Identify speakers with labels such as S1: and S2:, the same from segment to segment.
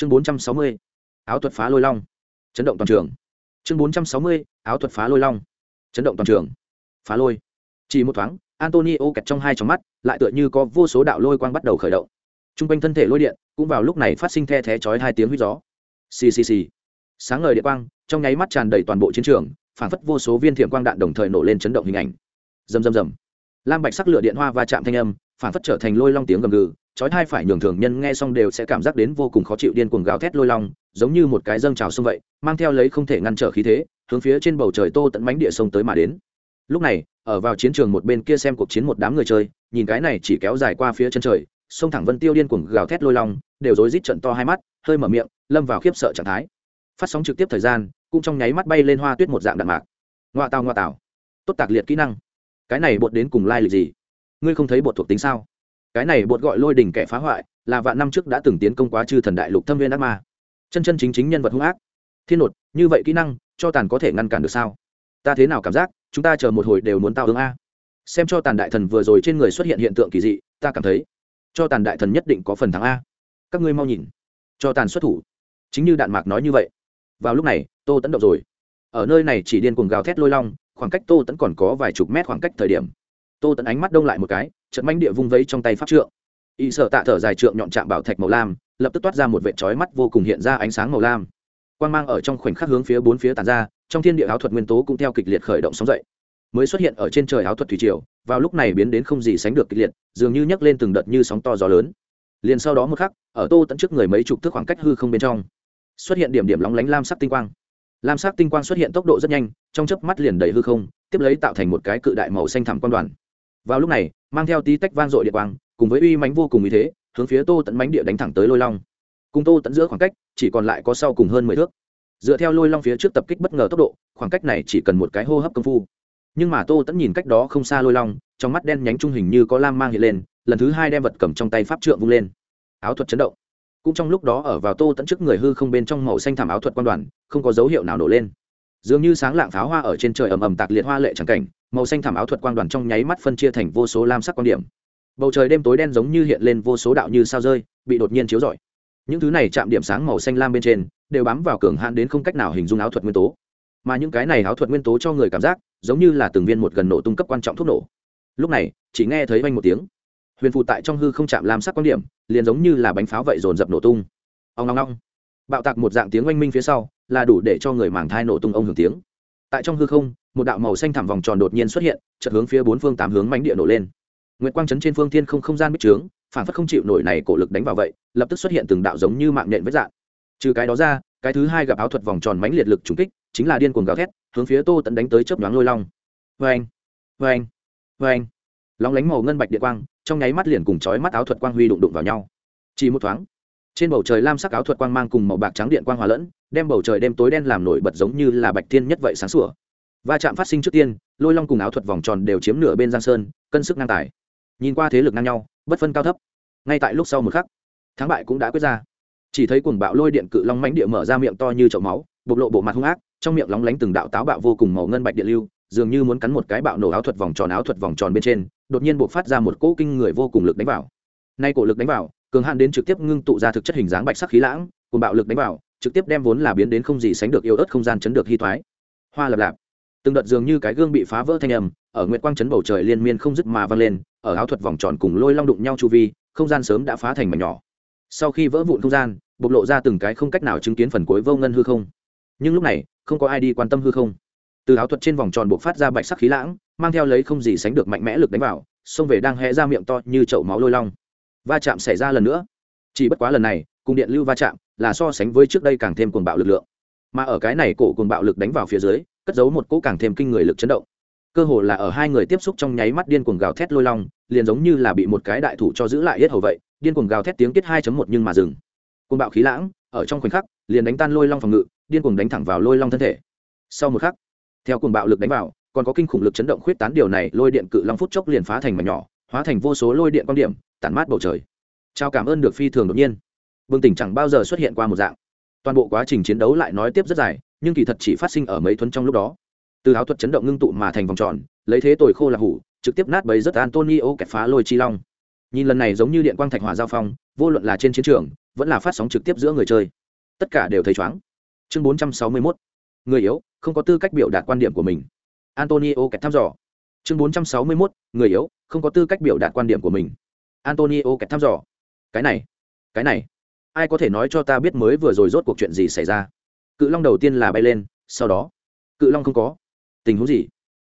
S1: chương bốn trăm sáu mươi, áo thuật phá lôi long. Chấn động toàn trường. Chương bốn trăm sáu mươi, áo thuật phá lôi long. Chấn động toàn trường. Phá lôi. Chỉ một thoáng, antonio kẹt trong hai trong mắt, lại tựa như có vô số đạo lôi quang bắt đầu khởi động. T r u n g quanh thân thể lôi điện, cũng vào lúc này phát sinh the thé chói hai tiếng huyết gió. Xì xì xì. Sáng ngời điện quang, trong nháy mắt tràn đầy toàn bộ chiến trường, phản phất vô số viên thiệm quang đạn đồng thời nổ lên chấn động hình ảnh. Rầm rầm rầm. Lam bạch sắc lửa điện hoa va chạm thanh âm, phản phất trở thành lôi long tiếng gầm gừ chói hai phải nhường thường nhân nghe xong đều sẽ cảm giác đến vô cùng khó chịu, điên cuồng gào thét lôi long, giống như một cái dâng trào sông vậy, mang theo lấy không thể ngăn trở khí thế, hướng phía trên bầu trời tô tận mánh địa sông tới mà đến. Lúc này, ở vào chiến trường một bên kia xem cuộc chiến một đám người chơi, nhìn cái này chỉ kéo dài qua phía chân trời, sông thẳng vân tiêu điên cuồng gào thét lôi long, đều rối rít trận to hai mắt, hơi mở miệng, lâm vào khiếp sợ trạng thái. Phát sóng trực tiếp thời gian, cũng trong nháy mắt bay lên hoa tuyết một dạng đạn mạc. Ngoa tào ngoa tào. Tốt tạc liệt kỹ năng. Cái này bột đến cùng lai lịch gì? Ngươi không thấy bột thuộc tính sao? Cái này bột gọi lôi đình kẻ phá hoại, là vạn năm trước đã từng tiến công quá chư thần đại lục thâm viên ác ma. Chân chân chính chính nhân vật hung ác. Thiên nột, như vậy kỹ năng, cho tàn có thể ngăn cản được sao? Ta thế nào cảm giác, chúng ta chờ một hồi đều muốn tao ứng a. Xem cho tàn đại thần vừa rồi trên người xuất hiện hiện tượng kỳ dị, ta cảm thấy, cho tàn đại thần nhất định có phần thắng a. Các ngươi mau nhìn. Cho tàn xuất thủ. Chính như đạn mạc nói như vậy. Vào lúc này, tô tẫn động rồi. Ở nơi này chỉ điên cuồng gào thét lôi long, khoảng cách tô tẫn còn có vài chục mét khoảng cách thời điểm tô tẫn ánh mắt đông lại một cái trận manh địa vung vấy trong tay pháp trượng. Y sợ tạ thở dài trượng nhọn chạm bảo thạch màu lam, lập tức toát ra một vệ trói mắt vô cùng hiện ra ánh sáng màu lam. Quan g mang ở trong khoảnh khắc hướng phía bốn phía tàn ra, trong thiên địa áo thuật nguyên tố cũng theo kịch liệt khởi động sóng dậy. Mới xuất hiện ở trên trời áo thuật thủy triều, vào lúc này biến đến không gì sánh được kịch liệt, dường như nhấc lên từng đợt như sóng to gió lớn. Liền sau đó một khắc, ở tô tận trước người mấy chục thước khoảng cách hư không bên trong, xuất hiện điểm điểm lóng lánh lam sắc tinh quang. Lam sắc tinh quang xuất hiện tốc độ rất nhanh, trong chớp mắt liền đầy hư không, tiếp lấy tạo thành một cái cự đại màu xanh thẳm quan đoàn vào lúc này, mang theo tí tách vang dội địa quang, cùng với uy mánh vô cùng uy thế, hướng phía tô tận mánh địa đánh thẳng tới lôi long. Cùng tô tận giữa khoảng cách, chỉ còn lại có sau cùng hơn mười thước. Dựa theo lôi long phía trước tập kích bất ngờ tốc độ, khoảng cách này chỉ cần một cái hô hấp công phu. Nhưng mà tô tẫn nhìn cách đó không xa lôi long, trong mắt đen nhánh trung hình như có lam mang hiện lên, lần thứ hai đem vật cầm trong tay pháp trượng vung lên. Áo thuật chấn động. Cũng trong lúc đó ở vào tô tẫn trước người hư không bên trong màu xanh thảm áo thuật quan đoàn, không có dấu hiệu nào nổ lên dường như sáng lạng pháo hoa ở trên trời ầm ầm tạc liệt hoa lệ trắng cảnh, màu xanh thảm áo thuật quang đoàn trong nháy mắt phân chia thành vô số lam sắc quan điểm. Bầu trời đêm tối đen giống như hiện lên vô số đạo như sao rơi, bị đột nhiên chiếu rọi. Những thứ này chạm điểm sáng màu xanh lam bên trên, đều bám vào cường hạn đến không cách nào hình dung áo thuật nguyên tố. Mà những cái này áo thuật nguyên tố cho người cảm giác, giống như là từng viên một gần nổ tung cấp quan trọng thuốc nổ. Lúc này, chỉ nghe thấy vang một tiếng. Huyền phụ tại trong hư không chạm lam sắc quan điểm, liền giống như là bánh pháo vậy dồn dập nổ tung. Ông long long bạo tạc một dạng tiếng oanh minh phía sau, là đủ để cho người màng thai nổ tung ông hưởng tiếng. Tại trong hư không, một đạo màu xanh thảm vòng tròn đột nhiên xuất hiện, chợt hướng phía bốn phương tám hướng mánh địa nổ lên. Nguyệt quang chấn trên phương thiên không không gian bích trướng, phản phất không chịu nổi này cổ lực đánh vào vậy, lập tức xuất hiện từng đạo giống như mạng nhện vết dạng. Trừ cái đó ra, cái thứ hai gặp áo thuật vòng tròn mánh liệt lực trùng kích, chính là điên cuồng gào thét, hướng phía tô tận đánh tới chớp nhoáng lôi long. Vê anh vê anh vê anh lóng lánh màu ngân bạch điện quang, trong nháy mắt liền cùng chói mắt áo thuật quang huy đụng đụng vào nhau. Chỉ một thoáng trên bầu trời lam sắc áo thuật quang mang cùng màu bạc trắng điện quang hòa lẫn, đem bầu trời đêm tối đen làm nổi bật giống như là bạch thiên nhất vậy sáng sủa. Va chạm phát sinh trước tiên, lôi long cùng áo thuật vòng tròn đều chiếm nửa bên giang sơn, cân sức ngang tài. Nhìn qua thế lực ngang nhau, bất phân cao thấp. Ngay tại lúc sau một khắc, thắng bại cũng đã quyết ra. Chỉ thấy cuồng bạo lôi điện cự long mãnh địa mở ra miệng to như chậu máu, bộc lộ bộ mặt hung ác, trong miệng lóng lánh từng đạo táo bạo vô cùng màu ngân bạch điện lưu, dường như muốn cắn một cái bạo nổ áo thuật vòng tròn áo thuật vòng tròn bên trên, đột nhiên buộc phát ra một cỗ kinh người vô cùng lực đánh vào. Nay cổ lực đánh vào cường hạn đến trực tiếp ngưng tụ ra thực chất hình dáng bạch sắc khí lãng cùng bạo lực đánh vào, trực tiếp đem vốn là biến đến không gì sánh được yêu ớt không gian chấn được hy thoái. Hoa lập lạp. Từng đợt dường như cái gương bị phá vỡ thanh âm, ở nguyệt quang chấn bầu trời liên miên không dứt mà vang lên, ở áo thuật vòng tròn cùng lôi long đụng nhau chu vi, không gian sớm đã phá thành mảnh nhỏ. Sau khi vỡ vụn không gian, bộc lộ ra từng cái không cách nào chứng kiến phần cuối vô ngân hư không. Nhưng lúc này, không có ai đi quan tâm hư không. Từ áo thuật trên vòng tròn buộc phát ra bạch sắc khí lãng, mang theo lấy không gì sánh được mạnh mẽ lực đánh vào, xông về đang hẽ ra miệng to như chậu máu lôi long va chạm xảy ra lần nữa. Chỉ bất quá lần này cùng điện lưu va chạm là so sánh với trước đây càng thêm cuồng bạo lực lượng. Mà ở cái này cổ cuồng bạo lực đánh vào phía dưới, cất giấu một cỗ càng thêm kinh người lực chấn động. Cơ hồ là ở hai người tiếp xúc trong nháy mắt điên cuồng gào thét lôi long, liền giống như là bị một cái đại thủ cho giữ lại hết hầu vậy, điên cuồng gào thét tiếng kết hai một nhưng mà dừng. Cuồng bạo khí lãng, ở trong khoảnh khắc, liền đánh tan lôi long phòng ngự, điên cuồng đánh thẳng vào lôi long thân thể. Sau một khắc, theo cuồng bạo lực đánh vào, còn có kinh khủng lực chấn động khuyết tán điều này, lôi điện cự long phút chốc liền phá thành mảnh nhỏ hóa thành vô số lôi điện quan điểm, tản mát bầu trời. Trao cảm ơn được phi thường đột nhiên. Bừng tỉnh chẳng bao giờ xuất hiện qua một dạng. Toàn bộ quá trình chiến đấu lại nói tiếp rất dài, nhưng kỳ thật chỉ phát sinh ở mấy thuấn trong lúc đó. Từ áo thuật chấn động ngưng tụ mà thành vòng tròn, lấy thế tồi khô là hủ, trực tiếp nát bấy rất antonio kẹt phá lôi chi long. Nhìn lần này giống như điện quang thạch hỏa giao phong, vô luận là trên chiến trường, vẫn là phát sóng trực tiếp giữa người chơi, tất cả đều thấy chóng chương 461. người yếu, không có tư cách biểu đạt quan điểm của mình. Antonio kẹt thăm dò chương 461. người yếu, không có tư cách biểu đạt quan điểm của mình. Antonio kẹt thăm dò. Cái này cái này, ai có thể nói cho ta biết mới vừa rồi rốt cuộc chuyện gì xảy ra? Cự long đầu tiên là bay lên, sau đó, cự long không có. Tình huống gì?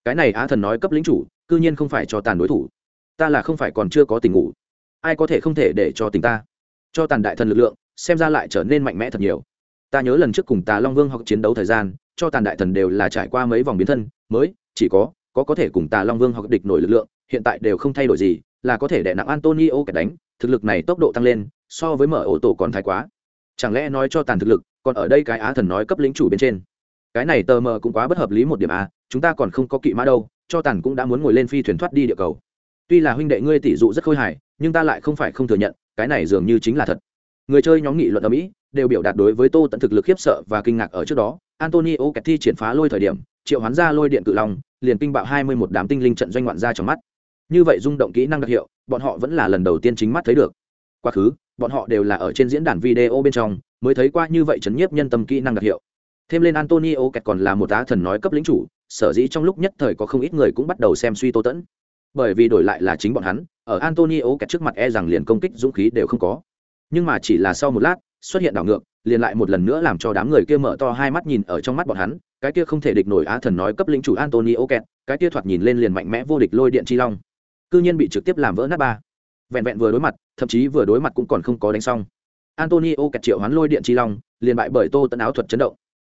S1: Cái này á thần nói cấp lính chủ, cư nhiên không phải cho tàn đối thủ. Ta là không phải còn chưa có tình ngủ. Ai có thể không thể để cho tình ta? Cho tàn đại thần lực lượng, xem ra lại trở nên mạnh mẽ thật nhiều. Ta nhớ lần trước cùng tà long vương hoặc chiến đấu thời gian, cho tàn đại thần đều là trải qua mấy vòng biến thân, mới, chỉ có có có thể cùng tà long vương hoặc địch nổi lực lượng, hiện tại đều không thay đổi gì, là có thể đè nặng antonio kẻ đánh, thực lực này tốc độ tăng lên, so với mở ổ tổ còn thái quá. Chẳng lẽ nói cho tàn thực lực, còn ở đây cái á thần nói cấp lính chủ bên trên. Cái này tờ mờ cũng quá bất hợp lý một điểm a chúng ta còn không có kỵ mã đâu, cho tàn cũng đã muốn ngồi lên phi thuyền thoát đi địa cầu. Tuy là huynh đệ ngươi tỷ dụ rất khôi hài, nhưng ta lại không phải không thừa nhận, cái này dường như chính là thật. Người chơi nhóm nghị luận ở mỹ, đều biểu đạt đối với tô tận thực lực khiếp sợ và kinh ngạc ở trước đó. Antonio kẹt thi triển phá lôi thời điểm, triệu hoán ra lôi điện cự long liền kinh bạo hai mươi một đám tinh linh trận doanh ngoạn ra trong mắt. Như vậy rung động kỹ năng đặc hiệu, bọn họ vẫn là lần đầu tiên chính mắt thấy được. Quá khứ, bọn họ đều là ở trên diễn đàn video bên trong mới thấy qua như vậy chấn nhiếp nhân tâm kỹ năng đặc hiệu. Thêm lên antonio kẹt còn là một tá thần nói cấp lính chủ, sở dĩ trong lúc nhất thời có không ít người cũng bắt đầu xem suy tô tẫn. Bởi vì đổi lại là chính bọn hắn, ở antonio kẹt trước mặt e rằng liền công kích dũng khí đều không có. Nhưng mà chỉ là sau một lát, xuất hiện đảo ngược, liền lại một lần nữa làm cho đám người kia mở to hai mắt nhìn ở trong mắt bọn hắn cái kia không thể địch nổi á thần nói cấp lĩnh chủ antonio kẹt, cái kia thoạt nhìn lên liền mạnh mẽ vô địch lôi điện chi long. Cư nhiên bị trực tiếp làm vỡ nát ba. Vẹn vẹn vừa đối mặt, thậm chí vừa đối mặt cũng còn không có đánh xong. Antonio kẹt triệu hoán lôi điện chi long, liền bại bởi tô tận áo thuật chấn động.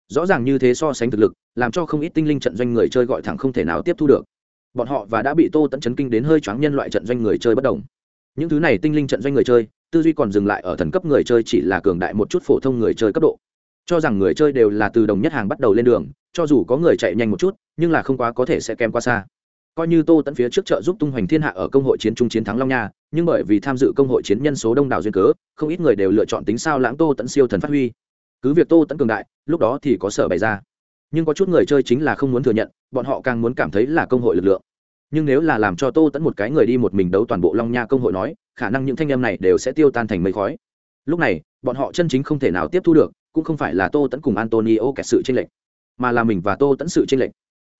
S1: Rõ ràng như thế so sánh thực lực, làm cho không ít tinh linh trận doanh người chơi gọi thẳng không thể nào tiếp thu được. Bọn họ và đã bị tô tận chấn kinh đến hơi choáng nhân loại trận doanh người chơi bất đồng. Những thứ này tinh linh trận doanh người chơi, tư duy còn dừng lại ở thần cấp người chơi chỉ là cường đại một chút phổ thông người chơi cấp độ cho rằng người chơi đều là từ đồng nhất hàng bắt đầu lên đường, cho dù có người chạy nhanh một chút, nhưng là không quá có thể sẽ kém qua xa. Coi như tô tẫn phía trước trợ giúp tung hoành thiên hạ ở công hội chiến trung chiến thắng long nha, nhưng bởi vì tham dự công hội chiến nhân số đông đảo duyên cớ, không ít người đều lựa chọn tính sao lãng tô tẫn siêu thần phát huy. Cứ việc tô tẫn cường đại, lúc đó thì có sở bày ra. Nhưng có chút người chơi chính là không muốn thừa nhận, bọn họ càng muốn cảm thấy là công hội lực lượng. Nhưng nếu là làm cho tô tẫn một cái người đi một mình đấu toàn bộ long nha công hội nói, khả năng những thanh em này đều sẽ tiêu tan thành mây khói. Lúc này, bọn họ chân chính không thể nào tiếp thu được cũng không phải là tô tẫn cùng antonio kẹt sự tranh lệch, mà là mình và tô tẫn sự tranh lệch.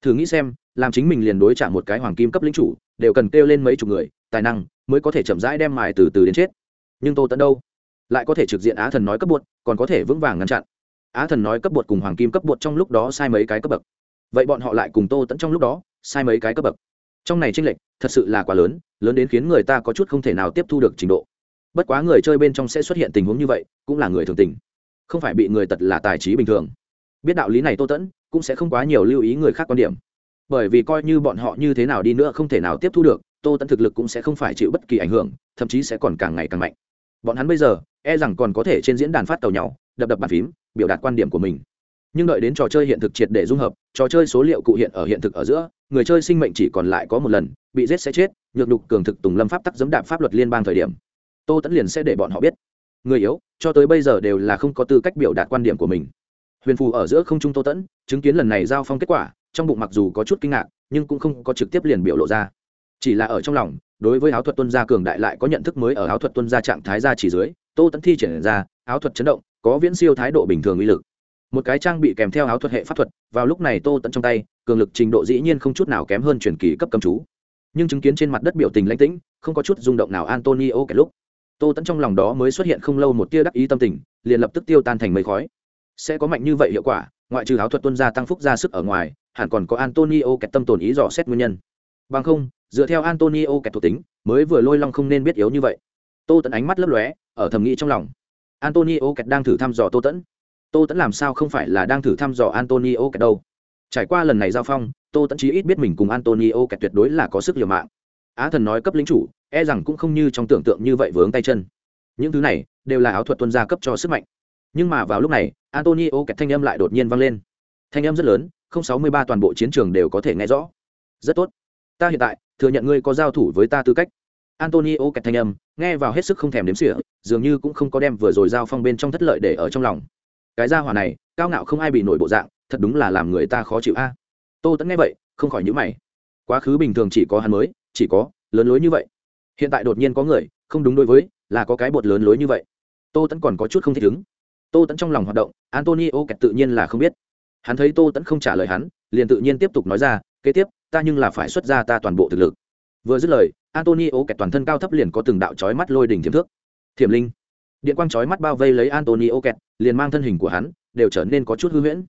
S1: Thử nghĩ xem, làm chính mình liền đối trả một cái hoàng kim cấp lính chủ, đều cần kêu lên mấy chục người, tài năng mới có thể chậm rãi đem mài từ từ đến chết. Nhưng tô tẫn đâu? Lại có thể trực diện á thần nói cấp bột, còn có thể vững vàng ngăn chặn. Á thần nói cấp bột cùng hoàng kim cấp bột trong lúc đó sai mấy cái cấp bậc. Vậy bọn họ lại cùng tô tẫn trong lúc đó sai mấy cái cấp bậc. Trong này tranh lệch thật sự là quá lớn lớn đến khiến người ta có chút không thể nào tiếp thu được trình độ. Bất quá người chơi bên trong sẽ xuất hiện tình huống như vậy, cũng là người thường tình không phải bị người tật là tài trí bình thường. Biết đạo lý này tô tẫn, cũng sẽ không quá nhiều lưu ý người khác quan điểm. Bởi vì coi như bọn họ như thế nào đi nữa không thể nào tiếp thu được, tô tẫn thực lực cũng sẽ không phải chịu bất kỳ ảnh hưởng, thậm chí sẽ còn càng ngày càng mạnh. Bọn hắn bây giờ e rằng còn có thể trên diễn đàn phát tàu nhau, đập đập bàn phím, biểu đạt quan điểm của mình. Nhưng đợi đến trò chơi hiện thực triệt để dung hợp, trò chơi số liệu cụ hiện ở hiện thực ở giữa, người chơi sinh mệnh chỉ còn lại có một lần, bị giết sẽ chết, nhược đục cường thực tùng lâm pháp tắc dẫm đạp pháp luật liên bang thời điểm. Tô tẫn liền sẽ để bọn họ biết người yếu, cho tới bây giờ đều là không có tư cách biểu đạt quan điểm của mình. Huyền phù ở giữa không trung tô tẫn, chứng kiến lần này giao phong kết quả, trong bụng mặc dù có chút kinh ngạc, nhưng cũng không có trực tiếp liền biểu lộ ra. Chỉ là ở trong lòng, đối với áo thuật tuân gia cường đại lại có nhận thức mới ở áo thuật tuân gia trạng thái gia chỉ dưới, tô tẫn thi triển ra, áo thuật chấn động, có viễn siêu thái độ bình thường uy lực. Một cái trang bị kèm theo áo thuật hệ pháp thuật, vào lúc này tô tẫn trong tay, cường lực trình độ dĩ nhiên không chút nào kém hơn truyền kỳ cấp cầm chú. Nhưng chứng kiến trên mặt đất biểu tình lãnh tĩnh, không có chút rung động nào antonio kẻ lúc tô tẫn trong lòng đó mới xuất hiện không lâu một tia đắc ý tâm tình, liền lập tức tiêu tan thành mây khói. Sẽ có mạnh như vậy hiệu quả, ngoại trừ áo thuật tuân gia tăng phúc ra sức ở ngoài, hẳn còn có antonio kẹt tâm tồn ý dò xét nguyên nhân. Bằng không, dựa theo antonio kẹt thuộc tính, mới vừa lôi long không nên biết yếu như vậy. Tô tẫn ánh mắt lấp lóe, ở thầm nghĩ trong lòng. Antonio kẹt đang thử thăm dò tô tẫn tô tẫn làm sao không phải là đang thử thăm dò antonio kẹt đâu? Trải qua lần này giao phong, tô tẫn chí ít biết mình cùng antonio kẹt tuyệt đối là có sức liều mạng. Á thần nói cấp lính chủ e rằng cũng không như trong tưởng tượng như vậy vướng tay chân. Những thứ này đều là áo thuật tuân gia cấp cho sức mạnh. Nhưng mà vào lúc này, antonio kẹt thanh âm lại đột nhiên vang lên. Thanh âm rất lớn, không sáu mươi ba toàn bộ chiến trường đều có thể nghe rõ. Rất tốt. Ta hiện tại thừa nhận ngươi có giao thủ với ta tư cách. Antonio kẹt thanh âm, nghe vào hết sức không thèm đếm xỉa, dường như cũng không có đem vừa rồi giao phong bên trong thất lợi để ở trong lòng. Cái gia hỏa này, cao ngạo không ai bị nổi bộ dạng, thật đúng là làm người ta khó chịu a. Tô tẫn nghe vậy, không khỏi nhữ mày. Quá khứ bình thường chỉ có hắn mới, chỉ có lớn lối như vậy hiện tại đột nhiên có người, không đúng đối với, là có cái bột lớn lối như vậy. Tô tẫn còn có chút không thích ứng. Tô tẫn trong lòng hoạt động, antonio kẹt tự nhiên là không biết. Hắn thấy tô tẫn không trả lời hắn, liền tự nhiên tiếp tục nói ra, kế tiếp, ta nhưng là phải xuất ra ta toàn bộ thực lực. Vừa dứt lời, antonio kẹt toàn thân cao thấp liền có từng đạo trói mắt lôi đỉnh thiếm thước. Thiểm linh. Điện quang chói mắt bao vây lấy antonio kẹt, liền mang thân hình của hắn, đều trở nên có chút hư huyễn.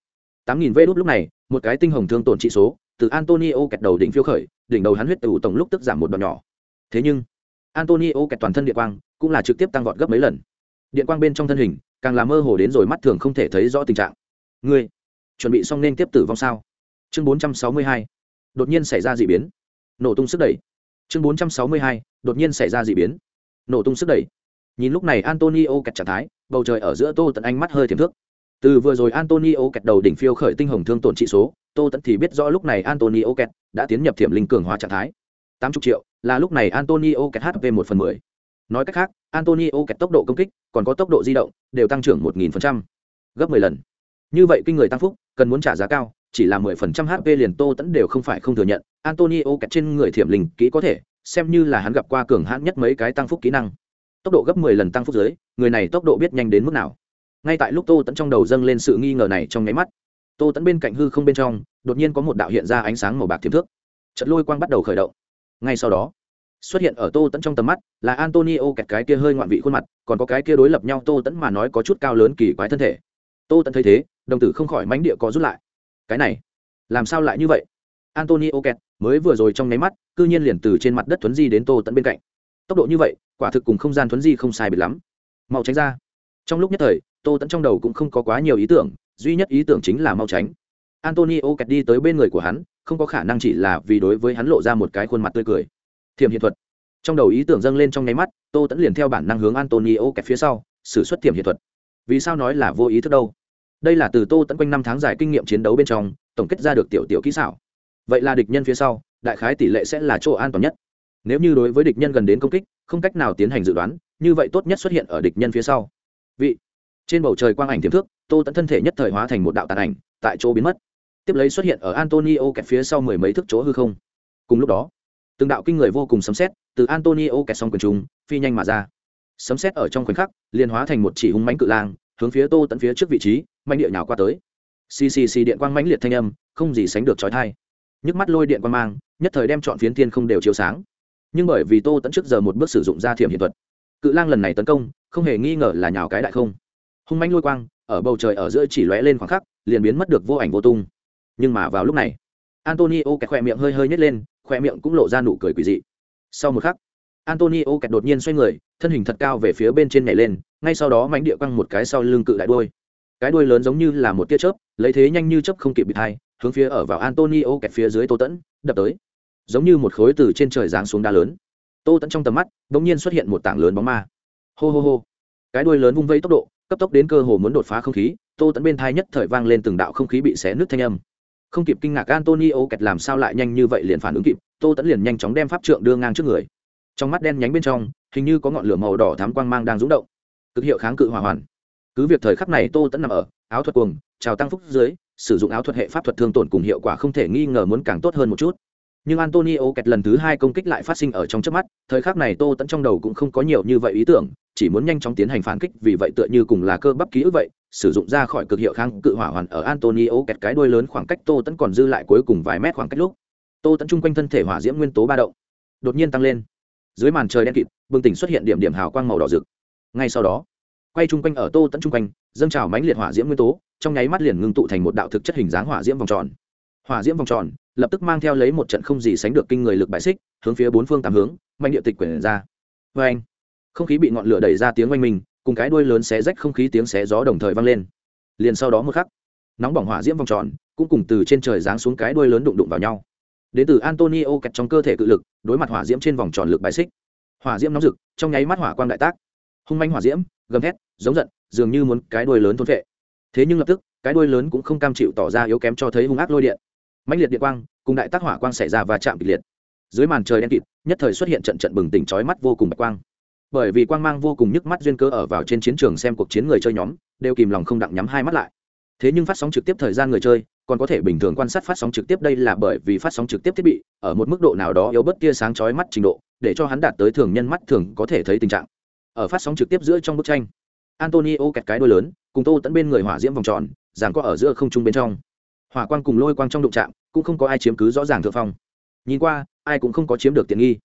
S1: Tám nghìn vê đốt lúc này, một cái tinh hồng thương tổn trị số, từ antonio kẹt đầu đỉnh phiêu khởi, đỉnh đầu hắn huyết từ tổng lúc tức giảm một đoạn nhỏ. Thế nhưng antonio kẹt toàn thân điện quang, cũng là trực tiếp tăng vọt gấp mấy lần. Điện quang bên trong thân hình, càng là mơ hồ đến rồi mắt thường không thể thấy rõ tình trạng. Ngươi, chuẩn bị xong nên tiếp tử vong sao? Chương bốn trăm sáu mươi hai, đột nhiên xảy ra d ị biến. Nổ tung sức đẩy. Chương bốn trăm sáu mươi hai, đột nhiên xảy ra d ị biến. Nổ tung sức đẩy. Nhìn lúc này antonio kẹt trạng thái, bầu trời ở giữa tô tận ánh mắt hơi thiềm thước. Từ vừa rồi antonio kẹt đầu đỉnh phiêu khởi tinh hồng thương tổn trị số, tô tận thì biết rõ lúc này antonio kẹt đã tiến nhập thiểm linh cường hóa trạng thái. Tám mươi triệu là lúc này antonio kẹt hp một phần mười. Nói cách khác, antonio kẹt tốc độ công kích, còn có tốc độ di động, đều tăng trưởng một nghìn phần trăm, gấp mười lần. Như vậy kinh người tăng phúc, cần muốn trả giá cao, chỉ là mười phần trăm hp liền tô tấn đều không phải không thừa nhận, antonio kẹt trên người thiểm linh kỹ có thể, xem như là hắn gặp qua cường hãn nhất mấy cái tăng phúc kỹ năng. Tốc độ gấp mười lần tăng phúc giới người này tốc độ biết nhanh đến mức nào. Ngay tại lúc tô tấn trong đầu dâng lên sự nghi ngờ này trong ngáy mắt, tô tấn bên cạnh hư không bên trong, đột nhiên có một đạo hiện ra ánh sáng màu bạc thiểm thước. Trận lôi quang bắt đầu khởi động ngay sau đó, xuất hiện ở tô tẫn trong tầm mắt là antonio kẹt cái kia hơi ngoạn vị khuôn mặt, còn có cái kia đối lập nhau tô tẫn mà nói có chút cao lớn kỳ quái thân thể. Tô tẫn thấy thế, đồng tử không khỏi mánh địa có rút lại. Cái này, làm sao lại như vậy? Antonio kẹt mới vừa rồi trong nháy mắt, cư nhiên liền từ trên mặt đất thuấn di đến tô tẫn bên cạnh. Tốc độ như vậy, quả thực cùng không gian thuấn di không sai biệt lắm. Mau tránh ra. Trong lúc nhất thời, tô tẫn trong đầu cũng không có quá nhiều ý tưởng, duy nhất ý tưởng chính là mau tránh. Antonio kẹt đi tới bên người của hắn không có khả năng chỉ là vì đối với hắn lộ ra một cái khuôn mặt tươi cười. Thiềm hiện thuật. Trong đầu ý tưởng dâng lên trong nháy mắt, tô tẫn liền theo bản năng hướng antonio kẹt phía sau xử suất thiềm hiện thuật. Vì sao nói là vô ý thức đâu? Đây là từ tô tẫn quanh năm tháng dài kinh nghiệm chiến đấu bên trong, tổng kết ra được tiểu tiểu kỹ xảo. Vậy là địch nhân phía sau, đại khái tỷ lệ sẽ là chỗ an toàn nhất. Nếu như đối với địch nhân gần đến công kích, không cách nào tiến hành dự đoán, như vậy tốt nhất xuất hiện ở địch nhân phía sau. Vị. Trên bầu trời quang ảnh tiềm thức, tô tẫn thân thể nhất thời hóa thành một đạo tàn ảnh, tại chỗ biến mất tiếp lấy xuất hiện ở antonio kẹt phía sau mười mấy thước chỗ hư không. Cùng lúc đó, từng đạo kinh người vô cùng sấm xét từ antonio kẹt xong quần chúng phi nhanh mà ra. Sấm xét ở trong khoảnh khắc, liền hóa thành một chỉ hung mánh cự lang, hướng phía tô tận phía trước vị trí manh địa nhào qua tới. Ccc điện quang mãnh liệt thanh âm, không gì sánh được trói thai nhức mắt lôi điện quang mang, nhất thời đem chọn phiến thiên không đều chiếu sáng. Nhưng bởi vì tô tẫn trước giờ một bước sử dụng ra thiểm hiện thuật, cự lang lần này tấn công, không hề nghi ngờ là nhào cái đại không. Hung manh lôi quang, ở bầu trời ở giữa chỉ lóe lên khoảng khắc, liền biến mất được vô ảnh vô tung nhưng mà vào lúc này, antonio kẹt khoe miệng hơi hơi nhét lên khoe miệng cũng lộ ra nụ cười quỳ dị. Sau một khắc, antonio kẹt đột nhiên xoay người, thân hình thật cao về phía bên trên nhảy lên, ngay sau đó mánh địa quăng một cái sau lưng cự đại đuôi. Cái đuôi lớn giống như là một tia chớp, lấy thế nhanh như chớp không kịp bị thai hướng phía ở vào antonio kẹt phía dưới tô tẫn, đập tới. Giống như một khối từ trên trời giáng xuống đá lớn. Tô tẫn trong tầm mắt đ ỗ n g nhiên xuất hiện một tảng lớn bóng ma. Hô hô hô. Cái đuôi lớn vung vây tốc độ, cấp tốc đến cơ hồ muốn đột phá không khí, tô tẫn bên thai nhất thời vang lên từng đạo không khí bị xé nước thanh âm không kịp kinh ngạc antonio kẹt làm sao lại nhanh như vậy liền phản ứng kịp, tô tẫn liền nhanh chóng đem pháp trượng đưa ngang trước người. Trong mắt đen nhánh bên trong, hình như có ngọn lửa màu đỏ thám quang mang đang rúng động. Cực hiệu kháng cự hỏa hoàn. Cứ việc thời khắc này tô tẫn nằm ở, áo thuật cuồng trào tăng phúc dưới, sử dụng áo thuật hệ pháp thuật thương tổn cùng hiệu quả không thể nghi ngờ muốn càng tốt hơn một chút nhưng antonio kẹt lần thứ hai công kích lại phát sinh ở trong trước mắt, thời khắc này tô tẫn trong đầu cũng không có nhiều như vậy ý tưởng, chỉ muốn nhanh chóng tiến hành phản kích, vì vậy tựa như cùng là cơ bắp ký ức vậy, sử dụng ra khỏi cực hiệu kháng cự hỏa hoàn ở antonio kẹt cái đuôi lớn khoảng cách tô tẫn còn dư lại cuối cùng vài mét khoảng cách lúc. Tô tẫn chung quanh thân thể hỏa diễm nguyên tố ba động, đột nhiên tăng lên. Dưới màn trời đen kịt, bừng tỉnh xuất hiện điểm điểm hào quang màu đỏ rực. Ngay sau đó, quay chung quanh ở tô tẫn chung quanh, dâng trào mãnh liệt hỏa diễm nguyên tố, trong nháy mắt liền ngưng tụ thành một đạo thực chất hình dáng hỏa diễm vòng tròn. Hỏa diễm vòng tròn lập tức mang theo lấy một trận không gì sánh được kinh người lực bại xích, hướng phía bốn phương tám hướng, mạnh địa tịch quyển ra. Vê anh, không khí bị ngọn lửa đẩy ra tiếng oanh mình cùng cái đuôi lớn xé rách không khí tiếng xé gió đồng thời vang lên. Liền sau đó một khắc, nóng bỏng hỏa diễm vòng tròn cũng cùng từ trên trời giáng xuống cái đuôi lớn đụng đụng vào nhau. Đến từ antonio kẹt trong cơ thể cự lực, đối mặt hỏa diễm trên vòng tròn lực bài xích. Hỏa diễm nóng rực, trong nháy mắt hỏa quang đại tác. Hung manh hỏa diễm, gầm thét, giống giận, dường như muốn cái đuôi lớn thôn vệ thế nhưng lập tức, cái đuôi lớn cũng không cam chịu tỏ ra yếu kém cho thấy hung ác lôi điện mãnh liệt điện quang, cùng đại tác hỏa quang xảy ra và chạm kịch liệt. Dưới màn trời đen kịt, nhất thời xuất hiện trận trận bừng tỉnh chói mắt vô cùng bạch quang. Bởi vì quang mang vô cùng nhức mắt duyên cơ ở vào trên chiến trường xem cuộc chiến người chơi nhóm, đều kìm lòng không đặng nhắm hai mắt lại. Thế nhưng phát sóng trực tiếp thời gian người chơi, còn có thể bình thường quan sát phát sóng trực tiếp đây là bởi vì phát sóng trực tiếp thiết bị, ở một mức độ nào đó yếu bớt tia sáng chói mắt trình độ, để cho hắn đạt tới thường nhân mắt thường có thể thấy tình trạng. Ở phát sóng trực tiếp giữa trong bức tranh, antonio kẹt cái đôi lớn, cùng tô tẫn bên người hỏa diễm vòng tròn giảng có ở giữa không trung bên trong hỏa quang cùng lôi quang trong đụng trạm cũng không có ai chiếm cứ rõ ràng thượng phong. Nhìn qua, ai cũng không có chiếm được tiện nghi.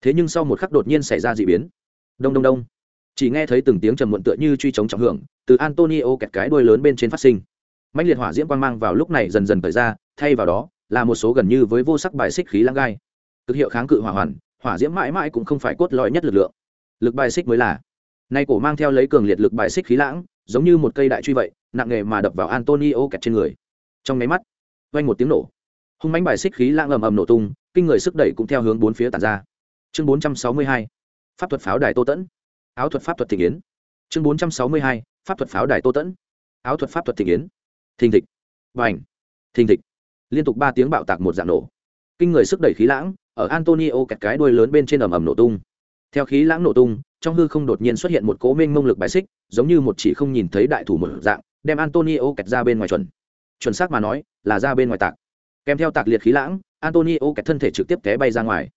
S1: Thế nhưng sau một khắc đột nhiên xảy ra d ị biến. Đông đông đông. Chỉ nghe thấy từng tiếng trầm muộn tựa như truy chống trọng hưởng, từ antonio kẹt cái đuôi lớn bên trên phát sinh. Mạnh liệt hỏa diễm quang mang vào lúc này dần dần thời ra, thay vào đó, là một số gần như với vô sắc bài xích khí lãng gai. Cực hiệu kháng cự hỏa hoàn, hỏa diễm mãi mãi cũng không phải cốt lõi nhất lực lượng. Lực bài xích mới là. Nay cổ mang theo lấy cường liệt lực bài xích khí lãng, giống như một cây đại truy vậy, nặng nghề mà đập vào antonio kẹt trên người trong máy mắt, vang một tiếng nổ. Hung mánh bài xích khí lãng ầm ầm nổ tung, kinh người sức đẩy cũng theo hướng bốn phía tàn ra. Chương bốn trăm sáu mươi hai, pháp thuật pháo đài tô tẫn. Áo thuật pháp thuật thị kiến chương bốn trăm sáu mươi hai, pháp thuật pháo đài tô tẫn. Áo thuật pháp thuật thị kiến thình thịch. Và ảnh thình thịch. Liên tục ba tiếng bạo tạc một dạng nổ. Kinh người sức đẩy khí lãng, ở antonio kẹt cái đuôi lớn bên trên ầm ầm nổ tung. Theo khí lãng nổ tung, trong hư không đột nhiên xuất hiện một cố minh mông lực bài xích, giống như một chỉ không nhìn thấy đại thủ một dạng, đem antonio kẹt ra bên ngoài chuẩn chuẩn xác mà nói, là ra bên ngoài tạc. Kèm theo tạc liệt khí lãng, antonio kẹt thân thể trực tiếp té bay ra ngoài.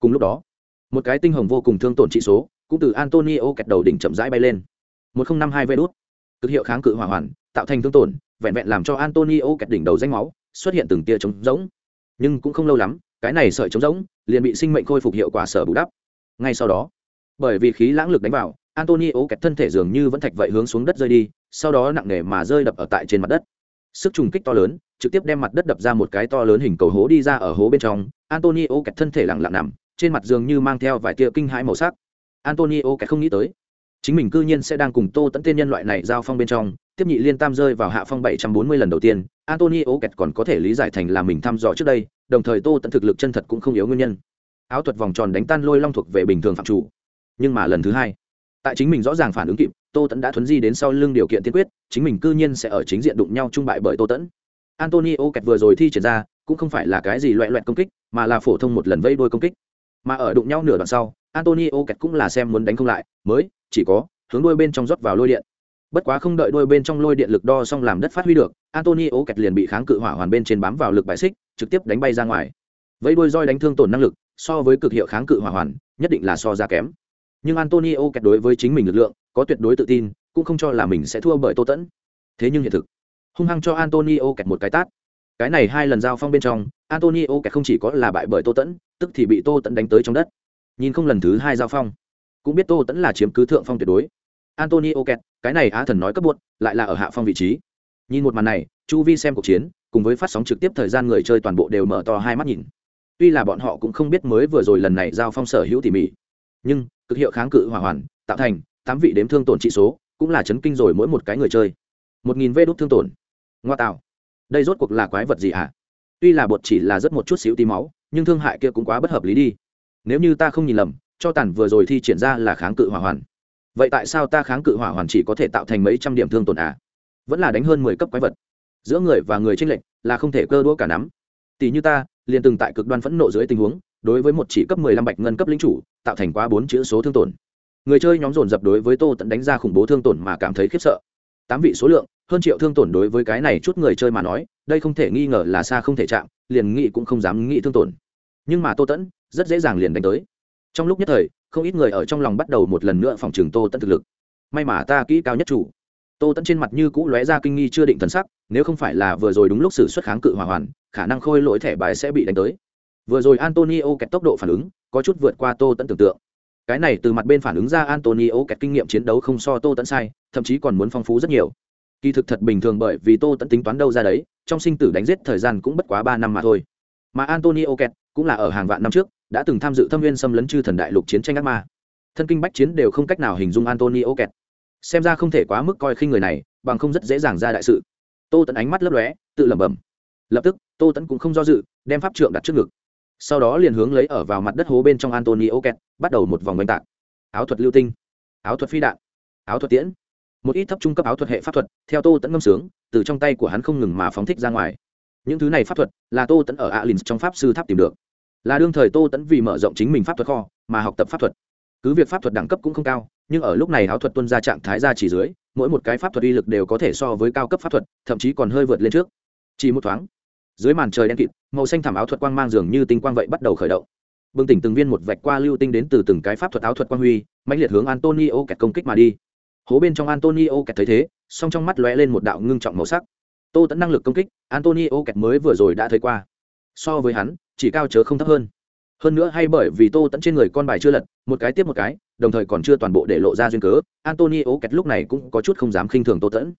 S1: Cùng lúc đó, một cái tinh hồng vô cùng thương tổn trị số cũng từ antonio kẹt đầu đỉnh chậm rãi bay lên. Một nghìn năm hai vê đốt cực hiệu kháng cự hỏa hoàn, tạo thành thương tổn, vẹn vẹn làm cho antonio kẹt đỉnh đầu danh máu, xuất hiện từng tia trống rỗng. Nhưng cũng không lâu lắm, cái này sợi trống rỗng liền bị sinh mệnh khôi phục hiệu quả sở bù đắp. Ngay sau đó, bởi vì khí lãng lực đánh vào, antonio kẹt thân thể dường như vẫn thạch vậy hướng xuống đất rơi đi, sau đó nặng nề mà rơi đập ở tại trên mặt đất sức trùng kích to lớn, trực tiếp đem mặt đất đập ra một cái to lớn hình cầu hố đi ra ở hố bên trong. Antonio kẹt thân thể lặng lặng nằm, trên mặt dường như mang theo vài tia kinh hãi màu sắc. Antonio kẹt không nghĩ tới, chính mình cư nhiên sẽ đang cùng tô tẫn tiên nhân loại này giao phong bên trong. Tiếp nhị liên tam rơi vào hạ phong bảy trăm bốn mươi lần đầu tiên, antonio kẹt còn có thể lý giải thành là mình thăm dò trước đây, đồng thời tô tẫn thực lực chân thật cũng không yếu nguyên nhân. Áo thuật vòng tròn đánh tan lôi long thuộc về bình thường phạm chủ. Nhưng mà lần thứ hai, tại chính mình rõ ràng phản ứng kịp tô tẫn đã thuấn di đến sau lưng điều kiện tiên quyết, chính mình cư nhiên sẽ ở chính diện đụng nhau trung bại bởi tô tẫn antonio kẹt vừa rồi thi triển ra, cũng không phải là cái gì loại loại công kích, mà là phổ thông một lần vây đôi công kích. Mà ở đụng nhau nửa đoạn sau, antonio kẹt cũng là xem muốn đánh không lại, mới, chỉ có, hướng đuôi bên trong rót vào lôi điện. Bất quá không đợi đuôi bên trong lôi điện lực đo xong làm đất phát huy được, antonio kẹt liền bị kháng cự hỏa hoàn bên trên bám vào lực bài xích, trực tiếp đánh bay ra ngoài. Vây đuôi roi đánh thương tổn năng lực, so với cực hiệu kháng cự hỏa hoàn, nhất định là so ra kém. Nhưng antonio kẹt đối với chính mình lực lượng có tuyệt đối tự tin, cũng không cho là mình sẽ thua bởi tô tẫn. Thế nhưng hiện thực, hung hăng cho antonio kẹt một cái tát. Cái này hai lần giao phong bên trong, antonio kẹt không chỉ có là bại bởi tô tẫn, tức thì bị tô tẫn đánh tới trong đất. Nhìn không lần thứ hai giao phong, cũng biết tô tẫn là chiếm cứ thượng phong tuyệt đối. Antonio kẹt, cái này á thần nói cấp buốt lại là ở hạ phong vị trí. Nhìn một màn này, chu vi xem cuộc chiến, cùng với phát sóng trực tiếp thời gian người chơi toàn bộ đều mở to hai mắt nhìn. Tuy là bọn họ cũng không biết mới vừa rồi lần này giao phong sở hữu tỉ mỉ, nhưng cực hiệu kháng cự hỏa hoàn, tạo thành tám vị đếm thương tổn trị số, cũng là chấn kinh rồi mỗi một cái người chơi. Một nghìn vê đốt thương tổn. Ngoa tạo. Đây rốt cuộc là quái vật gì hả? Tuy là bột chỉ là rất một chút xíu tí máu, nhưng thương hại kia cũng quá bất hợp lý đi. Nếu như ta không nhìn lầm, cho tàn vừa rồi thi triển ra là kháng cự hỏa hoàn. Vậy tại sao ta kháng cự hỏa hoàn chỉ có thể tạo thành mấy trăm điểm thương tổn à? Vẫn là đánh hơn mười cấp quái vật. Giữa người và người tranh lệch là không thể cơ đũa cả nắm. Tỷ như ta, liền từng tại cực đoan phẫn nộ dưới tình huống, đối với một chỉ cấp mười lăm bạch ngân cấp lính chủ, tạo thành quá bốn chữ số thương tổn người chơi nhóm dồn dập đối với tô tận đánh ra khủng bố thương tổn mà cảm thấy khiếp sợ. Tám vị số lượng, hơn triệu thương tổn đối với cái này chút người chơi mà nói, đây không thể nghi ngờ là xa không thể chạm, liền nghĩ cũng không dám nghĩ thương tổn. Nhưng mà tô tẫn rất dễ dàng liền đánh tới. Trong lúc nhất thời, không ít người ở trong lòng bắt đầu một lần nữa phòng trường tô tẫn thực lực. May mà ta kỹ cao nhất chủ. Tô tẫn trên mặt như cũ lóe ra kinh nghi chưa định thần sắc, nếu không phải là vừa rồi đúng lúc xử xuất kháng cự hỏa hoàn, khả năng khôi lỗi thẻ bài sẽ bị đánh tới. Vừa rồi antonio kẹt tốc độ phản ứng, có chút vượt qua tô tẫn tưởng tượng cái này từ mặt bên phản ứng ra antonio kẹt kinh nghiệm chiến đấu không so tô tẫn sai, thậm chí còn muốn phong phú rất nhiều. Kỳ thực thật bình thường bởi vì tô tẫn tính toán đâu ra đấy, trong sinh tử đánh giết thời gian cũng bất quá ba năm mà thôi. Mà antonio kẹt cũng là ở hàng vạn năm trước, đã từng tham dự thâm viên xâm lấn chư thần đại lục chiến tranh ác ma. Thân kinh bách chiến đều không cách nào hình dung antonio kẹt. Xem ra không thể quá mức coi khinh người này, bằng không rất dễ dàng ra đại sự. Tô tẫn ánh mắt lấp lóe, tự lẩm bẩm. Lập tức, tô tẫn cũng không do dự, đem pháp trượng đặt trước ngực sau đó liền hướng lấy ở vào mặt đất hố bên trong antonio kẹt, bắt đầu một vòng oanh tạc. Áo thuật lưu tinh, áo thuật phi đạn, áo thuật tiễn. Một ít thấp trung cấp áo thuật hệ pháp thuật, theo tô tẫn ngâm sướng, từ trong tay của hắn không ngừng mà phóng thích ra ngoài. Những thứ này pháp thuật là tô tẫn ở alin trong pháp sư tháp tìm được. Là đương thời tô tẫn vì mở rộng chính mình pháp thuật kho, mà học tập pháp thuật. Cứ việc pháp thuật đẳng cấp cũng không cao, nhưng ở lúc này áo thuật tuân ra trạng thái ra chỉ dưới, mỗi một cái pháp thuật uy lực đều có thể so với cao cấp pháp thuật, thậm chí còn hơi vượt lên trước. Chỉ một thoáng dưới màn trời đen kịt, màu xanh thảm áo thuật quang mang dường như tinh quang vậy bắt đầu khởi động. Bừng tỉnh từng viên một vạch qua lưu tinh đến từ từng cái pháp thuật áo thuật quang huy mạnh liệt hướng antonio kẹt công kích mà đi. Hố bên trong antonio kẹt thấy thế, song trong mắt lóe lên một đạo ngưng trọng màu sắc. Tô tẫn năng lực công kích, antonio kẹt mới vừa rồi đã thấy qua. So với hắn, chỉ cao chớ không thấp hơn. Hơn nữa hay bởi vì tô tẫn trên người con bài chưa lật, một cái tiếp một cái, đồng thời còn chưa toàn bộ để lộ ra duyên cớ, antonio kẹt lúc này cũng có chút không dám khinh thường tô tẫn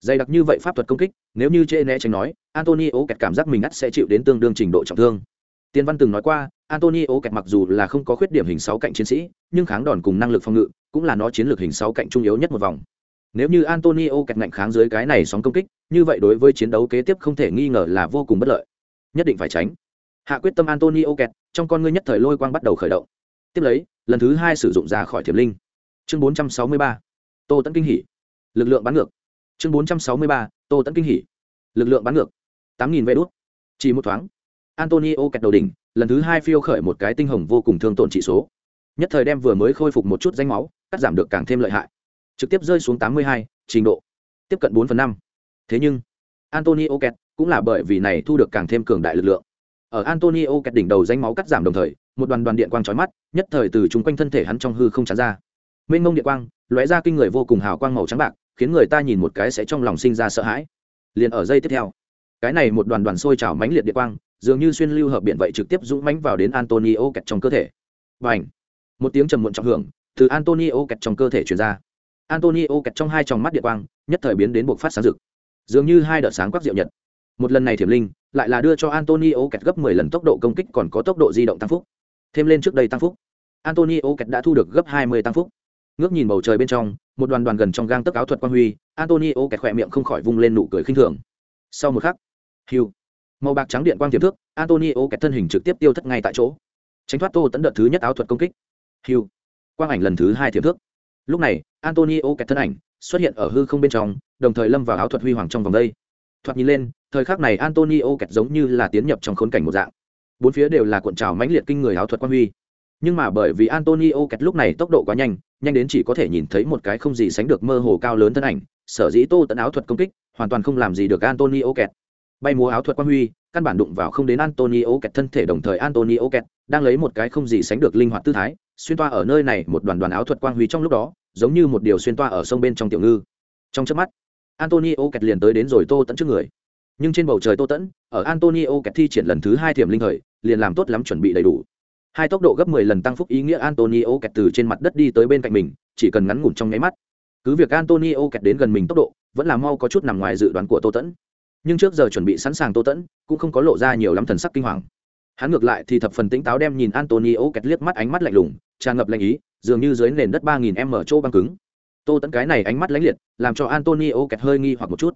S1: dày đặc như vậy pháp thuật công kích nếu như chê né tránh nói antonio kẹt cảm giác mình ắt sẽ chịu đến tương đương trình độ trọng thương. Tiên văn từng nói qua antonio kẹt mặc dù là không có khuyết điểm hình sáu cạnh chiến sĩ nhưng kháng đòn cùng năng lực phòng ngự cũng là nó chiến lược hình sáu cạnh trung yếu nhất một vòng. Nếu như antonio kẹt ngạnh kháng dưới cái này sóng công kích như vậy đối với chiến đấu kế tiếp không thể nghi ngờ là vô cùng bất lợi. Nhất định phải tránh. Hạ quyết tâm antonio kẹt trong con ngươi nhất thời lôi quang bắt đầu khởi động. Tiếp lấy lần thứ hai sử dụng ra khỏi thiểm linh. Chương 463, tô tấn kinh hỉ. Lực lượng bắn ngược chương 463, tô tấn kinh hỉ. Lực lượng bắn ngược. tám nghìn vé đốt chỉ một thoáng. Antonio kẹt đầu đỉnh lần thứ hai phiêu khởi một cái tinh hồng vô cùng thương tổn trị số. Nhất thời đem vừa mới khôi phục một chút danh máu cắt giảm được càng thêm lợi hại. Trực tiếp rơi xuống tám mươi hai trình độ. Tiếp cận bốn phần năm. Thế nhưng antonio kẹt cũng là bởi vì này thu được càng thêm cường đại lực lượng. Ở antonio kẹt đỉnh đầu danh máu cắt giảm đồng thời một đoàn đoàn điện quang trói mắt nhất thời từ chung quanh thân thể hắn trong hư không chán ra. Mênh mông điện quang lóe ra kinh người vô cùng hào quang màu trắng bạc khiến người ta nhìn một cái sẽ trong lòng sinh ra sợ hãi. Liền ở giây tiếp theo, cái này một đoàn đoàn sôi trào mãnh liệt điện quang, dường như xuyên lưu hợp biện vậy trực tiếp dũng mãnh vào đến antonio kẹt trong cơ thể. Và h một tiếng trầm muộn trọng hưởng từ antonio kẹt trong cơ thể truyền ra. Antonio kẹt trong hai tròng mắt điện quang, nhất thời biến đến buộc phát sáng rực. Dường như hai đợt sáng quắc diệu nhật. Một lần này thiểm linh, lại là đưa cho antonio kẹt gấp 10 lần tốc độ công kích còn có tốc độ di động tăng phúc. Thêm lên trước đây tăng phúc. Antonio kẹt đã thu được gấp 20 tăng phúc ngước nhìn bầu trời bên trong, một đoàn đoàn gần trong gang tấc áo thuật quang huy, antonio kẹt khỏe miệng không khỏi vung lên nụ cười khinh thường. Sau một khắc, hiu, màu bạc trắng điện quang tiềm thức, antonio kẹt thân hình trực tiếp tiêu thất ngay tại chỗ. Tránh thoát tô tấn đợt thứ nhất áo thuật công kích. Hiu, quang ảnh lần thứ hai tiềm thức. Lúc này, antonio kẹt thân ảnh xuất hiện ở hư không bên trong, đồng thời lâm vào áo thuật huy hoàng trong vòng đây. Thoạt nhìn lên, thời khắc này antonio kẹt giống như là tiến nhập trong khốn cảnh một dạng. Bốn phía đều là cuộn trào mãnh liệt kinh người áo thuật quang huy nhưng mà bởi vì antonio kẹt lúc này tốc độ quá nhanh nhanh đến chỉ có thể nhìn thấy một cái không gì sánh được mơ hồ cao lớn thân ảnh, sở dĩ tô tận áo thuật công kích, hoàn toàn không làm gì được antonio kẹt. Bay múa áo thuật quang huy, căn bản đụng vào không đến antonio kẹt thân thể đồng thời antonio kẹt đang lấy một cái không gì sánh được linh hoạt tư thái, xuyên toa ở nơi này một đoàn đoàn áo thuật quang huy trong lúc đó, giống như một điều xuyên toa ở sông bên trong tiểu ngư. Trong chớp mắt, antonio kẹt liền tới đến rồi tô tẫn trước người. Nhưng trên bầu trời tô tẫn ở antonio kẹt thi triển lần thứ hai thiểm linh thời, liền làm tốt lắm chuẩn bị đầy đủ hai tốc độ gấp mười lần tăng phúc ý nghĩa antonio kẹt từ trên mặt đất đi tới bên cạnh mình, chỉ cần ngắn ngủn trong nháy mắt. Cứ việc antonio kẹt đến gần mình tốc độ, vẫn là mau có chút nằm ngoài dự đoán của tô tẫn. Nhưng trước giờ chuẩn bị sẵn sàng tô tẫn, cũng không có lộ ra nhiều lắm thần sắc kinh hoàng. Hắn ngược lại thì thập phần tĩnh táo đem nhìn antonio kẹt liếc mắt ánh mắt lạnh lùng, tràn ngập lạnh ý, dường như dưới nền đất ba nghìn m chỗ băng cứng. Tô tẫn cái này ánh mắt lãnh liệt, làm cho antonio kẹt hơi nghi hoặc một chút.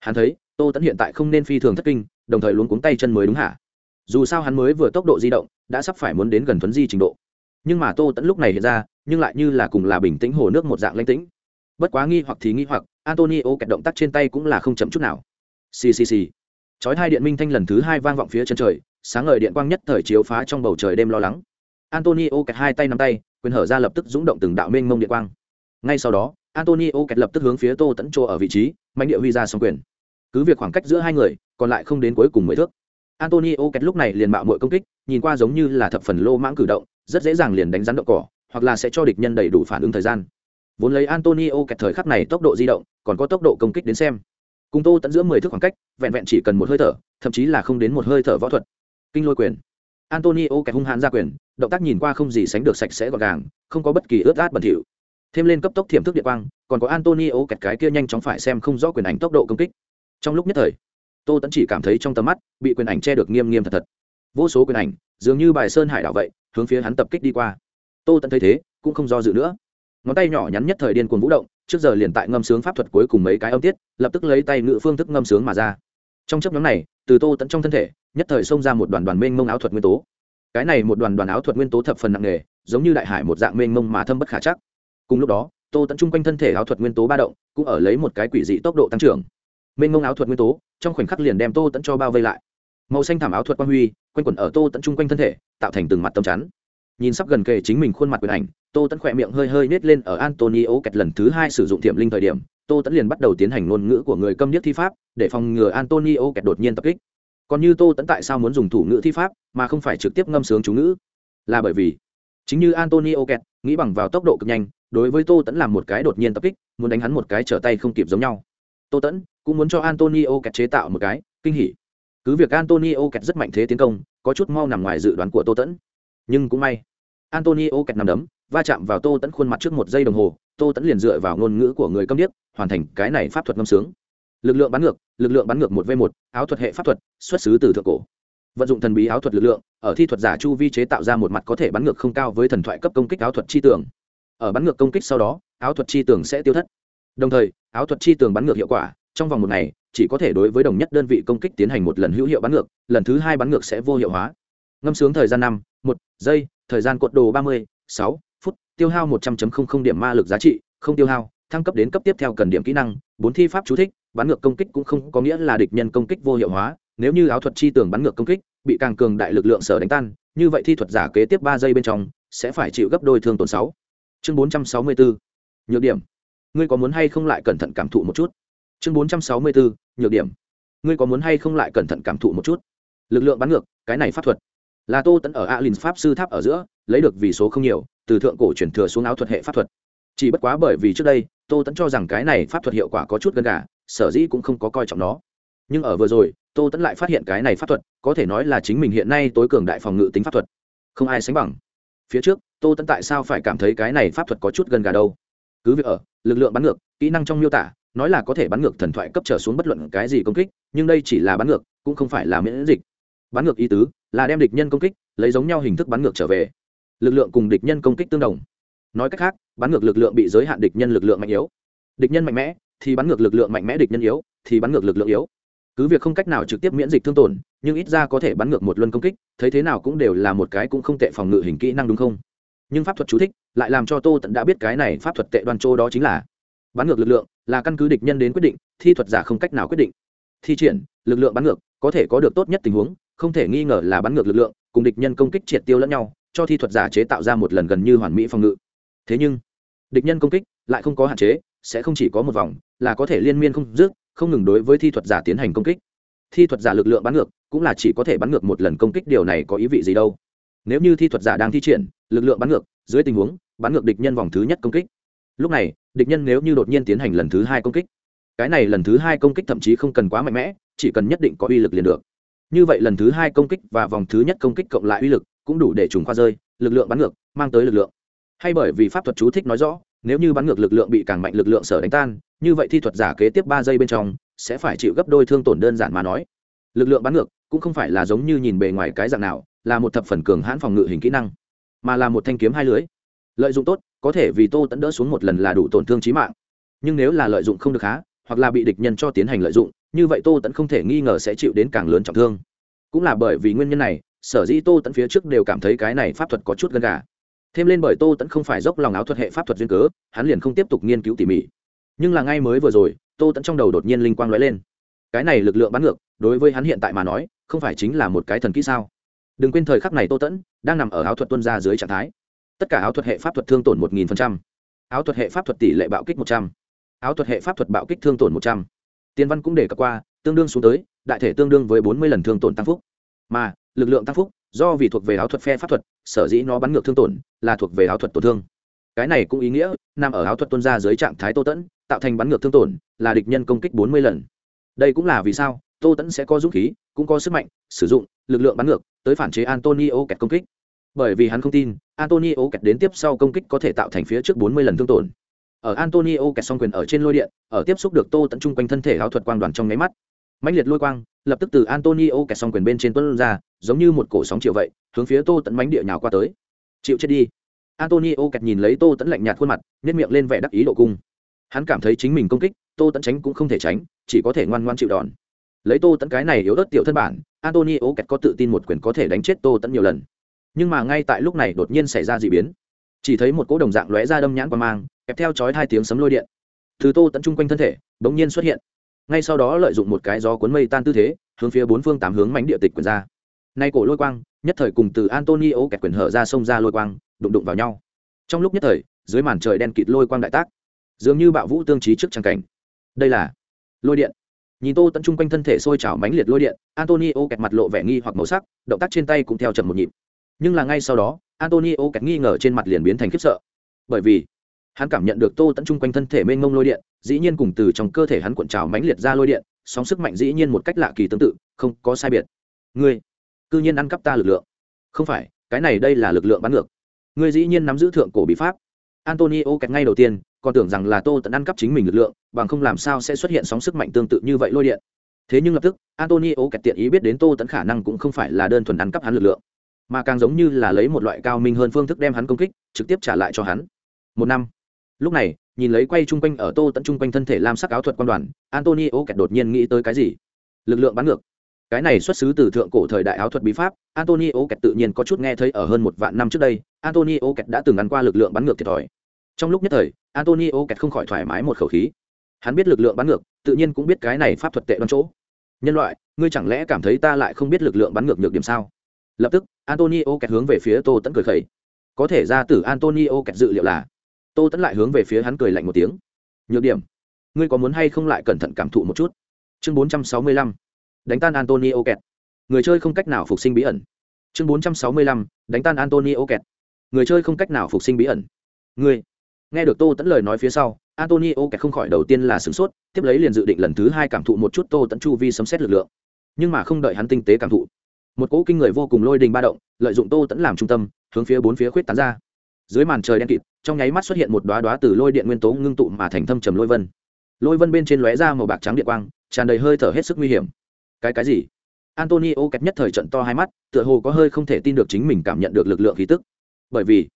S1: Hắn thấy, tô tẫn hiện tại không nên phi thường thất kinh, đồng thời luống cuống tay chân mới đúng hả? Dù sao hắn mới vừa tốc độ di động, đã sắp phải muốn đến gần thuấn di trình độ. Nhưng mà tô tẫn lúc này hiện ra, nhưng lại như là cùng là bình tĩnh hồ nước một dạng lãnh tĩnh. Bất quá nghi hoặc thì nghi hoặc, antonio kẹt động tác trên tay cũng là không chậm chút nào. Ccc chói hai điện minh thanh lần thứ hai vang vọng phía chân trời, sáng ngời điện quang nhất thời chiếu phá trong bầu trời đêm lo lắng. Antonio kẹt hai tay nắm tay, quyền hở ra lập tức rúng động từng đạo mênh mông điện quang. Ngay sau đó, antonio kẹt lập tức hướng phía tô tẫn chỗ ở vị trí, mạnh địa huy ra xong quyền. Cứ việc khoảng cách giữa hai người, còn lại không đến cuối cùng mười thước antonio kẹt lúc này liền mạo mọi công kích, nhìn qua giống như là thập phần lô mãng cử động, rất dễ dàng liền đánh rắn động cỏ, hoặc là sẽ cho địch nhân đầy đủ phản ứng thời gian. Vốn lấy antonio kẹt thời khắc này tốc độ di động, còn có tốc độ công kích đến xem. Cùng tô tận giữa mười thước khoảng cách, vẹn vẹn chỉ cần một hơi thở, thậm chí là không đến một hơi thở võ thuật. Kinh lôi quyền. Antonio kẹt hung hãn ra quyền, động tác nhìn qua không gì sánh được sạch sẽ gọn gàng, không có bất kỳ ướt át bẩn thỉu. Thêm lên cấp tốc thiểm thức địa quang, còn có antonio kẹt cái kia nhanh chóng phải xem không rõ quyền ảnh tốc độ công kích. Trong lúc nhất thời tô tẫn chỉ cảm thấy trong tầm mắt, bị quyền ảnh che được nghiêm nghiêm thật thật. Vô số quyền ảnh, dường như bài sơn hải đảo vậy, hướng phía hắn tập kích đi qua. Tô tẫn thấy thế, cũng không do dự nữa. Ngón tay nhỏ nhắn nhất thời điên cuồng vũ động, trước giờ liền tại ngâm sướng pháp thuật cuối cùng mấy cái âm tiết, lập tức lấy tay ngự phương thức ngâm sướng mà ra. Trong chấp nhóm này, từ tô tẫn trong thân thể, nhất thời xông ra một đoàn đoàn mênh mông áo thuật nguyên tố. Cái này một đoàn đoàn áo thuật nguyên tố thập phần nặng nề, giống như đại hải một dạng mênh mông mà thâm bất khả chắc. Cùng lúc đó, tô tẫn chung quanh thân thể áo thuật nguyên tố ba động, cũng ở lấy một cái quỷ dị tốc độ tăng trưởng mênh mông áo thuật nguyên tố, trong khoảnh khắc liền đem tô tẫn cho bao vây lại. Màu xanh thảm áo thuật quang huy, quanh quẩn ở tô tẫn chung quanh thân thể, tạo thành từng mặt tầm chắn. Nhìn sắp gần kề chính mình khuôn mặt quyền ảnh, tô tẫn khỏe miệng hơi hơi nết lên ở antonio kẹt lần thứ hai sử dụng thiểm linh thời điểm, tô tẫn liền bắt đầu tiến hành ngôn ngữ của người câm điếc thi pháp, để phòng ngừa antonio kẹt đột nhiên tập kích. Còn như tô tẫn tại sao muốn dùng thủ ngữ thi pháp, mà không phải trực tiếp ngâm sướng chú ngữ? Là bởi vì, chính như antonio kẹt, nghĩ bằng vào tốc độ cực nhanh, đối với tô tẫn làm một cái đột nhiên tập kích, muốn đánh hắn một cái trở tay không kịp giống nhau. Tô tẫn cũng muốn cho antonio kẹt chế tạo một cái, kinh hỉ. Cứ việc antonio kẹt rất mạnh thế tiến công, có chút mau nằm ngoài dự đoán của tô tẫn. Nhưng cũng may, antonio kẹt nằm đấm, va chạm vào tô tẫn khuôn mặt trước một giây đồng hồ, tô tẫn liền dựa vào ngôn ngữ của người câm điếc, hoàn thành cái này pháp thuật ngâm sướng. Lực lượng bắn ngược, lực lượng bắn ngược một v một, áo thuật hệ pháp thuật, xuất xứ từ thượng cổ. Vận dụng thần bí áo thuật lực lượng, ở thi thuật giả chu vi chế tạo ra một mặt có thể bắn ngược không cao với thần thoại cấp công kích áo thuật chi tưởng ở bắn ngược công kích sau đó, áo thuật chi tưởng sẽ tiêu thất. Đồng thời, áo thuật chi tường bắn ngược hiệu quả trong vòng một ngày, chỉ có thể đối với đồng nhất đơn vị công kích tiến hành một lần hữu hiệu bắn ngược, lần thứ hai bắn ngược sẽ vô hiệu hóa. Ngâm sướng thời gian năm, một giây, thời gian cột đồ ba mươi, sáu phút, tiêu hao một trăm linh điểm ma lực giá trị, không tiêu hao, thăng cấp đến cấp tiếp theo cần điểm kỹ năng, bốn thi pháp chú thích, bắn ngược công kích cũng không có nghĩa là địch nhân công kích vô hiệu hóa, nếu như áo thuật chi tường bắn ngược công kích, bị càng cường đại lực lượng sở đánh tan, như vậy thi thuật giả kế tiếp ba giây bên trong sẽ phải chịu gấp đôi thương tổn sáu. Chương bốn trăm sáu mươi bốn, nhược điểm. Ngươi có muốn hay không lại cẩn thận cảm thụ một chút? Chương bốn trăm sáu mươi bốn nhược điểm. Ngươi có muốn hay không lại cẩn thận cảm thụ một chút? Lực lượng bắn ngược, cái này pháp thuật. Là tô tẫn ở alin pháp sư tháp ở giữa, lấy được vì số không nhiều, từ thượng cổ chuyển thừa xuống áo thuật hệ pháp thuật. Chỉ bất quá bởi vì trước đây, tô tẫn cho rằng cái này pháp thuật hiệu quả có chút gần gà, sở dĩ cũng không có coi trọng nó. Nhưng ở vừa rồi, tô tẫn lại phát hiện cái này pháp thuật, có thể nói là chính mình hiện nay tối cường đại phòng ngự tính pháp thuật. Không ai sánh bằng. Phía trước, tô tẫn tại sao phải cảm thấy cái này pháp thuật có chút gần gà đâu? Cứ việc ở, lực lượng bắn ngược, kỹ năng trong miêu tả nói là có thể bắn ngược thần thoại cấp trở xuống bất luận cái gì công kích, nhưng đây chỉ là bắn ngược, cũng không phải là miễn dịch. Bắn ngược ý tứ là đem địch nhân công kích, lấy giống nhau hình thức bắn ngược trở về. Lực lượng cùng địch nhân công kích tương đồng. Nói cách khác, bắn ngược lực lượng bị giới hạn địch nhân lực lượng mạnh yếu. Địch nhân mạnh mẽ, thì bắn ngược lực lượng mạnh mẽ địch nhân yếu, thì bắn ngược lực lượng yếu. Cứ việc không cách nào trực tiếp miễn dịch thương tổn, nhưng ít ra có thể bắn ngược một luân công kích, thấy thế nào cũng đều là một cái cũng không tệ phòng ngự hình kỹ năng đúng không? Nhưng pháp thuật chú thích lại làm cho tô tận đã biết cái này pháp thuật tệ đoan châu đó chính là bắn ngược lực lượng là căn cứ địch nhân đến quyết định, thi thuật giả không cách nào quyết định. Thi triển, lực lượng bắn ngược, có thể có được tốt nhất tình huống, không thể nghi ngờ là bắn ngược lực lượng, cùng địch nhân công kích triệt tiêu lẫn nhau, cho thi thuật giả chế tạo ra một lần gần như hoàn mỹ phòng ngự. Thế nhưng, địch nhân công kích lại không có hạn chế, sẽ không chỉ có một vòng, là có thể liên miên không dứt, không ngừng đối với thi thuật giả tiến hành công kích. Thi thuật giả lực lượng bắn ngược, cũng là chỉ có thể bắn ngược một lần công kích, điều này có ý vị gì đâu? Nếu như thi thuật giả đang thi triển, lực lượng bắn ngược, dưới tình huống, bắn ngược địch nhân vòng thứ nhất công kích lúc này, địch nhân nếu như đột nhiên tiến hành lần thứ hai công kích, cái này lần thứ hai công kích thậm chí không cần quá mạnh mẽ, chỉ cần nhất định có uy lực liền được. Như vậy lần thứ hai công kích và vòng thứ nhất công kích cộng lại uy lực cũng đủ để trùng khoa rơi, lực lượng bắn ngược mang tới lực lượng. Hay bởi vì pháp thuật chú thích nói rõ, nếu như bắn ngược lực lượng bị càng mạnh lực lượng sở đánh tan, như vậy thi thuật giả kế tiếp ba giây bên trong sẽ phải chịu gấp đôi thương tổn đơn giản mà nói. Lực lượng bắn ngược cũng không phải là giống như nhìn bề ngoài cái dạng nào, là một thập phần cường hãn phòng ngự hình kỹ năng, mà là một thanh kiếm hai lưới. Lợi dụng tốt có thể vì tô tẫn đỡ xuống một lần là đủ tổn thương trí mạng. Nhưng nếu là lợi dụng không được há hoặc là bị địch nhân cho tiến hành lợi dụng, như vậy tô tẫn không thể nghi ngờ sẽ chịu đến càng lớn trọng thương. Cũng là bởi vì nguyên nhân này, sở dĩ tô tẫn phía trước đều cảm thấy cái này pháp thuật có chút gần gà. Thêm lên bởi tô tẫn không phải dốc lòng áo thuật hệ pháp thuật duyên cớ, hắn liền không tiếp tục nghiên cứu tỉ mỉ. Nhưng là ngay mới vừa rồi, tô tẫn trong đầu đột nhiên linh quang lóe lên. Cái này lực lượng bắn ngược, đối với hắn hiện tại mà nói, không phải chính là một cái thần kỹ sao? Đừng quên thời khắc này tô tẫn đang nằm ở áo thuật tuân ra dưới trạng thái tất cả áo thuật hệ pháp thuật thương tổn một nghìn áo thuật hệ pháp thuật tỷ lệ bạo kích một trăm. Áo thuật hệ pháp thuật bạo kích thương tổn một trăm. Tiên văn cũng để cập qua, tương đương xuống tới, đại thể tương đương với bốn mươi lần thương tổn tăng phúc. Mà, lực lượng tăng phúc, do vì thuộc về áo thuật phe pháp thuật, sở dĩ nó bắn ngược thương tổn, là thuộc về áo thuật tổn thương. Cái này cũng ý nghĩa, nằm ở áo thuật tuân ra dưới trạng thái tô tẫn, tạo thành bắn ngược thương tổn, là địch nhân công kích bốn mươi lần. Đây cũng là vì sao, tô tẫn sẽ có dũng khí, cũng có sức mạnh, sử dụng lực lượng bắn ngược, tới phản chế antonio kẹt công kích bởi vì hắn không tin, antonio kẹt đến tiếp sau công kích có thể tạo thành phía trước bốn mươi lần thương tổn. Ở antonio kẹt song quyền ở trên lôi điện, ở tiếp xúc được tô tận trung quanh thân thể áo thuật quang đoàn trong nháy mắt. Mãnh liệt lôi quang, lập tức từ antonio kẹt song quyền bên trên tuân ra, giống như một cổ sóng triệu vậy, hướng phía tô tận mánh địa nhào qua tới. Chịu chết đi. Antonio kẹt nhìn lấy tô tận lạnh nhạt khuôn mặt nếp miệng lên vẻ đắc ý độ cung. Hắn cảm thấy chính mình công kích, tô tận tránh cũng không thể tránh, chỉ có thể ngoan ngoan chịu đòn. Lấy tô tận cái này yếu ớt tiểu thân bản, antonio kẹt có tự tin một quyền có thể đánh chết tô tận nhiều lần nhưng mà ngay tại lúc này đột nhiên xảy ra d ị biến. Chỉ thấy một cỗ đồng dạng lóe ra đâm nhãn qua mang, kẹp theo chói hai tiếng sấm lôi điện. Thứ tô tận chung quanh thân thể đ ố n g nhiên xuất hiện. Ngay sau đó lợi dụng một cái gió cuốn mây tan tư thế, hướng phía bốn phương tám hướng mánh địa tịch quyền ra. Nay cổ lôi quang, nhất thời cùng từ antonio kẹt quyền hở ra sông ra lôi quang, đụng đụng vào nhau. Trong lúc nhất thời, dưới màn trời đen kịt lôi quang đại tác, dường như bạo vũ tương trí trước trang cảnh. Đây là lôi điện. Nhìn tô tận chung quanh thân thể sôi trào mánh liệt lôi điện, antonio kẹt mặt lộ vẻ nghi hoặc màu sắc, động tác trên tay cũng theo chậm một nhịp nhưng là ngay sau đó, antonio kẹt nghi ngờ trên mặt liền biến thành khiếp sợ. Bởi vì, hắn cảm nhận được tô tẫn chung quanh thân thể mênh mông lôi điện, dĩ nhiên cùng từ trong cơ thể hắn cuộn trào mãnh liệt ra lôi điện, sóng sức mạnh dĩ nhiên một cách lạ kỳ tương tự, không có sai biệt. Ngươi, cư nhiên ăn cắp ta lực lượng. Không phải, cái này đây là lực lượng bắn ngược. Ngươi dĩ nhiên nắm giữ thượng cổ bí pháp. Antonio kẹt ngay đầu tiên, còn tưởng rằng là tô tẫn ăn cắp chính mình lực lượng, bằng không làm sao sẽ xuất hiện sóng sức mạnh tương tự như vậy lôi điện. Thế nhưng lập tức, antonio kẹt tiện ý biết đến tô tẫn khả năng cũng không phải là đơn thuần ăn cắp hắn lực lượng mà càng giống như là lấy một loại cao minh hơn phương thức đem hắn công kích, trực tiếp trả lại cho hắn. Một năm. Lúc này, nhìn lấy quay chung quanh ở tô tẫn chung quanh thân thể lam sắc áo thuật quan đoàn, antonio kẹt đột nhiên nghĩ tới cái gì? Lực lượng bắn ngược. Cái này xuất xứ từ thượng cổ thời đại áo thuật bí pháp, antonio kẹt tự nhiên có chút nghe thấy ở hơn một vạn năm trước đây, antonio kẹt đã từng ăn qua lực lượng bắn ngược thiệt thòi. Trong lúc nhất thời, antonio kẹt không khỏi thoải mái một khẩu khí. Hắn biết lực lượng bắn ngược, tự nhiên cũng biết cái này pháp thuật tệ đoan chỗ. Nhân loại, ngươi chẳng lẽ cảm thấy ta lại không biết lực lượng bắn ngược nhược điểm sao? Lập tức antonio kẹt hướng về phía tô tẫn cười khẩy. Có thể ra từ antonio kẹt dự liệu là, tô tẫn lại hướng về phía hắn cười lạnh một tiếng. Nhược điểm, ngươi có muốn hay không lại cẩn thận cảm thụ một chút? Chương bốn trăm sáu mươi lăm, đánh tan antonio kẹt. Người chơi không cách nào phục sinh bí ẩn. Chương bốn trăm sáu mươi lăm, đánh tan antonio kẹt. Người chơi không cách nào phục sinh bí ẩn. Ngươi, nghe được tô tẫn lời nói phía sau, antonio kẹt không khỏi đầu tiên là sửng sốt, tiếp lấy liền dự định lần thứ hai cảm thụ một chút tô tẫn chu vi sấm xét lực lượng. Nhưng mà không đợi hắn tinh tế cảm thụ một cỗ kinh người vô cùng lôi đình ba động, lợi dụng tô tẫn làm trung tâm, hướng phía bốn phía khuyết tán ra. Dưới màn trời đen kịt, trong nháy mắt xuất hiện một đoá đoá từ lôi điện nguyên tố ngưng tụ mà thành thâm trầm lôi vân. Lôi vân bên trên lóe ra màu bạc trắng điện quang, tràn đầy hơi thở hết sức nguy hiểm. Cái cái gì? Antonio kẹp nhất thời trận to hai mắt, tựa hồ có hơi không thể tin được chính mình cảm nhận được lực lượng khí tức. Bởi vì,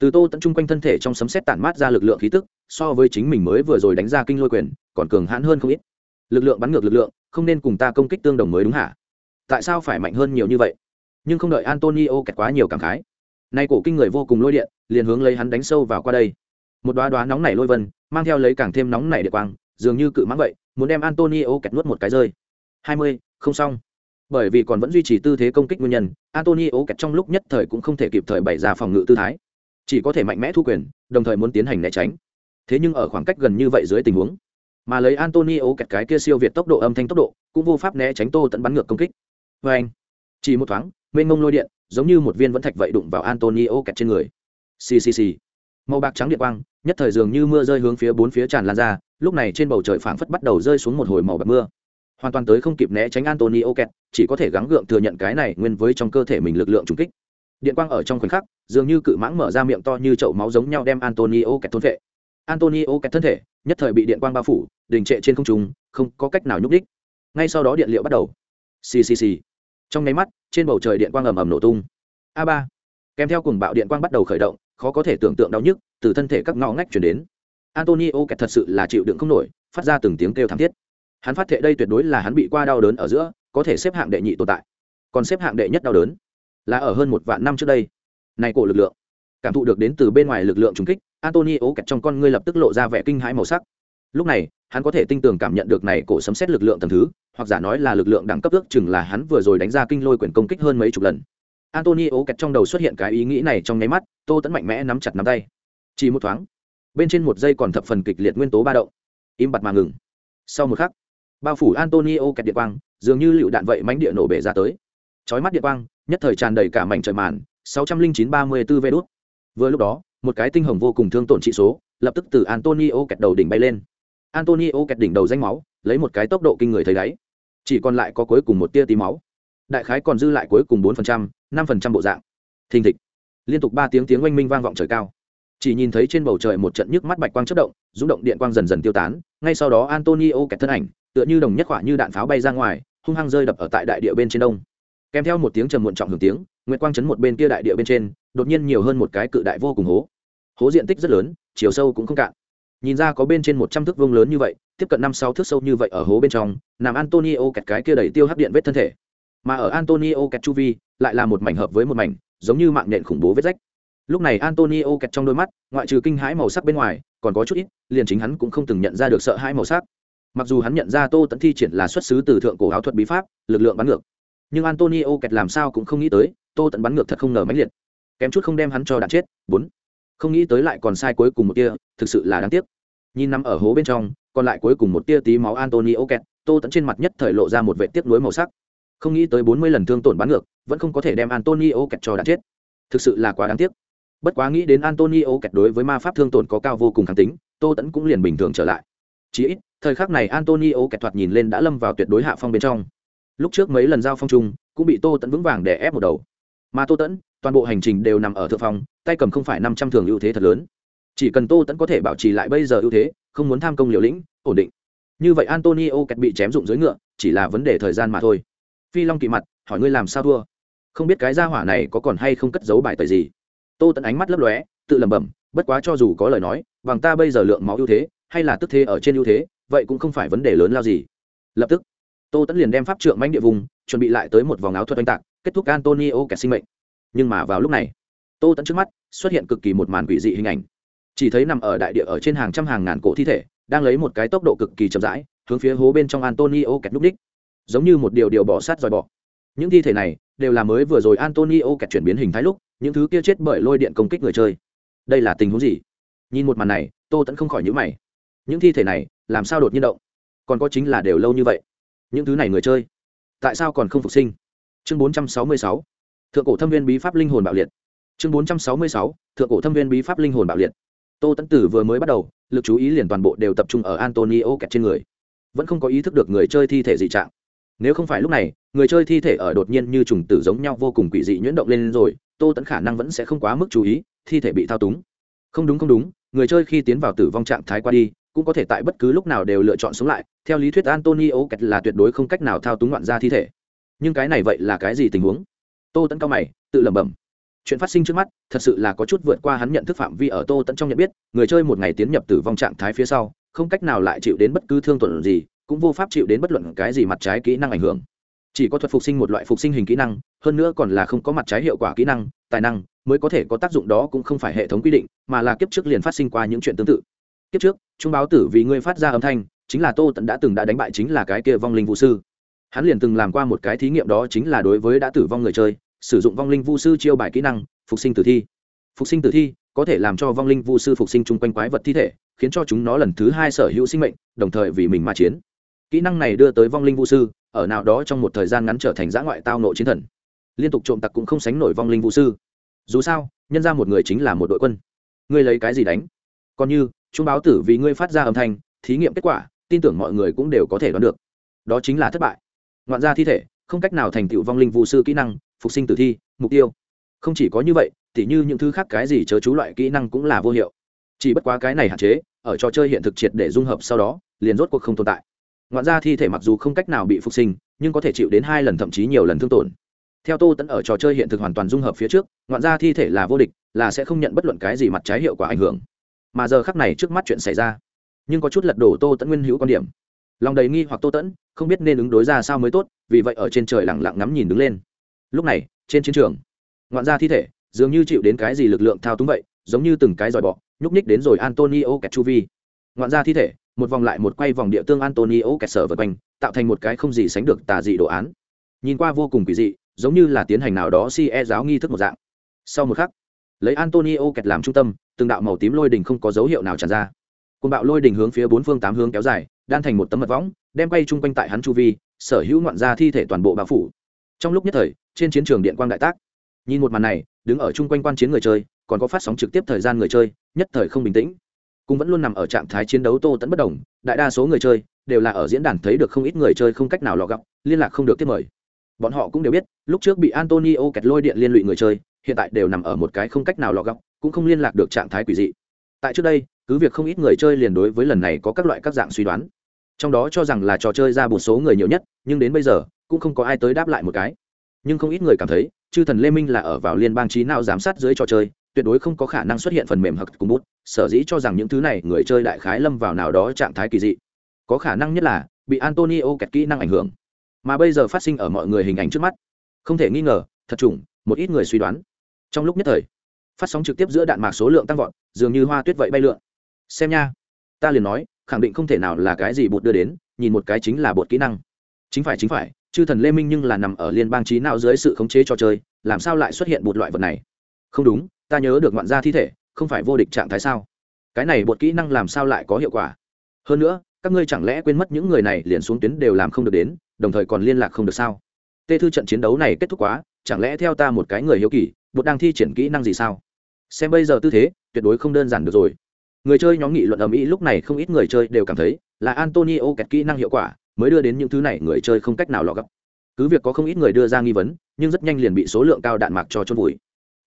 S1: từ tô tận chung quanh thân thể trong sấm xét tản mát ra lực lượng khí tức, so với chính mình mới vừa rồi đánh ra kinh lôi quyền, còn cường hãn hơn không ít. Lực lượng bắn ngược lực lượng, không nên cùng ta công kích tương đồng mới đúng hả? Tại sao phải mạnh hơn nhiều như vậy? Nhưng không đợi antonio kẹt quá nhiều cảm khái. Nay cổ kinh người vô cùng lôi điện, liền hướng lấy hắn đánh sâu vào qua đây. Một đoá đoá nóng nảy lôi vân, mang theo lấy càng thêm nóng nảy địa quang, dường như cự mãng vậy, muốn đem antonio kẹt nuốt một cái rơi. Hai mươi, không xong. Bởi vì còn vẫn duy trì tư thế công kích nguyên nhân, antonio kẹt trong lúc nhất thời cũng không thể kịp thời bày ra phòng ngự tư thái. Chỉ có thể mạnh mẽ thu quyền, đồng thời muốn tiến hành né tránh. Thế nhưng ở khoảng cách gần như vậy dưới tình huống, mà lấy antonio kẹt cái kia siêu việt tốc độ âm thanh tốc độ, cũng vô pháp né tránh tô tận bắn ngược công kích vê anh, chỉ một thoáng, mênh mông lôi điện, giống như một viên vẫn thạch vậy đụng vào antonio kẹt trên người. Ccc màu bạc trắng điện quang, nhất thời dường như mưa rơi hướng phía bốn phía tràn lan ra, lúc này trên bầu trời phảng phất bắt đầu rơi xuống một hồi màu bạc mưa. Hoàn toàn tới không kịp né tránh antonio kẹt, chỉ có thể gắng gượng thừa nhận cái này nguyên với trong cơ thể mình lực lượng trung kích. Điện quang ở trong khoảnh khắc, dường như cự mãng mở ra miệng to như chậu máu giống nhau đem antonio kẹt thôn vệ. Antonio kẹt thân thể, nhất thời bị điện quang bao phủ, đình trệ trên không trung, không có cách nào nhúc đích ngay sau đó điện liệu bắt đầu ccc trong nháy mắt, trên bầu trời điện quang ầm ầm nổ tung. A ba. Kèm theo cùng bạo điện quang bắt đầu khởi động, khó có thể tưởng tượng đau nhức, từ thân thể các ngõ ngách chuyển đến. Antonio kẹt thật sự là chịu đựng không nổi, phát ra từng tiếng kêu thảm thiết. Hắn phát thệ đây tuyệt đối là hắn bị qua đau đớn ở giữa, có thể xếp hạng đệ nhị tồn tại. Còn xếp hạng đệ nhất đau đớn là ở hơn một vạn năm trước đây. Này cổ lực lượng, cảm thụ được đến từ bên ngoài lực lượng trùng kích, antonio kẹt trong con ngươi lập tức lộ ra vẻ kinh hãi màu sắc lúc này, hắn có thể tinh tường cảm nhận được này cổ sấm xét lực lượng tầm thứ, hoặc giả nói là lực lượng đẳng cấp ước chừng là hắn vừa rồi đánh ra kinh lôi quyền công kích hơn mấy chục lần. Antonio kẹt trong đầu xuất hiện cái ý nghĩ này trong nháy mắt, tô tẫn mạnh mẽ nắm chặt nắm tay. Chỉ một thoáng, bên trên một giây còn thập phần kịch liệt nguyên tố ba động. Im bặt mà ngừng. Sau một khắc, bao phủ antonio kẹt điện quang, dường như lựu đạn vậy mánh địa nổ bể ra tới. Chói mắt điện quang, nhất thời tràn đầy cả mảnh trời màn, sáu trăm linh chín ba mươi b ố vê đốt vừa lúc đó, một cái tinh hồng vô cùng thương tổn trị số, lập tức từ antonio kẹt đầu đỉnh bay lên antonio kẹt đỉnh đầu danh máu, lấy một cái tốc độ kinh người thấy đáy. Chỉ còn lại có cuối cùng một tia tí máu. Đại khái còn dư lại cuối cùng bốn phần trăm, năm phần trăm bộ dạng. Thình thịch. Liên tục ba tiếng tiếng oanh minh vang vọng trời cao. Chỉ nhìn thấy trên bầu trời một trận nhức mắt bạch quang chất động, rung động điện quang dần dần tiêu tán, ngay sau đó antonio kẹt thân ảnh, tựa như đồng nhất khỏa như đạn pháo bay ra ngoài, hung hăng rơi đập ở tại đại địa bên trên đông. Kèm theo một tiếng trầm muộn trọng hưởng tiếng, nguyệt quang chấn một bên kia đại địa bên trên, đột nhiên nhiều hơn một cái cự đại vô cùng hố. Hố diện tích rất lớn, chiều sâu cũng không cạn nhìn ra có bên trên một trăm thước vông lớn như vậy, tiếp cận năm sáu thước sâu như vậy ở hố bên trong, nằm antonio kẹt cái kia đẩy tiêu hấp điện vết thân thể. Mà ở antonio kẹt chu vi, lại là một mảnh hợp với một mảnh, giống như mạng nhện khủng bố vết rách. Lúc này antonio kẹt trong đôi mắt, ngoại trừ kinh hãi màu sắc bên ngoài, còn có chút ít, liền chính hắn cũng không từng nhận ra được sợ hãi màu sắc. Mặc dù hắn nhận ra tô tẫn thi triển là xuất xứ từ thượng cổ áo thuật bí pháp, lực lượng bắn ngược. Nhưng antonio kẹt làm sao cũng không nghĩ tới, tô tẫn bắn ngược thật không ngờ mãnh liệt. Kém chút không đem hắn cho đạn chết. Bốn không nghĩ tới lại còn sai cuối cùng một tia, thực sự là đáng tiếc. Nhìn nằm ở hố bên trong, còn lại cuối cùng một tia tí máu antonio kẹt, tô tẫn trên mặt nhất thời lộ ra một vệ tiếc nuối màu sắc. Không nghĩ tới bốn mươi lần thương tổn bắn ngược, vẫn không có thể đem antonio kẹt cho đạn chết. Thực sự là quá đáng tiếc. Bất quá nghĩ đến antonio kẹt đối với ma pháp thương tổn có cao vô cùng kháng tính, tô tẫn cũng liền bình thường trở lại. Chỉ ít, thời khắc này antonio kẹt thoạt nhìn lên đã lâm vào tuyệt đối hạ phong bên trong. Lúc trước mấy lần giao phong chung, cũng bị tô tẫn vững vàng để ép một đầu. Mà tô tẫn, toàn bộ hành trình đều nằm ở thượng phong tay cầm không phải năm trăm thường ưu thế thật lớn. Chỉ cần tô tẫn có thể bảo trì lại bây giờ ưu thế, không muốn tham công liều lĩnh, ổn định. Như vậy antonio kẹt bị chém dụng dưới ngựa, chỉ là vấn đề thời gian mà thôi. Phi long kỵ mặt, hỏi ngươi làm sao thua? Không biết cái gia hỏa này có còn hay không cất giấu bài tời gì? Tô tẫn ánh mắt lấp lóe, tự lẩm bẩm, bất quá cho dù có lời nói, bằng ta bây giờ lượng máu ưu thế, hay là tức thế ở trên ưu thế, vậy cũng không phải vấn đề lớn lao gì. Lập tức, tô tẫn liền đem pháp trượng mãnh địa vùng, chuẩn bị lại tới một vòng áo thuật oanh tạc, kết thúc antonio kẻ sinh mệnh. Nhưng mà vào lúc này tô tẫn trước mắt xuất hiện cực kỳ một màn quỷ dị hình ảnh. Chỉ thấy nằm ở đại địa ở trên hàng trăm hàng ngàn cổ thi thể, đang lấy một cái tốc độ cực kỳ chậm rãi, hướng phía hố bên trong antonio kẹt núp đích. Giống như một điều điều bỏ sát dòi bỏ. Những thi thể này đều là mới vừa rồi antonio kẹt chuyển biến hình thái lúc, những thứ kia chết bởi lôi điện công kích người chơi. Đây là tình huống gì? Nhìn một màn này, tô tẫn không khỏi nhữ mày. Những thi thể này làm sao đột nhiên động? Còn có chính là đều lâu như vậy. Những thứ này người chơi, tại sao còn không phục sinh? Chương 466 thượng cổ thâm viên bí pháp linh hồn bạo liệt chương 466 thượng cổ thâm viên bí pháp linh hồn bạo liệt. Tô tẫn tử vừa mới bắt đầu, lực chú ý liền toàn bộ đều tập trung ở antonio kẹt trên người. Vẫn không có ý thức được người chơi thi thể dị trạng. Nếu không phải lúc này, người chơi thi thể ở đột nhiên như trùng tử giống nhau vô cùng quỷ dị nhuyễn động lên rồi, tô tẫn khả năng vẫn sẽ không quá mức chú ý, thi thể bị thao túng. Không đúng không đúng, người chơi khi tiến vào tử vong trạng thái qua đi, cũng có thể tại bất cứ lúc nào đều lựa chọn sống lại, theo lý thuyết antonio kẹt là tuyệt đối không cách nào thao túng loạn ra thi thể. Nhưng cái này vậy là cái gì tình huống? Tô tẫn cao mày, tự lẩm bẩm chuyện phát sinh trước mắt, thật sự là có chút vượt qua hắn nhận thức phạm vi ở tô tẫn trong nhận biết, người chơi một ngày tiến nhập tử vong trạng thái phía sau, không cách nào lại chịu đến bất cứ thương tuần gì, cũng vô pháp chịu đến bất luận cái gì mặt trái kỹ năng ảnh hưởng. Chỉ có thuật phục sinh một loại phục sinh hình kỹ năng, hơn nữa còn là không có mặt trái hiệu quả kỹ năng, tài năng, mới có thể có tác dụng đó cũng không phải hệ thống quy định, mà là kiếp trước liền phát sinh qua những chuyện tương tự. Kiếp trước, trung báo tử vì ngươi phát ra âm thanh, chính là tô tẫn đã từng đã đánh bại chính là cái kia vong linh vũ sư. Hắn liền từng làm qua một cái thí nghiệm đó chính là đối với đã tử vong người chơi sử dụng vong linh Vu sư chiêu bài kỹ năng, phục sinh tử thi. Phục sinh tử thi có thể làm cho vong linh Vu sư phục sinh chung quanh quái vật thi thể, khiến cho chúng nó lần thứ hai sở hữu sinh mệnh, đồng thời vì mình mà chiến. Kỹ năng này đưa tới vong linh Vu sư, ở nào đó trong một thời gian ngắn trở thành giã ngoại tao nộ chiến thần. Liên tục trộm tặc cũng không sánh nổi vong linh vũ sư. Dù sao, nhân ra một người chính là một đội quân. Ngươi lấy cái gì đánh? Còn như, chúng báo tử vì ngươi phát ra âm thanh, thí nghiệm kết quả, tin tưởng mọi người cũng đều có thể đoán được. Đó chính là thất bại. Ngoạn ra thi thể, không cách nào thành tựu vong linh vũ sư kỹ năng phục sinh tử thi, mục tiêu. Không chỉ có như vậy, tỉ như những thứ khác cái gì chớ chú loại kỹ năng cũng là vô hiệu. Chỉ bất quá cái này hạn chế, ở trò chơi hiện thực triệt để dung hợp sau đó, liền rốt cuộc không tồn tại. Ngoạn ra thi thể mặc dù không cách nào bị phục sinh, nhưng có thể chịu đến hai lần thậm chí nhiều lần thương tổn. Theo tô tẫn ở trò chơi hiện thực hoàn toàn dung hợp phía trước, ngoạn ra thi thể là vô địch, là sẽ không nhận bất luận cái gì mặt trái hiệu quả ảnh hưởng. Mà giờ khắc này trước mắt chuyện xảy ra, nhưng có chút lật đổ tô tẫn nguyên hữu quan điểm. Lòng đầy nghi hoặc tô tẫn không biết nên ứng đối ra sao mới tốt, vì vậy ở trên trời lẳng lặng ngắm nhìn đứng lên lúc này, trên chiến trường, ngoạn ra thi thể dường như chịu đến cái gì lực lượng thao túng vậy, giống như từng cái dòi bọ, nhúc ních đến rồi antonio kẹt chu vi ngoạn ra thi thể, một vòng lại một quay vòng địa tương antonio kẹt sở vật quanh, tạo thành một cái không gì sánh được tà dị đồ án. Nhìn qua vô cùng quỷ dị, giống như là tiến hành nào đó si e giáo nghi thức một dạng. Sau một khắc, lấy antonio kẹt làm trung tâm, từng đạo màu tím lôi đình không có dấu hiệu nào tràn ra. Côn bạo lôi đình hướng phía bốn phương tám hướng kéo dài, đan thành một tấm mật võng, đem quay chung quanh tại hắn chu vi, sở hữu ngoạn ra thi thể toàn bộ bao phủ. Trong lúc nhất thời trên chiến trường điện quang đại tác. Nhìn một màn này, đứng ở chung quanh quan chiến người chơi, còn có phát sóng trực tiếp thời gian người chơi, nhất thời không bình tĩnh. Cũng vẫn luôn nằm ở trạng thái chiến đấu tô tẫn bất đồng đại đa số người chơi đều là ở diễn đàn thấy được không ít người chơi không cách nào lọ gặp, liên lạc không được tiếp mời. Bọn họ cũng đều biết, lúc trước bị antonio kẹt lôi điện liên lụy người chơi, hiện tại đều nằm ở một cái không cách nào lọ gặp, cũng không liên lạc được trạng thái quỷ dị. Tại trước đây, cứ việc không ít người chơi liền đối với lần này có các loại các dạng suy đoán. Trong đó cho rằng là trò chơi ra một số người nhiều nhất, nhưng đến bây giờ, cũng không có ai tới đáp lại một cái nhưng không ít người cảm thấy, chư thần lê minh là ở vào liên bang trí nào giám sát dưới trò chơi, tuyệt đối không có khả năng xuất hiện phần mềm hặc cùng bút, sở dĩ cho rằng những thứ này người chơi đại khái lâm vào nào đó trạng thái kỳ dị. Có khả năng nhất là, bị antonio kẹt kỹ năng ảnh hưởng. Mà bây giờ phát sinh ở mọi người hình ảnh trước mắt. Không thể nghi ngờ, thật chủng, một ít người suy đoán. Trong lúc nhất thời, phát sóng trực tiếp giữa đạn mạc số lượng tăng vọt, dường như hoa tuyết vậy bay lượn. Xem nha. Ta liền nói, khẳng định không thể nào là cái gì bột đưa đến, nhìn một cái chính là bột kỹ năng. Chính phải chính phải chư thần lê minh nhưng là nằm ở liên bang trí nào dưới sự khống chế trò chơi, làm sao lại xuất hiện một loại vật này? Không đúng, ta nhớ được ngoạn gia thi thể, không phải vô địch trạng thái sao? Cái này bột kỹ năng làm sao lại có hiệu quả? Hơn nữa, các ngươi chẳng lẽ quên mất những người này liền xuống tuyến đều làm không được đến, đồng thời còn liên lạc không được sao? Tê thư trận chiến đấu này kết thúc quá, chẳng lẽ theo ta một cái người hiếu kỳ, bột đang thi triển kỹ năng gì sao? Xem bây giờ tư thế, tuyệt đối không đơn giản được rồi. Người chơi nhóm nghị luận ầm ĩ lúc này không ít người chơi đều cảm thấy là antonio kẹt kỹ năng hiệu quả mới đưa đến những thứ này người chơi không cách nào lọ gấp. Cứ việc có không ít người đưa ra nghi vấn, nhưng rất nhanh liền bị số lượng cao đạn mạc cho chôn vùi.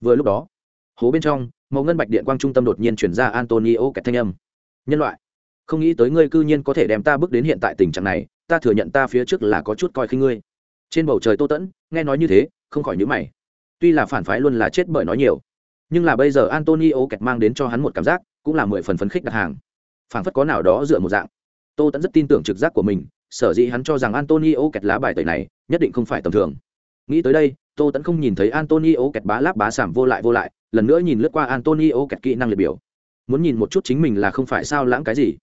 S1: Vừa lúc đó, hố bên trong, màu ngân bạch điện quang trung tâm đột nhiên chuyển ra antonio kẹt thanh âm. Nhân loại, không nghĩ tới ngươi cư nhiên có thể đem ta bước đến hiện tại tình trạng này, ta thừa nhận ta phía trước là có chút coi khinh ngươi. Trên bầu trời tô tẫn, nghe nói như thế, không khỏi nhữ mày. Tuy là phản phái luôn là chết bởi nói nhiều, nhưng là bây giờ antonio kẹt mang đến cho hắn một cảm giác, cũng là mười phần phấn khích đặt hàng. Phản phất có nào đó dựa một dạng. Tô tẫn rất tin tưởng trực giác của mình sở dĩ hắn cho rằng antonio kẹt lá bài tẩy này nhất định không phải tầm thường. Nghĩ tới đây, tô tẫn không nhìn thấy antonio kẹt bá láp bá sảm vô lại vô lại, lần nữa nhìn lướt qua antonio kẹt kỹ năng liệt biểu. Muốn nhìn một chút chính mình là không phải sao lãng cái gì.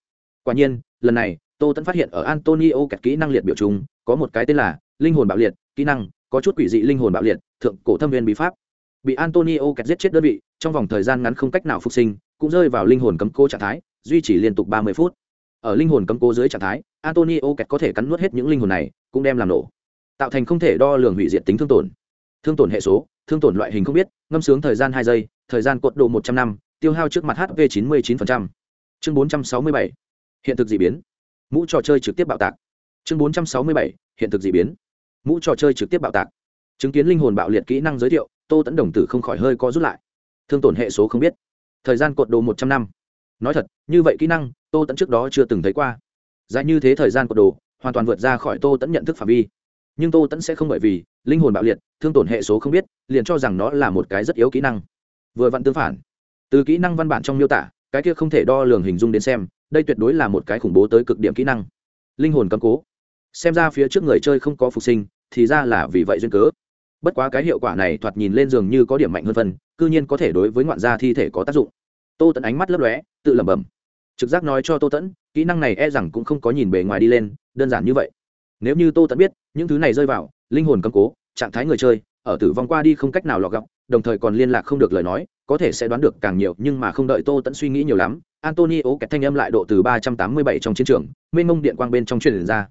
S1: Quả nhiên, lần này, tô tẫn phát hiện ở antonio kẹt kỹ năng liệt biểu chúng có một cái tên là linh hồn bạo liệt, kỹ năng, có chút quỷ dị linh hồn bạo liệt, thượng cổ thâm viên bí pháp. Bị antonio kẹt giết chết đơn vị, trong vòng thời gian ngắn không cách nào phục sinh, cũng rơi vào linh hồn cấm cô trạng thái, duy trì liên tục ba mươi phút. Ở linh hồn cấm cố dưới trạng thái antonio kẹt có thể cắn nuốt hết những linh hồn này, cũng đem làm nổ. Tạo thành không thể đo lường hủy diệt tính thương tổn. Thương tổn hệ số, thương tổn loại hình không biết, ngâm sướng thời gian hai giây, thời gian cột độ một trăm năm, tiêu hao trước mặt hv chín mươi chín chương bốn trăm sáu mươi bảy. Hiện thực d ị biến. Mũ trò chơi trực tiếp bạo tạc. Chương bốn trăm sáu mươi bảy. Hiện thực d ị biến. Mũ trò chơi trực tiếp bạo tạc. Chứng kiến linh hồn bạo liệt kỹ năng giới thiệu, tô tẫn đồng tử không khỏi hơi co rút lại. Thương tổn hệ số không biết. Thời gian cột đồ một trăm năm. Nói thật, như vậy kỹ năng, tô tẫn trước đó chưa từng thấy qua dài như thế thời gian cột đồ hoàn toàn vượt ra khỏi tô tẫn nhận thức phạm vi. Nhưng tô tẫn sẽ không bởi vì linh hồn bạo liệt thương tổn hệ số không biết liền cho rằng nó là một cái rất yếu kỹ năng. Vừa vặn tương phản. Từ kỹ năng văn bản trong miêu tả cái kia không thể đo lường hình dung đến xem đây tuyệt đối là một cái khủng bố tới cực điểm kỹ năng. Linh hồn cầm cố. Xem ra phía trước người chơi không có phục sinh thì ra là vì vậy duyên cớ. Bất quá cái hiệu quả này thoạt nhìn lên giường như có điểm mạnh hơn phần, cư nhiên có thể đối với ngoạn gia thi thể có tác dụng. Tô tẫn ánh mắt lấp lóe tự lẩm bẩm trực giác nói cho tô tẫn, kỹ năng này e rằng cũng không có nhìn bề ngoài đi lên, đơn giản như vậy. Nếu như tô tẫn biết, những thứ này rơi vào, linh hồn cầm cố, trạng thái người chơi, ở tử vong qua đi không cách nào lọt gọc đồng thời còn liên lạc không được lời nói, có thể sẽ đoán được càng nhiều, nhưng mà không đợi tô tẫn suy nghĩ nhiều lắm, antonio kẹt thanh âm lại độ từ ba trăm tám mươi bảy trong chiến trường, mênh mông điện quang bên trong truyền ra.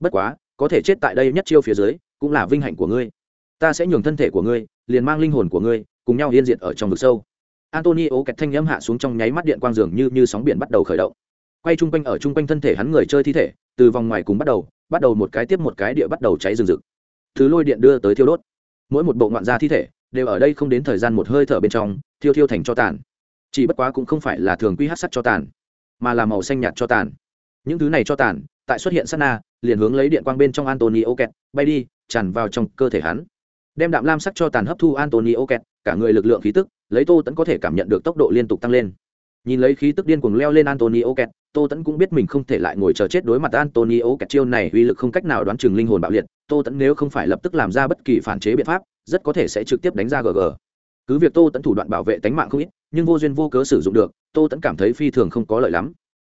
S1: Bất quá, có thể chết tại đây nhất chiêu phía dưới, cũng là vinh hạnh của ngươi. Ta sẽ nhường thân thể của ngươi, liền mang linh hồn của ngươi, cùng nhau yên diệt ở trong vực sâu antonio kẹt thanh âm hạ xuống trong nháy mắt điện quang dường như như sóng biển bắt đầu khởi động. Quay chung quanh ở chung quanh thân thể hắn người chơi thi thể, từ vòng ngoài cùng bắt đầu bắt đầu một cái tiếp một cái địa bắt đầu cháy rừng rực. Thứ lôi điện đưa tới thiêu đốt. Mỗi một bộ ngoạn gia thi thể, đều ở đây không đến thời gian một hơi thở bên trong, thiêu thiêu thành cho tàn. Chỉ bất quá cũng không phải là thường quy hát sắt cho tàn, mà là màu xanh nhạt cho tàn. Những thứ này cho tàn, tại xuất hiện sát na, liền hướng lấy điện quang bên trong antonio kẹt, bay đi, tràn vào trong cơ thể hắn đem đạm lam sắc cho tàn hấp thu antonio kẹt, cả người lực lượng khí tức, lấy tô tẫn có thể cảm nhận được tốc độ liên tục tăng lên. Nhìn lấy khí tức điên cuồng leo lên antonio kẹt, tô tẫn cũng biết mình không thể lại ngồi chờ chết đối mặt antonio kẹt chiêu này, uy lực không cách nào đoán chừng linh hồn bạo liệt, tô tẫn nếu không phải lập tức làm ra bất kỳ phản chế biện pháp, rất có thể sẽ trực tiếp đánh ra gg cứ việc tô tẫn thủ đoạn bảo vệ tánh mạng không ít, nhưng vô duyên vô cớ sử dụng được, tô tẫn cảm thấy phi thường không có lợi lắm.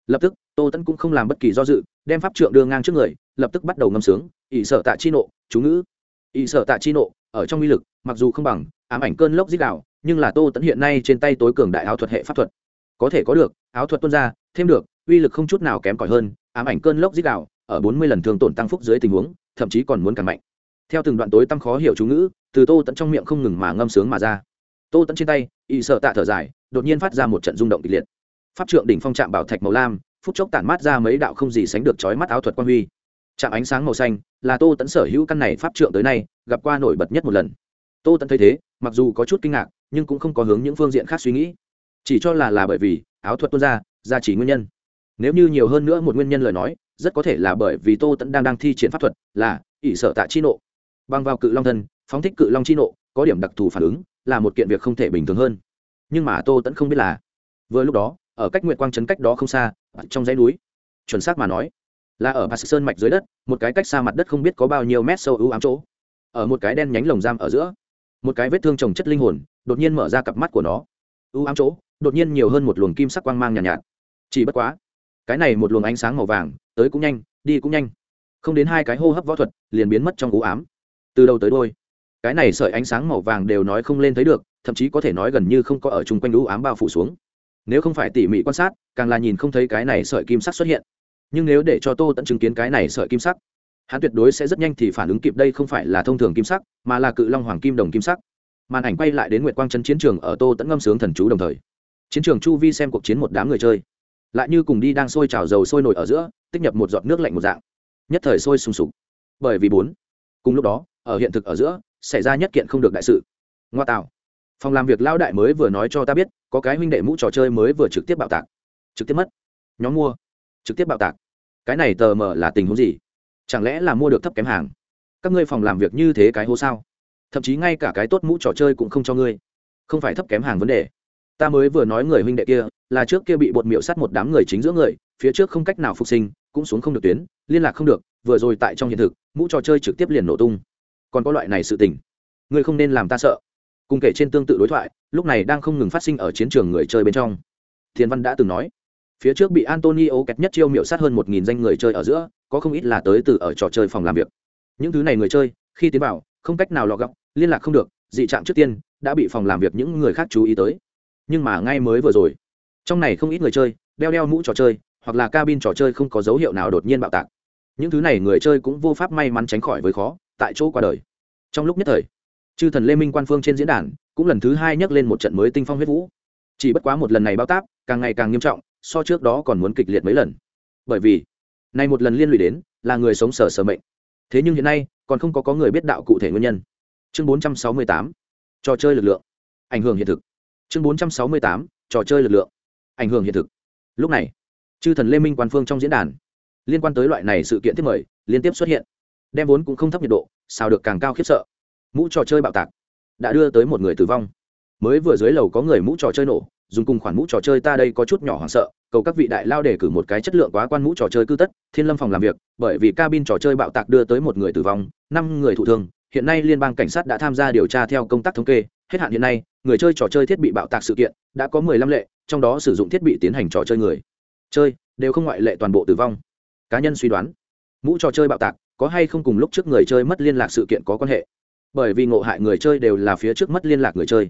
S1: Lập tức, tô tẫn cũng không làm bất kỳ do dự, đem pháp trượng đưa ngang trước người, lập tức bắt đầu ngâm sướng. Ỷ sợ tạ chi nộ, chú ngữ. Ỷ sợ tạ chi nộ ở trong uy lực, mặc dù không bằng, ám ảnh cơn lốc dít đạo nhưng là tô tẫn hiện nay trên tay tối cường đại áo thuật hệ pháp thuật. Có thể có được, áo thuật tuân ra, thêm được, uy lực không chút nào kém cỏi hơn, ám ảnh cơn lốc dít đạo ở bốn mươi lần thường tổn tăng phúc dưới tình huống, thậm chí còn muốn càng mạnh. Theo từng đoạn tối tăm khó hiểu chú ngữ, từ tô tẫn trong miệng không ngừng mà ngâm sướng mà ra. Tô tẫn trên tay, y sợ tạ thở dài, đột nhiên phát ra một trận rung động kịch liệt. Pháp trượng đỉnh phong trạm bảo thạch màu lam, phút chốc tản mát ra mấy đạo không gì sánh được chói mắt áo thuật quan huy trạm ánh sáng màu xanh, là tô tẫn sở hữu căn này pháp trượng tới nay, gặp qua nổi bật nhất một lần. Tô tẫn thấy thế, mặc dù có chút kinh ngạc, nhưng cũng không có hướng những phương diện khác suy nghĩ. Chỉ cho là là bởi vì áo thuật tuôn ra ra chỉ nguyên nhân. Nếu như nhiều hơn nữa một nguyên nhân lời nói, rất có thể là bởi vì tô tẫn đang đang thi triển pháp thuật, là ỷ sợ tạ chi nộ. Băng vào cự long thân, phóng thích cự long chi nộ, có điểm đặc thù phản ứng, là một kiện việc không thể bình thường hơn. Nhưng mà tô tẫn không biết là, vừa lúc đó, ở cách nguyện quang trấn cách đó không xa trong dãy núi, chuẩn xác mà nói là ở bà sơn mạch dưới đất một cái cách xa mặt đất không biết có bao nhiêu mét sâu ưu ám chỗ. Ở một cái đen nhánh lồng giam ở giữa một cái vết thương trồng chất linh hồn đột nhiên mở ra cặp mắt của nó. Ưu ám chỗ đột nhiên nhiều hơn một luồng kim sắc quang mang nhàn nhạt, nhạt. Chỉ bất quá cái này một luồng ánh sáng màu vàng tới cũng nhanh đi cũng nhanh. Không đến hai cái hô hấp võ thuật liền biến mất trong ưu ám. Từ đầu tới đôi cái này sợi ánh sáng màu vàng đều nói không lên thấy được thậm chí có thể nói gần như không có ở chung quanh ưu ám bao phủ xuống. Nếu không phải tỉ mỉ quan sát càng là nhìn không thấy cái này sợi kim sắc xuất hiện nhưng nếu để cho tô tận chứng kiến cái này sợi kim sắc, hắn tuyệt đối sẽ rất nhanh thì phản ứng kịp đây không phải là thông thường kim sắc, mà là cự long hoàng kim đồng kim sắc. Màn ảnh quay lại đến nguyệt quang trấn chiến trường ở tô tẫn ngâm sướng thần chú đồng thời. Chiến trường chu vi xem cuộc chiến một đám người chơi. Lại như cùng đi đang sôi trào dầu sôi nổi ở giữa, tích nhập một giọt nước lạnh một dạng. Nhất thời sôi sùng sục. Bởi vì bốn, cùng lúc đó, ở hiện thực ở giữa, xảy ra nhất kiện không được đại sự. Ngoa tạo. Phòng làm việc lao đại mới vừa nói cho ta biết, có cái huynh đệ mũ trò chơi mới vừa trực tiếp bạo tạc. Trực tiếp mất. Nhóm mua trực tiếp bạo tạc. Cái này tờ mờ là tình huống gì? Chẳng lẽ là mua được thấp kém hàng? Các ngươi phòng làm việc như thế cái hố sao? Thậm chí ngay cả cái tốt mũ trò chơi cũng không cho ngươi. Không phải thấp kém hàng vấn đề. Ta mới vừa nói người huynh đệ kia, là trước kia bị bột miệu sắt một đám người chính giữa người, phía trước không cách nào phục sinh, cũng xuống không được tuyến, liên lạc không được, vừa rồi tại trong hiện thực, mũ trò chơi trực tiếp liền nổ tung. Còn có loại này sự tình. Ngươi không nên làm ta sợ. Cùng kể trên tương tự đối thoại, lúc này đang không ngừng phát sinh ở chiến trường người chơi bên trong. Thiên văn đã từng nói phía trước bị antonio kẹt nhất chiêu miểu sát hơn một nghìn danh người chơi ở giữa, có không ít là tới từ ở trò chơi phòng làm việc. Những thứ này người chơi, khi tiến vào, không cách nào lọ gọc liên lạc không được, dị trạng trước tiên, đã bị phòng làm việc những người khác chú ý tới. Nhưng mà ngay mới vừa rồi, trong này không ít người chơi, đeo đeo mũ trò chơi, hoặc là cabin trò chơi không có dấu hiệu nào đột nhiên bạo tạc. Những thứ này người chơi cũng vô pháp may mắn tránh khỏi với khó, tại chỗ qua đời. Trong lúc nhất thời, chư thần lê minh quan phương trên diễn đàn, cũng lần thứ hai nhắc lên một trận mới tinh phong huyết vũ. Chỉ bất quá một lần này bao táp, càng ngày càng nghiêm trọng so trước đó còn muốn kịch liệt mấy lần. Bởi vì nay một lần liên lụy đến, là người sống sở sở mệnh. Thế nhưng hiện nay, còn không có có người biết đạo cụ thể nguyên nhân. Chương 468 trò chơi lực lượng. Ảnh hưởng hiện thực. Chương 468 trò chơi lực lượng. Ảnh hưởng hiện thực. Lúc này, chư thần lê minh quan phương trong diễn đàn, liên quan tới loại này sự kiện tiếp mời, liên tiếp xuất hiện. Đem vốn cũng không thấp nhiệt độ sao được càng cao khiếp sợ. Mũ trò chơi bạo tạc, đã đưa tới một người tử vong. Mới vừa dưới lầu có người mũ trò chơi nổ dùng cùng khoản mũ trò chơi ta đây có chút nhỏ hoảng sợ, cầu các vị đại lao để cử một cái chất lượng quá quan mũ trò chơi cư tất, thiên lâm phòng làm việc, bởi vì cabin trò chơi bạo tạc đưa tới một người tử vong, năm người thụ thương, hiện nay liên bang cảnh sát đã tham gia điều tra theo công tác thống kê, hết hạn hiện nay, người chơi trò chơi thiết bị bạo tạc sự kiện đã có mười lăm lệ, trong đó sử dụng thiết bị tiến hành trò chơi người, chơi, đều không ngoại lệ toàn bộ tử vong. Cá nhân suy đoán, mũ trò chơi bạo tạc có hay không cùng lúc trước người chơi mất liên lạc sự kiện có quan hệ? Bởi vì ngộ hại người chơi đều là phía trước mất liên lạc người chơi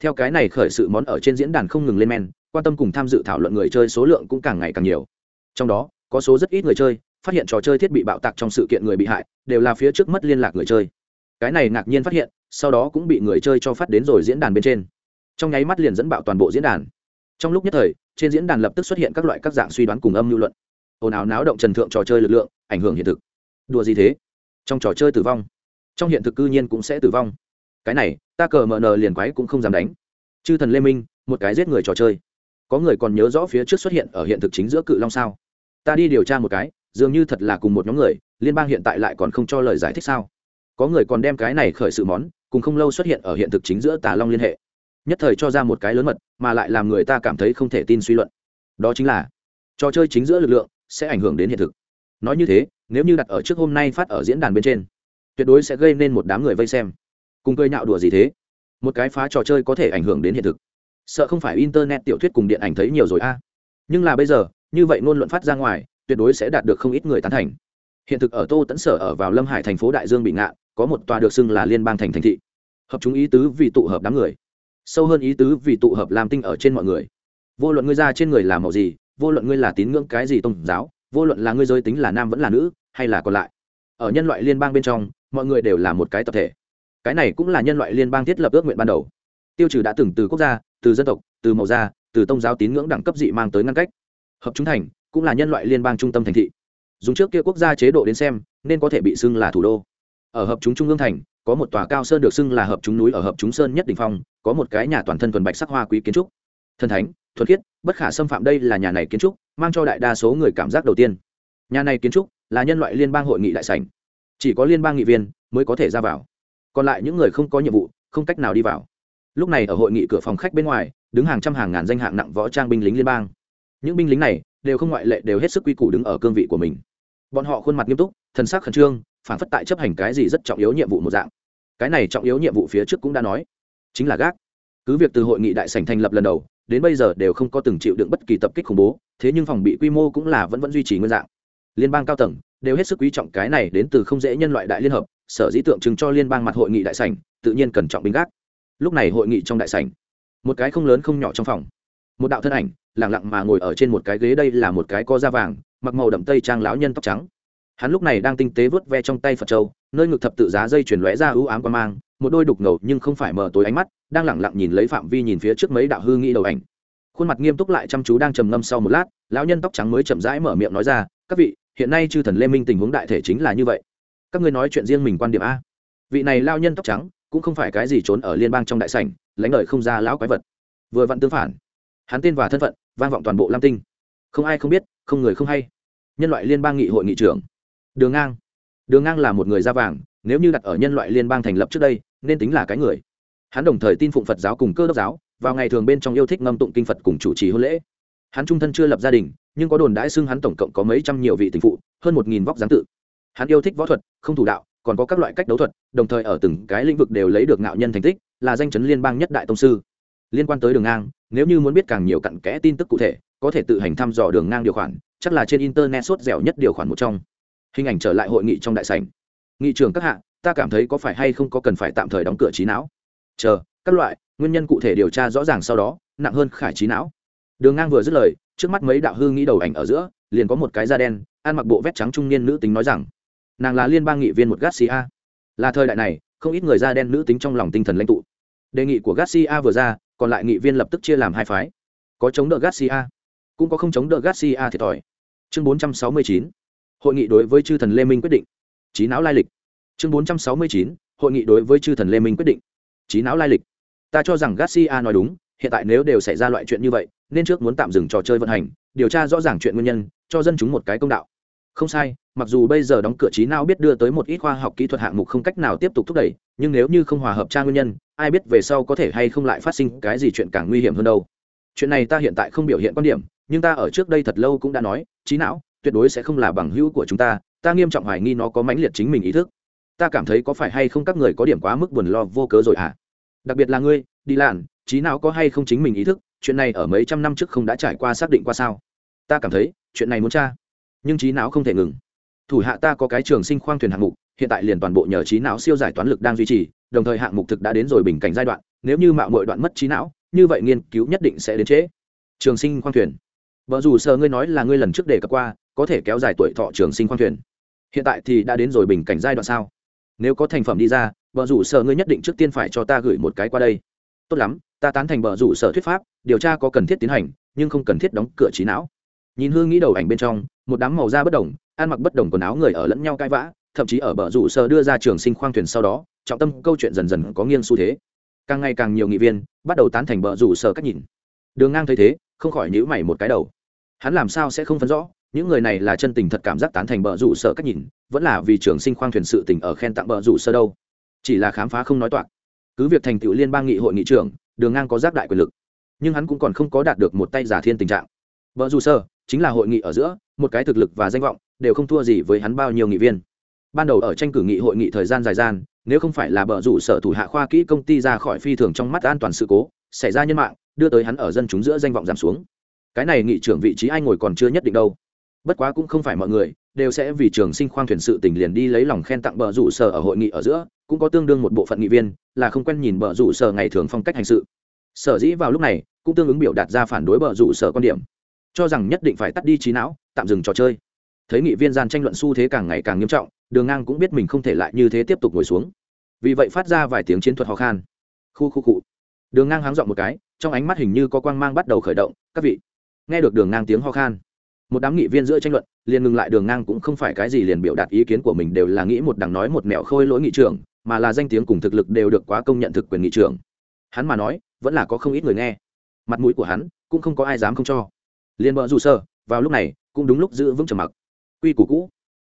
S1: theo cái này khởi sự món ở trên diễn đàn không ngừng lên men, quan tâm cùng tham dự thảo luận người chơi số lượng cũng càng ngày càng nhiều. Trong đó, có số rất ít người chơi, phát hiện trò chơi thiết bị bạo tạc trong sự kiện người bị hại, đều là phía trước mất liên lạc người chơi. Cái này ngạc nhiên phát hiện, sau đó cũng bị người chơi cho phát đến rồi diễn đàn bên trên. Trong nháy mắt liền dẫn bạo toàn bộ diễn đàn. Trong lúc nhất thời, trên diễn đàn lập tức xuất hiện các loại các dạng suy đoán cùng âm lưu luận. Ồn ào náo động trần thượng trò chơi lực lượng, ảnh hưởng hiện thực. Đùa gì thế? Trong trò chơi tử vong. Trong hiện thực cư nhiên cũng sẽ tử vong cái này, ta cờ mờ nờ liền quái cũng không dám đánh. Chư thần lê minh, một cái giết người trò chơi. Có người còn nhớ rõ phía trước xuất hiện ở hiện thực chính giữa cự long sao? Ta đi điều tra một cái, dường như thật là cùng một nhóm người, liên bang hiện tại lại còn không cho lời giải thích sao? Có người còn đem cái này khởi sự món, cùng không lâu xuất hiện ở hiện thực chính giữa tà long liên hệ. Nhất thời cho ra một cái lớn mật, mà lại làm người ta cảm thấy không thể tin suy luận. Đó chính là, trò chơi chính giữa lực lượng sẽ ảnh hưởng đến hiện thực. Nói như thế, nếu như đặt ở trước hôm nay phát ở diễn đàn bên trên, tuyệt đối sẽ gây nên một đám người vây xem cùng cười nhạo đùa gì thế? Một cái phá trò chơi có thể ảnh hưởng đến hiện thực. Sợ không phải internet tiểu thuyết cùng điện ảnh thấy nhiều rồi a. À. Nhưng là bây giờ, như vậy ngôn luận phát ra ngoài, tuyệt đối sẽ đạt được không ít người tán thành. Hiện thực ở tô tẫn sở ở vào lâm hải thành phố đại dương bị ngạn có một tòa được xưng là liên bang thành thành thị. Hợp chúng ý tứ vì tụ hợp đám người. Sâu hơn ý tứ vì tụ hợp làm tinh ở trên mọi người. Vô luận ngươi ra trên người làm màu gì, vô luận ngươi là tín ngưỡng cái gì tôn giáo, vô luận là ngươi giới tính là nam vẫn là nữ, hay là còn lại. Ở nhân loại liên bang bên trong, mọi người đều là một cái tập thể cái này cũng là nhân loại liên bang thiết lập ước nguyện ban đầu. Tiêu trừ đã từng từ quốc gia, từ dân tộc, từ màu da, từ tôn giáo tín ngưỡng đẳng cấp dị mang tới ngăn cách. Hợp chúng thành cũng là nhân loại liên bang trung tâm thành thị. Dùng trước kia quốc gia chế độ đến xem, nên có thể bị xưng là thủ đô. Ở hợp chúng trung ương thành, có một tòa cao sơn được xưng là hợp chúng núi ở hợp chúng sơn nhất đỉnh phong, có một cái nhà toàn thân thuần bạch sắc hoa quý kiến trúc. Thần thánh thuật khiết, bất khả xâm phạm đây là nhà này kiến trúc, mang cho đại đa số người cảm giác đầu tiên. Nhà này kiến trúc là nhân loại liên bang hội nghị đại sảnh. Chỉ có liên bang nghị viên mới có thể ra vào còn lại những người không có nhiệm vụ, không cách nào đi vào. Lúc này ở hội nghị cửa phòng khách bên ngoài, đứng hàng trăm hàng ngàn danh hạng nặng võ trang binh lính liên bang. Những binh lính này đều không ngoại lệ đều hết sức quy củ đứng ở cương vị của mình. Bọn họ khuôn mặt nghiêm túc, thần sắc khẩn trương phản phất tại chấp hành cái gì rất trọng yếu nhiệm vụ một dạng. Cái này trọng yếu nhiệm vụ phía trước cũng đã nói. Chính là gác. Cứ việc từ hội nghị đại sảnh thành lập lần đầu, đến bây giờ đều không có từng chịu đựng bất kỳ tập kích khủng bố, thế nhưng phòng bị quy mô cũng là vẫn vẫn duy trì nguyên dạng. Liên bang cao tầng đều hết sức quý trọng cái này đến từ không dễ nhân loại đại liên hợp sở dĩ tượng trưng cho liên bang mặt hội nghị đại sảnh, tự nhiên cần trọng binh gác. Lúc này hội nghị trong đại sảnh, một cái không lớn không nhỏ trong phòng. Một đạo thân ảnh lẳng lặng mà ngồi ở trên một cái ghế đây là một cái có da vàng, mặc màu đậm tây trang lão nhân tóc trắng. Hắn lúc này đang tinh tế vớt ve trong tay phật châu, nơi ngực thập tự giá dây chuyển lóe ra ưu ám quan mang, một đôi đục ngầu nhưng không phải mở tối ánh mắt, đang lẳng lặng nhìn lấy phạm vi nhìn phía trước mấy đạo hư nghĩ đầu ảnh. Khuôn mặt nghiêm túc lại chăm chú đang trầm ngâm sau một lát, lão nhân tóc trắng mới chậm rãi mở miệng nói ra, các vị, hiện nay chư thần lê minh tình huống đại thể chính là như vậy các ngươi nói chuyện riêng mình quan điểm a. Vị này lao nhân tóc trắng, cũng không phải cái gì trốn ở liên bang trong đại sảnh, lãnh lợi không ra lão quái vật. Vừa vặn tương phản. Hắn tên và thân phận, vang vọng toàn bộ lam tinh. Không ai không biết, không người không hay. Nhân loại liên bang nghị hội nghị trưởng. Đường ngang. Đường ngang là một người da vàng, nếu như đặt ở nhân loại liên bang thành lập trước đây, nên tính là cái người. Hắn đồng thời tin phụng phật giáo cùng cơ đốc giáo, vào ngày thường bên trong yêu thích ngâm tụng kinh phật cùng chủ trì hôn lễ. Hắn trung thân chưa lập gia đình, nhưng có đồn đãi xưng hắn tổng cộng có mấy trăm nhiều vị tình phụ, hơn một nghìn vóc dáng tự hắn yêu thích võ thuật, không thủ đạo, còn có các loại cách đấu thuật, đồng thời ở từng cái lĩnh vực đều lấy được ngạo nhân thành tích, là danh chấn liên bang nhất đại tông sư. Liên quan tới đường ngang, nếu như muốn biết càng nhiều cặn kẽ tin tức cụ thể, có thể tự hành thăm dò đường ngang điều khoản, chắc là trên internet sốt dẻo nhất điều khoản một trong. Hình ảnh trở lại hội nghị trong đại sảnh. Nghị trường các hạ, ta cảm thấy có phải hay không có cần phải tạm thời đóng cửa trí não? Chờ, các loại, nguyên nhân cụ thể điều tra rõ ràng sau đó, nặng hơn khải trí não. Đường ngang vừa dứt lời, trước mắt mấy đạo hư nghĩ đầu ảnh ở giữa, liền có một cái da đen, ăn mặc bộ vét trắng trung niên nữ tính nói rằng nàng là liên bang nghị viên một garcia. Là thời đại này, không ít người da đen nữ tính trong lòng tinh thần lãnh tụ. Đề nghị của garcia vừa ra, còn lại nghị viên lập tức chia làm hai phái. Có chống đỡ garcia, cũng có không chống đỡ garcia thiệt thòi. Chương 469 hội nghị đối với chư thần lê minh quyết định. Trí não lai lịch. Chương 469 hội nghị đối với chư thần lê minh quyết định. Trí não lai lịch. Ta cho rằng garcia nói đúng, hiện tại nếu đều xảy ra loại chuyện như vậy, nên trước muốn tạm dừng trò chơi vận hành, điều tra rõ ràng chuyện nguyên nhân, cho dân chúng một cái công đạo không sai, mặc dù bây giờ đóng cửa trí não biết đưa tới một ít khoa học kỹ thuật hạng mục không cách nào tiếp tục thúc đẩy, nhưng nếu như không hòa hợp tra nguyên nhân, ai biết về sau có thể hay không lại phát sinh cái gì chuyện càng nguy hiểm hơn đâu. Chuyện này ta hiện tại không biểu hiện quan điểm, nhưng ta ở trước đây thật lâu cũng đã nói, trí não tuyệt đối sẽ không là bằng hữu của chúng ta ta nghiêm trọng hoài nghi nó có mãnh liệt chính mình ý thức. Ta cảm thấy có phải hay không các người có điểm quá mức buồn lo vô cớ rồi à đặc biệt là ngươi, đi làn trí não có hay không chính mình ý thức, chuyện này ở mấy trăm năm trước không đã trải qua xác định qua sao? Ta cảm thấy, chuyện này muốn tra nhưng trí não không thể ngừng. Thủ hạ ta có cái trường sinh khoang thuyền hạng mục, hiện tại liền toàn bộ nhờ trí não siêu giải toán lực đang duy trì, đồng thời hạng mục thực đã đến rồi bình cảnh giai đoạn, nếu như mạo mọi đoạn mất trí não, như vậy nghiên cứu nhất định sẽ đến trễ. Trường sinh khoang thuyền. Vợ dù sợ ngươi nói là ngươi lần trước đề cập qua, có thể kéo dài tuổi thọ trường sinh khoang thuyền. Hiện tại thì đã đến rồi bình cảnh giai đoạn sao? Nếu có thành phẩm đi ra, vợ rủ sợ ngươi nhất định trước tiên phải cho ta gửi một cái qua đây. Tốt lắm, ta tán thành vợ rủ sở thuyết pháp, điều tra có cần thiết tiến hành, nhưng không cần thiết đóng cửa trí não. Nhìn hương nghĩ đầu ảnh bên trong một đám màu da bất đồng, ăn mặc bất đồng quần áo người ở lẫn nhau cãi vã, thậm chí ở bờ rủ sơ đưa ra trường sinh khoang thuyền sau đó, trọng tâm câu chuyện dần dần có nghiêng xu thế. Càng ngày càng nhiều nghị viên bắt đầu tán thành bờ rủ sơ cách nhìn. Đường ngang thấy thế, không khỏi nhữ mày một cái đầu. Hắn làm sao sẽ không phân rõ, những người này là chân tình thật cảm giác tán thành bờ rủ sơ cách nhìn, vẫn là vì trường sinh khoang thuyền sự tình ở khen tặng bờ rủ sơ đâu? Chỉ là khám phá không nói toạc. Cứ việc thành tựu liên bang nghị hội nghị trưởng, đường ngang có giác đại quyền lực, nhưng hắn cũng còn không có đạt được một tay giả thiên tình trạng. Vợ dù sơ chính là hội nghị ở giữa, một cái thực lực và danh vọng đều không thua gì với hắn bao nhiêu nghị viên. Ban đầu ở tranh cử nghị hội nghị thời gian dài gian, nếu không phải là bờ rủ sở thủ hạ khoa kỹ công ty ra khỏi phi thường trong mắt an toàn sự cố, xảy ra nhân mạng, đưa tới hắn ở dân chúng giữa danh vọng giảm xuống. Cái này nghị trưởng vị trí ai ngồi còn chưa nhất định đâu. Bất quá cũng không phải mọi người, đều sẽ vì trường sinh khoang thuyền sự tình liền đi lấy lòng khen tặng bờ rủ sở ở hội nghị ở giữa, cũng có tương đương một bộ phận nghị viên, là không quen nhìn bờ rủ sở ngày thường phong cách hành sự. Sở dĩ vào lúc này, cũng tương ứng biểu đạt ra phản đối bờ rủ sở quan điểm cho rằng nhất định phải tắt đi trí não, tạm dừng trò chơi. Thấy nghị viên gian tranh luận xu thế càng ngày càng nghiêm trọng, đường ngang cũng biết mình không thể lại như thế tiếp tục ngồi xuống. Vì vậy phát ra vài tiếng chiến thuật ho khan. Khu khu cụ đường ngang háng dọn một cái, trong ánh mắt hình như có quang mang bắt đầu khởi động, các vị. Nghe được đường ngang tiếng ho khan, một đám nghị viên giữa tranh luận, liền ngừng lại. Đường ngang cũng không phải cái gì liền biểu đạt ý kiến của mình đều là nghĩ một đằng nói một mẹo khôi lỗi nghị trưởng, mà là danh tiếng cùng thực lực đều được quá công nhận thực quyền nghị trưởng. Hắn mà nói, vẫn là có không ít người nghe. Mặt mũi của hắn cũng không có ai dám không cho liên bờ rủ sơ, vào lúc này, cũng đúng lúc giữ vững trầm mặc. Quy củ cũ.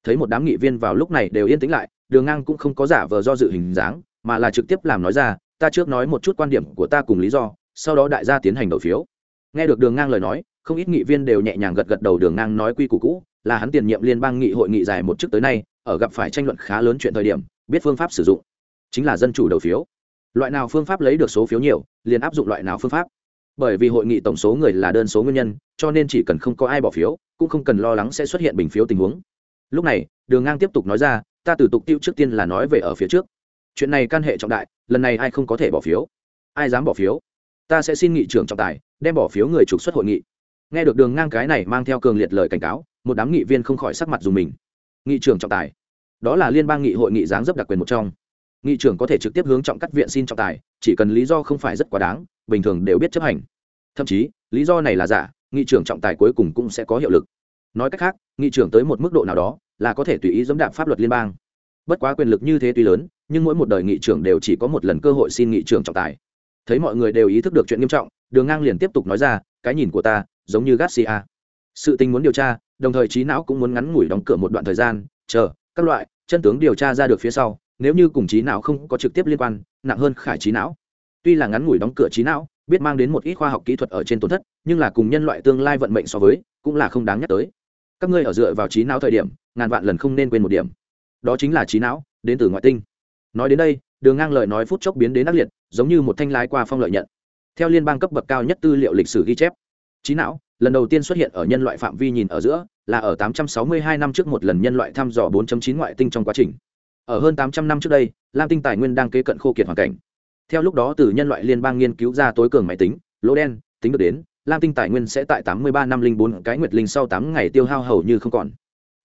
S1: Thấy một đám nghị viên vào lúc này đều yên tĩnh lại, đường ngang cũng không có giả vờ do dự hình dáng, mà là trực tiếp làm nói ra, ta trước nói một chút quan điểm của ta cùng lý do, sau đó đại gia tiến hành đầu phiếu. Nghe được đường ngang lời nói, không ít nghị viên đều nhẹ nhàng gật gật đầu đường ngang nói quy củ cũ, là hắn tiền nhiệm liên bang nghị hội nghị dài một chức tới nay, ở gặp phải tranh luận khá lớn chuyện thời điểm, biết phương pháp sử dụng. Chính là dân chủ đầu phiếu. Loại nào phương pháp lấy được số phiếu nhiều, liền áp dụng loại nào phương pháp bởi vì hội nghị tổng số người là đơn số nguyên nhân, cho nên chỉ cần không có ai bỏ phiếu, cũng không cần lo lắng sẽ xuất hiện bình phiếu tình huống. Lúc này, đường ngang tiếp tục nói ra, ta từ tục tiêu trước tiên là nói về ở phía trước. Chuyện này can hệ trọng đại, lần này ai không có thể bỏ phiếu? Ai dám bỏ phiếu? Ta sẽ xin nghị trưởng trọng tài, đem bỏ phiếu người trục xuất hội nghị. Nghe được đường ngang cái này mang theo cường liệt lời cảnh cáo, một đám nghị viên không khỏi sắc mặt dùng mình. Nghị trưởng trọng tài. Đó là liên bang nghị hội nghị giáng dấp đặc quyền một trong. Nghị trưởng có thể trực tiếp hướng trọng cắt viện xin trọng tài, chỉ cần lý do không phải rất quá đáng bình thường đều biết chấp hành. Thậm chí, lý do này là giả, nghị trưởng trọng tài cuối cùng cũng sẽ có hiệu lực. Nói cách khác, nghị trưởng tới một mức độ nào đó là có thể tùy ý dẫm đạp pháp luật liên bang. Bất quá quyền lực như thế tuy lớn, nhưng mỗi một đời nghị trưởng đều chỉ có một lần cơ hội xin nghị trưởng trọng tài. Thấy mọi người đều ý thức được chuyện nghiêm trọng, đường ngang liền tiếp tục nói ra, cái nhìn của ta, giống như garcia. Sự tình muốn điều tra, đồng thời trí não cũng muốn ngắn ngủi đóng cửa một đoạn thời gian, chờ, các loại chân tướng điều tra ra được phía sau, nếu như cùng trí não không có trực tiếp liên quan, nặng hơn khải trí não tuy là ngắn ngủi đóng cửa trí não, biết mang đến một ít khoa học kỹ thuật ở trên tổn thất, nhưng là cùng nhân loại tương lai vận mệnh so với, cũng là không đáng nhắc tới. Các ngươi ở dựa vào trí não thời điểm, ngàn vạn lần không nên quên một điểm. Đó chính là trí não, đến từ ngoại tinh. Nói đến đây, đường ngang lời nói phút chốc biến đến ác liệt, giống như một thanh lái qua phong lợi nhận. Theo liên bang cấp bậc cao nhất tư liệu lịch sử ghi chép, trí não, lần đầu tiên xuất hiện ở nhân loại phạm vi nhìn ở giữa, là ở 862 năm trước một lần nhân loại thăm dò 4.9 ngoại tinh trong quá trình. Ở hơn 800 năm trước đây, lam tinh tài nguyên đang kế cận khô kiệt hoàn cảnh theo lúc đó từ nhân loại liên bang nghiên cứu ra tối cường máy tính, lỗ đen, tính được đến, lam tinh tài nguyên sẽ tại 83 năm linh bốn cái nguyệt linh sau 8 ngày tiêu hao hầu như không còn.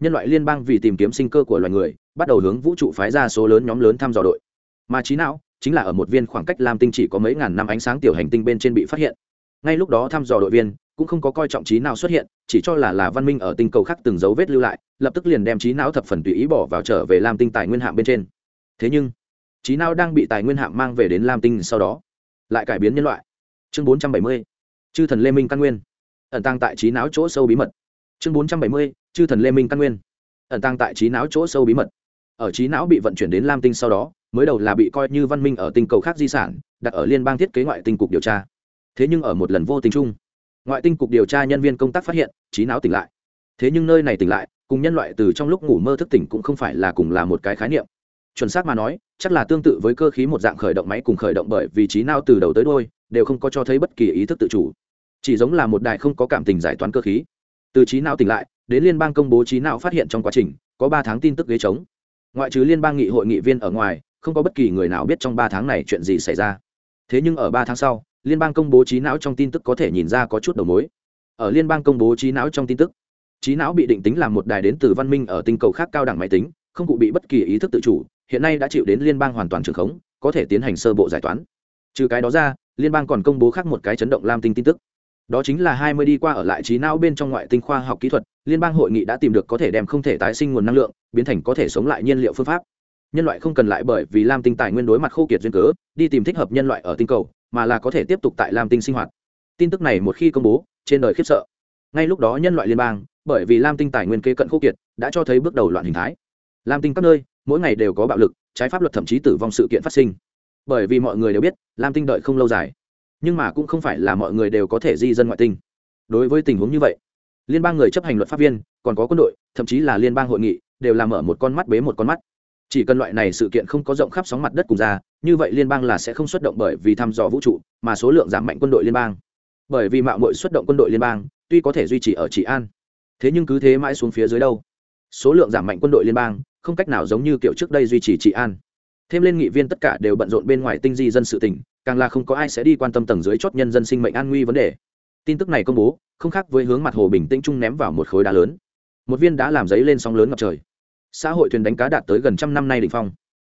S1: Nhân loại liên bang vì tìm kiếm sinh cơ của loài người, bắt đầu hướng vũ trụ phái ra số lớn nhóm lớn thăm dò đội. Mà trí não chính là ở một viên khoảng cách lam tinh chỉ có mấy ngàn năm ánh sáng tiểu hành tinh bên trên bị phát hiện. Ngay lúc đó thăm dò đội viên cũng không có coi trọng trí nào xuất hiện, chỉ cho là là văn minh ở tinh cầu khác từng dấu vết lưu lại, lập tức liền đem trí não thập phần tùy ý bỏ vào trở về lam tinh tài nguyên hạng bên trên. Thế nhưng trí não đang bị tài nguyên hạng mang về đến lam tinh sau đó, lại cải biến nhân loại. Chương 470. chư thần lê minh căn nguyên. Ẩn tăng tại trí não chỗ sâu bí mật. Chương 470. chư thần lê minh căn nguyên. Ẩn tăng tại trí não chỗ sâu bí mật. Ở trí não bị vận chuyển đến lam tinh sau đó, mới đầu là bị coi như văn minh ở tinh cầu khác di sản, đặt ở liên bang thiết kế ngoại tinh cục điều tra. Thế nhưng ở một lần vô tình chung, ngoại tinh cục điều tra nhân viên công tác phát hiện trí não tỉnh lại. Thế nhưng nơi này tỉnh lại, cùng nhân loại từ trong lúc ngủ mơ thức tỉnh cũng không phải là cùng là một cái khái niệm chuẩn xác mà nói, chắc là tương tự với cơ khí một dạng khởi động máy cùng khởi động bởi vì trí não từ đầu tới đôi đều không có cho thấy bất kỳ ý thức tự chủ. Chỉ giống là một đài không có cảm tình giải toán cơ khí. Từ trí não tỉnh lại, đến liên bang công bố trí não phát hiện trong quá trình, có ba tháng tin tức ghế trống. Ngoại trừ liên bang nghị hội nghị viên ở ngoài, không có bất kỳ người nào biết trong ba tháng này chuyện gì xảy ra. Thế nhưng ở ba tháng sau, liên bang công bố trí não trong tin tức có thể nhìn ra có chút đầu mối. Ở liên bang công bố trí não trong tin tức, trí não bị định tính là một đài đến từ văn minh ở tinh cầu khác cao đẳng máy tính, không cụ bị bất kỳ ý thức tự chủ hiện nay đã chịu đến liên bang hoàn toàn trường khống, có thể tiến hành sơ bộ giải toán. Trừ cái đó ra, liên bang còn công bố khác một cái chấn động lam tinh tin tức. Đó chính là hai mươi đi qua ở lại trí não bên trong ngoại tinh khoa học kỹ thuật, liên bang hội nghị đã tìm được có thể đem không thể tái sinh nguồn năng lượng, biến thành có thể sống lại nhiên liệu phương pháp. Nhân loại không cần lại bởi vì lam tinh tài nguyên đối mặt khô kiệt duyên cớ, đi tìm thích hợp nhân loại ở tinh cầu, mà là có thể tiếp tục tại lam tinh sinh hoạt. Tin tức này một khi công bố, trên đời khiếp sợ. Ngay lúc đó nhân loại liên bang, bởi vì lam tinh tài nguyên kế cận khô kiệt, đã cho thấy bước đầu loạn hình thái. Lam tinh các nơi mỗi ngày đều có bạo lực, trái pháp luật thậm chí tử vong sự kiện phát sinh. Bởi vì mọi người đều biết, lam tinh đợi không lâu dài. Nhưng mà cũng không phải là mọi người đều có thể di dân ngoại tinh. Đối với tình huống như vậy, liên bang người chấp hành luật pháp viên, còn có quân đội, thậm chí là liên bang hội nghị, đều làm mở một con mắt bế một con mắt. Chỉ cần loại này sự kiện không có rộng khắp sóng mặt đất cùng ra, như vậy liên bang là sẽ không xuất động bởi vì thăm dò vũ trụ, mà số lượng giảm mạnh quân đội liên bang. Bởi vì mạo mội xuất động quân đội liên bang, tuy có thể duy trì ở trị an, thế nhưng cứ thế mãi xuống phía dưới đâu. Số lượng giảm mạnh quân đội liên bang không cách nào giống như kiểu trước đây duy trì trị an. Thêm lên nghị viên tất cả đều bận rộn bên ngoài tinh di dân sự tỉnh càng là không có ai sẽ đi quan tâm tầng dưới chót nhân dân sinh mệnh an nguy vấn đề. Tin tức này công bố, không khác với hướng mặt hồ bình tĩnh chung ném vào một khối đá lớn. Một viên đá làm giấy lên sóng lớn ngập trời. Xã hội thuyền đánh cá đạt tới gần trăm năm nay đỉnh phong.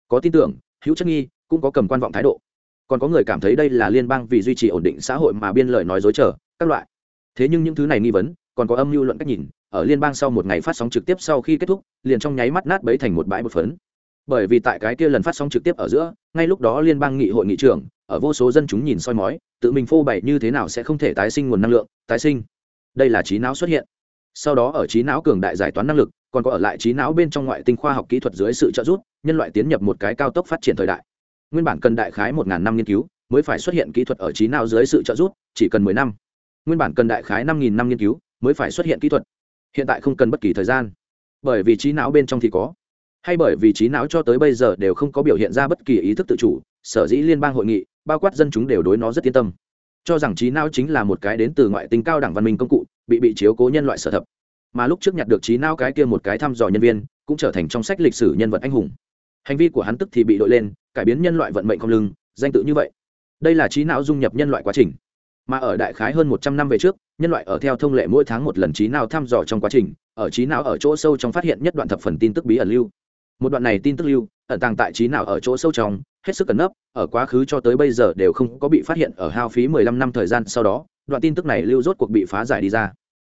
S1: Có tin tưởng, hữu chất nghi, cũng có cầm quan vọng thái độ. Còn có người cảm thấy đây là liên bang vì duy trì ổn định xã hội mà biên lời nói dối trở các loại. Thế nhưng những thứ này nghi vấn, còn có âm mưu luận cách nhìn ở liên bang sau một ngày phát sóng trực tiếp sau khi kết thúc, liền trong nháy mắt nát bấy thành một bãi bột phấn. Bởi vì tại cái kia lần phát sóng trực tiếp ở giữa, ngay lúc đó liên bang nghị hội nghị trưởng, ở vô số dân chúng nhìn soi mói, tự mình phô bày như thế nào sẽ không thể tái sinh nguồn năng lượng, tái sinh. Đây là trí não xuất hiện. Sau đó ở trí não cường đại giải toán năng lực, còn có ở lại trí não bên trong ngoại tinh khoa học kỹ thuật dưới sự trợ giúp, nhân loại tiến nhập một cái cao tốc phát triển thời đại. Nguyên bản cần đại khái một ngàn năm nghiên cứu, mới phải xuất hiện kỹ thuật ở trí não dưới sự trợ giúp, chỉ cần mười năm. Nguyên bản cần đại khái năm nghìn năm nghiên cứu, mới phải xuất hiện kỹ thuật hiện tại không cần bất kỳ thời gian. Bởi vì trí não bên trong thì có. Hay bởi vì trí não cho tới bây giờ đều không có biểu hiện ra bất kỳ ý thức tự chủ, sở dĩ liên bang hội nghị, bao quát dân chúng đều đối nó rất yên tâm. Cho rằng trí não chính là một cái đến từ ngoại tính cao đẳng văn minh công cụ, bị bị chiếu cố nhân loại sở thập. Mà lúc trước nhặt được trí não cái kia một cái thăm dò nhân viên, cũng trở thành trong sách lịch sử nhân vật anh hùng. Hành vi của hắn tức thì bị đội lên, cải biến nhân loại vận mệnh không lưng, danh tự như vậy. Đây là trí não dung nhập nhân loại quá trình mà ở đại khái hơn một trăm năm về trước, nhân loại ở theo thông lệ mỗi tháng một lần trí não thăm dò trong quá trình, ở trí não ở chỗ sâu trong phát hiện nhất đoạn thập phần tin tức bí ẩn lưu. Một đoạn này tin tức lưu, ẩn tàng tại trí nào ở chỗ sâu trong, hết sức cẩn nấp, ở quá khứ cho tới bây giờ đều không có bị phát hiện ở hao phí 15 năm thời gian sau đó, đoạn tin tức này lưu rốt cuộc bị phá giải đi ra.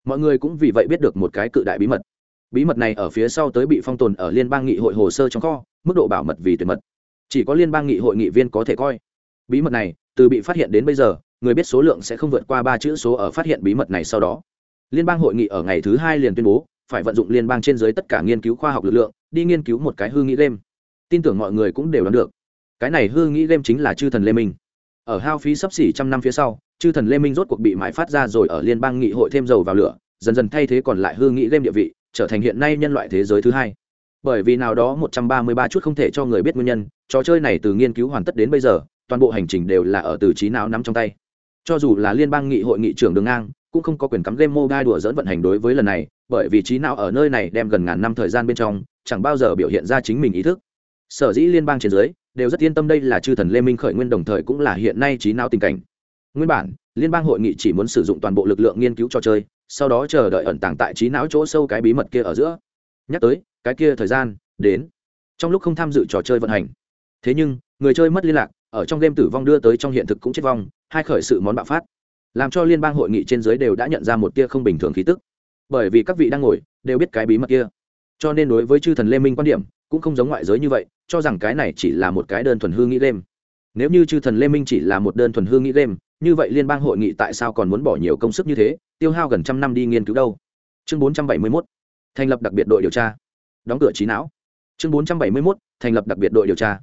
S1: Mọi người cũng vì vậy biết được một cái cự đại bí mật. Bí mật này ở phía sau tới bị phong tồn ở liên bang nghị hội hồ sơ trong kho, mức độ bảo mật vì tuyệt mật. Chỉ có liên bang nghị hội nghị viên có thể coi. Bí mật này, từ bị phát hiện đến bây giờ người biết số lượng sẽ không vượt qua ba chữ số ở phát hiện bí mật này sau đó. Liên bang hội nghị ở ngày thứ hai liền tuyên bố, phải vận dụng liên bang trên dưới tất cả nghiên cứu khoa học lực lượng, đi nghiên cứu một cái hư nghĩ lêm tin tưởng mọi người cũng đều đoán được. Cái này hư nghĩ lêm chính là chư thần lê minh. Ở hao phí sấp xỉ trăm năm phía sau, chư thần lê minh rốt cuộc bị mãi phát ra rồi ở liên bang nghị hội thêm dầu vào lửa, dần dần thay thế còn lại hư nghĩ lêm địa vị, trở thành hiện nay nhân loại thế giới thứ hai. Bởi vì nào đó một trăm ba mươi ba chút không thể cho người biết nguyên nhân, trò chơi này từ nghiên cứu hoàn tất đến bây giờ, toàn bộ hành trình đều là ở từ trí não nắm trong tay cho dù là liên bang nghị hội nghị trưởng đường ngang, cũng không có quyền cắm game mobile đùa dỡn vận hành đối với lần này, bởi vì trí não ở nơi này đem gần ngàn năm thời gian bên trong, chẳng bao giờ biểu hiện ra chính mình ý thức. Sở dĩ liên bang trên dưới đều rất yên tâm đây là chư thần lê minh khởi nguyên đồng thời cũng là hiện nay trí não tình cảnh. Nguyên bản, liên bang hội nghị chỉ muốn sử dụng toàn bộ lực lượng nghiên cứu trò chơi, sau đó chờ đợi ẩn tàng tại trí não chỗ sâu cái bí mật kia ở giữa. Nhắc tới, cái kia thời gian, đến. Trong lúc không tham dự trò chơi vận hành. Thế nhưng, người chơi mất liên lạc, ở trong game tử vong đưa tới trong hiện thực cũng chết vong hai khởi sự món bạo phát, làm cho liên bang hội nghị trên dưới đều đã nhận ra một tia không bình thường khí tức. Bởi vì các vị đang ngồi đều biết cái bí mật kia, cho nên đối với chư thần lê minh quan điểm cũng không giống ngoại giới như vậy, cho rằng cái này chỉ là một cái đơn thuần hư nghĩ game. Nếu như chư thần lê minh chỉ là một đơn thuần hư nghĩ game, như vậy liên bang hội nghị tại sao còn muốn bỏ nhiều công sức như thế, tiêu hao gần trăm năm đi nghiên cứu đâu? Chương bốn trăm bảy mươi mốt, thành lập đặc biệt đội điều tra. Đóng cửa trí não. Chương bốn trăm bảy mươi mốt, thành lập đặc biệt đội điều tra.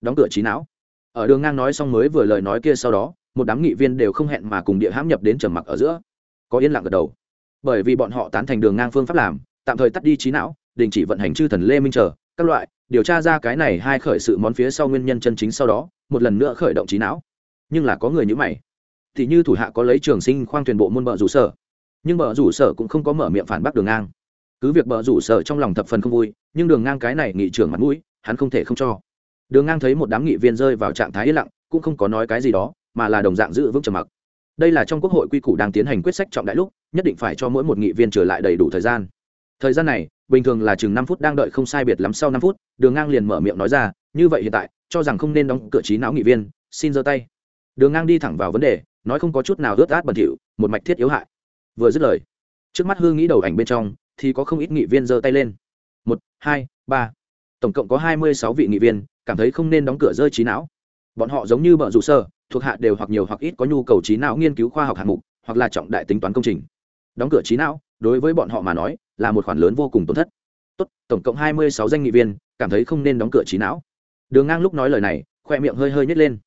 S1: Đóng cửa trí não. Ở đường ngang nói xong mới vừa lời nói kia sau đó một đám nghị viên đều không hẹn mà cùng địa hãm nhập đến trầm mặc ở giữa. Có yên lặng gật đầu. Bởi vì bọn họ tán thành đường ngang phương pháp làm, tạm thời tắt đi trí não, đình chỉ vận hành chư thần lê minh chờ, các loại, điều tra ra cái này hai khởi sự món phía sau nguyên nhân chân chính sau đó, một lần nữa khởi động trí não. Nhưng là có người như mày. Thì như thủ hạ có lấy trường sinh khoang thuyền bộ môn bờ rủ sở. Nhưng bờ rủ sở cũng không có mở miệng phản bác đường ngang. Cứ việc bờ rủ sở trong lòng thập phần không vui, nhưng đường ngang cái này nghị trưởng mặt mũi, hắn không thể không cho. Đường ngang thấy một đám nghị viên rơi vào trạng thái yên lặng, cũng không có nói cái gì đó mà là đồng dạng giữ vững trầm mặc. Đây là trong quốc hội quy củ đang tiến hành quyết sách trọng đại lúc, nhất định phải cho mỗi một nghị viên trở lại đầy đủ thời gian. Thời gian này, bình thường là chừng năm phút, đang đợi không sai biệt lắm sau năm phút, đường ngang liền mở miệng nói ra, như vậy hiện tại, cho rằng không nên đóng cửa trí não nghị viên, xin giơ tay. Đường ngang đi thẳng vào vấn đề, nói không có chút nào ướt át bẩn thỉu, một mạch thiết yếu hại. Vừa dứt lời, trước mắt hư nghĩ đầu ảnh bên trong, thì có không ít nghị viên giơ tay lên. Một, hai, ba. Tổng cộng có hai mươi sáu vị nghị viên, cảm thấy không nên đóng cửa rơi trí não bọn họ giống như bờ rủ sơ, thuộc hạ đều hoặc nhiều hoặc ít có nhu cầu trí não nghiên cứu khoa học hạng mục, hoặc là trọng đại tính toán công trình. Đóng cửa trí não, đối với bọn họ mà nói, là một khoản lớn vô cùng tổn thất. Tốt, tổng cộng hai mươi sáu danh nghị viên, cảm thấy không nên đóng cửa trí não. Đường ngang lúc nói lời này, khoe miệng hơi hơi nhét lên.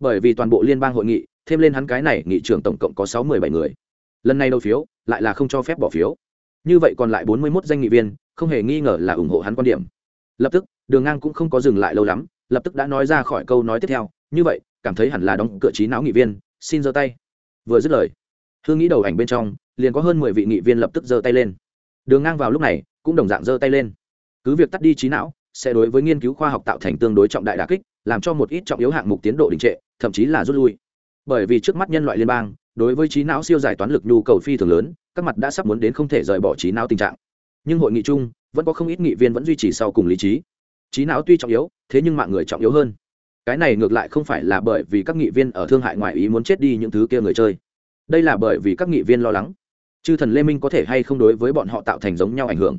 S1: Bởi vì toàn bộ liên bang hội nghị, thêm lên hắn cái này nghị trưởng tổng cộng có sáu mươi bảy người. Lần này đầu phiếu, lại là không cho phép bỏ phiếu. Như vậy còn lại bốn mươi mốt danh nghị viên, không hề nghi ngờ là ủng hộ hắn quan điểm. Lập tức, đường ngang cũng không có dừng lại lâu lắm, lập tức đã nói ra khỏi câu nói tiếp theo như vậy, cảm thấy hẳn là đóng cửa trí não nghị viên, xin giơ tay. Vừa dứt lời, hương nghĩ đầu ảnh bên trong, liền có hơn mười vị nghị viên lập tức giơ tay lên. Đường ngang vào lúc này, cũng đồng dạng giơ tay lên. Cứ việc tắt đi trí não, sẽ đối với nghiên cứu khoa học tạo thành tương đối trọng đại đà kích, làm cho một ít trọng yếu hạng mục tiến độ đình trệ, thậm chí là rút lui. Bởi vì trước mắt nhân loại liên bang, đối với trí não siêu giải toán lực nhu cầu phi thường lớn, các mặt đã sắp muốn đến không thể rời bỏ trí não tình trạng. Nhưng hội nghị chung, vẫn có không ít nghị viên vẫn duy trì sau cùng lý trí. Trí não tuy trọng yếu, thế nhưng mạng người trọng yếu hơn cái này ngược lại không phải là bởi vì các nghị viên ở thương hại ngoại ý muốn chết đi những thứ kia người chơi. Đây là bởi vì các nghị viên lo lắng. Chư thần lê minh có thể hay không đối với bọn họ tạo thành giống nhau ảnh hưởng.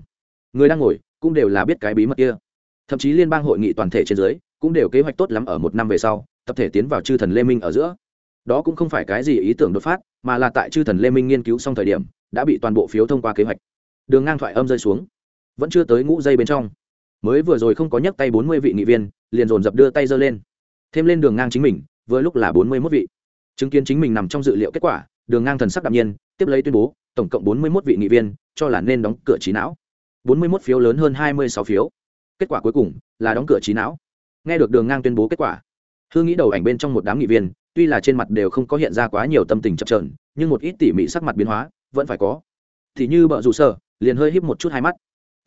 S1: Người đang ngồi, cũng đều là biết cái bí mật kia. Thậm chí liên bang hội nghị toàn thể trên dưới, cũng đều kế hoạch tốt lắm ở một năm về sau, tập thể tiến vào chư thần lê minh ở giữa. Đó cũng không phải cái gì ý tưởng đột phát, mà là tại chư thần lê minh nghiên cứu xong thời điểm, đã bị toàn bộ phiếu thông qua kế hoạch. Đường ngang thoại âm rơi xuống. Vẫn chưa tới ngũ dây bên trong. Mới vừa rồi không có nhấc tay bốn mươi vị nghị viên, liền dồn dập đưa tay giơ lên thêm lên đường ngang chính mình, vừa lúc là bốn mươi mốt vị. Chứng kiến chính mình nằm trong dự liệu kết quả, đường ngang thần sắc đạm nhiên, tiếp lấy tuyên bố, tổng cộng bốn mươi mốt vị nghị viên, cho là nên đóng cửa trí não. bốn mươi mốt phiếu lớn hơn hai mươi sáu phiếu. Kết quả cuối cùng là đóng cửa trí não. Nghe được đường ngang tuyên bố kết quả, hương nghĩ đầu ảnh bên trong một đám nghị viên, tuy là trên mặt đều không có hiện ra quá nhiều tâm tình chập trờn nhưng một ít tỉ mỉ sắc mặt biến hóa vẫn phải có. Thì như bợ rủ sở, liền hơi híp một chút hai mắt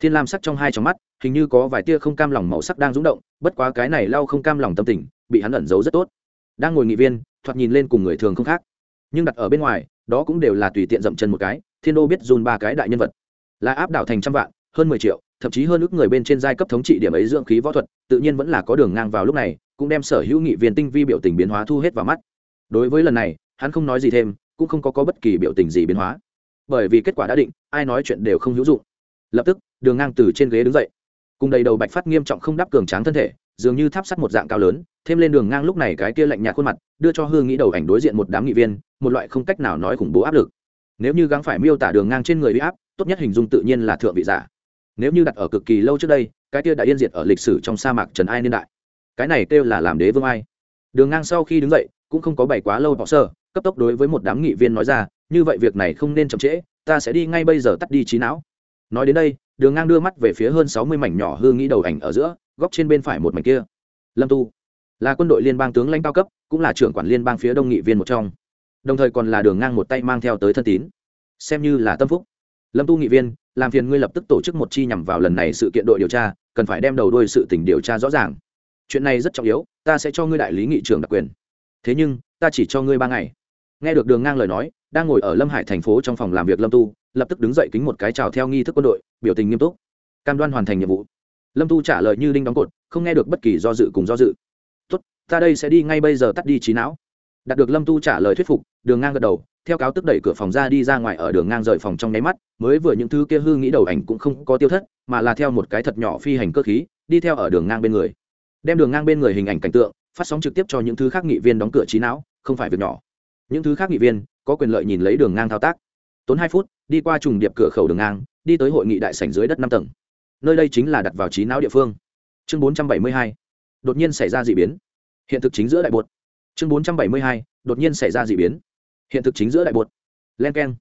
S1: thiên lam sắc trong hai trong mắt hình như có vài tia không cam lòng màu sắc đang rúng động bất quá cái này lau không cam lòng tâm tình bị hắn ẩn giấu rất tốt. Đang ngồi nghị viên thoạt nhìn lên cùng người thường không khác. Nhưng đặt ở bên ngoài đó cũng đều là tùy tiện dậm chân một cái thiên đô biết dùn ba cái đại nhân vật. Là áp đảo thành trăm vạn hơn mười triệu thậm chí hơn ước người bên trên giai cấp thống trị điểm ấy dưỡng khí võ thuật tự nhiên vẫn là có đường ngang vào lúc này cũng đem sở hữu nghị viên tinh vi biểu tình biến hóa thu hết vào mắt. Đối với lần này hắn không nói gì thêm cũng không có, có bất kỳ biểu tình gì biến hóa. Bởi vì kết quả đã định ai nói chuyện đều không hữu dụng lập tức, đường ngang từ trên ghế đứng dậy. Cùng đầy đầu bạch phát nghiêm trọng không đáp cường tráng thân thể, dường như tháp sắt một dạng cao lớn, thêm lên đường ngang lúc này cái kia lạnh nhạt khuôn mặt, đưa cho hương nghĩ đầu ảnh đối diện một đám nghị viên, một loại không cách nào nói khủng bố áp lực. Nếu như gắng phải miêu tả đường ngang trên người bị áp, tốt nhất hình dung tự nhiên là thượng vị giả. Nếu như đặt ở cực kỳ lâu trước đây, cái kia đã yên diệt ở lịch sử trong sa mạc trần ai niên đại. Cái này kêu là làm đế vương ai? Đường ngang sau khi đứng dậy, cũng không có bày quá lâu bỏ sơ, cấp tốc đối với một đám nghị viên nói ra, như vậy việc này không nên chậm trễ, ta sẽ đi ngay bây giờ tắt đi trí não nói đến đây, đường ngang đưa mắt về phía hơn sáu mươi mảnh nhỏ hư nghĩ đầu ảnh ở giữa, góc trên bên phải một mảnh kia. Lâm tu là quân đội liên bang tướng lãnh cao cấp, cũng là trưởng quản liên bang phía đông nghị viên một trong. Đồng thời còn là đường ngang một tay mang theo tới thân tín. Xem như là tâm phúc. Lâm tu nghị viên, làm phiền ngươi lập tức tổ chức một chi nhằm vào lần này sự kiện đội điều tra, cần phải đem đầu đuôi sự tình điều tra rõ ràng. Chuyện này rất trọng yếu, ta sẽ cho ngươi đại lý nghị trưởng đặc quyền. Thế nhưng, ta chỉ cho ngươi ba ngày. Nghe được đường ngang lời nói, đang ngồi ở lâm hải thành phố trong phòng làm việc lâm tu lập tức đứng dậy kính một cái chào theo nghi thức quân đội, biểu tình nghiêm túc. Cam đoan hoàn thành nhiệm vụ. Lâm tu trả lời như đinh đóng cột, không nghe được bất kỳ do dự cùng do dự. Tốt, ta đây sẽ đi ngay bây giờ tắt đi trí não. Đạt được lâm tu trả lời thuyết phục, đường ngang gật đầu, theo cáo tức đẩy cửa phòng ra đi ra ngoài ở đường ngang rời phòng trong nháy mắt, mới vừa những thứ kia hư nghĩ đầu ảnh cũng không có tiêu thất, mà là theo một cái thật nhỏ phi hành cơ khí, đi theo ở đường ngang bên người. Đem đường ngang bên người hình ảnh cảnh tượng, phát sóng trực tiếp cho những thứ khác nghị viên đóng cửa trí não, không phải việc nhỏ. Những thứ khác nghị viên, có quyền lợi nhìn lấy đường ngang thao tác tốn hai phút, đi qua trùng điệp cửa khẩu đường ngang, đi tới hội nghị đại sảnh dưới đất năm tầng. Nơi đây chính là đặt vào trí não địa phương. Chương bốn trăm bảy mươi hai, đột nhiên xảy ra d ị biến. Hiện thực chính giữa đại bột. Chương bốn trăm bảy mươi hai, đột nhiên xảy ra d ị biến. Hiện thực chính giữa đại bột. Len k e n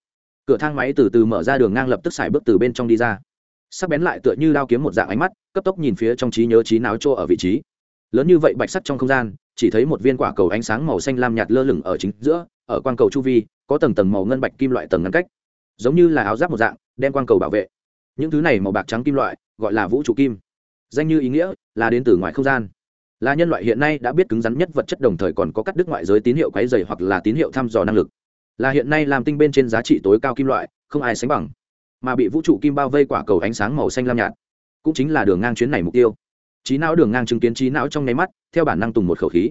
S1: cửa thang máy từ từ mở ra đường ngang lập tức xài bước từ bên trong đi ra. Sắc bén lại tựa như đao kiếm một dạng ánh mắt, cấp tốc nhìn phía trong trí nhớ trí não chỗ ở vị trí. Lớn như vậy bạch sắt trong không gian, chỉ thấy một viên quả cầu ánh sáng màu xanh lam nhạt lơ lửng ở chính giữa, ở quang cầu chu vi có tầng tầng màu ngân bạch kim loại tầng ngăn cách, giống như là áo giáp một dạng, đem quang cầu bảo vệ. Những thứ này màu bạc trắng kim loại, gọi là vũ trụ kim. Danh như ý nghĩa là đến từ ngoài không gian. Là nhân loại hiện nay đã biết cứng rắn nhất vật chất đồng thời còn có cắt đứt ngoại giới tín hiệu quáy dày hoặc là tín hiệu thăm dò năng lực. Là hiện nay làm tinh bên trên giá trị tối cao kim loại, không ai sánh bằng. Mà bị vũ trụ kim bao vây quả cầu ánh sáng màu xanh lam nhạt, cũng chính là đường ngang chuyến này mục tiêu. Trí não đường ngang chứng kiến trí não trong nháy mắt, theo bản năng tùng một khẩu khí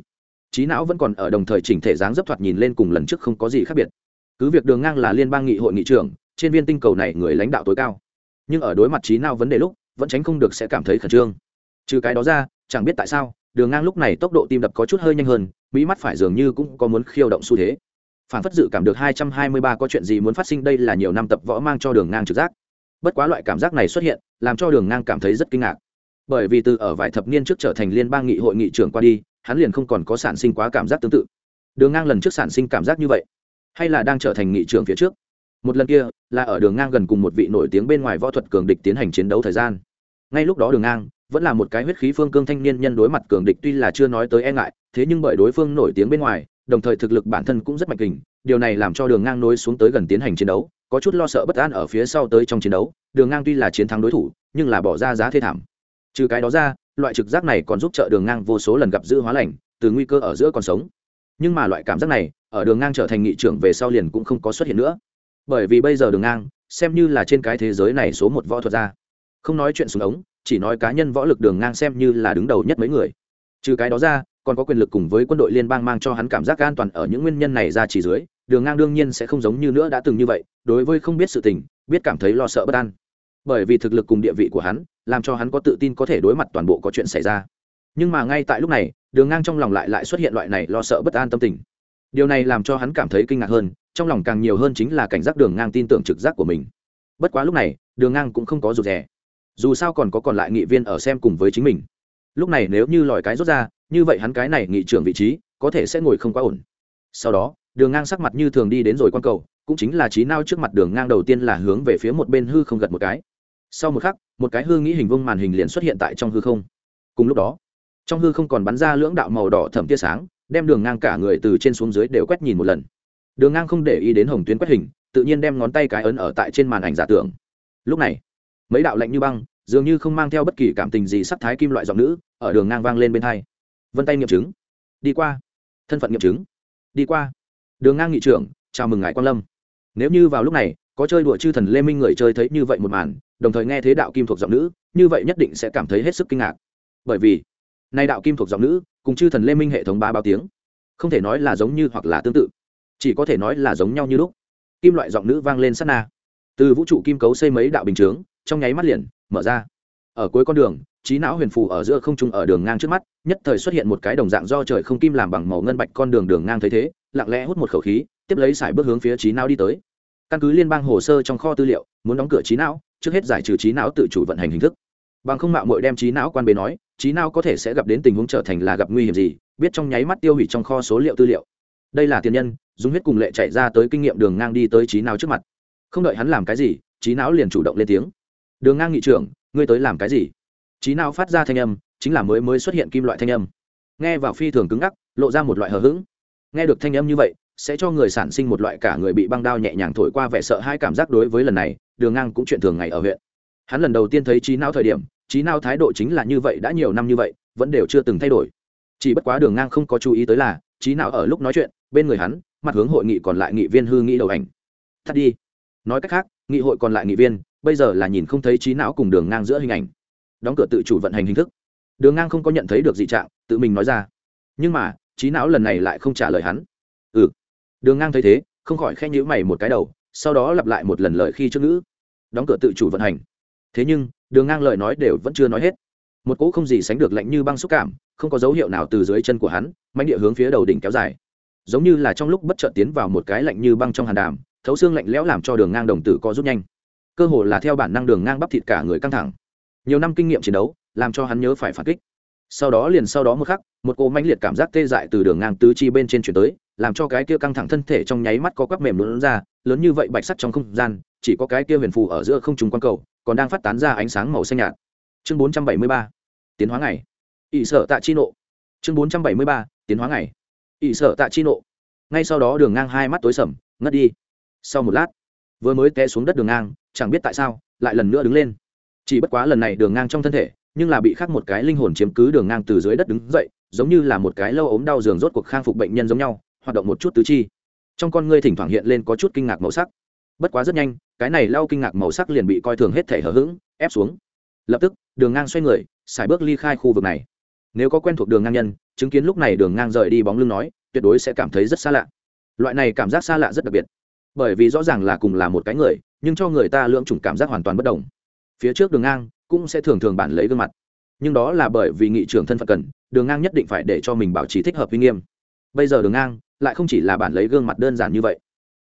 S1: trí não vẫn còn ở đồng thời chỉnh thể dáng dấp thoạt nhìn lên cùng lần trước không có gì khác biệt. Cứ việc đường ngang là liên bang nghị hội nghị trưởng, trên viên tinh cầu này người lãnh đạo tối cao. Nhưng ở đối mặt trí não vấn đề lúc, vẫn tránh không được sẽ cảm thấy khẩn trương. Trừ cái đó ra, chẳng biết tại sao, đường ngang lúc này tốc độ tim đập có chút hơi nhanh hơn, mỹ mắt phải dường như cũng có muốn khiêu động xu thế. Phản phất dự cảm được hai trăm hai mươi ba có chuyện gì muốn phát sinh đây là nhiều năm tập võ mang cho đường ngang trực giác. Bất quá loại cảm giác này xuất hiện, làm cho đường ngang cảm thấy rất kinh ngạc. Bởi vì từ ở vài thập niên trước trở thành liên bang nghị hội nghị trưởng qua đi hắn liền không còn có sản sinh quá cảm giác tương tự. Đường ngang lần trước sản sinh cảm giác như vậy, hay là đang trở thành nghị trưởng phía trước? Một lần kia, là ở đường ngang gần cùng một vị nổi tiếng bên ngoài võ thuật cường địch tiến hành chiến đấu thời gian. Ngay lúc đó đường ngang vẫn là một cái huyết khí phương cương thanh niên nhân đối mặt cường địch tuy là chưa nói tới e ngại, thế nhưng bởi đối phương nổi tiếng bên ngoài, đồng thời thực lực bản thân cũng rất mạnh kình, điều này làm cho đường ngang nối xuống tới gần tiến hành chiến đấu, có chút lo sợ bất an ở phía sau tới trong chiến đấu. Đường ngang tuy là chiến thắng đối thủ, nhưng là bỏ ra giá thê thảm. Trừ cái đó ra loại trực giác này còn giúp trợ đường ngang vô số lần gặp giữ hóa lành, từ nguy cơ ở giữa còn sống. Nhưng mà loại cảm giác này, ở đường ngang trở thành nghị trưởng về sau liền cũng không có xuất hiện nữa. Bởi vì bây giờ đường ngang, xem như là trên cái thế giới này số một võ thuật gia. Không nói chuyện súng ống, chỉ nói cá nhân võ lực đường ngang xem như là đứng đầu nhất mấy người. Trừ cái đó ra, còn có quyền lực cùng với quân đội liên bang mang cho hắn cảm giác an toàn ở những nguyên nhân này ra chỉ dưới, đường ngang đương nhiên sẽ không giống như nữa đã từng như vậy, đối với không biết sự tình, biết cảm thấy lo sợ bất an bởi vì thực lực cùng địa vị của hắn, làm cho hắn có tự tin có thể đối mặt toàn bộ có chuyện xảy ra. Nhưng mà ngay tại lúc này, đường ngang trong lòng lại lại xuất hiện loại này lo sợ bất an tâm tình. Điều này làm cho hắn cảm thấy kinh ngạc hơn, trong lòng càng nhiều hơn chính là cảnh giác đường ngang tin tưởng trực giác của mình. Bất quá lúc này, đường ngang cũng không có rụt rè. Dù sao còn có còn lại nghị viên ở xem cùng với chính mình. Lúc này nếu như lòi cái rút ra, như vậy hắn cái này nghị trưởng vị trí, có thể sẽ ngồi không quá ổn. Sau đó, đường ngang sắc mặt như thường đi đến rồi quan cầu, cũng chính là trí nao trước mặt đường ngang đầu tiên là hướng về phía một bên hư không gật một cái sau một khắc, một cái hư nghĩ hình vông màn hình liền xuất hiện tại trong hư không. Cùng lúc đó, trong hư không còn bắn ra lưỡng đạo màu đỏ thẩm tia sáng, đem đường ngang cả người từ trên xuống dưới đều quét nhìn một lần. Đường ngang không để ý đến hồng tuyến quét hình, tự nhiên đem ngón tay cái ấn ở tại trên màn ảnh giả tưởng. Lúc này, mấy đạo lạnh như băng, dường như không mang theo bất kỳ cảm tình gì sắc thái kim loại giọng nữ, ở đường ngang vang lên bên hai. Vân tay nghiệm chứng. Đi qua. Thân phận nghiệm chứng. Đi qua. Đường ngang nghị trưởng, chào mừng ngài quan lâm. Nếu như vào lúc này có chơi đùa chư thần lê minh người chơi thấy như vậy một màn, đồng thời nghe thế đạo kim thuộc giọng nữ, như vậy nhất định sẽ cảm thấy hết sức kinh ngạc. Bởi vì, nay đạo kim thuộc giọng nữ, cùng chư thần lê minh hệ thống ba bao tiếng, không thể nói là giống như hoặc là tương tự, chỉ có thể nói là giống nhau như lúc. Kim loại giọng nữ vang lên sát na. Từ vũ trụ kim cấu xây mấy đạo bình chướng, trong nháy mắt liền mở ra. Ở cuối con đường, trí não huyền phù ở giữa không trung ở đường ngang trước mắt, nhất thời xuất hiện một cái đồng dạng do trời không kim làm bằng màu ngân bạch con đường đường ngang thấy thế, lặng lẽ hút một khẩu khí, tiếp lấy sải bước hướng phía trí não đi tới căn cứ liên bang hồ sơ trong kho tư liệu, muốn đóng cửa trí não, trước hết giải trừ trí não tự chủ vận hành hình thức. Bằng không mạo mội đem trí não quan bế nói, trí não có thể sẽ gặp đến tình huống trở thành là gặp nguy hiểm gì, biết trong nháy mắt tiêu hủy trong kho số liệu tư liệu. Đây là tiền nhân, dùng huyết cùng lệ chạy ra tới kinh nghiệm đường ngang đi tới trí não trước mặt. Không đợi hắn làm cái gì, trí não liền chủ động lên tiếng. Đường ngang nghị trưởng, ngươi tới làm cái gì? Trí não phát ra thanh âm, chính là mới mới xuất hiện kim loại thanh âm. Nghe vào phi thường cứng ngắc, lộ ra một loại hờ hững. Nghe được thanh âm như vậy sẽ cho người sản sinh một loại cả người bị băng đao nhẹ nhàng thổi qua vẻ sợ hai cảm giác đối với lần này, đường ngang cũng chuyện thường ngày ở huyện. Hắn lần đầu tiên thấy trí não thời điểm trí não thái độ chính là như vậy, đã nhiều năm như vậy, vẫn đều chưa từng thay đổi. Chỉ bất quá đường ngang không có chú ý tới là trí não ở lúc nói chuyện, bên người hắn, mặt hướng hội nghị còn lại nghị viên hư nghĩ đầu ảnh. Thắt đi. Nói cách khác, nghị hội còn lại nghị viên, bây giờ là nhìn không thấy trí não cùng đường ngang giữa hình ảnh. Đóng cửa tự chủ vận hành hình thức. Đường ngang không có nhận thấy được dị trạng, tự mình nói ra. Nhưng mà trí não lần này lại không trả lời hắn. Ừ đường ngang thấy thế, không khỏi khen nhữ mày một cái đầu, sau đó lặp lại một lần lời khi trước ngữ. Đóng cửa tự chủ vận hành. Thế nhưng, đường ngang lời nói đều vẫn chưa nói hết. Một cỗ không gì sánh được lạnh như băng xúc cảm, không có dấu hiệu nào từ dưới chân của hắn mạnh địa hướng phía đầu đỉnh kéo dài. Giống như là trong lúc bất chợt tiến vào một cái lạnh như băng trong hàn đàm, thấu xương lạnh lẽo làm cho đường ngang đồng tử co rút nhanh. Cơ hồ là theo bản năng đường ngang bắp thịt cả người căng thẳng. Nhiều năm kinh nghiệm chiến đấu, làm cho hắn nhớ phải phản kích. Sau đó liền sau đó một khắc, một cỗ mãnh liệt cảm giác tê dại từ đường ngang tứ chi bên trên chuyển tới làm cho cái kia căng thẳng thân thể trong nháy mắt có quắc mềm lớn ra, lớn như vậy bạch sắt trong không gian, chỉ có cái kia huyền phù ở giữa không trùng quan cầu, còn đang phát tán ra ánh sáng màu xanh nhạt. Chương 473 tiến hóa ngày. Ỷ sở tạ chi nộ. Chương 473 tiến hóa ngày. Ỷ sở tạ chi nộ. Ngay sau đó đường ngang hai mắt tối sầm, ngất đi. Sau một lát, vừa mới té xuống đất đường ngang, chẳng biết tại sao, lại lần nữa đứng lên. Chỉ bất quá lần này đường ngang trong thân thể, nhưng là bị khắc một cái linh hồn chiếm cứ đường ngang từ dưới đất đứng dậy, giống như là một cái lâu ốm đau giường rốt cuộc khang phục bệnh nhân giống nhau hoạt động một chút tứ chi. Trong con ngươi thỉnh thoảng hiện lên có chút kinh ngạc màu sắc. Bất quá rất nhanh, cái này lau kinh ngạc màu sắc liền bị coi thường hết thể hở h ữ g ép xuống. Lập tức, đường ngang xoay người, xài bước ly khai khu vực này. Nếu có quen thuộc đường ngang nhân, chứng kiến lúc này đường ngang rời đi bóng lưng nói, tuyệt đối sẽ cảm thấy rất xa lạ. Loại này cảm giác xa lạ rất đặc biệt. Bởi vì rõ ràng là cùng là một cái người, nhưng cho người ta lưỡng chủng cảm giác hoàn toàn bất đồng. Phía trước đường ngang cũng sẽ thường thường bản lấy gương mặt. Nhưng đó là bởi vì nghị trưởng thân phận cần, đường ngang nhất định phải để cho mình bảo trì thích hợp uy nghiêm. Bây giờ đường ngang lại không chỉ là bản lấy gương mặt đơn giản như vậy.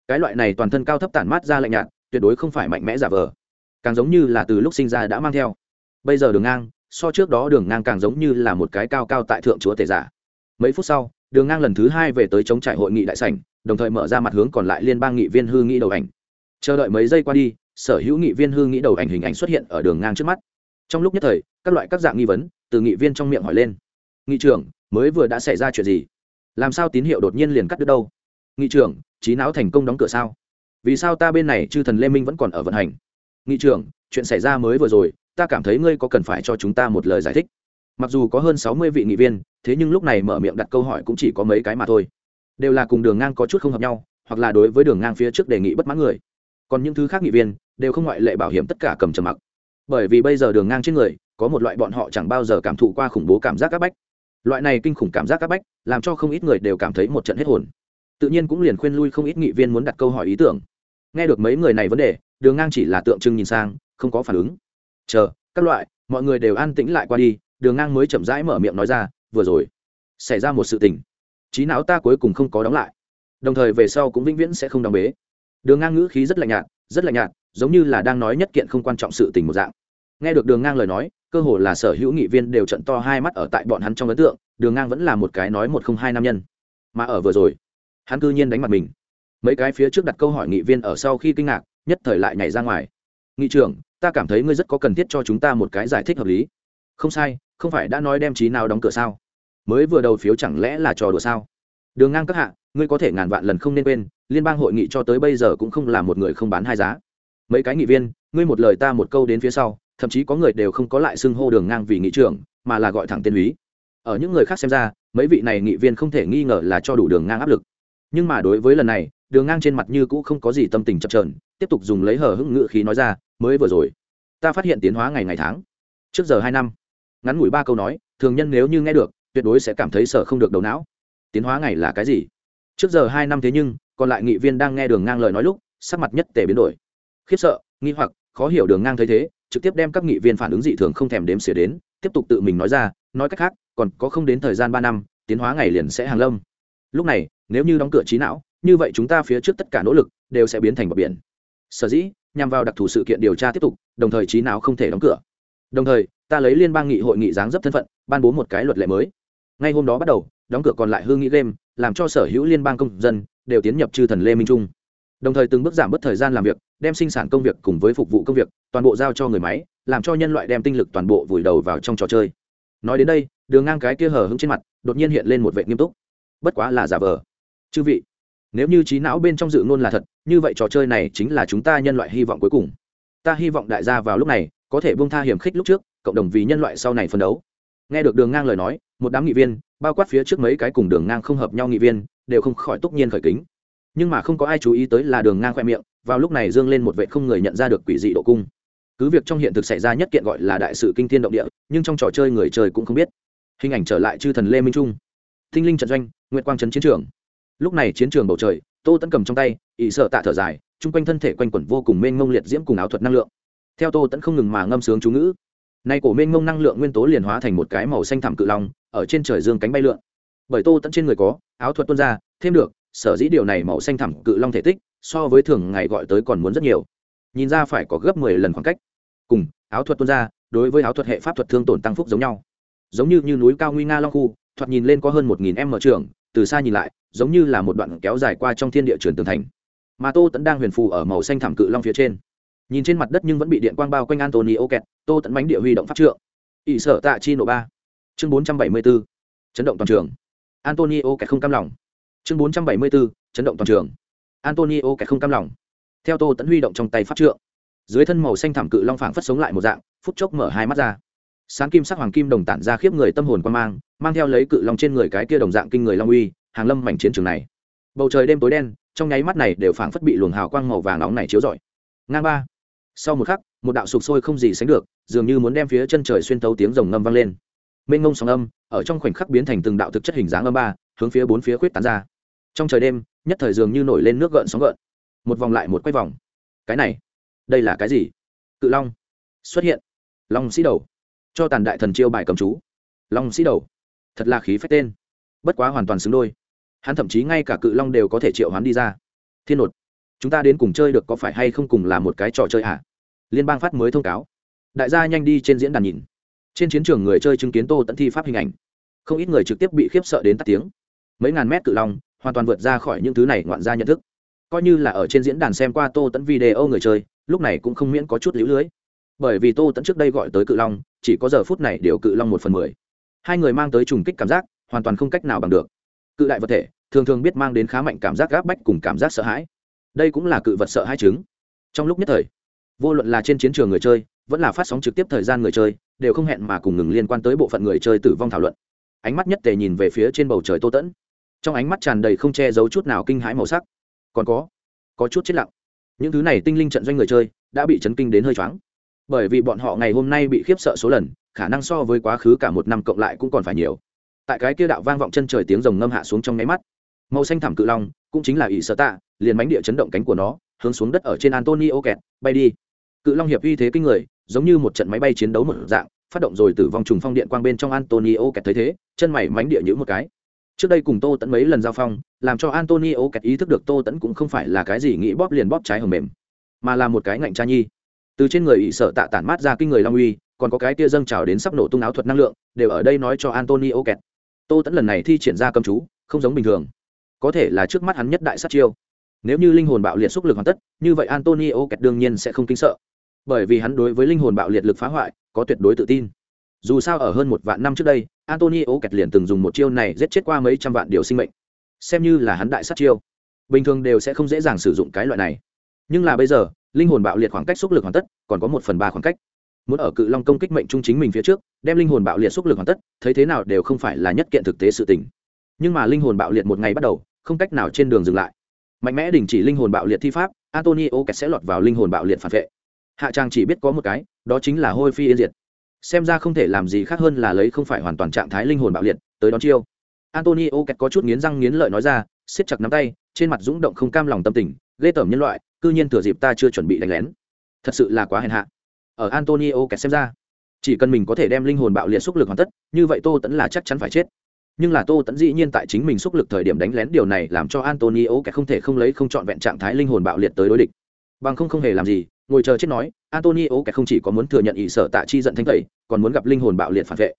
S1: Cái loại này toàn thân cao thấp tản mát ra lạnh nhạt, tuyệt đối không phải mạnh mẽ giả vờ. Càng giống như là từ lúc sinh ra đã mang theo. Bây giờ đường ngang, so trước đó đường ngang càng giống như là một cái cao cao tại thượng chúa tể giả. Mấy phút sau, đường ngang lần thứ hai về tới chống trại hội nghị đại sảnh, đồng thời mở ra mặt hướng còn lại liên bang nghị viên hư nghĩ đầu ảnh. Chờ đợi mấy giây qua đi, sở hữu nghị viên hư nghĩ đầu ảnh hình ảnh xuất hiện ở đường ngang trước mắt. Trong lúc nhất thời, các loại các dạng nghi vấn, từ nghị viên trong miệng hỏi lên. Nghị trưởng, mới vừa đã xảy ra chuyện gì? Làm sao tín hiệu đột nhiên liền cắt đứt đâu? Nghị trưởng, trí não thành công đóng cửa sao? Vì sao ta bên này chư thần lê minh vẫn còn ở vận hành? Nghị trưởng, chuyện xảy ra mới vừa rồi, ta cảm thấy ngươi có cần phải cho chúng ta một lời giải thích. Mặc dù có hơn sáu mươi vị nghị viên, thế nhưng lúc này mở miệng đặt câu hỏi cũng chỉ có mấy cái mà thôi. Đều là cùng đường ngang có chút không hợp nhau, hoặc là đối với đường ngang phía trước đề nghị bất mãn người. Còn những thứ khác nghị viên, đều không ngoại lệ bảo hiểm tất cả cầm trầm mặc. Bởi vì bây giờ đường ngang trên người, có một loại bọn họ chẳng bao giờ cảm thụ qua khủng bố cảm giác áp bách loại này kinh khủng cảm giác áp bách, làm cho không ít người đều cảm thấy một trận hết hồn. Tự nhiên cũng liền khuyên lui không ít nghị viên muốn đặt câu hỏi ý tưởng. Nghe được mấy người này vấn đề, đường ngang chỉ là tượng trưng nhìn sang, không có phản ứng. Chờ, các loại, mọi người đều an tĩnh lại qua đi. Đường ngang mới chậm rãi mở miệng nói ra, vừa rồi, xảy ra một sự tình. Trí não ta cuối cùng không có đóng lại. Đồng thời về sau cũng vĩnh viễn sẽ không đóng bế. Đường ngang ngữ khí rất lạnh nhạt, rất lạnh nhạt, giống như là đang nói nhất kiện không quan trọng sự tình một dạng. Nghe được đường ngang lời nói cơ hồ là sở hữu nghị viên đều trận to hai mắt ở tại bọn hắn trong ấn tượng, đường ngang vẫn là một cái nói một không hai nam nhân. Mà ở vừa rồi, hắn cư nhiên đánh mặt mình. Mấy cái phía trước đặt câu hỏi nghị viên ở sau khi kinh ngạc, nhất thời lại nhảy ra ngoài. Nghị trưởng, ta cảm thấy ngươi rất có cần thiết cho chúng ta một cái giải thích hợp lý. Không sai, không phải đã nói đem trí nào đóng cửa sao? Mới vừa đầu phiếu chẳng lẽ là trò đùa sao? Đường ngang các hạ, ngươi có thể ngàn vạn lần không nên quên, liên bang hội nghị cho tới bây giờ cũng không là một người không bán hai giá. Mấy cái nghị viên, ngươi một lời ta một câu đến phía sau thậm chí có người đều không có lại xưng hô đường ngang vì nghị trưởng, mà là gọi thẳng tên úy. Ở những người khác xem ra, mấy vị này nghị viên không thể nghi ngờ là cho đủ đường ngang áp lực. Nhưng mà đối với lần này, đường ngang trên mặt như cũ không có gì tâm tình chập trờn tiếp tục dùng lấy hở hững ngự khí nói ra, mới vừa rồi, ta phát hiện tiến hóa ngày ngày tháng. Trước giờ hai năm. Ngắn ngủi ba câu nói, thường nhân nếu như nghe được, tuyệt đối sẽ cảm thấy sợ không được đầu não. Tiến hóa ngày là cái gì? Trước giờ hai năm thế nhưng, còn lại nghị viên đang nghe đường ngang lời nói lúc, sắc mặt nhất tề biến đổi. Khiếp sợ, nghi hoặc, khó hiểu đường ngang thấy thế trực tiếp đem các nghị viên phản ứng dị thường không thèm đếm xỉa đến, tiếp tục tự mình nói ra, nói cách khác, còn có không đến thời gian ba năm, tiến hóa ngày liền sẽ hàng lâm. Lúc này, nếu như đóng cửa trí não, như vậy chúng ta phía trước tất cả nỗ lực đều sẽ biến thành bờ biển. Sở dĩ, nhằm vào đặc thù sự kiện điều tra tiếp tục, đồng thời trí não không thể đóng cửa. Đồng thời, ta lấy liên bang nghị hội nghị giáng dấp thân phận, ban bố một cái luật lệ mới. Ngay hôm đó bắt đầu, đóng cửa còn lại hương nghĩ game, làm cho sở hữu liên bang công dân đều tiến nhập chư thần lê minh trung. Đồng thời từng bước giảm bớt thời gian làm việc đem sinh sản công việc cùng với phục vụ công việc toàn bộ giao cho người máy, làm cho nhân loại đem tinh lực toàn bộ vùi đầu vào trong trò chơi. Nói đến đây, đường ngang cái kia hở hững trên mặt đột nhiên hiện lên một vệ nghiêm túc. Bất quá là giả vờ. Chư vị, nếu như trí não bên trong dự ngôn là thật, như vậy trò chơi này chính là chúng ta nhân loại hy vọng cuối cùng. Ta hy vọng đại gia vào lúc này có thể bông tha hiểm khích lúc trước, cộng đồng vì nhân loại sau này phấn đấu. Nghe được đường ngang lời nói, một đám nghị viên, bao quát phía trước mấy cái cùng đường ngang không hợp nhau nghị viên, đều không khỏi túc nhiên khởi kính. Nhưng mà không có ai chú ý tới là đường ngang khoe miệng vào lúc này dương lên một vệ không người nhận ra được quỷ dị độ cung. Cứ việc trong hiện thực xảy ra nhất kiện gọi là đại sự kinh thiên động địa, nhưng trong trò chơi người chơi cũng không biết. Hình ảnh trở lại chư thần lê minh trung. Thinh linh trận doanh, nguyệt quang trấn chiến trường. Lúc này chiến trường bầu trời, tô tẫn cầm trong tay ỵ sợ tạ thở dài, chung quanh thân thể quanh quẩn vô cùng mênh mông liệt diễm cùng áo thuật năng lượng. Theo tô tẫn không ngừng mà ngâm sướng chú ngữ. Nay cổ mênh mông năng lượng nguyên tố liền hóa thành một cái màu xanh thảm cự long, ở trên trời dương cánh bay lượn. Bởi tô tẫn trên người có, áo thuật tuôn ra, thêm được, sở dĩ điều này màu xanh thẳm cự long thể tích so với thường ngày gọi tới còn muốn rất nhiều. Nhìn ra phải có gấp mười lần khoảng cách. Cùng áo thuật tuân ra đối với áo thuật hệ pháp thuật thương tổn tăng phúc giống nhau. Giống như, như núi cao nguy nga long khu thoạt nhìn lên có hơn một nghìn em mở trường từ xa nhìn lại giống như là một đoạn kéo dài qua trong thiên địa trường tường thành. Mà tô tẫn đang huyền phù ở màu xanh thảm cự long phía trên. Nhìn trên mặt đất nhưng vẫn bị điện quang bao quanh antony ô kẹt tô tẫn bánh địa huy động pháp trượng. Ỵ sở tạ chi nộ ba. Chương bốn trăm bảy mươi b ố chấn động toàn trường. Antonio kẹt không cam lòng. Chương bốn trăm bảy mươi bốn. Chấn động toàn trường antonio kẻ không cam lòng. Theo tô tẫn huy động trong tay pháp trượng, dưới thân màu xanh thảm cự long phảng phất sống lại một dạng, phút chốc mở hai mắt ra. Sáng kim sắc hoàng kim đồng tản ra khiếp người tâm hồn quan mang mang theo lấy cự long trên người cái kia đồng dạng kinh người long uy, hàng lâm mảnh chiến trường này. Bầu trời đêm tối đen, trong nháy mắt này đều phảng phất bị luồng hào quang màu vàng nóng này chiếu rọi. Ngang ba. Sau một khắc, một đạo sụp sôi không gì sánh được, dường như muốn đem phía chân trời xuyên thấu tiếng rồng ngâm vang lên. Mênh ngông sóng âm, ở trong khoảnh khắc biến thành từng đạo thực chất hình dáng âm ba, hướng phía bốn phía khuyết tán ra. Trong trời đêm nhất thời dường như nổi lên nước gợn sóng gợn. Một vòng lại một quay vòng. Cái này, đây là cái gì? Cự long xuất hiện. Long sĩ đầu. Cho tàn đại thần chiêu bài cầm chú. Long sĩ đầu. Thật là khí phách tên. Bất quá hoàn toàn xứng đôi. Hắn thậm chí ngay cả cự long đều có thể triệu hoán đi ra. Thiên nột, chúng ta đến cùng chơi được có phải hay không cùng là một cái trò chơi hả? À? liên bang phát mới thông cáo. Đại gia nhanh đi trên diễn đàn nhìn. Trên chiến trường người chơi chứng kiến tô tận thi pháp hình ảnh. Không ít người trực tiếp bị khiếp sợ đến tắt tiếng. Mấy ngàn mét cự long hoàn toàn vượt ra khỏi những thứ này ngoạn ra nhận thức. Coi như là ở trên diễn đàn xem qua tô tẫn video người chơi, lúc này cũng không miễn có chút lũ lưới. Bởi vì tô tẫn trước đây gọi tới cự long, chỉ có giờ phút này đều cự long một phần mười. Hai người mang tới trùng kích cảm giác, hoàn toàn không cách nào bằng được. Cự đại vật thể, thường thường biết mang đến khá mạnh cảm giác gáp bách cùng cảm giác sợ hãi. Đây cũng là cự vật sợ hai chứng. Trong lúc nhất thời, vô luận là trên chiến trường người chơi, vẫn là phát sóng trực tiếp thời gian người chơi, đều không hẹn mà cùng ngừng liên quan tới bộ phận người chơi tử vong thảo luận. Ánh mắt nhất tề nhìn về phía trên bầu trời tô tẫn trong ánh mắt tràn đầy không che giấu chút nào kinh hãi màu sắc. Còn có có chút chết lặng. Những thứ này tinh linh trận doanh người chơi đã bị chấn kinh đến hơi choáng. Bởi vì bọn họ ngày hôm nay bị khiếp sợ số lần, khả năng so với quá khứ cả một năm cộng lại cũng còn phải nhiều. Tại cái kia đạo vang vọng chân trời tiếng rồng ngâm hạ xuống trong nháy mắt, màu xanh thảm cự long cũng chính là ỷ sở tạ, liền bánh địa chấn động cánh của nó, hướng xuống đất ở trên antonio kẹt, bay đi. Cự long hiệp uy thế kinh người, giống như một trận máy bay chiến đấu một dạng, phát động rồi từ vòng trùng phong điện quang bên trong antonio kẹt thấy thế, chân mày mánh địa nhữ một cái trước đây cùng tô tẫn mấy lần giao phong, làm cho antonio kẹt ý thức được tô tẫn cũng không phải là cái gì nghĩ bóp liền bóp trái hầm mềm, mà là một cái ngạnh cha nhi. Từ trên người ỵ sợ tạ tản mát ra kinh người long uy, còn có cái tia dâng trào đến sắp nổ tung áo thuật năng lượng, đều ở đây nói cho antonio kẹt. Tô tẫn lần này thi triển ra cầm chú, không giống bình thường. Có thể là trước mắt hắn nhất đại sát chiêu. Nếu như linh hồn bạo liệt xúc lực hoàn tất, như vậy antonio kẹt đương nhiên sẽ không kinh sợ. Bởi vì hắn đối với linh hồn bạo liệt lực phá hoại, có tuyệt đối tự tin dù sao ở hơn một vạn năm trước đây, antonio kẹt liền từng dùng một chiêu này giết chết qua mấy trăm vạn điều sinh mệnh. Xem như là hắn đại sát chiêu. Bình thường đều sẽ không dễ dàng sử dụng cái loại này. Nhưng là bây giờ, linh hồn bạo liệt khoảng cách xúc lực hoàn tất, còn có một phần ba khoảng cách. Muốn ở cự long công kích mệnh trung chính mình phía trước, đem linh hồn bạo liệt xúc lực hoàn tất, thấy thế nào đều không phải là nhất kiện thực tế sự tình. Nhưng mà linh hồn bạo liệt một ngày bắt đầu, không cách nào trên đường dừng lại. Mạnh mẽ đình chỉ linh hồn bạo liệt thi pháp, antonio kẹt sẽ lọt vào linh hồn bạo liệt phản vệ. Hạ trang chỉ biết có một cái, đó chính là hôi phi yên diệt xem ra không thể làm gì khác hơn là lấy không phải hoàn toàn trạng thái linh hồn bạo liệt, tới đón chiêu. Antonio kẹt có chút nghiến răng nghiến lợi nói ra, siết chặt nắm tay, trên mặt rúng động không cam lòng tâm tình, ghê tởm nhân loại, cư nhiên thừa dịp ta chưa chuẩn bị đánh lén. Thật sự là quá hèn hạ. Ở antonio kẹt xem ra, chỉ cần mình có thể đem linh hồn bạo liệt xúc lực hoàn tất, như vậy tô tẫn là chắc chắn phải chết. Nhưng là tô tẫn dĩ nhiên tại chính mình xúc lực thời điểm đánh lén điều này làm cho antonio kẹt không thể không lấy không trọn vẹn trạng thái linh hồn bạo liệt tới đối địch. Bằng không không hề làm gì ngồi chờ chết nói, antonio kẹt không chỉ có muốn thừa nhận ý sở tạ chi giận thanh tẩy, còn muốn gặp linh hồn bạo liệt phản vệ.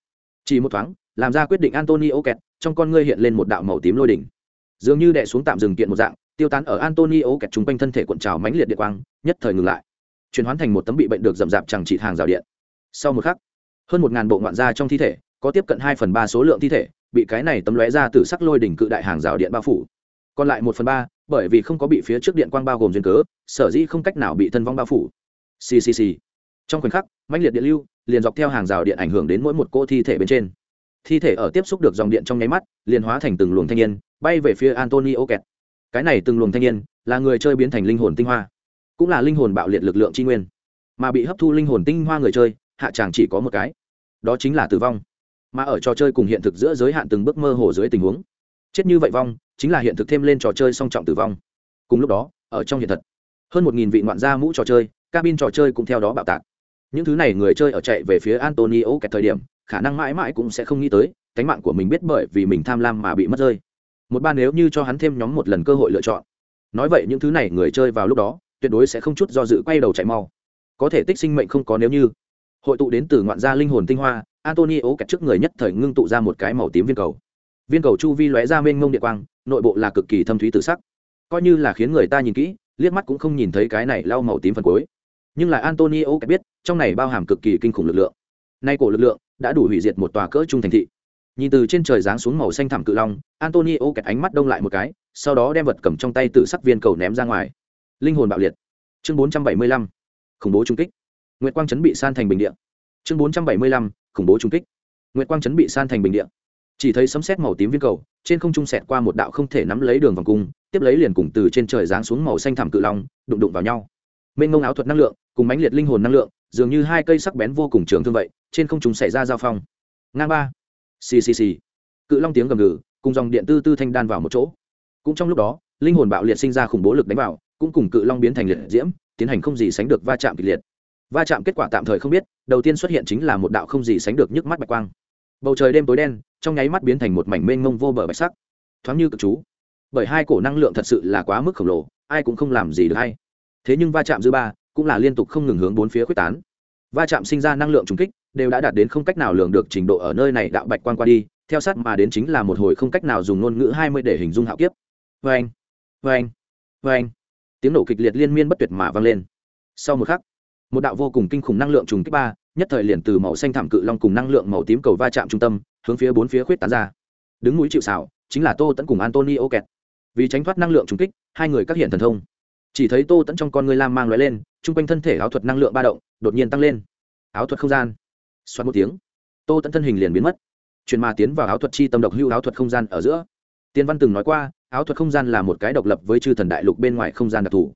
S1: Chỉ một thoáng, làm ra quyết định antonio kẹt, trong con ngươi hiện lên một đạo màu tím lôi đỉnh. Dường như đè xuống tạm dừng kiện một dạng, tiêu tán ở antonio kẹt chung quanh thân thể cuộn trào mãnh liệt điện quang, nhất thời ngừng lại. Chuyển hoán thành một tấm bị bệnh được rậm rạp chẳng trị hàng rào điện. Sau một khắc, hơn một ngàn bộ ngoạn gia trong thi thể, có tiếp cận hai phần ba số lượng thi thể, bị cái này tấm lóe ra từ sắc lôi đỉnh cự đại hàng rào điện bao phủ. Còn lại một phần ba bởi vì không có bị phía trước điện quang bao gồm duyên cớ, sở dĩ không cách nào bị thân vong bao phủ. Ccc trong khoảnh khắc, mãnh liệt điện lưu liền dọc theo hàng rào điện ảnh hưởng đến mỗi một cô thi thể bên trên. Thi thể ở tiếp xúc được dòng điện trong nháy mắt, liền hóa thành từng luồng thanh niên, bay về phía antonio kẹt. Cái này từng luồng thanh niên là người chơi biến thành linh hồn tinh hoa, cũng là linh hồn bạo liệt lực lượng tri nguyên. Mà bị hấp thu linh hồn tinh hoa người chơi, hạ tràng chỉ có một cái, đó chính là tử vong. Mà ở trò chơi cùng hiện thực giữa giới hạn từng bước mơ hồ dưới tình huống chết như vậy vong, chính là hiện thực thêm lên trò chơi song trọng tử vong. Cùng lúc đó, ở trong hiện thật, hơn một nghìn vị ngoạn gia mũ trò chơi, cabin trò chơi cũng theo đó bạo tạc. Những thứ này người chơi ở chạy về phía antonio kẹt thời điểm, khả năng mãi mãi cũng sẽ không nghĩ tới, cánh mạng của mình biết bởi vì mình tham lam mà bị mất rơi. Một ban nếu như cho hắn thêm nhóm một lần cơ hội lựa chọn. Nói vậy những thứ này người chơi vào lúc đó, tuyệt đối sẽ không chút do dự quay đầu chạy mau. Có thể tích sinh mệnh không có nếu như. Hội tụ đến từ ngoạn gia linh hồn tinh hoa, antonio kẹt trước người nhất thời ngưng tụ ra một cái màu tím viên cầu viên cầu chu vi lóe ra mênh mông địa quang, nội bộ là cực kỳ thâm thúy tự sắc. Coi như là khiến người ta nhìn kỹ, liếc mắt cũng không nhìn thấy cái này lau màu tím phần cuối. Nhưng là antonio biết, trong này bao hàm cực kỳ kinh khủng lực lượng. Nay cổ lực lượng đã đủ hủy diệt một tòa cỡ trung thành thị. Nhìn từ trên trời giáng xuống màu xanh thẳm cự long, antonio kẹt ánh mắt đông lại một cái, sau đó đem vật cầm trong tay tự sắc viên cầu ném ra ngoài. Linh hồn bạo liệt. Chương bốn trăm bảy mươi lăm. Khủng bố trung kích. Nguyệt quang chấn bị san thành bình địa. Chương bốn trăm bảy mươi lăm. Khủng bố trung kích. Nguyệt quang chấn bị san thành bình địa chỉ thấy sấm sét màu tím viên cầu, trên không trung sẹt qua một đạo không thể nắm lấy đường vòng cung, tiếp lấy liền cùng từ trên trời giáng xuống màu xanh thảm cự long, đụng đụng vào nhau. Mênh ngông áo thuật năng lượng, cùng mãnh liệt linh hồn năng lượng, dường như hai cây sắc bén vô cùng trường thương vậy, trên không trung xảy ra giao phong. Ngang ba. Ccc cự long tiếng gầm gừ, cùng dòng điện tư tư thanh đan vào một chỗ. Cũng trong lúc đó, linh hồn bạo liệt sinh ra khủng bố lực đánh vào, cũng cùng cự long biến thành liệt diễm, tiến hành không gì sánh được va chạm kịch liệt. Va chạm kết quả tạm thời không biết, đầu tiên xuất hiện chính là một đạo không gì sánh được nhức mắt bạch quang bầu trời đêm tối đen, trong nháy mắt biến thành một mảnh mênh mông vô bờ bạch sắc. Thoáng như cực chú. Bởi hai cổ năng lượng thật sự là quá mức khổng lồ, ai cũng không làm gì được hay. Thế nhưng va chạm dư ba cũng là liên tục không ngừng hướng bốn phía quyết tán. Va chạm sinh ra năng lượng trùng kích, đều đã đạt đến không cách nào lường được trình độ ở nơi này đạo bạch quan qua đi, theo sát mà đến chính là một hồi không cách nào dùng ngôn ngữ hai mươi để hình dung hạo kiếp. Vê anh vê anh vê anh tiếng nổ kịch liệt liên miên bất tuyệt mà vang lên. Sau một khắc, một đạo vô cùng kinh khủng năng lượng trùng kích ba nhất thời liền từ màu xanh thảm cự long cùng năng lượng màu tím cầu va chạm trung tâm, hướng phía bốn phía khuyết tán ra. Đứng núi chịu xảo chính là tô tẫn cùng antonio kẹt. Vì tránh thoát năng lượng trùng kích, hai người các hiện thần thông. Chỉ thấy tô tẫn trong con người lam mang loại lên chung quanh thân thể áo thuật năng lượng ba động, đột nhiên tăng lên. Áo thuật không gian. Xoắn một tiếng, tô tẫn thân hình liền biến mất. Chuyển mà tiến vào áo thuật chi tâm độc hưu áo thuật không gian ở giữa. Tiên văn từng nói qua, áo thuật không gian là một cái độc lập với chư thần đại lục bên ngoài không gian đặc thù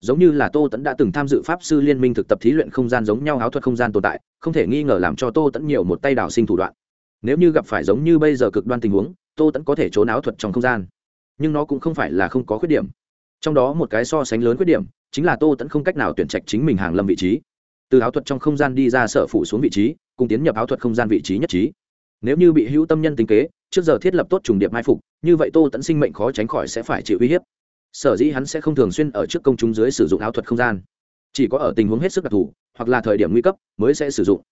S1: giống như là tô tẫn đã từng tham dự pháp sư liên minh thực tập thí luyện không gian giống nhau áo thuật không gian tồn tại, không thể nghi ngờ làm cho tô tẫn nhiều một tay đào sinh thủ đoạn. Nếu như gặp phải giống như bây giờ cực đoan tình huống, tô tẫn có thể trốn áo thuật trong không gian. Nhưng nó cũng không phải là không có khuyết điểm. Trong đó một cái so sánh lớn khuyết điểm, chính là tô tẫn không cách nào tuyển trạch chính mình hàng lâm vị trí. Từ áo thuật trong không gian đi ra sở phủ xuống vị trí, cùng tiến nhập áo thuật không gian vị trí nhất trí. Nếu như bị hữu tâm nhân tính kế, trước giờ thiết lập tốt trùng điệp mai phục, như vậy tô tẫn sinh mệnh khó tránh khỏi sẽ phải chịu uy hiếp sở dĩ hắn sẽ không thường xuyên ở trước công chúng dưới sử dụng áo thuật không gian. Chỉ có ở tình huống hết sức đặc thù, hoặc là thời điểm nguy cấp, mới sẽ sử dụng.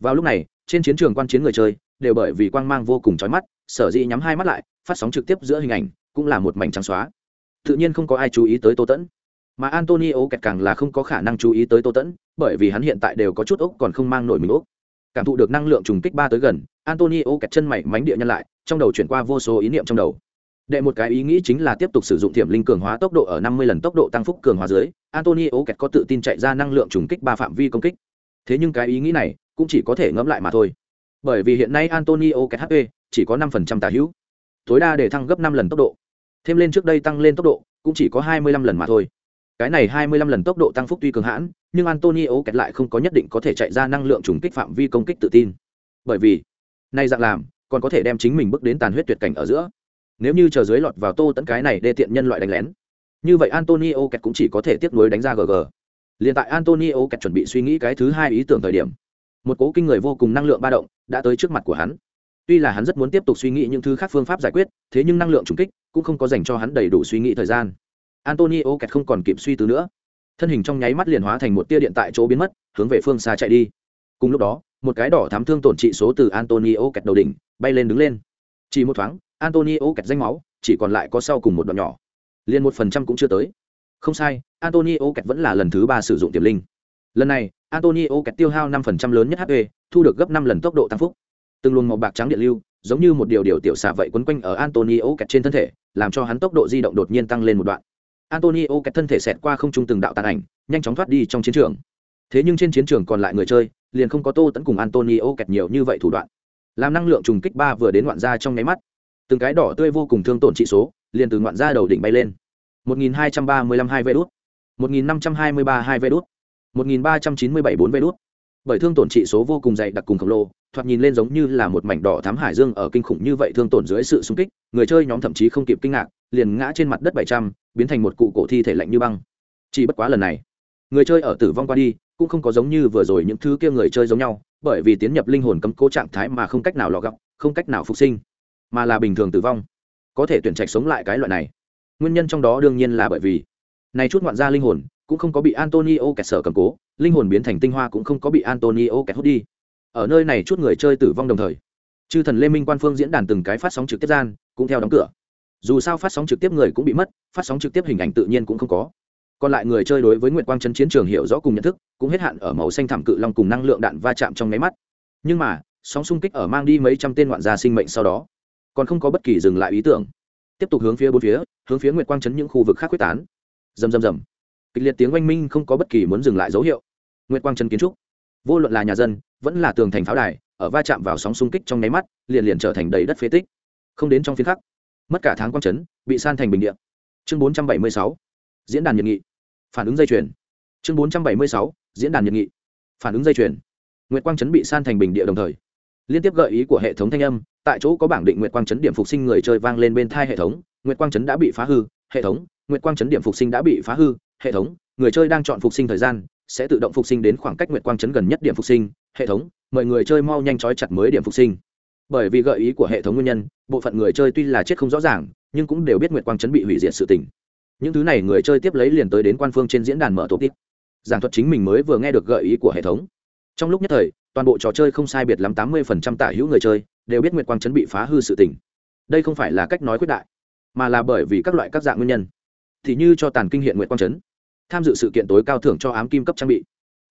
S1: Vào lúc này, trên chiến trường quan chiến người chơi, đều bởi vì quang mang vô cùng trói mắt, sở dĩ nhắm hai mắt lại, phát sóng trực tiếp giữa hình ảnh, cũng là một mảnh trắng xóa. Tự nhiên không có ai chú ý tới tô tẫn. Mà antonio kẹt càng là không có khả năng chú ý tới tô tẫn, bởi vì hắn hiện tại đều có chút ốc còn không mang nổi mình ốc. Cảm thụ được năng lượng trùng kích ba tới gần, antonio kẹt chân mày mánh địa nhân lại, trong đầu chuyển qua vô số ý niệm trong đầu đệ một cái ý nghĩ chính là tiếp tục sử dụng thiểm linh cường hóa tốc độ ở năm mươi lần tốc độ tăng phúc cường hóa dưới, antonio kẹt có tự tin chạy ra năng lượng trùng kích ba phạm vi công kích. Thế nhưng cái ý nghĩ này cũng chỉ có thể ngẫm lại mà thôi. Bởi vì hiện nay antonio kẹt hp chỉ có năm phần trăm tà hữu. Tối đa để thăng gấp năm lần tốc độ. Thêm lên trước đây tăng lên tốc độ cũng chỉ có hai mươi lăm lần mà thôi. Cái này hai mươi lăm lần tốc độ tăng phúc tuy cường hãn, nhưng antonio kẹt lại không có nhất định có thể chạy ra năng lượng trùng kích phạm vi công kích tự tin. Bởi vì, nay dạng làm còn có thể đem chính mình bước đến tàn huyết tuyệt cảnh ở giữa nếu như chờ dưới lọt vào tô tẫn cái này đê tiện nhân loại đánh lén. Như vậy antonio kẹt cũng chỉ có thể tiếp nối đánh ra gg liền tại antonio kẹt chuẩn bị suy nghĩ cái thứ hai ý tưởng thời điểm, một cố kinh người vô cùng năng lượng ba động đã tới trước mặt của hắn. Tuy là hắn rất muốn tiếp tục suy nghĩ những thứ khác phương pháp giải quyết, thế nhưng năng lượng trùng kích cũng không có dành cho hắn đầy đủ suy nghĩ thời gian. Antonio kẹt không còn kịp suy tư nữa. Thân hình trong nháy mắt liền hóa thành một tia điện tại chỗ biến mất, hướng về phương xa chạy đi. Cùng lúc đó, một cái đỏ thám thương tổn trị số từ antonio kẹt đầu đỉnh bay lên đứng lên. Chỉ một thoáng antonio kẹt danh máu, chỉ còn lại có sau cùng một đoạn nhỏ. Liền một phần trăm cũng chưa tới. Không sai, antonio kẹt vẫn là lần thứ ba sử dụng tiềm linh. Lần này, antonio kẹt tiêu hao năm phần trăm lớn nhất hp thu được gấp năm lần tốc độ tăng phúc. Từng luồng màu bạc trắng điện lưu, giống như một điều điều tiểu xạ vậy quấn quanh ở antonio kẹt trên thân thể, làm cho hắn tốc độ di động đột nhiên tăng lên một đoạn. Antonio kẹt thân thể xẹt qua không trung từng đạo tàn ảnh, nhanh chóng thoát đi trong chiến trường. Thế nhưng trên chiến trường còn lại người chơi, liền không có tô tẫn cùng antonio kẹt nhiều như vậy thủ đoạn. Làm năng lượng trùng kích ba vừa đến ngoạn ra trong nháy mắt từng cái đỏ tươi vô cùng thương tổn trị số, liền từ ngoạn ra đầu đỉnh bay lên. 1235 2 vé đút. 1523 2 vé đút. 1397 4 vê đút. Bởi thương tổn trị số vô cùng dày đặc cùng khổng lồ, thoạt nhìn lên giống như là một mảnh đỏ thám hải dương ở kinh khủng như vậy thương tổn dưới sự xung kích, người chơi nhóm thậm chí không kịp kinh ngạc, liền ngã trên mặt đất bảy trăm, biến thành một cụ cổ thi thể lạnh như băng. Chỉ bất quá lần này, người chơi ở tử vong qua đi, cũng không có giống như vừa rồi những thứ kia người chơi giống nhau, bởi vì tiến nhập linh hồn cấm cố trạng thái mà không cách nào lọ gọc không cách nào phục sinh mà là bình thường tử vong. Có thể tuyển trạch sống lại cái loại này. Nguyên nhân trong đó đương nhiên là bởi vì, này chút ngoạn gia linh hồn cũng không có bị antonio kẹt sở cầm cố, linh hồn biến thành tinh hoa cũng không có bị antonio kẹt hút đi. Ở nơi này chút người chơi tử vong đồng thời, chư thần lê minh quan phương diễn đàn từng cái phát sóng trực tiếp gian cũng theo đóng cửa. Dù sao phát sóng trực tiếp người cũng bị mất, phát sóng trực tiếp hình ảnh tự nhiên cũng không có. Còn lại người chơi đối với nguyện quang chân chiến trường hiểu rõ cùng nhận thức, cũng hết hạn ở màu xanh thảm cự long cùng năng lượng đạn va chạm trong máy mắt. Nhưng mà, sóng xung kích ở mang đi mấy trăm tên ngoạn gia sinh mệnh sau đó còn không có bất kỳ dừng lại ý tưởng. Tiếp tục hướng phía bốn phía, hướng phía nguyệt quang chấn những khu vực khác quyết tán. Rầm rầm rầm. Kịch liệt tiếng oanh minh không có bất kỳ muốn dừng lại dấu hiệu. Nguyệt quang chấn kiến trúc. Vô luận là nhà dân, vẫn là tường thành pháo đài, ở va chạm vào sóng xung kích trong nháy mắt, liền liền trở thành đầy đất phế tích. Không đến trong phiên khắc, mất cả tháng quang chấn bị san thành bình địa. chương bốn trăm bảy mươi sáu, diễn đàn nhiệt nghị. Phản ứng dây chuyền. Chương bốn trăm bảy mươi sáu, diễn đàn nhiệt nghị. Phản ứng dây chuyền. Nguyệt quang chấn bị san thành bình địa đồng thời, liên tiếp gợi ý của hệ thống thanh âm tại chỗ có bảng định nguyệt quang chấn điểm phục sinh người chơi vang lên bên thai hệ thống, nguyệt quang chấn đã bị phá hư, hệ thống, nguyệt quang chấn điểm phục sinh đã bị phá hư, hệ thống, người chơi đang chọn phục sinh thời gian, sẽ tự động phục sinh đến khoảng cách nguyệt quang chấn gần nhất điểm phục sinh, hệ thống, mời người chơi mau nhanh chói chặt mới điểm phục sinh. Bởi vì gợi ý của hệ thống nguyên nhân, bộ phận người chơi tuy là chết không rõ ràng, nhưng cũng đều biết nguyệt quang chấn bị hủy diệt sự tình. Những thứ này người chơi tiếp lấy liền tới đến quan phương trên diễn đàn mở tổ tiếp. Giảng thuật chính mình mới vừa nghe được gợi ý của hệ thống. Trong lúc nhất thời, toàn bộ trò chơi không sai biệt lắm tám mươi phần trăm tả hữu người chơi đều biết nguyệt quang chấn bị phá hư sự tình. Đây không phải là cách nói quyết đại, mà là bởi vì các loại các dạng nguyên nhân. Thì như cho tàn kinh hiện nguyệt quang chấn, tham dự sự kiện tối cao thưởng cho ám kim cấp trang bị.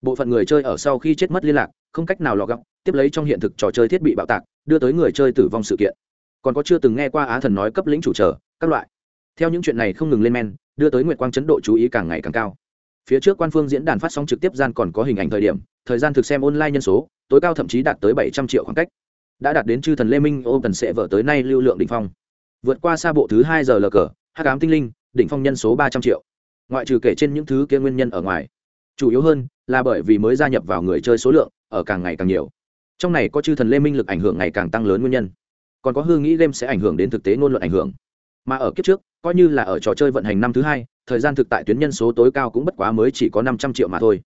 S1: Bộ phận người chơi ở sau khi chết mất liên lạc, không cách nào lọ gọc tiếp lấy trong hiện thực trò chơi thiết bị bạo tạc, đưa tới người chơi tử vong sự kiện. Còn có chưa từng nghe qua á thần nói cấp lĩnh chủ trở, các loại. Theo những chuyện này không ngừng lên men, đưa tới nguyệt quang chấn độ chú ý càng ngày càng cao. Phía trước quan phương diễn đàn phát sóng trực tiếp gian còn có hình ảnh thời điểm, thời gian thực xem online nhân số, tối cao thậm chí đạt tới bảy trăm triệu khoảng cách đã đạt đến chư thần lê minh, ô cần sẽ vở tới nay lưu lượng đỉnh phong. Vượt qua xa bộ thứ hai giờ lờ cờ hát cám tinh linh, đỉnh phong nhân số ba trăm triệu. Ngoại trừ kể trên những thứ kia nguyên nhân ở ngoài. Chủ yếu hơn, là bởi vì mới gia nhập vào người chơi số lượng, ở càng ngày càng nhiều. Trong này có chư thần lê minh lực ảnh hưởng ngày càng tăng lớn nguyên nhân. Còn có hương nghĩ game sẽ ảnh hưởng đến thực tế ngôn luận ảnh hưởng. Mà ở kiếp trước, coi như là ở trò chơi vận hành năm thứ hai, thời gian thực tại tuyến nhân số tối cao cũng bất quá mới chỉ có năm trăm triệu mà thôi.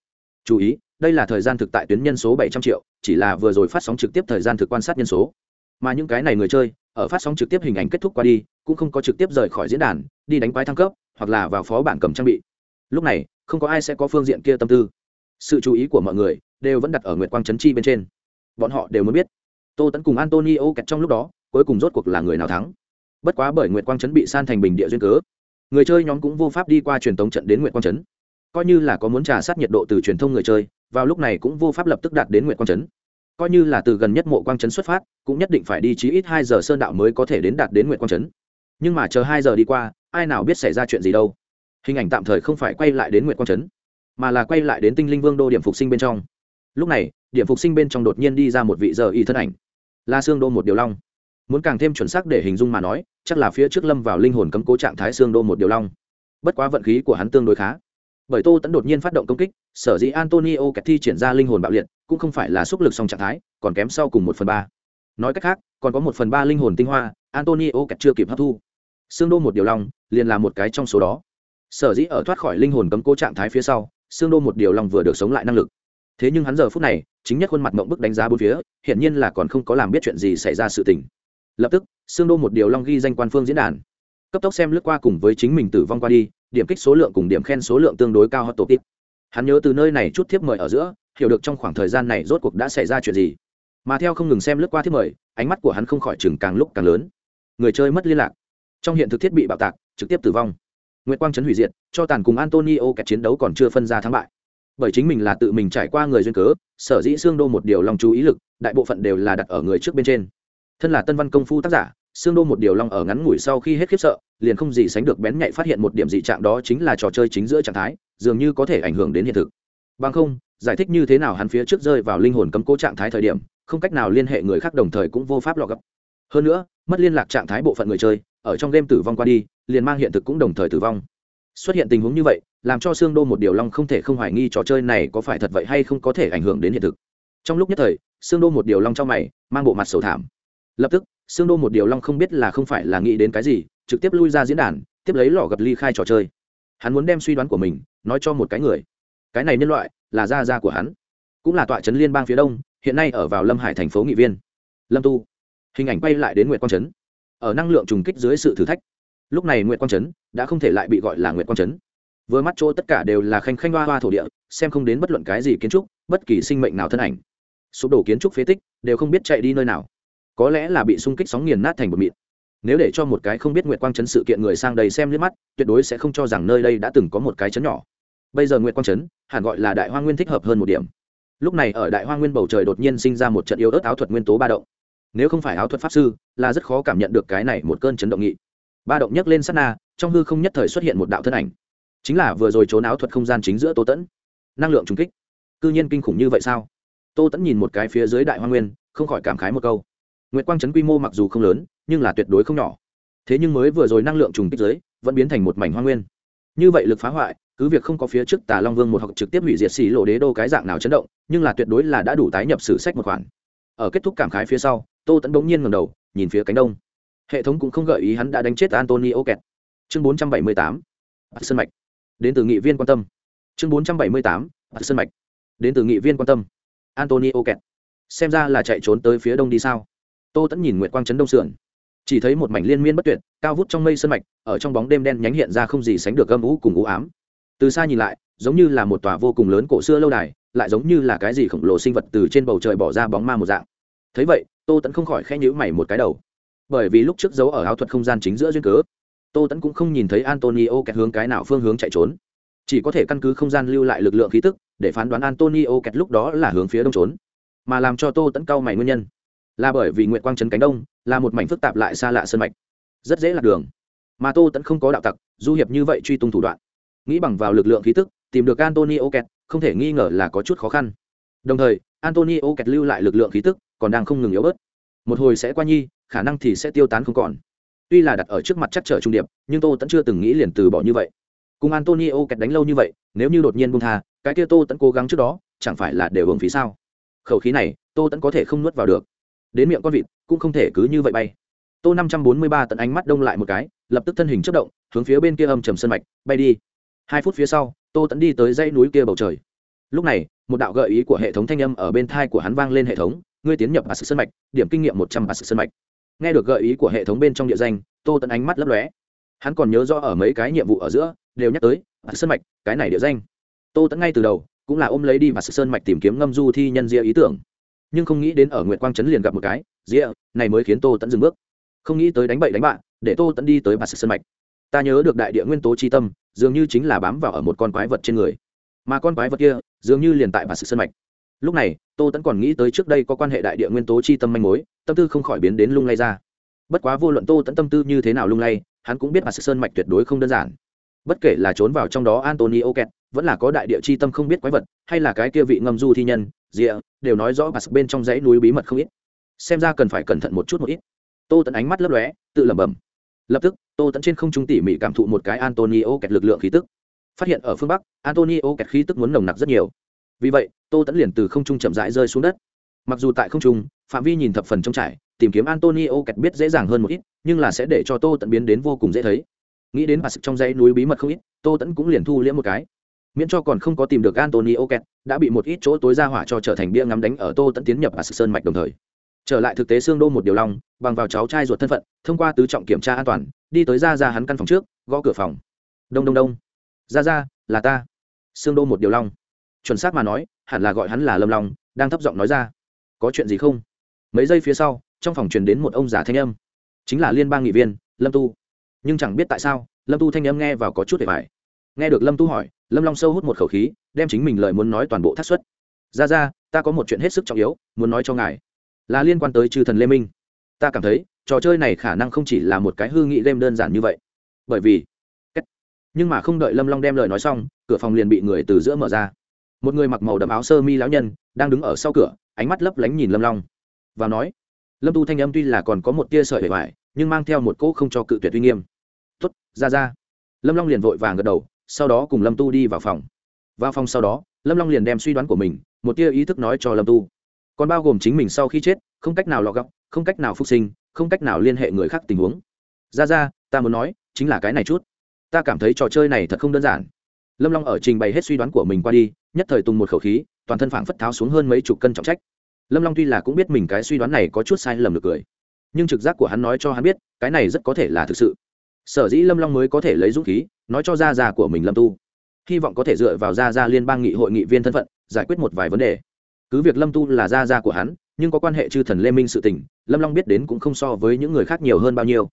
S1: Chú ý đây là thời gian thực tại tuyến nhân số bảy trăm triệu, chỉ là vừa rồi phát sóng trực tiếp thời gian thực quan sát nhân số. Mà những cái này người chơi, ở phát sóng trực tiếp hình ảnh kết thúc qua đi, cũng không có trực tiếp rời khỏi diễn đàn, đi đánh quái thăng cấp, hoặc là vào phó bản cầm trang bị. Lúc này, không có ai sẽ có phương diện kia tâm tư. Sự chú ý của mọi người đều vẫn đặt ở nguyệt quang trấn chi bên trên. Bọn họ đều muốn biết, tô tấn cùng antonio kẹt trong lúc đó, cuối cùng rốt cuộc là người nào thắng. Bất quá bởi nguyệt quang trấn bị san thành bình địa duyên cớ, người chơi nhóm cũng vô pháp đi qua truyền tống trận đến nguyệt quang trấn. Coi như là có muốn trả sát nhiệt độ từ truyền thông người chơi vào lúc này cũng vô pháp lập tức đạt đến nguyệt quang trấn coi như là từ gần nhất mộ quang trấn xuất phát, cũng nhất định phải đi chí ít hai giờ sơn đạo mới có thể đến đạt đến nguyệt quang trấn nhưng mà chờ hai giờ đi qua, ai nào biết xảy ra chuyện gì đâu. Hình ảnh tạm thời không phải quay lại đến nguyệt quang trấn mà là quay lại đến tinh linh vương đô điểm phục sinh bên trong. Lúc này, điểm phục sinh bên trong đột nhiên đi ra một vị giờ y thân ảnh, La xương đô một điều long. Muốn càng thêm chuẩn xác để hình dung mà nói, chắc là phía trước lâm vào linh hồn cấm cố trạng thái xương đô một điều long. Bất quá vận khí của hắn tương đối khá bởi tô tẫn đột nhiên phát động công kích, sở dĩ antonio kẹt thi triển ra linh hồn bạo liệt, cũng không phải là sốc lực song trạng thái, còn kém sau cùng một phần ba. Nói cách khác, còn có một phần ba linh hồn tinh hoa, antonio kẹt chưa kịp hấp thu. Xương đô một điều long, liền là một cái trong số đó. Sở dĩ ở thoát khỏi linh hồn cấm cố trạng thái phía sau, xương đô một điều long vừa được sống lại năng lực. Thế nhưng hắn giờ phút này, chính nhất khuôn mặt mộng bức đánh giá bốn phía, hiển nhiên là còn không có làm biết chuyện gì xảy ra sự tình. Lập tức, xương đô một điều long ghi danh quan phương diễn đàn cấp tốc xem lướt qua cùng với chính mình tử vong qua đi, điểm kích số lượng cùng điểm khen số lượng tương đối cao hot tổ tip hắn nhớ từ nơi này chút thiếp mời ở giữa, hiểu được trong khoảng thời gian này rốt cuộc đã xảy ra chuyện gì. Mà theo không ngừng xem lướt qua thiếp mời, ánh mắt của hắn không khỏi chừng càng lúc càng lớn. Người chơi mất liên lạc. Trong hiện thực thiết bị bạo tạc, trực tiếp tử vong. Nguyễn quang trấn hủy diệt, cho tàn cùng antonio kẹt chiến đấu còn chưa phân ra thắng bại. Bởi chính mình là tự mình trải qua người duyên cớ, sở dĩ xương đô một điều lòng chú ý lực, đại bộ phận đều là đặt ở người trước bên trên. Thân là tân văn công phu tác giả xương đô một điều long ở ngắn ngủi sau khi hết khiếp sợ, liền không gì sánh được bén nhạy phát hiện một điểm dị trạng đó chính là trò chơi chính giữa trạng thái, dường như có thể ảnh hưởng đến hiện thực. Bằng không, giải thích như thế nào hắn phía trước rơi vào linh hồn cấm cố trạng thái thời điểm, không cách nào liên hệ người khác đồng thời cũng vô pháp lọ gấp hơn nữa, mất liên lạc trạng thái bộ phận người chơi, ở trong game tử vong qua đi, liền mang hiện thực cũng đồng thời tử vong. Xuất hiện tình huống như vậy, làm cho xương đô một điều long không thể không hoài nghi trò chơi này có phải thật vậy hay không có thể ảnh hưởng đến hiện thực. Trong lúc nhất thời xương đô một điều long trong mày, mang bộ mặt sầu thảm. Lập tức xương đô một điều long không biết là không phải là nghĩ đến cái gì, trực tiếp lui ra diễn đàn, tiếp lấy lò gặp ly khai trò chơi. Hắn muốn đem suy đoán của mình nói cho một cái người. Cái này nhân loại là gia gia của hắn. Cũng là tọa trấn liên bang phía đông, hiện nay ở vào lâm hải thành phố nghị viên. Lâm tu. Hình ảnh quay lại đến nguyệt quang trấn. Ở năng lượng trùng kích dưới sự thử thách. Lúc này nguyệt quang trấn đã không thể lại bị gọi là nguyệt quang trấn. Vừa mắt chỗ tất cả đều là khanh khanh hoa hoa thổ địa, xem không đến bất luận cái gì kiến trúc, bất kỳ sinh mệnh nào thân ảnh. Sụp đổ kiến trúc phế tích, đều không biết chạy đi nơi nào có lẽ là bị xung kích sóng nghiền nát thành bột mịn. Nếu để cho một cái không biết nguyệt quang trấn sự kiện người sang đây xem liếc mắt, tuyệt đối sẽ không cho rằng nơi đây đã từng có một cái trấn nhỏ. Bây giờ nguyệt quang trấn hẳn gọi là đại hoa nguyên thích hợp hơn một điểm. Lúc này ở đại hoa nguyên bầu trời đột nhiên sinh ra một trận yếu ớt áo thuật nguyên tố ba động. Nếu không phải áo thuật pháp sư, là rất khó cảm nhận được cái này một cơn chấn động nghị. Ba động nhấc lên sát na, trong hư không nhất thời xuất hiện một đạo thân ảnh. Chính là vừa rồi trốn áo thuật không gian chính giữa tô tẫn. Năng lượng trung kích. Cư nhiên kinh khủng như vậy sao? Tô tẫn nhìn một cái phía dưới đại hoa nguyên, không khỏi cảm khái một câu nguyệt quang trấn quy mô mặc dù không lớn, nhưng là tuyệt đối không nhỏ. Thế nhưng mới vừa rồi năng lượng trùng kích giới vẫn biến thành một mảnh hoa nguyên. Như vậy lực phá hoại, cứ việc không có phía trước tà long vương một học trực tiếp hủy diệt xỉ lộ đế đô cái dạng nào chấn động, nhưng là tuyệt đối là đã đủ tái nhập sử sách một khoản. Ở kết thúc cảm khái phía sau, tô tẫn bỗng nhiên ngầm đầu, nhìn phía cánh đông. Hệ thống cũng không gợi ý hắn đã đánh chết antonio kẹt. Chương bốn trăm bảy mươi tám sân mạch. Đến từ nghị viên quan tâm. Chương bốn trăm bảy mươi tám sân mạch. Đến từ nghị viên quan tâm. Antonio kẹt. Xem ra là chạy trốn tới phía đông đi sao? Tô tẫn nhìn nguyệt quang trấn đông sườn. Chỉ thấy một mảnh liên miên bất tuyệt, cao vút trong mây sân mạch, ở trong bóng đêm đen nhánh hiện ra không gì sánh được âm ú cùng ú ám. Từ xa nhìn lại, giống như là một tòa vô cùng lớn cổ xưa lâu đài, lại giống như là cái gì khổng lồ sinh vật từ trên bầu trời bỏ ra bóng ma một dạng. Thấy vậy, tô tẫn không khỏi khe nhữ mày một cái đầu. Bởi vì lúc trước giấu ở áo thuật không gian chính giữa duyên cớ, tô tẫn cũng không nhìn thấy antonio kẹt hướng cái nào phương hướng chạy trốn. Chỉ có thể căn cứ không gian lưu lại lực lượng khí tức, để phán đoán antonio kẹt lúc đó là hướng phía đông trốn. Mà làm cho tô tẫn cau mày nguyên nhân là bởi vì nguyện quang trấn cánh đông, là một mảnh phức tạp lại xa lạ sân mạch. Rất dễ lạc đường. Mà tô tẫn không có đạo tặc, du hiệp như vậy truy tung thủ đoạn. Nghĩ bằng vào lực lượng khí tức, tìm được antonio kẹt, không thể nghi ngờ là có chút khó khăn. Đồng thời, antonio kẹt lưu lại lực lượng khí tức, còn đang không ngừng yếu bớt. Một hồi sẽ qua nhi, khả năng thì sẽ tiêu tán không còn. Tuy là đặt ở trước mặt chắc trở trung điệp, nhưng tô tẫn chưa từng nghĩ liền từ bỏ như vậy. Cùng antonio kẹt đánh lâu như vậy, nếu như đột nhiên bung tha, cái kia tô tẫn cố gắng trước đó, chẳng phải là đều hưởng phí sao? Khẩu khí này, tô tẫn có thể không nuốt vào được đến miệng con vịt cũng không thể cứ như vậy bay. Tô năm trăm bốn mươi ba tận ánh mắt đông lại một cái, lập tức thân hình chất động, hướng phía bên kia âm trầm sân mạch, bay đi. Hai phút phía sau, tô tẫn đi tới dãy núi kia bầu trời. Lúc này, một đạo gợi ý của hệ thống thanh âm ở bên thai của hắn vang lên hệ thống, ngươi tiến nhập bà sự sân mạch, điểm kinh nghiệm một trăm bà sự sân mạch. Nghe được gợi ý của hệ thống bên trong địa danh, tô tẫn ánh mắt lấp lóe. Hắn còn nhớ rõ ở mấy cái nhiệm vụ ở giữa, đều nhắc tới bà sơn mạch, cái này địa danh. Tô tẫn ngay từ đầu cũng là ôm lấy đi bà sự sơn mạch tìm kiếm ngâm du thi nhân ria ý tưởng nhưng không nghĩ đến ở nguyệt quang trấn liền gặp một cái, dĩa, này mới khiến tô tẫn dừng bước. Không nghĩ tới đánh bậy đánh bạn, để tô tẫn đi tới bà sự sơn mạch. Ta nhớ được đại địa nguyên tố chi tâm, dường như chính là bám vào ở một con quái vật trên người. Mà con quái vật kia, dường như liền tại bà sự sơn mạch. Lúc này, tô tẫn còn nghĩ tới trước đây có quan hệ đại địa nguyên tố chi tâm manh mối, tâm tư không khỏi biến đến lung lay ra. Bất quá vô luận tô tẫn tâm tư như thế nào lung lay, hắn cũng biết bà sự sơn mạch tuyệt đối không đơn giản. Bất kể là trốn vào trong đó antonio kẹt, vẫn là có đại địa chi tâm không biết quái vật, hay là cái kia vị ngâm du thi nhân rìa đều nói rõ bà sự bên trong dãy núi bí mật không ít. Xem ra cần phải cẩn thận một chút một ít. Tô tẫn ánh mắt lấp lóe, tự lẩm bẩm. Lập tức, tô tẫn trên không trung tỉ mỉ cảm thụ một cái antonio kẹt lực lượng khí tức. Phát hiện ở phương bắc, antonio kẹt khí tức muốn nồng nặc rất nhiều. Vì vậy, tô tẫn liền từ không trung chậm rãi rơi xuống đất. Mặc dù tại không trung, phạm vi nhìn thập phần trong trải, tìm kiếm antonio kẹt biết dễ dàng hơn một ít, nhưng là sẽ để cho tô tẫn biến đến vô cùng dễ thấy. Nghĩ đến bà sực trong dãy núi bí mật không ít, tô tẫn cũng liền thu liễm một cái miễn cho còn không có tìm được antonio kẹt đã bị một ít chỗ tối ra hỏa cho trở thành bia ngắm đánh ở tô tẫn tiến nhập và sơn mạch đồng thời. Trở lại thực tế xương đô một điều long, bằng vào cháu trai ruột thân phận, thông qua tứ trọng kiểm tra an toàn, đi tới ra ra hắn căn phòng trước, gõ cửa phòng. Đông đông đông. Ra ra, là ta. Xương đô một điều long. Chuẩn xác mà nói, hẳn là gọi hắn là lâm long, đang thấp giọng nói ra. Có chuyện gì không? Mấy giây phía sau, trong phòng truyền đến một ông già thanh âm. Chính là liên bang nghị viên, lâm tu. Nhưng chẳng biết tại sao, lâm tu thanh âm nghe vào có chút để phải nghe được lâm tu hỏi, lâm long sâu hút một khẩu khí, đem chính mình lời muốn nói toàn bộ thắt xuất. Ra ra, ta có một chuyện hết sức trọng yếu, muốn nói cho ngài. Là liên quan tới chư thần lê minh. Ta cảm thấy, trò chơi này khả năng không chỉ là một cái hư nghị game đơn giản như vậy. Bởi vì nhưng mà không đợi lâm long đem lời nói xong, cửa phòng liền bị người từ giữa mở ra. Một người mặc màu đậm áo sơ mi lão nhân, đang đứng ở sau cửa, ánh mắt lấp lánh nhìn lâm long. Và nói, lâm tu thanh âm tuy là còn có một tia sợi bề ngoài, nhưng mang theo một cỗ không cho cự tuyệt uy nghiêm. Tuất ra ra. Lâm long liền vội vàng gật đầu sau đó cùng lâm tu đi vào phòng. Vào phòng sau đó, lâm long liền đem suy đoán của mình, một tia ý thức nói cho lâm tu. Còn bao gồm chính mình sau khi chết, không cách nào lọ gọc không cách nào phục sinh, không cách nào liên hệ người khác tình huống. Ra ra, ta muốn nói, chính là cái này chút. Ta cảm thấy trò chơi này thật không đơn giản. Lâm long ở trình bày hết suy đoán của mình qua đi, nhất thời tùng một khẩu khí, toàn thân phảng phất tháo xuống hơn mấy chục cân trọng trách. Lâm long tuy là cũng biết mình cái suy đoán này có chút sai lầm được cười, nhưng trực giác của hắn nói cho hắn biết, cái này rất có thể là thực sự sở dĩ lâm long mới có thể lấy dũng khí, nói cho gia già của mình lâm tu. Hy vọng có thể dựa vào gia gia liên bang nghị hội nghị viên thân phận, giải quyết một vài vấn đề. Cứ việc lâm tu là gia gia của hắn, nhưng có quan hệ chư thần lê minh sự tình, lâm long biết đến cũng không so với những người khác nhiều hơn bao nhiêu.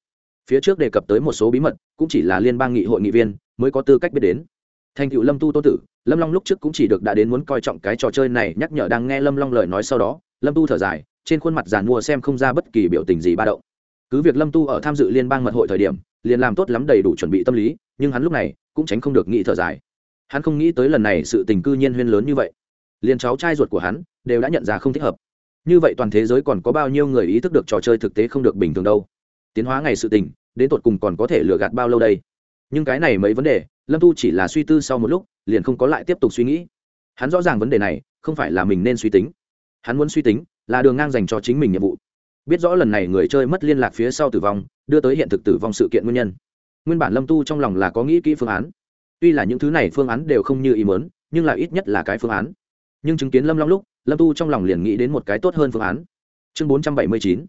S1: Phía trước đề cập tới một số bí mật, cũng chỉ là liên bang nghị hội nghị viên, mới có tư cách biết đến. Thành cựu lâm tu tô tử, lâm long lúc trước cũng chỉ được đã đến muốn coi trọng cái trò chơi này, nhắc nhở đang nghe lâm long lời nói sau đó, lâm tu thở dài, trên khuôn mặt giàn mua xem không ra bất kỳ biểu tình gì ba động. Cứ việc lâm tu ở tham dự liên bang mật hội thời điểm liền làm tốt lắm đầy đủ chuẩn bị tâm lý, nhưng hắn lúc này cũng tránh không được nghĩ thở dài. Hắn không nghĩ tới lần này sự tình cư nhiên huyên lớn như vậy. Liền cháu trai ruột của hắn đều đã nhận ra không thích hợp. Như vậy toàn thế giới còn có bao nhiêu người ý thức được trò chơi thực tế không được bình thường đâu? Tiến hóa ngày sự tình, đến tột cùng còn có thể lừa gạt bao lâu đây? Nhưng cái này mấy vấn đề, lâm tu chỉ là suy tư sau một lúc, liền không có lại tiếp tục suy nghĩ. Hắn rõ ràng vấn đề này không phải là mình nên suy tính. Hắn muốn suy tính là đường ngang dành cho chính mình nhiệm vụ. Biết rõ lần này người chơi mất liên lạc phía sau tử vong đưa tới hiện thực tử vong sự kiện nguyên nhân. Nguyên bản lâm tu trong lòng là có nghĩ kỹ phương án. Tuy là những thứ này phương án đều không như ý mớn nhưng là ít nhất là cái phương án. Nhưng chứng kiến lâm long lúc, lâm tu trong lòng liền nghĩ đến một cái tốt hơn phương án. Chương bốn trăm bảy mươi chín,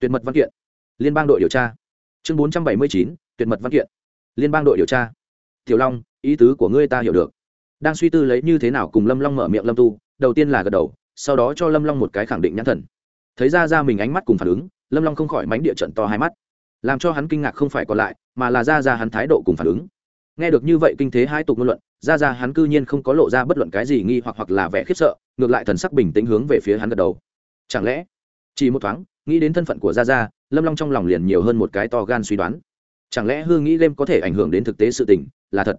S1: tuyệt mật văn kiện. Liên bang đội điều tra. Chương bốn trăm bảy mươi chín, tuyệt mật văn kiện. Liên bang đội điều tra. Tiểu long, ý tứ của ngươi ta hiểu được. Đang suy tư lấy như thế nào cùng lâm long mở miệng lâm tu, đầu tiên là gật đầu, sau đó cho lâm long một cái khẳng định nhãn thần. Thấy ra ra mình ánh mắt cùng phản ứng, lâm long không khỏi mánh địa trận to hai mắt làm cho hắn kinh ngạc không phải còn lại, mà là ra ra hắn thái độ cùng phản ứng. Nghe được như vậy kinh thế hai tục ngôn luận, ra ra hắn cư nhiên không có lộ ra bất luận cái gì nghi hoặc hoặc là vẻ khiếp sợ, ngược lại thần sắc bình tĩnh hướng về phía hắn gật đầu. Chẳng lẽ, chỉ một thoáng, nghĩ đến thân phận của gia gia lâm long trong lòng liền nhiều hơn một cái to gan suy đoán. Chẳng lẽ hương nghĩ game có thể ảnh hưởng đến thực tế sự tình, là thật?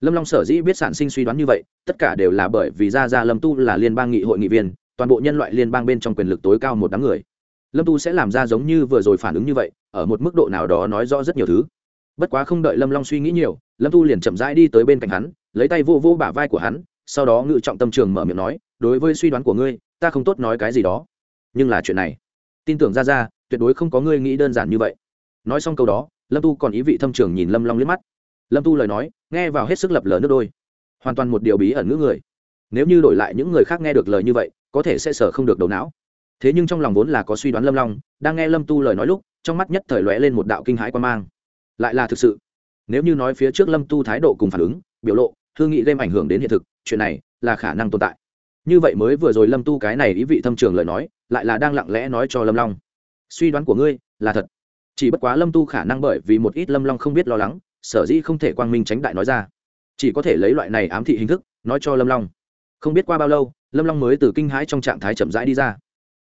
S1: Lâm long sở dĩ biết sản sinh suy đoán như vậy, tất cả đều là bởi vì gia gia lâm tu là liên bang nghị hội nghị viên, toàn bộ nhân loại liên bang bên trong quyền lực tối cao một đám người lâm tu sẽ làm ra giống như vừa rồi phản ứng như vậy, ở một mức độ nào đó nói rõ rất nhiều thứ. Bất quá không đợi lâm long suy nghĩ nhiều, lâm tu liền chậm rãi đi tới bên cạnh hắn, lấy tay vô vô bả vai của hắn, sau đó ngự trọng tâm trường mở miệng nói, đối với suy đoán của ngươi, ta không tốt nói cái gì đó. Nhưng là chuyện này, tin tưởng ra ra, tuyệt đối không có ngươi nghĩ đơn giản như vậy. Nói xong câu đó, lâm tu còn ý vị thâm trường nhìn lâm long liếc mắt. Lâm tu lời nói, nghe vào hết sức lập lờ nước đôi. Hoàn toàn một điều bí ẩn ngữ người. Nếu như đổi lại những người khác nghe được lời như vậy, có thể sẽ sở không được đầu não thế nhưng trong lòng vốn là có suy đoán lâm long, đang nghe lâm tu lời nói lúc, trong mắt nhất thời lóe lên một đạo kinh hãi quan mang. Lại là thực sự. Nếu như nói phía trước lâm tu thái độ cùng phản ứng, biểu lộ hương nghị đem ảnh hưởng đến hiện thực, chuyện này là khả năng tồn tại. Như vậy mới vừa rồi lâm tu cái này ý vị thâm trường lời nói, lại là đang lặng lẽ nói cho lâm long. Suy đoán của ngươi là thật. Chỉ bất quá lâm tu khả năng bởi vì một ít lâm long không biết lo lắng, sở dĩ không thể quang minh tránh đại nói ra. Chỉ có thể lấy loại này ám thị hình thức, nói cho lâm long. Không biết qua bao lâu, lâm long mới từ kinh hãi trong trạng thái chậm rãi đi ra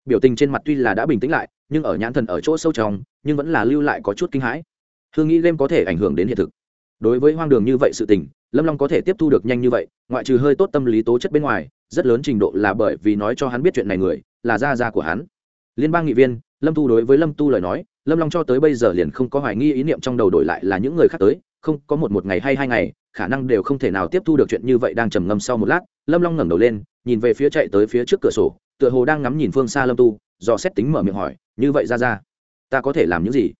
S1: biểu tình trên mặt tuy là đã bình tĩnh lại, nhưng ở nhãn thần ở chỗ sâu trong, nhưng vẫn là lưu lại có chút kinh hãi. Hương nghĩ game có thể ảnh hưởng đến hiện thực. Đối với hoang đường như vậy sự tình, lâm long có thể tiếp thu được nhanh như vậy, ngoại trừ hơi tốt tâm lý tố chất bên ngoài, rất lớn trình độ là bởi vì nói cho hắn biết chuyện này người, là gia gia của hắn. Liên bang nghị viên, lâm tu đối với lâm tu lời nói, lâm long cho tới bây giờ liền không có hoài nghi ý niệm trong đầu đổi lại là những người khác tới, không có một một ngày hay hai ngày, khả năng đều không thể nào tiếp thu được chuyện như vậy đang trầm ngâm sau một lát. Lâm long ngẩng đầu lên, nhìn về phía chạy tới phía trước cửa sổ tựa hồ đang ngắm nhìn phương xa lâm tu do xét tính mở miệng hỏi như vậy ra ra ta có thể làm những gì?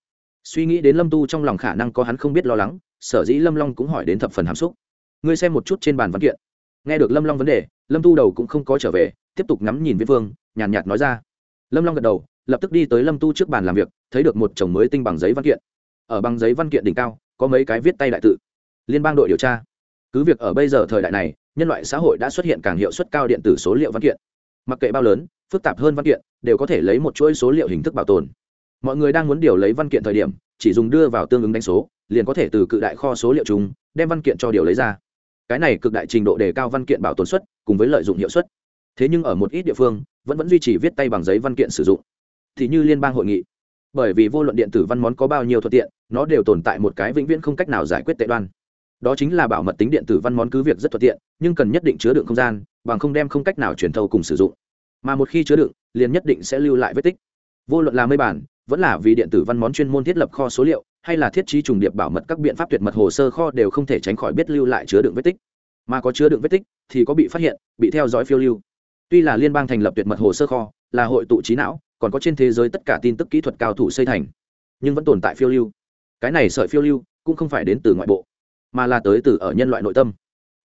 S1: Suy nghĩ đến lâm tu trong lòng khả năng có hắn không biết lo lắng sở dĩ lâm long cũng hỏi đến thập phần hàm xúc. Ngươi xem một chút trên bàn văn kiện. Nghe được lâm long vấn đề lâm tu đầu cũng không có trở về tiếp tục ngắm nhìn viễn phương nhàn nhạt, nhạt nói ra. Lâm long gật đầu lập tức đi tới lâm tu trước bàn làm việc thấy được một chồng mới tinh bằng giấy văn kiện. Ở bằng giấy văn kiện đỉnh cao có mấy cái viết tay đại tự. Liên bang đội điều tra. Cứ việc ở bây giờ thời đại này nhân loại xã hội đã xuất hiện càng hiệu suất cao điện tử số liệu văn kiện mặc kệ bao lớn, phức tạp hơn văn kiện, đều có thể lấy một chuỗi số liệu hình thức bảo tồn. Mọi người đang muốn điều lấy văn kiện thời điểm, chỉ dùng đưa vào tương ứng đánh số, liền có thể từ cự đại kho số liệu chúng đem văn kiện cho điều lấy ra. Cái này cực đại trình độ đề cao văn kiện bảo tồn suất, cùng với lợi dụng hiệu suất. Thế nhưng ở một ít địa phương, vẫn vẫn duy trì viết tay bằng giấy văn kiện sử dụng. Thì như liên bang hội nghị. Bởi vì vô luận điện tử văn món có bao nhiêu thuận tiện, nó đều tồn tại một cái vĩnh viễn không cách nào giải quyết tệ đoan đó chính là bảo mật tính điện tử văn món cứ việc rất thuận tiện, nhưng cần nhất định chứa đựng không gian, bằng không đem không cách nào truyền thâu cùng sử dụng. Mà một khi chứa đựng, liền nhất định sẽ lưu lại vết tích. Vô luận là mây bản, vẫn là vì điện tử văn món chuyên môn thiết lập kho số liệu, hay là thiết trí trùng điệp bảo mật các biện pháp tuyệt mật hồ sơ kho đều không thể tránh khỏi biết lưu lại chứa đựng vết tích. Mà có chứa đựng vết tích, thì có bị phát hiện, bị theo dõi phiêu lưu. Tuy là liên bang thành lập tuyệt mật hồ sơ kho, là hội tụ trí não, còn có trên thế giới tất cả tin tức kỹ thuật cao thủ xây thành, nhưng vẫn tồn tại phiêu lưu. Cái này sợi phiêu lưu cũng không phải đến từ ngoại bộ mà là tới từ ở nhân loại nội tâm.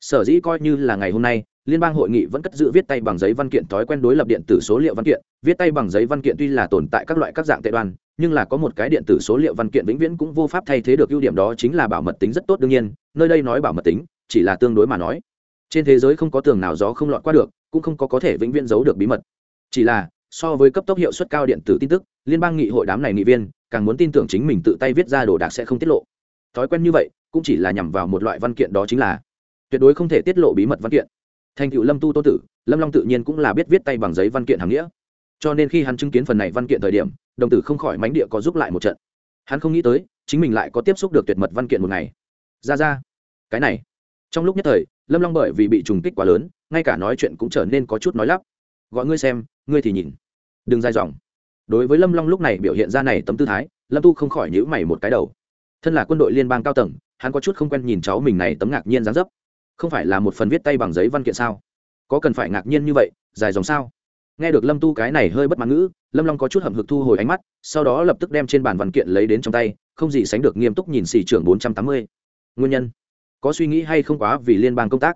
S1: Sở dĩ coi như là ngày hôm nay, liên bang hội nghị vẫn cất giữ viết tay bằng giấy văn kiện thói quen đối lập điện tử số liệu văn kiện. Viết tay bằng giấy văn kiện tuy là tồn tại các loại các dạng tệ đoan nhưng là có một cái điện tử số liệu văn kiện vĩnh viễn cũng vô pháp thay thế được ưu điểm đó chính là bảo mật tính rất tốt đương nhiên, nơi đây nói bảo mật tính, chỉ là tương đối mà nói. Trên thế giới không có tường nào gió không lọt qua được, cũng không có có thể vĩnh viễn giấu được bí mật. Chỉ là, so với cấp tốc hiệu suất cao điện tử tin tức, liên bang nghị hội đám này nghị viên, càng muốn tin tưởng chính mình tự tay viết ra đồ đạc sẽ không tiết lộ. Thói quen như vậy cũng chỉ là nhằm vào một loại văn kiện đó chính là tuyệt đối không thể tiết lộ bí mật văn kiện. Thành cựu lâm tu tô tử, lâm long tự nhiên cũng là biết viết tay bằng giấy văn kiện hàng nghĩa. Cho nên khi hắn chứng kiến phần này văn kiện thời điểm, đồng tử không khỏi mánh địa có giúp lại một trận. Hắn không nghĩ tới, chính mình lại có tiếp xúc được tuyệt mật văn kiện một ngày. Ra ra, cái này. Trong lúc nhất thời, lâm long bởi vì bị trùng kích quá lớn, ngay cả nói chuyện cũng trở nên có chút nói lắp. Gọi ngươi xem, ngươi thì nhìn. Đừng dài dòng. Đối với lâm long lúc này biểu hiện ra này tấm tư thái, lâm tu không khỏi nhữ mày một cái đầu. Thân là quân đội liên bang cao tầng hắn có chút không quen nhìn cháu mình này tấm ngạc nhiên dáng dấp. Không phải là một phần viết tay bằng giấy văn kiện sao? Có cần phải ngạc nhiên như vậy, dài dòng sao? Nghe được lâm tu cái này hơi bất mãn ngữ, lâm long có chút hậm hực thu hồi ánh mắt, sau đó lập tức đem trên bàn văn kiện lấy đến trong tay, không gì sánh được nghiêm túc nhìn xì trưởng bốn trăm tám mươi. Nguyên nhân? Có suy nghĩ hay không quá vì liên bang công tác?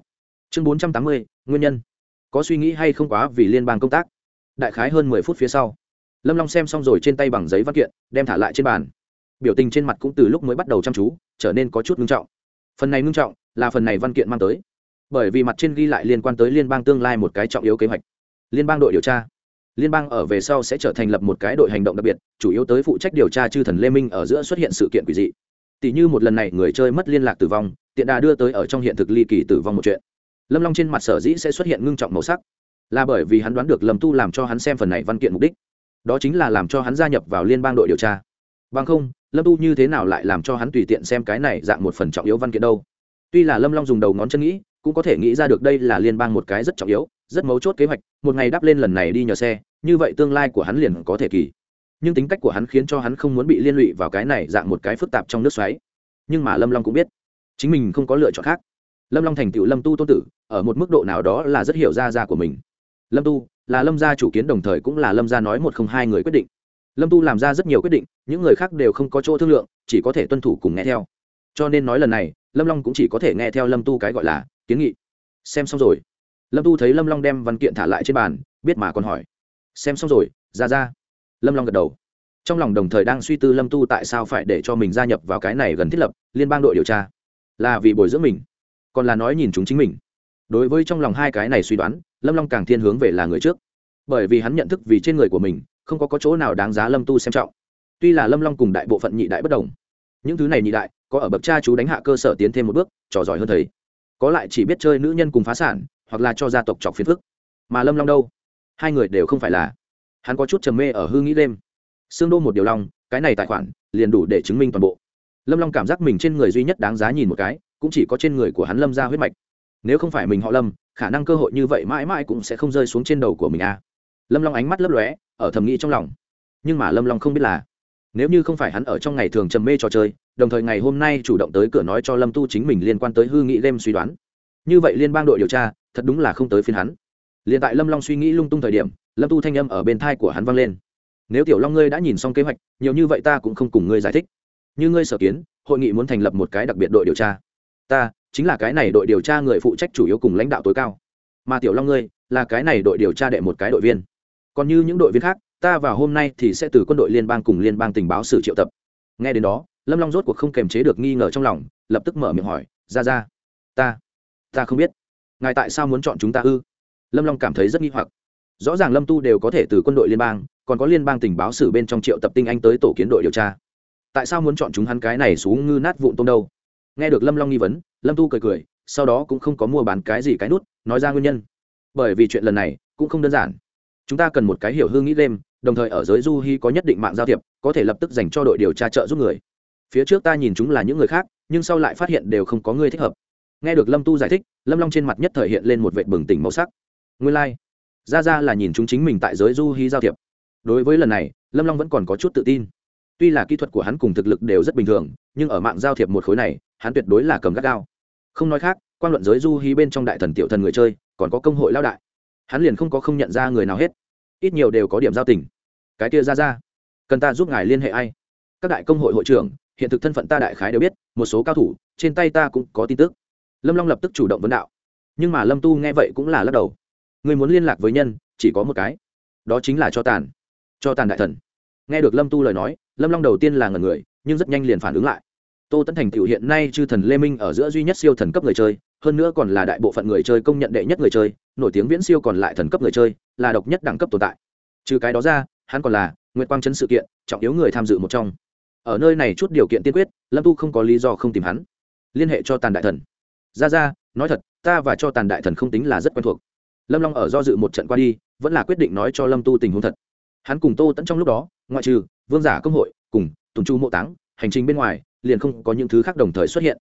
S1: Chương bốn trăm tám mươi, nguyên nhân. Có suy nghĩ hay không quá vì liên bang công tác? Đại khái hơn mười phút phía sau. Lâm long xem xong rồi trên tay bằng giấy văn kiện, đem thả lại trên bàn biểu tình trên mặt cũng từ lúc mới bắt đầu chăm chú, trở nên có chút ngưng trọng. Phần này ngưng trọng là phần này văn kiện mang tới. Bởi vì mặt trên ghi lại liên quan tới liên bang tương lai một cái trọng yếu kế hoạch. Liên bang đội điều tra. Liên bang ở về sau sẽ trở thành lập một cái đội hành động đặc biệt, chủ yếu tới phụ trách điều tra chư thần lê minh ở giữa xuất hiện sự kiện quỷ dị. Tỷ như một lần này người chơi mất liên lạc tử vong, tiện đà đưa tới ở trong hiện thực ly kỳ tử vong một chuyện. Lâm long trên mặt sở dĩ sẽ xuất hiện ngưng trọng màu sắc, là bởi vì hắn đoán được lâm tu làm cho hắn xem phần này văn kiện mục đích. Đó chính là làm cho hắn gia nhập vào liên bang đội điều tra. Bằng không lâm tu như thế nào lại làm cho hắn tùy tiện xem cái này dạng một phần trọng yếu văn kiện đâu? Tuy là lâm long dùng đầu ngón chân nghĩ, cũng có thể nghĩ ra được đây là liên bang một cái rất trọng yếu, rất mấu chốt kế hoạch, một ngày đáp lên lần này đi nhờ xe, như vậy tương lai của hắn liền có thể kỳ. Nhưng tính cách của hắn khiến cho hắn không muốn bị liên lụy vào cái này dạng một cái phức tạp trong nước xoáy. Nhưng mà lâm long cũng biết, chính mình không có lựa chọn khác. Lâm long thành tựu lâm tu tôn tử, ở một mức độ nào đó là rất hiểu ra ra của mình. Lâm tu, là lâm gia chủ kiến, đồng thời cũng là lâm gia nói một không hai người quyết định lâm tu làm ra rất nhiều quyết định, những người khác đều không có chỗ thương lượng, chỉ có thể tuân thủ cùng nghe theo. Cho nên nói lần này, lâm long cũng chỉ có thể nghe theo lâm tu cái gọi là kiến nghị. Xem xong rồi, lâm tu thấy lâm long đem văn kiện thả lại trên bàn, biết mà còn hỏi. Xem xong rồi, ra ra. Lâm long gật đầu. Trong lòng đồng thời đang suy tư lâm tu tại sao phải để cho mình gia nhập vào cái này gần thiết lập, liên bang đội điều tra. Là vì bồi dưỡng mình, còn là nói nhìn chúng chính mình. Đối với trong lòng hai cái này suy đoán, lâm long càng thiên hướng về là người trước. Bởi vì hắn nhận thức vì trên người của mình không có, có chỗ nào đáng giá lâm tu xem trọng. Tuy là lâm long cùng đại bộ phận nhị đại bất đồng những thứ này nhị đại có ở bậc cha chú đánh hạ cơ sở tiến thêm một bước trò giỏi hơn thấy có lại chỉ biết chơi nữ nhân cùng phá sản hoặc là cho gia tộc chọc phiền phức. Mà lâm long đâu? Hai người đều không phải là. Hắn có chút trầm mê ở hư nghĩ đêm. Xương đô một điều long cái này tài khoản liền đủ để chứng minh toàn bộ. Lâm long cảm giác mình trên người duy nhất đáng giá nhìn một cái cũng chỉ có trên người của hắn lâm ra huyết mạch. Nếu không phải mình họ lâm khả năng cơ hội như vậy mãi mãi cũng sẽ không rơi xuống trên đầu của mình a à lâm long ánh mắt lấp lóe, ở thầm nghĩ trong lòng. Nhưng mà lâm long không biết là, nếu như không phải hắn ở trong ngày thường trầm mê trò chơi, đồng thời ngày hôm nay chủ động tới cửa nói cho lâm tu chính mình liên quan tới hư nghị đem suy đoán. Như vậy liên bang đội điều tra, thật đúng là không tới phiên hắn. Liền tại lâm long suy nghĩ lung tung thời điểm, lâm tu thanh âm ở bên thai của hắn vang lên. Nếu tiểu long ngươi đã nhìn xong kế hoạch, nhiều như vậy ta cũng không cùng ngươi giải thích. Như ngươi sở kiến, hội nghị muốn thành lập một cái đặc biệt đội điều tra. Ta, chính là cái này đội điều tra người phụ trách chủ yếu cùng lãnh đạo tối cao. Mà tiểu long ngươi, là cái này đội điều tra đệ một cái đội viên còn như những đội viên khác, ta vào hôm nay thì sẽ từ quân đội liên bang cùng liên bang tình báo sử triệu tập. Nghe đến đó, lâm long rốt cuộc không kềm chế được nghi ngờ trong lòng, lập tức mở miệng hỏi, ra ra, ta ta không biết. Ngài tại sao muốn chọn chúng ta ư? Lâm long cảm thấy rất nghi hoặc. Rõ ràng lâm tu đều có thể từ quân đội liên bang, còn có liên bang tình báo sử bên trong triệu tập tinh anh tới tổ kiến đội điều tra. Tại sao muốn chọn chúng hắn cái này xuống ngư nát vụn tôm đâu? Nghe được lâm long nghi vấn, lâm tu cười cười, sau đó cũng không có mua bán cái gì cái nút, nói ra nguyên nhân. Bởi vì chuyện lần này cũng không đơn giản chúng ta cần một cái hiểu hư nghĩ đêm đồng thời ở giới du hy có nhất định mạng giao thiệp, có thể lập tức dành cho đội điều tra trợ giúp người. Phía trước ta nhìn chúng là những người khác, nhưng sau lại phát hiện đều không có người thích hợp. Nghe được lâm tu giải thích, lâm long trên mặt nhất thời hiện lên một vệ bừng tỉnh màu sắc. Nguyên lai、like. ra ra là nhìn chúng chính mình tại giới du hy giao thiệp. Đối với lần này, lâm long vẫn còn có chút tự tin. Tuy là kỹ thuật của hắn cùng thực lực đều rất bình thường, nhưng ở mạng giao thiệp một khối này, hắn tuyệt đối là cầm gắt gao. Không nói khác, quan luận giới du hy bên trong đại thần tiểu thần người chơi, còn có công hội lao đại hắn liền không có không nhận ra người nào hết. Ít nhiều đều có điểm giao tình. Cái kia ra ra, cần ta giúp ngài liên hệ ai? Các đại công hội hội trưởng, hiện thực thân phận ta đại khái đều biết, một số cao thủ, trên tay ta cũng có tin tức. Lâm long lập tức chủ động vấn đạo. Nhưng mà lâm tu nghe vậy cũng là lắc đầu. Người muốn liên lạc với nhân, chỉ có một cái. Đó chính là cho tàn. Cho tàn đại thần. Nghe được lâm tu lời nói, lâm long đầu tiên là ngần người, nhưng rất nhanh liền phản ứng lại. Tô tấn thành tựu hiện nay chư thần lê minh ở giữa duy nhất siêu thần cấp người chơi hơn nữa còn là đại bộ phận người chơi công nhận đệ nhất người chơi, nổi tiếng viễn siêu còn lại thần cấp người chơi, là độc nhất đẳng cấp tồn tại. Trừ cái đó ra, hắn còn là nguyện quang chấn sự kiện, trọng yếu người tham dự một trong. Ở nơi này chút điều kiện tiên quyết, lâm tu không có lý do không tìm hắn. Liên hệ cho tàn đại thần. Ra ra, nói thật, ta và cho tàn đại thần không tính là rất quen thuộc. Lâm long ở do dự một trận qua đi, vẫn là quyết định nói cho lâm tu tình huống thật. Hắn cùng tô tẫn trong lúc đó, ngoại trừ vương giả công hội cùng tùng chu mộ táng, hành trình bên ngoài, liền không có những thứ khác đồng thời xuất hiện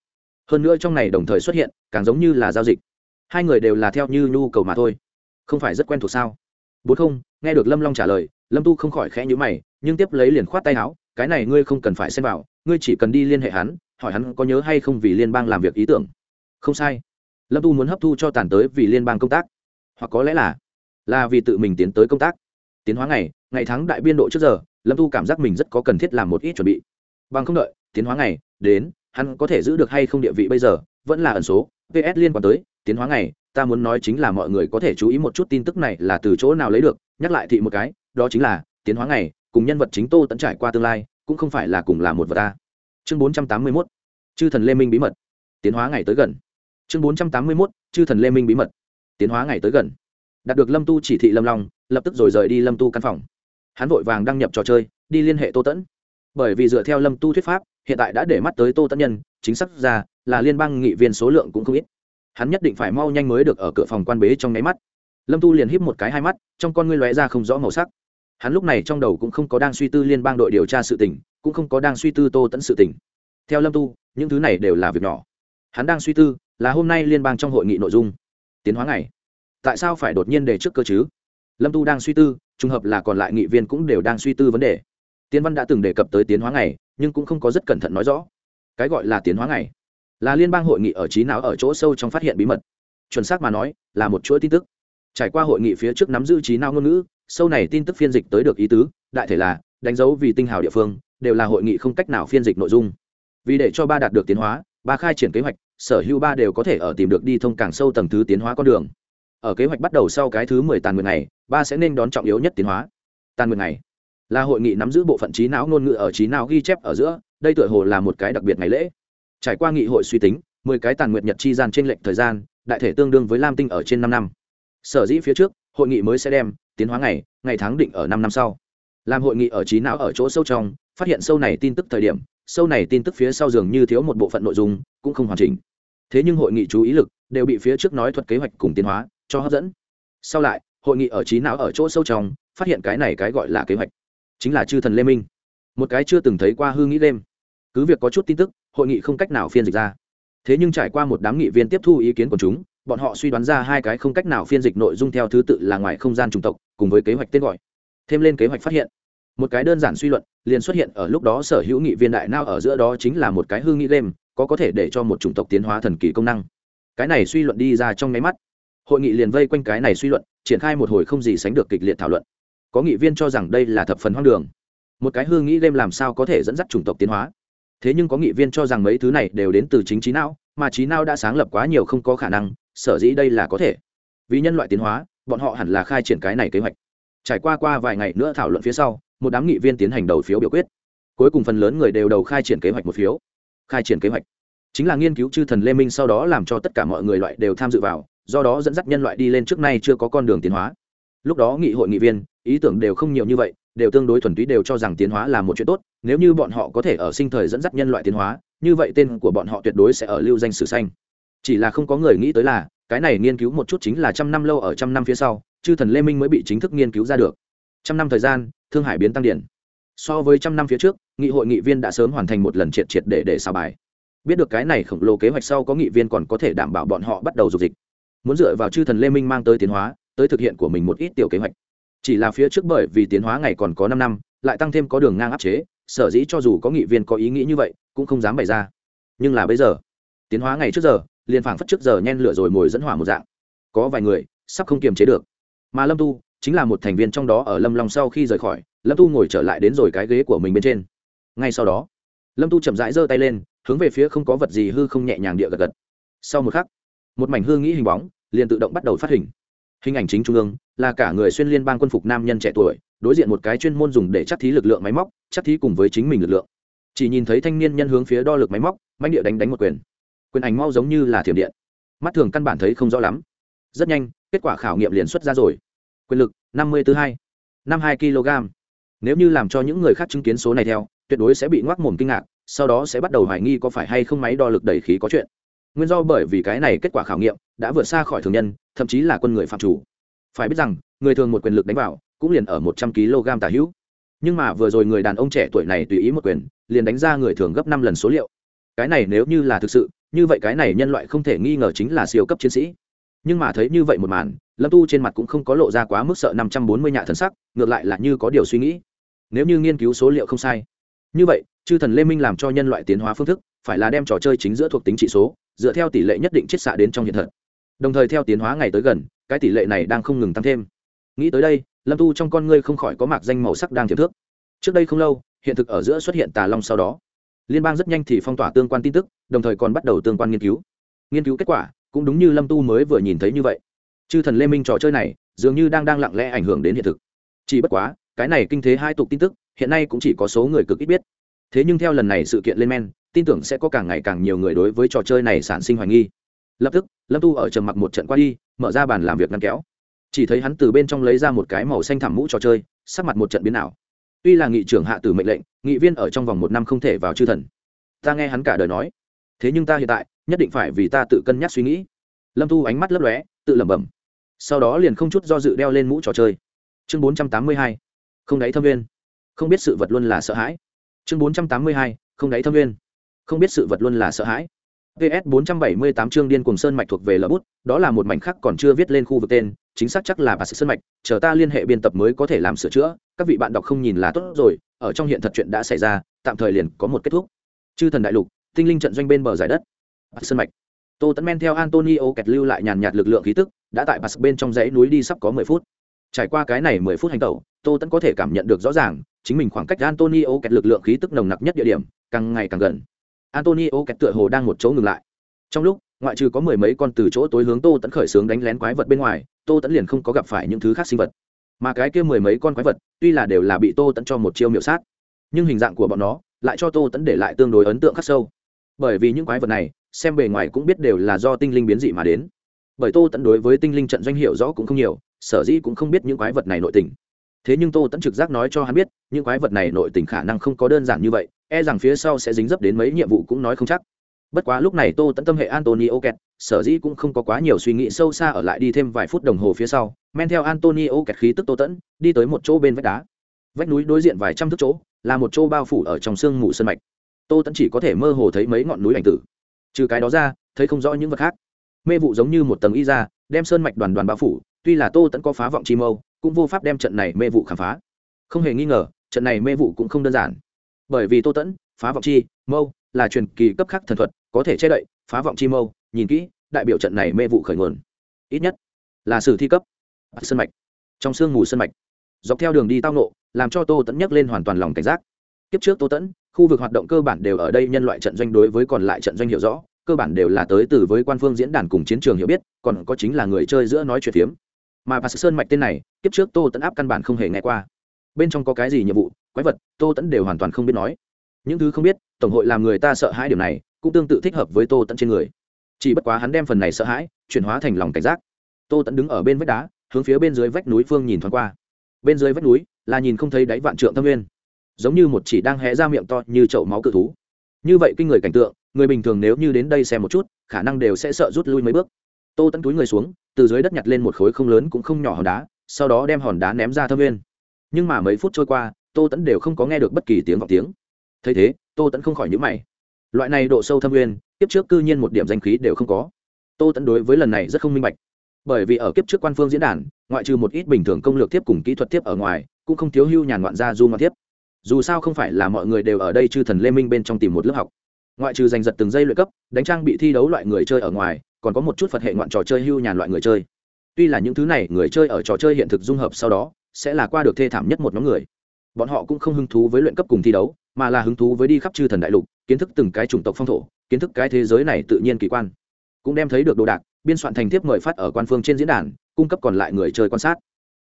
S1: hơn nữa trong này đồng thời xuất hiện, càng giống như là giao dịch. Hai người đều là theo như nhu cầu mà thôi. Không phải rất quen thuộc sao? Bốn không, nghe được lâm long trả lời, lâm tu không khỏi khẽ nhữ mày, nhưng tiếp lấy liền khoát tay áo, cái này ngươi không cần phải xem vào, ngươi chỉ cần đi liên hệ hắn, hỏi hắn có nhớ hay không vì liên bang làm việc ý tưởng. Không sai. Lâm tu muốn hấp thu cho tàn tới vì liên bang công tác. Hoặc có lẽ là là vì tự mình tiến tới công tác. Tiến hóa ngày ngày tháng đại biên độ trước giờ, lâm tu cảm giác mình rất có cần thiết làm một ít chuẩn bị. Bằng không đợi, tiến hóa ngày, đến hắn có thể giữ được hay không địa vị bây giờ, vẫn là ẩn số. Ps liên quan tới, tiến hóa ngày, ta muốn nói chính là mọi người có thể chú ý một chút tin tức này là từ chỗ nào lấy được, nhắc lại thị một cái, đó chính là, tiến hóa ngày, cùng nhân vật chính tô tẫn trải qua tương lai, cũng không phải là cùng là một vật ta. Chương bốn trăm tám mươi mốt, chư thần lê minh bí mật. Tiến hóa ngày tới gần. Chương bốn trăm tám mươi mốt, chư thần lê minh bí mật. Tiến hóa ngày tới gần. Đạt được lâm tu chỉ thị lâm long, lập tức rồi rời đi lâm tu căn phòng. Hắn vội vàng đăng nhập trò chơi, đi liên hệ tô tẫn bởi vì dựa theo lâm tu thuyết pháp hiện tại đã để mắt tới tô tất nhân, chính xác ra là liên bang nghị viên số lượng cũng không ít. Hắn nhất định phải mau nhanh mới được ở cửa phòng quan bế trong nháy mắt. Lâm tu liền híp một cái hai mắt, trong con ngươi lóe ra không rõ màu sắc. Hắn lúc này trong đầu cũng không có đang suy tư liên bang đội điều tra sự tình, cũng không có đang suy tư tô tẫn sự tình. Theo lâm tu, những thứ này đều là việc nhỏ. Hắn đang suy tư là hôm nay liên bang trong hội nghị nội dung. Tiến hóa ngày. Tại sao phải đột nhiên đề trước cơ chứ? Lâm tu đang suy tư, trùng hợp là còn lại nghị viên cũng đều đang suy tư vấn đề. Tiến văn đã từng đề cập tới tiến hóa ngày nhưng cũng không có rất cẩn thận nói rõ. Cái gọi là tiến hóa này là liên bang hội nghị ở trí não ở chỗ sâu trong phát hiện bí mật. Chuẩn xác mà nói, là một chuỗi tin tức. Trải qua hội nghị phía trước nắm giữ trí não ngôn ngữ sâu này tin tức phiên dịch tới được ý tứ, đại thể là, đánh dấu vì tinh hào địa phương, đều là hội nghị không cách nào phiên dịch nội dung. Vì để cho ba đạt được tiến hóa, ba khai triển kế hoạch, sở hữu ba đều có thể ở tìm được đi thông càng sâu tầng thứ tiến hóa con đường. Ở kế hoạch bắt đầu sau cái thứ mười tàn nguyện này ba sẽ nên đón trọng yếu nhất tiến hóa. Tàn nguyện này là hội nghị nắm giữ bộ phận trí não ngôn ngữ ở trí não ghi chép ở giữa, đây tựa hồ là một cái đặc biệt ngày lễ. Trải qua nghị hội suy tính, mười cái tàn nguyệt nhật chi gian trên lệnh thời gian, đại thể tương đương với lam tinh ở trên năm năm. Sở dĩ phía trước, hội nghị mới sẽ đem, tiến hóa ngày ngày tháng định ở năm năm sau. Làm hội nghị ở trí não ở chỗ sâu trong, phát hiện sâu này tin tức thời điểm, sâu này tin tức phía sau dường như thiếu một bộ phận nội dung, cũng không hoàn chỉnh. Thế nhưng hội nghị chú ý lực đều bị phía trước nói thuật kế hoạch cùng tiến hóa cho hấp dẫn. Sau lại, hội nghị ở trí não ở chỗ sâu trong, phát hiện cái này cái gọi là kế hoạch chính là chư thần lê minh. Một cái chưa từng thấy qua hư nghĩ đêm. Cứ việc có chút tin tức, hội nghị không cách nào phiên dịch ra. Thế nhưng trải qua một đám nghị viên tiếp thu ý kiến của chúng, bọn họ suy đoán ra hai cái không cách nào phiên dịch nội dung theo thứ tự là ngoài không gian chủng tộc, cùng với kế hoạch tên gọi. Thêm lên kế hoạch phát hiện. Một cái đơn giản suy luận, liền xuất hiện ở lúc đó sở hữu nghị viên đại nao ở giữa đó chính là một cái hư nghĩ game có có thể để cho một chủng tộc tiến hóa thần kỳ công năng. Cái này suy luận đi ra trong nháy mắt. Hội nghị liền vây quanh cái này suy luận, triển khai một hồi không gì sánh được kịch liệt thảo luận có nghị viên cho rằng đây là thập phần hoang đường. Một cái hư nghĩ game làm sao có thể dẫn dắt chủng tộc tiến hóa. Thế nhưng có nghị viên cho rằng mấy thứ này đều đến từ chính trí não, mà trí não đã sáng lập quá nhiều không có khả năng, sở dĩ đây là có thể. Vì nhân loại tiến hóa, bọn họ hẳn là khai triển cái này kế hoạch. Trải qua qua vài ngày nữa thảo luận phía sau, một đám nghị viên tiến hành đầu phiếu biểu quyết. Cuối cùng phần lớn người đều đầu khai triển kế hoạch một phiếu. Khai triển kế hoạch. Chính là nghiên cứu chư thần lê minh sau đó làm cho tất cả mọi người loại đều tham dự vào, do đó dẫn dắt nhân loại đi lên trước nay chưa có con đường tiến hóa lúc đó nghị hội nghị viên, ý tưởng đều không nhiều như vậy, đều tương đối thuần túy đều cho rằng tiến hóa là một chuyện tốt, nếu như bọn họ có thể ở sinh thời dẫn dắt nhân loại tiến hóa, như vậy tên của bọn họ tuyệt đối sẽ ở lưu danh sử xanh. Chỉ là không có người nghĩ tới là, cái này nghiên cứu một chút chính là trăm năm lâu ở trăm năm phía sau, chư thần lê minh mới bị chính thức nghiên cứu ra được. Trăm năm thời gian, thương hải biến tăng điển. So với trăm năm phía trước, nghị hội nghị viên đã sớm hoàn thành một lần triệt triệt để để xào bài. Biết được cái này khổng lồ kế hoạch sau có nghị viên còn có thể đảm bảo bọn họ bắt đầu dục dịch. Muốn dựa vào chư thần lê minh mang tới tiến hóa tới thực hiện của mình một ít tiểu kế hoạch. Chỉ là phía trước bởi vì tiến hóa ngày còn có năm năm, lại tăng thêm có đường ngang áp chế, sở dĩ cho dù có nghị viên có ý nghĩ như vậy, cũng không dám bày ra. Nhưng là bây giờ, tiến hóa ngày trước giờ, liền phảng phất trước giờ nhen lửa rồi mồi dẫn hỏa một dạng. Có vài người, sắp không kiềm chế được. Mà lâm tu, chính là một thành viên trong đó ở lâm long sau khi rời khỏi, lâm tu ngồi trở lại đến rồi cái ghế của mình bên trên. Ngay sau đó, lâm tu chậm rãi giơ tay lên, hướng về phía không có vật gì hư không nhẹ nhàng địa gật gật. Sau một khắc, một mảnh hương nghĩ hình bóng, liền tự động bắt đầu phát hình hình ảnh chính trung ương, là cả người xuyên liên bang quân phục nam nhân trẻ tuổi, đối diện một cái chuyên môn dùng để chắc thí lực lượng máy móc, chắc thí cùng với chính mình lực lượng. Chỉ nhìn thấy thanh niên nhân hướng phía đo lực máy móc manh địa đánh đánh một quyền. Quyền ảnh mau giống như là thiểm điện. Mắt thường căn bản thấy không rõ lắm. Rất nhanh, kết quả khảo nghiệm liền xuất ra rồi. Quyền lực, năm mươi thứ hai, năm hai kg. Nếu như làm cho những người khác chứng kiến số này theo, tuyệt đối sẽ bị ngoác mồm kinh ngạc, sau đó sẽ bắt đầu hoài nghi có phải hay không máy đo lực đẩy khí có chuyện nguyên do bởi vì cái này kết quả khảo nghiệm đã vượt xa khỏi thường nhân, thậm chí là quân người phạm chủ. Phải biết rằng, người thường một quyền lực đánh vào, cũng liền ở một trăm kg tả hữu. Nhưng mà vừa rồi người đàn ông trẻ tuổi này tùy ý một quyền, liền đánh ra người thường gấp năm lần số liệu. Cái này nếu như là thực sự, như vậy cái này nhân loại không thể nghi ngờ chính là siêu cấp chiến sĩ. Nhưng mà thấy như vậy một màn, lâm tu trên mặt cũng không có lộ ra quá mức sợ năm trăm bốn mươi nhạ thần sắc, ngược lại là như có điều suy nghĩ. Nếu như nghiên cứu số liệu không sai. Như vậy, chư thần lê minh làm cho nhân loại tiến hóa phương thức, phải là đem trò chơi chính giữa thuộc tính trị số dựa theo tỷ lệ nhất định chiết xạ đến trong hiện thực đồng thời theo tiến hóa ngày tới gần, cái tỷ lệ này đang không ngừng tăng thêm. Nghĩ tới đây, lâm tu trong con ngươi không khỏi có mạc danh màu sắc đang thiệp thước. Trước đây không lâu, hiện thực ở giữa xuất hiện tà long sau đó. Liên bang rất nhanh thì phong tỏa tương quan tin tức, đồng thời còn bắt đầu tương quan nghiên cứu. Nghiên cứu kết quả, cũng đúng như lâm tu mới vừa nhìn thấy như vậy. Chư thần lê minh trò chơi này, dường như đang đang lặng lẽ ảnh hưởng đến hiện thực. Chỉ bất quá, cái này kinh thế hai tục tin tức, hiện nay cũng chỉ có số người cực ít biết. Thế nhưng theo lần này sự kiện lên men tin tưởng sẽ có càng ngày càng nhiều người đối với trò chơi này sản sinh hoài nghi. Lập tức, lâm tu ở trầm mặc một trận qua đi, mở ra bàn làm việc ngăn kéo. Chỉ thấy hắn từ bên trong lấy ra một cái màu xanh thảm mũ trò chơi, sắc mặt một trận biến ảo. Tuy là nghị trưởng hạ tử mệnh lệnh, nghị viên ở trong vòng một năm không thể vào chư thần. Ta nghe hắn cả đời nói. Thế nhưng ta hiện tại, nhất định phải vì ta tự cân nhắc suy nghĩ. Lâm tu ánh mắt lấp lóe, tự lẩm bẩm. Sau đó liền không chút do dự đeo lên mũ trò chơi. Chương bốn trăm tám mươi hai, không đáy thâm viên. Không biết sự vật luôn là sợ hãi. Chương bốn trăm tám mươi hai, không đáy thâm viên không biết sự vật luôn là sợ hãi. Ps 478 chương điên cùng sơn mạch thuộc về lở bút đó là một mảnh khác còn chưa viết lên khu vực tên, chính xác chắc là bà sự sơn mạch, chờ ta liên hệ biên tập mới có thể làm sửa chữa, các vị bạn đọc không nhìn là tốt rồi, ở trong hiện thật chuyện đã xảy ra, tạm thời liền có một kết thúc. Chư thần đại lục, tinh linh trận doanh bên bờ giải đất. Bà sơn mạch. Tô tấn men theo antonio kẹt lưu lại nhàn nhạt lực lượng khí tức, đã tại bà bên trong dãy núi đi sắp có mười phút. Trải qua cái này mười phút hành tẩu, tô tấn có thể cảm nhận được rõ ràng, chính mình khoảng cách antonio kẹt lực lượng khí tức nồng nặc nhất địa điểm, càng ngày càng gần antonio kẹt tựa hồ đang một chỗ ngừng lại. Trong lúc, ngoại trừ có mười mấy con từ chỗ tối hướng tô tẫn khởi xướng đánh lén quái vật bên ngoài, tô tẫn liền không có gặp phải những thứ khác sinh vật. Mà cái kia mười mấy con quái vật, tuy là đều là bị tô tẫn cho một chiêu miệu sát, nhưng hình dạng của bọn nó lại cho tô tẫn để lại tương đối ấn tượng khắc sâu. Bởi vì những quái vật này, xem bề ngoài cũng biết đều là do tinh linh biến dị mà đến. Bởi tô tẫn đối với tinh linh trận doanh hiệu rõ cũng không nhiều, sở dĩ cũng không biết những quái vật này nội tình. Thế nhưng tô tẫn trực giác nói cho hắn biết, những quái vật này nội tình khả năng không có đơn giản như vậy e rằng phía sau sẽ dính dấp đến mấy nhiệm vụ cũng nói không chắc. Bất quá lúc này tô tẫn tâm hệ antonio kẹt, sở dĩ cũng không có quá nhiều suy nghĩ sâu xa ở lại đi thêm vài phút đồng hồ phía sau, men theo antonio kẹt khí tức tô tẫn đi tới một chỗ bên vách đá. Vách núi đối diện vài trăm thước chỗ, là một chỗ bao phủ ở trong sương mù sân mạch. Tô tẫn chỉ có thể mơ hồ thấy mấy ngọn núi ảnh tử. Trừ cái đó ra, thấy không rõ những vật khác. Mê vụ giống như một tầng y ra, đem sơn mạch đoàn đoàn bao phủ, tuy là tô tẫn có phá vọng chi mâu, cũng vô pháp đem trận này mê vụ khám phá. Không hề nghi ngờ, trận này mê vụ cũng không đơn giản bởi vì tô tẫn, phá vọng chi, mâu, là truyền kỳ cấp khác thần thuật, có thể che đậy, phá vọng chi mâu, nhìn kỹ, đại biểu trận này mê vụ khởi nguồn. Ít nhất là sử thi cấp. Sân mạch. Trong sương mù sân mạch. Dọc theo đường đi tao nộ làm cho tô tẫn nhấc lên hoàn toàn lòng cảnh giác. Kiếp trước tô tẫn, khu vực hoạt động cơ bản đều ở đây nhân loại trận doanh đối với còn lại trận doanh hiểu rõ, cơ bản đều là tới từ với quan phương diễn đàn cùng chiến trường hiểu biết, còn có chính là người chơi giữa nói chuyện phiếm. Mà bà sơn mạch tên này, kiếp trước tô tẫn áp căn bản không hề nghe qua. Bên trong có cái gì nhiệm vụ quái vật, tô tẫn đều hoàn toàn không biết nói. Những thứ không biết, tổng hội làm người ta sợ hãi điều này, cũng tương tự thích hợp với tô tẫn trên người. Chỉ bất quá hắn đem phần này sợ hãi, chuyển hóa thành lòng cảnh giác. Tô tẫn đứng ở bên vách đá, hướng phía bên dưới vách núi phương nhìn thoáng qua. Bên dưới vách núi là nhìn không thấy đáy vạn trượng tâm nguyên. Giống như một chỉ đang hé ra miệng to như chậu máu cự thú. Như vậy kinh người cảnh tượng, người bình thường nếu như đến đây xem một chút, khả năng đều sẽ sợ rút lui mấy bước. Tô tẫn túi người xuống, từ dưới đất nhặt lên một khối không lớn cũng không nhỏ hòn đá, sau đó đem hòn đá ném ra thâm nguyên. Nhưng mà mấy phút trôi qua tô tẫn đều không có nghe được bất kỳ tiếng vọng tiếng. thấy thế, tô tẫn không khỏi nhữ mày. loại này độ sâu thâm nguyên, kiếp trước cư nhiên một điểm danh khí đều không có. tô tẫn đối với lần này rất không minh bạch. bởi vì ở kiếp trước quan phương diễn đàn, ngoại trừ một ít bình thường công lược tiếp cùng kỹ thuật tiếp ở ngoài, cũng không thiếu hưu nhàn ngoạn gia du ngoạn tiếp. dù sao không phải là mọi người đều ở đây chư thần lê minh bên trong tìm một lớp học. ngoại trừ giành giật từng giây luyện cấp, đánh trang bị thi đấu loại người chơi ở ngoài, còn có một chút phật hệ ngoạn trò chơi hưu nhàn loại người chơi. tuy là những thứ này người chơi ở trò chơi hiện thực dung hợp sau đó, sẽ là qua được thê thảm nhất một nhóm người bọn họ cũng không hứng thú với luyện cấp cùng thi đấu, mà là hứng thú với đi khắp chư thần đại lục, kiến thức từng cái chủng tộc phong thổ, kiến thức cái thế giới này tự nhiên kỳ quan. Cũng đem thấy được đồ đạc, biên soạn thành tiếp mời phát ở quan phương trên diễn đàn, cung cấp còn lại người chơi quan sát.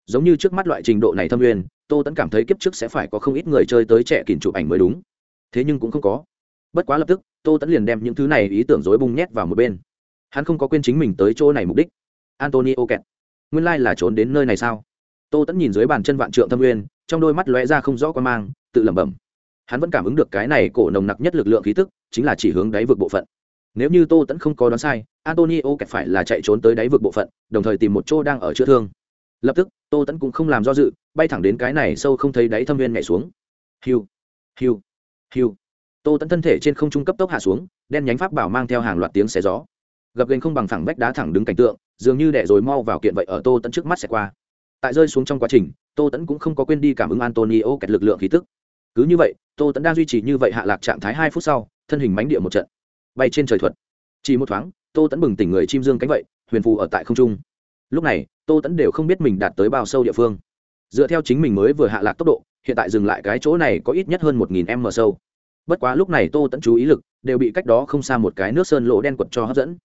S1: Giống như trước mắt loại trình độ này thâm nguyên, tô tẫn cảm thấy kiếp trước sẽ phải có không ít người chơi tới trẻ kìm chụp ảnh mới đúng. Thế nhưng cũng không có. Bất quá lập tức, tô tẫn liền đem những thứ này ý tưởng dối bung nhét vào một bên. Hắn không có quên chính mình tới chỗ này mục đích. Antonio kẹt. Nguyên lai、like、là trốn đến nơi này sao? Tô tẫn nhìn dưới bàn chân vạn trượng thâm nguyên, trong đôi mắt lóe ra không rõ quan mang, tự lẩm bẩm. Hắn vẫn cảm ứng được cái này cổ nồng nặc nhất lực lượng khí tức, chính là chỉ hướng đáy vực bộ phận. Nếu như tô tẫn không có đoán sai, antonio kẹt phải là chạy trốn tới đáy vực bộ phận, đồng thời tìm một chỗ đang ở chữa thương. Lập tức, tô tẫn cũng không làm do dự, bay thẳng đến cái này sâu không thấy đáy thâm viên nhảy xuống. Hiu hiu hiu. Tô tẫn thân thể trên không trung cấp tốc hạ xuống, đen nhánh pháp bảo mang theo hàng loạt tiếng xé gió. Gập gành không bằng phẳng vách đá thẳng đứng cảnh tượng, dường như đẻ rồi mau vào kiện vậy ở tô tẫn trước mắt xẻ qua tại rơi xuống trong quá trình, tô tẫn cũng không có quên đi cảm ứng antonio kẹt lực lượng khí tức. Cứ như vậy, tô tẫn đang duy trì như vậy hạ lạc trạng thái hai phút sau, thân hình mánh địa một trận, bay trên trời thuật. Chỉ một thoáng, tô tẫn bừng tỉnh người chim dương cánh vậy, huyền phù ở tại không trung. Lúc này, tô tẫn đều không biết mình đạt tới bao sâu địa phương. Dựa theo chính mình mới vừa hạ lạc tốc độ, hiện tại dừng lại cái chỗ này có ít nhất hơn một nghìn m sâu. Bất quá lúc này tô tẫn chú ý lực đều bị cách đó không xa một cái nước sơn lỗ đen quật cho hấp dẫn.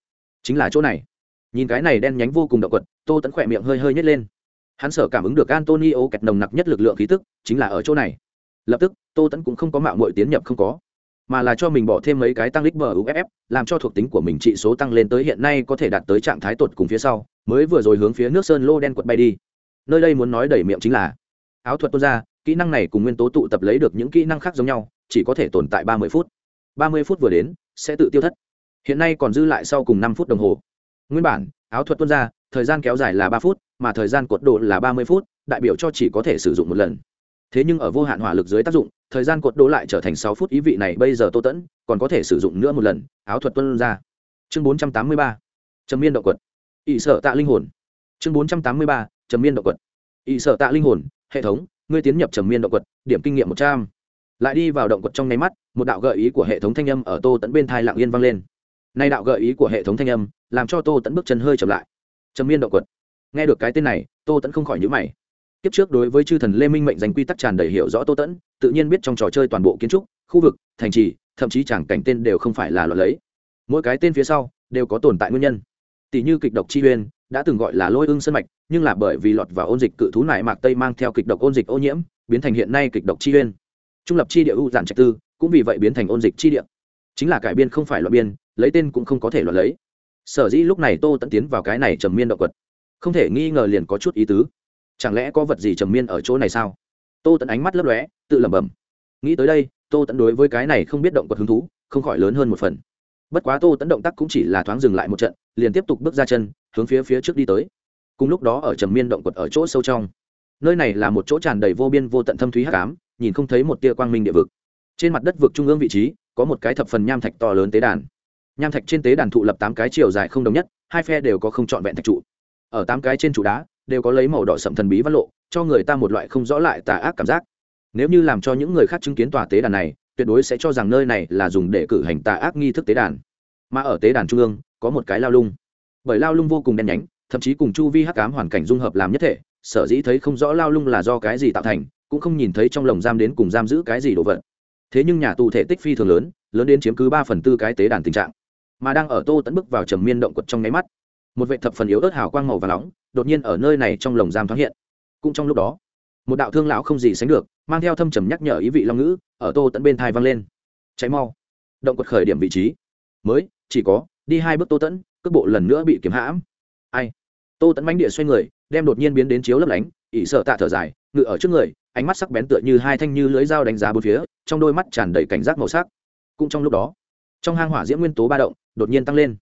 S1: Chính là chỗ này. Nhìn cái này đen nhánh vô cùng động quật, tô tẫn khỏe miệng hơi hơi nhét lên hắn sở cảm ứng được antonio kẹt nồng nặc nhất lực lượng khí tức, chính là ở chỗ này. Lập tức, tô tẫn cũng không có mạo mội tiến nhập không có, mà là cho mình bỏ thêm mấy cái tăng lít bờ uff làm cho thuộc tính của mình trị số tăng lên tới hiện nay có thể đạt tới trạng thái tột cùng phía sau, mới vừa rồi hướng phía nước sơn lô đen quật bay đi. Nơi đây muốn nói đẩy miệng chính là, áo thuật tuôn ra kỹ năng này cùng nguyên tố tụ tập lấy được những kỹ năng khác giống nhau, chỉ có thể tồn tại ba mươi phút. ba mươi phút vừa đến, sẽ tự tiêu thất. Hiện nay còn dư lại sau cùng năm phút đồng hồ. Nguyên bản, áo thuật tuôn ra thời gian kéo dài là ba phút, mà thời gian cột độ là ba mươi phút, đại biểu cho chỉ có thể sử dụng một lần. Thế nhưng ở vô hạn hỏa lực dưới tác dụng, thời gian cột độ lại trở thành sáu phút ý vị này bây giờ tô tẫn còn có thể sử dụng nữa một lần, áo thuật tuân ra. Chương bốn trăm tám mươi ba, trầm miên động quật. Ỵ sợ tạ linh hồn. Chương bốn trăm tám mươi ba, trầm miên động quật. Ỵ sợ tạ linh hồn, hệ thống, ngươi tiến nhập trầm miên động quật, điểm kinh nghiệm một trăm. Lại đi vào động quật trong nháy mắt, một đạo gợi ý của hệ thống thanh âm ở tô tẫn bên thai lạng yên vang lên. Nay đạo gợi ý của hệ thống thanh âm, làm cho tô tẫn bước chân hơi chậm lại trầm miên động quật. Nghe được cái tên này, tô tẫn không khỏi nhữ mày. Kiếp trước đối với chư thần lê minh mệnh danh quy tắc tràn đầy hiểu rõ tô tẫn tự nhiên biết trong trò chơi toàn bộ kiến trúc, khu vực, thành trì, thậm chí chẳng cảnh tên đều không phải là luật lấy. Mỗi cái tên phía sau đều có tồn tại nguyên nhân. Tỷ như kịch độc chi uyên, đã từng gọi là lôi ưng sân mạch, nhưng là bởi vì lọt vào ôn dịch cự thú nại mạc tây mang theo kịch độc ôn dịch ô nhiễm, biến thành hiện nay kịch độc chi uyên. Trung lập chi địa ưu giản trạch tư, cũng vì vậy biến thành ôn dịch chi địa. Chính là cải biên không phải loại biên, lấy tên cũng không có thể loại lấy sở dĩ lúc này tô tẫn tiến vào cái này trầm miên động quật, không thể nghi ngờ liền có chút ý tứ. Chẳng lẽ có vật gì trầm miên ở chỗ này sao? Tô tẫn ánh mắt lấp lóe, tự lẩm bẩm. Nghĩ tới đây, tô tẫn đối với cái này không biết động quật hứng thú, không khỏi lớn hơn một phần. Bất quá tô tẫn động tác cũng chỉ là thoáng dừng lại một trận, liền tiếp tục bước ra chân, hướng phía phía trước đi tới. Cùng lúc đó ở trầm miên động quật ở chỗ sâu trong. Nơi này là một chỗ tràn đầy vô biên vô tận thâm thúy hắc ám, nhìn không thấy một tia quang minh địa vực. Trên mặt đất vực trung ương vị trí, có một cái thập phần nham thạch to lớn tế đàn nham thạch trên tế đàn thụ lập tám cái chiều dài không đồng nhất, hai phe đều có không trọn vẹn thạch trụ. Ở tám cái trên trụ đá, đều có lấy màu đỏ sậm thần bí văn lộ, cho người ta một loại không rõ lại tà ác cảm giác. Nếu như làm cho những người khác chứng kiến tòa tế đàn này, tuyệt đối sẽ cho rằng nơi này là dùng để cử hành tà ác nghi thức tế đàn. Mà ở tế đàn trung ương, có một cái lao lung. Bởi lao lung vô cùng đen nhánh, thậm chí cùng chu vi hắc ám hoàn cảnh dung hợp làm nhất thể, sở dĩ thấy không rõ lao lung là do cái gì tạo thành, cũng không nhìn thấy trong lồng giam đến cùng giam giữ cái gì đồ vật. Thế nhưng nhà tù thể tích phi thường lớn lớn đến chiếm cứ ba phần tư cái tế đàn tình trạng mà đang ở tô tẫn bước vào trầm miên động quật trong nháy mắt. Một vệ thập phần yếu ớt hào quang màu và nóng đột nhiên ở nơi này trong lồng giam thoáng hiện. Cũng trong lúc đó, một đạo thương lão không gì sánh được, mang theo thâm trầm nhắc nhở ý vị long ngữ, ở tô tẫn bên thai vang lên. Cháy mau. Động quật khởi điểm vị trí. Mới, chỉ có, đi hai bước tô tẫn cước bộ lần nữa bị kiếm hãm. Ai? Tô tẫn mánh địa xoay người, đem đột nhiên biến đến chiếu lấp lánh, ỷ sợ tạ thở dài, ngự ở trước người, ánh mắt sắc bén tựa như hai thanh như lưới dao đánh giá bốn phía, trong đôi mắt tràn đầy cảnh giác màu sắc. Cũng trong lúc đó trong hang hỏa diễm nguyên tố ba động, đột nhiên tăng lên.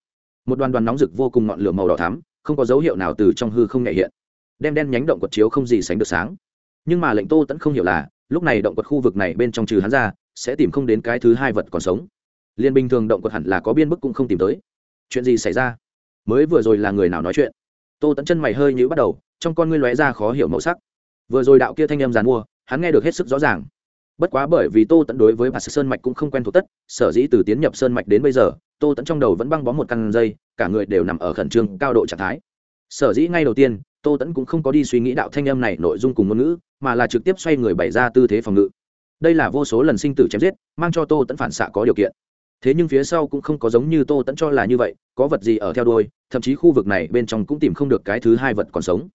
S1: Một đoàn đoàn nóng rực vô cùng ngọn lửa màu đỏ thắm, không có dấu hiệu nào từ trong hư không nhẹ hiện. Đem đen nhánh động quật chiếu không gì sánh được sáng. Nhưng mà lệnh tô tẫn không hiểu là, lúc này động quật khu vực này bên trong trừ hắn ra, sẽ tìm không đến cái thứ hai vật còn sống. Liên bình thường động quật hẳn là có biên bức cũng không tìm tới. Chuyện gì xảy ra? Mới vừa rồi là người nào nói chuyện? Tô tẫn chân mày hơi nhữ bắt đầu, trong con ngươi lóe ra khó hiểu màu sắc. Vừa rồi đạo kia thanh âm giàn mua, hắn nghe được hết sức rõ ràng bất quá bởi vì tô tẫn đối với bà sơn mạch cũng không quen thuộc tất sở dĩ từ tiến nhập sơn mạch đến bây giờ tô tẫn trong đầu vẫn băng bó một căn dây cả người đều nằm ở khẩn trương cao độ trạng thái. Sở dĩ ngay đầu tiên tô tẫn cũng không có đi suy nghĩ đạo thanh âm này nội dung cùng ngôn ngữ mà là trực tiếp xoay người bày ra tư thế phòng ngự. Đây là vô số lần sinh tử chém giết mang cho tô tẫn phản xạ có điều kiện. Thế nhưng phía sau cũng không có giống như tô tẫn cho là như vậy có vật gì ở theo đôi, thậm chí khu vực này bên trong cũng tìm không được cái thứ hai vật còn sống.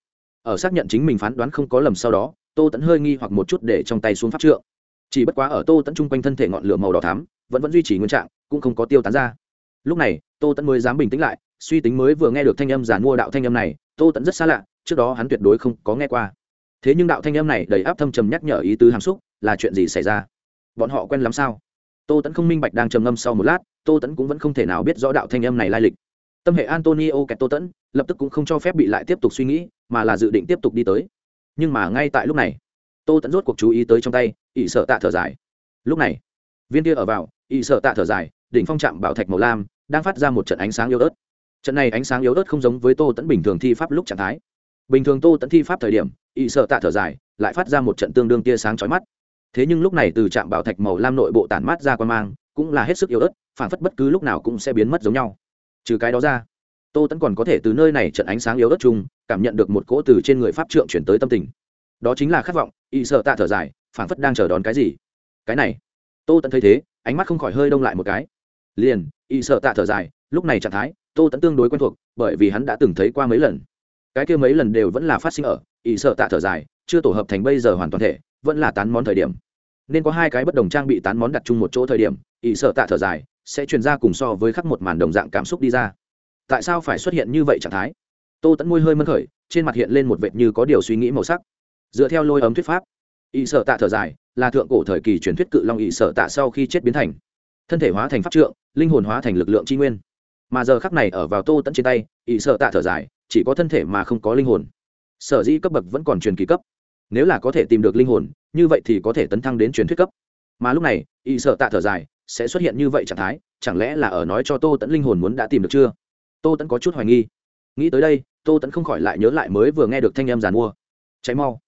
S1: Ở xác nhận chính mình phán đoán không có lầm sau đó tô tẫn hơi nghi hoặc một chút để trong tay xuống pháp trượng chỉ bất quá ở tô tẫn chung quanh thân thể ngọn lửa màu đỏ thắm, vẫn vẫn duy trì nguyên trạng, cũng không có tiêu tán ra. Lúc này, tô tẫn mới dám bình tĩnh lại, suy tính mới vừa nghe được thanh âm giàn mua đạo thanh âm này, tô tẫn rất xa lạ, trước đó hắn tuyệt đối không có nghe qua. Thế nhưng đạo thanh âm này đầy áp thâm trầm nhắc nhở ý tứ hàm xúc, là chuyện gì xảy ra? Bọn họ quen lắm sao? Tô tẫn không minh bạch đang trầm ngâm sau một lát, tô tẫn cũng vẫn không thể nào biết rõ đạo thanh âm này lai lịch. Tâm hệ antonio kẹt tô tẫn lập tức cũng không cho phép bị lại tiếp tục suy nghĩ, mà là dự định tiếp tục đi tới. Nhưng mà ngay tại lúc này tô tẫn rốt cuộc chú ý tới trong tay ỵ sợ tạ thở dài. Lúc này, viên kia ở vào ỵ sợ tạ thở dài, đỉnh phong trạm bảo thạch màu lam, đang phát ra một trận ánh sáng yếu ớt. Trận này ánh sáng yếu ớt không giống với tô tẫn bình thường thi pháp lúc trạng thái. Bình thường tô tẫn thi pháp thời điểm ỵ sợ tạ thở dài, lại phát ra một trận tương đương tia sáng chói mắt. Thế nhưng lúc này từ trạm bảo thạch màu lam nội bộ tản mát ra quan mang, cũng là hết sức yếu ớt, phản phất bất cứ lúc nào cũng sẽ biến mất giống nhau. Trừ cái đó ra, tô tẫn còn có thể từ nơi này trận ánh sáng yếu ớt chung, cảm nhận được một cỗ từ trên người pháp trượng chuyển tới tâm tình đó chính là khát vọng, y sợ tạ thở dài phản phất đang chờ đón cái gì. Cái này, tô tẫn thấy thế, ánh mắt không khỏi hơi đông lại một cái. Liền, y sợ tạ thở dài, lúc này trạng thái, tô tẫn tương đối quen thuộc, bởi vì hắn đã từng thấy qua mấy lần. Cái kia mấy lần đều vẫn là phát sinh ở, y sợ tạ thở dài, chưa tổ hợp thành bây giờ hoàn toàn thể, vẫn là tán món thời điểm. Nên có hai cái bất đồng trang bị tán món đặt chung một chỗ thời điểm, y sợ tạ thở dài, sẽ truyền ra cùng so với khắc một màn đồng dạng cảm xúc đi ra. Tại sao phải xuất hiện như vậy trạng thái? Tô tẫn môi hơi mân khởi, trên mặt hiện lên một vệt như có điều suy nghĩ màu sắc dựa theo lôi ấm thuyết pháp. Y sở tạ thở dài, là thượng cổ thời kỳ truyền thuyết cự long y sở tạ sau khi chết biến thành thân thể hóa thành pháp trượng, linh hồn hóa thành lực lượng tri nguyên. Mà giờ khắc này ở vào tô tẫn trên tay, y sở tạ thở dài, chỉ có thân thể mà không có linh hồn. Sở dĩ cấp bậc vẫn còn truyền kỳ cấp. Nếu là có thể tìm được linh hồn, như vậy thì có thể tấn thăng đến truyền thuyết cấp. Mà lúc này, y sở tạ thở dài, sẽ xuất hiện như vậy trạng thái, chẳng lẽ là ở nói cho tô tẫn linh hồn muốn đã tìm được chưa? Tô tẫn có chút hoài nghi. Nghĩ tới đây, tô tẫn không khỏi lại nhớ lại mới vừa nghe được thanh em giàn mua. Cháy mau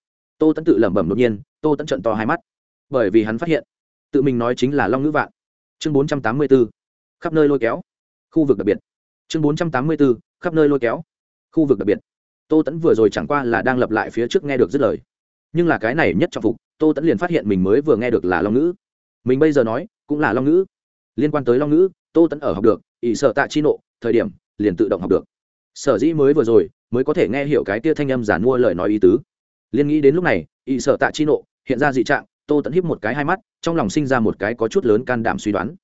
S1: tô tẫn tự lẩm bẩm đột nhiên, tô tẫn trận to hai mắt. Bởi vì hắn phát hiện, tự mình nói chính là long ngữ vạn. Chương bốn trăm tám mươi b ố khắp nơi lôi kéo. Khu vực đặc biệt. Chương bốn trăm tám mươi b ố khắp nơi lôi kéo. Khu vực đặc biệt. Tô tẫn vừa rồi chẳng qua là đang lập lại phía trước nghe được dứt lời. Nhưng là cái này nhất trọng phục, tô tẫn liền phát hiện mình mới vừa nghe được là long ngữ. Mình bây giờ nói, cũng là long ngữ. Liên quan tới long ngữ, tô tẫn ở học được, ỷ sợ tạ chi nộ, thời điểm, liền tự động học được. Sở dĩ mới vừa rồi, mới có thể nghe hiểu cái tia thanh âm giản mua lời nói ý tứ liên nghĩ đến lúc này y sợ tạ chi nộ, hiện ra dị trạng, tô tẫn hiếp một cái hai mắt, trong lòng sinh ra một cái có chút lớn can đảm suy đoán.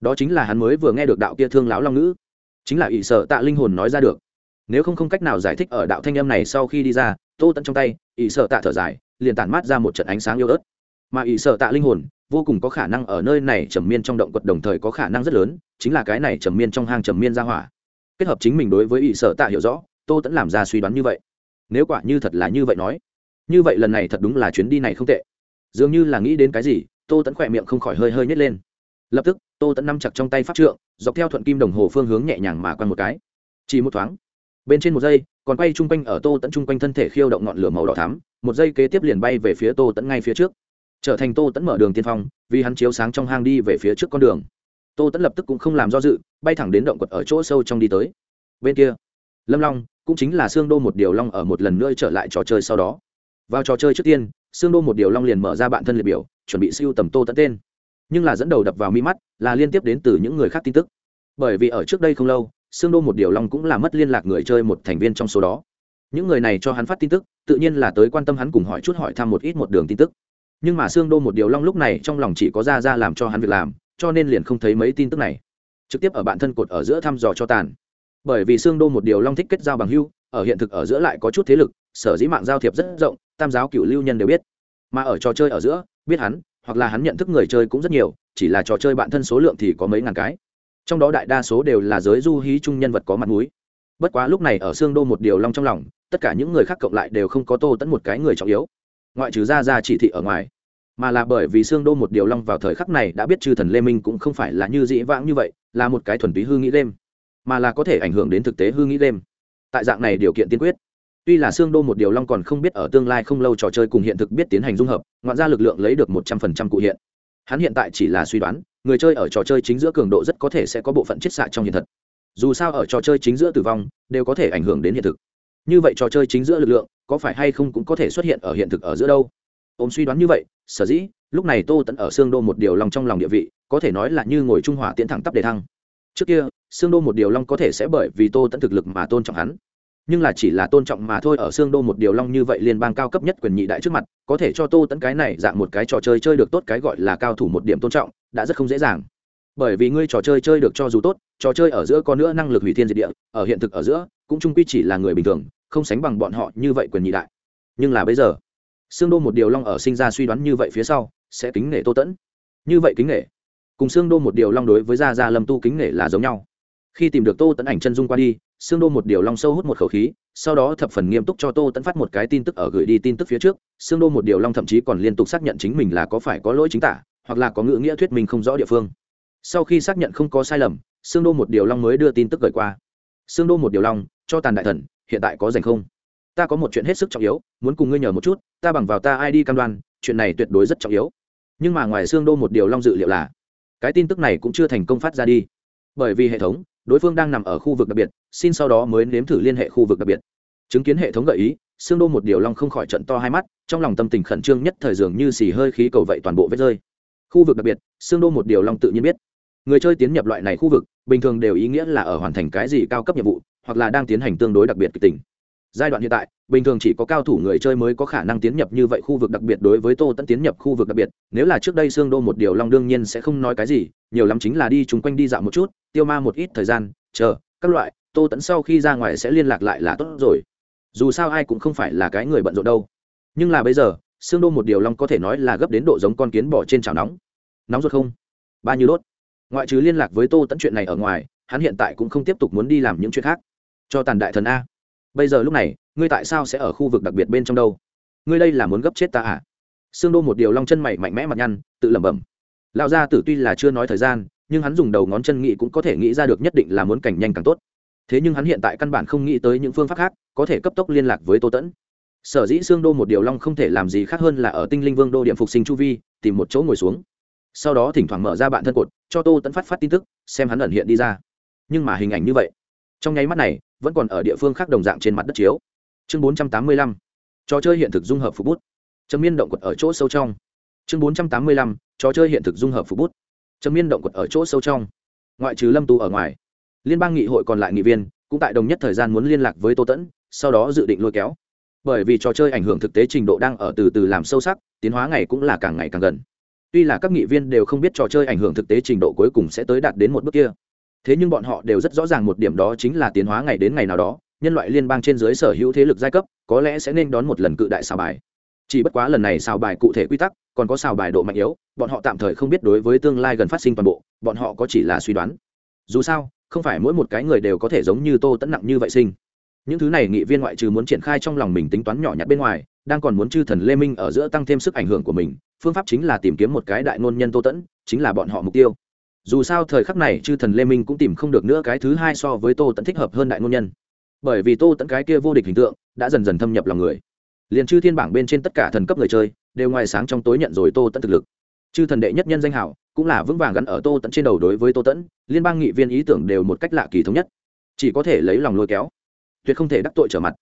S1: Đó chính là hắn mới vừa nghe được đạo kia thương lão long ngữ. Chính là ỵ sợ tạ linh hồn nói ra được. Nếu không không cách nào giải thích ở đạo thanh âm này sau khi đi ra, tô tẫn trong tay ỵ sợ tạ thở dài, liền tản mát ra một trận ánh sáng yêu ớt. Mà ỵ sợ tạ linh hồn, vô cùng có khả năng ở nơi này trầm miên trong động quật đồng thời có khả năng rất lớn, chính là cái này trầm miên trong hang trầm miên ra hỏa. Kết hợp chính mình đối với ỵ sợ tạ hiểu rõ, tô tẫn làm ra suy đoán như vậy. Nếu quả như thật là như vậy nói như vậy lần này thật đúng là chuyến đi này không tệ. Dường như là nghĩ đến cái gì, tô tẫn khỏe miệng không khỏi hơi hơi nhét lên. Lập tức, tô tẫn nắm chặt trong tay pháp trượng, dọc theo thuận kim đồng hồ phương hướng nhẹ nhàng mà quăng một cái. Chỉ một thoáng, bên trên một giây, còn quay chung quanh ở tô tẫn chung quanh thân thể khiêu động ngọn lửa màu đỏ thắm, một giây kế tiếp liền bay về phía tô tẫn ngay phía trước. Trở thành tô tẫn mở đường tiên phong, vì hắn chiếu sáng trong hang đi về phía trước con đường. Tô tẫn lập tức cũng không làm do dự, bay thẳng đến động quật ở chỗ sâu trong đi tới. Bên kia, lâm long, cũng chính là xương đô một điều long ở một lần nữa trở lại trò chơi sau đó vào trò chơi trước tiên xương đô một điều long liền mở ra bản thân liệt biểu, chuẩn bị siêu tầm tô tẫn tên. Nhưng là dẫn đầu đập vào mi mắt, là liên tiếp đến từ những người khác tin tức. Bởi vì ở trước đây không lâu xương đô một điều long cũng là mất liên lạc người chơi một thành viên trong số đó. Những người này cho hắn phát tin tức, tự nhiên là tới quan tâm hắn cùng hỏi chút hỏi thăm một ít một đường tin tức. Nhưng mà xương đô một điều long lúc này trong lòng chỉ có ra ra làm cho hắn việc làm, cho nên liền không thấy mấy tin tức này. Trực tiếp ở bản thân cột ở giữa thăm dò cho tàn. Bởi vì xương đô một điều long thích kết giao bằng hưu ở hiện thực ở giữa lại có chút thế lực, sở dĩ mạng giao thiệp rất rộng, tam giáo cựu lưu nhân đều biết. Mà ở trò chơi ở giữa, biết hắn, hoặc là hắn nhận thức người chơi cũng rất nhiều, chỉ là trò chơi bản thân số lượng thì có mấy ngàn cái. Trong đó đại đa số đều là giới du hí chung nhân vật có mặt mũi. Bất quá lúc này ở xương đô một điều long trong lòng, tất cả những người khác cộng lại đều không có tô tẫn một cái người trọng yếu. Ngoại trừ ra ra chỉ thị ở ngoài. Mà là bởi vì xương đô một điều long vào thời khắc này đã biết chư thần lê minh cũng không phải là như dĩ vãng như vậy, là một cái thuần túy hư nghĩ đêm mà là có thể ảnh hưởng đến thực tế hư nghĩ đêm tại dạng này điều kiện tiên quyết. Tuy là xương đô một điều long còn không biết ở tương lai không lâu trò chơi cùng hiện thực biết tiến hành dung hợp, ngoạn ra lực lượng lấy được một trăm phần trăm cụ hiện. Hắn hiện tại chỉ là suy đoán, người chơi ở trò chơi chính giữa cường độ rất có thể sẽ có bộ phận chiết xạ trong hiện thực. Dù sao ở trò chơi chính giữa tử vong, đều có thể ảnh hưởng đến hiện thực. Như vậy trò chơi chính giữa lực lượng, có phải hay không cũng có thể xuất hiện ở hiện thực ở giữa đâu? Ôm suy đoán như vậy, sở dĩ, lúc này tô tẫn ở xương đô một điều long trong lòng địa vị, có thể nói là như ngồi trung hỏa tiến thẳng tắp đề thăng trước kia xương đô một điều long có thể sẽ bởi vì tô tẫn thực lực mà tôn trọng hắn. Nhưng là chỉ là tôn trọng mà thôi, ở xương đô một điều long như vậy liên bang cao cấp nhất quyền nhị đại trước mặt, có thể cho tô tẫn cái này dạng một cái trò chơi chơi được tốt cái gọi là cao thủ một điểm tôn trọng, đã rất không dễ dàng. Bởi vì ngươi trò chơi chơi được cho dù tốt, trò chơi ở giữa có nữa năng lực hủy thiên diệt địa, ở hiện thực ở giữa, cũng trung quy chỉ là người bình thường, không sánh bằng bọn họ như vậy quyền nhị đại. Nhưng là bây giờ xương đô một điều long ở sinh ra suy đoán như vậy phía sau, sẽ kính nể tô tẫn như vậy kính nể cùng xương đô một điều long đối với gia gia lâm tu kính nể là giống nhau. Khi tìm được tô tấn ảnh chân dung qua đi, xương đô một điều long sâu hút một khẩu khí, sau đó thập phần nghiêm túc cho tô tấn phát một cái tin tức ở gửi đi tin tức phía trước, xương đô một điều long thậm chí còn liên tục xác nhận chính mình là có phải có lỗi chính tả, hoặc là có ngữ nghĩa thuyết minh không rõ địa phương. Sau khi xác nhận không có sai lầm, xương đô một điều long mới đưa tin tức gửi qua. Xương đô một điều long, cho tàn đại thần, hiện tại có dành không? Ta có một chuyện hết sức trọng yếu, muốn cùng ngươi nhờ một chút, ta bằng vào ta ai đi cam đoan, chuyện này tuyệt đối rất trọng yếu. Nhưng mà ngoài xương đô một điều long dự liệu là cái tin tức này cũng chưa thành công phát ra đi. Bởi vì hệ thống, đối phương đang nằm ở khu vực đặc biệt, xin sau đó mới nếm thử liên hệ khu vực đặc biệt. Chứng kiến hệ thống gợi ý xương đô một điều long không khỏi trận to hai mắt, trong lòng tâm tình khẩn trương nhất thời dường như xì hơi khí cầu vậy toàn bộ vết rơi. Khu vực đặc biệt xương đô một điều long tự nhiên biết. Người chơi tiến nhập loại này khu vực, bình thường đều ý nghĩa là ở hoàn thành cái gì cao cấp nhiệm vụ, hoặc là đang tiến hành tương đối đặc biệt kịch tình giai đoạn hiện tại, bình thường chỉ có cao thủ người chơi mới có khả năng tiến nhập như vậy khu vực đặc biệt đối với tô tẫn tiến nhập khu vực đặc biệt. Nếu là trước đây xương đô một điều long đương nhiên sẽ không nói cái gì, nhiều lắm chính là đi chung quanh đi dạo một chút, tiêu ma một ít thời gian, chờ, các loại, tô tẫn sau khi ra ngoài sẽ liên lạc lại là tốt rồi. Dù sao ai cũng không phải là cái người bận rộn đâu. Nhưng là bây giờ xương đô một điều long có thể nói là gấp đến độ giống con kiến bỏ trên chảo nóng. Nóng ruột không? Ba như đốt. Ngoại trừ liên lạc với tô tẫn chuyện này ở ngoài, hắn hiện tại cũng không tiếp tục muốn đi làm những chuyện khác. Cho tàn đại thần a bây giờ lúc này, ngươi tại sao sẽ ở khu vực đặc biệt bên trong đâu? Ngươi đây là muốn gấp chết ta à? Xương đô một điều long chân mày mạnh mẽ mặt nhăn, tự lẩm bẩm. Lão gia tử tuy là chưa nói thời gian, nhưng hắn dùng đầu ngón chân nghĩ cũng có thể nghĩ ra được nhất định là muốn cảnh nhanh càng tốt. Thế nhưng hắn hiện tại căn bản không nghĩ tới những phương pháp khác có thể cấp tốc liên lạc với tô tẫn. Sở dĩ xương đô một điều long không thể làm gì khác hơn là ở tinh linh vương đô điểm phục sinh chu vi, tìm một chỗ ngồi xuống. Sau đó thỉnh thoảng mở ra bạn thân cột, cho tô tẫn phát phát tin tức, xem hắn ẩn hiện đi ra. Nhưng mà hình ảnh như vậy, trong nháy mắt này vẫn còn ở địa phương khác đồng dạng trên mặt đất chiếu. Chương bốn trăm tám mươi lăm. Trò chơi hiện thực dung hợp phục bút. Trầm miên động quật ở chỗ sâu trong. Chương bốn trăm tám mươi lăm. Trò chơi hiện thực dung hợp phục bút. Trầm miên động quật ở chỗ sâu trong. Ngoại trừ lâm tu ở ngoài, liên bang nghị hội còn lại nghị viên cũng tại đồng nhất thời gian muốn liên lạc với tô tẫn, sau đó dự định lôi kéo. Bởi vì trò chơi ảnh hưởng thực tế trình độ đang ở từ từ làm sâu sắc, tiến hóa ngày cũng là càng ngày càng gần. Tuy là các nghị viên đều không biết trò chơi ảnh hưởng thực tế trình độ cuối cùng sẽ tới đạt đến một bước kia thế nhưng bọn họ đều rất rõ ràng một điểm đó chính là tiến hóa ngày đến ngày nào đó, nhân loại liên bang trên dưới sở hữu thế lực giai cấp, có lẽ sẽ nên đón một lần cự đại xào bài. Chỉ bất quá lần này xào bài cụ thể quy tắc, còn có xào bài độ mạnh yếu, bọn họ tạm thời không biết đối với tương lai gần phát sinh toàn bộ, bọn họ có chỉ là suy đoán. Dù sao, không phải mỗi một cái người đều có thể giống như tô tẫn nặng như vậy sinh. Những thứ này nghị viên ngoại trừ muốn triển khai trong lòng mình tính toán nhỏ nhặt bên ngoài, đang còn muốn chư thần lê minh ở giữa tăng thêm sức ảnh hưởng của mình, phương pháp chính là tìm kiếm một cái đại ngôn nhân tô tẫn chính là bọn họ mục tiêu dù sao thời khắc này chư thần lê minh cũng tìm không được nữa cái thứ hai so với tô tẫn thích hợp hơn đại ngôn nhân. Bởi vì tô tẫn cái kia vô địch hình tượng, đã dần dần thâm nhập lòng người. Liền chư thiên bảng bên trên tất cả thần cấp người chơi, đều ngoài sáng trong tối nhận rồi tô tẫn thực lực. Chư thần đệ nhất nhân danh hảo, cũng là vững vàng gắn ở tô tẫn trên đầu đối với tô tẫn liên bang nghị viên ý tưởng đều một cách lạ kỳ thống nhất. Chỉ có thể lấy lòng lôi kéo, tuyệt không thể đắc tội trở mặt.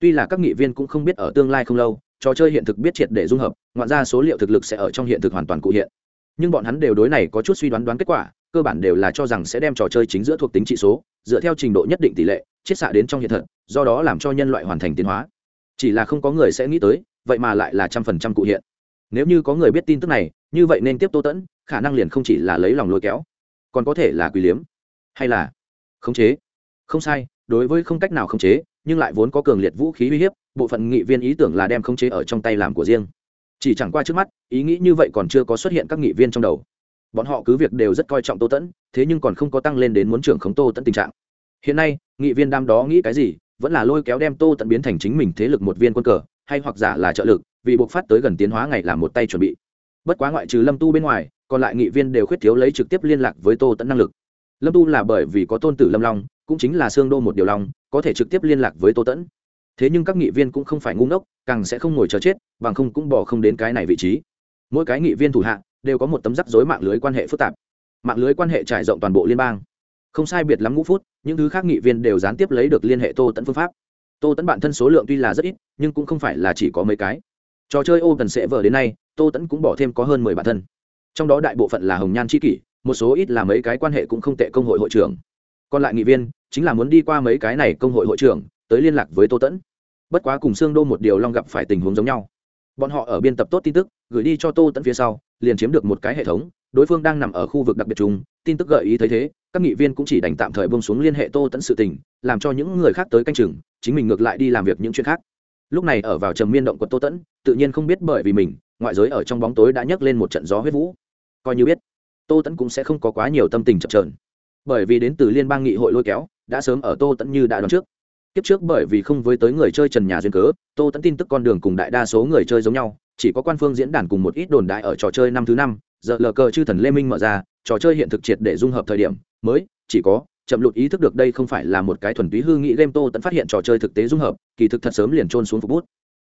S1: Tuy là các nghị viên cũng không biết ở tương lai không lâu, trò chơi hiện thực biết triệt để dung hợp, ngoạn ra số liệu thực lực sẽ ở trong hiện thực hoàn toàn cụ hiện nhưng bọn hắn đều đối này có chút suy đoán đoán kết quả, cơ bản đều là cho rằng sẽ đem trò chơi chính giữa thuộc tính trị số, dựa theo trình độ nhất định tỷ lệ chiết xạ đến trong hiện thực, do đó làm cho nhân loại hoàn thành tiến hóa. Chỉ là không có người sẽ nghĩ tới, vậy mà lại là trăm phần trăm cụ hiện. Nếu như có người biết tin tức này, như vậy nên tiếp tô tẫn, khả năng liền không chỉ là lấy lòng lôi kéo, còn có thể là quý liếm, hay là khống chế. Không sai, đối với không cách nào khống chế, nhưng lại vốn có cường liệt vũ khí uy hiếp, bộ phận nghị viên ý tưởng là đem khống chế ở trong tay làm của riêng chỉ chẳng qua trước mắt, ý nghĩ như vậy còn chưa có xuất hiện các nghị viên trong đầu. Bọn họ cứ việc đều rất coi trọng tô tẫn, thế nhưng còn không có tăng lên đến muốn trưởng khống tô tẫn tình trạng. Hiện nay, nghị viên đam đó nghĩ cái gì, vẫn là lôi kéo đem tô tẫn biến thành chính mình thế lực một viên quân cờ, hay hoặc giả là trợ lực, vì buộc phát tới gần tiến hóa ngày làm một tay chuẩn bị. Bất quá ngoại trừ lâm tu bên ngoài, còn lại nghị viên đều khuyết thiếu lấy trực tiếp liên lạc với tô tẫn năng lực. Lâm tu là bởi vì có tôn tử lâm long, cũng chính là xương đô một điều long, có thể trực tiếp liên lạc với tô tẫn thế nhưng các nghị viên cũng không phải ngu ngốc, càng sẽ không ngồi chờ chết, bằng không cũng bỏ không đến cái này vị trí. Mỗi cái nghị viên thủ hạ, đều có một tấm rắc rối mạng lưới quan hệ phức tạp. Mạng lưới quan hệ trải rộng toàn bộ liên bang. Không sai biệt lắm ngũ phút, những thứ khác nghị viên đều gián tiếp lấy được liên hệ tô tẫn phương pháp. Tô tẫn bản thân số lượng tuy là rất ít, nhưng cũng không phải là chỉ có mấy cái. Trò chơi ô cần sẽ vờ đến nay, tô tẫn cũng bỏ thêm có hơn mười bản thân. Trong đó đại bộ phận là hồng nhan c kỷ, một số ít là mấy cái quan hệ cũng không tệ công hội hội trưởng. Còn lại nghị viên, chính là muốn đi qua mấy cái này công hội hội trưởng tới liên lạc với tô tẫn. Bất quá cùng xương đô một điều long gặp phải tình huống giống nhau. Bọn họ ở biên tập tốt tin tức, gửi đi cho tô tẫn phía sau, liền chiếm được một cái hệ thống, đối phương đang nằm ở khu vực đặc biệt chung, tin tức gợi ý thấy thế, các nghị viên cũng chỉ đành tạm thời bông xuống liên hệ tô tẫn sự tình, làm cho những người khác tới canh chừng, chính mình ngược lại đi làm việc những chuyện khác. Lúc này ở vào trầm miên động quật tô tẫn, tự nhiên không biết bởi vì mình, ngoại giới ở trong bóng tối đã nhấc lên một trận gió huyết vũ. Coi như biết, tô tẫn cũng sẽ không có quá nhiều tâm tình chậm trờn bởi vì đến từ liên bang nghị hội lôi kéo, đã sớm ở tô tẫn như đã đoán trước kiếp trước bởi vì không với tới người chơi trần nhà duyên cớ, tô tẫn tin tức con đường cùng đại đa số người chơi giống nhau, chỉ có quan phương diễn đàn cùng một ít đồn đại ở trò chơi năm thứ năm, giờ lờ cờ chư thần lê minh mở ra, trò chơi hiện thực triệt để dung hợp thời điểm, mới, chỉ có, chậm lụt ý thức được đây không phải là một cái thuần túy hư nghị game tô tẫn phát hiện trò chơi thực tế dung hợp, kỳ thực thật sớm liền trôn xuống phục bút.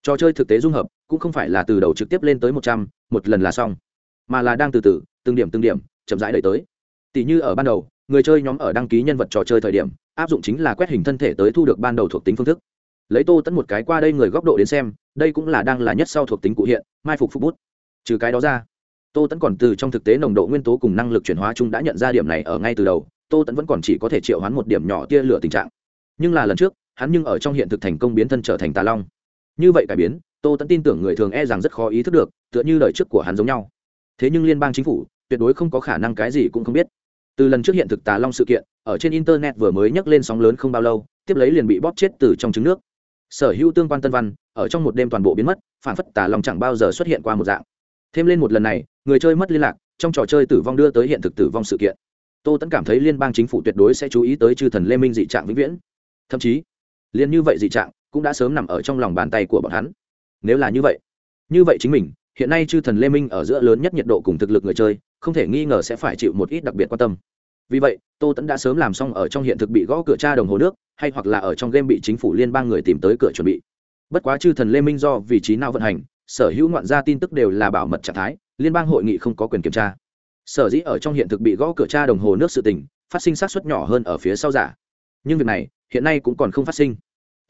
S1: Trò chơi thực tế dung hợp, cũng không phải là từ đầu trực tiếp lên tới một trăm, một lần là xong, mà là đang từ từ, từng điểm từng điểm, chậm rãi đẩy tới. Tỷ như ở ban đầu người chơi nhóm ở đăng ký nhân vật trò chơi thời điểm, áp dụng chính là quét hình thân thể tới thu được ban đầu thuộc tính phương thức. Lấy tô tẫn một cái qua đây người góc độ đến xem, đây cũng là đang là nhất sau thuộc tính cụ hiện, mai phục phục bút. Trừ cái đó ra, tô tẫn còn từ trong thực tế nồng độ nguyên tố cùng năng lực chuyển hóa chung đã nhận ra điểm này ở ngay từ đầu, tô tẫn vẫn còn chỉ có thể triệu hoán một điểm nhỏ tia lửa tình trạng. Nhưng là lần trước, hắn nhưng ở trong hiện thực thành công biến thân trở thành tà long. Như vậy cải biến, tô tẫn tin tưởng người thường e rằng rất khó ý thức được, tựa như lời trước của hắn giống nhau. Thế nhưng liên bang chính phủ, tuyệt đối không có khả năng cái gì cũng không biết từ lần trước hiện thực tà long sự kiện, ở trên internet vừa mới nhắc lên sóng lớn không bao lâu, tiếp lấy liền bị bóp chết từ trong trứng nước. Sở hữu tương quan tân văn, ở trong một đêm toàn bộ biến mất, phản phất tà long chẳng bao giờ xuất hiện qua một dạng. Thêm lên một lần này, người chơi mất liên lạc, trong trò chơi tử vong đưa tới hiện thực tử vong sự kiện. Tô tẫn cảm thấy liên bang chính phủ tuyệt đối sẽ chú ý tới chư thần lê minh dị trạng vĩnh viễn. Thậm chí liên như vậy dị trạng cũng đã sớm nằm ở trong lòng bàn tay của bọn hắn. Nếu là như vậy như vậy chính mình, hiện nay chư thần lê minh ở giữa lớn nhất nhiệt độ cùng thực lực người chơi không thể nghi ngờ sẽ phải chịu một ít đặc biệt quan tâm. Vì vậy, tô tẫn đã sớm làm xong ở trong hiện thực bị gõ cửa cha đồng hồ nước, hay hoặc là ở trong game bị chính phủ liên bang người tìm tới cửa chuẩn bị. Bất quá chư thần lê minh do vị trí nào vận hành, sở hữu ngoạn gia tin tức đều là bảo mật trạng thái, liên bang hội nghị không có quyền kiểm tra. Sở dĩ ở trong hiện thực bị gõ cửa cha đồng hồ nước sự tình, phát sinh sát xuất nhỏ hơn ở phía sau giả. Nhưng việc này, hiện nay cũng còn không phát sinh.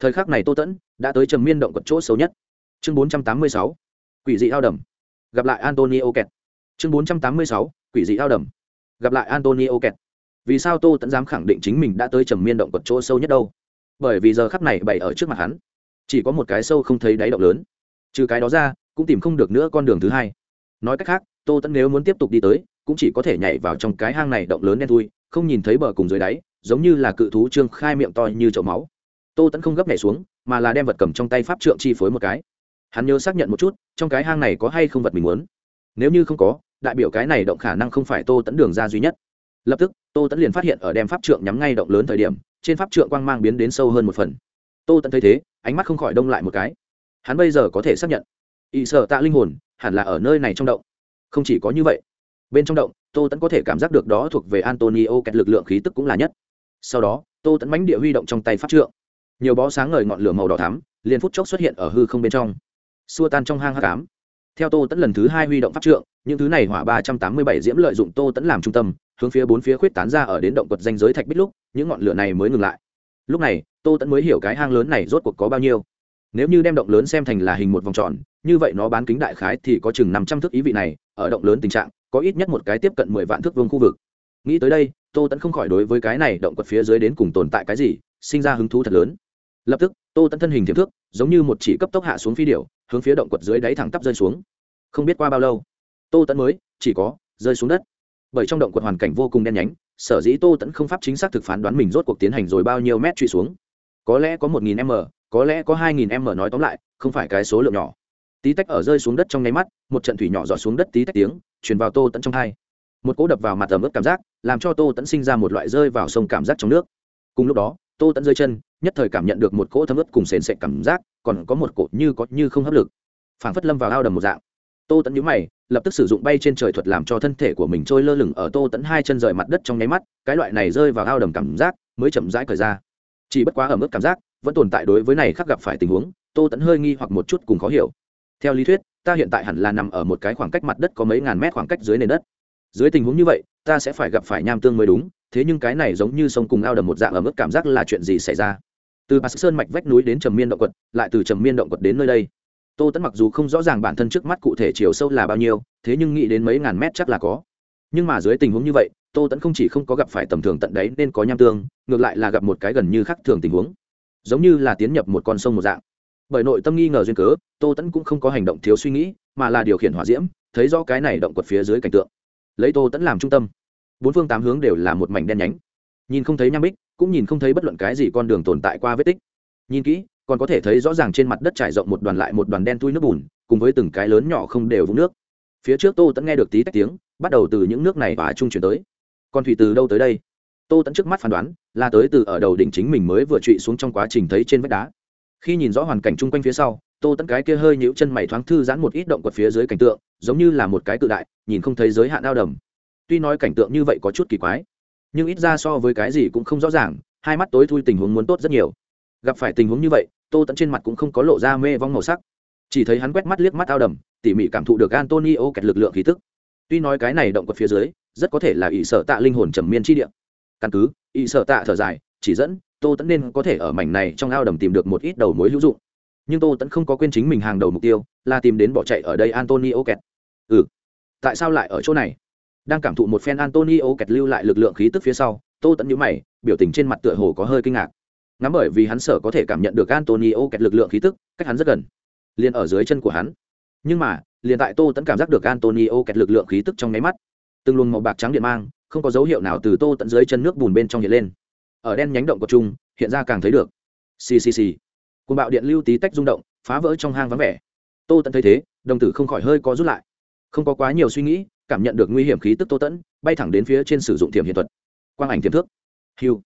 S1: Thời khắc này tô tẫn đã tới trầm miên động quật chỗ xấu nhất. Chương bốn trăm tám mươi sáu. Quỷ dị ao đầm. Gặp lại antonio kẹt chương bốn trăm tám mươi sáu, quỷ dị ao đầm. Gặp lại antonio kẹt. Vì sao tô tẫn dám khẳng định chính mình đã tới trầm miên động quật chỗ sâu nhất đâu? Bởi vì giờ khắc này bày ở trước mặt hắn, chỉ có một cái sâu không thấy đáy động lớn. Trừ cái đó ra, cũng tìm không được nữa con đường thứ hai. Nói cách khác, tô tẫn nếu muốn tiếp tục đi tới, cũng chỉ có thể nhảy vào trong cái hang này động lớn đen thui, không nhìn thấy bờ cùng dưới đáy, giống như là cự thú trương khai miệng to như chậu máu. Tô tẫn không gấp nhảy xuống, mà là đem vật cầm trong tay pháp trượng chi phối một cái. Hắn nhớ xác nhận một chút, trong cái hang này có hay không vật mình muốn. Nếu như không có đại biểu cái này động khả năng không phải tô tẫn đường ra duy nhất. Lập tức, tô tẫn liền phát hiện ở đem pháp trượng nhắm ngay động lớn thời điểm, trên pháp trượng quang mang biến đến sâu hơn một phần. Tô tẫn thấy thế, ánh mắt không khỏi đông lại một cái. Hắn bây giờ có thể xác nhận ỵ sợ tạ linh hồn hẳn là ở nơi này trong động. Không chỉ có như vậy, bên trong động, tô tẫn có thể cảm giác được đó thuộc về antonio kẹt lực lượng khí tức cũng là nhất. Sau đó, tô tẫn mánh địa huy động trong tay pháp trượng. Nhiều bó sáng ngời ngọn lửa màu đỏ thắm, liền phút chốc xuất hiện ở hư không bên trong. Xua tan trong hang hát cám theo tô tẫn lần thứ hai huy động pháp trượng, những thứ này hỏa ba trăm tám mươi bảy diễm lợi dụng tô tẫn làm trung tâm, hướng phía bốn phía khuyết tán ra ở đến động quật danh giới thạch bích lúc, những ngọn lửa này mới ngừng lại. Lúc này, tô tẫn mới hiểu cái hang lớn này rốt cuộc có bao nhiêu. Nếu như đem động lớn xem thành là hình một vòng tròn, như vậy nó bán kính đại khái thì có chừng năm trăm thước ý vị này, ở động lớn tình trạng, có ít nhất một cái tiếp cận mười vạn thước vương khu vực. Nghĩ tới đây, tô tẫn không khỏi đối với cái này động quật phía dưới đến cùng tồn tại cái gì, sinh ra hứng thú thật lớn. Lập tức tô tẫn thân hình thiệp thước, giống như một chỉ cấp tốc hạ xuống phi điệu hướng phía động quật dưới đáy thẳng tắp rơi xuống. Không biết qua bao lâu, tô tẫn mới, chỉ có, rơi xuống đất. Bởi trong động quật hoàn cảnh vô cùng đen nhánh, sở dĩ tô tẫn không pháp chính xác thực phán đoán mình rốt cuộc tiến hành rồi bao nhiêu mét truy xuống. Có lẽ có một nghìn m, có lẽ có hai nghìn m nói tóm lại, không phải cái số lượng nhỏ. Tí tách ở rơi xuống đất trong nháy mắt, một trận thủy nhỏ dọa xuống đất tí tách tiếng, truyền vào tô tẫn trong hai. Một cỗ đập vào mặt tầm ướt cảm giác, làm cho tô tẫn sinh ra một loại rơi vào sông cảm giác trong nước. Cùng lúc đó tô tẫn rơi chân, nhất thời cảm nhận được một cỗ thấm ướt cùng sền sệt cảm giác, còn có một cỗ như có như không hấp lực. Phảng phất lâm vào ao đầm một dạng. Tô tẫn nhíu mày, lập tức sử dụng bay trên trời thuật làm cho thân thể của mình trôi lơ lửng ở tô tẫn hai chân rời mặt đất trong nháy mắt, cái loại này rơi vào ao đầm cảm giác mới chậm rãi cởi ra. Chỉ bất quá ở mức cảm giác, vẫn tồn tại đối với này khắc gặp phải tình huống, tô tẫn hơi nghi hoặc một chút cùng khó hiểu. Theo lý thuyết, ta hiện tại hẳn là nằm ở một cái khoảng cách mặt đất có mấy ngàn mét khoảng cách dưới nền đất. Dưới tình huống như vậy, ta sẽ phải gặp phải nham tương mới đúng thế nhưng cái này giống như sông cùng ao đầm một dạng ở mức cảm giác là chuyện gì xảy ra? Từ bà sơn mạch vách núi đến trầm miên động quật, lại từ trầm miên động quật đến nơi đây. Tô tẫn mặc dù không rõ ràng bản thân trước mắt cụ thể chiều sâu là bao nhiêu, thế nhưng nghĩ đến mấy ngàn mét chắc là có. Nhưng mà dưới tình huống như vậy, tô tẫn không chỉ không có gặp phải tầm thường tận đấy nên có nham tương, ngược lại là gặp một cái gần như khác thường tình huống. Giống như là tiến nhập một con sông một dạng. Bởi nội tâm nghi ngờ duyên cớ, tô tẫn cũng không có hành động thiếu suy nghĩ, mà là điều khiển hỏa diễm, thấy rõ cái này động quật phía dưới cảnh tượng. Lấy tô tẫn làm trung tâm bốn phương tám hướng đều là một mảnh đen nhánh. Nhìn không thấy nham bích, cũng nhìn không thấy bất luận cái gì con đường tồn tại qua vết tích. Nhìn kỹ, còn có thể thấy rõ ràng trên mặt đất trải rộng một đoàn lại một đoàn đen tui nước bùn, cùng với từng cái lớn nhỏ không đều vũng nước. Phía trước tô tẫn nghe được tí tách tiếng, bắt đầu từ những nước này và trung chuyển tới. Con thủy từ đâu tới đây? Tô tẫn trước mắt phán đoán, là tới từ ở đầu đỉnh chính mình mới vừa trụy xuống trong quá trình thấy trên vách đá. Khi nhìn rõ hoàn cảnh chung quanh phía sau, tô tẫn cái kia hơi nhũ chân mày thoáng thư giãn một ít động quật phía dưới cảnh tượng, giống như là một cái cự đại, nhìn không thấy giới hạn ao đầm tuy nói cảnh tượng như vậy có chút kỳ quái, nhưng ít ra so với cái gì cũng không rõ ràng, hai mắt tối thui tình huống muốn tốt rất nhiều. Gặp phải tình huống như vậy, tô tẫn trên mặt cũng không có lộ ra mê vong màu sắc. Chỉ thấy hắn quét mắt liếc mắt ao đầm, tỉ mỉ cảm thụ được antonio kẹt lực lượng khí tức. Tuy nói cái này động quật phía dưới, rất có thể là ỷ sợ tạ linh hồn trầm miên chi địa. Căn cứ, ỷ sợ tạ thở dài, chỉ dẫn, tô tẫn nên có thể ở mảnh này trong ao đầm tìm được một ít đầu mối hữu dụng. Nhưng tô tẫn không có quên chính mình hàng đầu mục tiêu, là tìm đến bỏ chạy ở đây antonio kẹt. Ừ tại sao lại ở chỗ này? Đang cảm thụ một phen antonio kẹt lưu lại lực lượng khí tức phía sau, tô tẫn nhũ mày, biểu tình trên mặt tựa hồ có hơi kinh ngạc. Ngắm bởi vì hắn sợ có thể cảm nhận được antonio kẹt lực lượng khí tức, cách hắn rất gần, liền ở dưới chân của hắn. Nhưng mà, liền tại tô tẫn cảm giác được antonio kẹt lực lượng khí tức trong nháy mắt, từng luồng màu bạc trắng điện mang, không có dấu hiệu nào từ tô tận dưới chân nước bùn bên trong hiện lên. Ở đen nhánh động của trung hiện ra càng thấy được. Ccc côn bạo điện lưu tí tách rung động, phá vỡ trong hang vắng vẻ. Tô tận thấy thế, đồng tử không khỏi hơi có rút lại. Không có quá nhiều suy nghĩ cảm nhận được nguy hiểm khí tức tô tẫn, bay thẳng đến phía trên sử dụng thiểm hiện thuật. Quang ảnh tiềm thước. Hiu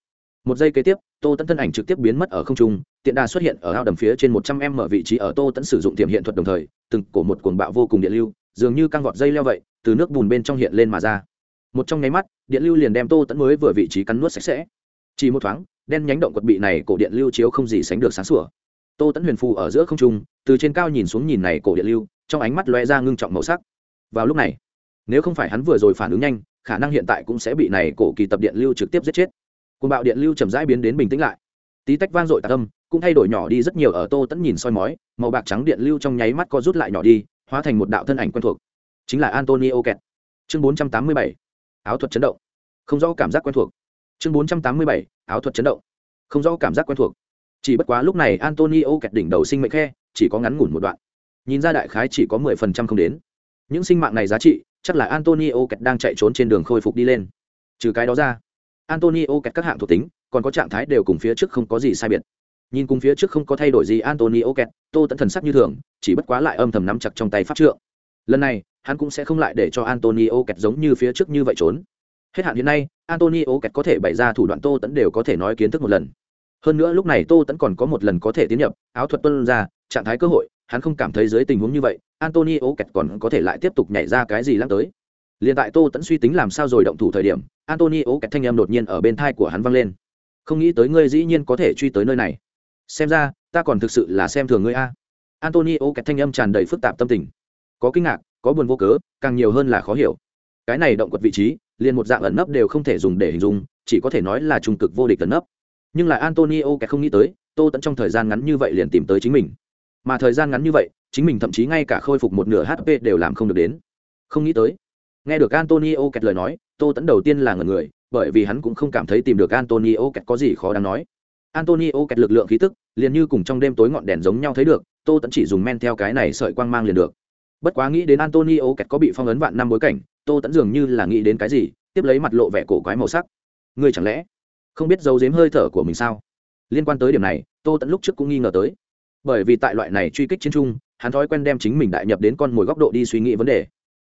S1: một giây kế tiếp, tô tẫn thân ảnh trực tiếp biến mất ở không trung, tiện đà xuất hiện ở ao đầm phía trên một trăm m vị trí ở tô tẫn sử dụng tiềm hiện thuật đồng thời, từng cổ một cuồng bạo vô cùng điện lưu, dường như căng vọt dây leo vậy, từ nước bùn bên trong hiện lên mà ra. Một trong nháy mắt, điện lưu liền đem tô tẫn mới vừa vị trí cắn nuốt sạch sẽ. Chỉ một thoáng, đen nhánh động quật bị này cổ điện lưu chiếu không gì sánh được sáng sủa. Tô tẫn huyền phù ở giữa không trung, từ trên cao nhìn xuống nhìn này cổ điện lưu, trong ánh mắt lóe ra ngưng trọng màu sắc. Vào lúc này nếu không phải hắn vừa rồi phản ứng nhanh, khả năng hiện tại cũng sẽ bị này cổ kỳ tập điện lưu trực tiếp giết chết. Côn bạo điện lưu chậm rãi biến đến bình tĩnh lại. Tí tách vang dội tạc âm, cũng thay đổi nhỏ đi rất nhiều ở tô tẫn nhìn soi mói, màu bạc trắng điện lưu trong nháy mắt co rút lại nhỏ đi, hóa thành một đạo thân ảnh quen thuộc. Chính là antonio kẹt. Chương bốn trăm tám mươi bảy, áo thuật chấn động. Không rõ cảm giác quen thuộc. Chương bốn trăm tám mươi bảy, áo thuật chấn động. Không rõ cảm giác quen thuộc. Chỉ bất quá lúc này antonio kẹt đỉnh đầu sinh mệnh khe, chỉ có ngắn ngủn một đoạn. Nhìn ra đại khái chỉ có mười phần trăm không đến. Những sinh mạng này giá trị chắc là antonio kẹt đang chạy trốn trên đường khôi phục đi lên. Trừ cái đó ra, antonio kẹt các hạng thuộc tính, còn có trạng thái đều cùng phía trước không có gì sai biệt. Nhìn cùng phía trước không có thay đổi gì antonio kẹt, tô tẫn thần sắc như thường, chỉ bất quá lại âm thầm nắm chặt trong tay pháp trượng. Lần này, hắn cũng sẽ không lại để cho antonio kẹt giống như phía trước như vậy trốn. Hết hạn hiện nay, antonio kẹt có thể bày ra thủ đoạn tô tẫn đều có thể nói kiến thức một lần. Hơn nữa lúc này tô tẫn còn có một lần có thể tiến nhập, áo thuật tuân ra, trạng thái cơ hội hắn không cảm thấy dưới tình huống như vậy antonio kẹt còn có thể lại tiếp tục nhảy ra cái gì lắm tới. Liền tại tô tẫn suy tính làm sao rồi động thủ thời điểm antonio kẹt thanh em đột nhiên ở bên thai của hắn văng lên. Không nghĩ tới ngươi dĩ nhiên có thể truy tới nơi này. Xem ra, ta còn thực sự là xem thường ngươi a. Antonio kẹt thanh âm tràn đầy phức tạp tâm tình. Có kinh ngạc, có buồn vô cớ, càng nhiều hơn là khó hiểu. Cái này động quật vị trí, liền một dạng ẩn nấp đều không thể dùng để hình dung, chỉ có thể nói là trung cực vô địch ẩn nấp. Nhưng lại antonio kẹt không nghĩ tới, tô tẫn trong thời gian ngắn như vậy liền tìm tới chính mình mà thời gian ngắn như vậy, chính mình thậm chí ngay cả khôi phục một nửa hp đều làm không được đến. Không nghĩ tới, nghe được antonio kẹt lời nói, tô tẫn đầu tiên là ngần người, bởi vì hắn cũng không cảm thấy tìm được antonio kẹt có gì khó đáng nói. Antonio kẹt lực lượng khí tức, liền như cùng trong đêm tối ngọn đèn giống nhau thấy được, tô tẫn chỉ dùng men theo cái này sợi quang mang liền được. Bất quá nghĩ đến antonio kẹt có bị phong ấn vạn năm bối cảnh, tô tẫn dường như là nghĩ đến cái gì, tiếp lấy mặt lộ vẻ cổ quái màu sắc. Ngươi chẳng lẽ không biết giấu giếm hơi thở của mình sao? Liên quan tới điểm này, tô tẫn lúc trước cũng nghi ngờ tới bởi vì tại loại này truy kích chiến trung, hắn thói quen đem chính mình đại nhập đến con mồi góc độ đi suy nghĩ vấn đề.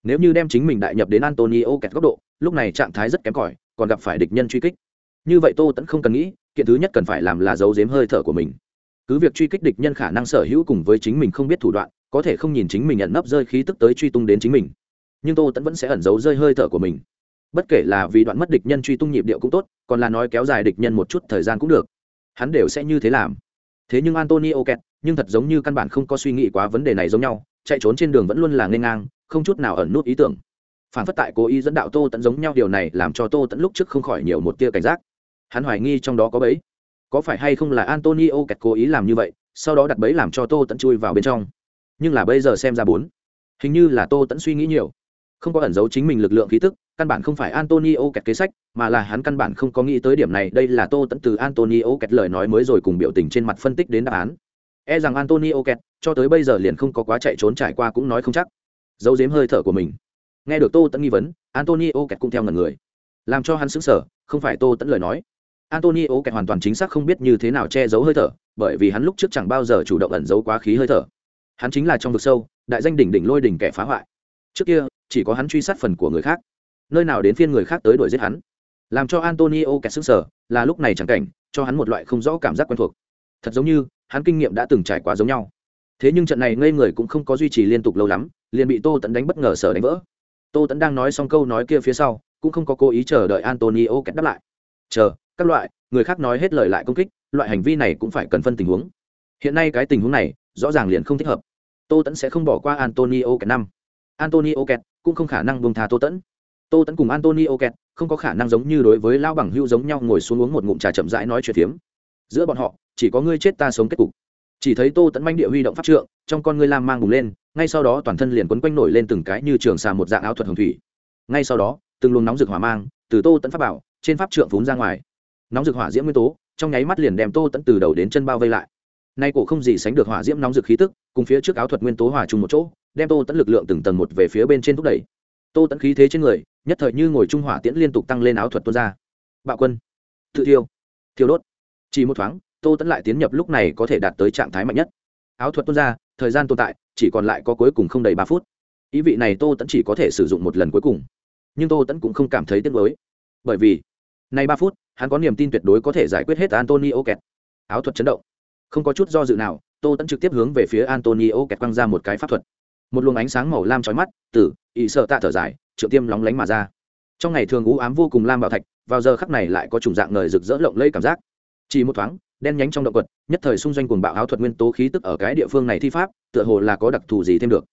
S1: Nếu như đem chính mình đại nhập đến antonio kẹt góc độ, lúc này trạng thái rất kém cỏi, còn gặp phải địch nhân truy kích. Như vậy tô tẫn không cần nghĩ, kiện thứ nhất cần phải làm là giấu giếm hơi thở của mình. Cứ việc truy kích địch nhân khả năng sở hữu cùng với chính mình không biết thủ đoạn, có thể không nhìn chính mình nhận nấp rơi khí tức tới truy tung đến chính mình. Nhưng tô tẫn vẫn sẽ ẩn giấu rơi hơi thở của mình. Bất kể là vì đoạn mất địch nhân truy tung nhịp điệu cũng tốt, còn là nói kéo dài địch nhân một chút thời gian cũng được. Hắn đều sẽ như thế làm. Thế nhưng antonio kẹt nhưng thật giống như căn bản không có suy nghĩ quá vấn đề này giống nhau, chạy trốn trên đường vẫn luôn là n g h ê n ngang, không chút nào ẩn nút ý tưởng. Phản phất tại cố ý dẫn đạo tô tẫn giống nhau điều này làm cho tô tẫn lúc trước không khỏi nhiều một tia cảnh giác. Hắn hoài nghi trong đó có bẫy. Có phải hay không là antonio kẹt cố ý làm như vậy, sau đó đặt bẫy làm cho tô tẫn chui vào bên trong. Nhưng là bây giờ xem ra bốn. Hình như là tô tẫn suy nghĩ nhiều. Không có ẩn giấu chính mình lực lượng khí tức, căn bản không phải antonio kẹt kế sách, mà là hắn căn bản không có nghĩ tới điểm này. Đây là tô tẫn từ antonio kẹt lời nói mới rồi cùng biểu tình trên mặt phân tích đến đáp án e rằng antonio kẹt, cho tới bây giờ liền không có quá chạy trốn trải qua cũng nói không chắc. Giấu giếm hơi thở của mình. Nghe được tô tẫn nghi vấn, antonio kẹt cũng theo ngần người. Làm cho hắn xứng sở không phải tô tẫn lời nói. Antonio kẹt hoàn toàn chính xác không biết như thế nào che giấu hơi thở, bởi vì hắn lúc trước chẳng bao giờ chủ động ẩn giấu quá khí hơi thở. Hắn chính là trong vực sâu, đại danh đỉnh đỉnh lôi đỉnh kẻ phá hoại. Trước kia, chỉ có hắn truy sát phần của người khác. Nơi nào đến phiên người khác tới đuổi giết hắn. Làm cho antonio kẹt xứng sở là lúc này chẳng cảnh, cho hắn một loại không rõ cảm giác quen thuộc. Thật giống như hắn kinh nghiệm đã từng trải qua giống nhau. Thế nhưng trận này ngây người cũng không có duy trì liên tục lâu lắm, liền bị tô tẫn đánh bất ngờ sở đánh vỡ. Tô tẫn đang nói xong câu nói kia phía sau, cũng không có cố ý chờ đợi antonio kẹt đáp lại. Chờ, các loại, người khác nói hết lời lại công kích, loại hành vi này cũng phải cần phân tình huống. Hiện nay cái tình huống này, rõ ràng liền không thích hợp. Tô tẫn sẽ không bỏ qua antonio kẹt năm. Antonio kẹt cũng không khả năng buông tha tô tẫn tô tẫn cùng antonio kẹt không có khả năng giống như đối với lao bằng hưu giống nhau ngồi xuống uống một ngụm trà chậm rãi nói chuyện phiếm. Giữa bọn họ chỉ có ngươi chết ta sống kết cục. Chỉ thấy tô tẫn manh địa huy động pháp trượng, trong con ngươi lam mang bùng lên, ngay sau đó toàn thân liền quấn quanh nổi lên từng cái như trường xà một dạng áo thuật hồng thủy. Ngay sau đó, từng luồng nóng rực hỏa mang từ tô tẫn pháp bảo trên pháp trượng phún ra ngoài. Nóng rực hỏa diễm nguyên tố, trong nháy mắt liền đem tô tẫn từ đầu đến chân bao vây lại. Nay cổ không gì sánh được hỏa diễm nóng rực khí tức, cùng phía trước áo thuật nguyên tố hòa chung một chỗ, đem tô tẫn lực lượng từng tầng một về phía bên trên thúc đẩy. Tô tẫn khí thế trên người, nhất thời như ngồi trung hỏa tiễn liên tục tăng lên áo thuật tuôn ra. Bạo quân, tự thiêu thiêu đốt. Chỉ một thoáng tô tẫn lại tiến nhập lúc này có thể đạt tới trạng thái mạnh nhất. Áo thuật tuôn ra, thời gian tồn tại, chỉ còn lại có cuối cùng không đầy ba phút. Ý vị này tô tẫn chỉ có thể sử dụng một lần cuối cùng. Nhưng tô tẫn cũng không cảm thấy tiếc mới bởi vì, nay ba phút, hắn có niềm tin tuyệt đối có thể giải quyết hết antonio kẹt. Áo thuật chấn động. Không có chút do dự nào, tô tẫn trực tiếp hướng về phía antonio kẹt quăng ra một cái pháp thuật. Một luồng ánh sáng màu lam trói mắt tử ỵ sợ tạ thở dài triệu tiêm lóng lánh mà ra. Trong ngày thường u ám vô cùng lam bảo thạch, vào giờ khắc này lại có chủng dạng ngời rực rỡ lộng lẫy cảm giác. Chỉ một thoáng đen nhánh trong động quật, nhất thời xung doanh cuồng bạo áo thuật nguyên tố khí tức ở cái địa phương này thi pháp tựa hồ là có đặc thù gì thêm được.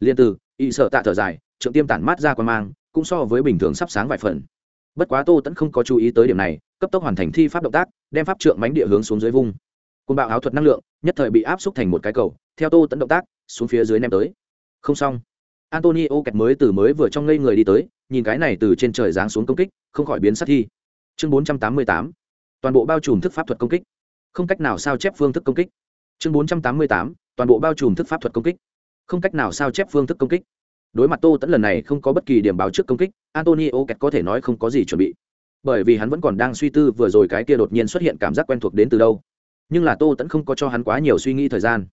S1: Liên từ y sợ tạ thở dài trượng tiêm tản mát ra quan mang cũng so với bình thường sắp sáng vài phần. Bất quá tô tẫn không có chú ý tới điểm này cấp tốc hoàn thành thi pháp động tác đem pháp trượng mánh địa hướng xuống dưới vung. Côn bạo áo thuật năng lượng nhất thời bị áp xúc thành một cái cầu theo tô tẫn động tác xuống phía dưới nem tới. Không xong. Antonio kẹt mới từ mới vừa trong ngây người đi tới nhìn cái này từ trên trời giáng xuống công kích không khỏi biến sát thi. Chương bốn trăm tám mươi tám. Toàn bộ bao trùm thức pháp thuật công kích không cách nào sao chép phương thức công kích. Chương bốn trăm tám mươi tám, toàn bộ bao trùm thức pháp thuật công kích. Không cách nào sao chép phương thức công kích. Đối mặt tô tẫn lần này không có bất kỳ điểm báo trước công kích antonio kẹt có thể nói không có gì chuẩn bị. Bởi vì hắn vẫn còn đang suy tư vừa rồi cái kia đột nhiên xuất hiện cảm giác quen thuộc đến từ đâu. Nhưng là tô tẫn không có cho hắn quá nhiều suy nghĩ thời gian.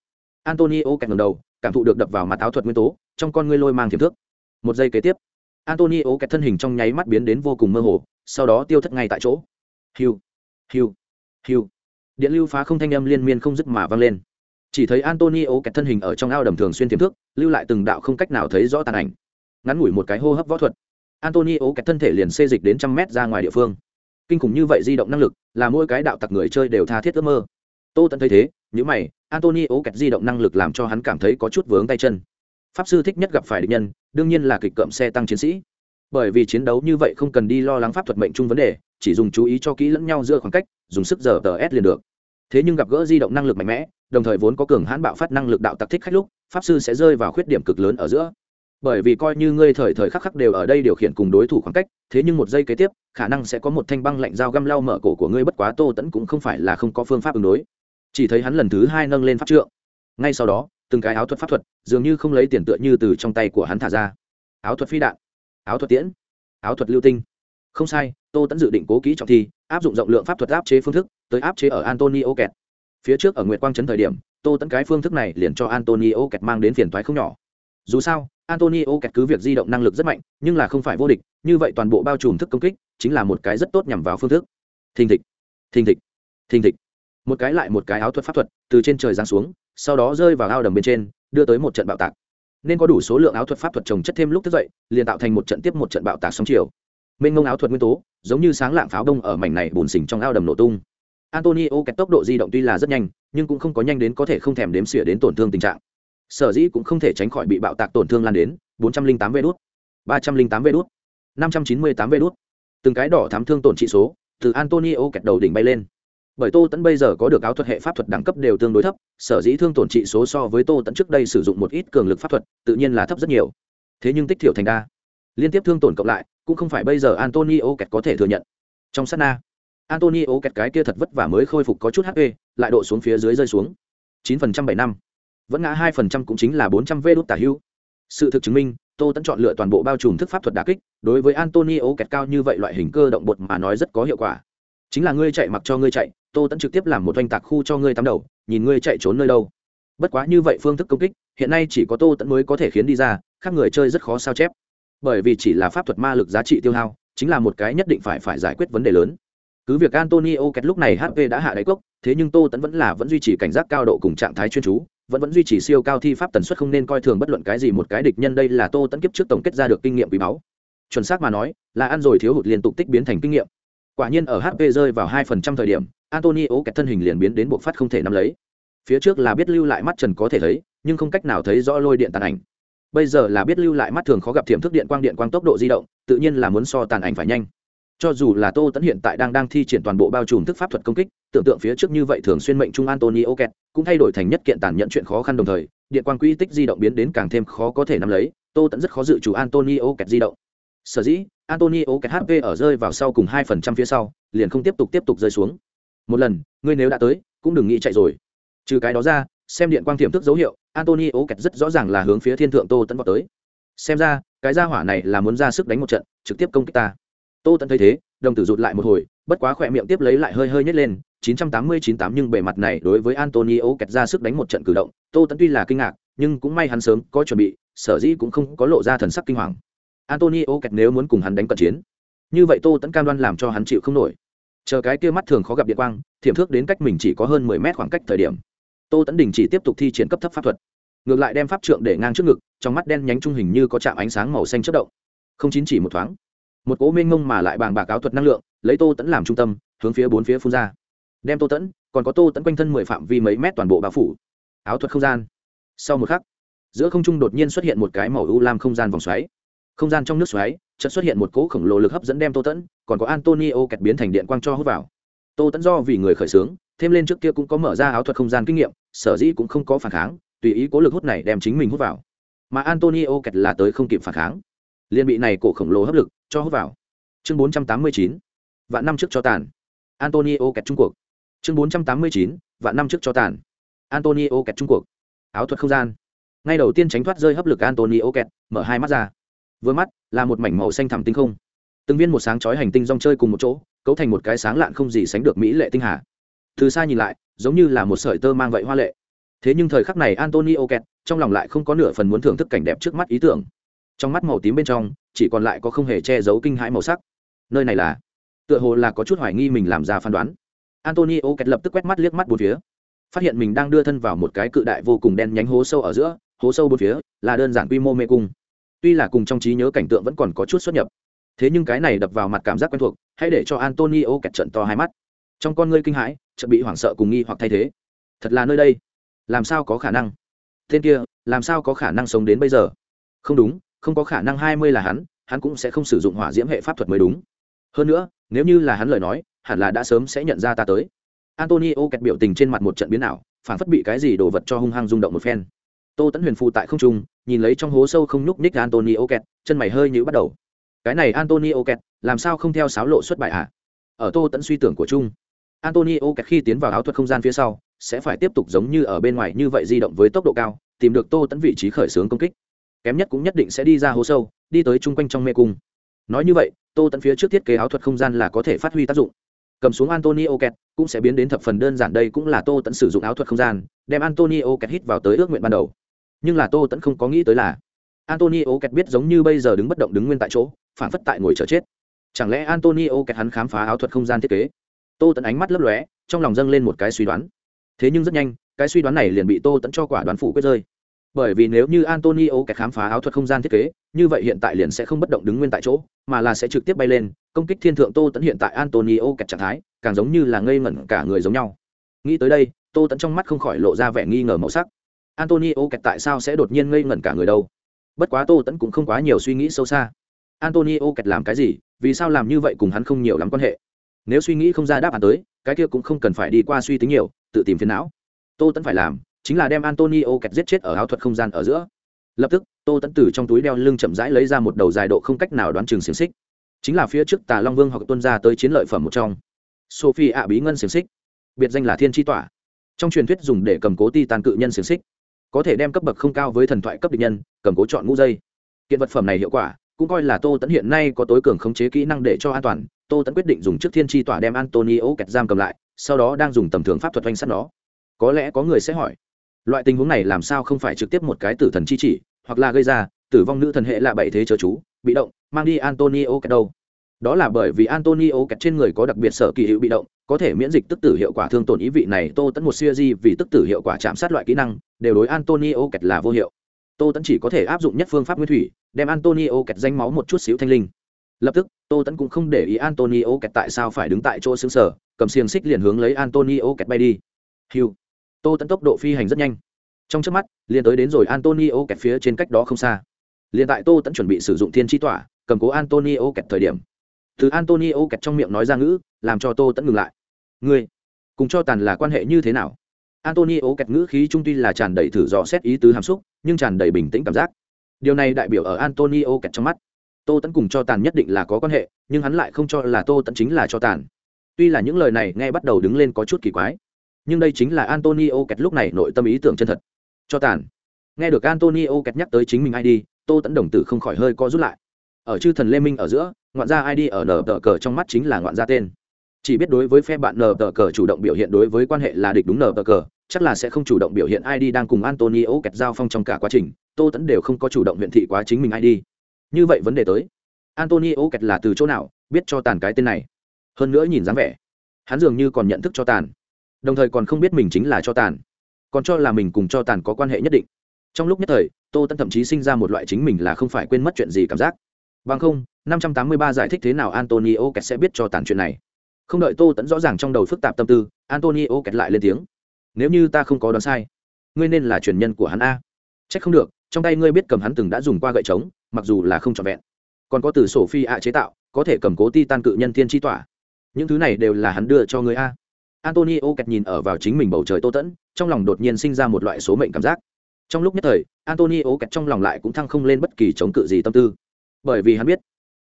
S1: Antonio kẹt ngầm đầu, cảm thụ được đập vào mặt áo thuật nguyên tố, trong con ngươi lôi mang thiềm thước. Một giây kế tiếp antonio kẹt thân hình trong nháy mắt biến đến vô cùng mơ hồ, sau đó tiêu thất ngay tại chỗ. Hiu hiu hiu điện lưu phá không thanh âm liên miên không dứt mà vang lên. Chỉ thấy antonio kẹt thân hình ở trong ao đầm thường xuyên tiềm thước lưu lại từng đạo không cách nào thấy rõ tàn ảnh. Ngắn ngủi một cái hô hấp võ thuật, antonio kẹt thân thể liền xê dịch đến trăm mét ra ngoài địa phương. Kinh khủng như vậy di động năng lực, là mỗi cái đạo tặc người chơi đều tha thiết ước mơ. Tô tận thấy thế những mày, antonio kẹt di động năng lực làm cho hắn cảm thấy có chút vướng tay chân. Pháp sư thích nhất gặp phải địch nhân, đương nhiên là kịch cậm xe tăng chiến sĩ bởi vì chiến đấu như vậy không cần đi lo lắng pháp thuật mệnh chung vấn đề, chỉ dùng chú ý cho kỹ lẫn nhau giữa khoảng cách, dùng sức giờ tờ s liền được. Thế nhưng gặp gỡ di động năng lực mạnh mẽ, đồng thời vốn có cường hãn bạo phát năng lực đạo tặc thích khách lúc, pháp sư sẽ rơi vào khuyết điểm cực lớn ở giữa. Bởi vì coi như ngươi thời thời khắc khắc đều ở đây điều khiển cùng đối thủ khoảng cách, thế nhưng một giây kế tiếp, khả năng sẽ có một thanh băng lạnh dao găm lau mở cổ của ngươi bất quá tô tẫn cũng không phải là không có phương pháp ứng đối. Chỉ thấy hắn lần thứ hai nâng lên pháp trượng. Ngay sau đó, từng cái áo thuật pháp thuật dường như không lấy tiền tựa như từ trong tay của hắn thả ra. Áo thuật phi đạn áo thuật tiễn, áo thuật lưu tinh. Không sai, tô tẫn dự định cố kỹ trọng thi, áp dụng rộng lượng pháp thuật áp chế phương thức, tới áp chế ở antonio kẹt. Phía trước ở nguyệt quang trấn thời điểm, tô tẫn cái phương thức này liền cho antonio kẹt mang đến phiền toái không nhỏ. Dù sao, antonio kẹt cứ việc di động năng lực rất mạnh, nhưng là không phải vô địch, như vậy toàn bộ bao trùm thức công kích, chính là một cái rất tốt nhằm vào phương thức. Thình thịch thình thịch thình thịch. Một cái lại một cái áo thuật pháp thuật từ trên trời giáng xuống, sau đó rơi vào ao đầm bên trên, đưa tới một trận bạo tạc nên có đủ số lượng áo thuật pháp thuật trồng chất thêm lúc thức dậy, liền tạo thành một trận tiếp một trận bạo tạc sóng chiều. Mênh ngông áo thuật nguyên tố, giống như sáng lạng pháo đông ở mảnh này bùn xình trong ao đầm nổ tung. Antonio kẹt tốc độ di động tuy là rất nhanh, nhưng cũng không có nhanh đến có thể không thèm đếm xỉa đến tổn thương tình trạng. Sở dĩ cũng không thể tránh khỏi bị bạo tạc tổn thương lan đến 408 vê đốt 308 vê đốt 598 vê đốt từng cái đỏ thám thương tổn trị số, từ antonio kẹt đầu đỉnh bay lên bởi tô tẫn bây giờ có được áo thuật hệ pháp thuật đẳng cấp đều tương đối thấp, sở dĩ thương tổn trị số so với tô tẫn trước đây sử dụng một ít cường lực pháp thuật, tự nhiên là thấp rất nhiều. Thế nhưng tích thiểu thành đa liên tiếp thương tổn cộng lại, cũng không phải bây giờ antonio kẹt có thể thừa nhận. Trong sát na, antonio kẹt cái kia thật vất vả mới khôi phục có chút hp lại độ xuống phía dưới rơi xuống. chín phần trăm bảy năm, vẫn ngã hai phần trăm cũng chính là bốn trăm v đốt tả hưu. Sự thực chứng minh, tô tẫn chọn lựa toàn bộ bao trùm thức pháp thuật đà kích, đối với antonio kẹt cao như vậy loại hình cơ động bột mà nói rất có hiệu quả. Chính là ngươi chạy mặc cho ngươi chạy tô tẫn trực tiếp làm một oanh tạc khu cho ngươi tắm đầu, nhìn ngươi chạy trốn nơi đâu. Bất quá như vậy phương thức công kích, hiện nay chỉ có tô tẫn mới có thể khiến đi ra, khác người chơi rất khó sao chép. Bởi vì chỉ là pháp thuật ma lực giá trị tiêu hao, chính là một cái nhất định phải phải giải quyết vấn đề lớn. Cứ việc antonio kết lúc này hp đã hạ đáy cốc, thế nhưng tô tẫn vẫn là vẫn duy trì cảnh giác cao độ cùng trạng thái chuyên chú, vẫn vẫn duy trì siêu cao thi pháp tần suất không nên coi thường bất luận cái gì một cái địch nhân. Đây là tô tẫn kiếp trước tổng kết ra được kinh nghiệm quý báu. Chuẩn xác mà nói, là ăn rồi thiếu hụt liên tục tích biến thành kinh nghiệm. Quả nhiên ở hp rơi vào hai phần trăm thời điểm antonio kẹt thân hình liền biến đến bộ phát không thể nắm lấy. Phía trước là biết lưu lại mắt trần có thể thấy, nhưng không cách nào thấy rõ lôi điện tàn ảnh. Bây giờ là biết lưu lại mắt thường khó gặp thiểm thức điện quang điện quang tốc độ di động, tự nhiên là muốn so tàn ảnh phải nhanh. Cho dù là tô tẫn hiện tại đang đang thi triển toàn bộ bao trùm thức pháp thuật công kích, tưởng tượng phía trước như vậy thường xuyên mệnh trung antonio kẹt, cũng thay đổi thành nhất kiện tàn nhận chuyện khó khăn đồng thời, điện quang quỹ tích di động biến đến càng thêm khó có thể nắm lấy, tô tẫn rất khó dự chủ antonio kẹt di động. Sở dĩ, antonio kẹt hp ở rơi vào sau cùng hai phần trăm phía sau, liền không tiếp tục tiếp tục rơi xuống một lần ngươi nếu đã tới cũng đừng nghĩ chạy rồi trừ cái đó ra xem điện quang tiềm thức dấu hiệu antonio kẹt rất rõ ràng là hướng phía thiên thượng tô tẫn vào tới xem ra cái gia hỏa này là muốn ra sức đánh một trận trực tiếp công kích ta tô tẫn thấy thế đồng tử rụt lại một hồi bất quá khỏe miệng tiếp lấy lại hơi hơi nhét lên 980-98 nhưng bề mặt này đối với Antonio kẹt ra sức đánh một trận cử động, Tô tẫn tuy là kinh ngạc, nhưng cũng may hắn sớm có chuẩn bị, sở dĩ cũng không có lộ ra thần sắc kinh hoàng. Antonio kẹt nếu muốn cùng hắn đánh cận chiến, như vậy Tô tẫn cam đoan làm cho hắn chịu không nổi. Chờ cái kia mắt thường khó gặp điện quang, thiểm thước đến cách mình chỉ có hơn 10 mét khoảng cách thời điểm. Tô Tấn đình chỉ tiếp tục thi triển cấp thấp pháp thuật, ngược lại đem pháp trượng để ngang trước ngực, trong mắt đen nhánh trung hình như có chạm ánh sáng màu xanh chớp động. Không chín chỉ một thoáng, một cỗ mênh mông mà lại bàng bạc áo thuật năng lượng, lấy Tô Tấn làm trung tâm, hướng phía bốn phía phun ra. Đem tô tẫn còn có tô tẫn quanh thân mười phạm vi mấy mét toàn bộ bao phủ. Áo thuật không gian. Sau một khắc giữa không trung đột nhiên xuất hiện một cái màu u lam không gian vòng xoáy. Không gian trong nước xoáy chợt xuất hiện một cỗ khổng lồ lực hấp dẫn đem tô tẫn, còn có antonio kẹt biến thành điện quang cho hút vào. Tô tẫn do vì người khởi xướng, thêm lên trước kia cũng có mở ra áo thuật không gian kinh nghiệm, sở dĩ cũng không có phản kháng, tùy ý cố lực hút này đem chính mình hút vào. Mà antonio kẹt là tới không kịp phản kháng. Liên bị này cổ khổng lồ hấp lực cho hút vào. Chương bốn trăm tám mươi chín, vạn năm trước cho tàn. Antonio kẹt trung cuộc. Chương bốn trăm tám mươi chín, vạn năm trước cho tàn. Antonio kẹt trung cuộc. Áo thuật không gian. Ngay đầu tiên tránh thoát rơi hấp lực antonio kẹt, mở hai mắt ra vừa mắt, là một mảnh màu xanh thẳm tinh không. Từng viên một sáng chói hành tinh rong chơi cùng một chỗ, cấu thành một cái sáng lạn không gì sánh được mỹ lệ tinh hà. Từ xa nhìn lại, giống như là một sợi tơ mang vậy hoa lệ. Thế nhưng thời khắc này antonio kẹt, trong lòng lại không có nửa phần muốn thưởng thức cảnh đẹp trước mắt ý tưởng. Trong mắt màu tím bên trong, chỉ còn lại có không hề che giấu kinh hãi màu sắc. Nơi này là? Tựa hồ là có chút hoài nghi mình làm ra phán đoán. Antonio kẹt lập tức quét mắt liếc mắt bốn phía. Phát hiện mình đang đưa thân vào một cái cự đại vô cùng đen nhánh hố sâu ở giữa, hố sâu bốn phía, là đơn giản quy mô mê cung tuy là cùng trong trí nhớ cảnh tượng vẫn còn có chút xuất nhập. Thế nhưng cái này đập vào mặt cảm giác quen thuộc, hãy để cho antonio kẹt trận to hai mắt. Trong con ngươi kinh hãi, chợt bị hoảng sợ cùng nghi hoặc thay thế. Thật là nơi đây. Làm sao có khả năng? Tên kia, làm sao có khả năng sống đến bây giờ? Không đúng, không có khả năng hai mươi là hắn hắn cũng sẽ không sử dụng hỏa diễm hệ pháp thuật mới đúng. Hơn nữa, nếu như là hắn lời nói, hẳn là đã sớm sẽ nhận ra ta tới. Antonio kẹt biểu tình trên mặt một trận biến ảo, phản phất bị cái gì đồ vật cho hung hăng rung động một phen. Tô tẫn huyền phụ tại không trung nhìn lấy trong hố sâu không nhúc nhích antonio kẹt, chân mày hơi nhữ bắt đầu. Cái này antonio kẹt, làm sao không theo sáo lộ xuất bại ạ à? ở tô tẫn suy tưởng của trung antonio kẹt khi tiến vào áo thuật không gian phía sau, sẽ phải tiếp tục giống như ở bên ngoài như vậy di động với tốc độ cao, tìm được tô tẫn vị trí khởi xướng công kích. Kém nhất cũng nhất định sẽ đi ra hố sâu, đi tới chung quanh trong mê cung. Nói như vậy, tô tẫn phía trước thiết kế áo thuật không gian là có thể phát huy tác dụng. Cầm xuống antonio kẹt, cũng sẽ biến đến thập phần đơn giản, đây cũng là tô tẫn sử dụng áo thuật không gian, đem antonio kẹt hít vào tới ước nguyện ban đầu nhưng là tô tẫn không có nghĩ tới là antonio kẹt biết giống như bây giờ đứng bất động đứng nguyên tại chỗ, phản phất tại ngồi chờ chết. Chẳng lẽ antonio kẹt hắn khám phá áo thuật không gian thiết kế? Tô tẫn ánh mắt lấp lóe, trong lòng dâng lên một cái suy đoán. Thế nhưng rất nhanh, cái suy đoán này liền bị tô tẫn cho quả đoán phủ quyết rơi. Bởi vì nếu như antonio kẹt khám phá áo thuật không gian thiết kế, như vậy hiện tại liền sẽ không bất động đứng nguyên tại chỗ, mà là sẽ trực tiếp bay lên, công kích thiên thượng tô tẫn hiện tại antonio kẹt trạng thái, càng giống như là ngây ngẩn cả người giống nhau. Nghĩ tới đây, tô tẫn trong mắt không khỏi lộ ra vẻ nghi ngờ màu sắc antonio kẹt tại sao sẽ đột nhiên ngây ngẩn cả người đâu? Bất quá tô tẫn cũng không quá nhiều suy nghĩ sâu xa. Antonio kẹt làm cái gì? Vì sao làm như vậy cùng hắn không nhiều lắm quan hệ? Nếu suy nghĩ không ra đáp án tới, cái kia cũng không cần phải đi qua suy tính nhiều, tự tìm phiền não. Tô tẫn phải làm chính là đem antonio kẹt giết chết ở áo thuật không gian ở giữa. Lập tức, tô tẫn từ trong túi đeo lưng chậm rãi lấy ra một đầu dài độ không cách nào đoán chừng xiềng xích. Chính là phía trước tà long vương hoặc tuân ra tới chiến lợi phẩm một trong. Sophie ạ bí ngân xiềng xích. Biệt danh là thiên tri tỏa. Trong truyền thuyết dùng để cầm cố ti tàn cự nhân xiềng xích có thể đem cấp bậc không cao với thần thoại cấp địch nhân, cầm cố chọn ngũ dây kiện vật phẩm này hiệu quả, cũng coi là tô tẫn hiện nay có tối cường khống chế kỹ năng để cho an toàn, tô tẫn quyết định dùng trước thiên tri tỏa đem antonio kẹt giam cầm lại, sau đó đang dùng tầm thường pháp thuật oanh sắt nó. Có lẽ có người sẽ hỏi, loại tình huống này làm sao không phải trực tiếp một cái tử thần chi chỉ, hoặc là gây ra, tử vong nữ thần hệ là bảy thế chớ chú, bị động, mang đi antonio kẹt đâu. Đó là bởi vì antonio kẹt trên người có đặc biệt sở kỳ hữu bị động có thể miễn dịch tức tử hiệu quả thương tổn ý vị này tô tẫn một siêu di vì tức tử hiệu quả chạm sát loại kỹ năng, đều đối antonio kẹt là vô hiệu. Tô tẫn chỉ có thể áp dụng nhất phương pháp nguyên thủy, đem antonio kẹt danh máu một chút xíu thanh linh. Lập tức, tô tẫn cũng không để ý antonio kẹt tại sao phải đứng tại chỗ xứng sở, cầm xiềng xích liền hướng lấy antonio kẹt bay đi. Hiu tô tẫn tốc độ phi hành rất nhanh. Trong trước mắt, liền tới đến rồi antonio kẹt phía trên cách đó không xa. Liền tại tô tẫn chuẩn bị sử dụng thiên tri tỏa, cầm cố antonio kẹt thời điểm từ antonio kẹt trong miệng nói ra ngữ, làm cho tô tẫn ngừng lại. Ngươi, cùng cho tàn là quan hệ như thế nào? Antonio kẹt ngữ khí trung tuy là tràn đầy thử dò xét ý tứ hàm xúc, nhưng tràn đầy bình tĩnh cảm giác. Điều này đại biểu ở antonio kẹt trong mắt, tô tẫn cùng cho tàn nhất định là có quan hệ, nhưng hắn lại không cho là tô tẫn chính là cho tàn. Tuy là những lời này nghe bắt đầu đứng lên có chút kỳ quái, nhưng đây chính là antonio kẹt lúc này nội tâm ý tưởng chân thật. Cho tàn. Nghe được antonio kẹt nhắc tới chính mình id tô tẫn đồng tử không khỏi hơi co rút lại. Ở chư thần lê minh ở giữa ngoạn gia id ở nở tờ cờ trong mắt chính là ngoạn gia tên. Chỉ biết đối với phe bạn nở tờ cờ chủ động biểu hiện đối với quan hệ là địch đúng nở tờ cờ, chắc là sẽ không chủ động biểu hiện id đang cùng antonio kẹt giao phong trong cả quá trình, tô tấn đều không có chủ động huyện thị quá chính mình id như vậy vấn đề tới. Antonio kẹt là từ chỗ nào, biết cho tàn cái tên này. Hơn nữa nhìn dáng vẻ, hắn dường như còn nhận thức cho tàn. Đồng thời còn không biết mình chính là cho tàn. Còn cho là mình cùng cho tàn có quan hệ nhất định. Trong lúc nhất thời, tô tấn thậm chí sinh ra một loại chính mình là không phải quên mất chuyện gì cảm giác. Bằng không năm trăm tám mươi ba giải thích thế nào antonio kẹt sẽ biết cho tàn chuyện này. Không đợi tô Tấn rõ ràng trong đầu phức tạp tâm tư antonio kẹt lại lên tiếng. Nếu như ta không có đoán sai ngươi nên là truyền nhân của hắn a. Chắc không được trong tay ngươi biết cầm hắn từng đã dùng qua gậy trống mặc dù là không trọn vẹn. Còn có từ sổ phi ạ chế tạo có thể cầm cố titan cự nhân thiên chi tỏa. Những thứ này đều là hắn đưa cho ngươi a. Antonio kẹt nhìn ở vào chính mình bầu trời tô Tấn, trong lòng đột nhiên sinh ra một loại số mệnh cảm giác. Trong lúc nhất thời antonio kẹt trong lòng lại cũng thăng không lên bất kỳ chống cự gì tâm tư. Bởi vì hắn biết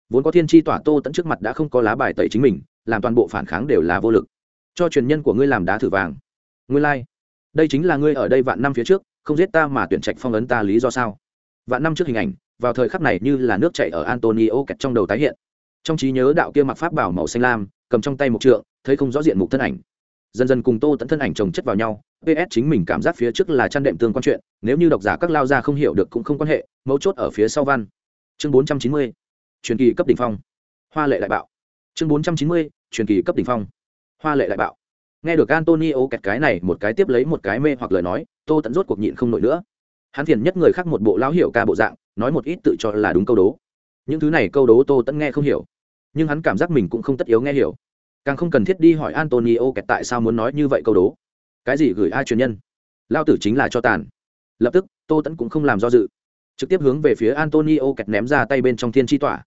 S1: vốn có thiên tri tỏa tô tẫn trước mặt đã không có lá bài tẩy chính mình, làm toàn bộ phản kháng đều là vô lực. Cho truyền nhân của ngươi làm đá thử vàng. Ngươi lai、like. đây chính là ngươi ở đây vạn năm phía trước, không giết ta mà tuyển trạch phong ấn ta lý do sao? Vạn năm trước hình ảnh, vào thời khắc này như là nước chạy ở antonio kẹt trong đầu tái hiện. Trong trí nhớ đạo kia mặc pháp bảo màu xanh lam, cầm trong tay một trượng, thấy không rõ diện mục thân ảnh. Dần dần cùng tô tẫn thân ảnh chồng chất vào nhau, ps chính mình cảm giác phía trước là chăn đệm tương quan chuyện, nếu như độc giả các lao ra không hiểu được cũng không quan hệ, mấu chốt ở phía sau văn. Chương bốn trăm chín mươi truyền kỳ cấp đỉnh phong. Hoa lệ đại bạo. Chương bốn trăm chín mươi, truyền kỳ cấp đỉnh phong. Hoa lệ đại bạo. Nghe được antonio kẹt cái này một cái tiếp lấy một cái mê hoặc lời nói, tô tẫn rốt cuộc nhịn không nổi nữa. Hắn phiền nhất người khác một bộ lão hiểu ca bộ dạng, nói một ít tự cho là đúng câu đố. Những thứ này câu đố tô tẫn nghe không hiểu, nhưng hắn cảm giác mình cũng không tất yếu nghe hiểu. Càng không cần thiết đi hỏi antonio kẹt tại sao muốn nói như vậy câu đố. Cái gì gửi ai truyền nhân? Lao tử chính là cho tàn. Lập tức, tô tẫn cũng không làm do dự. Trực tiếp hướng về phía antonio kẹt ném ra tay bên trong thiên tri tỏa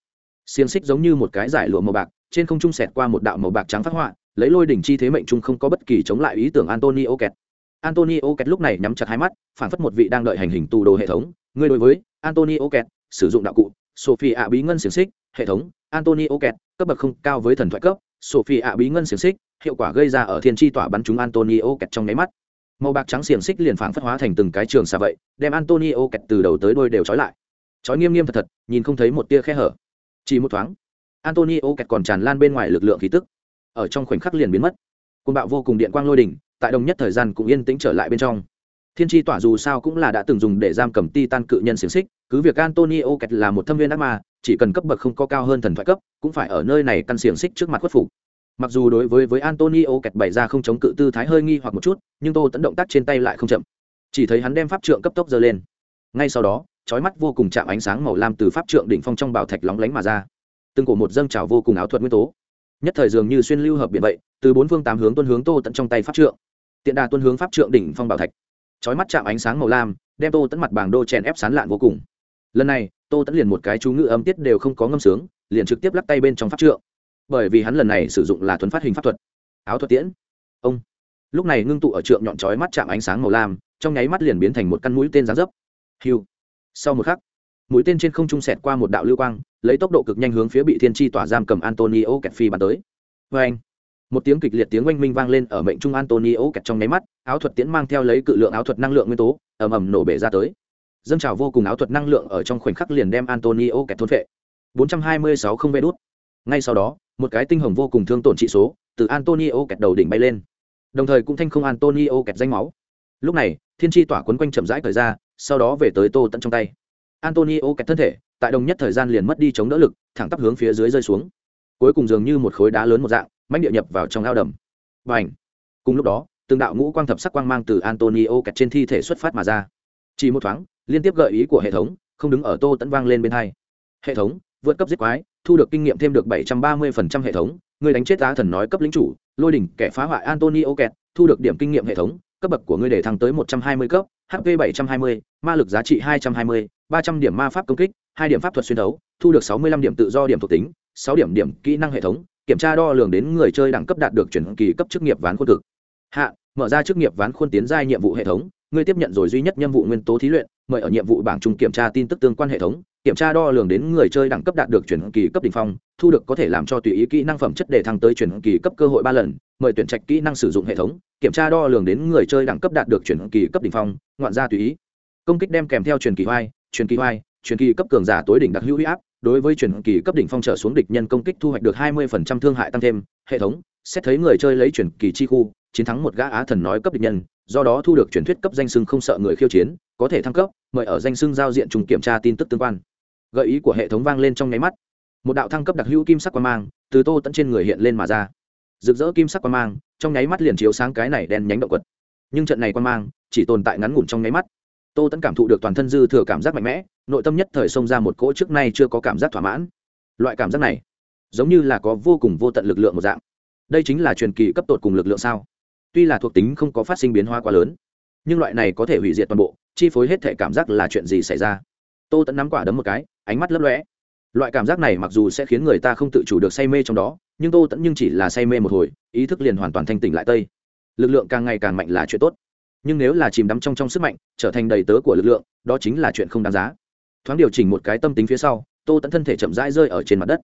S1: xiềng xích giống như một cái giải lụa màu bạc, trên không trung sẹt qua một đạo màu bạc trắng phát họa, lấy lôi đỉnh chi thế mệnh trung không có bất kỳ chống lại ý tưởng antonio kẹt. Antonio kẹt lúc này nhắm chặt hai mắt, phản phất một vị đang đợi hành hình tù đồ hệ thống. Ngươi đối với antonio kẹt, sử dụng đạo cụ sophie ạ bí ngân xiềng xích, hệ thống antonio kẹt, cấp bậc không cao với thần thoại cấp. Sophie ạ bí ngân xiềng xích, hiệu quả gây ra ở thiên tri tỏa bắn chúng antonio kẹt trong nháy mắt. Màu bạc trắng xiềng xích liền phảng phất hóa thành từng cái trường xà vậy, đem antonio kẹt từ đầu tới đôi đều trói lại. Trói nghiêm nghiêm thật thật, nhìn không thấy một tia khe hở chỉ một thoáng, antonio kẹt còn tràn lan bên ngoài lực lượng khí tức. Ở trong khoảnh khắc liền biến mất. Côn bạo vô cùng điện quang lôi đỉnh, tại đồng nhất thời gian cũng yên tĩnh trở lại bên trong. Thiên tri tỏa dù sao cũng là đã từng dùng để giam cầm ti tan cự nhân xiềng xích, cứ việc antonio kẹt là một thâm viên ác ma, chỉ cần cấp bậc không có cao hơn thần thoại cấp, cũng phải ở nơi này căn xiềng xích trước mặt khuất phục. Mặc dù đối với với antonio kẹt bày ra không chống cự tư thái hơi nghi hoặc một chút, nhưng tô tẫn động tác trên tay lại không chậm. Chỉ thấy hắn đem pháp trượng cấp tốc giơ lên. Ngay sau đó trói mắt vô cùng chạm ánh sáng màu lam từ pháp trượng đỉnh phong trong bảo thạch lóng lánh mà ra. Từng cổ một dâng trào vô cùng áo thuật nguyên tố. Nhất thời dường như xuyên lưu hợp biển vậy, từ bốn phương tám hướng tuân hướng tô tận trong tay pháp trượng. Tiện đà tuân hướng pháp trượng đỉnh phong bảo thạch. Trói mắt chạm ánh sáng màu lam, đem tô tận mặt bảng đô chèn ép sán lạn vô cùng. Lần này, tô tẫn liền một cái chú ngữ âm tiết đều không có ngâm sướng, liền trực tiếp lắc tay bên trong pháp trượng. Bởi vì hắn lần này sử dụng là thuấn phát hình pháp thuật. Áo thuật tiễn. Ông. Lúc này ngưng tụ ở trượng nhọn chói mắt chạm ánh sáng màu lam, trong nháy mắt liền biến thành một căn mũi tên giá dấp. Hiu sau một khắc, mũi tên trên không trung sẹt qua một đạo lưu quang, lấy tốc độ cực nhanh hướng phía bị thiên tri tỏa giam cầm antonio kẹt phi bắn tới. Vê anh, một tiếng kịch liệt tiếng oanh minh vang lên ở mệnh trung antonio kẹt trong nháy mắt, áo thuật tiễn mang theo lấy cự lượng áo thuật năng lượng nguyên tố, ầm ầm nổ bể ra tới. Dâng trào vô cùng áo thuật năng lượng ở trong khoảnh khắc liền đem antonio kẹt thôn vệ 426 không vê đút. Ngay sau đó, một cái tinh hồng vô cùng thương tổn trị số từ antonio kẹt đầu đỉnh bay lên. Đồng thời cũng thanh không antonio kẹt danh máu. Lúc này, thiên tri tỏa quấn quanh chậm rãi thời ra sau đó về tới tô tận trong tay. Antonio kẹt thân thể, tại đồng nhất thời gian liền mất đi chống đỡ lực, thẳng tắp hướng phía dưới rơi xuống. Cuối cùng dường như một khối đá lớn một dạng mạnh địa nhập vào trong ao đầm. Và ảnh cùng lúc đó, từng đạo ngũ quang thập sắc quang mang từ antonio kẹt trên thi thể xuất phát mà ra. Chỉ một thoáng, liên tiếp gợi ý của hệ thống, không đứng ở tô tẫn vang lên bên hai. Hệ thống, vượt cấp giết quái, thu được kinh nghiệm thêm được bảy trăm ba mươi phần trăm hệ thống, người đánh chết á thần nói cấp lính chủ, lôi đỉnh kẻ phá hoại antonio kẹt, thu được điểm kinh nghiệm hệ thống cấp bậc của ngươi để thăng tới một trăm hai mươi cấp hp bảy trăm hai mươi, ma lực giá trị hai trăm hai mươi, ba trăm điểm ma pháp công kích, hai điểm pháp thuật xuyên đấu, thu được sáu mươi lăm điểm tự do điểm thuộc tính, sáu điểm điểm kỹ năng hệ thống, kiểm tra đo lường đến người chơi đẳng cấp đạt được chuyển kỳ cấp chức nghiệp ván khuôn cực. Hạ, mở ra chức nghiệp ván khuôn tiến giai nhiệm vụ hệ thống ngươi tiếp nhận rồi duy nhất nhiệm vụ nguyên tố thí luyện, mời ở nhiệm vụ bảng trung kiểm tra tin tức tương quan hệ thống, kiểm tra đo lường đến người chơi đẳng cấp đạt được chuyển kỳ cấp đ ỉ n h phong, thu được có thể làm cho tùy ý kỹ năng phẩm chất để thăng tới chuyển kỳ cấp cơ hội ba lần, mời tuyển trạch kỹ năng sử dụng hệ thống, kiểm tra đo lường đến người chơi đẳng cấp đạt được chuyển kỳ cấp đ ỉ n h phong, ngoạn ra tùy ý. Công kích đem kèm theo truyền kỳ hoai truyền kỳ hoai truyền kỳ cấp cường giả tối đỉnh đặc hữu huy áp, đối với truyền kỳ cấp đỉnh phong trở xuống địch nhân công kích thu hoạch được hai mươi thương hại tăng thêm, hệ thống, xét thấy người chơi lấy truyền kỳ chi khu, chiến thắng một gã á thần nói cấp địch nhân do đó thu được truyền thuyết cấp danh sưng không sợ người khiêu chiến, có thể thăng cấp, mời ở danh sưng giao diện trùng kiểm tra tin tức tương quan. Gợi ý của hệ thống vang lên trong nháy mắt. Một đạo thăng cấp đặc hữu kim sắc quan mang, từ tô tận trên người hiện lên mà ra. Rực rỡ kim sắc quan mang, trong nháy mắt liền chiếu sáng cái này đen nhánh động quật nhưng trận này quan mang, chỉ tồn tại ngắn ngủn trong nháy mắt. Tô tẫn cảm thụ được toàn thân dư thừa cảm giác mạnh mẽ, nội tâm nhất thời xông ra một cỗ trước nay chưa có cảm giác thỏa mãn. Loại cảm giác này, giống như là có vô cùng vô tận lực lượng một dạng. Đây chính là truyền kỳ cấp tột cùng lực lượng sao? Tuy là thuộc tính không có phát sinh biến hóa quá lớn, nhưng loại này có thể hủy diệt toàn bộ, chi phối hết thể cảm giác là chuyện gì xảy ra? Tô tẫn nắm quả đấm một cái, ánh mắt lấp lõe loại cảm giác này mặc dù sẽ khiến người ta không tự chủ được say mê trong đó, nhưng tô tẫn nhưng chỉ là say mê một hồi, ý thức liền hoàn toàn thanh tỉnh lại tây. Lực lượng càng ngày càng mạnh là chuyện tốt. Nhưng nếu là chìm đắm trong trong sức mạnh, trở thành đầy tớ của lực lượng, đó chính là chuyện không đáng giá. Thoáng điều chỉnh một cái tâm tính phía sau, tô tẫn thân thể chậm rãi rơi ở trên mặt đất.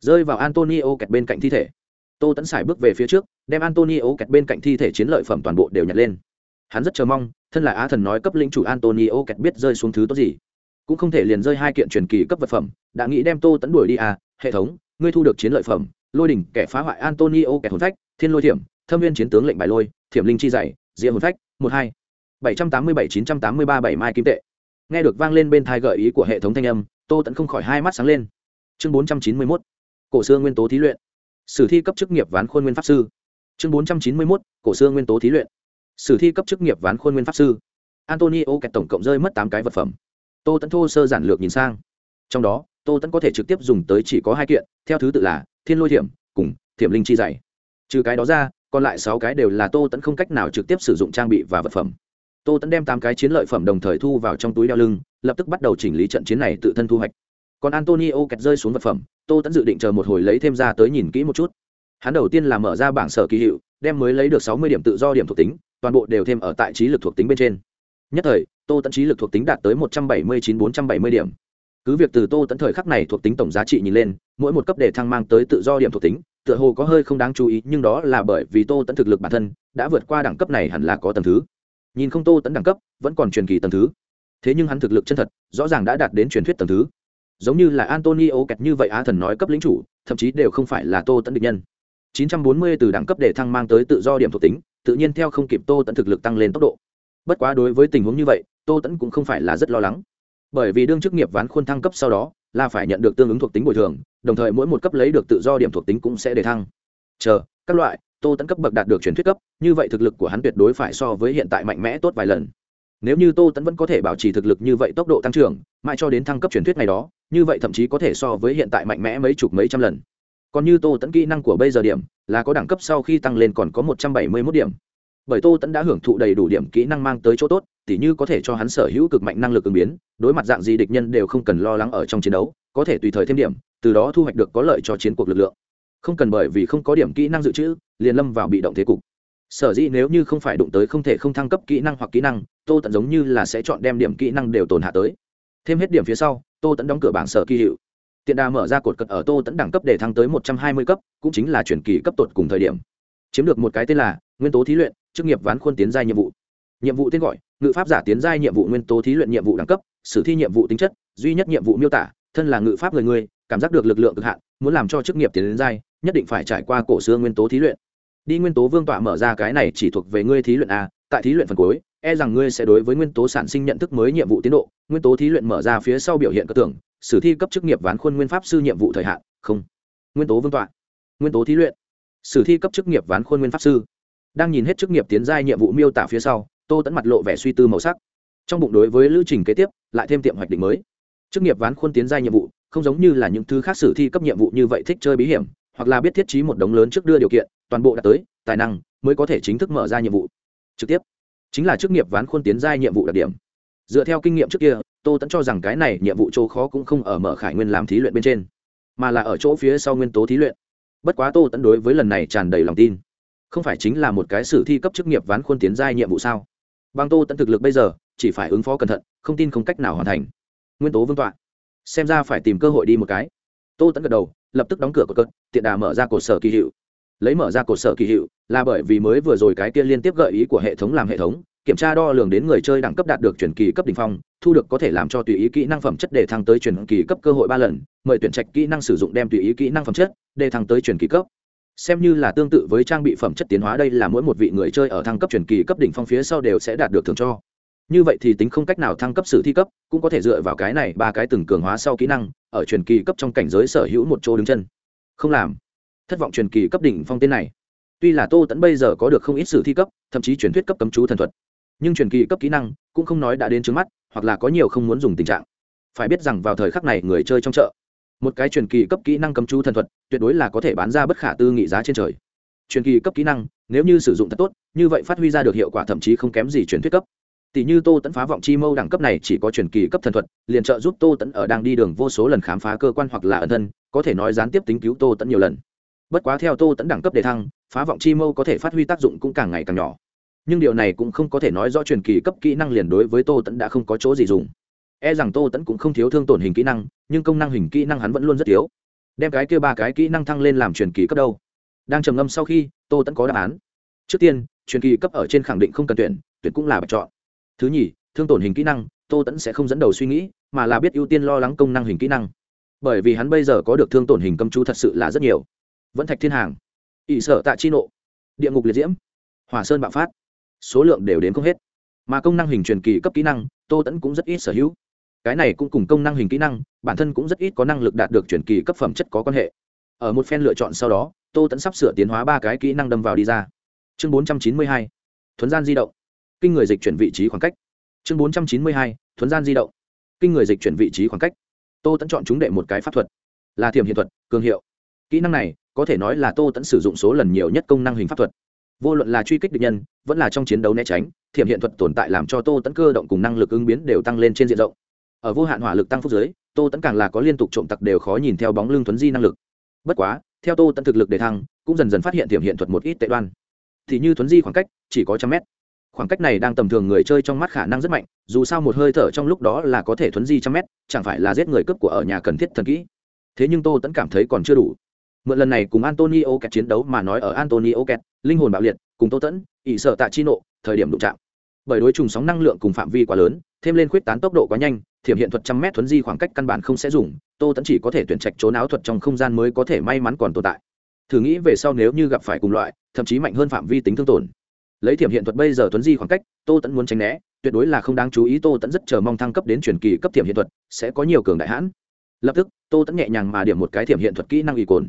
S1: Rơi vào antonio kẹt bên cạnh thi thể tô tẫn xài bước về phía trước, đem antonio kẹt bên cạnh thi thể chiến lợi phẩm toàn bộ đều nhặt lên. Hắn rất chờ mong, thân là á thần nói cấp lĩnh chủ antonio kẹt biết rơi xuống thứ tốt gì. Cũng không thể liền rơi hai kiện truyền kỳ cấp vật phẩm, đã nghĩ đem tô tẫn đuổi đi à hệ thống, ngươi thu được chiến lợi phẩm, lôi đỉnh kẻ phá hoại antonio kẻ hồn phách, thiên lôi thiểm, thâm viên chiến tướng lệnh bài lôi, thiểm linh chi dày diệ hồn phách, một hai. bảy trăm tám mươi bảy chín trăm tám mươi ba bảy mai kim tệ. Nghe được vang lên bên thai gợi ý của hệ thống thanh âm, tô tẫn không khỏi hai mắt sáng lên. Chương bốn trăm chín mươi mốt. Cổ xưa nguyên tố thí luyện sử thi cấp chức nghiệp ván khuôn nguyên pháp sư. Chương bốn trăm chín mươi mốt, cổ xưa nguyên tố thí luyện. Sử thi cấp chức nghiệp ván khuôn nguyên pháp sư. Antonio kẹt tổng cộng rơi mất tám cái vật phẩm. Tô tẫn thô sơ giản lược nhìn sang. Trong đó, tô tẫn có thể trực tiếp dùng tới chỉ có hai kiện, theo thứ tự là thiên lôi thiểm cùng thiểm linh chi dày trừ cái đó ra, còn lại sáu cái đều là tô tẫn không cách nào trực tiếp sử dụng trang bị và vật phẩm. Tô tẫn đem tám cái chiến lợi phẩm đồng thời thu vào trong túi đeo lưng, lập tức bắt đầu chỉnh lý trận chiến này tự thân thu hoạch còn antonio kẹt rơi xuống vật phẩm, tô tẫn dự định chờ một hồi lấy thêm ra tới nhìn kỹ một chút. Hắn đầu tiên là mở ra bảng sở kỳ hiệu, đem mới lấy được sáu mươi điểm tự do điểm thuộc tính, toàn bộ đều thêm ở tại trí lực thuộc tính bên trên. Nhất thời, tô tẫn trí lực thuộc tính đạt tới một trăm bảy mươi chín bốn trăm bảy mươi điểm. Cứ việc từ tô tẫn thời khắc này thuộc tính tổng giá trị nhìn lên, mỗi một cấp đề thăng mang tới tự do điểm thuộc tính, tựa hồ có hơi không đáng chú ý, nhưng đó là bởi vì tô tẫn thực lực bản thân đã vượt qua đẳng cấp này hẳn là có tầng thứ. Nhìn không tô tẫn đẳng cấp, vẫn còn truyền kỳ tầng thứ. Thế nhưng hắn thực lực chân thật, rõ ràng đã đạt đến truyền thuyết tầng thứ giống như là antonio kẹt như vậy á thần nói cấp lính chủ, thậm chí đều không phải là tô tẫn địch nhân. 940 từ đẳng cấp để thăng mang tới tự do điểm thuộc tính, tự nhiên theo không kịp tô tẫn thực lực tăng lên tốc độ. Bất quá đối với tình huống như vậy, tô tẫn cũng không phải là rất lo lắng. Bởi vì đương chức nghiệp ván khuôn thăng cấp sau đó, là phải nhận được tương ứng thuộc tính bồi thường, đồng thời mỗi một cấp lấy được tự do điểm thuộc tính cũng sẽ để thăng. Chờ, các loại, tô tẫn cấp bậc đạt được truyền thuyết cấp, như vậy thực lực của hắn tuyệt đối phải so với hiện tại mạnh mẽ tốt vài lần nếu như tô tẫn vẫn có thể bảo trì thực lực như vậy tốc độ tăng trưởng, mãi cho đến thăng cấp truyền thuyết này đó, như vậy thậm chí có thể so với hiện tại mạnh mẽ mấy chục mấy trăm lần. Còn như tô tẫn kỹ năng của bây giờ điểm, là có đẳng cấp sau khi tăng lên còn có một trăm bảy mươi mốt điểm. Bởi tô tẫn đã hưởng thụ đầy đủ điểm kỹ năng mang tới chỗ tốt, tỉ như có thể cho hắn sở hữu cực mạnh năng lực ứng biến, đối mặt dạng gì địch nhân đều không cần lo lắng ở trong chiến đấu, có thể tùy thời thêm điểm, từ đó thu hoạch được có lợi cho chiến cuộc lực lượng. Không cần bởi vì không có điểm kỹ năng dự trữ, liền lâm vào bị động thế cục sở dĩ nếu như không phải đụng tới không thể không thăng cấp kỹ năng hoặc kỹ năng, tô tận giống như là sẽ chọn đem điểm kỹ năng đều tồn hạ tới. Thêm hết điểm phía sau, tô tẫn đóng cửa bảng sở kỳ hiệu. Tiện đà mở ra cột cật ở tô tẫn đẳng cấp để thăng tới một trăm hai mươi cấp, cũng chính là chuyển kỳ cấp tột cùng thời điểm. Chiếm được một cái tên là nguyên tố thí luyện, chức nghiệp ván khuôn tiến giai nhiệm vụ. Nhiệm vụ tên gọi, ngự pháp giả tiến giai nhiệm vụ nguyên tố thí luyện nhiệm vụ đẳng cấp, sử thi nhiệm vụ tính chất, duy nhất nhiệm vụ miêu tả, thân là ngự pháp người người, cảm giác được lực lượng cực hạn, muốn làm cho chức nghiệp tiến đến giai, nhất định phải trải qua cổ xưa nguyên tố thí luyện đi nguyên tố vương tọa mở ra cái này chỉ thuộc về ngươi thí luyện a, tại thí luyện phần cuối e rằng ngươi sẽ đối với nguyên tố sản sinh nhận thức mới nhiệm vụ tiến độ. Nguyên tố thí luyện mở ra phía sau biểu hiện cơ tưởng, sử thi cấp chức nghiệp ván khuôn nguyên pháp sư nhiệm vụ thời hạn, không. Nguyên tố vương tọa. Nguyên tố thí luyện. Sử thi cấp chức nghiệp ván khuôn nguyên pháp sư. Đang nhìn hết chức nghiệp tiến giai nhiệm vụ miêu tả phía sau, tô tẫn mặt lộ vẻ suy tư màu sắc. Trong bụng đối với lữ trình kế tiếp, lại thêm tiệm hoạch định mới. Chức nghiệp ván khuôn tiến giai nhiệm vụ, không giống như là những thứ khác sử thi cấp nhiệm vụ như vậy thích chơi bí hiểm hoặc là biết thiết trí một đống lớn trước đưa điều kiện, toàn bộ đã tới, tài năng mới có thể chính thức mở ra nhiệm vụ. Trực tiếp. Chính là chức nghiệp ván khuôn tiến giai nhiệm vụ đặc điểm. Dựa theo kinh nghiệm trước kia, tô tẫn cho rằng cái này nhiệm vụ chỗ khó cũng không ở mở khải nguyên làm thí luyện bên trên, mà là ở chỗ phía sau nguyên tố thí luyện. Bất quá tô tẫn đối với lần này tràn đầy lòng tin. Không phải chính là một cái sử thi cấp chức nghiệp ván khuôn tiến giai nhiệm vụ sao? Bằng tô tẫn thực lực bây giờ, chỉ phải ứng phó cẩn thận, không tin không cách nào hoàn thành. Nguyên tố vương tọa. Xem ra phải tìm cơ hội đi một cái. Tô tẫn gật đầu lập tức đóng cửa cột cất tiện đà mở ra cột sở kỳ hiệu. Lấy mở ra cột sở kỳ hiệu là bởi vì mới vừa rồi cái kia liên tiếp gợi ý của hệ thống làm hệ thống, kiểm tra đo lường đến người chơi đẳng cấp đạt được chuyển kỳ cấp đ ỉ n h phong, thu được có thể làm cho tùy ý kỹ năng phẩm chất để thăng tới chuyển kỳ cấp cơ hội ba lần, mời tuyển trạch kỹ năng sử dụng đem tùy ý kỹ năng phẩm chất để thăng tới chuyển kỳ cấp. Xem như là tương tự với trang bị phẩm chất tiến hóa, đây là mỗi một vị người chơi ở thăng cấp chuyển kỳ cấp đỉnh phong phía sau đều sẽ đạt được thường cho như vậy thì tính không cách nào thăng cấp sử thi cấp, cũng có thể dựa vào cái này ba cái từng cường hóa sau kỹ năng, ở truyền kỳ cấp trong cảnh giới sở hữu một chỗ đứng chân. Không làm. Thất vọng truyền kỳ cấp đỉnh phong tên này. Tuy là tô tẫn bây giờ có được không ít sử thi cấp, thậm chí truyền thuyết cấp cấm chú thần thuật. Nhưng truyền kỳ cấp kỹ năng cũng không nói đã đến trước mắt, hoặc là có nhiều không muốn dùng tình trạng. Phải biết rằng vào thời khắc này người chơi trong chợ, một cái truyền kỳ cấp kỹ năng cấm chú thần thuật tuyệt đối là có thể bán ra bất khả tư nghị giá trên trời. Truyền kỳ cấp kỹ năng, nếu như sử dụng thật tốt, như vậy phát huy ra được hiệu quả thậm chí không kém gì truyền thuyết cấp tỷ như tô tẫn phá vọng chi mâu đẳng cấp này chỉ có truyền kỳ cấp thần thuật, liền trợ giúp tô tẫn ở đang đi đường vô số lần khám phá cơ quan hoặc là ẩn thân, có thể nói gián tiếp tính cứu tô tẫn nhiều lần. Bất quá theo tô tẫn đẳng cấp đề thăng, phá vọng chi mâu có thể phát huy tác dụng cũng càng ngày càng nhỏ. Nhưng điều này cũng không có thể nói rõ truyền kỳ cấp kỹ năng liền đối với tô tẫn đã không có chỗ gì dùng. E rằng tô tẫn cũng không thiếu thương tổn hình kỹ năng, nhưng công năng hình kỹ năng hắn vẫn luôn rất thiếu. Đem cái kia ba cái kỹ năng thăng lên làm truyền kỳ cấp đâu. Đang trầm ngâm sau khi, tô tẫn có đáp án. Trước tiên, truyền kỳ cấp ở trên khẳng định không cần tuyển tuyển cũng là bạch chọn thứ nhì, thương tổn hình kỹ năng, tô tẫn sẽ không dẫn đầu suy nghĩ, mà là biết ưu tiên lo lắng công năng hình kỹ năng. Bởi vì hắn bây giờ có được thương tổn hình cầm chú thật sự là rất nhiều. Vẫn thạch thiên hàng ỵ sở tạ chi nộ, địa ngục liệt diễm, hỏa sơn bạo phát, số lượng đều đến không hết. Mà công năng hình truyền kỳ cấp kỹ năng, tô tẫn cũng rất ít sở hữu. Cái này cũng cùng công năng hình kỹ năng, bản thân cũng rất ít có năng lực đạt được truyền kỳ cấp phẩm chất có quan hệ. Ở một phen lựa chọn sau đó, tô tẫn sắp sửa tiến hóa ba cái kỹ năng đâm vào đi ra. Chương bốn trăm chín mươi hai, thuấn gian di động kinh người dịch chuyển vị trí khoảng cách. Chương bốn trăm chín mươi hai, thuấn gian di động. Kinh người dịch chuyển vị trí khoảng cách. Tô tẫn chọn chúng đệ một cái pháp thuật. Là thiềm hiện thuật, cường hiệu. Kỹ năng này, có thể nói là tô tẫn sử dụng số lần nhiều nhất công năng hình pháp thuật. Vô luận là truy kích địch nhân, vẫn là trong chiến đấu né tránh, thiểm hiện thuật tồn tại làm cho tô tẫn cơ động cùng năng lực ứng biến đều tăng lên trên diện rộng. Ở vô hạn hỏa lực tăng phúc giới, tô tẫn càng là có liên tục trộm tặc đều khó nhìn theo bóng lưng thuấn di năng lực. Bất quá, theo tô tẫn thực lực để thăng, cũng dần dần phát hiện thiểm hiện thuật một ít tệ đoan. Thì như thuấn di khoảng cách, chỉ có trăm mét khoảng cách này đang tầm thường người chơi trong mắt khả năng rất mạnh, dù sao một hơi thở trong lúc đó là có thể thuấn di trăm mét, chẳng phải là giết người cướp của ở nhà cần thiết thần kỹ. Thế nhưng tô tẫn cảm thấy còn chưa đủ. Mượn lần này cùng antonio kẹt chiến đấu mà nói ở antonio kẹt, linh hồn bạo liệt, cùng tô tẫn ỵ sợ tạ chi nộ, thời điểm đụng chạm. Bởi đối trùng sóng năng lượng cùng phạm vi quá lớn, thêm lên khuyết tán tốc độ quá nhanh, thiểm hiện thuật trăm mét thuấn di khoảng cách căn bản không sẽ dùng, tô tẫn chỉ có thể tuyển trạch trốn áo thuật trong không gian mới có thể may mắn còn tồn tại. Thử nghĩ về sau nếu như gặp phải cùng loại, thậm chí mạnh hơn phạm vi tính thương tổn lấy thiểm hiện thuật bây giờ tuấn di khoảng cách, tô tẫn muốn tránh né, tuyệt đối là không đáng chú ý, tô tẫn rất chờ mong thăng cấp đến truyền kỳ cấp thiểm hiện thuật, sẽ có nhiều cường đại hãn. Lập tức, tô tẫn nhẹ nhàng mà điểm một cái thiểm hiện thuật kỹ năng ủy cồn.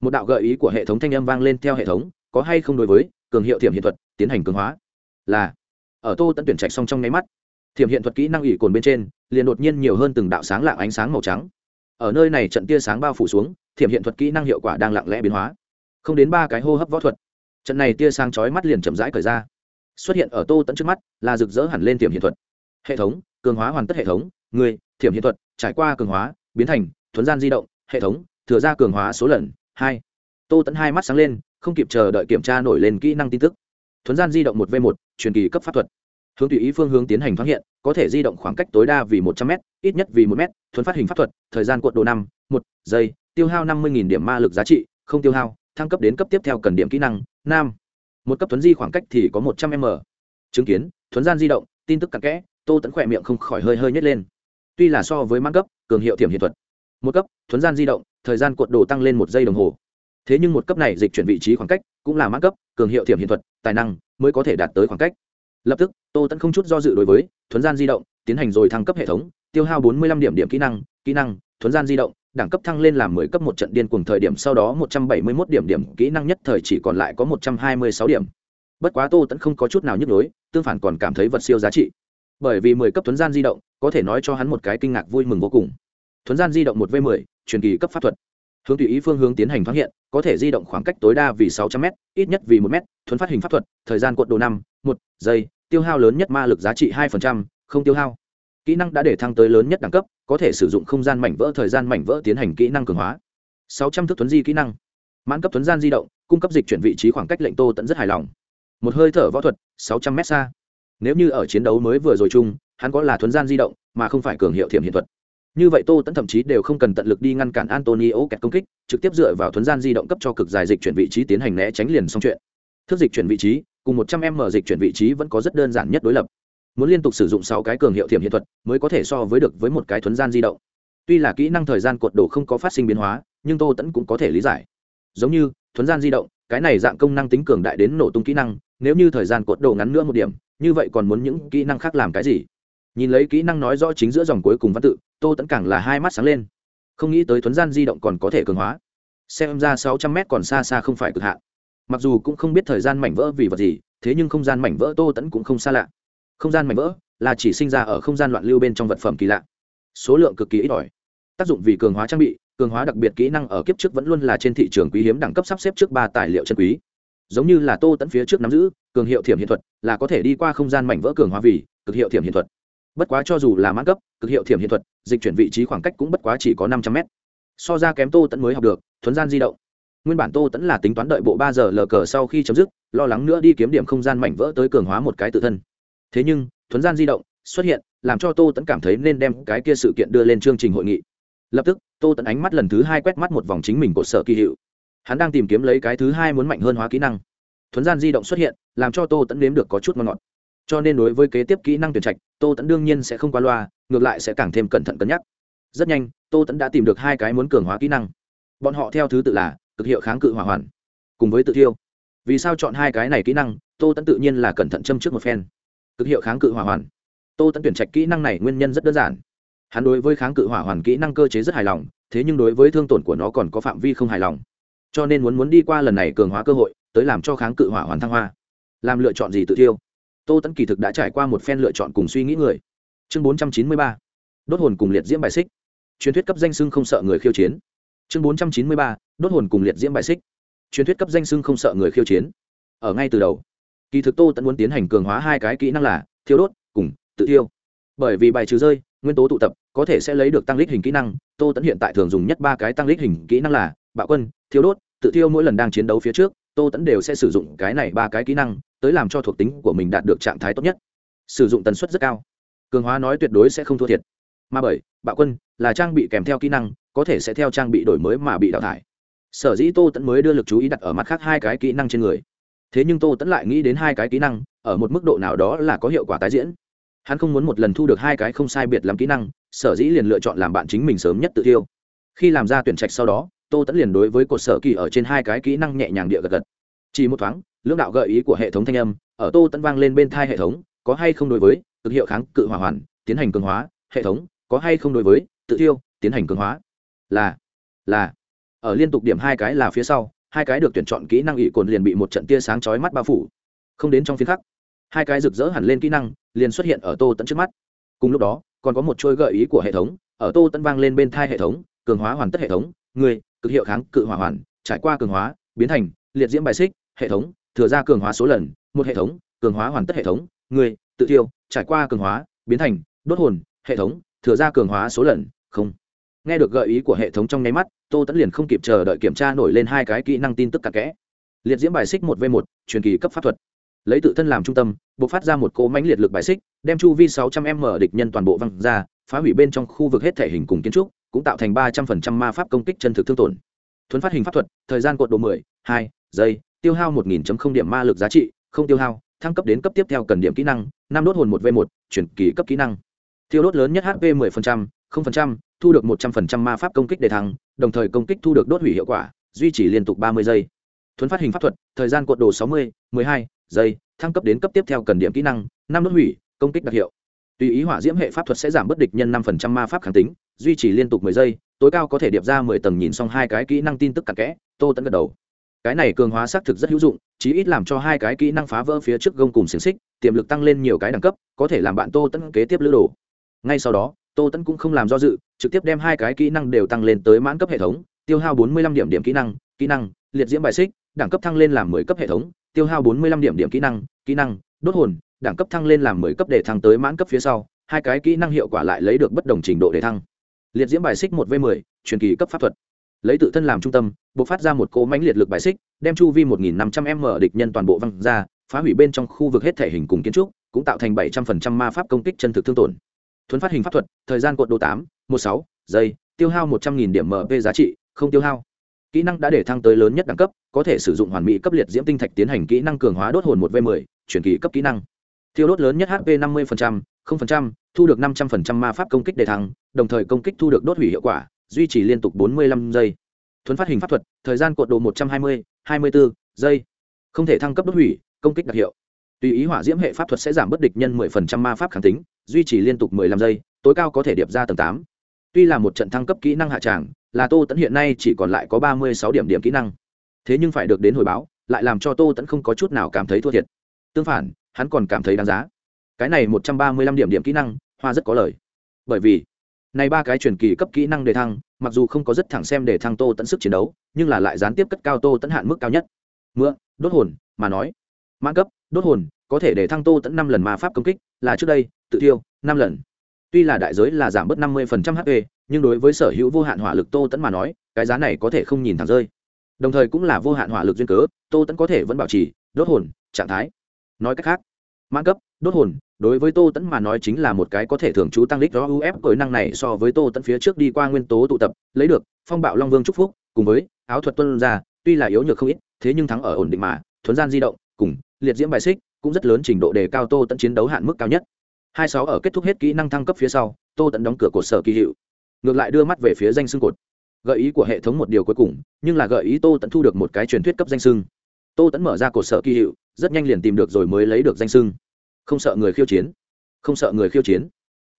S1: Một đạo gợi ý của hệ thống thanh âm vang lên theo hệ thống, có hay không đối với cường hiệu thiểm hiện thuật tiến hành cường hóa? Là, ở tô tẫn tuyển trạch xong trong nháy mắt, thiểm hiện thuật kỹ năng ủy cồn bên trên, liền đột nhiên nhiều hơn từng đạo sáng lạng ánh sáng màu trắng. Ở nơi này trận tia sáng bao phủ xuống, thiểm hiện thuật kỹ năng hiệu quả đang lặng lẽ biến hóa. Không đến ba cái hô hấp võ thuật trận này tia sáng chói mắt liền chậm rãi cởi ra. Xuất hiện ở tô tẫn trước mắt là rực rỡ hẳn lên tiềm hiện thuật. Hệ thống, cường hóa hoàn tất hệ thống, người thiểm hiện thuật, trải qua cường hóa, biến thành thuấn gian di động, hệ thống, thừa ra cường hóa số lần, hai. Tô tẫn hai mắt sáng lên, không kịp chờ đợi kiểm tra nổi lên kỹ năng tin tức. Thuấn gian di động một v một, truyền kỳ cấp pháp thuật. Hướng tùy ý phương hướng tiến hành thoáng hiện, có thể di động khoảng cách tối đa vì một trăm m ít nhất vì một m thuấn phát hình pháp thuật, thời gian cuộn đồ năm, một giây, tiêu hao năm mươi điểm ma lực giá trị, không tiêu hao thăng cấp đến cấp tiếp theo cần điểm kỹ năng, nam. Một cấp thuấn di khoảng cách thì có một trăm m. Chứng kiến, thuấn gian di động, tin tức cặn kẽ, tô tẫn khỏe miệng không khỏi hơi hơi nhét lên. Tuy là so với mang cấp, cường hiệu thiểm hiện thuật. Một cấp, thuấn gian di động, thời gian cuộn đồ tăng lên một giây đồng hồ. Thế nhưng một cấp này dịch chuyển vị trí khoảng cách, cũng là mang cấp, cường hiệu thiểm hiện thuật, tài năng mới có thể đạt tới khoảng cách. Lập tức, tô tẫn không chút do dự đối với, thuấn gian di động, tiến hành rồi thăng cấp hệ thống, tiêu hao bốn mươi lăm điểm điểm kỹ năng kỹ năng, thuấn gian di động đẳng cấp thăng lên làm mười cấp một trận điên cùng thời điểm sau đó một trăm bảy mươi 171 điểm điểm kỹ năng nhất thời chỉ còn lại có một trăm hai mươi sáu điểm. Bất quá Tô Tấn không có chút nào nhức nhối, tương phản còn cảm thấy vật siêu giá trị. Bởi vì mười cấp tuấn gian di động, có thể nói cho hắn một cái kinh ngạc vui mừng vô cùng. Tuấn gian di động một v mười truyền kỳ cấp pháp thuật. Hướng tùy ý phương hướng tiến hành thoáng hiện, có thể di động khoảng cách tối đa vì sáu trăm m ít nhất vì một m thuấn phát hình pháp thuật, thời gian cuộn đồ năm một giây, tiêu hao lớn nhất ma lực giá trị hai phần trăm không tiêu hao kỹ năng đã để thăng tới lớn nhất đẳng cấp, có thể sử dụng không gian mảnh vỡ, thời gian mảnh vỡ tiến hành kỹ năng cường hóa. Sáu trăm thước tuấn di kỹ năng. Mãn cấp tuấn gian di động, cung cấp dịch chuyển vị trí khoảng cách lệnh tô tẫn rất hài lòng. Một hơi thở võ thuật, sáu trăm m xa. Nếu như ở chiến đấu mới vừa rồi chung, hắn có là thuấn gian di động, mà không phải cường hiệu thiểm hiện thuật. Như vậy tô tẫn thậm chí đều không cần tận lực đi ngăn cản antonio kẹt công kích, trực tiếp dựa vào thuấn gian di động cấp cho cực dài dịch chuyển vị trí tiến hành né tránh liền xong chuyện. Thức dịch chuyển vị trí, cùng một trăm m dịch chuyển vị trí vẫn có rất đơn giản nhất đối lập muốn liên tục sử dụng sáu cái cường hiệu thiểm hiện thuật mới có thể so với được với một cái thuấn gian di động. Tuy là kỹ năng thời gian cột đổ không có phát sinh biến hóa, nhưng tô tẫn cũng có thể lý giải. Giống như, thuấn gian di động, cái này dạng công năng tính cường đại đến nổ tung kỹ năng, nếu như thời gian cột đổ ngắn nữa một điểm, như vậy còn muốn những kỹ năng khác làm cái gì? Nhìn lấy kỹ năng nói rõ chính giữa dòng cuối cùng văn tự, tô tẫn càng là hai mắt sáng lên. Không nghĩ tới thuấn gian di động còn có thể cường hóa. Xem ra sáu trăm mét còn xa xa không phải cực hạn. Mặc dù cũng không biết thời gian mảnh vỡ vì vật gì, thế nhưng không gian mảnh vỡ tô tẫn cũng không xa lạ không gian mảnh vỡ là chỉ sinh ra ở không gian loạn lưu bên trong vật phẩm kỳ lạ. Số lượng cực kỳ ít ỏi. Tác dụng vì cường hóa trang bị, cường hóa đặc biệt kỹ năng ở kiếp trước vẫn luôn là trên thị trường quý hiếm đẳng cấp sắp xếp trước ba tài liệu chân quý. Giống như là tô tẫn phía trước nắm giữ, cường hiệu thiểm hiện thuật, là có thể đi qua không gian mảnh vỡ cường hóa vì cực hiệu thiểm hiện thuật. Bất quá cho dù là mãn cấp, cực hiệu thiểm hiện thuật, dịch chuyển vị trí khoảng cách cũng bất quá chỉ có năm trăm mét. So ra kém tô tẫn mới học được, thuấn gian di động. Nguyên bản tô tẫn là tính toán đợi bộ ba giờ lờ cờ sau khi chấm dứt, lo lắng nữa đi kiếm điểm không gian mảnh vỡ tới cường hóa một cái tự thân thế nhưng, thuấn gian di động xuất hiện, làm cho tô tẫn cảm thấy nên đem cái kia sự kiện đưa lên chương trình hội nghị. Lập tức, tô tẫn ánh mắt lần thứ hai quét mắt một vòng chính mình của sở kỳ hiệu. Hắn đang tìm kiếm lấy cái thứ hai muốn mạnh hơn hóa kỹ năng. Thuấn gian di động xuất hiện, làm cho tô tẫn nếm được có chút ngon ngọt. Cho nên đối với kế tiếp kỹ năng tuyển trạch, tô tẫn đương nhiên sẽ không qua loa, ngược lại sẽ càng thêm cẩn thận cân nhắc. Rất nhanh, tô tẫn đã tìm được hai cái muốn cường hóa kỹ năng. Bọn họ theo thứ tự là cực hiệu kháng cự hỏa hoàn, cùng với tự thiêu. Vì sao chọn hai cái này kỹ năng, tô tẫn tự nhiên là cẩn thận châm trước một phen cực hiệu kháng cự hỏa hoàn. Tô tẫn tuyển trạch kỹ năng này nguyên nhân rất đơn giản. Hắn đối với kháng cự hỏa hoàn kỹ năng cơ chế rất hài lòng, thế nhưng đối với thương tổn của nó còn có phạm vi không hài lòng. Cho nên muốn muốn đi qua lần này cường hóa cơ hội, tới làm cho kháng cự hỏa hoàn thăng hoa. Làm lựa chọn gì tự tiêu tô tẫn kỳ thực đã trải qua một phen lựa chọn cùng suy nghĩ người. Chương bốn trăm chín mươi ba. Đốt hồn cùng liệt diễm bài xích. Truyền thuyết cấp danh sưng không sợ người khiêu chiến. Chương bốn trăm chín mươi ba. Đốt hồn cùng liệt diễm bài xích. Truyền thuyết cấp danh sưng không sợ người khiêu chiến. Ở ngay từ đầu kỳ thực tô tẫn muốn tiến hành cường hóa hai cái kỹ năng là thiêu đốt cùng tự thiêu. Bởi vì bài trừ rơi, nguyên tố tụ tập có thể sẽ lấy được tăng lít hình kỹ năng, tô tẫn hiện tại thường dùng nhất ba cái tăng lít hình kỹ năng là bạo quân, thiêu đốt, tự thiêu mỗi lần đang chiến đấu phía trước, tô tẫn đều sẽ sử dụng cái này ba cái kỹ năng tới làm cho thuộc tính của mình đạt được trạng thái tốt nhất. Sử dụng tần suất rất cao. Cường hóa nói tuyệt đối sẽ không thua thiệt. Mà bởi, bạo quân là trang bị kèm theo kỹ năng, có thể sẽ theo trang bị đổi mới mà bị đào thải. Sở dĩ tô tẫn mới đưa lực chú ý đặt ở mặt khác hai cái kỹ năng trên người thế nhưng tô tẫn lại nghĩ đến hai cái kỹ năng, ở một mức độ nào đó là có hiệu quả tái diễn. Hắn không muốn một lần thu được hai cái không sai biệt làm kỹ năng, sở dĩ liền lựa chọn làm bạn chính mình sớm nhất tự tiêu khi làm ra tuyển trạch sau đó, tô tẫn liền đối với cột sở kỳ ở trên hai cái kỹ năng nhẹ nhàng địa gật gật. Chỉ một thoáng, lưỡng đạo gợi ý của hệ thống thanh âm, ở tô tẫn vang lên bên thai hệ thống, có hay không đối với, cực hiệu kháng, cự hỏa hoàn, tiến hành cường hóa, hệ thống, có hay không đối với, tự tiêu tiến hành cường hóa. Là là, ở liên tục điểm hai cái là phía sau hai cái được tuyển chọn kỹ năng ỵ cồn liền bị một trận tia sáng chói mắt bao phủ. Không đến trong phiên khắc, hai cái rực rỡ hẳn lên kỹ năng liền xuất hiện ở tô tẫn trước mắt. Cùng lúc đó, còn có một trôi gợi ý của hệ thống, ở tô tẫn vang lên bên thai hệ thống, cường hóa hoàn tất hệ thống, người, cực hiệu kháng cự hỏa hoàn, trải qua cường hóa, biến thành liệt diễm bài xích, hệ thống, thừa ra cường hóa số lần, một hệ thống, cường hóa hoàn tất hệ thống, người, tự tiêu trải qua cường hóa, biến thành đốt hồn, hệ thống, thừa ra cường hóa số lần, không. Nghe được gợi ý của hệ thống trong nháy mắt tô tẫn liền không kịp chờ đợi kiểm tra nổi lên hai cái kỹ năng tin tức cặn kẽ. Liệt diễm bài xích một v một, truyền kỳ cấp pháp thuật. Lấy tự thân làm trung tâm b ộ c phát ra một cỗ mánh liệt lực bài xích, đem chu vi sáu trăm m địch nhân toàn bộ văng ra, phá hủy bên trong khu vực hết thể hình cùng kiến trúc, cũng tạo thành ba trăm phần trăm ma pháp công kích chân thực thương tổn. Thuấn phát hình pháp thuật, thời gian cột độ mười, hai giây, tiêu hao một nghìn chấm không điểm ma lực giá trị, không tiêu hao, thăng cấp đến cấp tiếp theo cần điểm kỹ năng, năm đốt hồn một v một chuyển kỳ cấp kỹ năng. Thiêu đốt lớn nhất hp mười phần trăm, không phần trăm, thu được một trăm phần trăm ma pháp công kích để thăng đồng thời công kích thu được đốt hủy hiệu quả, duy trì liên tục ba mươi giây. Thuấn phát hình pháp thuật, thời gian cuộn đồ sáu mươi, mười hai giây, thăng cấp đến cấp tiếp theo cần điểm kỹ năng, năm đốt hủy, công kích đặc hiệu. Tùy ý hỏa diễm hệ pháp thuật sẽ giảm bất địch nhân năm phần trăm ma pháp kháng tính, duy trì liên tục mười giây, tối cao có thể điệp ra mười tầng nhìn xong hai cái kỹ năng tin tức cặn kẽ, tô tẫn gật đầu. Cái này cường hóa xác thực rất hữu dụng, chí ít làm cho hai cái kỹ năng phá vỡ phía trước gông cùng xiềng xích, tiềm lực tăng lên nhiều cái đẳng cấp, có thể làm bạn tô tẫn kế tiếp lữ đồ. Ngay sau đó tô tẫn cũng không làm do dự, trực tiếp đem hai cái kỹ năng đều tăng lên tới mãn cấp hệ thống, tiêu hao bốn mươi lăm điểm điểm kỹ năng kỹ năng, liệt diễm bài xích, đẳng cấp thăng lên làm mười cấp hệ thống, tiêu hao bốn mươi lăm điểm điểm kỹ năng kỹ năng, đốt hồn, đẳng cấp thăng lên làm mười cấp để thăng tới mãn cấp phía sau, hai cái kỹ năng hiệu quả lại lấy được bất đồng trình độ để thăng. Liệt diễm bài xích một v mười, truyền kỳ cấp pháp thuật. Lấy tự thân làm trung tâm b ộ c phát ra một cỗ mánh liệt lực bài xích, đem chu vi một nghìn năm trăm m địch nhân toàn bộ văng ra, phá hủy bên trong khu vực hết thể hình cùng kiến trúc, cũng tạo thành bảy trăm phần trăm ma pháp công kích chân thực thương tổn thuấn phát hình pháp thuật, thời gian cột độ tám, một sáu, giây, tiêu hao một trăm nghìn điểm mp giá trị, không tiêu hao. Kỹ năng đã để thăng tới lớn nhất đẳng cấp, có thể sử dụng hoàn mỹ cấp liệt diễm tinh thạch tiến hành kỹ năng cường hóa đốt hồn một v m ộ ư ơ i chuyển kỳ cấp kỹ năng. Thiêu đốt lớn nhất hp năm mươi thu được năm trăm linh ma pháp công kích đề thăng, đồng thời công kích thu được đốt hủy hiệu quả, duy trì liên tục bốn mươi lăm giây. Thuấn phát hình pháp thuật, thời gian cột độ một trăm hai mươi hai mươi bốn giây. Không thể thăng cấp đốt hủy, công kích đặc hiệu tùy ý hỏa diễm hệ pháp thuật sẽ giảm bất địch nhân mười phần trăm ma pháp kháng tính, duy trì liên tục mười lăm giây, tối cao có thể điệp ra tầng tám. Tuy là một trận thăng cấp kỹ năng hạ tràng, là tô tẫn hiện nay chỉ còn lại có ba mươi sáu điểm điểm kỹ năng. Thế nhưng phải được đến hồi báo, lại làm cho tô tẫn không có chút nào cảm thấy thua thiệt. Tương phản, hắn còn cảm thấy đáng giá. Cái này một trăm ba mươi lăm điểm điểm kỹ năng, hoa rất có lời. Bởi vì, này ba cái truyền kỳ cấp kỹ năng đề thăng, mặc dù không có rất thẳng xem để thăng tô tẫn sức chiến đấu, nhưng là lại gián tiếp cất cao tô tẫn hạn mức cao nhất. Mượn, đốt hồn, mà nói, mãn cấp đốt hồn, có thể để thăng tô tẫn năm lần ma pháp công kích, là trước đây, tự tiêu năm lần. Tuy là đại giới là giảm bớt năm mươi phần trăm hp nhưng đối với sở hữu vô hạn hỏa lực tô tẫn mà nói, cái giá này có thể không nhìn thẳng rơi. Đồng thời cũng là vô hạn hỏa lực duyên cớ, tô tẫn có thể vẫn bảo trì, đốt hồn, trạng thái. Nói cách khác, mãn cấp, đốt hồn, đối với tô tẫn mà nói chính là một cái có thể thường trú tăng đích do uf cởi năng này so với tô tẫn phía trước đi qua nguyên tố tụ tập, lấy được, phong bạo long vương trúc phúc, cùng với áo thuật tuân ra, tuy là yếu nhược không ít, thế nhưng thắng ở ổn định mà, thuấn gian di động, cùng liệt diễm bài xích cũng rất lớn trình độ đề cao tô tẫn chiến đấu hạn mức cao nhất. Hai sáu ở kết thúc hết kỹ năng thăng cấp phía sau, tô tẫn đóng cửa cột sở kỳ hiệu. Ngược lại đưa mắt về phía danh xưng cột. Gợi ý của hệ thống một điều cuối cùng, nhưng là gợi ý tô tẫn thu được một cái truyền thuyết cấp danh xương. tô tẫn mở ra cột sở kỳ hiệu, rất nhanh liền tìm được rồi mới lấy được danh xương. không sợ người khiêu chiến. Không sợ người khiêu chiến.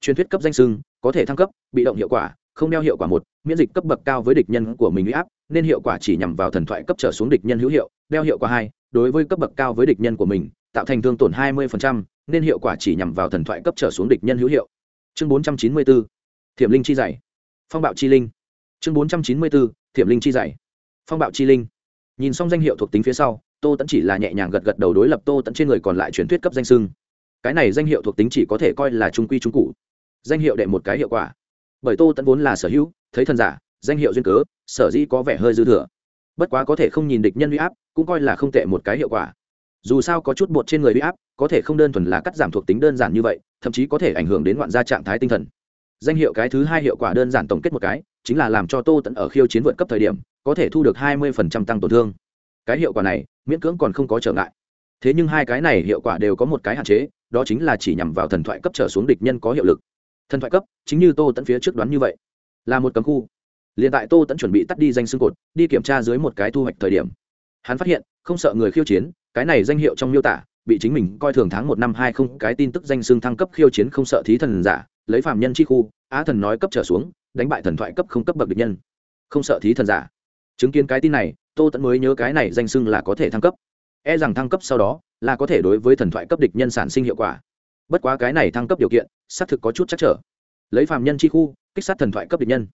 S1: Truyền thuyết cấp danh sưng có thể thăng cấp, bị động hiệu quả, không đeo hiệu quả một, miễn dịch cấp bậc cao với địch nhân của mình huy áp, nên hiệu quả chỉ nhằm vào thần thoại cấp trở xuống địch nhân hữu hiệu, đeo hiệu quả hai đối với cấp bậc cao với địch nhân của mình tạo thành thương tổn 20%, nên hiệu quả chỉ nhằm vào thần thoại cấp trở xuống địch nhân hữu hiệu. Chương bốn trăm chín mươi bốn thiểm linh chi dày phong bạo chi linh. Chương bốn trăm chín mươi bốn thiểm linh chi dày phong bạo chi linh. Nhìn xong danh hiệu thuộc tính phía sau tô tẫn chỉ là nhẹ nhàng gật gật đầu đối lập tô tẫn trên người còn lại truyền thuyết cấp danh sưng. Cái này danh hiệu thuộc tính chỉ có thể coi là trung quy trung cụ. Danh hiệu đệ một cái hiệu quả. Bởi tô tẫn vốn là sở hữu thấy thần giả danh hiệu duyên cớ sở dĩ có vẻ hơi dư thừa bất quá có thể không nhìn địch nhân huy áp, cũng coi là không tệ một cái hiệu quả. Dù sao có chút bột trên người huy áp, có thể không đơn thuần là cắt giảm thuộc tính đơn giản như vậy, thậm chí có thể ảnh hưởng đến ngoạn gia trạng thái tinh thần. Danh hiệu cái thứ hai hiệu quả đơn giản tổng kết một cái, chính là làm cho tô tẫn ở khiêu chiến vượt cấp thời điểm, có thể thu được hai mươi tăng tổn thương. Cái hiệu quả này, miễn cưỡng còn không có trở ngại. Thế nhưng hai cái này hiệu quả đều có một cái hạn chế, đó chính là chỉ nhằm vào thần thoại cấp trở xuống địch nhân có hiệu lực. Thần thoại cấp, chính như tô tẫn phía trước đoán như vậy. Là một cấm khu liền tại tô tẫn chuẩn bị tắt đi danh xương cột, đi kiểm tra dưới một cái thu hoạch thời điểm. Hắn phát hiện, không sợ người khiêu chiến, cái này danh hiệu trong miêu tả, bị chính mình coi thường tháng một năm hai không, cái tin tức danh xương thăng cấp khiêu chiến không sợ thí thần giả, lấy phạm nhân chi khu, á thần nói cấp trở xuống, đánh bại thần thoại cấp không cấp bậc địch nhân. Không sợ thí thần giả. Chứng kiến cái tin này, tô tẫn mới nhớ cái này danh xưng là có thể thăng cấp. E rằng thăng cấp sau đó, là có thể đối với thần thoại cấp địch nhân sản sinh hiệu quả. Bất quá cái này thăng cấp điều kiện, xác thực có chút chắc trở. Lấy phạm nhân chi khu, kích sát thần thoại cấp địch nhân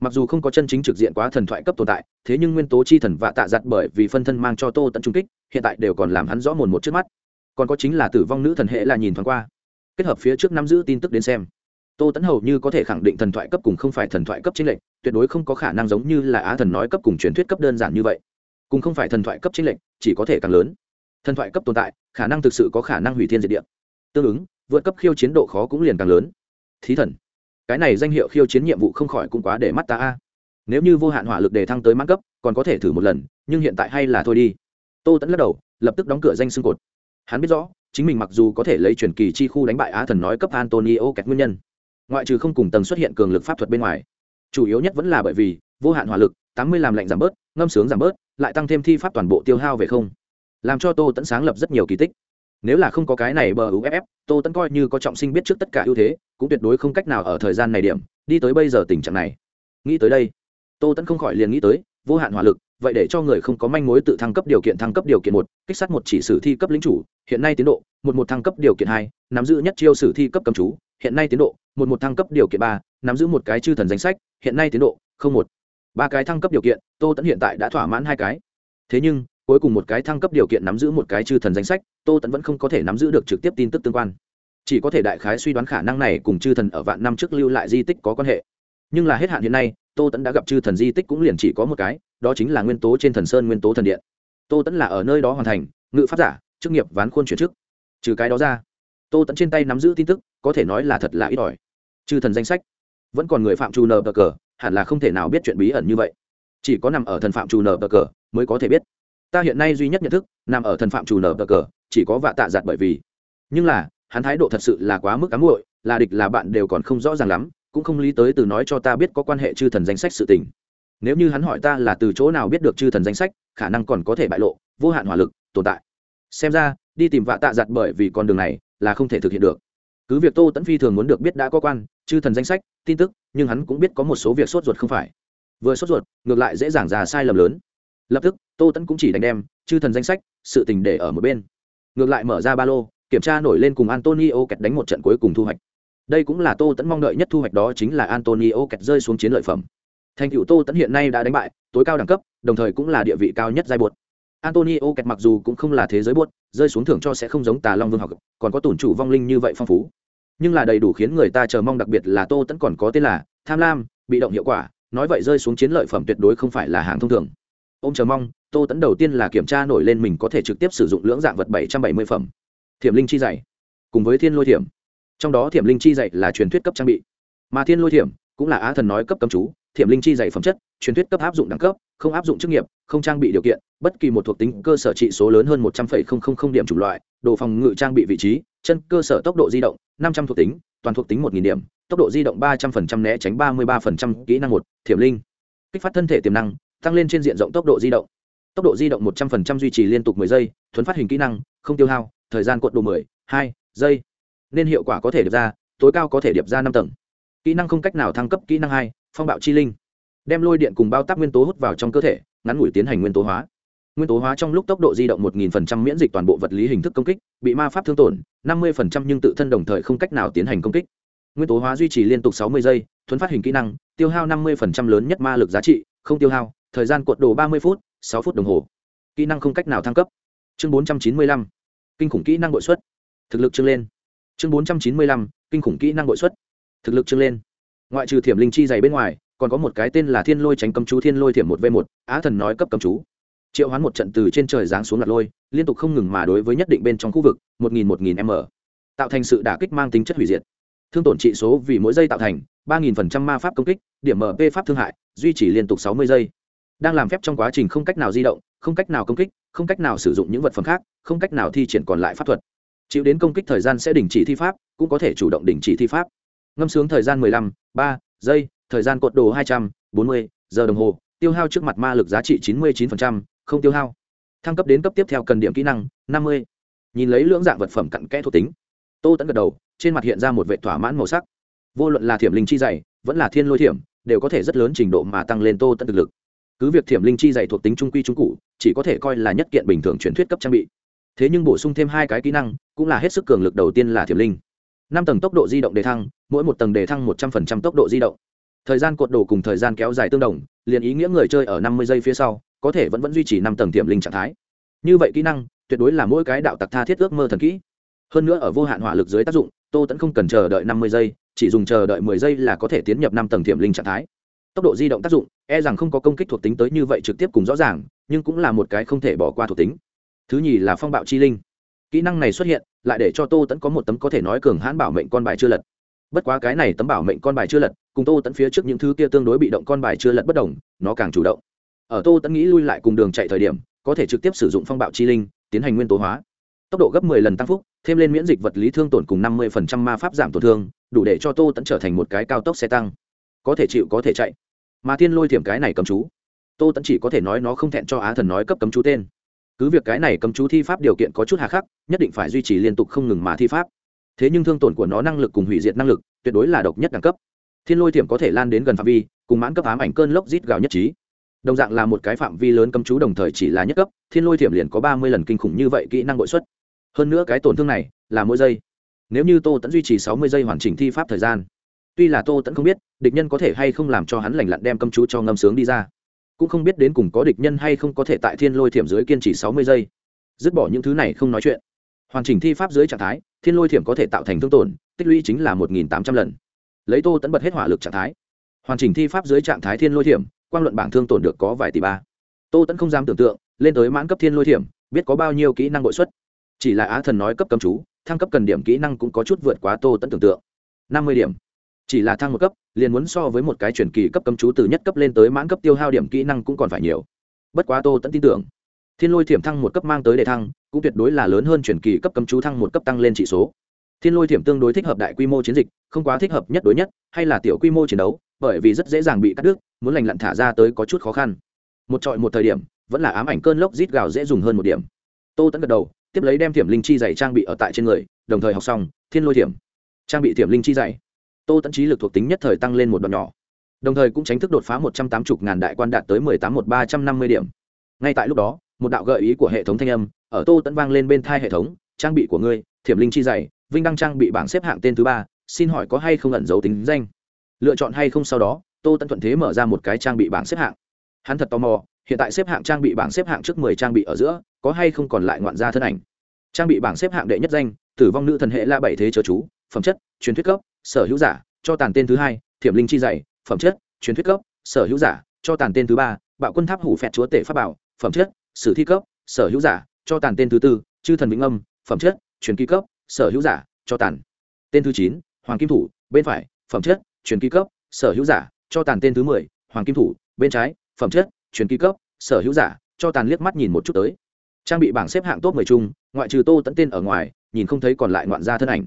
S1: mặc dù không có chân chính trực diện quá thần thoại cấp tồn tại, thế nhưng nguyên tố chi thần vạ tạ giặt bởi vì phân thân mang cho tô tận trung kích, hiện tại đều còn làm hắn rõ mồn một trước mắt. Còn có chính là tử vong nữ thần hệ là nhìn thoáng qua. Kết hợp phía trước nắm giữ tin tức đến xem, tô tẫn hầu như có thể khẳng định thần thoại cấp cùng không phải thần thoại cấp chính lệnh tuyệt đối không có khả năng giống như là á thần nói cấp cùng truyền thuyết cấp đơn giản như vậy. Cùng không phải thần thoại cấp chính lệnh chỉ có thể càng lớn. Thần thoại cấp tồn tại, khả năng thực sự có khả năng hủy thiên diệt địa. Tương ứng, vượt cấp khiêu chiến độ khó cũng liền càng lớn. Thí thần cái này danh hiệu khiêu chiến nhiệm vụ không khỏi cũng quá để mắt ta a. Nếu như vô hạn hỏa lực đề thăng tới mãn cấp, còn có thể thử một lần, nhưng hiện tại hay là thôi đi. Tô tẫn lắc đầu, lập tức đóng cửa danh xương cột. Hắn biết rõ, chính mình mặc dù có thể lấy truyền kỳ chi khu đánh bại á thần nói cấp antonio kẹt nguyên nhân. Ngoại trừ không cùng tầng xuất hiện cường lực pháp thuật bên ngoài, chủ yếu nhất vẫn là bởi vì vô hạn hỏa lực, tám mươi làm lạnh giảm bớt, ngâm sướng giảm bớt, lại tăng thêm thi pháp toàn bộ tiêu hao về không. Làm cho tô tẫn sáng lập rất nhiều kỳ tích nếu là không có cái này bờ uff tô tẫn coi như có trọng sinh biết trước tất cả ưu thế, cũng tuyệt đối không cách nào ở thời gian này điểm, đi tới bây giờ tình trạng này. Nghĩ tới đây, tô tẫn không khỏi liền nghĩ tới, vô hạn hỏa lực, vậy để cho người không có manh mối tự thăng cấp điều kiện thăng cấp điều kiện một, kích sát một chỉ sử thi cấp lính chủ, hiện nay tiến độ, một một thăng cấp điều kiện hai, nắm giữ nhất chiêu sử thi cấp cầm chú, hiện nay tiến độ, một một thăng cấp điều kiện ba, nắm giữ một cái chư thần danh sách, hiện nay tiến độ, không một. Ba cái thăng cấp điều kiện, tô tẫn hiện tại đã thỏa mãn hai cái. Thế nhưng cuối cùng một cái thăng cấp điều kiện nắm giữ một cái chư thần danh sách, tô tẫn vẫn không có thể nắm giữ được trực tiếp tin tức tương quan. Chỉ có thể đại khái suy đoán khả năng này cùng chư thần ở vạn năm trước lưu lại di tích có quan hệ. Nhưng là hết hạn hiện nay, tô tẫn đã gặp chư thần di tích cũng liền chỉ có một cái, đó chính là nguyên tố trên thần sơn nguyên tố thần điện. Tô tẫn là ở nơi đó hoàn thành, ngự pháp giả, chức nghiệp ván khuôn chuyển chức. Trừ cái đó ra, tô tẫn trên tay nắm giữ tin tức, có thể nói là thật là ít ỏi. Chư thần danh sách, vẫn còn người phạm trù nờ cờ, hẳn là không thể nào biết chuyện bí ẩn như vậy. Chỉ có nằm ở thần phạm trù nờ cờ mới có thể biết ta hiện nay duy nhất nhận thức, nằm ở thần phạm chủ nở bờ cờ, chỉ có vạ tạ giặt bởi vì. Nhưng là, hắn thái độ thật sự là quá mức cám muội, là địch là bạn đều còn không rõ ràng lắm, cũng không lý tới từ nói cho ta biết có quan hệ chư thần danh sách sự tình. Nếu như hắn hỏi ta là từ chỗ nào biết được chư thần danh sách, khả năng còn có thể bại lộ, vô hạn hỏa lực, tồn tại. Xem ra, đi tìm vạ tạ giặt bởi vì con đường này, là không thể thực hiện được. Cứ việc tô tẫn phi thường muốn được biết đã có quan, chư thần danh sách, tin tức, nhưng hắn cũng biết có một số việc sốt ruột không phải. Vừa sốt ruột, ngược lại dễ dàng ra sai lầm lớn. Lập tức tô tẫn cũng chỉ đánh đem chư thần danh sách, sự tình để ở một bên. Ngược lại mở ra ba lô, kiểm tra nổi lên cùng antonio kẹt đánh một trận cuối cùng thu hoạch. Đây cũng là tô tẫn mong đợi nhất thu hoạch đó chính là antonio kẹt rơi xuống chiến lợi phẩm. Thành cựu tô tẫn hiện nay đã đánh bại, tối cao đẳng cấp, đồng thời cũng là địa vị cao nhất giai buột antonio kẹt mặc dù cũng không là thế giới bột rơi xuống thưởng cho sẽ không giống tà long vương học, còn có tổn chủ vong linh như vậy phong phú. Nhưng là đầy đủ khiến người ta chờ mong đặc biệt là tô tẫn còn có tên là tham lam, bị động hiệu quả, nói vậy rơi xuống chiến lợi phẩm tuyệt đối không phải là hàng thông thường. Ô m chờ mong tô tẫn đầu tiên là kiểm tra nổi lên mình có thể trực tiếp sử dụng lưỡng dạng vật bảy trăm bảy mươi phẩm. Thiểm linh chi dày cùng với thiên lôi thiểm. Trong đó thiểm linh chi dày là truyền thuyết cấp trang bị. Mà thiên lôi thiểm cũng là á thần nói cấp cấm chú, thiểm linh chi dày phẩm chất, truyền thuyết cấp áp dụng đẳng cấp, không áp dụng chức nghiệp, không trang bị điều kiện, bất kỳ một thuộc tính cơ sở trị số lớn hơn một trăm linh điểm chủng loại, đồ phòng ngự trang bị vị trí, chân cơ sở tốc độ di động, năm trăm thuộc tính, toàn thuộc tính một điểm, tốc độ di động ba trăm linh né tránh ba mươi ba kỹ năng một, thiểm linh. Kích phát thân thể tiềm năng, tăng lên trên diện rộng tốc độ di động tốc độ di động một trăm linh duy trì liên tục 10 giây thuấn phát hình kỹ năng không tiêu hao thời gian cuộn đồ 10, 2 giây. Nên hiệu quả có thể điệp ra tối cao có thể điệp ra năm tầng. Kỹ năng không cách nào thăng cấp kỹ năng hai phong bạo chi linh. Đem lôi điện cùng bao tác nguyên tố hút vào trong cơ thể ngắn ngủi tiến hành nguyên tố hóa. Nguyên tố hóa trong lúc tốc độ di động 1000% miễn dịch toàn bộ vật lý hình thức công kích bị ma pháp thương tổn 50% nhưng tự thân đồng thời không cách nào tiến hành công kích. Nguyên tố hóa duy trì liên tục 60 giây thuấn phát hình kỹ năng tiêu hao 50% lớn nhất ma lực giá trị không tiêu hao thời gian cuộn đồ ba mươi phút sáu phút đồng hồ. Kỹ năng không cách nào thăng cấp. Chương bốn trăm chín mươi lăm. Kinh khủng kỹ năng bội xuất. Thực lực trưng lên. Chương bốn trăm chín mươi lăm. Kinh khủng kỹ năng bội xuất. Thực lực trưng lên. Ngoại trừ thiểm linh chi dày bên ngoài, còn có một cái tên là thiên lôi tránh cầm chú, thiên lôi thiểm một v một, á thần nói cấp cầm chú. Triệu hoán một trận từ trên trời giáng xuống lật lôi, liên tục không ngừng mà đối với nhất định bên trong khu vực, một nghìn một nghìn m, tạo thành sự đả kích mang tính chất hủy diệt. Thương tổn trị số vì mỗi giây tạo thành ba nghìn phần trăm ma pháp công kích, điểm mp pháp thương hại, duy trì liên tục sáu mươi giây đang làm phép trong quá trình không cách nào di động, không cách nào công kích, không cách nào sử dụng những vật phẩm khác, không cách nào thi triển còn lại pháp thuật. Chịu đến công kích thời gian sẽ đình chỉ thi pháp, cũng có thể chủ động đình chỉ thi pháp. Ngâm sướng thời gian mười lăm, ba giây, thời gian cột đồ hai trăm bốn mươi giờ đồng hồ, tiêu hao trước mặt ma lực giá trị chín mươi chín không tiêu hao. Thăng cấp đến cấp tiếp theo cần điểm kỹ năng, năm mươi. Nhìn lấy lưỡng dạng vật phẩm cặn kẽ thuộc tính, tô tẫn gật đầu, trên mặt hiện ra một vệ thỏa mãn màu sắc. Vô luận là thiểm linh chi dày, vẫn là thiên lôi thiểm, đều có thể rất lớn trình độ mà tăng lên tô tẫn thực lực cứ việc thiểm linh chi dày thuộc tính trung quy trung cụ, chỉ có thể coi là nhất kiện bình thường truyền thuyết cấp trang bị. Thế nhưng bổ sung thêm hai cái kỹ năng, cũng là hết sức cường lực đầu tiên là thiểm linh. Năm tầng tốc độ di động đề thăng, mỗi một tầng đề thăng một trăm linh tốc độ di động. Thời gian cột đồ cùng thời gian kéo dài tương đồng, liền ý nghĩa người chơi ở năm mươi giây phía sau, có thể vẫn vẫn duy trì năm tầng tiềm linh trạng thái. Như vậy kỹ năng, tuyệt đối là mỗi cái đạo tặc tha thiết ước mơ thần kỹ. Hơn nữa ở vô hạn hỏa lực dưới tác dụng, tô tẫn không cần chờ đợi năm mươi giây, chỉ dùng chờ đợi mười giây là có thể tiến nhập năm tầng tiềm linh trạng thái. Tốc độ di động tác dụng e rằng không có công kích thuộc tính tới như vậy trực tiếp cùng rõ ràng, nhưng cũng là một cái không thể bỏ qua thuộc tính. Thứ nhì là phong bạo chi linh. Kỹ năng này xuất hiện, lại để cho tô tẫn có một tấm có thể nói cường hãn bảo mệnh con bài chưa lật. Bất quá cái này tấm bảo mệnh con bài chưa lật, cùng tô tẫn phía trước những thứ kia tương đối bị động con bài chưa lật bất đồng, nó càng chủ động. Ở tô tẫn nghĩ lui lại cùng đường chạy thời điểm, có thể trực tiếp sử dụng phong bạo chi linh, tiến hành nguyên tố hóa. Tốc độ gấp 10 lần tăng phúc, thêm lên miễn dịch vật lý thương tổn cùng 50% ma pháp giảm tổn thương, đủ để cho tô tẫn trở thành một cái cao tốc xe tăng. Có thể chịu, có thể chạy mà thiên lôi thiểm cái này cấm chú. Tô tẫn chỉ có thể nói nó không thẹn cho á thần nói cấp cấm chú tên. Cứ việc cái này cấm chú thi pháp điều kiện có chút hà khắc, nhất định phải duy trì liên tục không ngừng mà thi pháp. Thế nhưng thương tổn của nó năng lực cùng hủy diệt năng lực, tuyệt đối là độc nhất đẳng cấp. Thiên lôi thiểm có thể lan đến gần phạm vi, cùng mãn cấp ám ảnh cơn lốc rít gào nhất trí. Đồng dạng là một cái phạm vi lớn cấm chú đồng thời chỉ là nhất cấp, thiên lôi thiểm liền có ba mươi lần kinh khủng như vậy kỹ năng bội xuất. Hơn nữa cái tổn thương này là mỗi giây. Nếu như tô tẫn duy trì sáu mươi giây hoàn chỉnh thi pháp thời gian tuy là tô tẫn không biết địch nhân có thể hay không làm cho hắn lành lặn đem cấm chú cho ngâm sướng đi ra, cũng không biết đến cùng có địch nhân hay không có thể tại thiên lôi thiểm dưới kiên trì sáu mươi giây. Dứt bỏ những thứ này không nói chuyện. Hoàn chỉnh thi pháp dưới trạng thái, thiên lôi thiểm có thể tạo thành thương tổn, tích lũy chính là một nghìn tám trăm lần. Lấy tô tẫn bật hết hỏa lực trạng thái. Hoàn chỉnh thi pháp dưới trạng thái thiên lôi thiểm, quang luận bảng thương tổn được có vài tỷ ba. Tô tẫn không dám tưởng tượng, lên tới mãn cấp thiên lôi thiểm, biết có bao nhiêu kỹ năng bội xuất. Chỉ là á thần nói cấp cầm chú, thăng cấp cần điểm kỹ năng cũng có chút vượt quá tô tẫn tưởng tượng. năm mươi điểm chỉ là thăng một cấp, liền muốn so với một cái truyền kỳ cấp cầm chú từ nhất cấp lên tới mãn cấp tiêu hao điểm kỹ năng cũng còn phải nhiều. Bất quá tô tẫn tin tưởng, thiên lôi thiểm thăng một cấp mang tới đề thăng, cũng tuyệt đối là lớn hơn truyền kỳ cấp cầm chú thăng một cấp tăng lên trị số. Thiên lôi thiểm tương đối thích hợp đại quy mô chiến dịch, không quá thích hợp nhất đối nhất, hay là tiểu quy mô chiến đấu, bởi vì rất dễ dàng bị cắt đứt, muốn lành lặn thả ra tới có chút khó khăn. Một trọi một thời điểm, vẫn là ám ảnh cơn lốc rít gào dễ dùng hơn một điểm. Tô tẫn gật đầu, tiếp lấy đem thiểm linh chi dày trang bị ở tại trên người, đồng thời học xong, thiên lôi thiểm. Trang bị thiểm linh chi dày tô tẫn trí lực thuộc tính nhất thời tăng lên một đoạn nhỏ, đồng thời cũng tránh thức đột phá một trăm tám mươi ngàn đại quan đạt tới mười tám một ba trăm năm mươi điểm. Ngay tại lúc đó, một đạo gợi ý của hệ thống thanh âm ở tô tẫn vang lên bên thai hệ thống, trang bị của ngươi, thiểm linh chi dày vinh đăng trang bị bảng xếp hạng tên thứ ba, xin hỏi có hay không ẩn dấu tính danh? Lựa chọn hay không sau đó, tô tẫn thuận thế mở ra một cái trang bị bảng xếp hạng. Hắn thật tò mò, hiện tại xếp hạng trang bị bảng xếp hạng trước mười trang bị ở giữa, có hay không còn lại ngoạn gia thân ảnh? Trang bị bảng xếp hạng đệ nhất danh, tử vong nữ thần hệ la bảy thế chớ chú phẩm chất, truyền thuyết cấp, sở hữu giả, cho tàn tên thứ hai, thiểm linh chi dày phẩm chất, truyền thuyết cấp, sở hữu giả, cho tàn tên thứ ba, bạo quân tháp hủ phẹt chúa tể pháp bảo, phẩm chất, sử thi cấp, sở hữu giả, cho tàn tên thứ tư, chư thần vĩnh âm, phẩm chất, truyền ký cấp, sở hữu giả, cho tàn tên thứ chín, hoàng kim thủ, bên phải, phẩm chất, truyền ký cấp, sở hữu giả, cho tàn tên thứ mười, hoàng kim thủ, bên trái, phẩm chất, truyền ký cấp, sở hữu giả, cho tàn liếc mắt nhìn một chút tới. Trang bị bảng xếp hạng top mười chung, ngoại trừ tô tẫn tên ở ngoài, nhìn không thấy còn lại ngoạn gia thân ảnh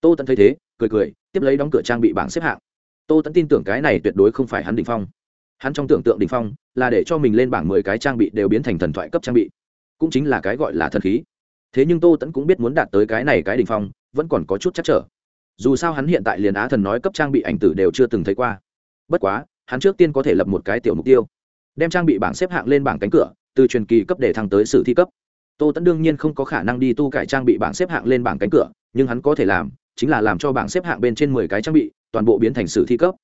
S1: tô tẫn thấy thế, cười cười, tiếp lấy đóng cửa trang bị bảng xếp hạng. Tô tẫn tin tưởng cái này tuyệt đối không phải hắn đ ỉ n h phong. Hắn trong tưởng tượng đ ỉ n h phong là để cho mình lên bảng mười cái trang bị đều biến thành thần thoại cấp trang bị. Cũng chính là cái gọi là thần khí. Thế nhưng tô tẫn cũng biết muốn đạt tới cái này cái đ ỉ n h phong, vẫn còn có chút chắc trở. Dù sao hắn hiện tại liền á thần nói cấp trang bị ảnh tử đều chưa từng thấy qua. Bất quá, hắn trước tiên có thể lập một cái tiểu mục tiêu. Đem trang bị bảng xếp hạng lên bảng cánh cửa, từ truyền kỳ cấp để thăng tới sử thi cấp. Tô tẫn đương nhiên không có khả năng đi tu cải trang bị bảng xếp hạng lên bảng cánh cửa, nhưng hắn có thể làm chính là làm cho bảng xếp hạng bên trên mười cái trang bị, toàn bộ biến thành sử thi cấp.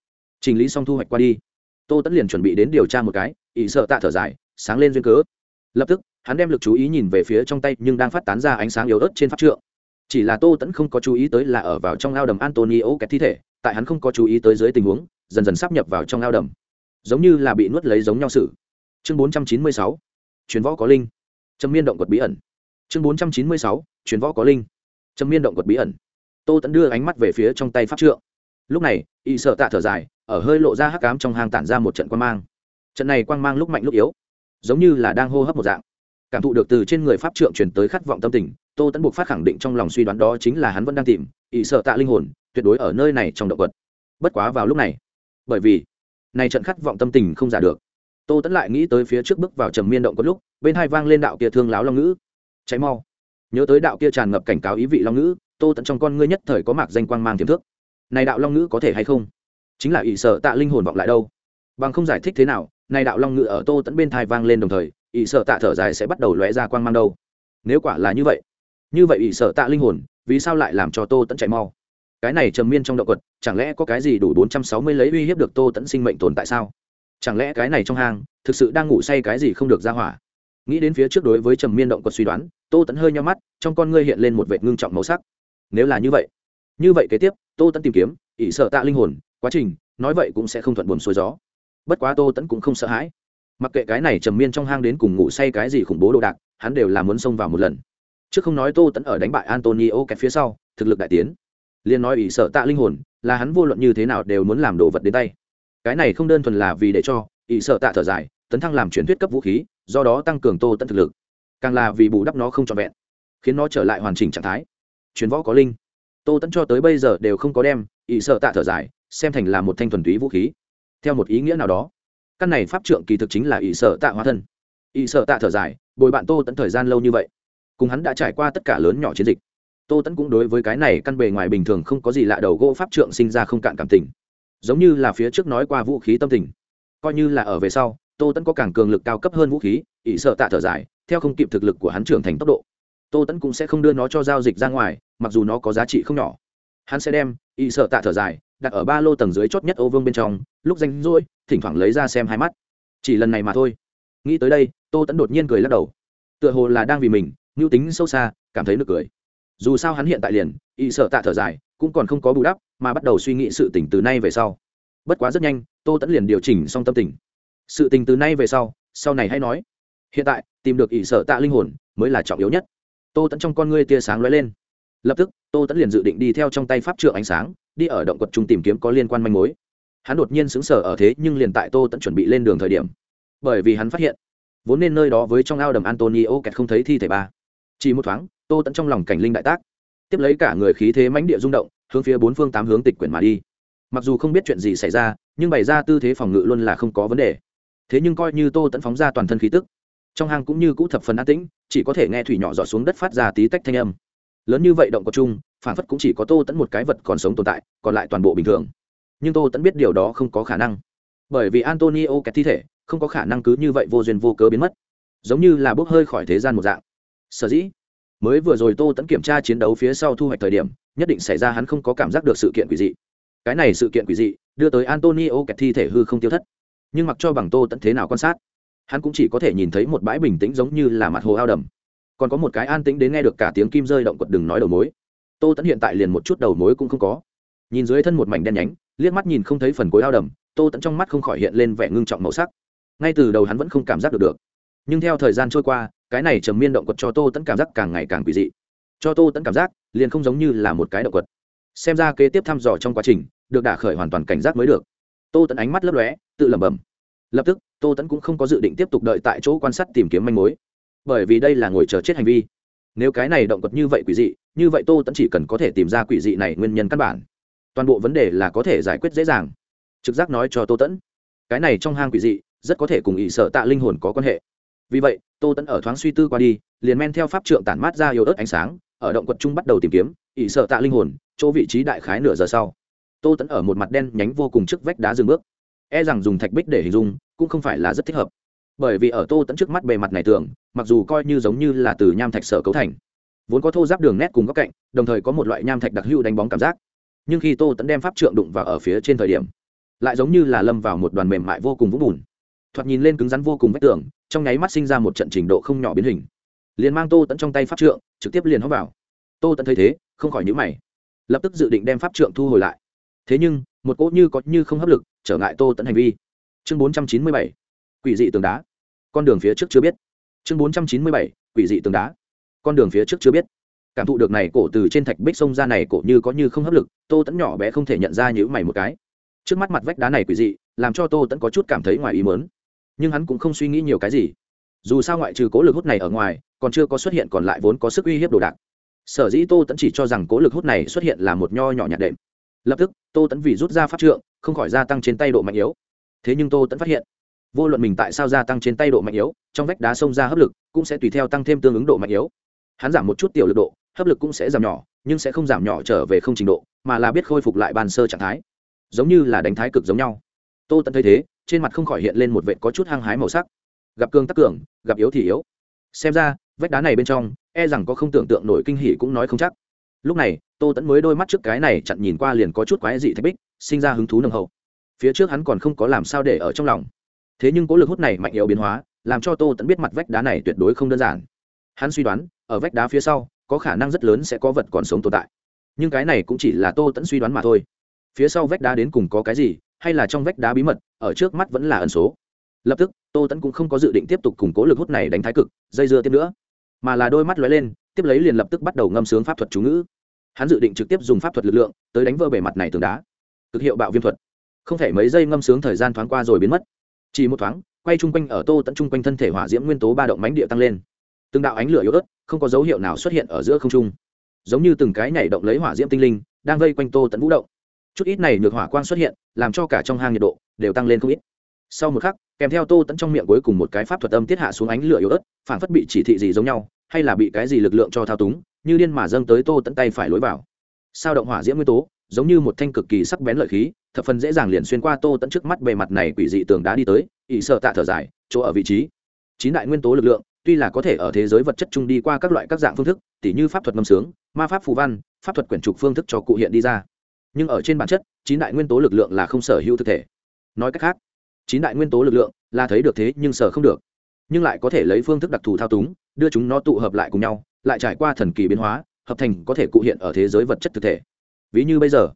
S1: Trình lý xong thu hoạch qua đi. Tô tẫn liền chuẩn bị đến điều tra một cái ý sợ tạ thở dài, sáng lên duyên cớ. Lập tức, hắn đem lực chú ý nhìn về phía trong tay nhưng đang phát tán ra ánh sáng yếu ớt trên pháp trượng. Chỉ là tô tẫn không có chú ý tới là ở vào trong ao đầm antonio kẹt thi thể, tại hắn không có chú ý tới dưới tình huống, dần dần sắp nhập vào trong ao đầm. Giống như là bị nuốt lấy giống nhau sự. Chương bốn trăm chín mươi sáu chuyến võ có linh. Trầm miên động quật bí ẩn. Chương bốn trăm chín mươi sáu chuyến võ có linh. Trầm miên động quật bí ẩn tô tẫn đưa ánh mắt về phía trong tay pháp trượng. Lúc này, y sợ tạ thở dài, ở hơi lộ ra hắc cám trong hang tản ra một trận quan mang. Trận này quang mang lúc mạnh lúc yếu, giống như là đang hô hấp một dạng. Cảm thụ được từ trên người pháp trượng chuyển tới khát vọng tâm tình, tô tẫn buộc phát khẳng định trong lòng suy đoán đó chính là hắn vẫn đang tìm, Y sợ tạ linh hồn, tuyệt đối ở nơi này trong động vật. Bất quá vào lúc này, bởi vì, này trận khát vọng tâm tình không giả được, tô tẫn lại nghĩ tới phía trước bước vào trầm miên động có lúc, bên hai vang lên đạo kia thương láo long ngữ. Cháy mau. Nhớ tới đạo kia tràn ngập cảnh cáo ý vị long ngữ tô tận trong con ngươi nhất thời có mạc danh quang mang tiềm thức. Này đạo long ngữ có thể hay không? Chính là ỷ sợ tạ linh hồn vọng lại đâu? Bằng không giải thích thế nào, này đạo long ngữ ở tô tận bên thai vang lên đồng thời, ỷ sợ tạ thở dài sẽ bắt đầu lóe ra quang mang đâu? Nếu quả là như vậy như vậy ỷ sợ tạ linh hồn, vì sao lại làm cho tô tận chạy mau? Cái này trầm miên trong động vật chẳng lẽ có cái gì đủ bốn trăm sáu mươi lấy uy hiếp được tô tẫn sinh mệnh tồn tại sao? Chẳng lẽ cái này trong hang, thực sự đang ngủ say cái gì không được ra hỏa? Nghĩ đến phía trước đối với trầm miên động vật suy đoán, tô tẫn hơi nhau mắt, trong con ngươi hiện lên một vệt ngưng trọng màu sắc nếu là như vậy. Như vậy kế tiếp, tô tẫn tìm kiếm, ỷ sợ tạ linh hồn, quá trình, nói vậy cũng sẽ không thuận buồm xuôi gió. Bất quá tô tẫn cũng không sợ hãi. Mặc kệ cái này trầm miên trong hang đến cùng ngủ say cái gì khủng bố đồ đạc, hắn đều là muốn xông vào một lần. Chứ không nói tô tẫn ở đánh bại antonio kẹt phía sau, thực lực đại tiến. Liền nói ỷ sợ tạ linh hồn, là hắn vô luận như thế nào đều muốn làm đồ vật đến tay. Cái này không đơn thuần là vì để cho ỷ sợ tạ thở dài, tấn thăng làm chuyển thuyết cấp vũ khí, do đó tăng cường tô tẫn thực lực. Càng là vì bù đắp nó không trọn vẹn, khiến nó trở lại hoàn chỉnh trạng thái truyền võ có linh. Tô tẫn cho tới bây giờ đều không có đem ỵ sợ tạ thở dài, xem thành là một thanh thuần túy vũ khí. Theo một ý nghĩa nào đó. Căn này pháp trượng kỳ thực chính là ỵ sợ tạ hóa thân. Ỵ sợ tạ thở dài, bồi bạn tô tẫn thời gian lâu như vậy. Cùng hắn đã trải qua tất cả lớn nhỏ chiến dịch. Tô tẫn cũng đối với cái này căn bề ngoài bình thường không có gì lạ đầu gỗ pháp trượng sinh ra không cạn cảm tình. Giống như là phía trước nói qua vũ khí tâm tình. Coi như là ở về sau, tô tẫn có càng cường lực cao cấp hơn vũ khí, ỷ sợ tạ thở dài, theo không kịp thực lực của hắn trưởng thành tốc độ. Tô tẫn cũng sẽ không đưa nó cho giao dịch ra ngoài mặc dù nó có giá trị không nhỏ. Hắn sẽ đem, y sợ tạ thở dài, đặt ở ba lô tầng dưới chót nhất ô vương bên trong, lúc danh rỗi, thỉnh thoảng lấy ra xem hai mắt. Chỉ lần này mà thôi. Nghĩ tới đây, tô tẫn đột nhiên cười lắc đầu. Tựa hồ là đang vì mình, mưu tính sâu xa, cảm thấy nực cười. Dù sao hắn hiện tại liền, y sợ tạ thở dài, cũng còn không có bù đắp, mà bắt đầu suy nghĩ sự tỉnh từ nay về sau. Bất quá rất nhanh, tô tẫn liền điều chỉnh xong tâm tình. Sự tình từ nay về sau sau này hay nói. Hiện tại, tìm được ỷ sở tạ linh hồn, mới là trọng yếu nhất. Tô tẫn trong con ngươi tia sáng lóe lên lập tức, tô tẫn liền dự định đi theo trong tay pháp trượng ánh sáng, đi ở động quật trung tìm kiếm có liên quan manh mối. Hắn đột nhiên xứng sở ở thế nhưng liền tại tô tẫn chuẩn bị lên đường thời điểm. Bởi vì hắn phát hiện, vốn nên nơi đó với trong ao đầm antonio kẹt không thấy thi thể ba. Chỉ một thoáng, tô tẫn trong lòng cảnh linh đại tác, tiếp lấy cả người khí thế mãnh địa rung động, hướng phía bốn phương tám hướng tịch quyển mà đi. Mặc dù không biết chuyện gì xảy ra, nhưng bày ra tư thế phòng ngự luôn là không có vấn đề. Thế nhưng coi như tô tẫn phóng ra toàn thân khí tức, trong hang cũng như cũ thập phần an tĩnh, chỉ có thể nghe thủy nhỏ giọt xuống đất phát ra tí tách thanh âm lớn như vậy động có chung, phản phất cũng chỉ có tô tẫn một cái vật còn sống tồn tại, còn lại toàn bộ bình thường. Nhưng tô tẫn biết điều đó không có khả năng. Bởi vì antonio kẹt thi thể, không có khả năng cứ như vậy vô duyên vô cớ biến mất. Giống như là bốc hơi khỏi thế gian một dạng. Sở dĩ, mới vừa rồi tô tẫn kiểm tra chiến đấu phía sau thu hoạch thời điểm, nhất định xảy ra hắn không có cảm giác được sự kiện quỷ dị. Cái này sự kiện quỷ dị, đưa tới antonio kẹt thi thể hư không tiêu thất. Nhưng mặc cho bằng tô tẫn thế nào quan sát, hắn cũng chỉ có thể nhìn thấy một bãi bình tĩnh giống như là mặt hồ ao đầm còn có một cái an tĩnh đến nghe được cả tiếng kim rơi động quật đừng nói đầu mối. Tô tẫn hiện tại liền một chút đầu mối cũng không có. Nhìn dưới thân một mảnh đen nhánh, liếc mắt nhìn không thấy phần cuối ao đầm, tô tẫn trong mắt không khỏi hiện lên vẻ ngưng trọng màu sắc. Ngay từ đầu hắn vẫn không cảm giác được được. Nhưng theo thời gian trôi qua, cái này trầm miên động quật cho tô tẫn cảm giác càng ngày càng quỷ dị. Cho tô tẫn cảm giác, liền không giống như là một cái động quật. Xem ra kế tiếp thăm dò trong quá trình, được đả khởi hoàn toàn cảnh giác mới được. Tô tẫn ánh mắt lấp lóe, tự lẩm bẩm. Lập tức, tô tẫn cũng không có dự định tiếp tục đợi tại chỗ quan sát tìm kiếm manh mối bởi vì đây là ngồi chờ chết hành vi. Nếu cái này động vật như vậy quỷ dị, như vậy tô tẫn chỉ cần có thể tìm ra quỷ dị này nguyên nhân căn bản. Toàn bộ vấn đề là có thể giải quyết dễ dàng. Trực giác nói cho tô tẫn cái này trong hang quỷ dị, rất có thể cùng ỵ sợ tạ linh hồn có quan hệ. Vì vậy, tô tẫn ở thoáng suy tư qua đi, liền men theo pháp trượng tản mát ra yếu ớt ánh sáng, ở động quật trung bắt đầu tìm kiếm ỵ sợ tạ linh hồn, chỗ vị trí đại khái nửa giờ sau. Tô tẫn ở một mặt đen nhánh vô cùng trước vách đá dừng bước. E rằng dùng thạch bích để hình dung, cũng không phải là rất thích hợp bởi vì ở tô tẫn trước mắt bề mặt này tường mặc dù coi như giống như là từ nham thạch sở cấu thành, vốn có thô giáp đường nét cùng góc cạnh, đồng thời có một loại nham thạch đặc hữu đánh bóng cảm giác. Nhưng khi tô tẫn đem pháp trượng đụng vào ở phía trên thời điểm, lại giống như là lâm vào một đoàn mềm mại vô cùng vũng bùn. Thoạt nhìn lên cứng rắn vô cùng vách tường, trong nháy mắt sinh ra một trận trình độ không nhỏ biến hình. Liền mang tô tẫn trong tay pháp trượng, trực tiếp liền hóc vào. Tô tẫn thấy thế, không khỏi nhữ mày. Lập tức dự định đem pháp trượng thu hồi lại. Thế nhưng, một cỗ như có như không hấp lực, trở ngại tô tẫn hành vi. Chương bốn trăm chín mươi bảy quỷ dị tường đá. Con đường phía trước chưa biết. Chương bốn trăm chín mươi bảy, quỷ dị tường đá. Con đường phía trước chưa biết. Cảm thụ được này cổ từ trên thạch bích sông ra này cổ như có như không hấp lực, tô tẫn nhỏ bé không thể nhận ra nhữ mày một cái. Trước mắt mặt vách đá này quỷ dị, làm cho tô tẫn có chút cảm thấy ngoài ý mớn nhưng hắn cũng không suy nghĩ nhiều cái gì. Dù sao ngoại trừ cố lực hút này ở ngoài, còn chưa có xuất hiện còn lại vốn có sức uy hiếp đồ đạc. Sở dĩ tô tẫn chỉ cho rằng cố lực hút này xuất hiện là một nho nhỏ nhạt đệm. Lập tức, tô tẫn vì rút ra pháp trượng, không khỏi gia tăng trên tay độ mạnh yếu. Thế nhưng tô tẫn phát hiện vô luận mình tại sao gia tăng trên tay độ mạnh yếu, trong vách đá sông ra hấp lực cũng sẽ tùy theo tăng thêm tương ứng độ mạnh yếu. Hắn giảm một chút tiểu lực độ, hấp lực cũng sẽ giảm nhỏ, nhưng sẽ không giảm nhỏ trở về không trình độ, mà là biết khôi phục lại ban sơ trạng thái. Giống như là đánh thái cực giống nhau. Tô tận thấy thế, trên mặt không khỏi hiện lên một vệ có chút hăng hái màu sắc. Gặp cường tắc cường, gặp yếu thì yếu. Xem ra, vách đá này bên trong e rằng có không tưởng tượng nổi kinh hỉ cũng nói không chắc. Lúc này, tô tẫn mới đôi mắt trước cái này chặn nhìn qua liền có chút quái dị thạch bích, sinh ra hứng thú nồng hậu. Phía trước hắn còn không có làm sao để ở trong lòng thế nhưng cố lực hút này mạnh yếu biến hóa, làm cho tô tẫn biết mặt vách đá này tuyệt đối không đơn giản. Hắn suy đoán, ở vách đá phía sau, có khả năng rất lớn sẽ có vật còn sống tồn tại. Nhưng cái này cũng chỉ là tô tẫn suy đoán mà thôi. Phía sau vách đá đến cùng có cái gì, hay là trong vách đá bí mật, ở trước mắt vẫn là ẩn số. Lập tức, tô tẫn cũng không có dự định tiếp tục củng cố lực hút này đánh thái cực, dây dưa tiếp nữa, mà là đôi mắt lóe lên, tiếp lấy liền lập tức bắt đầu ngâm sướng pháp thuật chú ngữ. Hắn dự định trực tiếp dùng pháp thuật lực lượng, tới đánh vỡ bề mặt này tường đá. Cực hiệu bạo viêm thuật. Không thể mấy giây ngâm sướng thời gian thoáng qua rồi biến mất chỉ một thoáng, quay chung quanh ở tô tẫn chung quanh thân thể hỏa diễm nguyên tố ba động mánh địa tăng lên. Từng đạo ánh lửa yếu ớt, không có dấu hiệu nào xuất hiện ở giữa không trung. Giống như từng cái nhảy động lấy hỏa diễm tinh linh, đang vây quanh tô tẫn vũ động. Chút ít này được hỏa quang xuất hiện, làm cho cả trong hang nhiệt độ đều tăng lên không ít. Sau một khắc, kèm theo tô tẫn trong miệng cuối cùng một cái pháp thuật âm tiết hạ xuống ánh lửa yếu ớt, phản phất bị chỉ thị gì giống nhau, hay là bị cái gì lực lượng cho thao túng, như điên mà dâng tới tô tẫn tay phải lối vào. Sao động hỏa diễm nguyên tố giống như một thanh cực kỳ sắc bén lợi khí, thập phần dễ dàng liền xuyên qua tô tẫn trước mắt bề mặt này quỷ dị tường đá đi tới ỵ sợ tạ thở dài, chỗ ở vị trí. Chín đại nguyên tố lực lượng, tuy là có thể ở thế giới vật chất chung đi qua các loại các dạng phương thức, tỉ như pháp thuật ngâm sướng, ma pháp phù văn, pháp thuật quyển trục phương thức cho cụ hiện đi ra. Nhưng ở trên bản chất, chín đại nguyên tố lực lượng là không sở hữu thực thể. Nói cách khác, chín đại nguyên tố lực lượng là thấy được thế nhưng sở không được. Nhưng lại có thể lấy phương thức đặc thù thao túng, đưa chúng nó tụ hợp lại cùng nhau, lại trải qua thần kỳ biến hóa, hợp thành có thể cụ hiện ở thế giới vật chất thực thể ví như bây giờ.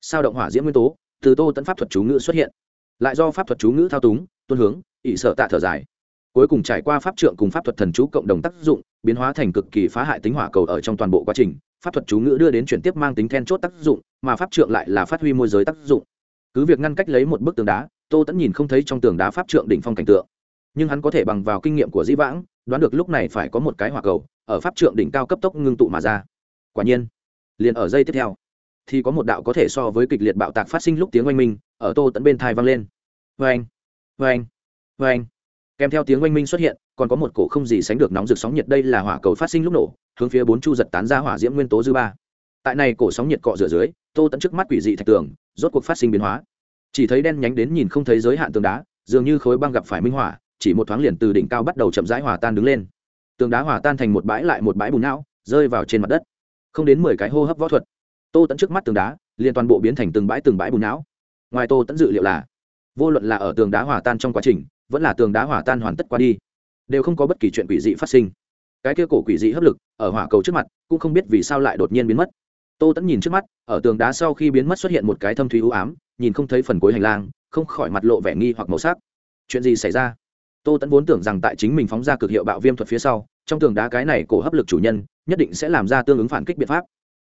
S1: Sao động hỏa diễm nguyên tố, từ tô tẫn pháp thuật chú ngữ xuất hiện. Lại do pháp thuật chú ngữ thao túng, tuân hướng ỵ sợ tạ thở dài. Cuối cùng trải qua pháp trượng cùng pháp thuật thần chú cộng đồng tác dụng, biến hóa thành cực kỳ phá hại tính hỏa cầu ở trong toàn bộ quá trình. Pháp thuật chú ngữ đưa đến chuyển tiếp mang tính then chốt tác dụng, mà pháp trượng lại là phát huy môi giới tác dụng. Cứ việc ngăn cách lấy một bức tường đá, tô tẫn nhìn không thấy trong tường đá pháp trượng đỉnh phong cảnh tượng. Nhưng hắn có thể bằng vào kinh nghiệm của dĩ vãng, đoán được lúc này phải có một cái hỏa cầu ở pháp trượng đỉnh cao cấp tốc ngưng tụ mà ra. Quả nhiên, liền ở dây tiếp theo thì có một đạo có thể so với kịch liệt bạo tạc phát sinh lúc tiếng oanh minh, ở tô tẫn bên thai vang lên. Vê anh vê anh vê anh kèm theo tiếng oanh minh xuất hiện, còn có một cổ không gì sánh được nóng rực sóng nhiệt đây là hỏa cầu phát sinh lúc nổ, hướng phía bốn chu giật tán ra hỏa diễm nguyên tố dư ba. Tại này cổ sóng nhiệt cọ rửa dưới, tô tẫn trước mắt quỷ dị thạch tường, rốt cuộc phát sinh biến hóa. Chỉ thấy đen nhánh đến nhìn không thấy giới hạn tường đá, dường như khối băng gặp phải minh hỏa, chỉ một thoáng liền từ đỉnh cao bắt đầu chậm rãi hòa tan đứng lên. Tường đá hòa tan thành một bãi lại một bãi bùn não, rơi vào trên mặt đất. Không đến mười cái hô hấp võ thuật tô tẫn trước mắt tường đá, liền toàn bộ biến thành từng bãi từng bãi bùn não. Ngoài tô tẫn dự liệu là, vô luận là ở tường đá hòa tan trong quá trình, vẫn là tường đá hòa tan hoàn tất qua đi, đều không có bất kỳ chuyện quỷ dị phát sinh. Cái kia cổ quỷ dị hấp lực, ở hỏa cầu trước mặt, cũng không biết vì sao lại đột nhiên biến mất. Tô tẫn nhìn trước mắt, ở tường đá sau khi biến mất xuất hiện một cái thâm thúy ưu ám, nhìn không thấy phần cuối hành lang, không khỏi mặt lộ vẻ nghi hoặc màu sắc. Chuyện gì xảy ra? Tô tẫn vốn tưởng rằng tại chính mình phóng ra cực hiệu bạo viêm thuật phía sau, trong tường đá cái này cổ hấp lực chủ nhân, nhất định sẽ làm ra tương ứng phản kích biện pháp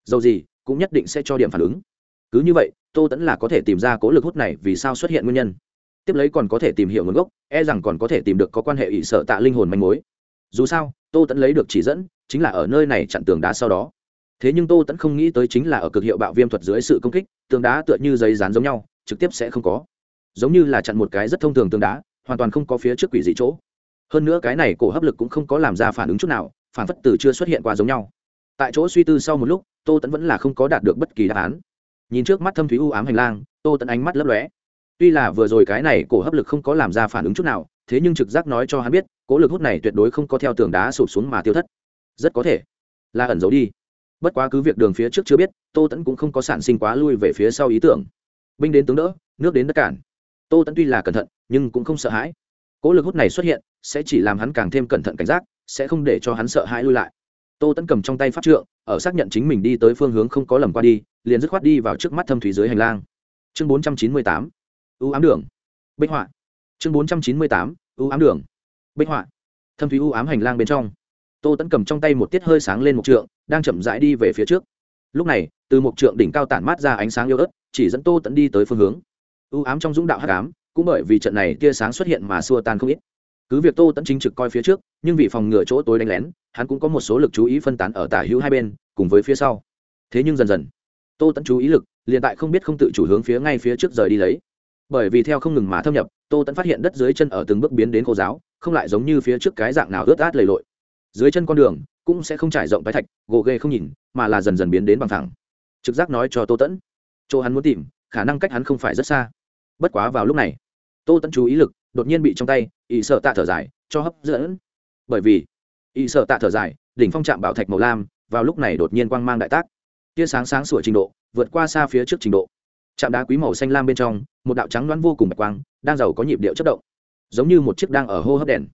S1: dầu gì cũng nhất định sẽ cho điểm phản ứng. Cứ như vậy, tô tẫn là có thể tìm ra cố lực hút này vì sao xuất hiện nguyên nhân. Tiếp lấy còn có thể tìm hiểu nguồn gốc e rằng còn có thể tìm được có quan hệ ỷ sợ tạ linh hồn manh mối. Dù sao, tô tẫn lấy được chỉ dẫn, chính là ở nơi này chặn tường đá sau đó. Thế nhưng tô tẫn không nghĩ tới chính là ở cực hiệu bạo viêm thuật dưới sự công kích, tường đá tựa như giấy dán giống nhau, trực tiếp sẽ không có. Giống như là chặn một cái rất thông thường tường đá, hoàn toàn không có phía trước quỷ dị chỗ. Hơn nữa cái này cổ hấp lực cũng không có làm ra phản ứng chút nào, phản phất từ chưa xuất hiện qua giống nhau. Tại chỗ suy tư sau một lúc tô tẫn vẫn là không có đạt được bất kỳ đáp án. Nhìn trước mắt thâm thúy u ám hành lang, tô tẫn ánh mắt lấp lóe. Tuy là vừa rồi cái này cổ hấp lực không có làm ra phản ứng chút nào, thế nhưng trực giác nói cho hắn biết, cố lực hút này tuyệt đối không có theo tường đá sụp xuống mà tiêu thất. Rất có thể là ẩn giấu đi. Bất quá cứ việc đường phía trước chưa biết, tô tẫn cũng không có sản sinh quá lui về phía sau ý tưởng. Binh đến tướng đỡ, nước đến đất cản. Tô tẫn tuy là cẩn thận, nhưng cũng không sợ hãi. Cỗ lực hút này xuất hiện, sẽ chỉ làm hắn càng thêm cẩn thận cảnh giác, sẽ không để cho hắn sợ hãi lui lại tô tẫn cầm trong tay pháp trượng, ở xác nhận chính mình đi tới phương hướng không có lầm qua đi, liền dứt khoát đi vào trước mắt thâm thủy dưới hành lang. Chương bốn trăm chín mươi tám, ưu ám đường. Bích họa. Chương bốn trăm chín mươi tám, ưu ám đường. Bích họa. Thâm thủy ưu ám hành lang bên trong. Tô tẫn cầm trong tay một tiết hơi sáng lên một trượng, đang chậm rãi đi về phía trước. Lúc này, từ một trượng đỉnh cao tản mát ra ánh sáng yếu ớt, chỉ dẫn tô tẫn đi tới phương hướng. Ưu ám trong dũng đạo hắc ám, cũng bởi vì trận này tia sáng xuất hiện mà xua tan không ít. Cứ việc tô tẫn chính trực coi phía trước nhưng vì phòng ngừa chỗ tối đánh lén, hắn cũng có một số lực chú ý phân tán ở tả hữu hai bên, cùng với phía sau. Thế nhưng dần dần, tô tẫn chú ý lực, liền tại không biết không tự chủ hướng phía ngay phía trước rời đi lấy. Bởi vì theo không ngừng mà thâm nhập, tô tẫn phát hiện đất dưới chân ở từng bước biến đến khô giáo không lại giống như phía trước cái dạng nào ướt át lầy lội. Dưới chân con đường cũng sẽ không trải rộng tái thạch gỗ ghê không nhìn, mà là dần dần biến đến bằng thẳng trực giác nói cho tô tẫn chỗ hắn muốn tìm, khả năng cách hắn không phải rất xa. Bất quá vào lúc này, tô tẫn chú ý lực đột nhiên bị trong tay ỵ sợ tạ thở dài, cho hấp dẫn bởi vì y sợ tạ thở dài, đỉnh phong trạm bảo thạch màu lam, vào lúc này đột nhiên quang mang đại tác. Tia sáng sáng sủa trình độ, vượt qua xa phía trước trình độ. Trạm đá quý màu xanh lam bên trong, một đạo trắng đoán vô cùng bạch quang, đang giàu có nhịp điệu chất động. Giống như một chiếc đang ở hô hấp đèn.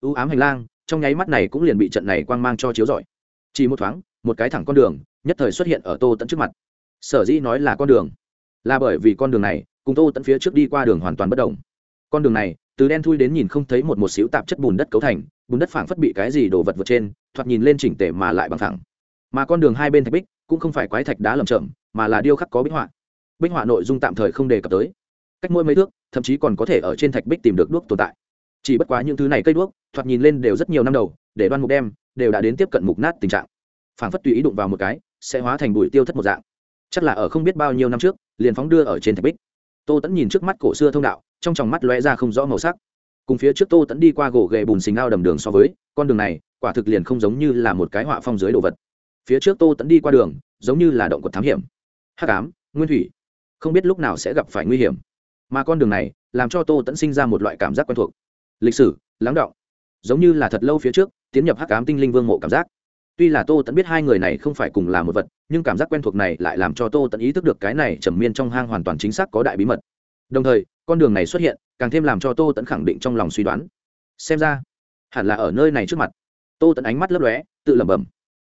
S1: Ưu ám hành lang, trong nháy mắt này cũng liền bị trận này quang mang cho chiếu rọi. Chỉ một thoáng, một cái thẳng con đường, nhất thời xuất hiện ở tô tận trước mặt. Sở dĩ nói là con đường, là bởi vì con đường này, cùng tô tận phía trước đi qua đường hoàn toàn bất đồng. Con đường này từ đen thui đến nhìn không thấy một một xíu tạp chất bùn đất cấu thành, bùn đất phảng phất bị cái gì đổ vật vượt trên, thoạt nhìn lên chỉnh tề mà lại bằng thẳng mà con đường hai bên thạch bích cũng không phải quái thạch đá lầm chậm mà là điêu khắc có bích họa. Bích họa nội dung tạm thời không đề cập tới. Cách mỗi mấy thước, thậm chí còn có thể ở trên thạch bích tìm được đuốc tồn tại. Chỉ bất quá những thứ này cây đuốc, thoạt nhìn lên đều rất nhiều năm đầu, để đoan mục đem, đều đã đến tiếp cận mục nát tình trạng. Phảng phất tùy ý đụng vào một cái, sẽ hóa thành bụi tiêu thất một dạng. Chắc là ở không biết bao nhiêu năm trước, liền phóng đưa ở trên thạch bích. Tô tẫn nhìn trước mắt cổ xưa thông đạo trong tròng mắt lóe ra không rõ màu sắc. Cùng phía trước tô tẫn đi qua gỗ ghề bùn xình ao đầm đường so với, con đường này, quả thực liền không giống như là một cái họa phong dưới đồ vật. Phía trước tô tẫn đi qua đường, giống như là động quật thám hiểm. Hắc ám, nguyên thủy. Không biết lúc nào sẽ gặp phải nguy hiểm. Mà con đường này, làm cho tô tẫn sinh ra một loại cảm giác quen thuộc. Lịch sử, lắng động. Giống như là thật lâu phía trước, tiến nhập hắc ám tinh linh vương mộ cảm giác. Tuy là tô tẫn biết hai người này không phải cùng là một vật, nhưng cảm giác quen thuộc này lại làm cho tô tẫn ý thức được cái này trầm miên trong hang hoàn toàn chính xác có đại bí mật đồng thời, con đường này xuất hiện, càng thêm làm cho tô tẫn khẳng định trong lòng suy đoán. Xem ra, hẳn là ở nơi này trước mặt. Tô tẫn ánh mắt lấp lóe, tự lẩm bẩm.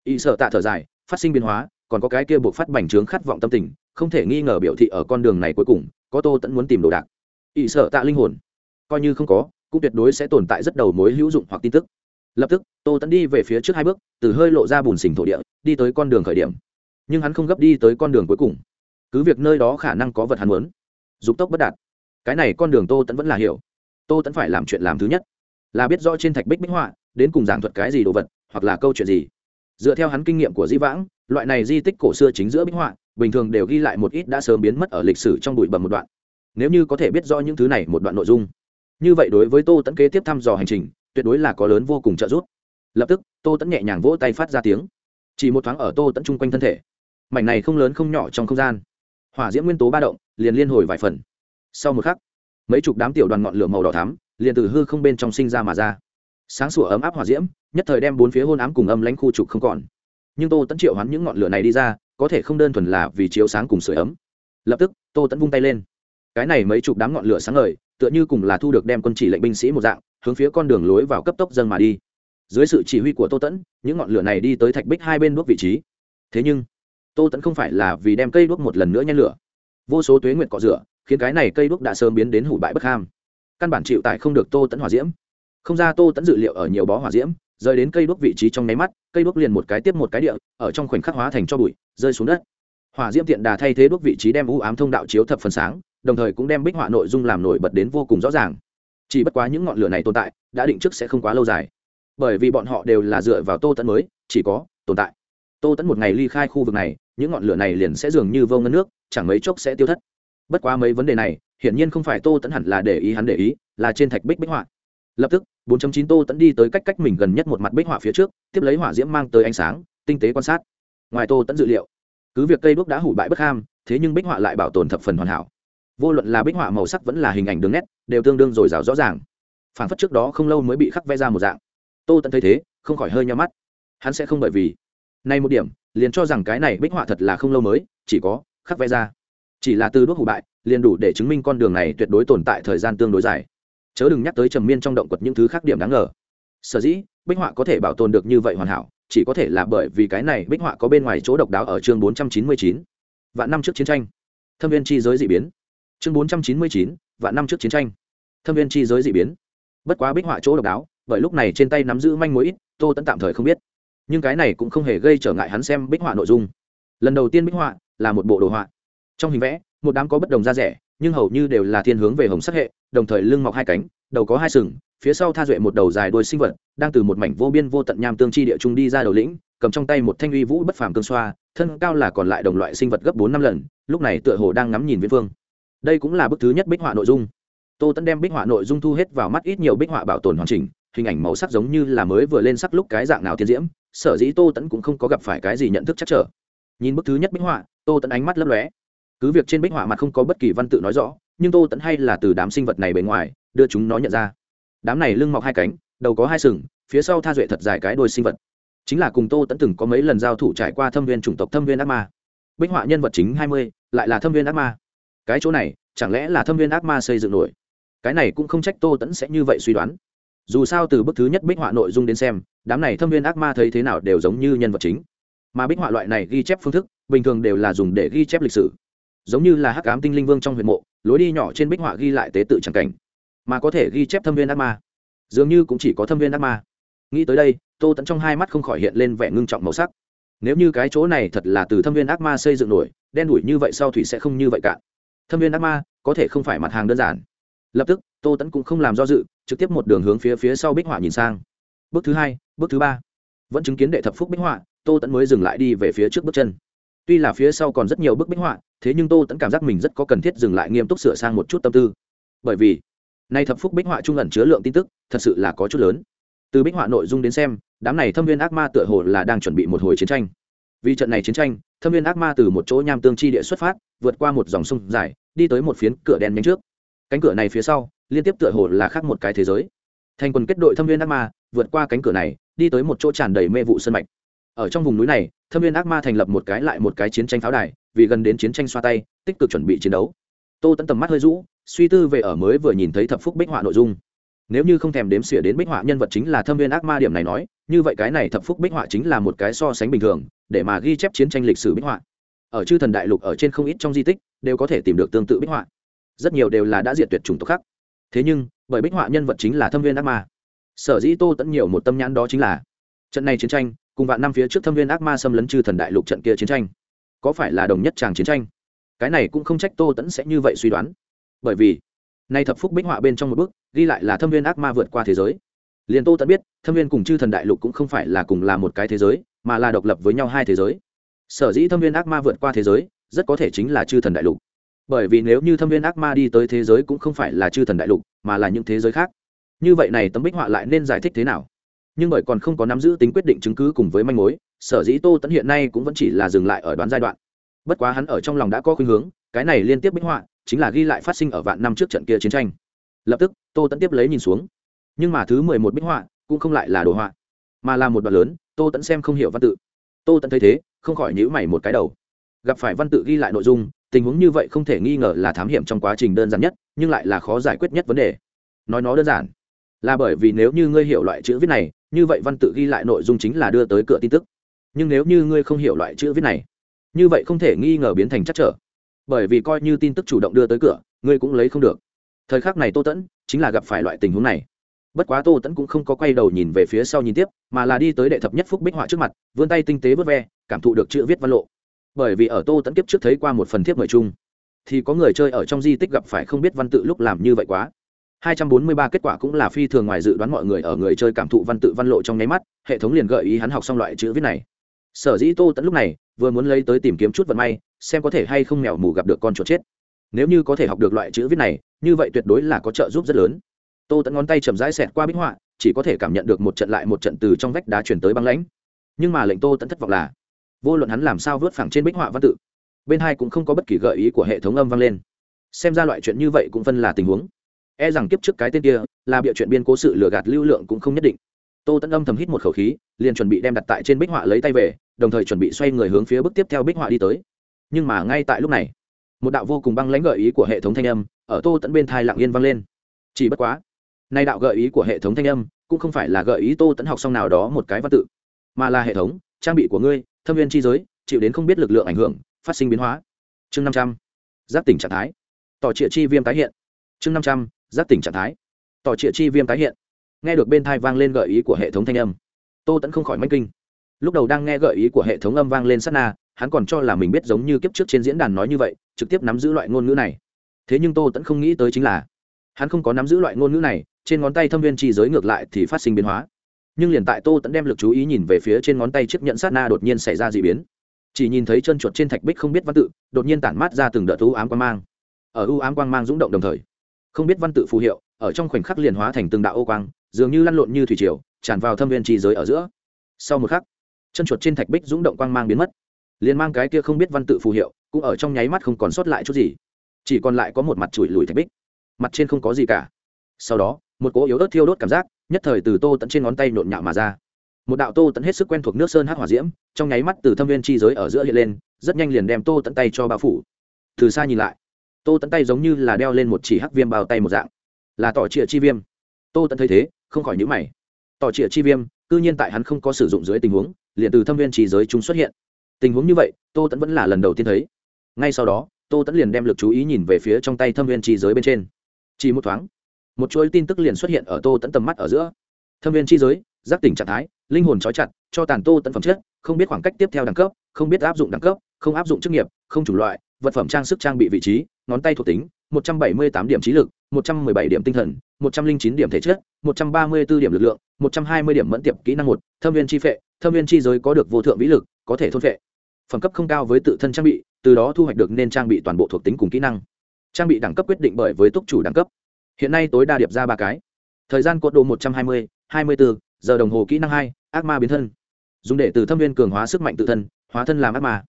S1: Y sợ tạ thở dài, phát sinh biến hóa, còn có cái kia buộc phát bành trướng khát vọng tâm tình, không thể nghi ngờ biểu thị ở con đường này cuối cùng, có tô tẫn muốn tìm đồ đạc. Y sợ tạ linh hồn, coi như không có, cũng tuyệt đối sẽ tồn tại rất đầu mối hữu dụng hoặc tin tức. Lập tức, tô tẫn đi về phía trước hai bước, từ hơi lộ ra bùn xình thổ địa, đi tới con đường khởi điểm. Nhưng hắn không gấp đi tới con đường cuối cùng. Cứ việc nơi đó khả năng có vật hắn muốn dục tốc bất đạt. Cái này con đường tô tẫn vẫn là hiểu. Tô tẫn phải làm chuyện làm thứ nhất. Là biết rõ trên thạch bích bích họa, đến cùng giảng thuật cái gì đồ vật, hoặc là câu chuyện gì. Dựa theo hắn kinh nghiệm của di vãng, loại này di tích cổ xưa chính giữa bích họa, bình thường đều ghi lại một ít đã sớm biến mất ở lịch sử trong bụi bầm một đoạn. Nếu như có thể biết rõ những thứ này một đoạn nội dung. Như vậy đối với tô tẫn kế tiếp thăm dò hành trình, tuyệt đối là có lớn vô cùng trợ giúp. Lập tức, tô tẫn nhẹ nhàng vỗ tay phát ra tiếng. Chỉ một thoáng ở tô tẫn chung quanh thân thể. Mảnh này không lớn không nhỏ trong không gian. Hỏa diễm nguyên tố ba động liền liên hồi vài phần. Sau một khắc, mấy chục đám tiểu đoàn ngọn lửa màu đỏ thắm liền từ hư không bên trong sinh ra mà ra. Sáng sủa ấm áp hòa diễm, nhất thời đem bốn phía hôn ám cùng âm lãnh khu trục không còn. Nhưng tô tẫn triệu hoán những ngọn lửa này đi ra, có thể không đơn thuần là vì chiếu sáng cùng sửa ấm. Lập tức, tô tẫn vung tay lên. Cái này mấy chục đám ngọn lửa sáng ngời, tựa như cùng là thu được đem quân chỉ lệnh binh sĩ một dạng, hướng phía con đường lối vào cấp tốc dâng mà đi. Dưới sự chỉ huy của tô tẫn những ngọn lửa này đi tới thạch bích hai bên đuốc vị trí. Thế nhưng, tô tẫn không phải là vì đem cây đuốc một lần nữa nhen lửa vô số tuế nguyệt cọ rửa, khiến cái này cây đuốc đã sớm biến đến hủ bại bất ham. Căn bản chịu tại không được tô tẫn hỏa diễm. Không ra tô tẫn dự liệu ở nhiều bó hỏa diễm, rơi đến cây đuốc vị trí trong nháy mắt, cây đuốc liền một cái tiếp một cái địa, ở trong khoảnh khắc hóa thành cho bụi, rơi xuống đất. Hỏa diễm tiện đà thay thế đuốc vị trí đem u ám thông đạo chiếu thập phần sáng, đồng thời cũng đem bích họa nội dung làm nổi bật đến vô cùng rõ ràng. Chỉ bất quá những ngọn lửa này tồn tại, đã định trước sẽ không quá lâu dài. Bởi vì bọn họ đều là dựa vào tô tẫn mới, chỉ có tồn tại. Tô tẫn một ngày ly khai khu vực này những ngọn lửa này liền sẽ dường như vô ngân nước, chẳng mấy chốc sẽ tiêu thất. Bất quá mấy vấn đề này, hiển nhiên không phải tô tẫn hẳn là để ý hắn để ý, là trên thạch bích bích họa. Lập tức 4.9 tô tẫn đi tới cách cách mình gần nhất một mặt bích họa phía trước, tiếp lấy hỏa diễm mang tới ánh sáng, tinh tế quan sát. Ngoài tô tẫn dự liệu, cứ việc cây đuốc đã hủ bại bất ham, thế nhưng bích họa lại bảo tồn thập phần hoàn hảo. Vô luận là bích họa màu sắc vẫn là hình ảnh đường nét, đều tương đương dồi dào rõ ràng. Phản phất trước đó không lâu mới bị khắc vẽ ra một dạng. Tô tẫn thấy thế, không khỏi hơi nhau mắt. Hắn sẽ không bởi vì nay một điểm liền cho rằng cái này bích họa thật là không lâu mới chỉ có khắc vẽ ra. Chỉ là từ đuốc hủ bại liền đủ để chứng minh con đường này tuyệt đối tồn tại thời gian tương đối dài. Chớ đừng nhắc tới trầm miên trong động quật những thứ khác điểm đáng ngờ. Sở dĩ bích họa có thể bảo tồn được như vậy hoàn hảo chỉ có thể là bởi vì cái này bích họa có bên ngoài chỗ độc đáo ở chương 499. vạn năm trước chiến tranh. Thâm viên chi giới dị biến. Chương 499, vạn năm trước chiến tranh. Thâm viên chi giới dị biến. Bất quá bích họa chỗ độc đáo bởi lúc này trên tay nắm giữ manh mối ít tô tẫn tạm thời không biết nhưng cái này cũng không hề gây trở ngại hắn xem bích họa nội dung. Lần đầu tiên bích họa là một bộ đồ họa. Trong hình vẽ, một đám có bất đồng da rẻ, nhưng hầu như đều là thiên hướng về hồng sắc hệ, đồng thời lưng mọc hai cánh, đầu có hai sừng, phía sau tha duệ một đầu dài đuôi sinh vật, đang từ một mảnh vô biên vô tận nham tương chi địa trung đi ra đầu lĩnh, cầm trong tay một thanh uy vũ bất phàm cương xoa, thân cao là còn lại đồng loại sinh vật gấp bốn năm lần, lúc này tựa hồ đang ngắm nhìn viễn phương. Đây cũng là bức thứ nhất bích họa nội dung. Tô tẫn đem bích họa nội dung thu hết vào mắt ít nhiều bích họa bảo tồn hoàn chỉnh, hình ảnh màu sắc giống như là mới vừa lên sắc lúc cái dạng nào thiên diễm sở dĩ tô tẫn cũng không có gặp phải cái gì nhận thức chắc trở. Nhìn bức thứ nhất bích họa, tô tẫn ánh mắt lấp lóe. Cứ việc trên bích họa mặt không có bất kỳ văn tự nói rõ, nhưng tô tẫn hay là từ đám sinh vật này bề ngoài, đưa chúng nó nhận ra. Đám này lưng mọc hai cánh, đầu có hai sừng, phía sau tha duệ thật dài cái đôi sinh vật. Chính là cùng tô tẫn từng có mấy lần giao thủ trải qua thâm viên chủng tộc, thâm viên ác ma. Bích họa nhân vật chính hai mươi, lại là thâm viên ác ma. Cái chỗ này, chẳng lẽ là thâm viên ác ma xây dựng nổi? Cái này cũng không trách tô tẫn sẽ như vậy suy đoán dù sao từ bức thứ nhất bích họa nội dung đến xem, đám này thâm viên ác ma thấy thế nào đều giống như nhân vật chính. Mà bích họa loại này ghi chép phương thức, bình thường đều là dùng để ghi chép lịch sử. Giống như là hắc ám tinh linh vương trong huyện mộ, lối đi nhỏ trên bích họa ghi lại tế tự tràng cảnh. Mà có thể ghi chép thâm viên ác ma. Dường như cũng chỉ có thâm viên ác ma. Nghĩ tới đây, tô tẫn trong hai mắt không khỏi hiện lên vẻ ngưng trọng màu sắc. Nếu như cái chỗ này thật là từ thâm viên ác ma xây dựng nổi, đen đủi như vậy sau thủy sẽ không như vậy cả? Thâm viên ác ma, có thể không phải mặt hàng đơn giản. Lập tức, tô tẫn cũng không làm do dự trực tiếp một đường hướng phía phía sau bích họa nhìn sang. Bước thứ hai, bước thứ ba. Vẫn chứng kiến đệ thập phúc bích họa, tô tẫn mới dừng lại đi về phía trước bước chân. Tuy là phía sau còn rất nhiều bức bích họa, thế nhưng tô tẫn cảm giác mình rất có cần thiết dừng lại nghiêm túc sửa sang một chút tâm tư. Bởi vì, nay thập phúc bích họa trung ẩn chứa lượng tin tức, thật sự là có chút lớn. Từ bích họa nội dung đến xem, đám này thâm viên ác ma tựa hồ là đang chuẩn bị một hồi chiến tranh. Vì trận này chiến tranh, thâm viên ác ma từ một chỗ nham tương chi địa xuất phát, vượt qua một dòng sông dài, đi tới một phiến cửa đen nhánh trước. Cánh cửa này phía sau liên tiếp tựa hồ là khác một cái thế giới. Thành quần kết đội thâm viên ác ma vượt qua cánh cửa này, đi tới một chỗ tràn đầy mê vụ sân mạch. Ở trong vùng núi này, thâm viên ác ma thành lập một cái lại một cái chiến tranh pháo đài, vì gần đến chiến tranh xoa tay, tích cực chuẩn bị chiến đấu. Tô tẫn tầm mắt hơi rũ, suy tư về ở mới vừa nhìn thấy thập phúc bích họa nội dung. Nếu như không thèm đếm xỉa đến bích họa nhân vật chính là thâm viên ác ma điểm này nói, như vậy cái này thập phúc bích họa chính là một cái so sánh bình thường, để mà ghi chép chiến tranh lịch sử bích họa. Ở chư thần đại lục ở trên không ít trong di tích, đều có thể tìm được tương tự bích họa. Rất nhiều đều là đã diệt tuyệt chủng tộc khác thế nhưng, bởi bích họa nhân vật chính là thâm viên ác ma. Sở dĩ tô tẫn nhiều một tâm nhãn đó chính là, trận này chiến tranh, cùng vạn năm phía trước thâm viên ác ma xâm lấn chư thần đại lục trận kia chiến tranh, có phải là đồng nhất tràng chiến tranh? Cái này cũng không trách tô tẫn sẽ như vậy suy đoán. Bởi vì, nay thập phúc bích họa bên trong một bước, ghi lại là thâm viên ác ma vượt qua thế giới. Liền tô tẫn biết, thâm viên cùng chư thần đại lục cũng không phải là cùng là một cái thế giới, mà là độc lập với nhau hai thế giới. Sở dĩ thâm viên ác ma vượt qua thế giới, rất có thể chính là chư thần đại lục bởi vì nếu như thâm viên ác ma đi tới thế giới cũng không phải là chư thần đại lục, mà là những thế giới khác. Như vậy này tấm bích họa lại nên giải thích thế nào? Nhưng bởi còn không có nắm giữ tính quyết định chứng cứ cùng với manh mối, sở dĩ tô tẫn hiện nay cũng vẫn chỉ là dừng lại ở đoán giai đoạn. Bất quá hắn ở trong lòng đã có khuynh hướng, cái này liên tiếp bích họa chính là ghi lại phát sinh ở vạn năm trước trận kia chiến tranh. Lập tức, tô tẫn tiếp lấy nhìn xuống. Nhưng mà thứ mười một bích họa cũng không lại là đồ họa, mà là một đoạn lớn, tô tẫn xem không hiểu văn tự. Tô tẫn thấy thế, không khỏi nhữ mày một cái đầu. Gặp phải văn tự ghi lại nội dung tình huống như vậy không thể nghi ngờ là thám hiểm trong quá trình đơn giản nhất, nhưng lại là khó giải quyết nhất vấn đề. Nói nó đơn giản, là bởi vì nếu như ngươi hiểu loại chữ viết này, như vậy văn tự ghi lại nội dung chính là đưa tới cửa tin tức. Nhưng nếu như ngươi không hiểu loại chữ viết này, như vậy không thể nghi ngờ biến thành chắc trở. Bởi vì coi như tin tức chủ động đưa tới cửa, ngươi cũng lấy không được. Thời khắc này tô tẫn chính là gặp phải loại tình huống này. Bất quá tô tẫn cũng không có quay đầu nhìn về phía sau nhìn tiếp, mà là đi tới đệ thập nhất phúc bích họa trước mặt, vươn tay tinh tế vớt ve, cảm thụ được chữ viết văn lộ bởi vì ở tô tẫn kiếp trước thấy qua một phần thiếp mời chung, thì có người chơi ở trong di tích gặp phải không biết văn tự lúc làm như vậy quá. 243 kết quả cũng là phi thường ngoài dự đoán mọi người ở người chơi cảm thụ văn tự văn lộ trong nháy mắt, hệ thống liền gợi ý hắn học xong loại chữ viết này. Sở dĩ tô tẫn lúc này vừa muốn lấy tới tìm kiếm chút vận may, xem có thể hay không mèo mù gặp được con chuột chết. Nếu như có thể học được loại chữ viết này, như vậy tuyệt đối là có trợ giúp rất lớn. Tô tẫn ngón tay chậm rãi xẹt qua bích họa, chỉ có thể cảm nhận được một trận lại một trận từ trong vách đá chuyển tới băng lãnh. Nhưng mà lệnh tô tẫn thất vọng là vô luận hắn làm sao vớt phẳng trên bích họa văn tự, bên hai cũng không có bất kỳ gợi ý của hệ thống âm vang lên. Xem ra loại chuyện như vậy cũng phân là tình huống. E rằng kiếp trước cái tên kia là bịa chuyện biên cố sự lừa gạt lưu lượng cũng không nhất định. Tô tẫn âm thầm hít một khẩu khí, liền chuẩn bị đem đặt tại trên bích họa lấy tay về, đồng thời chuẩn bị xoay người hướng phía bước tiếp theo bích họa đi tới. Nhưng mà ngay tại lúc này, một đạo vô cùng băng lãnh gợi ý của hệ thống thanh âm ở tô tẫn bên thai lặng yên vang lên. Chỉ bất quá, nay đạo gợi ý của hệ thống thanh âm cũng không phải là gợi ý tô tẫn học xong nào đó một cái văn tự, mà là hệ thống, trang bị của ngươi thâm viên chi giới, chịu đến không biết lực lượng ảnh hưởng, phát sinh biến hóa. Chương năm trăm, giáp tỉnh trạng thái. Tỏ trịa chi viêm tái hiện. Chương năm trăm, giáp tỉnh trạng thái. Tỏ trịa chi viêm tái hiện. Nghe được bên thai vang lên gợi ý của hệ thống thanh âm, tô tẫn không khỏi manh kinh. Lúc đầu đang nghe gợi ý của hệ thống âm vang lên sát na, hắn còn cho là mình biết giống như kiếp trước trên diễn đàn nói như vậy, trực tiếp nắm giữ loại ngôn ngữ này. Thế nhưng tô tẫn không nghĩ tới chính là, hắn không có nắm giữ loại ngôn ngữ này, trên ngón tay thâm viên chi giới ngược lại thì phát sinh biến hóa nhưng liền tại tô tẫn đem lực chú ý nhìn về phía trên ngón tay chiếc nhận sát na đột nhiên xảy ra d ị biến chỉ nhìn thấy chân chuột trên thạch bích không biết văn tự đột nhiên tản mát ra từng đợt u ám quang mang ở u ám quang mang rúng động đồng thời không biết văn tự phù hiệu ở trong khoảnh khắc liền hóa thành từng đạo ô quang dường như lăn lộn như thủy triều tràn vào thâm viên trì giới ở giữa sau một khắc chân chuột trên thạch bích rúng động quang mang biến mất liền mang cái kia không biết văn tự phù hiệu cũng ở trong nháy mắt không còn sót lại chút gì chỉ còn lại có một mặt chùi lùi thạch bích mặt trên không có gì cả sau đó một cỗ yếu ớt thiêu đốt cảm giác nhất thời từ tô tận trên ngón tay nhộn nhạo mà ra. Một đạo tô tận hết sức quen thuộc nước sơn hát hỏa diễm, trong nháy mắt từ thâm viên chi giới ở giữa hiện lên, rất nhanh liền đem tô tận tay cho bao phủ. Từ xa nhìn lại, tô tận tay giống như là đeo lên một chỉ hắc viêm bao tay một dạng. Là tỏ trịa chi viêm. Tô tận thấy thế, không khỏi nhữ mày. Tỏ trịa chi viêm, cư nhiên tại hắn không có sử dụng dưới tình huống, liền từ thâm viên chi giới chúng xuất hiện. Tình huống như vậy, tô tẫn vẫn là lần đầu tiên thấy. Ngay sau đó, tô tẫn liền đem l ự c chú ý nhìn về phía trong tay thâm viên trí giới bên trên. Chỉ một thoáng một chuỗi tin tức liền xuất hiện ở tô tẫn tầm mắt ở giữa. Thâm viên chi giới, giác tỉnh trạng thái, linh hồn trói chặt, cho tàn tô tẫn phẩm chất, không biết khoảng cách tiếp theo đẳng cấp, không biết áp dụng đẳng cấp, không áp dụng chức nghiệp, không chủng loại, vật phẩm trang sức trang bị vị trí, ngón tay thuộc tính, một trăm bảy mươi tám điểm trí lực, một trăm mười bảy điểm tinh thần, một trăm linh chín điểm thể chất, một trăm ba mươi b ố điểm lực lượng, một trăm hai mươi điểm mẫn tiệp kỹ năng một, thâm viên chi phệ, thâm viên chi giới có được vô thượng vĩ lực, có thể thôn phệ. Phẩm cấp không cao với tự thân trang bị, từ đó thu hoạch được nên trang bị toàn bộ thuộc tính cùng kỹ năng. Trang bị đẳng cấp quyết định bởi với túc chủ đẳng cấp hiện nay tối đa điệp ra ba cái. Thời gian cột độ một trăm hai mươi hai mươi bốn giờ đồng hồ kỹ năng hai, ác ma biến thân. Dùng để từ thâm viên cường hóa sức mạnh tự thân, hóa thân làm ác ma.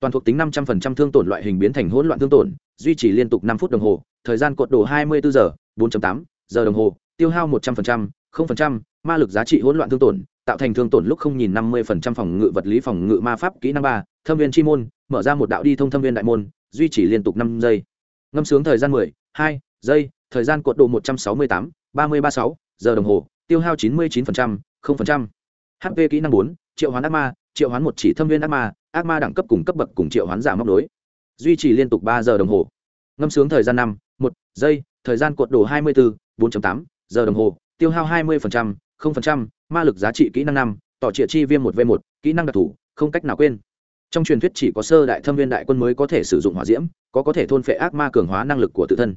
S1: Toàn thuộc tính năm trăm linh thương tổn loại hình biến thành hỗn loạn thương tổn, duy trì liên tục năm phút đồng hồ, thời gian cột độ hai mươi bốn giờ, bốn tám, giờ đồng hồ, tiêu hao một trăm linh ma lực giá trị hỗn loạn thương tổn, tạo thành thương tổn lúc không nhìn năm mươi phòng ngự vật lý phòng ngự ma pháp kỹ năng ba, thâm viên chi môn, mở ra một đạo đi thông thâm viên đại môn, duy trì liên tục năm giây. Ngâm sướng thời gian mười, hai giây thời gian cột độ 168, 3036, giờ đồng hồ, tiêu hao 99%, 0%. HP kỹ năng 4, triệu hoán ác ma, triệu hoán một chỉ thâm viên ác ma, ác ma đẳng cấp cùng cấp bậc cùng triệu hoán giả móc đối. Duy trì liên tục 3 giờ đồng hồ. Ngâm sướng thời gian 5, 1 giây, thời gian cột độ 24, 4.8, giờ đồng hồ, tiêu hao 20%, 0%, ma lực giá trị kỹ năng 5, tỏ triệu chi viêm 1v1, kỹ năng đặc thủ, không cách nào quên trong truyền thuyết chỉ có sơ đại thâm viên đại quân mới có thể sử dụng hỏa diễm có có thể thôn phệ ác ma cường hóa năng lực của tự thân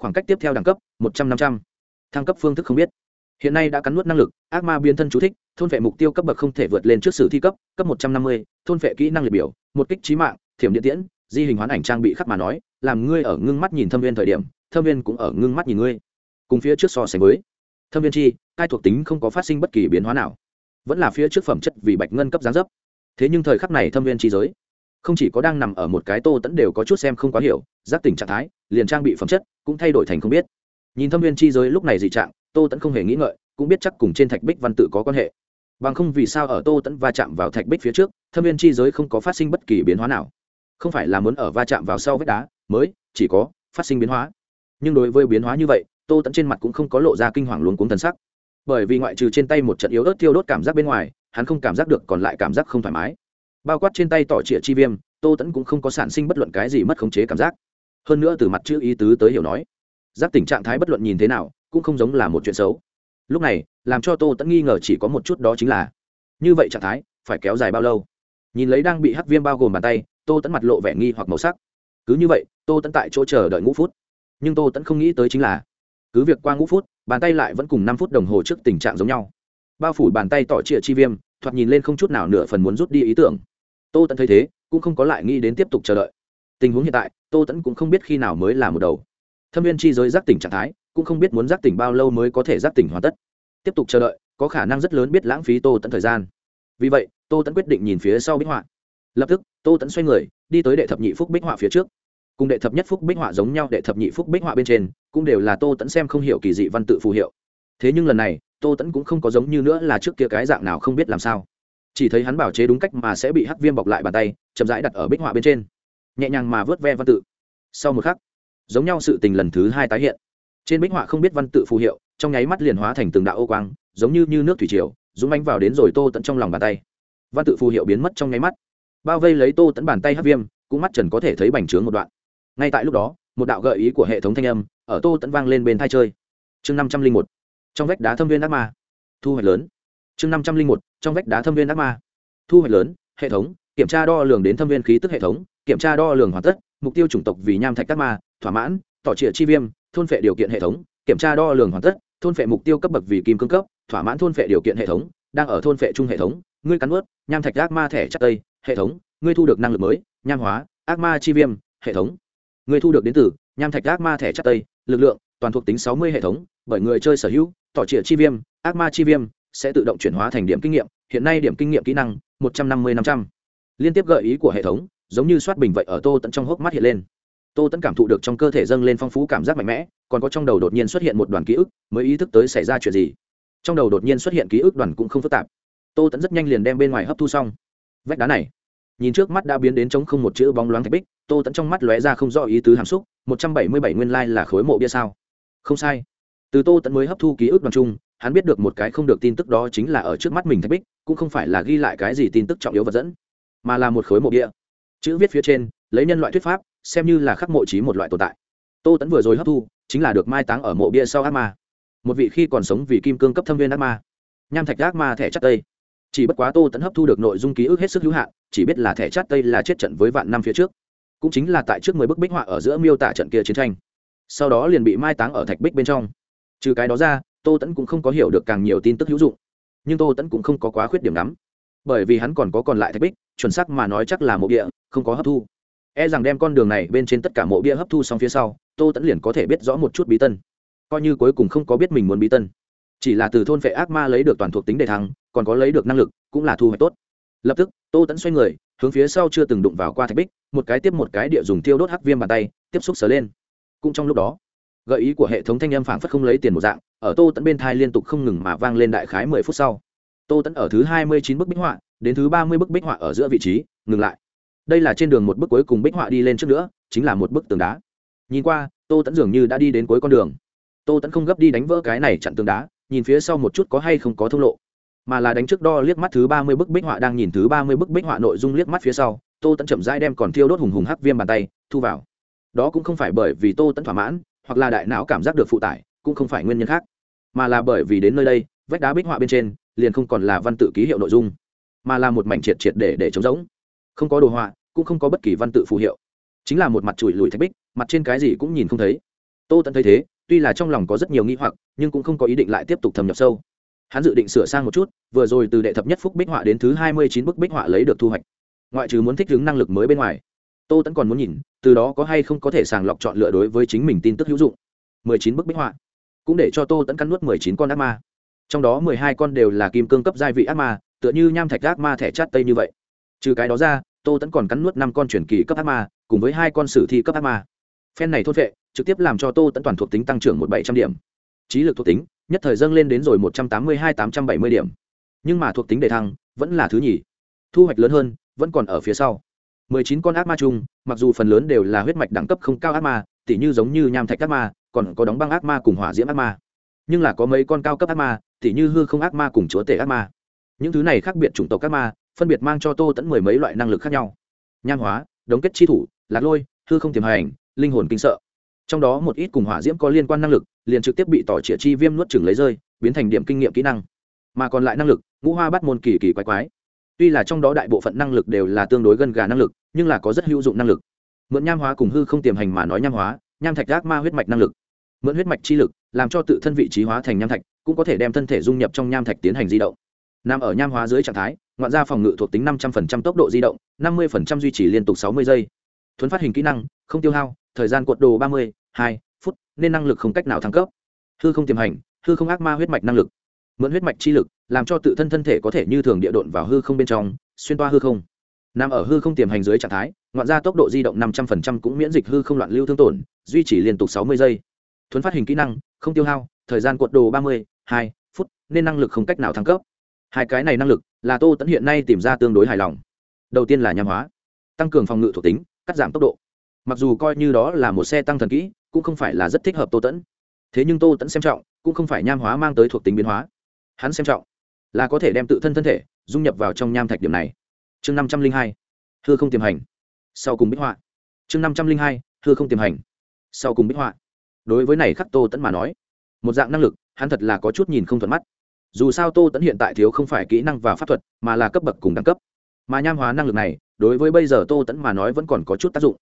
S1: khoảng cách tiếp theo đẳng cấp, một trăm năm trăm. Thăng cấp phương thức không biết. Hiện nay đã cắn nuốt năng lực, ác ma biến thân chú thích, thôn vệ mục tiêu cấp bậc không thể vượt lên trước sử thi cấp cấp một trăm năm mươi, thôn vệ kỹ năng liệt biểu, một kích trí mạng, thiểm điện tiễn, di hình hoán ảnh trang bị khắc mà nói, làm ngươi ở ngưng mắt nhìn thâm viên thời điểm, thâm viên cũng ở ngưng mắt nhìn ngươi. Cùng phía trước so sánh với, thâm viên chi, cai thuộc tính không có phát sinh bất kỳ biến hóa nào, vẫn là phía trước phẩm chất vì bạch ngân cấp gián dấp. Thế nhưng thời khắc này thâm viên chi giới không chỉ có đang nằm ở một cái tô tẫn đều có chút xem không quá hiểu, giác tỉnh trạng thái, liền trang bị phẩm chất cũng thay đổi thành không biết. Nhìn thâm viên chi giới lúc này dị trạng, tô tẫn không hề nghĩ ngợi, cũng biết chắc cùng trên thạch bích văn tự có quan hệ. Bằng không vì sao ở tô tẫn va chạm vào thạch bích phía trước, thâm viên chi giới không có phát sinh bất kỳ biến hóa nào. Không phải là muốn ở va chạm vào sau vách đá, mới, chỉ có phát sinh biến hóa. Nhưng đối với biến hóa như vậy, tô tẫn trên mặt cũng không có lộ ra kinh hoàng luống cuống thần sắc. Bởi vì ngoại trừ trên tay một trận yếu ớt thiêu đốt cảm giác bên ngoài, hắn không cảm giác được còn lại cảm giác không thoải mái bao quát trên tay tỏ trịa chi viêm, tô tẫn cũng không có sản sinh bất luận cái gì mất khống chế cảm giác. Hơn nữa từ mặt chữ ý tứ tới hiểu nói, giác tình trạng thái bất luận nhìn thế nào, cũng không giống là một chuyện xấu. Lúc này, làm cho tô tẫn nghi ngờ chỉ có một chút đó chính là, như vậy trạng thái, phải kéo dài bao lâu? Nhìn lấy đang bị hắc viêm bao gồm bàn tay, tô tẫn mặt lộ vẻ nghi hoặc màu sắc. Cứ như vậy, tô tẫn tại chỗ chờ đợi ngũ phút. Nhưng tô tẫn không nghĩ tới chính là, cứ việc qua ngũ phút, bàn tay lại vẫn cùng năm phút đồng hồ trước tình trạng giống nhau. Bao phủ bàn tay tỏ trịa chi viêm, thoạt nhìn lên không chút nào nửa phần muốn rút đi ý tưởng tô tẫn thấy thế, cũng không có lại nghĩ đến tiếp tục chờ đợi. Tình huống hiện tại, tô tẫn cũng không biết khi nào mới là một đầu. Thâm viên chi giới giác tỉnh trạng thái, cũng không biết muốn giác tỉnh bao lâu mới có thể giác tỉnh hoàn tất. Tiếp tục chờ đợi, có khả năng rất lớn biết lãng phí tô tẫn thời gian. Vì vậy, tô tẫn quyết định nhìn phía sau bích họa. Lập tức, tô tẫn xoay người, đi tới đệ thập nhị phúc bích họa phía trước. Cùng đệ thập nhất phúc bích họa giống nhau, đệ thập nhị phúc bích họa bên trên, cũng đều là tô tẫn xem không hiểu kỳ dị văn tự phù hiệu. Thế nhưng lần này, tô tẫn cũng không có giống như nữa là trước kia cái dạng nào không biết làm sao chỉ thấy hắn bảo chế đúng cách mà sẽ bị hắc viêm bọc lại bàn tay chậm rãi đặt ở bích họa bên trên. Nhẹ nhàng mà vớt ve văn tự. Sau một khắc giống nhau sự tình lần thứ hai tái hiện. Trên bích họa không biết văn tự phù hiệu trong nháy mắt liền hóa thành từng đạo ô quang giống như, như nước thủy triều dũng ánh vào đến rồi tô tận trong lòng bàn tay. Văn tự phù hiệu biến mất trong nháy mắt. Bao vây lấy tô tẫn bàn tay hắc viêm cũng mắt trần có thể thấy bành trướng một đoạn. Ngay tại lúc đó một đạo gợi ý của hệ thống thanh âm ở tô tẫn vang lên bên thai chơi. Chương năm trăm linh một. Trong vách đá thâm viên ác ma. Thu hoạch lớn chương năm trăm linh một, trong vách đá thâm viên ác ma. Thu hoạch lớn, hệ thống, kiểm tra đo lường đến thâm viên khí tức hệ thống, kiểm tra đo lường hoàn tất, mục tiêu chủng tộc vì nham thạch ác ma, thỏa mãn, tỏ trịa chi viêm, thôn phệ điều kiện hệ thống, kiểm tra đo lường hoàn tất, thôn phệ mục tiêu cấp bậc vì kim cương cấp, thỏa mãn thôn phệ điều kiện hệ thống, đang ở thôn phệ trung hệ thống, ngươi cắn ướt nham thạch ác ma thẻ chắc tây, hệ thống, ngươi thu được năng lực mới, nham hóa, ác ma chi viêm, hệ thống. Ngươi thu được đến từ, nham thạch ác ma thẻ chắc tây, lực lượng, toàn thuộc tính sáu mươi hệ thống, bởi người chơi sở hữu, tỏ trịa chi viêm, ác ma chi viêm sẽ tự động chuyển hóa thành điểm kinh nghiệm, hiện nay điểm kinh nghiệm kỹ năng, một trăm năm mươi năm trăm. Liên tiếp gợi ý của hệ thống, giống như soát bình vậy ở tô tận trong hốc mắt hiện lên. Tô tẫn cảm thụ được trong cơ thể dâng lên phong phú cảm giác mạnh mẽ, còn có trong đầu đột nhiên xuất hiện một đoàn ký ức, mới ý thức tới xảy ra chuyện gì. Trong đầu đột nhiên xuất hiện ký ức đoàn cũng không phức tạp. Tô tẫn rất nhanh liền đem bên ngoài hấp thu xong. Vách đá này, nhìn trước mắt đã biến đến trống không một chữ bóng loáng thạch bích, tô tẫn trong mắt lóe ra không rõ ý tứ hàm xúc, một trăm bảy mươi bảy nguyên lai là khối mộ bia sao? Không sai. Từ tô tẫn mới hấp thu ký ức đoàn chung hắn biết được một cái không được tin tức đó chính là ở trước mắt mình thạch bích, cũng không phải là ghi lại cái gì tin tức trọng yếu vật dẫn, mà là một khối mộ bia. Chữ viết phía trên, lấy nhân loại thuyết pháp, xem như là khắc mộ trí một loại tồn tại. Tô tẫn vừa rồi hấp thu, chính là được mai táng ở mộ bia sau ác ma. Một vị khi còn sống vì kim cương cấp thâm viên ác ma. Nham thạch ác ma thẻ chắc tây. Chỉ bất quá tô tẫn hấp thu được nội dung ký ức hết sức hữu hạn, chỉ biết là thẻ chắc tây là chết trận với vạn năm phía trước. Cũng chính là tại trước mười bức bích họa ở giữa miêu tả trận kia chiến tranh. Sau đó liền bị mai táng ở thạch bích bên trong. Trừ cái đó ra tô tẫn cũng không có hiểu được càng nhiều tin tức hữu dụng. Nhưng tô tẫn cũng không có quá khuyết điểm lắm. Bởi vì hắn còn có còn lại thạch bích chuẩn sắc mà nói chắc là mộ bia, không có hấp thu. E rằng đem con đường này bên trên tất cả mộ bia hấp thu xong phía sau tô tẫn liền có thể biết rõ một chút bí tân. Coi như cuối cùng không có biết mình muốn bí tân. Chỉ là từ thôn vệ ác ma lấy được toàn thuộc tính đề thăng còn có lấy được năng lực cũng là thu hoạch tốt. Lập tức tô tẫn xoay người hướng phía sau chưa từng đụng vào qua thạch bích một cái tiếp một cái địa dùng tiêu đốt hắc viêm bàn tay tiếp xúc sờ lên. Cũng trong lúc đó gợi ý của hệ thống thanh âm phảng phất không lấy tiền một dạng, ở tô tẫn bên thai liên tục không ngừng mà vang lên đại khái mười phút sau. Tô tẫn ở thứ hai mươi chín bức bích họa, đến thứ ba mươi bức bích họa ở giữa vị trí, ngừng lại. Đây là trên đường một bức cuối cùng bích họa đi lên trước nữa, chính là một bức tường đá. Nhìn qua, tô tẫn dường như đã đi đến cuối con đường. Tô tẫn không gấp đi đánh vỡ cái này chặn tường đá, nhìn phía sau một chút có hay không có thông lộ. Mà là đánh trước đo liếc mắt thứ ba mươi bức bích họa đang nhìn thứ ba mươi bức bích họa nội dung liếc mắt phía sau, tô tẫn chậm rãi đem còn thiêu đốt hùng hùng hắc viêm bàn tay, thu vào. Đó cũng không phải bởi vì tô tẫn thỏa mãn hoặc là đại não cảm giác được phụ tải, cũng không phải nguyên nhân khác, mà là bởi vì đến nơi đây, vách đá bích họa bên trên, liền không còn là văn tự ký hiệu nội dung, mà là một mảnh triệt triệt để để chống giống không có đồ họa, cũng không có bất kỳ văn tự phù hiệu. Chính là một mặt chùi lùi thạch bích, mặt trên cái gì cũng nhìn không thấy. Tô tẫn thấy thế, tuy là trong lòng có rất nhiều nghi hoặc, nhưng cũng không có ý định lại tiếp tục thâm nhập sâu. Hắn dự định sửa sang một chút, vừa rồi từ đệ thập nhất phúc bích họa đến thứ hai mươi chín bức bích họa lấy được thu hoạch. Ngoại trừ muốn thích ứng năng lực mới bên ngoài, tô tẫn còn muốn nhìn từ đó có hay không có thể sàng lọc chọn lựa đối với chính mình tin tức hữu dụng. mười chín bức bích họa, cũng để cho tô tẫn cắn nuốt mười chín con ác ma. Trong đó mười hai con đều là kim cương cấp gia vị ác ma, tựa như nham thạch ác ma thẻ chát tây như vậy. Trừ cái đó ra, tô tẫn còn cắn nuốt năm con truyền kỳ cấp ác ma, cùng với hai con sử thi cấp ác ma. Phen này thôn vệ, trực tiếp làm cho tô tẫn toàn thuộc tính tăng trưởng một bảy trăm điểm. Trí lực thuộc tính, nhất thời dâng lên đến rồi một trăm tám mươi hai tám trăm bảy mươi điểm. Nhưng mà thuộc tính đề thăng, vẫn là thứ nhì. Thu hoạch lớn hơn, vẫn còn ở phía sau mười chín con ác ma chung, mặc dù phần lớn đều là huyết mạch đẳng cấp không cao ác ma, tỉ như giống như nham thạch ác ma, còn có đóng băng ác ma cùng hỏa diễm ác ma. Nhưng là có mấy con cao cấp ác ma, tỉ như hư không ác ma cùng chúa tể ác ma. Những thứ này khác biệt chủng tộc ác ma, phân biệt mang cho tô tẫn mười mấy loại năng lực khác nhau. Nham hóa, đống kết chi thủ, lạc lôi, hư không tiềm hành, linh hồn kinh sợ. Trong đó một ít cùng hỏa diễm có liên quan năng lực, liền trực tiếp bị tỏ trịa chi viêm nuốt chừng lấy rơi, biến thành điểm kinh nghiệm kỹ năng. Mà còn lại năng lực, ngũ hoa bắt môn kỳ kỳ quái quái. Tuy là trong đó đại bộ phận năng lực đều là tương đối gần gà năng lực nhưng là có rất hữu dụng năng lực. Mượn nham hóa cùng hư không tiềm hành mà nói nham hóa, nham thạch gác ma huyết mạch năng lực. Mượn huyết mạch chi lực, làm cho tự thân vị trí hóa thành nham thạch, cũng có thể đem thân thể dung nhập trong nham thạch tiến hành di động. Nằm ở nham hóa dưới trạng thái, ngoạn ra phòng ngự thuộc tính năm trăm linh tốc độ di động, năm mươi duy trì liên tục sáu mươi giây. Thuấn phát hình kỹ năng, không tiêu hao, thời gian cuộn đồ ba mươi, hai phút, nên năng lực không cách nào thăng cấp. Hư không tiềm hành, hư không ác ma huyết mạch năng lực. Mượn huyết mạch chi lực, làm cho tự thân thân thể có thể như thường địa độn vào hư không bên trong, xuyên toa hư không nằm ở hư không tiềm hành dưới trạng thái, ngoạn ra tốc độ di động năm trăm linh cũng miễn dịch hư không loạn lưu thương tổn, duy trì liên tục sáu mươi giây. Thuấn phát hình kỹ năng, không tiêu hao, thời gian cuộn đồ ba mươi, hai phút, nên năng lực không cách nào thăng cấp. Hai cái này năng lực là tô tẫn hiện nay tìm ra tương đối hài lòng. Đầu tiên là nham hóa, tăng cường phòng ngự thuộc tính, cắt giảm tốc độ. Mặc dù coi như đó là một xe tăng thần kỹ, cũng không phải là rất thích hợp tô tẫn thế nhưng tô tẫn xem trọng, cũng không phải nham hóa mang tới thuộc tính biến hóa. Hắn xem trọng là có thể đem tự thân thân thể dung nhập vào trong nham thạch điểm này chương năm trăm linh hai, hư không tiềm hành. Sau cùng bích họa. Chương năm trăm linh hai, hư không tiềm hành. Sau cùng bích họa. Đối với này khắc tô tẫn mà nói, một dạng năng lực, hắn thật là có chút nhìn không thuận mắt. Dù sao tô tẫn hiện tại thiếu không phải kỹ năng và pháp thuật, mà là cấp bậc cùng đẳng cấp. Mà nham hóa năng lực này, đối với bây giờ tô tẫn mà nói vẫn còn có chút tác dụng.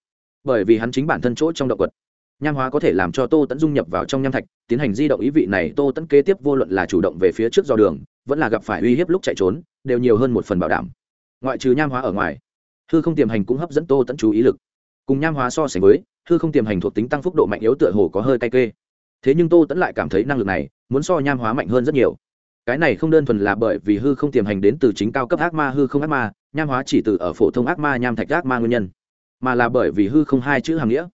S1: Bởi vì hắn chính bản thân chỗ trong động vật. Nham hóa có thể làm cho tô tẫn dung nhập vào trong nham thạch, tiến hành di động ý vị này tô tẫn kế tiếp vô luận là chủ động về phía trước do đường, vẫn là gặp phải uy hiếp lúc chạy trốn, đều nhiều hơn một phần bảo đảm ngoại trừ nham hóa ở ngoài, hư không tiềm hành cũng hấp dẫn tô tẫn chú ý lực. Cùng nham hóa so sánh với, hư không tiềm hành thuộc tính tăng phúc độ mạnh yếu tựa hồ có hơi cay kê. Thế nhưng tô tẫn lại cảm thấy năng lực này muốn so nham hóa mạnh hơn rất nhiều. Cái này không đơn thuần là bởi vì hư không tiềm hành đến từ chính cao cấp ác ma, hư không ác ma, nham hóa chỉ từ ở phổ thông ác ma, nham thạch ác ma nguyên nhân, mà là bởi vì hư không hai chữ hàm nghĩa.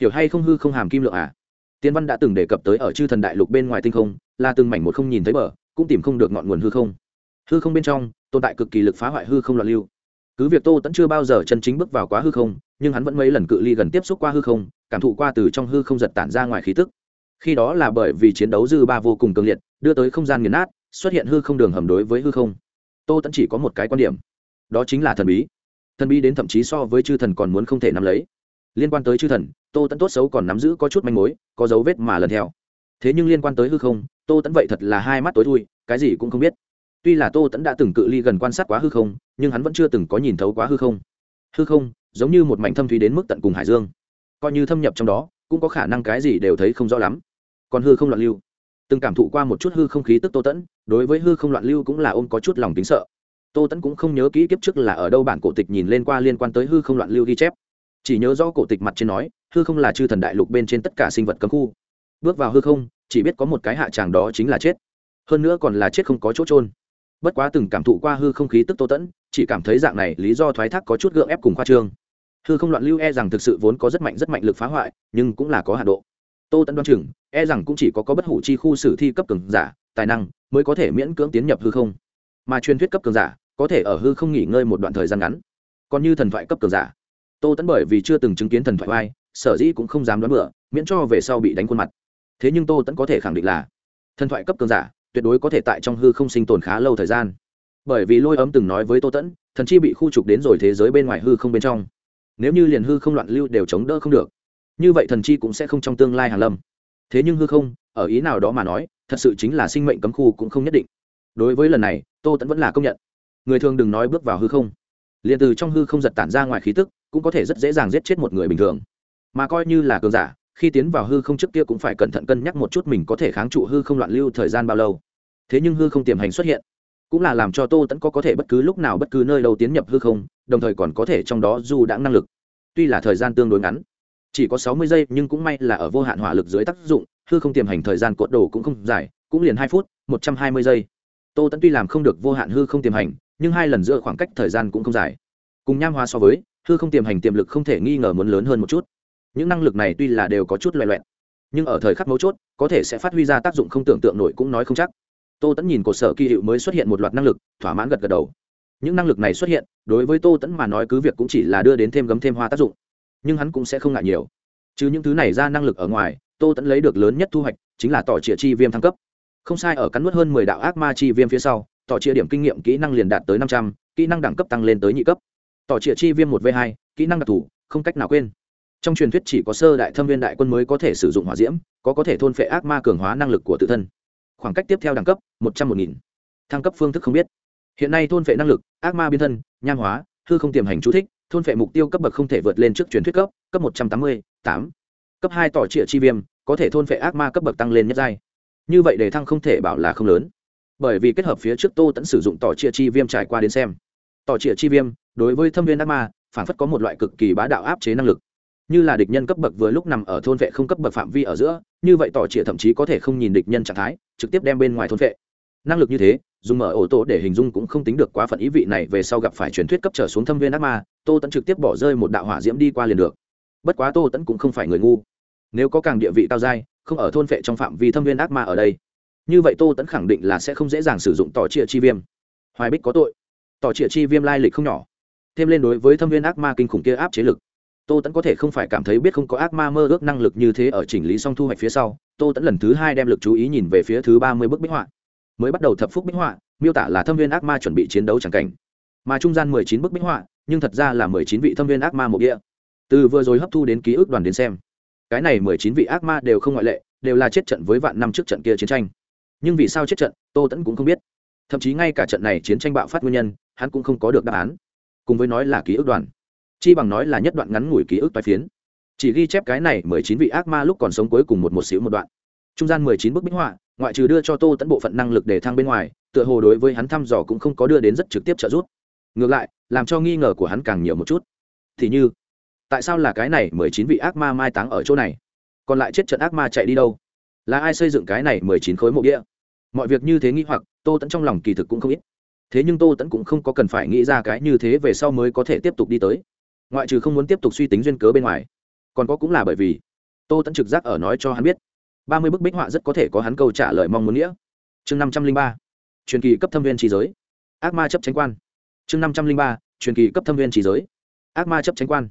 S1: Hiểu hay không hư không hàm kim lượng à? Tiên văn đã từng đề cập tới ở chư thần đại lục bên ngoài tinh không, là từng mảnh một không nhìn thấy bờ, cũng tìm không được ngọn nguồn hư không hư không bên trong, tồn tại cực kỳ lực phá hoại hư không loạn lưu. Cứ việc tô tẫn chưa bao giờ chân chính bước vào quá hư không, nhưng hắn vẫn mấy lần cự ly gần tiếp xúc qua hư không, cảm thụ qua từ trong hư không giật tản ra ngoài khí tức. Khi đó là bởi vì chiến đấu dư ba vô cùng cường liệt, đưa tới không gian nghiền nát, xuất hiện hư không đường hầm đối với hư không. Tô tẫn chỉ có một cái quan điểm, đó chính là thần bí. Thần bí đến thậm chí so với chư thần còn muốn không thể nắm lấy. Liên quan tới chư thần, tô tẫn tốt xấu còn nắm giữ có chút manh mối, có dấu vết mà lần theo. Thế nhưng liên quan tới hư không, tô tẫn vậy thật là hai mắt tối thui, cái gì cũng không biết tuy là tô tẫn đã từng cự ly gần quan sát quá hư không, nhưng hắn vẫn chưa từng có nhìn thấu quá hư không. Hư không, giống như một mảnh thâm thúy đến mức tận cùng hải dương. Coi như thâm nhập trong đó, cũng có khả năng cái gì đều thấy không rõ lắm. Còn hư không loạn lưu. Từng cảm thụ qua một chút hư không khí tức tô tẫn, đối với hư không loạn lưu cũng là ôm có chút lòng tính sợ. Tô tẫn cũng không nhớ kỹ kiếp trước là ở đâu bản cổ tịch nhìn lên qua liên quan tới hư không loạn lưu ghi chép. Chỉ nhớ do cổ tịch mặt trên nói, hư không là chư thần đại lục bên trên tất cả sinh vật cấm khu. Bước vào hư không, chỉ biết có một cái hạ tràng đó chính là chết. Hơn nữa còn là chết không có chỗ trôn bất quá từng cảm thụ qua hư không khí tức tô tẫn, chỉ cảm thấy dạng này lý do thoái thác có chút gượng ép cùng khoa trương. Hư không loạn lưu e rằng thực sự vốn có rất mạnh rất mạnh lực phá hoại, nhưng cũng là có hạ độ. Tô tẫn đoan chừng e rằng cũng chỉ có có bất hủ chi khu sử thi cấp cường giả, tài năng mới có thể miễn cưỡng tiến nhập hư không. Mà truyền thuyết cấp cường giả có thể ở hư không nghỉ ngơi một đoạn thời gian ngắn. Còn như thần thoại cấp cường giả. Tô tẫn bởi vì chưa từng chứng kiến thần thoại vai sở dĩ cũng không dám đoán bựa miễn cho về sau bị đánh khuôn mặt. Thế nhưng tô tẫn có thể khẳng định là thần thoại cấp cường giả tuyệt đối có thể tại trong hư không sinh tồn khá lâu thời gian. Bởi vì lôi ấm từng nói với tô tẫn, thần chi bị khu trục đến rồi thế giới bên ngoài hư không bên trong. Nếu như liền hư không loạn lưu đều chống đỡ không được, như vậy thần chi cũng sẽ không trong tương lai hàn lâm. Thế nhưng hư không, ở ý nào đó mà nói, thật sự chính là sinh mệnh cấm khu cũng không nhất định. Đối với lần này, tô tẫn vẫn là công nhận. Người thường đừng nói bước vào hư không. Liền từ trong hư không giật tản ra ngoài khí tức, cũng có thể rất dễ dàng giết chết một người bình thường. Mà coi như là cường giả, khi tiến vào hư không trước kia cũng phải cẩn thận cân nhắc một chút mình có thể kháng trụ hư không loạn lưu thời gian bao lâu thế nhưng hư không tiềm hành xuất hiện, cũng là làm cho tô tẫn có có thể bất cứ lúc nào bất cứ nơi đâu tiến nhập hư không, đồng thời còn có thể trong đó du đã năng lực. Tuy là thời gian tương đối ngắn, chỉ có sáu mươi giây, nhưng cũng may là ở vô hạn hỏa lực dưới tác dụng, hư không tiềm hành thời gian cột đồ cũng không dài, cũng liền hai phút, một trăm hai mươi giây. Tô tẫn tuy làm không được vô hạn hư không tiềm hành, nhưng hai lần giữa khoảng cách thời gian cũng không dài. Cùng nham hoa so với, hư không tiềm hành tiềm lực không thể nghi ngờ muốn lớn hơn một chút. Những năng lực này tuy là đều có chút loẹ loẹn nhưng ở thời khắc mấu chốt, có thể sẽ phát huy ra tác dụng không tưởng tượng nổi cũng nói không chắc tô tẫn nhìn cột sở kỳ hiệu mới xuất hiện một loạt năng lực, thỏa mãn gật gật đầu. Những năng lực này xuất hiện, đối với tô tẫn mà nói cứ việc cũng chỉ là đưa đến thêm gấm thêm hoa tác dụng, nhưng hắn cũng sẽ không ngại nhiều. Chứ những thứ này ra năng lực ở ngoài, tô tẫn lấy được lớn nhất thu hoạch chính là tỏ trịa chi viêm thăng cấp. Không sai, ở cắn nuốt hơn mười đạo ác ma chi viêm phía sau, tỏ trịa điểm kinh nghiệm kỹ năng liền đạt tới năm trăm, kỹ năng đẳng cấp tăng lên tới nhị cấp. Tỏ trịa chi viêm một v hai, kỹ năng đặc thù, không cách nào quên. Trong truyền thuyết chỉ có sơ đại thâm viên đại quân mới có thể sử dụng hỏa diễm, có có thể thôn phệ ác ma cường hóa năng lực của tự thân khoảng cách tiếp theo đẳng cấp, một trăm một nghìn. Thăng cấp phương thức không biết. Hiện nay thôn vệ năng lực, ác ma biến thân, nham hóa, hư không tiềm hành chú thích, thôn vệ mục tiêu cấp bậc không thể vượt lên trước truyền thuyết cấp cấp một trăm tám mươi tám. Cấp hai tỏ trịa chi viêm, có thể thôn vệ ác ma cấp bậc tăng lên nhất giai. Như vậy đề thăng không thể bảo là không lớn. Bởi vì kết hợp phía trước tô tẫn sử dụng tỏ trịa chi viêm trải qua đến xem. Tỏ trịa chi viêm, đối với thâm viên ác ma, phản phất có một loại cực kỳ bá đạo áp chế năng lực. Như là địch nhân cấp bậc vừa lúc nằm ở thôn vệ không cấp bậc phạm vi ở giữa như vậy tỏ trịa thậm chí có thể không nhìn địch nhân trạng thái, trực tiếp đem bên ngoài thôn vệ năng lực như thế, dùng mở ổ tổ để hình dung cũng không tính được quá phận ý vị này, về sau gặp phải truyền thuyết cấp trở xuống thâm viên ác ma, tô tẫn trực tiếp bỏ rơi một đạo hỏa diễm đi qua liền được. Bất quá tô tẫn cũng không phải người ngu. Nếu có càng địa vị cao dai không ở thôn vệ trong phạm vi thâm viên ác ma ở đây, như vậy tô tẫn khẳng định là sẽ không dễ dàng sử dụng tỏ trịa chi viêm. Hoài bích có tội. Tỏ trịa chi viêm lai lịch không nhỏ. Thêm lên đối với thâm viên ác ma kinh khủng kia áp chế lực tô tẫn có thể không phải cảm thấy biết không có ác ma mơ ước năng lực như thế ở chỉnh lý song thu hoạch phía sau, tô tẫn lần thứ hai đem lực chú ý nhìn về phía thứ ba mươi bức bích họa. Mới bắt đầu thập phúc bích họa, miêu tả là thâm viên ác ma chuẩn bị chiến đấu c h ẳ n g cảnh. Mà trung gian mười chín bức bích họa, nhưng thật ra là mười chín vị thâm viên ác ma một địa. Từ vừa rồi hấp thu đến ký ức đoàn đến xem, cái này mười chín vị ác ma đều không ngoại lệ, đều là chết trận với vạn năm trước trận kia chiến tranh. Nhưng vì sao chết trận, tô tẫn cũng không biết. Thậm chí ngay cả trận này chiến tranh bạo phát nguyên nhân, hắn cũng không có được đáp án. Cùng với nói là ký ức đoàn chi bằng nói là nhất đoạn ngắn ngủi ký ức toái phiến. Chỉ ghi chép cái này mười chín vị ác ma lúc còn sống cuối cùng một một xíu một đoạn. Trung gian mười chín bức minh họa, ngoại trừ đưa cho tô tẫn bộ phận năng lực để thang bên ngoài, tựa hồ đối với hắn thăm dò cũng không có đưa đến rất trực tiếp trợ giúp. Ngược lại, làm cho nghi ngờ của hắn càng nhiều một chút. Thì như, tại sao là cái này mười chín vị ác ma mai táng ở chỗ này? Còn lại chết trận ác ma chạy đi đâu? Là ai xây dựng cái này mười chín khối mộ địa? Mọi việc như thế nghĩ hoặc, tô tẫn trong lòng kỳ thực cũng không ít. Thế nhưng tô tẫn cũng không có cần phải nghĩ ra cái như thế về sau mới có thể tiếp tục đi tới ngoại trừ không muốn tiếp tục suy tính duyên cớ bên ngoài, còn có cũng là bởi vì tô tẫn trực giác ở nói cho hắn biết, ba mươi bức bích họa rất có thể có hắn câu trả lời mong muốn nghĩa. Chương năm trăm linh ba, truyền kỳ cấp thâm viên trí giới, ác ma chấp tránh quan. Chương năm trăm linh ba, truyền kỳ cấp thâm viên trí giới, ác ma chấp tránh quan.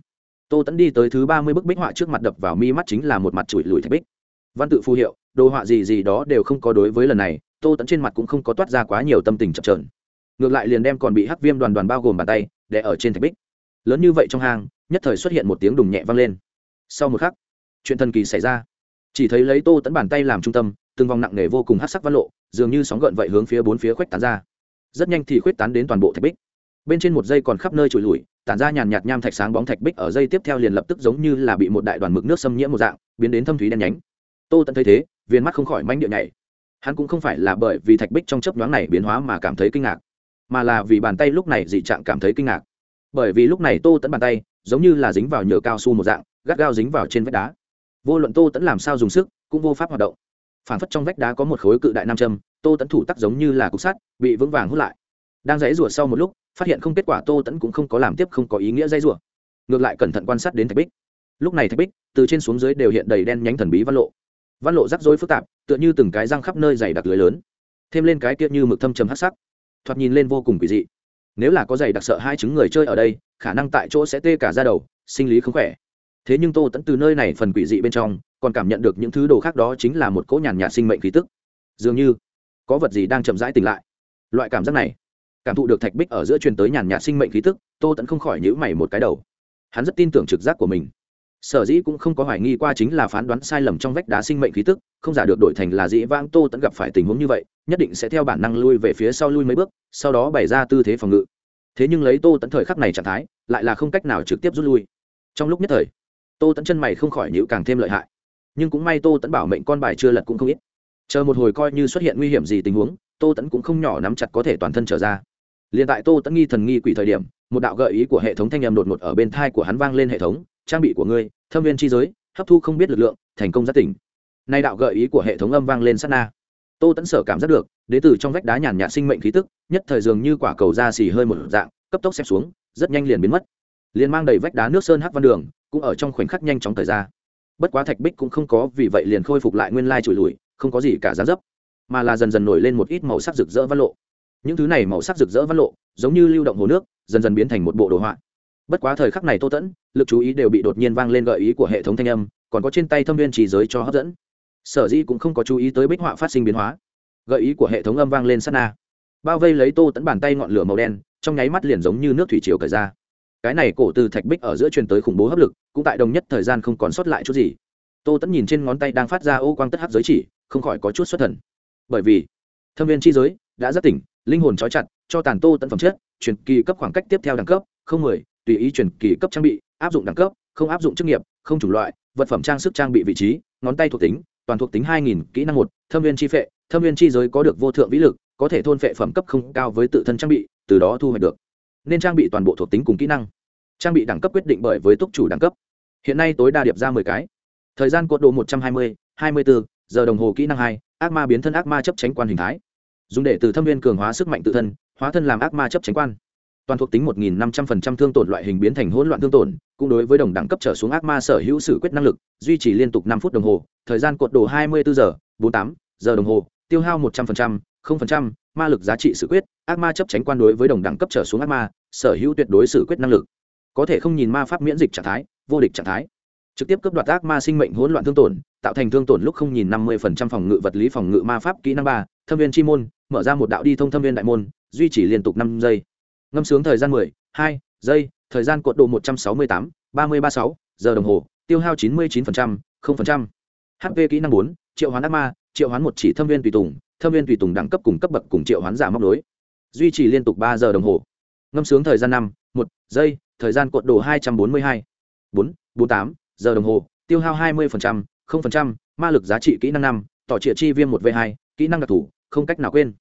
S1: Tô tẫn đi tới thứ ba mươi bức bích họa trước mặt đập vào mi mắt chính là một mặt chùi lùi thạch bích. Văn tự phù hiệu, đồ họa gì gì đó đều không có đối với lần này, tô tẫn trên mặt cũng không có toát ra quá nhiều tâm tình chập trờn ngược lại liền đem còn bị hắc viêm đoàn đoàn bao gồm bàn tay để ở trên thạch bích lớn như vậy trong hang, nhất thời xuất hiện một tiếng đùng nhẹ vang lên. Sau một khắc, chuyện thần kỳ xảy ra. Chỉ thấy lấy tô tẫn bàn tay làm trung tâm, từng vòng nặng nề vô cùng hát sắc văn lộ, dường như sóng gợn vậy hướng phía bốn phía khuếch tán ra. Rất nhanh thì khuếch tán đến toàn bộ thạch bích. Bên trên một dây còn khắp nơi trụi lùi, tản ra nhàn nhạt nham thạch sáng bóng thạch bích ở dây tiếp theo liền lập tức giống như là bị một đại đoàn mực nước xâm nhiễm một dạng, biến đến thâm thúy đen nhánh. Tô tận thấy thế, viên mắt không khỏi manh điệu nhảy. Hắn cũng không phải là bởi vì thạch bích trong chớp nhoáng này biến hóa mà cảm thấy kinh ngạc, mà là vì bàn tay lúc này dị trạng cảm thấy kinh ngạc bởi vì lúc này tô tẫn bàn tay giống như là dính vào nhựa cao su một dạng, gắt gao dính vào trên vách đá. Vô luận tô tẫn làm sao dùng sức, cũng vô pháp hoạt động. Phản phất trong vách đá có một khối cự đại nam châm, tô tẫn thủ tắc giống như là cục sắt, bị vững vàng hút lại. Đang dãy rủa sau một lúc, phát hiện không kết quả tô tẫn cũng không có làm tiếp, không có ý nghĩa dãy rủa. Ngược lại cẩn thận quan sát đến thạch bích. Lúc này thạch bích, từ trên xuống dưới đều hiện đầy đen nhánh thần bí văn lộ. Văn lộ rắc rối phức tạp, tựa như từng cái răng khắp nơi dày đặc lưới lớn. Thêm lên cái kia như mực thâm trầm hắc sắc. Thoạt nhìn lên vô cùng quỷ dị nếu là có dày đặc sợ hai chứng người chơi ở đây, khả năng tại chỗ sẽ tê cả ra đầu, sinh lý không khỏe. Thế nhưng tô tẫn từ nơi này phần quỷ dị bên trong, còn cảm nhận được những thứ đồ khác đó chính là một cỗ nhàn nhạt sinh mệnh khí tức. Dường như, có vật gì đang chậm rãi tỉnh lại. Loại cảm giác này, cảm thụ được thạch bích ở giữa truyền tới nhàn nhạt sinh mệnh khí tức, tô tẫn không khỏi nhữ mày một cái đầu. Hắn rất tin tưởng trực giác của mình sở dĩ cũng không có hoài nghi qua chính là phán đoán sai lầm trong vách đá sinh mệnh khí tức, không giả được đổi thành là dĩ vãng tô tẫn gặp phải tình huống như vậy, nhất định sẽ theo bản năng lui về phía sau lui mấy bước, sau đó bày ra tư thế phòng ngự. Thế nhưng lấy tô tẫn thời khắc này trạng thái, lại là không cách nào trực tiếp rút lui. Trong lúc nhất thời, tô tẫn chân mày không khỏi nhữ càng thêm lợi hại. Nhưng cũng may tô tẫn bảo mệnh con bài chưa lật cũng không ít. Chờ một hồi coi như xuất hiện nguy hiểm gì tình huống, tô tẫn cũng không nhỏ nắm chặt có thể toàn thân trở ra. Liền tại tô tẫn nghi thần nghi quỷ thời điểm, một đạo gợi ý của hệ thống thanh em đột ngột ở bên thai của hắn vang lên hệ thống trang bị của ngươi, thâm viên chi giới, hấp thu không biết lực lượng, thành công giác tỉnh. Nay đạo gợi ý của hệ thống âm vang lên sát na. Tô tẫn sở cảm giác được đ ế trong vách đá nhàn nhạt sinh mệnh khí tức, nhất thời dường như quả cầu da xì hơi một dạng, cấp tốc xếp xuống, rất nhanh liền biến mất. Liền mang đầy vách đá nước sơn hắc văn đường, cũng ở trong khoảnh khắc nhanh chóng thời ra. Bất quá thạch bích cũng không có, vì vậy liền khôi phục lại nguyên lai trùi lùi, không có gì cả giá dấp, mà là dần dần nổi lên một ít màu sắc rực rỡ văn lộ. Những thứ này màu sắc rực rỡ văn lộ, giống như lưu động hồ nước, dần dần biến thành một bộ đồ họa bất quá thời khắc này tô tẫn, lực chú ý đều bị đột nhiên vang lên gợi ý của hệ thống thanh âm, còn có trên tay thâm viên chỉ giới cho hấp dẫn. Sở dĩ cũng không có chú ý tới bích họa phát sinh biến hóa. Gợi ý của hệ thống âm vang lên sát na. Bao vây lấy tô tẫn bàn tay ngọn lửa màu đen, trong nháy mắt liền giống như nước thủy chiều cởi ra. Cái này cổ từ thạch bích ở giữa truyền tới khủng bố hấp lực, cũng tại đồng nhất thời gian không còn sót lại chút gì. Tô tẫn nhìn trên ngón tay đang phát ra ô quang tất hắc giới chỉ, không khỏi có chút xuất thần. Bởi vì, thâm viên chi giới đã rất tỉnh, linh hồn trói chặt, cho tàn tô tẫn phẩm chất, truyền kỳ cấp khoảng cách tiếp theo đẳng cấp không mười tùy ý chuyển kỳ cấp trang bị, áp dụng đẳng cấp, không áp dụng chức nghiệp, không chủng loại, vật phẩm trang sức trang bị vị trí, ngón tay thuộc tính, toàn thuộc tính hai nghìn, kỹ năng một, thâm viên chi phệ, thâm viên chi giới có được vô thượng vĩ lực, có thể thôn phệ phẩm cấp không cao với tự thân trang bị, từ đó thu hoạch được. Nên trang bị toàn bộ thuộc tính cùng kỹ năng. Trang bị đẳng cấp quyết định bởi với túc chủ đẳng cấp. Hiện nay tối đa điệp ra mười cái. Thời gian cột độ một trăm hai mươi hai mươi bốn giờ đồng hồ kỹ năng hai, ác ma biến thân ác ma chấp tránh quan hình thái. Dùng để từ thâm viên cường hóa sức mạnh tự thân, hóa thân làm ác ma chấp tránh quan toàn thuộc tính một nghìn năm trăm phần trăm thương tổn loại hình biến thành hỗn loạn thương tổn, cũng đối với đồng đẳng cấp trở xuống ác ma sở hữu sử quyết năng lực, duy trì liên tục năm phút đồng hồ, thời gian cột đồ hai mươi bốn giờ, bốn tám giờ đồng hồ, tiêu hao một trăm phần trăm, không phần trăm, ma lực giá trị sử quyết, ác ma chấp tránh quan đối với đồng đẳng cấp trở xuống ác ma, sở hữu tuyệt đối sử quyết năng lực. Có thể không nhìn ma pháp miễn dịch trạng thái, vô địch trạng thái. Trực tiếp cướp đoạt ác ma sinh mệnh hỗn loạn thương tổn, tạo thành thương tổn lúc không nhìn năm mươi phần trăm phòng ngự vật lý phòng ngự ma pháp kỹ năng ba, thâm viên chi môn, mở ra một đạo đi thông thâm viên đại môn, duy trì liên tục năm giây ngâm sướng thời gian mười, hai giây, thời gian cuộn độ một trăm sáu mươi tám, ba mươi ba sáu, giờ đồng hồ, tiêu hao chín mươi chín phần trăm, không phần trăm. Hp kỹ năng bốn, triệu hoán ác ma, triệu hoán một chỉ thâm viên tùy tùng, thâm viên tùy tùng đẳng cấp cùng cấp bậc cùng triệu hoán giả móc đối duy trì liên tục ba giờ đồng hồ. Ngâm sướng thời gian năm, một giây, thời gian cuộn độ hai trăm bốn mươi hai, bốn bốn tám, giờ đồng hồ, tiêu hao hai mươi không phần trăm, ma lực giá trị kỹ năng năm, tỏ trịa chi viêm một v hai, kỹ năng đặc thù, không cách nào quên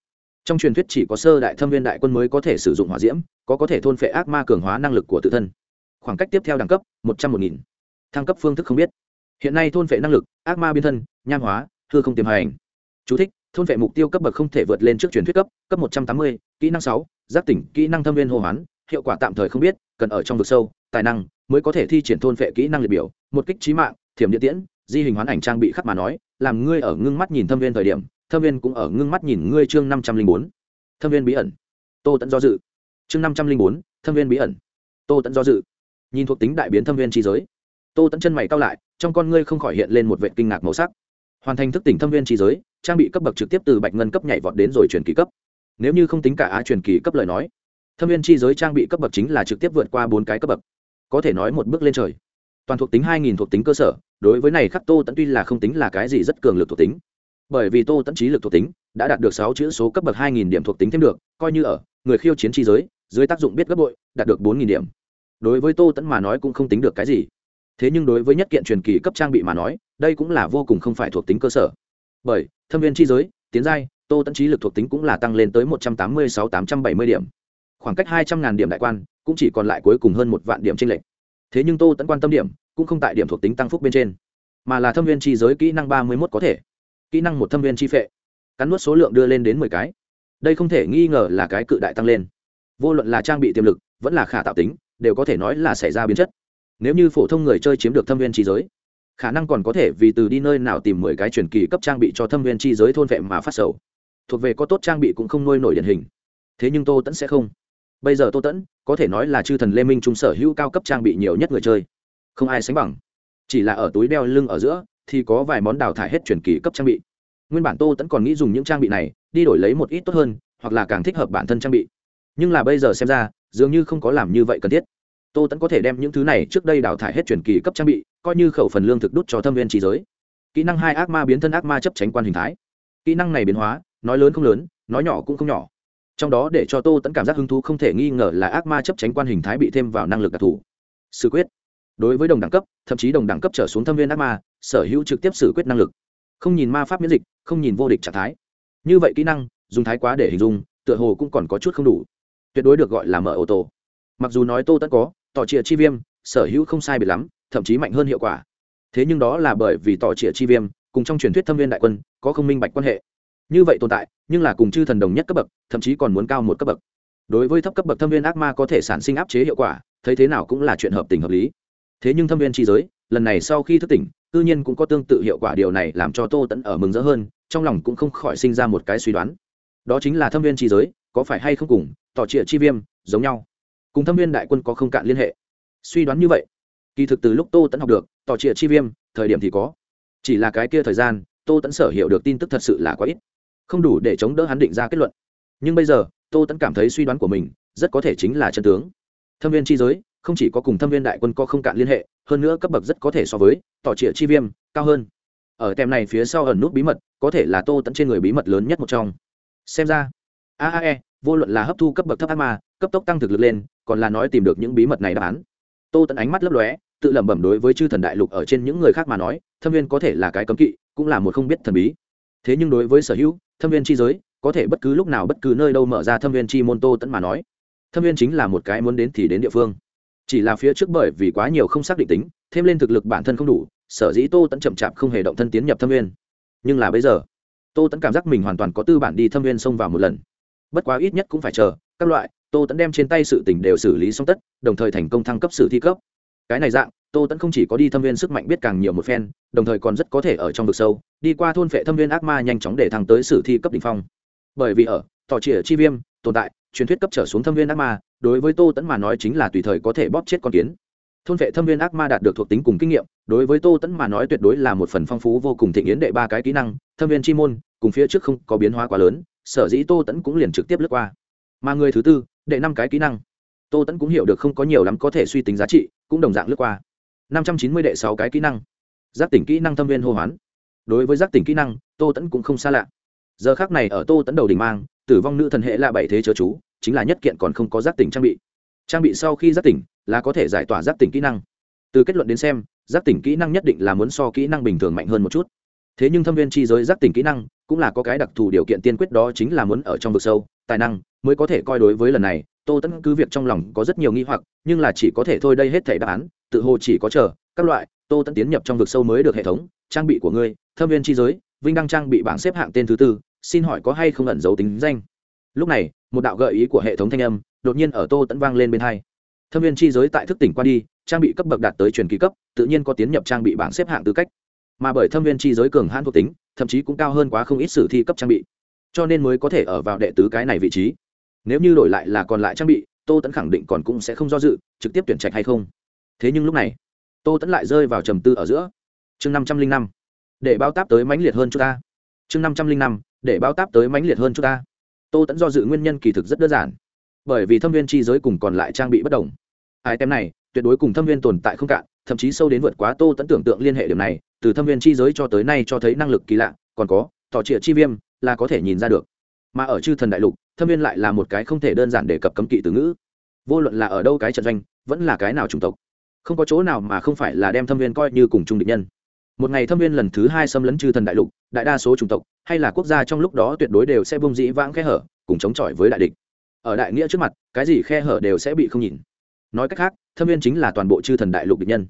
S1: trong truyền thuyết chỉ có sơ đại thâm viên đại quân mới có thể sử dụng hỏa diễm có có thể thôn phệ ác ma cường hóa năng lực của tự thân. Khoảng cách tiếp theo đẳng cấp một trăm một nghìn. Thăng cấp phương thức không biết. Hiện nay thôn phệ năng lực ác ma biên thân nham hóa hư không tiềm hành. Chú thích, thôn phệ mục tiêu cấp bậc không thể vượt lên trước truyền thuyết cấp cấp một trăm tám mươi kỹ năng sáu giác tỉnh kỹ năng thâm viên hô hoán hiệu quả tạm thời không biết cần ở trong vực sâu tài năng mới có thể thi triển thôn phệ kỹ năng liệt biểu một kích trí mạng thiểm điện tiễn di hình hoán ảnh trang bị khắc mà nói làm ngươi ở ngưng mắt nhìn thâm viên thời điểm thâm viên cũng ở ngưng mắt nhìn ngươi chương năm trăm linh bốn. Thâm viên bí ẩn. Tô tẫn do dự. Chương năm trăm linh bốn, thâm viên bí ẩn. Tô tẫn do dự. Nhìn thuộc tính đại biến thâm viên trí giới. Tô tẫn chân mày cao lại, trong con ngươi không khỏi hiện lên một vệ kinh ngạc màu sắc. Hoàn thành thức tỉnh thâm viên trí giới, trang bị cấp bậc trực tiếp từ bạch ngân cấp nhảy vọt đến rồi truyền kỳ cấp. Nếu như không tính cả á truyền kỳ cấp lời nói, thâm viên chi giới trang bị cấp bậc chính là trực tiếp vượt qua bốn cái cấp bậc. Có thể nói một bước lên trời. Toàn thuộc tính hai nghìn thuộc tính cơ sở, đối với này khắc tô tẫn tuy là không tính là cái gì rất cường lực thuộc tính bởi vì tô tẫn trí lực thuộc tính đã đạt được sáu chữ số cấp bậc hai nghìn điểm thuộc tính thêm được, coi như ở người khiêu chiến chi giới, dưới tác dụng biết gấp bội, đạt được bốn nghìn điểm. Đối với tô tẫn mà nói cũng không tính được cái gì. Thế nhưng đối với nhất kiện truyền kỳ cấp trang bị mà nói, đây cũng là vô cùng không phải thuộc tính cơ sở. Bởi, thâm viên chi giới, tiến giai, tô tẫn trí lực thuộc tính cũng là tăng lên tới một trăm tám mươi sáu tám trăm bảy mươi điểm. Khoảng cách hai trăm ngàn điểm đại quan, cũng chỉ còn lại cuối cùng hơn một vạn điểm tranh lệch. Thế nhưng tô tẫn quan tâm điểm, cũng không tại điểm thuộc tính tăng phúc bên trên, mà là thâm viên chi giới kỹ năng ba mươi mốt có thể kỹ năng một thâm viên chi phệ. Cắn nuốt số lượng đưa lên đến mười cái. Đây không thể nghi ngờ là cái cự đại tăng lên. Vô luận là trang bị tiềm lực, vẫn là khả tạo tính, đều có thể nói là xảy ra biến chất. Nếu như phổ thông người chơi chiếm được thâm viên chi giới, khả năng còn có thể vì từ đi nơi nào tìm mười cái truyền kỳ cấp trang bị cho thâm viên chi giới thôn vệ mà phát sầu. Thuộc về có tốt trang bị cũng không nuôi nổi điển hình. Thế nhưng tô tẫn sẽ không. Bây giờ tô tẫn, có thể nói là chư thần lê minh trung sở hữu cao cấp trang bị nhiều nhất người chơi. Không ai sánh bằng. Chỉ là ở túi đeo lưng ở giữa thì có vài món đào thải hết truyền kỳ cấp trang bị. Nguyên bản tô tẫn còn nghĩ dùng những trang bị này, đi đổi lấy một ít tốt hơn, hoặc là càng thích hợp bản thân trang bị. Nhưng là bây giờ xem ra, dường như không có làm như vậy cần thiết. Tô tẫn có thể đem những thứ này trước đây đào thải hết truyền kỳ cấp trang bị, coi như khẩu phần lương thực đút cho thâm viên trí giới. Kỹ năng hai ác ma biến thân ác ma chấp tránh quan hình thái. Kỹ năng này biến hóa, nói lớn không lớn, nói nhỏ cũng không nhỏ. Trong đó để cho tô tẫn cảm giác hứng thú không thể nghi ngờ là ác ma chấp tránh quan hình thái bị thêm vào năng lực đặc thù. Sự quyết. Đối với đồng đẳng cấp, thậm chí đồng đẳng cấp trở xuống thâm viên ác ma sở hữu trực tiếp xử quyết năng lực. Không nhìn ma pháp miễn dịch, không nhìn vô địch trạng thái. Như vậy kỹ năng, dùng thái quá để hình dung, tựa hồ cũng còn có chút không đủ. Tuyệt đối được gọi là mở ô tô. Mặc dù nói tô tất có, tỏ trịa chi viêm, sở hữu không sai biệt lắm, thậm chí mạnh hơn hiệu quả. Thế nhưng đó là bởi vì tỏ trịa chi viêm, cùng trong truyền thuyết thâm viên đại quân, có không minh bạch quan hệ. Như vậy tồn tại, nhưng là cùng chư thần đồng nhất cấp bậc, thậm chí còn muốn cao một cấp bậc. Đối với thấp cấp bậc thâm viên ác ma có thể sản sinh áp chế hiệu quả, thấy thế nào cũng là chuyện hợp tình hợp lý. Thế nhưng thâm viên chi giới lần này sau khi thức tỉnh, tự nhiên cũng có tương tự hiệu quả, điều này làm cho tô tẫn ở mừng rỡ hơn, trong lòng cũng không khỏi sinh ra một cái suy đoán. Đó chính là thâm viên chi giới, có phải hay không cùng, tỏ trịa chi viêm, giống nhau. Cùng thâm viên đại quân có không cạn liên hệ. Suy đoán như vậy, kỳ thực từ lúc tô tẫn học được, tỏ trịa chi viêm, thời điểm thì có. Chỉ là cái kia thời gian, tô tẫn sở hiểu được tin tức thật sự là quá ít. Không đủ để chống đỡ hắn định ra kết luận. Nhưng bây giờ, tô tẫn cảm thấy suy đoán của mình rất có thể chính là chân tướng. Thâm viên chi giới không chỉ có cùng thâm viên đại quân có không cạn liên hệ, hơn nữa cấp bậc rất có thể so với tỏ trịa chi viêm, cao hơn. Ở tem này phía sau ẩn nút bí mật, có thể là tô tẫn trên người bí mật lớn nhất một trong. Xem ra aae vô luận là hấp thu cấp bậc thấp ác ma, cấp tốc tăng thực lực lên, còn là nói tìm được những bí mật này đáp án. Tô tẫn ánh mắt lấp lóe, tự lẩm bẩm đối với chư thần đại lục ở trên những người khác mà nói, thâm viên có thể là cái cấm kỵ, cũng là một không biết thần bí. Thế nhưng đối với sở hữu, thâm viên chi giới, có thể bất cứ lúc nào bất cứ nơi đâu mở ra thâm viên chi môn tô tẫn mà nói, thâm viên chính là một cái muốn đến thì đến địa phương chỉ là phía trước bởi vì quá nhiều không xác định tính, thêm lên thực lực bản thân không đủ, sở dĩ tô tẫn chậm chạp không hề động thân tiến nhập thâm nguyên. Nhưng là bây giờ, tô tẫn cảm giác mình hoàn toàn có tư bản đi thâm nguyên xông vào một lần. Bất quá ít nhất cũng phải chờ, các loại, tô tẫn đem trên tay sự tỉnh đều xử lý xong tất, đồng thời thành công thăng cấp sử thi cấp. Cái này dạng, tô tẫn không chỉ có đi thâm viên sức mạnh biết càng nhiều một phen, đồng thời còn rất có thể ở trong vực sâu, đi qua thôn phệ thâm viên ác ma nhanh chóng để thăng tới sử thi cấp đ ỉ n h phong. Bởi vì ở tỏ chỉ ở chi viêm, tồn tại, truyền thuyết cấp trở xuống thâm viên ác ma đối với tô tẫn mà nói chính là tùy thời có thể bóp chết con kiến. Thôn vệ thâm viên ác ma đạt được thuộc tính cùng kinh nghiệm, đối với tô tẫn mà nói tuyệt đối là một phần phong phú vô cùng thịnh yến đệ ba cái kỹ năng, thâm viên chi môn, cùng phía trước không có biến hóa quá lớn, sở dĩ tô tẫn cũng liền trực tiếp lướt qua. Mà người thứ tư, đệ năm cái kỹ năng. Tô tẫn cũng hiểu được không có nhiều lắm có thể suy tính giá trị, cũng đồng dạng lướt qua. Năm trăm chín mươi đệ sáu cái kỹ năng. Giác tỉnh kỹ năng thâm viên hô hoán. Đối với giác tỉnh kỹ năng, tô tẫn cũng không xa lạ. Giờ khác này ở tô tẫn đầu đỉnh mang, tử vong nữ thần hệ là bảy thế chớ chú chính là nhất kiện còn không có giác tỉnh trang bị. Trang bị sau khi giác tỉnh là có thể giải tỏa giác tỉnh kỹ năng. Từ kết luận đến xem, giác tỉnh kỹ năng nhất định là muốn so kỹ năng bình thường mạnh hơn một chút. Thế nhưng thâm viên chi giới giác tỉnh kỹ năng cũng là có cái đặc thù điều kiện tiên quyết đó chính là muốn ở trong vực sâu, tài năng mới có thể coi đối với lần này, tô tẫn cứ việc trong lòng có rất nhiều nghi hoặc, nhưng là chỉ có thể thôi đây hết thể đáp án, tự hồ chỉ có chờ, các loại, tô tẫn tiến nhập trong vực sâu mới được hệ thống, trang bị của ngươi, thâm viên chi giới, vinh đăng trang bị bảng xếp hạng tên thứ tư, xin hỏi có hay không ẩn giấu tính danh? Lúc này, một đạo gợi ý của hệ thống thanh âm đột nhiên ở tô tẫn vang lên bên hai. Thâm viên chi giới tại thức tỉnh qua đi, trang bị cấp bậc đạt tới truyền kỳ cấp, tự nhiên có tiến nhập trang bị bảng xếp hạng tư cách. Mà bởi thâm viên chi giới cường hãn thuộc tính, thậm chí cũng cao hơn quá không ít sử thi cấp trang bị, cho nên mới có thể ở vào đệ tứ cái này vị trí. Nếu như đổi lại là còn lại trang bị, tô tẫn khẳng định còn cũng sẽ không do dự, trực tiếp tuyển trạch hay không. Thế nhưng lúc này, tô tẫn lại rơi vào trầm tư ở giữa. Chương năm trăm linh năm, để bao táp tới mãnh liệt hơn chúng ta. Chương năm trăm linh năm, để bao táp tới mãnh liệt hơn chúng ta tô tẫn do dự nguyên nhân kỳ thực rất đơn giản. Bởi vì thâm viên chi giới cùng còn lại trang bị bất đồng. Ai tem này, tuyệt đối cùng thâm viên tồn tại không cạn, thậm chí sâu đến vượt quá tô tẫn tưởng tượng liên hệ điểm này, từ thâm viên chi giới cho tới nay cho thấy năng lực kỳ lạ, còn có thọ trịa chi viêm, là có thể nhìn ra được. Mà ở chư thần đại lục, thâm viên lại là một cái không thể đơn giản để cập cấm kỵ từ ngữ. Vô luận là ở đâu cái trận doanh, vẫn là cái nào chủng tộc. Không có chỗ nào mà không phải là đem thâm viên coi như cùng chung địch nhân một ngày thâm viên lần thứ hai xâm lấn chư thần đại lục, đại đa số chủng tộc, hay là quốc gia trong lúc đó tuyệt đối đều sẽ bung dĩ vãng khe hở, cùng chống chọi với đại địch. Ở đại nghĩa trước mặt, cái gì khe hở đều sẽ bị không nhìn. Nói cách khác, thâm viên chính là toàn bộ chư thần đại lục địch nhân.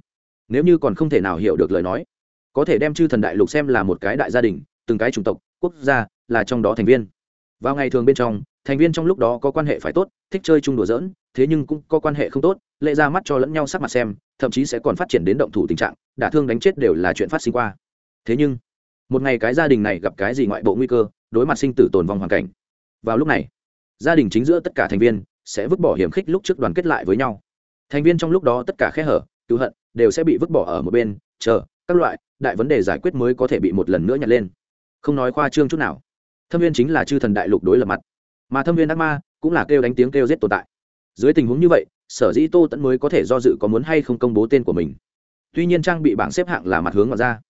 S1: Nếu như còn không thể nào hiểu được lời nói, có thể đem chư thần đại lục xem là một cái đại gia đình, từng cái chủng tộc, quốc gia, là trong đó thành viên. Vào ngày thường bên trong, thành viên trong lúc đó có quan hệ phải tốt, thích chơi chung đùa giỡn, thế nhưng cũng có quan hệ không tốt, lệ ra mắt cho lẫn nhau sắc mặt xem thậm chí sẽ còn phát triển đến động thủ tình trạng, đả thương đánh chết đều là chuyện phát sinh qua. Thế nhưng, một ngày cái gia đình này gặp cái gì ngoại bộ nguy cơ, đối mặt sinh tử tồn vong hoàn cảnh. Vào lúc này, gia đình chính giữa tất cả thành viên sẽ vứt bỏ hiểm khích lúc trước đoàn kết lại với nhau. Thành viên trong lúc đó tất cả khe hở, cứu hận, đều sẽ bị vứt bỏ ở một bên, chờ, các loại, đại vấn đề giải quyết mới có thể bị một lần nữa nhặt lên. Không nói khoa trương chút nào. Thâm viên chính là chư thần đại lục đối lập mặt. Mà thâm viên ác ma cũng là kêu đánh tiếng kêu giết tồn tại. Dưới tình huống như vậy sở dĩ tô tẫn mới có thể do dự có muốn hay không công bố tên của mình. Tuy nhiên trang bị bảng xếp hạng là mặt hướng ngoài ra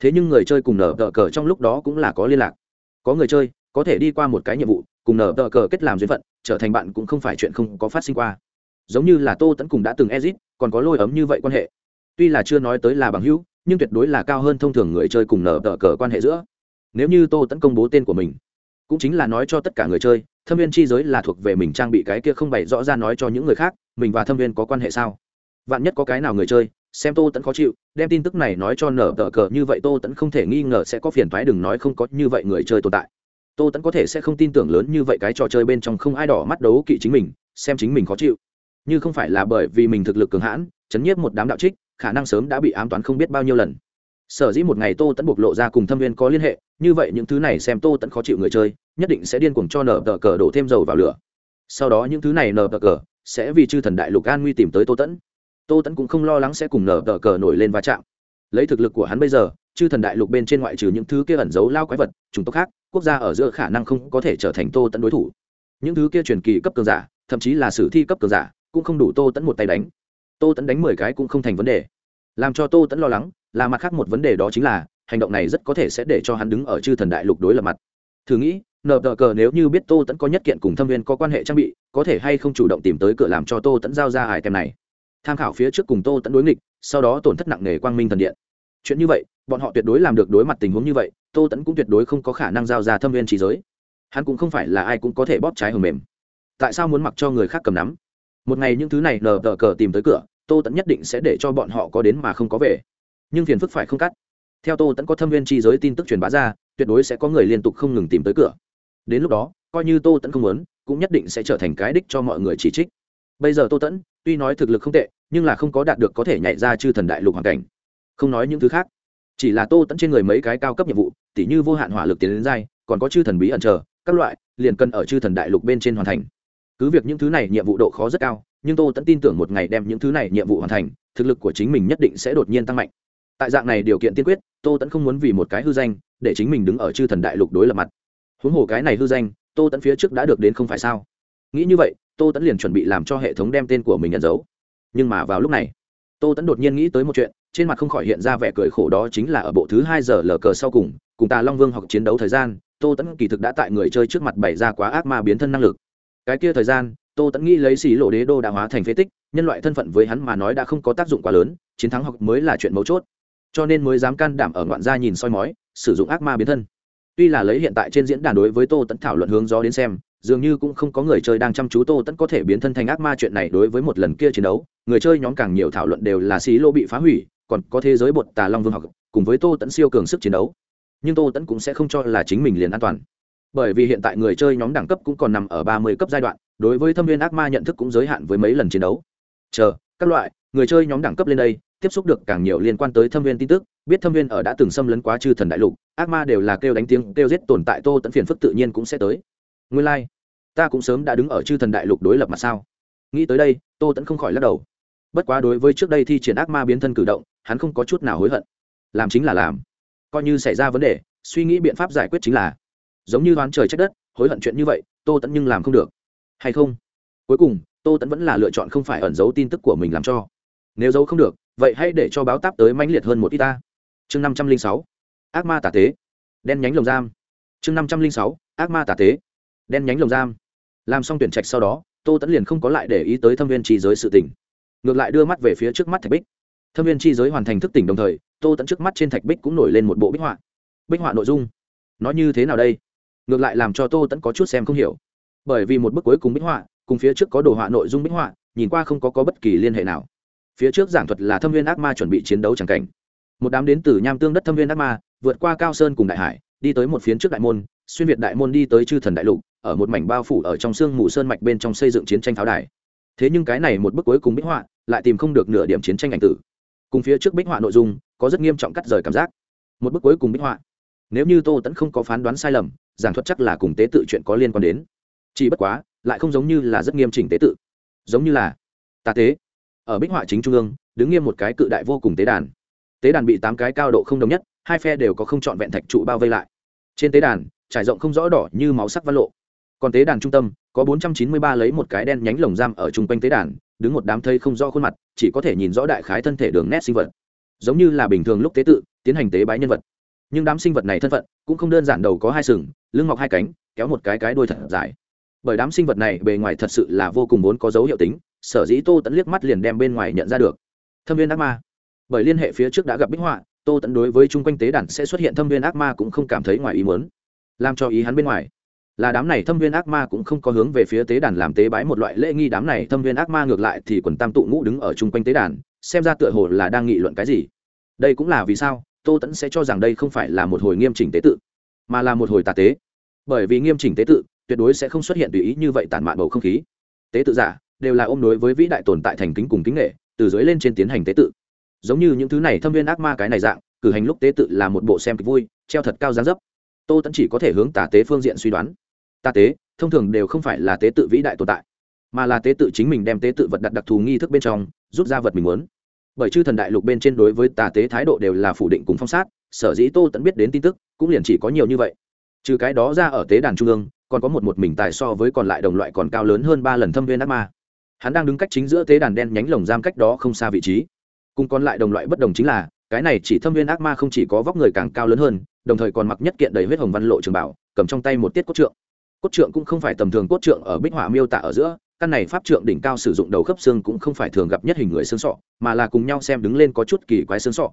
S1: thế nhưng người chơi cùng nở tờ cờ trong lúc đó cũng là có liên lạc. Có người chơi, có thể đi qua một cái nhiệm vụ, cùng nở tờ cờ kết làm duyên phận, trở thành bạn cũng không phải chuyện không có phát sinh qua. Giống như là tô tẫn cùng đã từng exit còn có lôi ấm như vậy quan hệ. Tuy là chưa nói tới là bằng hữu, nhưng tuyệt đối là cao hơn thông thường người chơi cùng nở tờ cờ quan hệ giữa. Nếu như tô tẫn công bố tên của mình, cũng chính là nói cho tất cả người chơi, thâm viên chi giới là thuộc về mình trang bị cái kia không bày rõ ra nói cho những người khác mình và thâm viên có quan hệ sao? Vạn nhất có cái nào người chơi, xem tô tẫn khó chịu, đem tin tức này nói cho nở tờ cờ như vậy tô tẫn không thể nghi ngờ sẽ có phiền thoái đừng nói không có như vậy người chơi tồn tại. Tô tẫn có thể sẽ không tin tưởng lớn như vậy cái trò chơi bên trong không ai đỏ mắt đấu kỵ chính mình, xem chính mình khó chịu. Như không phải là bởi vì mình thực lực cường hãn, chấn nhiếp một đám đạo trích, khả năng sớm đã bị ám toán không biết bao nhiêu lần. Sở dĩ một ngày tô tẫn bộc lộ ra cùng thâm viên có liên hệ, như vậy những thứ này xem tô tẫn khó chịu người chơi, nhất định sẽ điên cuồng cho nở tờ cờ đổ thêm dầu vào lửa. Sau đó những thứ này nở tờ cờ sẽ vì chư thần đại lục an nguy tìm tới tô tẫn. Tô tẫn cũng không lo lắng sẽ cùng nở tờ cờ nổi lên va chạm. Lấy thực lực của hắn bây giờ, chư thần đại lục bên trên ngoại trừ những thứ kia ẩn giấu lao quái vật, chủng tộc khác, quốc gia ở giữa khả năng không có thể trở thành tô tẫn đối thủ. Những thứ kia truyền kỳ cấp cường giả, thậm chí là sử thi cấp cường giả, cũng không đủ tô tẫn một tay đánh. Tô tẫn đánh mười cái cũng không thành vấn đề. Làm cho tô tẫn lo lắng, là mặt khác một vấn đề đó chính là, hành động này rất có thể sẽ để cho hắn đứng ở chư thần đại lục đối lập mặt. Thử nghĩ nờ tờ cờ nếu như biết tô tẫn có nhất kiện cùng thâm viên có quan hệ trang bị, có thể hay không chủ động tìm tới cửa làm cho tô tẫn giao ra hải tem này. Tham khảo phía trước cùng tô tẫn đối nghịch, sau đó tổn thất nặng nề quang minh thần điện. Chuyện như vậy, bọn họ tuyệt đối làm được đối mặt tình huống như vậy, tô tẫn cũng tuyệt đối không có khả năng giao ra thâm viên trí giới. Hắn cũng không phải là ai cũng có thể bóp trái hầm mềm. Tại sao muốn mặc cho người khác cầm nắm? Một ngày những thứ này nờ tờ cờ tìm tới cửa, tô tẫn nhất định sẽ để cho bọn họ có đến mà không có về. Nhưng phiền phức phải không cắt. Theo tô tẫn có thâm viên chi giới tin tức truyền bá ra, tuyệt đối sẽ có người liên tục không ngừng tìm tới cửa đến lúc đó, coi như tô tẫn không muốn, cũng nhất định sẽ trở thành cái đích cho mọi người chỉ trích. Bây giờ tô tẫn, tuy nói thực lực không tệ, nhưng là không có đạt được có thể nhảy ra chư thần đại lục hoàn cảnh. Không nói những thứ khác, chỉ là tô tẫn trên người mấy cái cao cấp nhiệm vụ, tỉ như vô hạn hỏa lực tiến đến dai còn có chư thần bí ẩn chờ, các loại, liền cần ở chư thần đại lục bên trên hoàn thành. Cứ việc những thứ này nhiệm vụ độ khó rất cao, nhưng tô tẫn tin tưởng một ngày đem những thứ này nhiệm vụ hoàn thành, thực lực của chính mình nhất định sẽ đột nhiên tăng mạnh. Tại dạng này điều kiện tiên quyết, tô tẫn không muốn vì một cái hư danh, để chính mình đứng ở chư thần đại lục đối lập mặt huống hồ cái này hư danh, tô tẫn phía trước đã được đến không phải sao? Nghĩ như vậy, tô tẫn liền chuẩn bị làm cho hệ thống đem tên của mình nhận dấu nhưng mà vào lúc này, tô tẫn đột nhiên nghĩ tới một chuyện, trên mặt không khỏi hiện ra vẻ cười khổ đó chính là ở bộ thứ hai giờ lờ cờ sau cùng cùng tà long vương học chiến đấu thời gian, tô tẫn kỳ thực đã tại người chơi trước mặt bày ra quá ác ma biến thân năng lực. Cái kia thời gian, tô tẫn nghĩ lấy xì lộ đế đô đã hóa thành phế tích, nhân loại thân phận với hắn mà nói đã không có tác dụng quá lớn, chiến thắng học mới là chuyện mấu chốt. Cho nên mới dám can đảm ở ngoạn gia nhìn soi mói, sử dụng ác ma biến thân tuy là lấy hiện tại trên diễn đàn đối với tô tẫn thảo luận hướng gió đến xem, dường như cũng không có người chơi đang chăm chú tô tẫn có thể biến thân thành ác ma chuyện này đối với một lần kia chiến đấu, người chơi nhóm càng nhiều thảo luận đều là xí lô bị phá hủy, còn có thế giới bột tà long vương học, cùng với tô tẫn siêu cường sức chiến đấu. Nhưng tô tẫn cũng sẽ không cho là chính mình liền an toàn. Bởi vì hiện tại người chơi nhóm đẳng cấp cũng còn nằm ở ba mươi cấp giai đoạn, đối với thâm viên ác ma nhận thức cũng giới hạn với mấy lần chiến đấu. Chờ, các loại, người chơi nhóm đẳng cấp lên đây tiếp xúc được càng nhiều liên quan tới thâm viên tin tức, biết thâm viên ở đã từng xâm lấn quá chư thần đại lục, ác ma đều là kêu đánh tiếng, kêu giết tồn tại tô tẫn phiền phức tự nhiên cũng sẽ tới. Nguyên lai、like. ta cũng sớm đã đứng ở chư thần đại lục đối lập mà sao? Nghĩ tới đây, tô tẫn không khỏi lắc đầu. Bất quá đối với trước đây thi triển ác ma biến thân cử động, hắn không có chút nào hối hận. Làm chính là làm. Coi như xảy ra vấn đề, suy nghĩ biện pháp giải quyết chính là. Giống như đoán trời trách đất, hối hận chuyện như vậy, tô tẫn nhưng làm không được. Hay không? Cuối cùng, tô tẫn vẫn là lựa chọn không phải ẩn giấu tin tức của mình làm cho. Nếu giấu không được vậy hãy để cho báo táp tới mãnh liệt hơn một ít ta. Chương năm trăm linh sáu. Ác ma tà tế. Đen nhánh lồng giam. Chương năm trăm linh sáu. Ác ma tà tế. Đen nhánh lồng giam. Làm xong tuyển trạch sau đó tô tẫn liền không có lại để ý tới thâm viên trí giới sự tỉnh ngược lại đưa mắt về phía trước mắt thạch bích. Thâm viên chi giới hoàn thành thức tỉnh đồng thời tô tẫn trước mắt trên thạch bích cũng nổi lên một bộ bích họa. Bích họa nội dung. Nó như thế nào đây? Ngược lại làm cho tô tẫn có chút xem không hiểu. Bởi vì một bức cuối cùng bích họa cùng phía trước có đồ họa nội dung bích họa nhìn qua không có, có bất kỳ liên hệ nào phía trước giảng thuật là thâm viên ác ma chuẩn bị chiến đấu c cảnh. Một đám đến từ nham tương đất thâm viên ác ma, vượt qua cao sơn cùng đại hải, đi tới một phiến trước đại môn, xuyên việt đại môn đi tới chư thần đại lục, ở một mảnh bao phủ ở trong sương mù sơn mạch bên trong xây dựng chiến tranh pháo đài. Thế nhưng cái này một bức cuối cùng bích họa, lại tìm không được nửa điểm chiến tranh ảnh tử. Cùng phía trước bích họa nội dung, có rất nghiêm trọng cắt rời cảm giác. Một bức cuối cùng bích họa. Nếu như tô tẫn không có phán đoán sai lầm, giảng thuật chắc là cùng tế tự chuyện có liên quan đến. Chỉ bất quá, lại không giống như là rất nghiêm chỉnh tế tự. Giống như là tà tế ở bích họa chính trung ương, đứng nghiêm một cái cự đại vô cùng tế đàn. Tế đàn bị tám cái cao độ không đồng nhất, hai phe đều có không trọn vẹn thạch trụ bao vây lại. Trên tế đàn, trải rộng không rõ đỏ như máu sắc văn lộ. Còn tế đàn trung tâm, có bốn trăm chín mươi ba lấy một cái đen nhánh lồng giam ở chung quanh tế đàn, đứng một đám thây không rõ khuôn mặt, chỉ có thể nhìn rõ đại khái thân thể đường nét sinh vật. Giống như là bình thường lúc tế tự, tiến hành tế bái nhân vật. Nhưng đám sinh vật này thân phận, cũng không đơn giản đầu có hai sừng, lưng mọc hai cánh, kéo một cái cái đuôi thật dài. Bởi đám sinh vật này bề ngoài thật sự là vô cùng vốn có dấu hiệu tính sở dĩ tô tẫn liếc mắt liền đem bên ngoài nhận ra được. Thâm viên ác ma. Bởi liên hệ phía trước đã gặp bích họa, tô tẫn đối với chung quanh tế đàn sẽ xuất hiện thâm viên ác ma cũng không cảm thấy ngoài ý muốn. Làm cho ý hắn bên ngoài. Là đám này thâm viên ác ma cũng không có hướng về phía tế đàn làm tế bái một loại lễ nghi đám này thâm viên ác ma ngược lại thì quần tam tụ ngũ đứng ở chung quanh tế đàn, xem ra tựa hồ là đang nghị luận cái gì. Đây cũng là vì sao, tô tẫn sẽ cho rằng đây không phải là một hồi nghiêm chỉnh tế tự, mà là một hồi tà tế. Bởi vì nghiêm chỉnh tế tự, tuyệt đối sẽ không xuất hiện tùy ý như vậy tản mạn bầu không khí. Tế tự giả đều là ôm đối với vĩ đại tồn tại thành kính cùng kính nghệ, từ dưới lên trên tiến hành tế tự. Giống như những thứ này thâm viên ác ma cái này dạng, cử hành lúc tế tự là một bộ xem kịch vui, treo thật cao giá dấp. Tô tẫn chỉ có thể hướng tà tế phương diện suy đoán. Tà tế, thông thường đều không phải là tế tự vĩ đại tồn tại, mà là tế tự chính mình đem tế tự vật đặt đặc thù nghi thức bên trong, rút ra vật mình muốn. Bởi chư thần đại lục bên trên đối với tà tế thái độ đều là phủ định cùng phong sát, sở dĩ tô tẫn biết đến tin tức, cũng liền chỉ có nhiều như vậy. Trừ cái đó ra ở tế đàn trung ương, còn có một một mình tài so với còn lại đồng loại còn cao lớn hơn ba lần thâm viên ác ma hắn đang đứng cách chính giữa tế đàn đen nhánh lồng giam cách đó không xa vị trí. Cùng còn lại đồng loại bất đồng chính là, cái này chỉ thâm viên ác ma không chỉ có vóc người càng cao lớn hơn, đồng thời còn mặc nhất kiện đầy huyết hồng văn lộ trường bảo, cầm trong tay một tiết cốt trượng. Cốt trượng cũng không phải tầm thường cốt trượng ở bích họa miêu tả ở giữa, căn này pháp trượng đỉnh cao sử dụng đầu khớp xương cũng không phải thường gặp nhất hình người xương sọ, mà là cùng nhau xem đứng lên có chút kỳ quái xương sọ.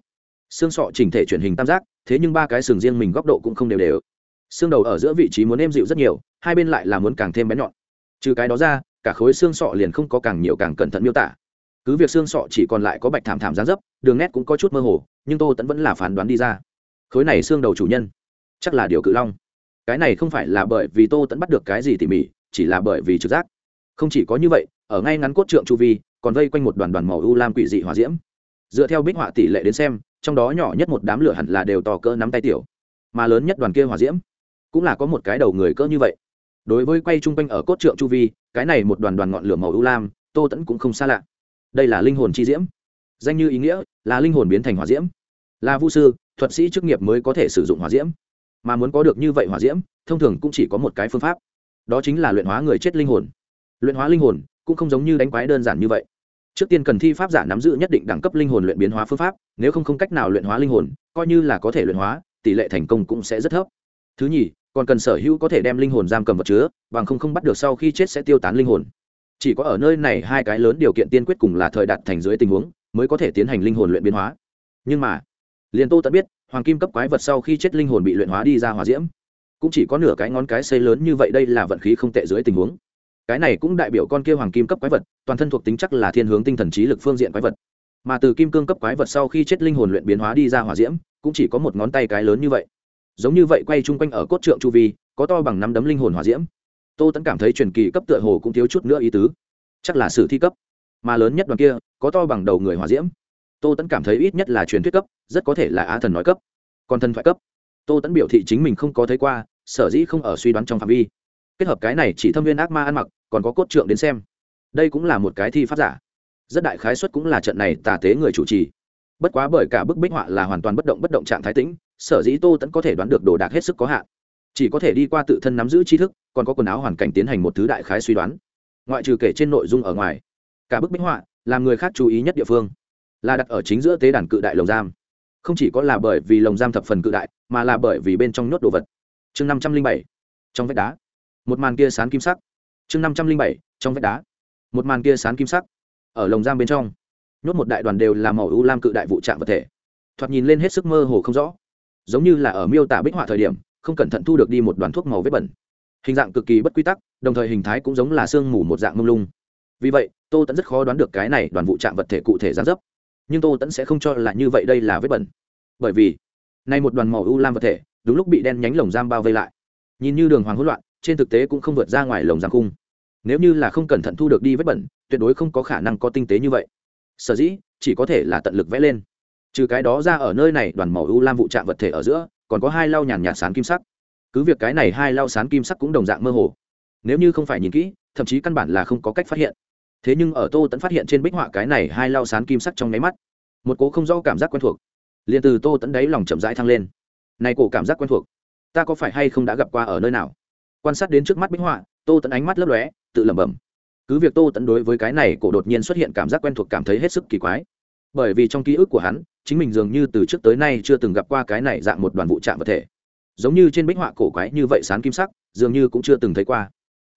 S1: Xương sọ chỉnh thể chuyển hình tam giác, thế nhưng ba cái sừng riêng mình góc độ cũng không đều đều. Xương đầu ở giữa vị trí muốn êm dịu rất nhiều, hai bên lại là muốn càng thêm bén nhọn. Trừ cái đó ra cả khối xương sọ liền không có càng nhiều càng cẩn thận miêu tả. Cứ việc xương sọ chỉ còn lại có bạch thảm thảm giá dấp, đường nét cũng có chút mơ hồ, nhưng tô tẫn vẫn là phán đoán đi ra. Khối này xương đầu chủ nhân, chắc là điều cự long. Cái này không phải là bởi vì tô tẫn bắt được cái gì tỉ mỉ, chỉ là bởi vì trực giác. Không chỉ có như vậy, ở ngay ngắn cốt trượng chu vi, còn vây quanh một đoàn đoàn màu u lam quỷ dị hòa diễm. Dựa theo bích họa tỷ lệ đến xem, trong đó nhỏ nhất một đám lửa hẳn là đều to cỡ nắm tay tiểu. Mà lớn nhất đoàn kia hòa diễm, cũng là có một cái đầu người cỡ như vậy. Đối với quay chung quanh ở cốt trượng chu vi cái này một đoàn đoàn ngọn lửa màu u lam, tô tẫn cũng không xa lạ. Đây là linh hồn chi diễm. Danh như ý nghĩa là linh hồn biến thành hỏa diễm. Là vũ sư, thuật sĩ chức nghiệp mới có thể sử dụng hỏa diễm. Mà muốn có được như vậy hỏa diễm, thông thường cũng chỉ có một cái phương pháp. Đó chính là luyện hóa người chết linh hồn. Luyện hóa linh hồn cũng không giống như đánh quái đơn giản như vậy. Trước tiên cần thi pháp giả nắm giữ nhất định đẳng cấp linh hồn luyện biến hóa phương pháp, nếu không không cách nào luyện hóa linh hồn, coi như là có thể luyện hóa, tỷ lệ thành công cũng sẽ rất thấp. Thứ nhì còn cần sở hữu có thể đem linh hồn giam cầm vật chứa, bằng không không bắt được sau khi chết sẽ tiêu tán linh hồn. Chỉ có ở nơi này hai cái lớn điều kiện tiên quyết cùng là thời đạt thành dưới tình huống, mới có thể tiến hành linh hồn luyện biến hóa. Nhưng mà, liền tô tận biết, hoàng kim cấp quái vật sau khi chết linh hồn bị luyện hóa đi ra hòa diễm. Cũng chỉ có nửa cái ngón cái xây lớn như vậy đây là vận khí không tệ dưới tình huống. Cái này cũng đại biểu con kia hoàng kim cấp quái vật, toàn thân thuộc tính chắc là thiên hướng tinh thần trí lực phương diện quái vật. Mà từ kim cương cấp quái vật sau khi chết linh hồn luyện biến hóa đi ra hỏa diễm, cũng chỉ có một ngón tay cái lớn như vậy giống như vậy quay chung quanh ở cốt trượng chu vi, có to bằng năm đấm linh hồn hỏa diễm. Tô tẫn cảm thấy truyền kỳ cấp tựa hồ cũng thiếu chút nữa ý tứ. Chắc là sử thi cấp, mà lớn nhất đoàn kia có to bằng đầu người hỏa diễm. Tô tẫn cảm thấy ít nhất là truyền thuyết cấp, rất có thể là á thần nói cấp. Còn thần thoại cấp, tô tẫn biểu thị chính mình không có thấy qua, sở dĩ không ở suy đoán trong phạm vi. Kết hợp cái này chỉ thâm viên ác ma ăn mặc, còn có cốt trượng đến xem. Đây cũng là một cái thi pháp giả. Rất đại khái suất cũng là trận này tà tế người chủ trì. Bất quá bởi cả bức bích họa là hoàn toàn bất động bất động trạng thái tĩnh sở dĩ tô tẫn có thể đoán được đồ đạc hết sức có hạn. Chỉ có thể đi qua tự thân nắm giữ tri thức, còn có quần áo hoàn cảnh tiến hành một thứ đại khái suy đoán. Ngoại trừ kể trên nội dung ở ngoài, cả bức bích họa làm người khác chú ý nhất địa phương là đặt ở chính giữa tế đàn cự đại lồng giam. Không chỉ có là bởi vì lồng giam thập phần cự đại, mà là bởi vì bên trong nhốt đồ vật. Chương năm trăm linh bảy, trong vách đá. Một màn kia sán kim sắc. Chương năm trăm linh bảy, trong vách đá. Một màn kia sán kim sắc. Ở lồng giam bên trong, nhốt một đại đoàn đều là màu u lam cự đại vụ trạng vật thể. Thoạt nhìn lên hết sức mơ hồ không rõ giống như là ở miêu tả bích họa thời điểm, không cẩn thận thu được đi một đoàn thuốc màu vết bẩn. Hình dạng cực kỳ bất quy tắc, đồng thời hình thái cũng giống là sương mù một dạng mông lung. Vì vậy, tô tẫn rất khó đoán được cái này đoàn vụ chạm vật thể cụ thể gián dấp. Nhưng tô tẫn sẽ không cho là như vậy đây là vết bẩn. Bởi vì, nay một đoàn màu u lam vật thể, đúng lúc bị đen nhánh lồng giam bao vây lại. Nhìn như đường hoàng hỗn loạn, trên thực tế cũng không vượt ra ngoài lồng giam cung nếu như là không cẩn thận thu được đi vết bẩn, tuyệt đối không có khả năng có tinh tế như vậy. Sở dĩ, chỉ có thể là tận lực vẽ lên trừ cái đó ra ở nơi này, đoàn màu u lam vụ chạm vật thể ở giữa, còn có hai lau nhàn nhạt sán kim sắc. Cứ việc cái này hai lau sán kim sắc cũng đồng dạng mơ hồ. Nếu như không phải nhìn kỹ, thậm chí căn bản là không có cách phát hiện. Thế nhưng ở tô tẫn phát hiện trên bích họa cái này hai lau sán kim sắc trong nháy mắt, một cố không rõ cảm giác quen thuộc, liền từ tô tẫn đấy lòng chậm rãi thăng lên. Này cổ cảm giác quen thuộc, ta có phải hay không đã gặp qua ở nơi nào? Quan sát đến trước mắt bích họa, tô tẫn ánh mắt lấp lóe, tự lẩm bẩm. Cứ việc tô tẫn đối với cái này cổ đột nhiên xuất hiện cảm giác quen thuộc cảm thấy hết sức kỳ quái, bởi vì trong ký ức của hắn chính mình dường như từ trước tới nay chưa từng gặp qua cái này dạng một đoàn vụ chạm vật thể. Giống như trên bích họa cổ quái như vậy sán kim sắc, dường như cũng chưa từng thấy qua.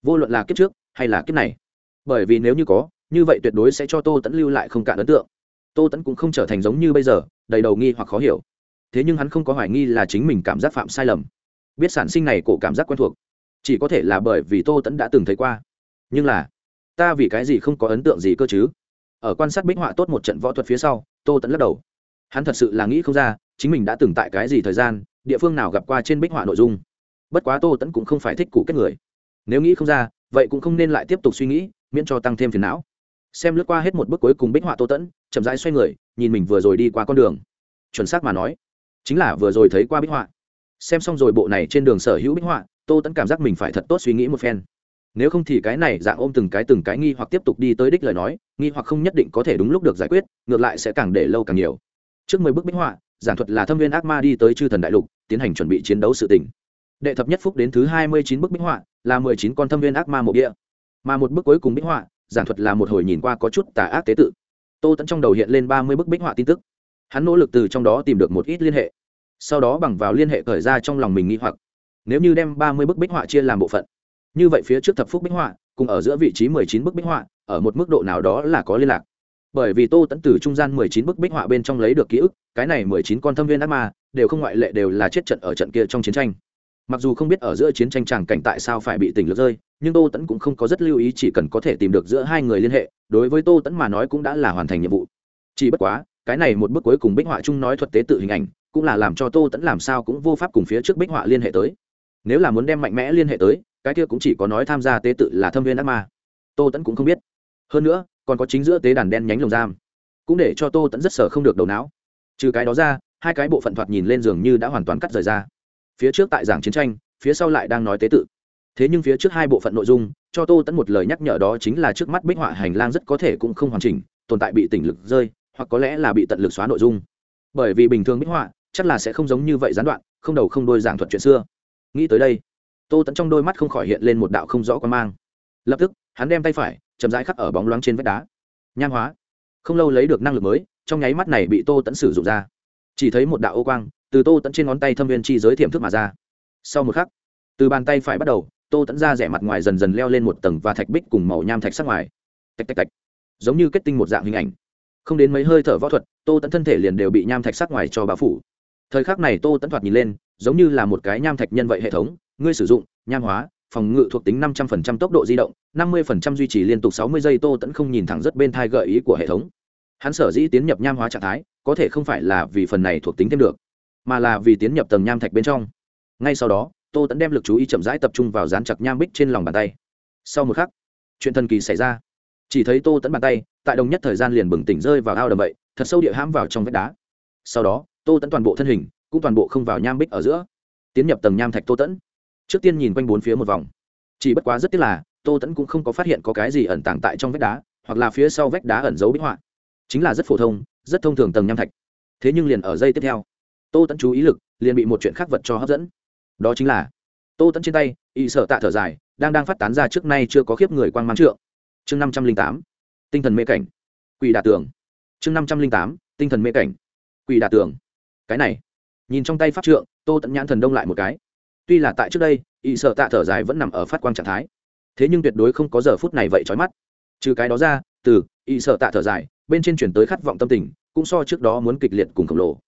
S1: Vô luận là kiếp trước hay là kiếp này, bởi vì nếu như có, như vậy tuyệt đối sẽ cho tô tẫn lưu lại không cạn ấn tượng. Tô tẫn cũng không trở thành giống như bây giờ, đầy đầu nghi hoặc khó hiểu. Thế nhưng hắn không có hoài nghi là chính mình cảm giác phạm sai lầm. Biết sản sinh này cổ cảm giác quen thuộc, chỉ có thể là bởi vì tô tẫn đã từng thấy qua. Nhưng là, ta vì cái gì không có ấn tượng gì cơ chứ? Ở quan sát bích họa tốt một trận võ thuật phía sau, tô tẫn lắc đầu hắn thật sự là nghĩ không ra, chính mình đã từng tại cái gì thời gian, địa phương nào gặp qua trên bích họa nội dung. Bất quá tô tẫn cũng không phải thích cụ kết người. Nếu nghĩ không ra, vậy cũng không nên lại tiếp tục suy nghĩ, miễn cho tăng thêm phiền não. Xem lướt qua hết một bước cuối cùng bích họa tô tẫn chậm rãi xoay người, nhìn mình vừa rồi đi qua con đường. Chuẩn xác mà nói, chính là vừa rồi thấy qua bích họa. Xem xong rồi bộ này trên đường sở hữu bích họa, tô tẫn cảm giác mình phải thật tốt suy nghĩ một phen. Nếu không thì cái này dạng ôm từng cái từng cái nghi hoặc tiếp tục đi tới đích lời nói, nghi hoặc không nhất định có thể đúng lúc được giải quyết, ngược lại sẽ càng để lâu càng nhiều trước mười bức bích họa, giảng thuật là thâm viên ác ma đi tới chư thần đại lục, tiến hành chuẩn bị chiến đấu sự tỉnh đệ thập nhất phúc đến thứ hai mươi chín bức bích họa, là mười chín con thâm viên ác ma mộ địa. Mà một bức cuối cùng bích họa, giảng thuật là một hồi nhìn qua có chút tà ác tế tự. Tô tẫn trong đầu hiện lên ba mươi bức bích họa tin tức. Hắn nỗ lực từ trong đó tìm được một ít liên hệ. Sau đó bằng vào liên hệ khởi ra trong lòng mình nghĩ hoặc. Nếu như đem ba mươi bức bích họa chia làm bộ phận, như vậy phía trước thập phúc bích họa, cùng ở giữa vị trí mười chín bức bích họa, ở một mức độ nào đó là có liên lạc bởi vì tô tẫn từ trung gian mười chín bức bích họa bên trong lấy được ký ức, cái này mười chín con thâm viên ác ma đều không ngoại lệ đều là chết trận ở trận kia trong chiến tranh. Mặc dù không biết ở giữa chiến tranh tràng cảnh tại sao phải bị tỉnh lược rơi, nhưng tô tẫn cũng không có rất lưu ý chỉ cần có thể tìm được giữa hai người liên hệ, đối với tô tẫn mà nói cũng đã là hoàn thành nhiệm vụ. Chỉ bất quá, cái này một bức cuối cùng bích họa chung nói thuật tế tự hình ảnh, cũng là làm cho tô tẫn làm sao cũng vô pháp cùng phía trước bích họa liên hệ tới. Nếu là muốn đem mạnh mẽ liên hệ tới, cái kia cũng chỉ có nói tham gia tế tự là thâm viên ác ma. Tô tẫn cũng không biết. Hơn nữa còn có chính giữa tế đàn đen nhánh lồng giam. Cũng để cho tô tẫn rất sở không được đầu não. Trừ cái đó ra, hai cái bộ phận thoạt nhìn lên giường như đã hoàn toàn cắt rời ra. Phía trước tại giảng chiến tranh, phía sau lại đang nói tế tự. Thế nhưng phía trước hai bộ phận nội dung, cho tô tẫn một lời nhắc nhở đó chính là trước mắt bích họa hành lang rất có thể cũng không hoàn chỉnh, tồn tại bị tỉnh lực rơi, hoặc có lẽ là bị tận lực xóa nội dung. Bởi vì bình thường bích họa, chắc là sẽ không giống như vậy gián đoạn, không đầu không đôi giảng thuật chuyện xưa. Nghĩ tới đây, tô tẫn trong đôi mắt không khỏi hiện lên một đạo không rõ quan mang. Lập tức, hắn đem tay phải chậm rãi khắc ở bóng loáng trên vách đá. Nham hóa. Không lâu lấy được năng lực mới, trong nháy mắt này bị tô tẫn sử dụng ra. Chỉ thấy một đạo ô quang từ tô tẫn trên ngón tay thâm viên chi giới thiểm thức mà ra. Sau một khắc, từ bàn tay phải bắt đầu, tô tẫn ra rẻ mặt ngoài dần dần leo lên một tầng và thạch bích cùng màu nham thạch sắc ngoài. Tạch tạch tạch. Giống như kết tinh một dạng hình ảnh. Không đến mấy hơi thở võ thuật, tô tẫn thân thể liền đều bị nham thạch sắc ngoài cho bao phủ. Thời khắc này tô tẫn thoạt nhìn lên, giống như là một cái nham thạch nhân vậy hệ thống, ngươi sử dụng, nham hóa phòng ngự thuộc tính năm trăm phần trăm tốc độ di động, năm mươi phần trăm duy trì liên tục sáu mươi giây, tô tẫn không nhìn thẳng rất bên thai gợi ý của hệ thống. Hắn sở dĩ tiến nhập nham hóa trạng thái, có thể không phải là vì phần này thuộc tính thêm được, mà là vì tiến nhập tầng nham thạch bên trong. Ngay sau đó, tô tẫn đem l ự c chú ý chậm rãi tập trung vào dán chặt nham bích trên lòng bàn tay. Sau một khắc, chuyện thần kỳ xảy ra. Chỉ thấy tô tẫn bàn tay, tại đồng nhất thời gian liền bừng tỉnh rơi vào ao đầm bậy, thật sâu địa hãm vào trong vách đá. Sau đó, tô tẫn toàn bộ thân hình cũng toàn bộ không vào nham bích ở giữa, tiến nhập tầng nham thạch tô tẫn trước tiên nhìn quanh bốn phía một vòng. Chỉ bất quá rất tiếc là, tô tẫn cũng không có phát hiện có cái gì ẩn tàng tại trong vách đá, hoặc là phía sau vách đá ẩn giấu bích họa. Chính là rất phổ thông, rất thông thường tầng nham thạch. Thế nhưng liền ở dây tiếp theo, tô tẫn chú ý lực liền bị một chuyện khác vật cho hấp dẫn. Đó chính là, tô tẫn trên tay, y sợ tạ thở dài, đang đang phát tán ra trước nay chưa có khiếp người quan mang trượng. Chương năm trăm linh tám, tinh thần mê cảnh. Quỷ đà tường. Chương năm trăm linh tám, tinh thần mê cảnh. Quỷ đà tường. Cái này, nhìn trong tay pháp trượng, tô tẫn nhãn thần đông lại một cái tuy là tại trước đây, y sợ tạ thở dài vẫn nằm ở phát quang trạng thái. Thế nhưng tuyệt đối không có giờ phút này vậy trói mắt. Trừ cái đó ra, từ, y sợ tạ thở dài, bên trên chuyển tới khát vọng tâm tình, cũng so trước đó muốn kịch liệt cùng khổng lồ.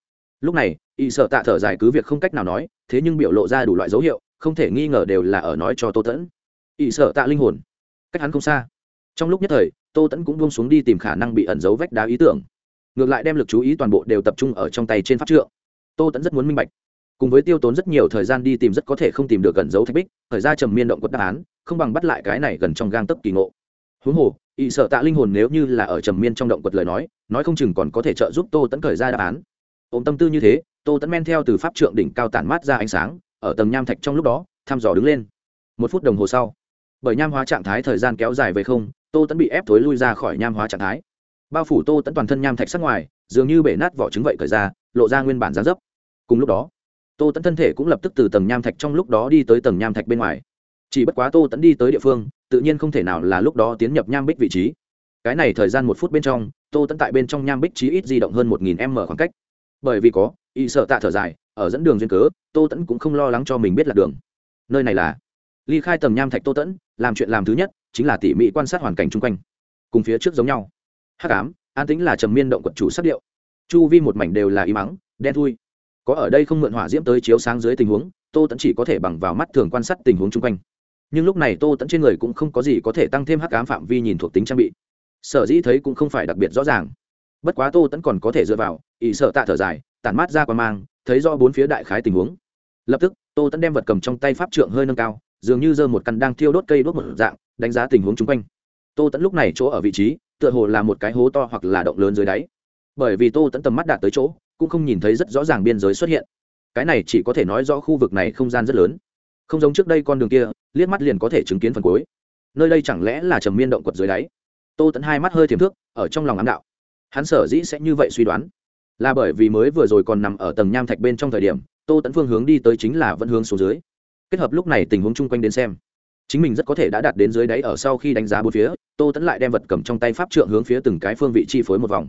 S1: Lúc này, y sợ tạ thở dài cứ việc không cách nào nói, thế nhưng biểu lộ ra đủ loại dấu hiệu, không thể nghi ngờ đều là ở nói cho tô tẫn. Y sợ tạ linh hồn. Cách hắn không xa. Trong lúc nhất thời, tô tẫn cũng buông xuống đi tìm khả năng bị ẩn giấu vách đá ý tưởng. Ngược lại đem lực chú ý toàn bộ đều tập trung ở trong tay trên pháp trượng. Tô tẫn rất muốn minh bạch cùng với tiêu tốn rất nhiều thời gian đi tìm rất có thể không tìm được gần dấu thạch bích, thời gian trầm miên động quật đáp án, không bằng bắt lại cái này gần trong gang tấc kỳ ngộ. Huống hồ ỵ sợ tạ linh hồn nếu như là ở trầm miên trong động quật lời nói nói không chừng còn có thể trợ giúp tô tẫn khởi ra đáp án. Ôm tâm tư như thế, tô tẫn men theo từ pháp trượng đỉnh cao tản mát ra ánh sáng, ở tầng nham thạch trong lúc đó, thăm dò đứng lên. Một phút đồng hồ sau, bởi nham hóa trạng thái thời gian kéo dài về không, tô tẫn bị ép thối lui ra khỏi nham hóa trạng thái. Bao phủ tô tẫn toàn thân nham thạch sắc ngoài, dường như bể nát vỏ trứng vậy thời ra, lộ ra nguyên bản giá dấp. Cùng lúc đó tô tẫn thân thể cũng lập tức từ tầng nham thạch trong lúc đó đi tới tầng nham thạch bên ngoài. Chỉ bất quá tô tẫn đi tới địa phương, tự nhiên không thể nào là lúc đó tiến nhập nham bích vị trí. Cái này thời gian một phút bên trong, tô tẫn tại bên trong nham bích chí ít di động hơn một nghìn m khoảng cách. Bởi vì có, y sợ tạ thở dài, ở dẫn đường duyên cớ, tô tẫn cũng không lo lắng cho mình biết là đường. Nơi này là ly khai tầng nham thạch tô tẫn làm chuyện làm thứ nhất, chính là tỉ mỉ quan sát hoàn cảnh chung quanh. Cùng phía trước giống nhau. Hắc ám, an tính là trầm miên động quật chủ sắc điệu. Chu vi một mảnh đều là y mắng đen thui có ở đây không mượn hỏa diễm tới chiếu sáng dưới tình huống, tô tẫn chỉ có thể bằng vào mắt thường quan sát tình huống chung quanh. Nhưng lúc này tô tẫn trên người cũng không có gì có thể tăng thêm hắc ám phạm vi nhìn thuộc tính trang bị. Sở dĩ thấy cũng không phải đặc biệt rõ ràng. Bất quá tô tẫn còn có thể dựa vào ỵ sợ tạ thở dài, tản mát ra qua mang, thấy do bốn phía đại khái tình huống. Lập tức, tô tẫn đem vật cầm trong tay pháp trượng hơi nâng cao, dường như giơ một căn đang thiêu đốt cây đốt một dạng, đánh giá tình huống chung quanh. Tô tẫn lúc này chỗ ở vị trí, tựa hồ là một cái hố to hoặc là động lớn dưới đáy. Bởi vì tô tẫn tầm mắt đạt tới chỗ cũng không nhìn thấy rất rõ ràng biên giới xuất hiện. Cái này chỉ có thể nói rõ khu vực này không gian rất lớn. Không giống trước đây con đường kia, liếc mắt liền có thể chứng kiến phần cuối. Nơi đây chẳng lẽ là trầm miên động quật dưới đáy? Tô tẫn hai mắt hơi thiềm thước, ở trong lòng ám đạo. Hắn sở dĩ sẽ như vậy suy đoán, là bởi vì mới vừa rồi còn nằm ở tầng nham thạch bên trong thời điểm, tô tẫn phương hướng đi tới chính là vẫn hướng xuống dưới. Kết hợp lúc này tình huống chung quanh đến xem, chính mình rất có thể đã đạt đến dưới đáy ở sau khi đánh giá bốn phía, tô tẫn lại đem vật cầm trong tay pháp trượng hướng phía từng cái phương vị chi phối một vòng.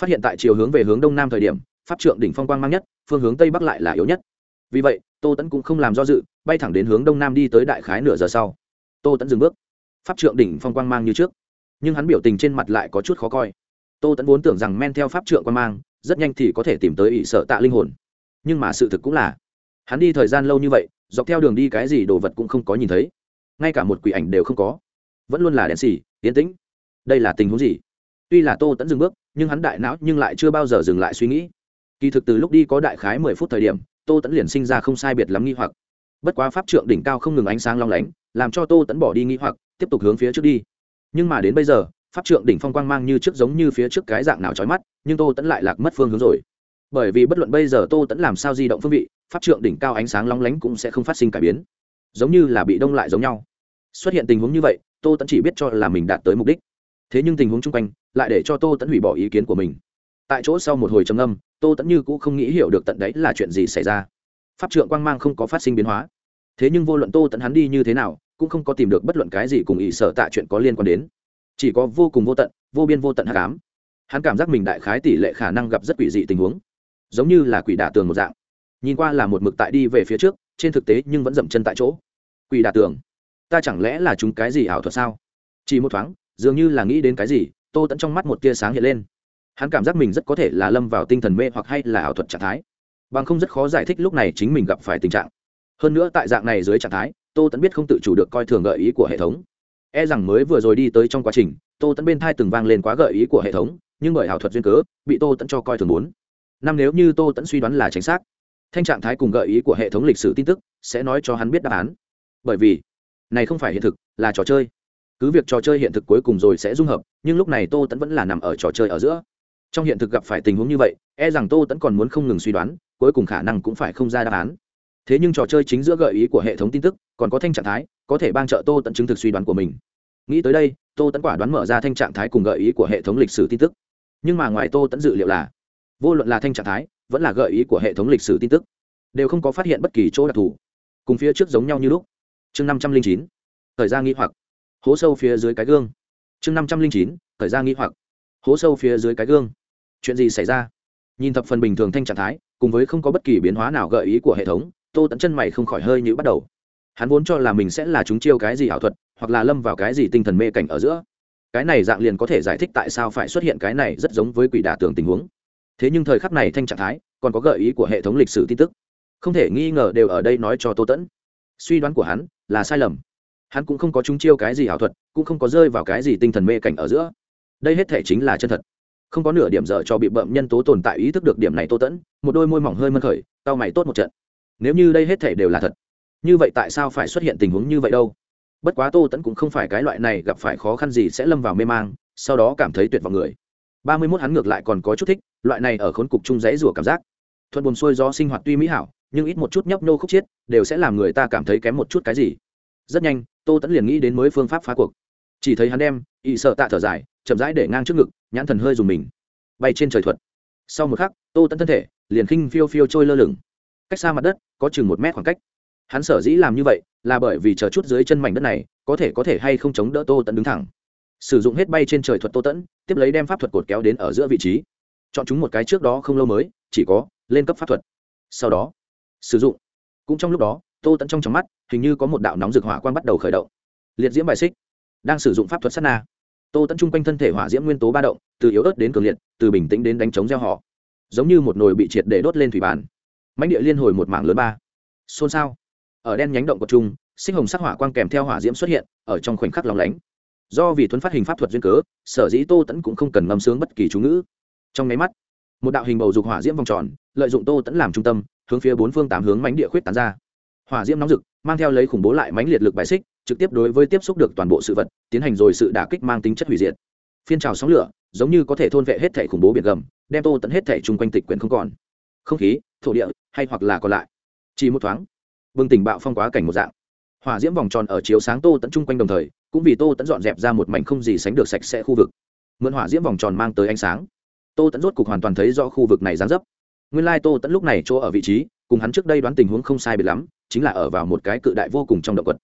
S1: Phát hiện tại chiều hướng về hướng đông nam thời điểm pháp trượng đỉnh phong quang mang nhất, phương hướng tây bắc lại là yếu nhất. Vì vậy, tô tẫn cũng không làm do dự, bay thẳng đến hướng đông nam đi tới đại khái nửa giờ sau. Tô tẫn dừng bước. Pháp trượng đỉnh phong quang mang như trước. Nhưng hắn biểu tình trên mặt lại có chút khó coi. Tô tẫn vốn tưởng rằng men theo pháp trượng quang mang, rất nhanh thì có thể tìm tới ỷ sợ tạ linh hồn. Nhưng mà sự thực cũng là, hắn đi thời gian lâu như vậy, dọc theo đường đi cái gì đồ vật cũng không có nhìn thấy. Ngay cả một quỷ ảnh đều không có. Vẫn luôn là đèn xì tiến tĩnh. Đây là tình huống gì? Tuy là tô tẫn dừng bước, nhưng hắn đại não nhưng lại chưa bao giờ dừng lại suy nghĩ kỳ thực từ lúc đi có đại khái mười phút thời điểm, tô tẫn liền sinh ra không sai biệt lắm nghi hoặc. Bất quá pháp trượng đỉnh cao không ngừng ánh sáng long lánh, làm cho tô tẫn bỏ đi nghi hoặc, tiếp tục hướng phía trước đi. Nhưng mà đến bây giờ, pháp trượng đỉnh phong quang mang như trước giống như phía trước cái dạng nào trói mắt, nhưng tô tẫn lại lạc mất phương hướng rồi. Bởi vì bất luận bây giờ tô tẫn làm sao di động phương vị, pháp trượng đỉnh cao ánh sáng long lánh cũng sẽ không phát sinh cải biến. Giống như là bị đông lại giống nhau. Xuất hiện tình huống như vậy, tô tẫn chỉ biết cho là mình đạt tới mục đích. Thế nhưng tình huống chung quanh lại để cho tô tẫn hủy bỏ ý kiến của mình tại chỗ sau một hồi trầm âm tô tẫn như cũng không nghĩ hiểu được tận đấy là chuyện gì xảy ra. Pháp trượng quang mang không có phát sinh biến hóa. Thế nhưng vô luận tô tẫn hắn đi như thế nào, cũng không có tìm được bất luận cái gì cùng ỷ sở tạ chuyện có liên quan đến. Chỉ có vô cùng vô tận, vô biên vô tận hạ cám hắn cảm giác mình đại khái tỷ lệ khả năng gặp rất quỷ dị tình huống. Giống như là quỷ đả tường một dạng. Nhìn qua là một mực tại đi về phía trước, trên thực tế nhưng vẫn dậm chân tại chỗ. Quỷ đả tường? Ta chẳng lẽ là chúng cái gì ảo thuật sao? Chỉ một thoáng, dường như là nghĩ đến cái gì, tô tẫn trong mắt một tia sáng hiện lên hắn cảm giác mình rất có thể là lâm vào tinh thần mê hoặc hay là ảo thuật trạng thái. Bằng không rất khó giải thích lúc này chính mình gặp phải tình trạng. Hơn nữa tại dạng này dưới trạng thái, tô tẫn biết không tự chủ được coi thường gợi ý của hệ thống. E rằng mới vừa rồi đi tới trong quá trình, tô tẫn bên thai từng vang lên quá gợi ý của hệ thống, nhưng bởi ảo thuật duyên cớ, bị tô tẫn cho coi thường muốn. Năm nếu như tô tẫn suy đoán là chính xác, thanh trạng thái cùng gợi ý của hệ thống lịch sử tin tức sẽ nói cho hắn biết đáp án. Bởi vì, này không phải hiện thực, là trò chơi. Cứ việc trò chơi hiện thực cuối cùng rồi sẽ dung hợp, nhưng lúc này tô tẫn vẫn là nằm ở trò chơi ở giữa trong hiện thực gặp phải tình huống như vậy e rằng tô tẫn còn muốn không ngừng suy đoán, cuối cùng khả năng cũng phải không ra đáp án. Thế nhưng trò chơi chính giữa gợi ý của hệ thống tin tức, còn có thanh trạng thái, có thể ban trợ tô tẫn chứng thực suy đoán của mình. Nghĩ tới đây, tô tẫn quả đoán mở ra thanh trạng thái cùng gợi ý của hệ thống lịch sử tin tức. Nhưng mà ngoài tô tẫn dự liệu là, vô luận là thanh trạng thái, vẫn là gợi ý của hệ thống lịch sử tin tức, đều không có phát hiện bất kỳ chỗ đặc thù. Cùng phía trước giống nhau như lúc. Chương năm trăm linh chín, thời gian nghĩ hoặc. Hố sâu phía dưới cái gương. Chương năm trăm linh chín, thời gian nghĩ hoặc hố sâu phía dưới cái gương. Chuyện gì xảy ra? Nhìn thập phần bình thường thanh trạng thái, cùng với không có bất kỳ biến hóa nào gợi ý của hệ thống, tô tẫn chân mày không khỏi hơi như bắt đầu. Hắn vốn cho là mình sẽ là chúng chiêu cái gì ảo thuật, hoặc là lâm vào cái gì tinh thần mê cảnh ở giữa. Cái này dạng liền có thể giải thích tại sao phải xuất hiện cái này rất giống với quỷ đả tường tình huống. Thế nhưng thời khắc này thanh trạng thái, còn có gợi ý của hệ thống lịch sử tin tức. Không thể nghi ngờ đều ở đây nói cho tô tẫn suy đoán của hắn là sai lầm. Hắn cũng không có chúng chiêu cái gì ảo thuật, cũng không có rơi vào cái gì tinh thần mê cảnh ở giữa đây hết thể chính là chân thật. Không có nửa điểm dở cho bị bậm nhân tố tồn tại ý thức được điểm này tô tẫn, một đôi môi mỏng hơi mân khởi tao mày tốt một trận. Nếu như đây hết thể đều là thật, như vậy tại sao phải xuất hiện tình huống như vậy đâu? Bất quá tô tẫn cũng không phải cái loại này gặp phải khó khăn gì sẽ lâm vào mê mang, sau đó cảm thấy tuyệt vọng người. Ba mươi mốt hắn ngược lại còn có chút thích, loại này ở khốn cục chung rẽ rủa cảm giác. Thuận buồn xuôi do sinh hoạt tuy mỹ hảo, nhưng ít một chút nhấp nhô khúc chiết, đều sẽ làm người ta cảm thấy kém một chút cái gì. Rất nhanh, tô tẫn liền nghĩ đến mới phương pháp phá cuộc. Chỉ thấy hắn đem ị sợ tạ thở dài chậm rãi để ngang trước ngực, nhãn thần hơi dùng mình. Bay trên trời thuật. Sau một khắc, tô tẫn thân thể liền khinh phiêu phiêu trôi lơ lửng. Cách xa mặt đất, có chừng một mét khoảng cách. Hắn sở dĩ làm như vậy là bởi vì chờ chút dưới chân mảnh đất này, có thể có thể hay không chống đỡ tô tẫn đứng thẳng. Sử dụng hết bay trên trời thuật tô tẫn tiếp lấy đem pháp thuật cột kéo đến ở giữa vị trí. Chọn chúng một cái trước đó không lâu mới, chỉ có lên cấp pháp thuật. Sau đó, sử dụng. Cũng trong lúc đó, tô tẫn trong trong mắt, hình như có một đạo nóng rực hỏa quang bắt đầu khởi động. Liệt diễm bài xích. Đang sử dụng pháp thuật sát na tô tẫn chung quanh thân thể hỏa diễm nguyên tố ba động, từ yếu ớt đến cường liệt, từ bình tĩnh đến đánh chống gieo họ. Giống như một nồi bị triệt để đốt lên thủy bàn. Mánh địa liên hồi một mảng lớn ba. Xôn xao. Ở đen nhánh động của trung sinh hồng sắc hỏa quang kèm theo hỏa diễm xuất hiện, ở trong khoảnh khắc lòng lánh. Do vì thuấn phát hình pháp thuật duyên cớ, sở dĩ tô tẫn cũng không cần ngâm sướng bất kỳ chú ngữ. Trong máy mắt, một đạo hình bầu dục hỏa diễm vòng tròn, lợi dụng tô tẫn làm trung tâm, hướng phía bốn phương tám hướng mánh địa khuyết tán ra. Hỏa diễm nóng rực mang theo lấy khủng bố lại mãnh liệt lực bài xích, trực tiếp đối với tiếp xúc được toàn bộ sự vật, tiến hành rồi sự đả kích mang tính chất hủy diệt. Phiên trào sóng lửa, giống như có thể thôn vệ hết thể khủng bố biển gầm, đem tô tận hết thể chung quanh tịch quyển không còn. Không khí, thổ địa, hay hoặc là còn lại. Chỉ một thoáng, bừng tỉnh bạo phong quá cảnh một dạng. Hỏa diễm vòng tròn ở chiếu sáng tô tận chung quanh đồng thời, cũng vì tô tận dọn dẹp ra một mảnh không gì sánh được sạch sẽ khu vực. Mượn hỏa diễm vòng tròn mang tới ánh sáng. Tô tẫn rốt cục hoàn toàn thấy rõ khu vực này gián dấp. Nguyên lai tô tẫn lúc này chỗ ở vị trí, cùng hắn trước đây đoán tình huống không sai biệt lắm chính là ở vào một cái cự đại vô cùng trong động quật.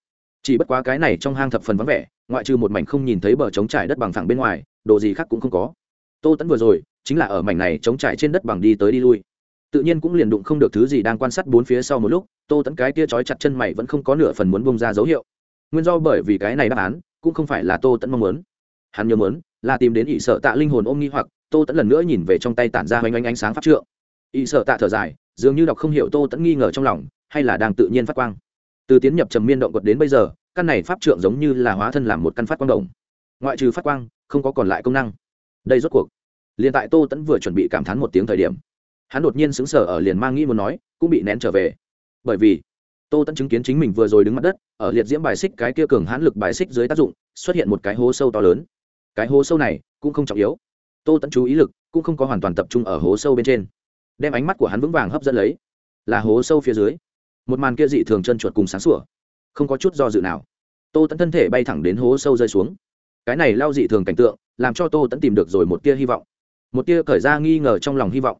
S1: Chỉ bất quá cái này trong hang thập phần vắng vẻ, ngoại trừ một mảnh không nhìn thấy bờ trống trải đất bằng phẳng bên ngoài, đồ gì khác cũng không có. Tô tẫn vừa rồi, chính là ở mảnh này trống trải trên đất bằng đi tới đi lui. Tự nhiên cũng liền đụng không được thứ gì đang quan sát bốn phía sau một lúc, tô tẫn cái kia trói chặt chân mày vẫn không có nửa phần muốn bông ra dấu hiệu. Nguyên do bởi vì cái này đáp án, cũng không phải là tô tẫn mong muốn. Hắn nhớ muốn, là tìm đến ỷ sợ tạ linh hồn ôm nghi hoặc, tô tẫn lần nữa nhìn về trong tay tản ra oanh oanh ánh sáng pháp trượng. Ỷ sợ tạ thở dài, dường như đọc không hiểu tô tẫn nghi ngờ trong lòng hay là đang tự nhiên phát quang. Từ tiến nhập trầm miên động quật đến bây giờ, căn này pháp trượng giống như là hóa thân làm một căn phát quang đồng. Ngoại trừ phát quang, không có còn lại công năng. Đây rốt cuộc, liền tại tô tẫn vừa chuẩn bị cảm thán một tiếng thời điểm, hắn đột nhiên xứng sở ở liền mang nghĩ muốn nói, cũng bị nén trở về. Bởi vì, tô tẫn chứng kiến chính mình vừa rồi đứng mặt đất, ở liệt diễm bài xích cái kia cường hãn lực bài xích dưới tác dụng, xuất hiện một cái hố sâu to lớn. Cái hố sâu này cũng không trọng yếu. Tô tẫn chú ý lực cũng không có hoàn toàn tập trung ở hố sâu bên trên. Đem ánh mắt của hắn vững vàng hấp dẫn lấy, là hố sâu phía dưới một màn kia dị thường chân chuột cùng sáng sủa. Không có chút do dự nào, tô tẫn thân thể bay thẳng đến hố sâu rơi xuống. Cái này lao dị thường cảnh tượng, làm cho tô tẫn tìm được rồi một tia hy vọng, một tia khởi ra nghi ngờ trong lòng hy vọng.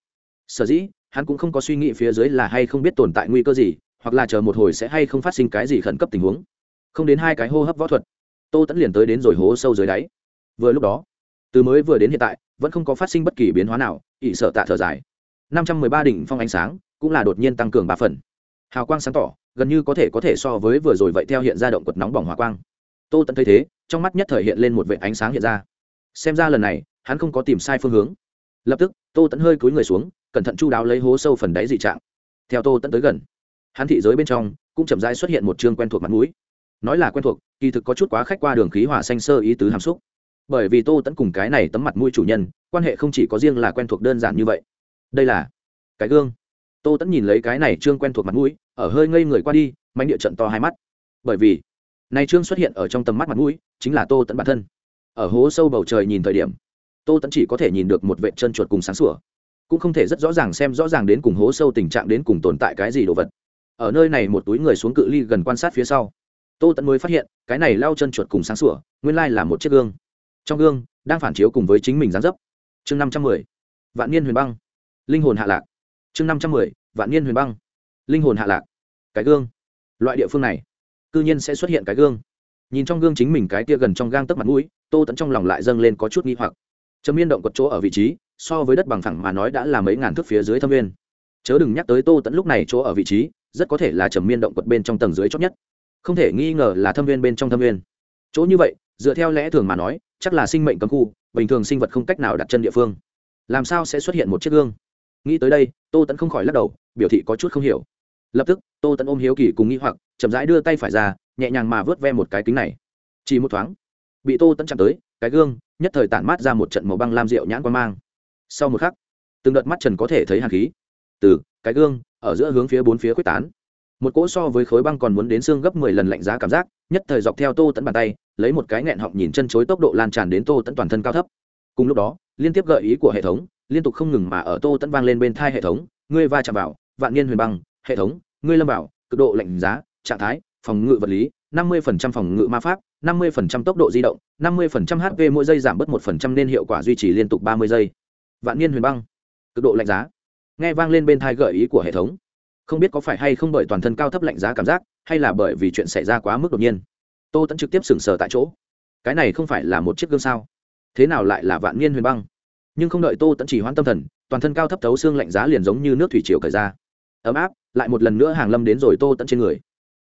S1: Sở dĩ, hắn cũng không có suy nghĩ phía dưới là hay không biết tồn tại nguy cơ gì, hoặc là chờ một hồi sẽ hay không phát sinh cái gì khẩn cấp tình huống. Không đến hai cái hô hấp võ thuật, tô tẫn liền tới đến rồi hố sâu dưới đáy. Vừa lúc đó, từ mới vừa đến hiện tại, vẫn không có phát sinh bất kỳ biến hóa nào ỵ sợ tạ thở dài. Năm trăm mười ba đỉnh phong ánh sáng cũng là đột nhiên tăng cường ba phần hào quang sáng tỏ, gần như có thể có thể so với vừa rồi vậy theo hiện ra động quật nóng bỏng hỏa quang. Tô tẫn thấy thế, trong mắt nhất thời hiện lên một vệ ánh sáng hiện ra. Xem ra lần này, hắn không có tìm sai phương hướng. Lập tức, tô tẫn hơi cúi người xuống, cẩn thận chu đáo lấy hố sâu phần đáy dị trạng. Theo tô tẫn tới gần, hắn thị giới bên trong cũng chậm rãi xuất hiện một chương quen thuộc mặt mũi. Nói là quen thuộc, kỳ thực có chút quá khách qua đường khí hỏa xanh sơ ý tứ hàm xúc. Bởi vì tô tẫn cùng cái này tấm mặt mũi chủ nhân, quan hệ không chỉ có riêng là quen thuộc đơn giản như vậy. Đây là cái gương tô tẫn nhìn lấy cái này trương quen thuộc mặt mũi, ở hơi ngây người qua đi, mánh địa trận to hai mắt. Bởi vì, này trương xuất hiện ở trong tầm mắt mặt mũi, chính là tô tẫn bản thân. Ở hố sâu bầu trời nhìn thời điểm, tô tẫn chỉ có thể nhìn được một vệ chân chuột cùng sáng sủa, cũng không thể rất rõ ràng xem rõ ràng đến cùng hố sâu tình trạng đến cùng tồn tại cái gì đồ vật. Ở nơi này một túi người xuống cự ly gần quan sát phía sau, tô tẫn mới phát hiện, cái này lao chân chuột cùng sáng sủa, nguyên lai là một chiếc gương. Trong gương, đang phản chiếu cùng với chính mình dán dấp. Chương năm trăm mười, vạn niên huyền băng, linh hồn hạ lạc chương năm trăm mười, vạn niên huyền băng, linh hồn hạ lạc, cái gương. Loại địa phương này, cư nhiên sẽ xuất hiện cái gương. Nhìn trong gương chính mình cái tia gần trong gang tấc mặt mũi, tô tẫn trong lòng lại dâng lên có chút nghi hoặc. Chấm miên động cột chỗ ở vị trí, so với đất bằng phẳng mà nói đã là mấy ngàn thước phía dưới thâm viên chớ đừng nhắc tới tô tẫn lúc này chỗ ở vị trí, rất có thể là trầm miên động quật bên trong tầng dưới chót nhất. Không thể nghi ngờ là thâm viên bên trong thâm viên chỗ như vậy, dựa theo lẽ thường mà nói, chắc là sinh mệnh cấm khu, bình thường sinh vật không cách nào đặt chân địa phương. Làm sao sẽ xuất hiện một chiếc gương? Nghĩ tới đây, tô tẫn không khỏi lắc đầu, biểu thị có chút không hiểu. Lập tức, tô tẫn ôm hiếu kỳ cùng nghĩ hoặc, chậm rãi đưa tay phải ra, nhẹ nhàng mà vớt ve một cái kính này. Chỉ một thoáng, bị tô tẫn chạm tới, cái gương nhất thời tản mát ra một trận màu băng lam rượu nhãn quan mang. Sau một khắc, từng đợt mắt trần có thể thấy hàn khí. Từ, cái gương, ở giữa hướng phía bốn phía quyết tán. Một cỗ so với khối băng còn muốn đến xương gấp mười lần lạnh giá cảm giác, nhất thời dọc theo tô tẫn bàn tay, lấy một cái nghẹn họng nhìn chân chối tốc độ lan tràn đến tô tẫn toàn thân cao thấp. Cùng lúc đó, liên tiếp gợi ý của hệ thống liên tục không ngừng mà ở tô tẫn vang lên bên thai hệ thống, ngươi va chạm vào, vạn niên huyền băng, hệ thống, ngươi lâm bảo cực độ lạnh giá, trạng thái, phòng ngự vật lý, năm mươi phòng ngự ma pháp, năm mươi tốc độ di động, năm mươi hp mỗi giây giảm bớt một nên hiệu quả duy trì liên tục ba mươi giây. Vạn niên huyền băng, cực độ lạnh giá. Nghe vang lên bên thai gợi ý của hệ thống. Không biết có phải hay không bởi toàn thân cao thấp lạnh giá cảm giác, hay là bởi vì chuyện xảy ra quá mức đột nhiên. Tô tẫn trực tiếp sừng sờ tại chỗ. Cái này không phải là một chiếc gương sao? Thế nào lại là vạn niên huyền băng? Nhưng không đợi tô tẫn chỉ hoãn tâm thần, toàn thân cao thấp thấu xương lạnh giá liền giống như nước thủy triều cởi ra. Ấm áp, lại một lần nữa hàng lâm đến rồi tô tẫn trên người.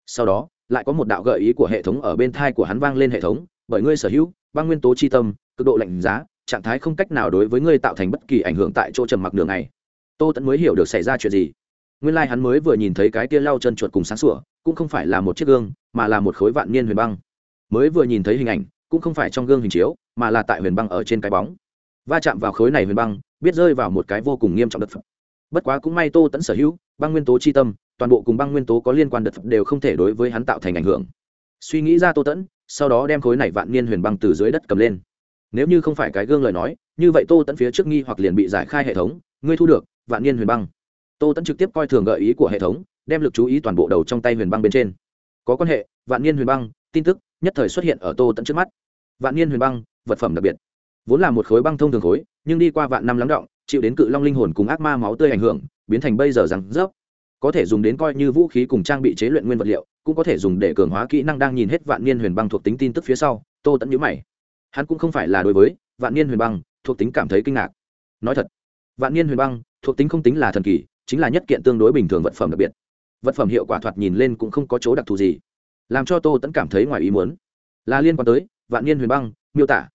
S1: Sau đó, lại có một đạo gợi ý của hệ thống ở bên thai của hắn vang lên hệ thống, bởi ngươi sở hữu, băng nguyên tố chi tâm, cực độ lạnh giá, trạng thái không cách nào đối với ngươi tạo thành bất kỳ ảnh hưởng tại chỗ trầm mặc đường này tô tẫn mới hiểu được xảy ra chuyện gì. Nguyên lai、like、hắn mới vừa nhìn thấy cái kia lau chân chuột cùng sáng sủa, cũng không phải là một chiếc gương, mà là một khối vạn niên huyền băng. Mới vừa nhìn thấy hình ảnh, cũng không phải trong gương hình chiếu, mà là tại huyền băng ở trên cái bóng va chạm vào khối này huyền băng, biết rơi vào một cái vô cùng nghiêm trọng đất phẩm bất quá cũng may tô tẫn sở hữu, băng nguyên tố chi tâm, toàn bộ cùng băng nguyên tố có liên quan đợt đều không thể đối với hắn tạo thành ảnh hưởng. Suy nghĩ ra tô tẫn sau đó đem khối này vạn niên huyền băng từ dưới đất cầm lên. Nếu như không phải cái gương lời nói, như vậy tô tẫn phía trước nghi hoặc liền bị giải khai hệ thống, ngươi thu được, vạn niên huyền băng. Tô tẫn trực tiếp coi thường gợi ý của hệ thống, đem lực chú ý toàn bộ đầu trong tay huyền băng bên trên. Có quan hệ, vạn niên huyền băng, tin tức, nhất thời xuất hiện ở tô tẫn trước mắt. Vạn niên huyền băng, vật phẩm đặc biệt vốn là một khối băng thông thường khối, nhưng đi qua vạn năm lắng động, chịu đến cự long linh hồn cùng ác ma máu tươi ảnh hưởng, biến thành bây giờ rằng rớp. Có thể dùng đến coi như vũ khí cùng trang bị chế luyện nguyên vật liệu, cũng có thể dùng để cường hóa kỹ năng đang nhìn hết vạn niên huyền băng thuộc tính tin tức phía sau, tô tẫn nhữ mày. Hắn cũng không phải là đối với vạn niên huyền băng thuộc tính cảm thấy kinh ngạc. Nói thật, vạn niên huyền băng thuộc tính không tính là thần kỳ, chính là nhất kiện tương đối bình thường vật phẩm đặc biệt. Vật phẩm hiệu quả thoạt nhìn lên cũng không có chỗ đặc thù gì, làm cho tô tẫn cảm thấy ngoài ý muốn. Là liên quan tới vạn niên huyền băng, miêu tả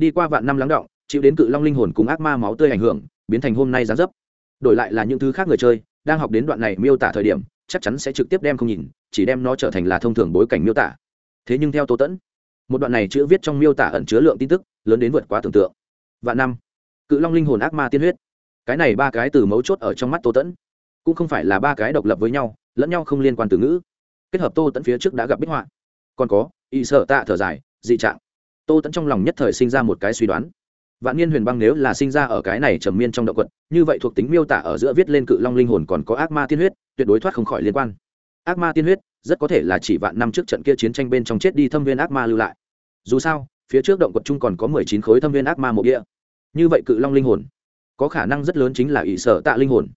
S1: đi qua vạn năm lắng động, chịu đến cự long linh hồn cùng ác ma máu tươi ảnh hưởng, biến thành hôm nay giá dấp. Đổi lại là những thứ khác người chơi, đang học đến đoạn này miêu tả thời điểm, chắc chắn sẽ trực tiếp đem không nhìn, chỉ đem nó trở thành là thông thường bối cảnh miêu tả. Thế nhưng theo tô tẫn, một đoạn này chữ viết trong miêu tả ẩn chứa lượng tin tức, lớn đến vượt quá tưởng tượng. Vạn năm, cự long linh hồn ác ma tiên huyết. Cái này ba cái từ mấu chốt ở trong mắt tô tẫn, cũng không phải là ba cái độc lập với nhau, lẫn nhau không liên quan từ ngữ. Kết hợp tô tẫn phía trước đã gặp bích họa. Còn có, y sợ tạ thở dài, dị trạng tô tẫn trong lòng nhất thời sinh ra một cái suy đoán. Vạn niên huyền băng nếu là sinh ra ở cái này trầm miên trong động quật, như vậy thuộc tính miêu tả ở giữa viết lên cự long linh hồn còn có ác ma tiên huyết, tuyệt đối thoát không khỏi liên quan. Ác ma tiên huyết, rất có thể là chỉ vạn năm trước trận kia chiến tranh bên trong chết đi thâm viên ác ma lưu lại. Dù sao, phía trước động quật chung còn có mười chín khối thâm viên ác ma mộ địa. Như vậy cự long linh hồn, có khả năng rất lớn chính là ỷ sở tạ linh hồn.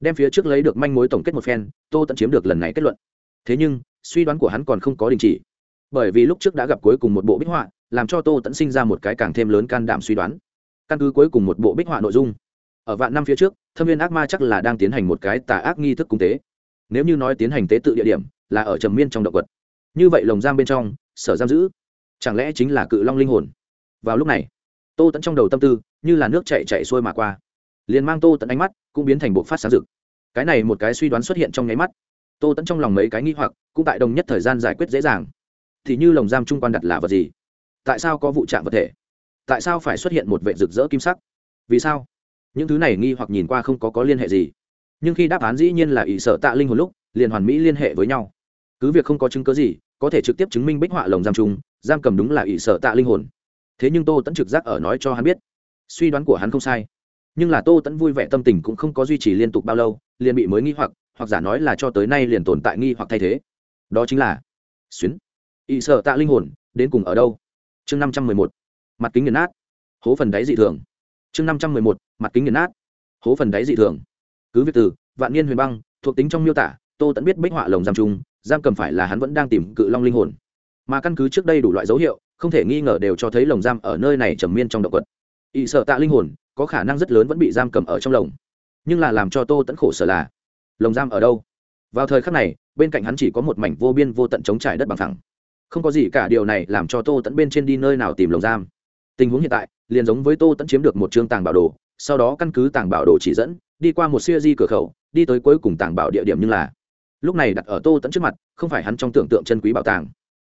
S1: Đem phía trước lấy được manh mối tổng kết một phen, tô tẫn chiếm được lần này kết luận. Thế nhưng, suy đoán của hắn còn không có đình chỉ. Bởi vì lúc trước đã gặp cuối cùng một bộ bích họa làm cho tô tẫn sinh ra một cái càng thêm lớn can đảm suy đoán. Căn cứ cuối cùng một bộ bích họa nội dung, ở vạn năm phía trước, thâm viên ác ma chắc là đang tiến hành một cái tà ác nghi thức cung tế. Nếu như nói tiến hành tế tự địa điểm, là ở trầm miên trong động vật. Như vậy lồng giam bên trong, sở giam giữ, chẳng lẽ chính là cự long linh hồn? Vào lúc này, tô tẫn trong đầu tâm tư, như là nước chạy chạy xuôi mà qua. Liền mang tô tẫn ánh mắt, cũng biến thành bộ phát sáng rực. Cái này một cái suy đoán xuất hiện trong nháy mắt. Tô tẫn trong lòng mấy cái nghi hoặc, cũng tại đồng nhất thời gian giải quyết dễ dàng. Thì như lồng giam trung quan đặt là vật gì? Tại sao có vụ chạm vật thể? Tại sao phải xuất hiện một vệ rực rỡ kim sắc? Vì sao? Những thứ này nghi hoặc nhìn qua không có có liên hệ gì. Nhưng khi đáp án dĩ nhiên là ỷ sợ tạ linh hồn lúc, liền hoàn mỹ liên hệ với nhau. Cứ việc không có chứng cớ gì, có thể trực tiếp chứng minh bích họa lồng giam chung giam cầm đúng là ỷ sợ tạ linh hồn. Thế nhưng tô tẫn trực giác ở nói cho hắn biết. Suy đoán của hắn không sai. Nhưng là tô tẫn vui vẻ tâm tình cũng không có duy trì liên tục bao lâu, liền bị mới nghi hoặc hoặc giả nói là cho tới nay liền tồn tại nghi hoặc thay thế. Đó chính là, xuyến ỵ sợ tạ linh hồn, đến cùng ở đâu? Chương năm trăm mười một, mặt kính nghiền nát, hố phần đáy dị thường. chương năm trăm mười một, mặt kính nghiền nát, hố phần đáy dị thường. cứ việc từ, vạn niên huyền băng, thuộc tính trong miêu tả, tô tẫn biết bích họa lồng giam trung, giam cầm phải là hắn vẫn đang tìm cự long linh hồn. mà căn cứ trước đây đủ loại dấu hiệu, không thể nghi ngờ đều cho thấy lồng giam ở nơi này trầm miên trong động quật. ỵ sợ tạ linh hồn, có khả năng rất lớn vẫn bị giam cầm ở trong lồng. nhưng là làm cho tô tẫn khổ sở là, lồng giam ở đâu? vào thời khắc này, bên cạnh hắn chỉ có một mảnh vô biên vô tận chống trải đất bằng thẳng không có gì cả, điều này làm cho tô tẫn bên trên đi nơi nào tìm lồng giam. Tình huống hiện tại, liền giống với tô tẫn chiếm được một chương tàng bảo đồ, sau đó căn cứ tàng bảo đồ chỉ dẫn, đi qua một siêu di cửa khẩu, đi tới cuối cùng tàng bảo địa điểm nhưng là lúc này đặt ở tô tẫn trước mặt, không phải hắn trong tưởng tượng chân quý bảo tàng,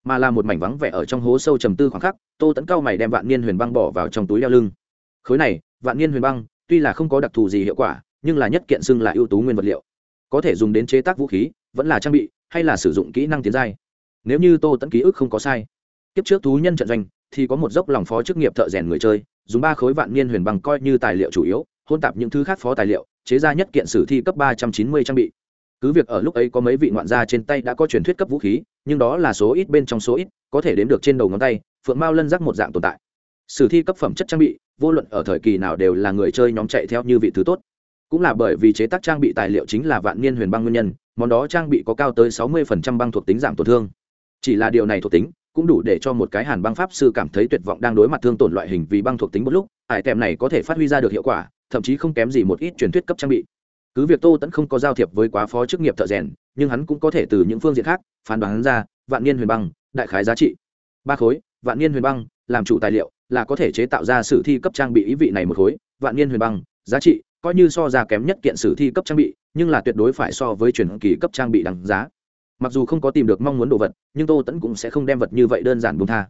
S1: mà là một mảnh vắng vẻ ở trong hố sâu trầm tư khoảng khắc, tô tẫn cao mày đem vạn niên huyền băng bỏ vào trong túi đeo lưng. Khối này, vạn niên huyền băng, tuy là không có đặc thù gì hiệu quả, nhưng là nhất kiện xưng là ưu tú nguyên vật liệu. Có thể dùng đến chế tác vũ khí, vẫn là trang bị, hay là sử dụng kỹ năng tiến giai nếu như tô tẫn ký ức không có sai, kiếp trước thú nhân trận doanh thì có một dốc lòng phó chức nghiệp thợ rèn người chơi, dùng ba khối vạn niên huyền băng coi như tài liệu chủ yếu, hôn tạp những thứ khác phó tài liệu, chế ra nhất kiện sử thi cấp ba trăm chín mươi trang bị. Cứ việc ở lúc ấy có mấy vị ngoạn gia trên tay đã có truyền thuyết cấp vũ khí, nhưng đó là số ít bên trong số ít, có thể đếm được trên đầu ngón tay, phượng mao lân rắc một dạng tồn tại. Sử thi cấp phẩm chất trang bị, vô luận ở thời kỳ nào đều là người chơi nhóm chạy theo như vị thứ tốt. Cũng là bởi vì chế tác trang bị tài liệu chính là vạn niên huyền băng nguyên nhân, món đó trang bị có cao tới sáu mươi băng thuộc tính giảm tổn thương chỉ là điều này thuộc tính, cũng đủ để cho một cái hàn băng pháp sư cảm thấy tuyệt vọng đang đối mặt thương tổn loại hình vì băng thuộc tính một lúc hải tèm này có thể phát huy ra được hiệu quả, thậm chí không kém gì một ít truyền thuyết cấp trang bị. Cứ việc tô tẫn không có giao thiệp với quá phó chức nghiệp thợ rèn, nhưng hắn cũng có thể từ những phương diện khác, phán đoán ra, vạn niên huyền băng, đại khái giá trị. Ba khối, vạn niên huyền băng, làm chủ tài liệu, là có thể chế tạo ra sử thi cấp trang bị ý vị này một khối, vạn niên huyền băng, giá trị, coi như so ra kém nhất kiện sử thi cấp trang bị, nhưng là tuyệt đối phải so với truyền kỳ cấp trang bị đằng giá mặc dù không có tìm được mong muốn đồ vật, nhưng tô tẫn cũng sẽ không đem vật như vậy đơn giản bùng tha.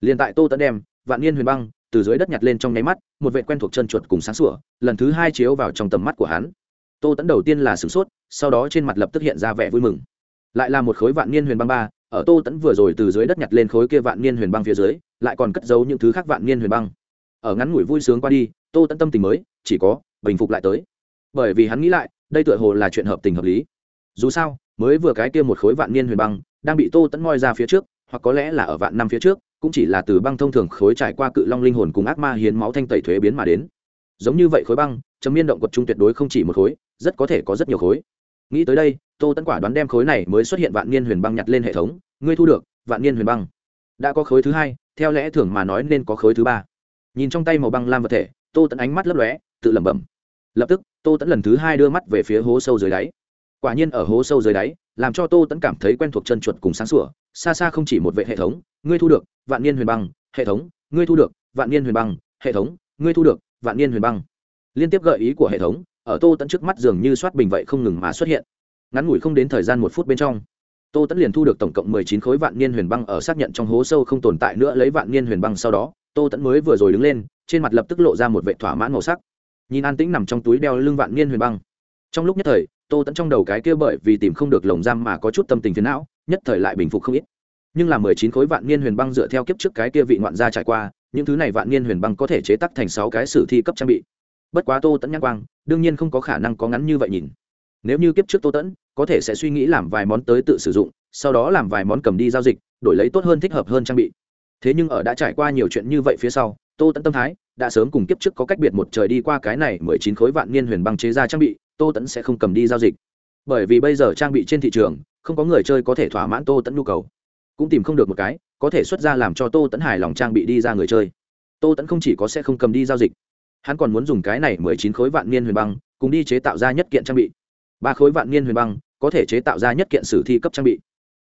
S1: Liền tại tô tẫn đem vạn niên huyền băng từ dưới đất nhặt lên trong nháy mắt, một vệ quen thuộc chân chuột cùng sáng sủa, lần thứ hai chiếu vào trong tầm mắt của hắn. Tô tẫn đầu tiên là sửng sốt, sau đó trên mặt lập tức hiện ra vẻ vui mừng. Lại là một khối vạn niên huyền băng ba, ở tô tẫn vừa rồi từ dưới đất nhặt lên khối kia vạn niên huyền băng phía dưới, lại còn cất giấu những thứ khác vạn niên huyền băng. Ở ngắn ngủi vui sướng qua đi, tô tẫn tâm tình mới chỉ có bình phục lại tới. Bởi vì hắn nghĩ lại, đây tựa hồ là chuyện hợp tình hợp lý. Dù sao mới vừa cái kia một khối vạn niên huyền băng, đang bị tô tẫn moi ra phía trước, hoặc có lẽ là ở vạn năm phía trước, cũng chỉ là từ băng thông thường khối trải qua cự long linh hồn cùng ác ma hiến máu thanh tẩy thuế biến mà đến. Giống như vậy khối băng chấm miên động quật trung tuyệt đối không chỉ một khối, rất có thể có rất nhiều khối. Nghĩ tới đây, tô tẫn quả đoán đem khối này mới xuất hiện vạn niên huyền băng nhặt lên hệ thống, ngươi thu được, vạn niên huyền băng. Đã có khối thứ hai, theo lẽ thường mà nói nên có khối thứ ba. Nhìn trong tay màu băng lam vật thể, tô tẫn ánh mắt lấp lóe, tự lẩm bẩm. Lập tức, tô tẫn lần thứ hai đưa mắt về phía hố sâu dưới đáy quả nhiên ở hố sâu dưới đáy, làm cho tô tẫn cảm thấy quen thuộc chân chuột cùng sáng sủa. Xa xa không chỉ một vệ hệ thống, ngươi thu được, vạn niên huyền băng, hệ thống, ngươi thu được, vạn niên huyền băng, hệ thống, ngươi thu được, vạn niên huyền băng. Liên tiếp gợi ý của hệ thống, ở tô tẫn trước mắt dường như soát bình vậy không ngừng mà xuất hiện. Ngắn ngủi không đến thời gian một phút bên trong, tô tẫn liền thu được tổng cộng mười chín khối vạn niên huyền băng ở xác nhận trong hố sâu không tồn tại nữa lấy vạn niên huyền băng sau đó, tô tẫn mới vừa rồi đứng lên, trên mặt lập tức lộ ra một vệ thỏa mãn màu sắc. Nhìn an tĩnh nằm trong túi đeo lưng vạn niên huyền băng. Trong lúc nhất thời tô tẫn trong đầu cái kia bởi vì tìm không được lồng giam mà có chút tâm tình phiền não, nhất thời lại bình phục không ít. Nhưng là mười chín khối vạn niên huyền băng dựa theo kiếp trước cái kia vị ngoạn gia trải qua, những thứ này vạn niên huyền băng có thể chế tắc thành sáu cái sử thi cấp trang bị. Bất quá tô tẫn nhắc quang, đương nhiên không có khả năng có ngắn như vậy nhìn. Nếu như kiếp trước tô tẫn có thể sẽ suy nghĩ làm vài món tới tự sử dụng, sau đó làm vài món cầm đi giao dịch, đổi lấy tốt hơn thích hợp hơn trang bị. Thế nhưng ở đã trải qua nhiều chuyện như vậy phía sau, tô tẫn tâm thái, đã sớm cùng kiếp trước có cách biệt một trời đi qua cái này mười chín khối vạn niên huyền băng chế ra trang bị tô tẫn sẽ không cầm đi giao dịch. Bởi vì bây giờ trang bị trên thị trường, không có người chơi có thể thỏa mãn tô tẫn nhu cầu. Cũng tìm không được một cái, có thể xuất ra làm cho tô tẫn hài lòng trang bị đi ra người chơi. Tô tẫn không chỉ có sẽ không cầm đi giao dịch, hắn còn muốn dùng cái này mười chín khối vạn niên huyền băng, cùng đi chế tạo ra nhất kiện trang bị. Ba khối vạn niên huyền băng, có thể chế tạo ra nhất kiện sử thi cấp trang bị.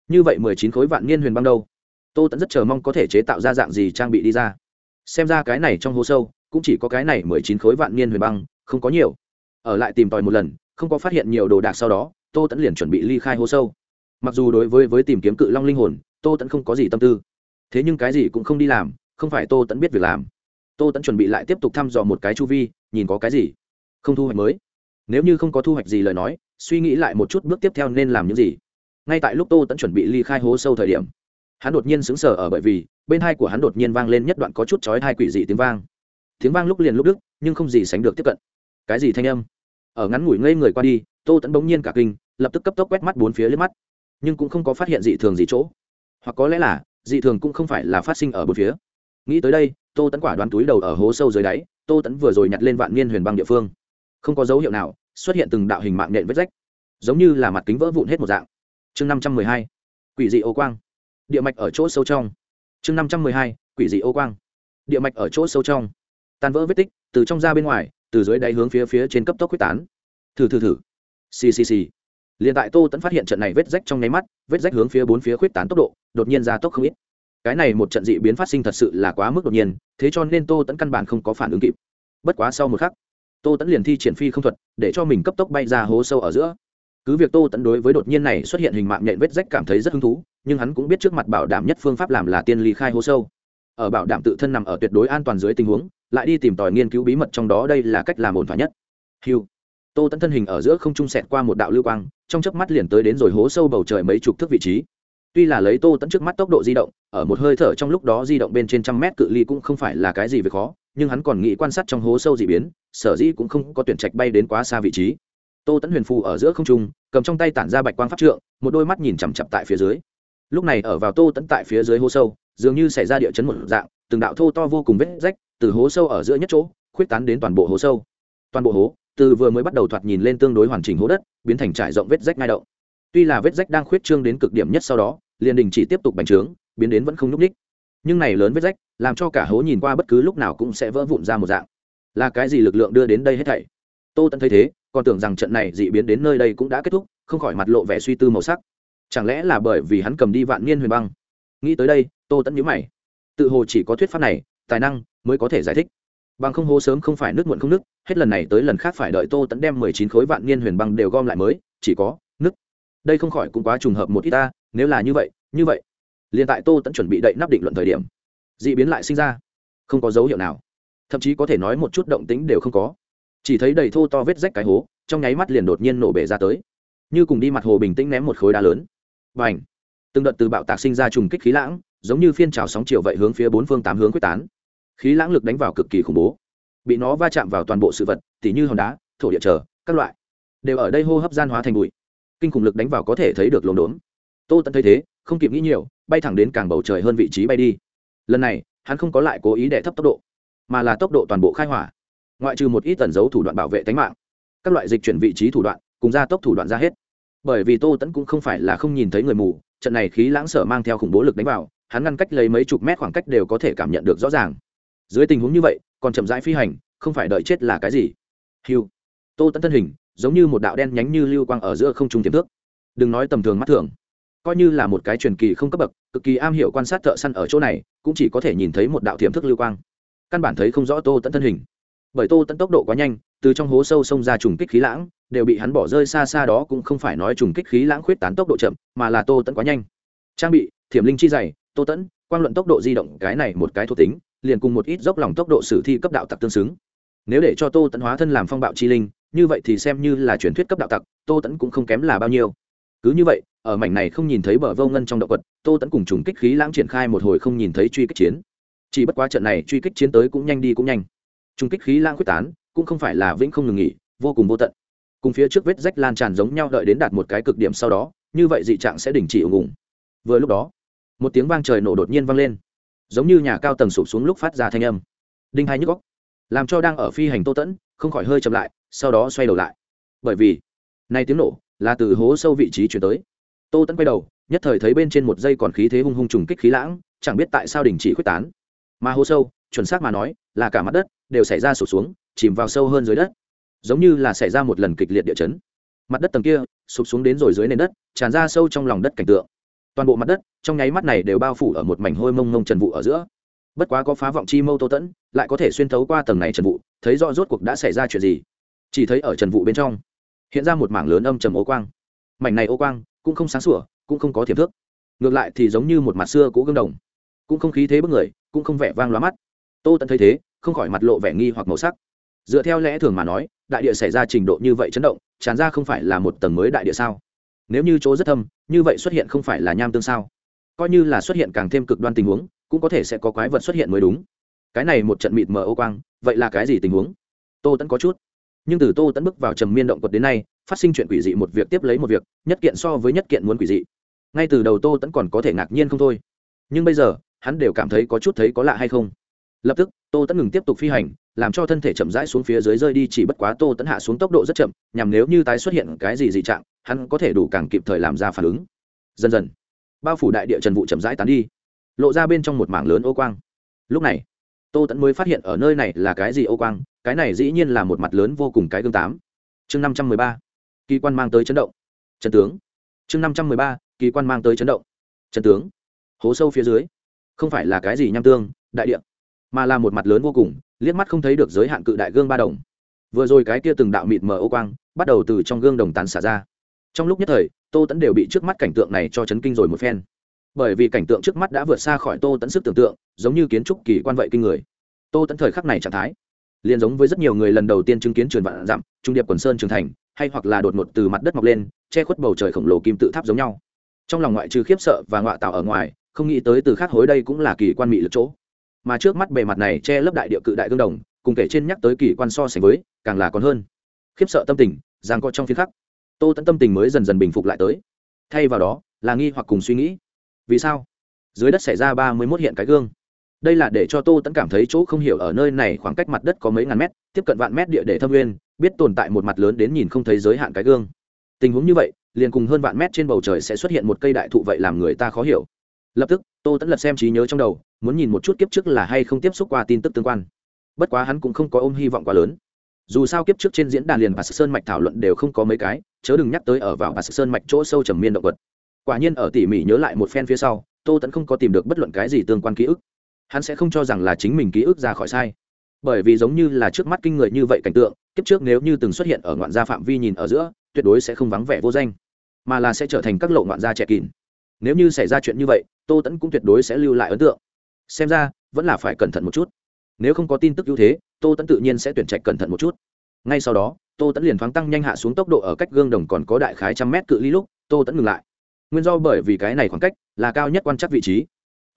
S1: Như vậy mười chín khối vạn niên huyền băng đâu? Tô tẫn rất chờ mong có thể chế tạo ra dạng gì trang bị đi ra. Xem ra cái này trong hố sâu, cũng chỉ có cái này mười chín khối vạn niên huyền băng, không có nhiều ở lại tìm tòi một lần, không có phát hiện nhiều đồ đạc sau đó, tô tẫn liền chuẩn bị ly khai hố sâu. Mặc dù đối với với tìm kiếm cự long linh hồn, tô tẫn không có gì tâm tư. Thế nhưng cái gì cũng không đi làm, không phải tô tẫn biết việc làm. Tô tẫn chuẩn bị lại tiếp tục thăm dò một cái chu vi, nhìn có cái gì không thu hoạch mới. Nếu như không có thu hoạch gì lời nói, suy nghĩ lại một chút bước tiếp theo nên làm những gì. Ngay tại lúc tô tẫn chuẩn bị ly khai hố sâu thời điểm, hắn đột nhiên sững sờ ở bởi vì, bên hai của hắn đột nhiên vang lên nhất đoạn có chút chói hai quỷ dị tiếng vang. Tiếng vang lúc liền lúc đức nhưng không gì sánh được tiếp cận. Cái gì thanh âm? Ở ngắn ngủi ngây người qua đi, tô tẫn bỗng nhiên cả kinh, lập tức cấp tốc quét mắt bốn phía liếc mắt. Nhưng cũng không có phát hiện dị thường gì chỗ. Hoặc có lẽ là, dị thường cũng không phải là phát sinh ở bốn phía. Nghĩ tới đây, tô tẫn quả đoán túi đầu ở hố sâu dưới đáy, tô tẫn vừa rồi nhặt lên vạn niên huyền băng địa phương. Không có dấu hiệu nào xuất hiện từng đạo hình mạng nện vết rách, giống như là mặt kính vỡ vụn hết một dạng. Chương năm trăm mười hai, quỷ dị ô quang. Địa mạch ở chỗ sâu trong. Chương năm trăm mười hai, quỷ dị ô quang. Địa mạch ở chỗ sâu trong. Tan vỡ vết tích từ trong ra bên ngoài từ dưới đáy hướng phía phía trên cấp tốc quyết tán. Thử thử thử. Xì xì xì. Liền tại tô tẫn phát hiện trận này vết rách trong nháy mắt, vết rách hướng phía bốn phía quyết tán tốc độ, đột nhiên ra tốc không ít. Cái này một trận dị biến phát sinh thật sự là quá mức đột nhiên, thế cho nên tô tẫn căn bản không có phản ứng kịp. Bất quá sau một khắc, tô tẫn liền thi triển phi không thuật, để cho mình cấp tốc bay ra hố sâu ở giữa. Cứ việc tô tẫn đối với đột nhiên này xuất hiện hình mạng nhện vết rách cảm thấy rất hứng thú, nhưng hắn cũng biết trước mặt bảo đảm nhất phương pháp làm là tiên ly khai hố sâu ở bảo đảm tự thân nằm ở tuyệt đối an toàn dưới tình huống, lại đi tìm tòi nghiên cứu bí mật trong đó đây là cách làm ổn thỏa nhất. Hiu tô tẫn thân hình ở giữa không trung sẹt qua một đạo lưu quang, trong chớp mắt liền tới đến rồi hố sâu bầu trời mấy chục thước vị trí. Tuy là lấy tô tẫn trước mắt tốc độ di động, ở một hơi thở trong lúc đó di động bên trên trăm mét cự ly cũng không phải là cái gì về khó, nhưng hắn còn nghĩ quan sát trong hố sâu d ị biến, sở dĩ cũng không có tuyển trạch bay đến quá xa vị trí. Tô tẫn huyền phù ở giữa không trung, cầm trong tay tản ra bạch quang pháp trượng, một đôi mắt nhìn chằm chặp tại phía dưới. Lúc này ở vào tô tẫn tại phía dưới hố sâu dường như xảy ra địa chấn một dạng, từng đạo thô to vô cùng vết rách từ hố sâu ở giữa nhất chỗ, khuyết tán đến toàn bộ hố sâu. Toàn bộ hố, từ vừa mới bắt đầu thoạt nhìn lên tương đối hoàn chỉnh hố đất, biến thành trải rộng vết rách ngai động. Tuy là vết rách đang khuyết trương đến cực điểm nhất sau đó, liền đình chỉ tiếp tục bành trướng, biến đến vẫn không nhúc ních nhưng này lớn vết rách, làm cho cả hố nhìn qua bất cứ lúc nào cũng sẽ vỡ vụn ra một dạng. Là cái gì lực lượng đưa đến đây hết thảy? Tô tẫn thấy thế, còn tưởng rằng trận này dị biến đến nơi đây cũng đã kết thúc, không khỏi mặt lộ vẻ suy tư màu sắc. Chẳng lẽ là bởi vì hắn cầm đi vạn niên huyền băng? Nghĩ tới đây tô tẫn nhíu mày. Tự hồ chỉ có thuyết pháp này, tài năng mới có thể giải thích. Bằng không hố sớm không phải nước muộn không nước hết lần này tới lần khác phải đợi tô tẫn đem mười chín khối vạn niên huyền băng đều gom lại mới, chỉ có nước đây không khỏi cũng quá trùng hợp một ít ta, nếu là như vậy như vậy. Liền tại tô tẫn chuẩn bị đậy nắp định luận thời điểm d ị biến lại sinh ra. Không có dấu hiệu nào. Thậm chí có thể nói một chút động tính đều không có. Chỉ thấy đầy thô to vết rách cái hố, trong nháy mắt liền đột nhiên nổ bể ra tới. Như cùng đi mặt hồ bình tĩnh ném một khối đá lớn. Và ảnh từng đợt từ bạo tạc sinh ra trùng kích khí lãng giống như phiên trào sóng chiều vậy hướng phía bốn phương tám hướng quyết tán. Khí lãng lực đánh vào cực kỳ khủng bố. Bị nó va chạm vào toàn bộ sự vật, tỉ như hòn đá, thổ địa trở, các loại, đều ở đây hô hấp gian hóa thành bụi. Kinh khủng lực đánh vào có thể thấy được lồn đốn tô tẫn thấy thế, không kịp nghĩ nhiều, bay thẳng đến càng bầu trời hơn vị trí bay đi. Lần này, hắn không có lại cố ý đẻ thấp tốc độ, mà là tốc độ toàn bộ khai hỏa. Ngoại trừ một ít tẩn dấu thủ đoạn bảo vệ tính mạng, các loại dịch chuyển vị trí thủ đoạn, cùng ra tốc thủ đoạn ra hết. Bởi vì tô tẫn cũng không phải là không nhìn thấy người mù, trận này khí lãng sở mang theo khủng bố lực đánh vào hắn ngăn cách lấy mấy chục mét khoảng cách đều có thể cảm nhận được rõ ràng. Dưới tình huống như vậy, còn chậm rãi phi hành, không phải đợi chết là cái gì. Hiu tô tẫn thân hình, giống như một đạo đen nhánh như lưu quang ở giữa không trung tiềm thước đừng nói tầm thường mắt thường. Coi như là một cái truyền kỳ không cấp bậc, cực kỳ am hiểu quan sát thợ săn ở chỗ này, cũng chỉ có thể nhìn thấy một đạo tiềm thức lưu quang. Căn bản thấy không rõ tô tẫn thân hình. Bởi tô tẫn tốc độ quá nhanh, từ trong hố sâu xông ra trùng kích khí lãng, đều bị hắn bỏ rơi xa xa đó cũng không phải nói trùng kích khí lãng khuyết tán tốc độ chậm, mà là tô tẫn quá nhanh. Trang bị, thiểm linh chi dày tô tẫn quan luận tốc độ di động, cái này một cái thuộc tính, liền cùng một ít dốc lòng tốc độ sử thi cấp đạo tặc tương xứng. Nếu để cho tô tẫn hóa thân làm phong bạo chi linh, như vậy thì xem như là truyền thuyết cấp đạo tặc, tô tẫn cũng không kém là bao nhiêu. Cứ như vậy, ở mảnh này không nhìn thấy bờ vô ngân trong động quật, tô tẫn cùng trùng kích khí lãng triển khai một hồi không nhìn thấy truy kích chiến. Chỉ bất quá trận này truy kích chiến tới cũng nhanh đi cũng nhanh. Trùng kích khí lãng quyết tán, cũng không phải là vĩnh không ngừng nghỉ, vô cùng vô tận. Cùng phía trước vết rách lan tràn giống nhau đợi đến đạt một cái cực điểm sau đó, như vậy dị trạng sẽ đình chỉ ủng ủng vừa lúc đó một tiếng vang trời nổ đột nhiên vang lên. Giống như nhà cao tầng sụp xuống lúc phát ra thanh âm. Đinh hai nhức góc làm cho đang ở phi hành tô tẫn, không khỏi hơi chậm lại, sau đó xoay đầu lại. Bởi vì, nay tiếng nổ là từ hố sâu vị trí chuyển tới. Tô tẫn quay đầu, nhất thời thấy bên trên một dây còn khí thế hung hung trùng kích khí lãng, chẳng biết tại sao đình chỉ quyết tán. Mà hố sâu, chuẩn xác mà nói, là cả mặt đất, đều xảy ra sụp xuống, chìm vào sâu hơn dưới đất. Giống như là xảy ra một lần kịch liệt địa chấn. Mặt đất tầng kia, sụp xuống đến rồi dưới nền đất, tràn ra sâu trong lòng đất cảnh tượng toàn bộ mặt đất trong nháy mắt này đều bao phủ ở một mảnh hôi mông mông trần vụ ở giữa. Bất quá có phá vọng chi mâu tô tẫn, lại có thể xuyên thấu qua tầng này trần vụ, thấy rõ rốt cuộc đã xảy ra chuyện gì. Chỉ thấy ở trần vụ bên trong, hiện ra một mảng lớn âm trầm ô quang. Mảnh này ô quang cũng không sáng sủa, cũng không có thiệp thước. Ngược lại thì giống như một mặt xưa cũ gương đồng. Cũng không khí thế bức người, cũng không vẻ vang loa mắt. Tô tẫn thấy thế, không khỏi mặt lộ vẻ nghi hoặc màu sắc. Dựa theo lẽ thường mà nói, đại địa xảy ra trình độ như vậy chấn động tràn ra không phải là một tầng mới đại địa sao? Nếu như chỗ rất thâm, như vậy xuất hiện không phải là nham tương sao? Coi như là xuất hiện càng thêm cực đoan tình huống, cũng có thể sẽ có quái vật xuất hiện mới đúng. Cái này một trận mịt mờ ô quang, vậy là cái gì tình huống? Tô tẫn có chút. Nhưng từ tô tẫn bước vào trầm miên động quật đến nay, phát sinh chuyện quỷ dị một việc tiếp lấy một việc, nhất kiện so với nhất kiện muốn quỷ dị. Ngay từ đầu tô tẫn còn có thể ngạc nhiên không thôi. Nhưng bây giờ, hắn đều cảm thấy có chút thấy có lạ hay không? Lập tức, tô tẫn ngừng tiếp tục phi hành làm cho thân thể chậm rãi xuống phía dưới rơi đi, chỉ bất quá tô tẫn hạ xuống tốc độ rất chậm, nhằm nếu như tái xuất hiện cái gì dị trạng, hắn có thể đủ càng kịp thời làm ra phản ứng. Dần dần, bao phủ đại địa trần vụ chậm rãi tán đi, lộ ra bên trong một mảng lớn ô quang. Lúc này, tô tẫn mới phát hiện ở nơi này là cái gì ô quang, cái này dĩ nhiên là một mặt lớn vô cùng cái gương tám. Chương năm trăm mười ba, kỳ quan mang tới chấn động. Trần tướng. Chương năm trăm mười ba, kỳ quan mang tới chấn động. Trần tướng. Hố sâu phía dưới. Không phải là cái gì nham tương, đại địa, mà là một mặt lớn vô cùng liếc mắt không thấy được giới hạn cự đại gương ba đồng. Vừa rồi cái kia từng đạo mịt mờ ô quang, bắt đầu từ trong gương đồng tán xả ra. Trong lúc nhất thời, tô tẫn đều bị trước mắt cảnh tượng này cho chấn kinh rồi một phen. Bởi vì cảnh tượng trước mắt đã vượt xa khỏi tô tẫn sức tưởng tượng, giống như kiến trúc kỳ quan vậy kinh người. Tô tẫn thời khắc này trạng thái, liền giống với rất nhiều người lần đầu tiên chứng kiến truyền vạn dặm trung điệp quần sơn trường thành, hay hoặc là đột ngột từ mặt đất mọc lên, che khuất bầu trời khổng lồ kim tự tháp giống nhau. Trong lòng ngoại trừ khiếp sợ và ngoại tạo ở ngoài, không nghĩ tới từ khác hối đây cũng là kỳ quan mị lực chỗ mà trước mắt bề mặt này che lấp đại địa cự đại gương đồng, cùng kể trên nhắc tới kỳ quan so sánh với, càng là còn hơn. Khiếp sợ tâm tình, giang co trong phiên khắc. Tô tẫn tâm tình mới dần dần bình phục lại tới. Thay vào đó, là nghi hoặc cùng suy nghĩ. Vì sao? Dưới đất xảy ra ba mươi mốt hiện cái gương. Đây là để cho tô tẫn cảm thấy chỗ không hiểu ở nơi này khoảng cách mặt đất có mấy ngàn mét, tiếp cận vạn mét địa để thâm nguyên, biết tồn tại một mặt lớn đến nhìn không thấy giới hạn cái gương. Tình huống như vậy, liền cùng hơn vạn mét trên bầu trời sẽ xuất hiện một cây đại thụ vậy làm người ta khó hiểu. Lập tức tô tẫn lật xem trí nhớ trong đầu, muốn nhìn một chút kiếp trước là hay không tiếp xúc qua tin tức tương quan. Bất quá hắn cũng không có ôm hy vọng quá lớn. Dù sao kiếp trước trên diễn đàn liền và sơn mạch thảo luận đều không có mấy cái, chớ đừng nhắc tới ở vào và sơn mạch chỗ sâu trầm miên động vật. Quả nhiên ở tỉ mỉ nhớ lại một phen phía sau, tô tẫn không có tìm được bất luận cái gì tương quan ký ức. Hắn sẽ không cho rằng là chính mình ký ức ra khỏi sai. Bởi vì giống như là trước mắt kinh người như vậy cảnh tượng, kiếp trước nếu như từng xuất hiện ở ngoạn gia phạm vi nhìn ở giữa, tuyệt đối sẽ không vắng vẻ vô danh, mà là sẽ trở thành các lộ ngoạn gia trẻ kín nếu như xảy ra chuyện như vậy tô tẫn cũng tuyệt đối sẽ lưu lại ấn tượng. Xem ra, vẫn là phải cẩn thận một chút. Nếu không có tin tức ưu thế, tô tẫn tự nhiên sẽ tuyển trạch cẩn thận một chút. Ngay sau đó, tô tẫn liền thoáng tăng nhanh hạ xuống tốc độ ở cách gương đồng còn có đại khái trăm mét cự ly lúc, tô tẫn ngừng lại. Nguyên do bởi vì cái này khoảng cách là cao nhất quan trắc vị trí.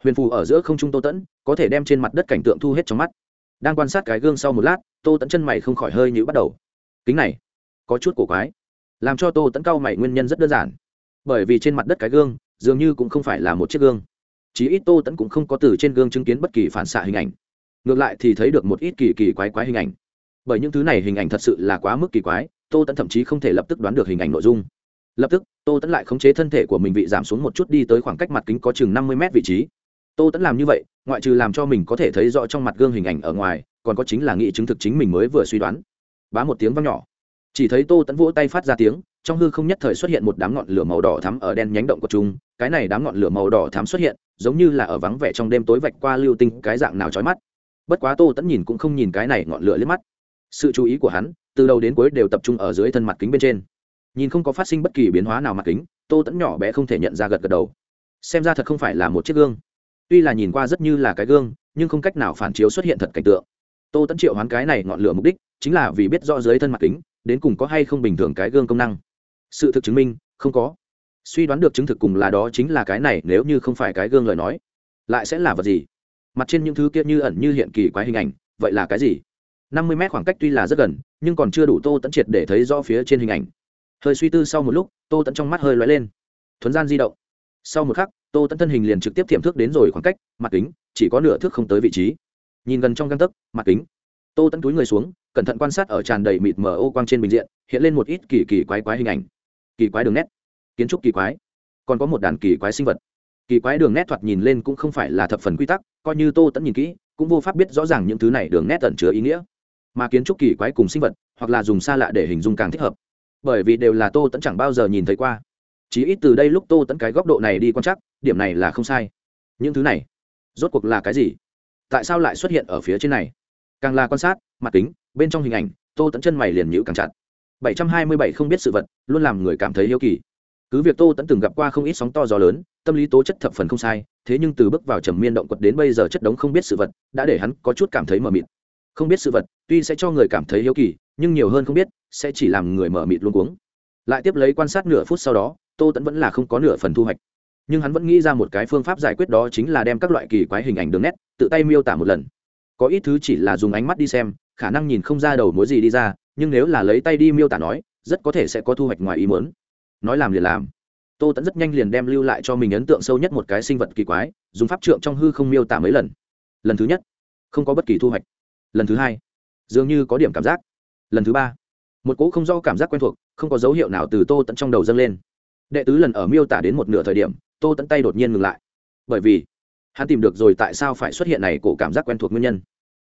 S1: Huyền phù ở giữa không trung tô tẫn có thể đem trên mặt đất cảnh tượng thu hết trong mắt. Đang quan sát cái gương sau một lát, tô tẫn chân mày không khỏi hơi nhữ bắt đầu. Kính này, có chút cổ quái. Làm cho tô tẫn cao mày nguyên nhân rất đơn giản. Bởi vì trên mặt đất cái gương dường như cũng không phải là một chiếc gương. Chí ít tô tẫn cũng không có từ trên gương chứng kiến bất kỳ phản xạ hình ảnh. Ngược lại thì thấy được một ít kỳ kỳ quái quái hình ảnh. Bởi những thứ này hình ảnh thật sự là quá mức kỳ quái, tô tẫn thậm chí không thể lập tức đoán được hình ảnh nội dung. Lập tức, tô tẫn lại khống chế thân thể của mình bị giảm xuống một chút đi tới khoảng cách mặt kính có chừng năm mươi mét vị trí. Tô tẫn làm như vậy, ngoại trừ làm cho mình có thể thấy rõ trong mặt gương hình ảnh ở ngoài, còn có chính là nghị chứng thực chính mình mới vừa suy đoán. Bá một tiếng văng nhỏ. Chỉ thấy tô tẫn vỗ tay phát ra tiếng trong hư không nhất thời xuất hiện một đám ngọn lửa màu đỏ thắm ở đen nhánh động của chúng cái này đám ngọn lửa màu đỏ thắm xuất hiện, giống như là ở vắng vẻ trong đêm tối vạch qua lưu tinh, cái dạng nào trói mắt. Bất quá tô tẫn nhìn cũng không nhìn cái này ngọn lửa liếc mắt. Sự chú ý của hắn, từ đầu đến cuối đều tập trung ở dưới thân mặt kính bên trên. Nhìn không có phát sinh bất kỳ biến hóa nào mặt kính, tô tẫn nhỏ bé không thể nhận ra gật gật đầu. Xem ra thật không phải là một chiếc gương. Tuy là nhìn qua rất như là cái gương, nhưng không cách nào phản chiếu xuất hiện thật cảnh tượng. Tô tẫn triệu hoán cái này ngọn lửa mục đích, chính là vì biết rõ dưới thân mặt kính, đến cùng có hay không bình thường cái gương công năng sự thực chứng minh, không có. Suy đoán được chứng thực cùng là đó chính là cái này, nếu như không phải cái gương lời nói, lại sẽ là vật gì? Mặt trên những thứ kia như ẩn như hiện kỳ quái hình ảnh, vậy là cái gì? Năm mươi mét khoảng cách tuy là rất gần, nhưng còn chưa đủ tô tẫn triệt để thấy rõ phía trên hình ảnh. Hơi suy tư sau một lúc, tô tẫn trong mắt hơi lóe lên. Thuấn gian di động. Sau một khắc, tô tẫn thân hình liền trực tiếp tiềm thước đến rồi khoảng cách, mặt kính, chỉ có nửa thước không tới vị trí. Nhìn gần trong găng tấc, mặt kính. Tô tẫn túi người xuống, cẩn thận quan sát ở tràn đầy mịt mờ ô quang trên bình diện, hiện lên một ít kỳ kỳ quái quái hình ảnh kỳ quái đường nét. Kiến trúc kỳ quái. Còn có một đàn kỳ quái sinh vật. Kỳ quái đường nét thoạt nhìn lên cũng không phải là thập phần quy tắc, coi như tô tẫn nhìn kỹ, cũng vô pháp biết rõ ràng những thứ này đường nét tẩn chứa ý nghĩa. Mà kiến trúc kỳ quái cùng sinh vật, hoặc là dùng xa lạ để hình dung càng thích hợp. Bởi vì đều là tô tẫn chẳng bao giờ nhìn thấy qua. Chỉ ít từ đây lúc tô tẫn cái góc độ này đi quan chắc điểm này là không sai. Những thứ này, rốt cuộc là cái gì? Tại sao lại xuất hiện ở phía trên này? Càng là quan sát, mặt kính, bên trong hình ảnh, tô tẫn chân mày liền nhữ càng chặt. 727 không biết sự vật, luôn làm người cảm thấy yêu kỳ. Cứ việc tô Tấn từng gặp qua không ít sóng to gió lớn, tâm lý tố chất thập phần không sai, thế nhưng từ bước vào trầm miên động quật đến bây giờ chất đống không biết sự vật, đã để hắn có chút cảm thấy mờ mịt. Không biết sự vật, tuy sẽ cho người cảm thấy yêu kỳ, nhưng nhiều hơn không biết, sẽ chỉ làm người mờ mịt luôn cuống. Lại tiếp lấy quan sát nửa phút sau đó, tô Tấn vẫn là không có nửa phần thu hoạch. Nhưng hắn vẫn nghĩ ra một cái phương pháp giải quyết đó chính là đem các loại kỳ quái hình ảnh đường nét, tự tay miêu tả một lần. Có ít thứ chỉ là dùng ánh mắt đi xem, khả năng nhìn không ra đầu mối gì đi ra nhưng nếu là lấy tay đi miêu tả nói, rất có thể sẽ có thu hoạch ngoài ý muốn. Nói làm liền làm. Tô tẫn rất nhanh liền đem lưu lại cho mình ấn tượng sâu nhất một cái sinh vật kỳ quái, dùng pháp trượng trong hư không miêu tả mấy lần. Lần thứ nhất, không có bất kỳ thu hoạch. Lần thứ hai, dường như có điểm cảm giác. Lần thứ ba, một cỗ không do cảm giác quen thuộc, không có dấu hiệu nào từ tô tẫn trong đầu dâng lên. Đệ tứ lần ở miêu tả đến một nửa thời điểm, tô tẫn tay đột nhiên ngừng lại. Bởi vì, hắn tìm được rồi tại sao phải xuất hiện này cổ cảm giác quen thuộc nguyên nhân.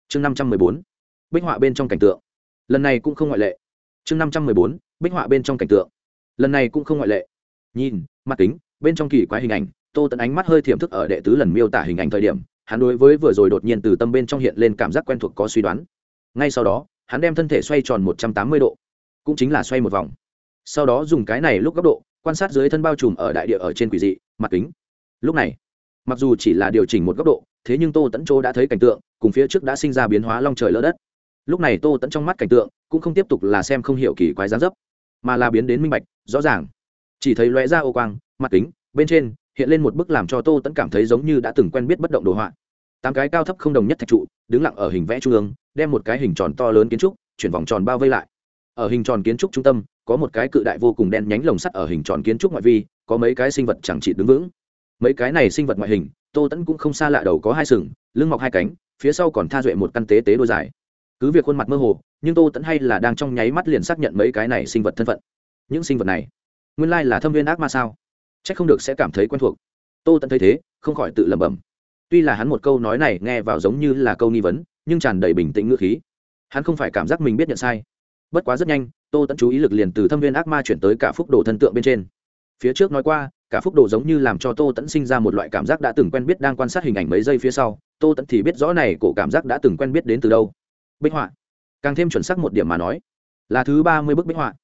S1: Chương năm trăm mười bốn, bích họa bên trong cảnh tượng lần này cũng không ngoại lệ. Chương năm trăm mười bốn, bích họa bên trong cảnh tượng. Lần này cũng không ngoại lệ. Nhìn, mặt kính, bên trong kỳ quái hình ảnh, tô tẫn ánh mắt hơi thiểm thức ở đệ tứ lần miêu tả hình ảnh thời điểm, hắn đối với vừa rồi đột nhiên từ tâm bên trong hiện lên cảm giác quen thuộc có suy đoán. Ngay sau đó, hắn đem thân thể xoay tròn một trăm tám mươi độ, cũng chính là xoay một vòng. Sau đó dùng cái này lúc góc độ, quan sát dưới thân bao trùm ở đại địa ở trên quỷ dị, mặt kính. Lúc này, mặc dù chỉ là điều chỉnh một góc độ, thế nhưng tô tẫn chỗ đã thấy cảnh tượng, cùng phía trước đã sinh ra biến hóa long trời lỡ đất lúc này tô tẫn trong mắt cảnh tượng cũng không tiếp tục là xem không hiểu kỳ quái giá dấp, mà là biến đến minh bạch, rõ ràng. Chỉ thấy lóe ra ô quang, mặt kính, bên trên hiện lên một bức làm cho tô tẫn cảm thấy giống như đã từng quen biết bất động đồ họa. Tám cái cao thấp không đồng nhất thạch trụ, đứng lặng ở hình vẽ trung ương, đem một cái hình tròn to lớn kiến trúc chuyển vòng tròn bao vây lại. Ở hình tròn kiến trúc trung tâm, có một cái cự đại vô cùng đen nhánh lồng sắt ở hình tròn kiến trúc ngoại vi, có mấy cái sinh vật chẳng chỉ đứng vững. Mấy cái này sinh vật ngoại hình, tô tẫn cũng không xa lạ đầu có hai sừng, lưng mọc hai cánh, phía sau còn tha duệ một căn tế tế đôi dài cứ việc khuôn mặt mơ hồ, nhưng tô tẫn hay là đang trong nháy mắt liền xác nhận mấy cái này sinh vật thân phận. Những sinh vật này, nguyên lai là thâm viên ác ma sao? C h ắ c không được sẽ cảm thấy quen thuộc. Tô tẫn thấy thế, không khỏi tự lẩm bẩm. Tuy là hắn một câu nói này nghe vào giống như là câu nghi vấn, nhưng tràn đầy bình tĩnh ngữ khí. Hắn không phải cảm giác mình biết nhận sai. Bất quá rất nhanh, tô tẫn chú ý lực liền từ thâm viên ác ma chuyển tới cả phúc đồ thân tượng bên trên. Phía trước nói qua, cả phúc đồ giống như làm cho tô tẫn sinh ra một loại cảm giác đã từng quen biết đang quan sát hình ảnh mấy giây phía sau. Tô tẫn thì biết rõ này cổ cảm giác đã từng quen biết đến từ đâu bích họa. Càng thêm chuẩn xác một điểm mà nói là thứ ba mươi bức bích họa.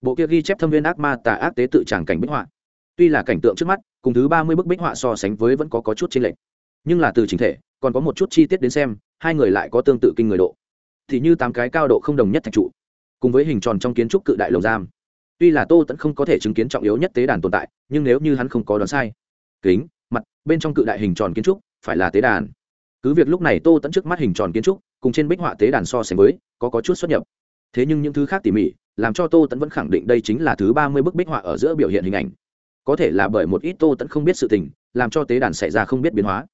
S1: Bộ kia ghi chép thâm viên ác ma tà ác tế tự tràng cảnh bích họa. Tuy là cảnh tượng trước mắt cùng thứ ba mươi bức bích họa so sánh với vẫn có, có chút chênh lệch. Nhưng là từ chính thể còn có một chút chi tiết đến xem hai người lại có tương tự kinh người độ. Thì như tám cái cao độ không đồng nhất thạch trụ cùng với hình tròn trong kiến trúc cự đại lồng giam. Tuy là tô tẫn không có thể chứng kiến trọng yếu nhất tế đàn tồn tại nhưng nếu như hắn không có đoán sai kính mặt bên trong cự đại hình tròn kiến trúc phải là tế đàn cứ việc lúc này tô tẫn trước mắt hình tròn kiến trúc, cùng trên bích họa tế đàn so sánh với, có có chút xuất nhập. Thế nhưng những thứ khác tỉ mỉ, làm cho tô tẫn vẫn khẳng định đây chính là thứ ba mươi bức bích họa ở giữa biểu hiện hình ảnh. Có thể là bởi một ít tô tẫn không biết sự tình, làm cho tế đàn xảy ra không biết biến hóa.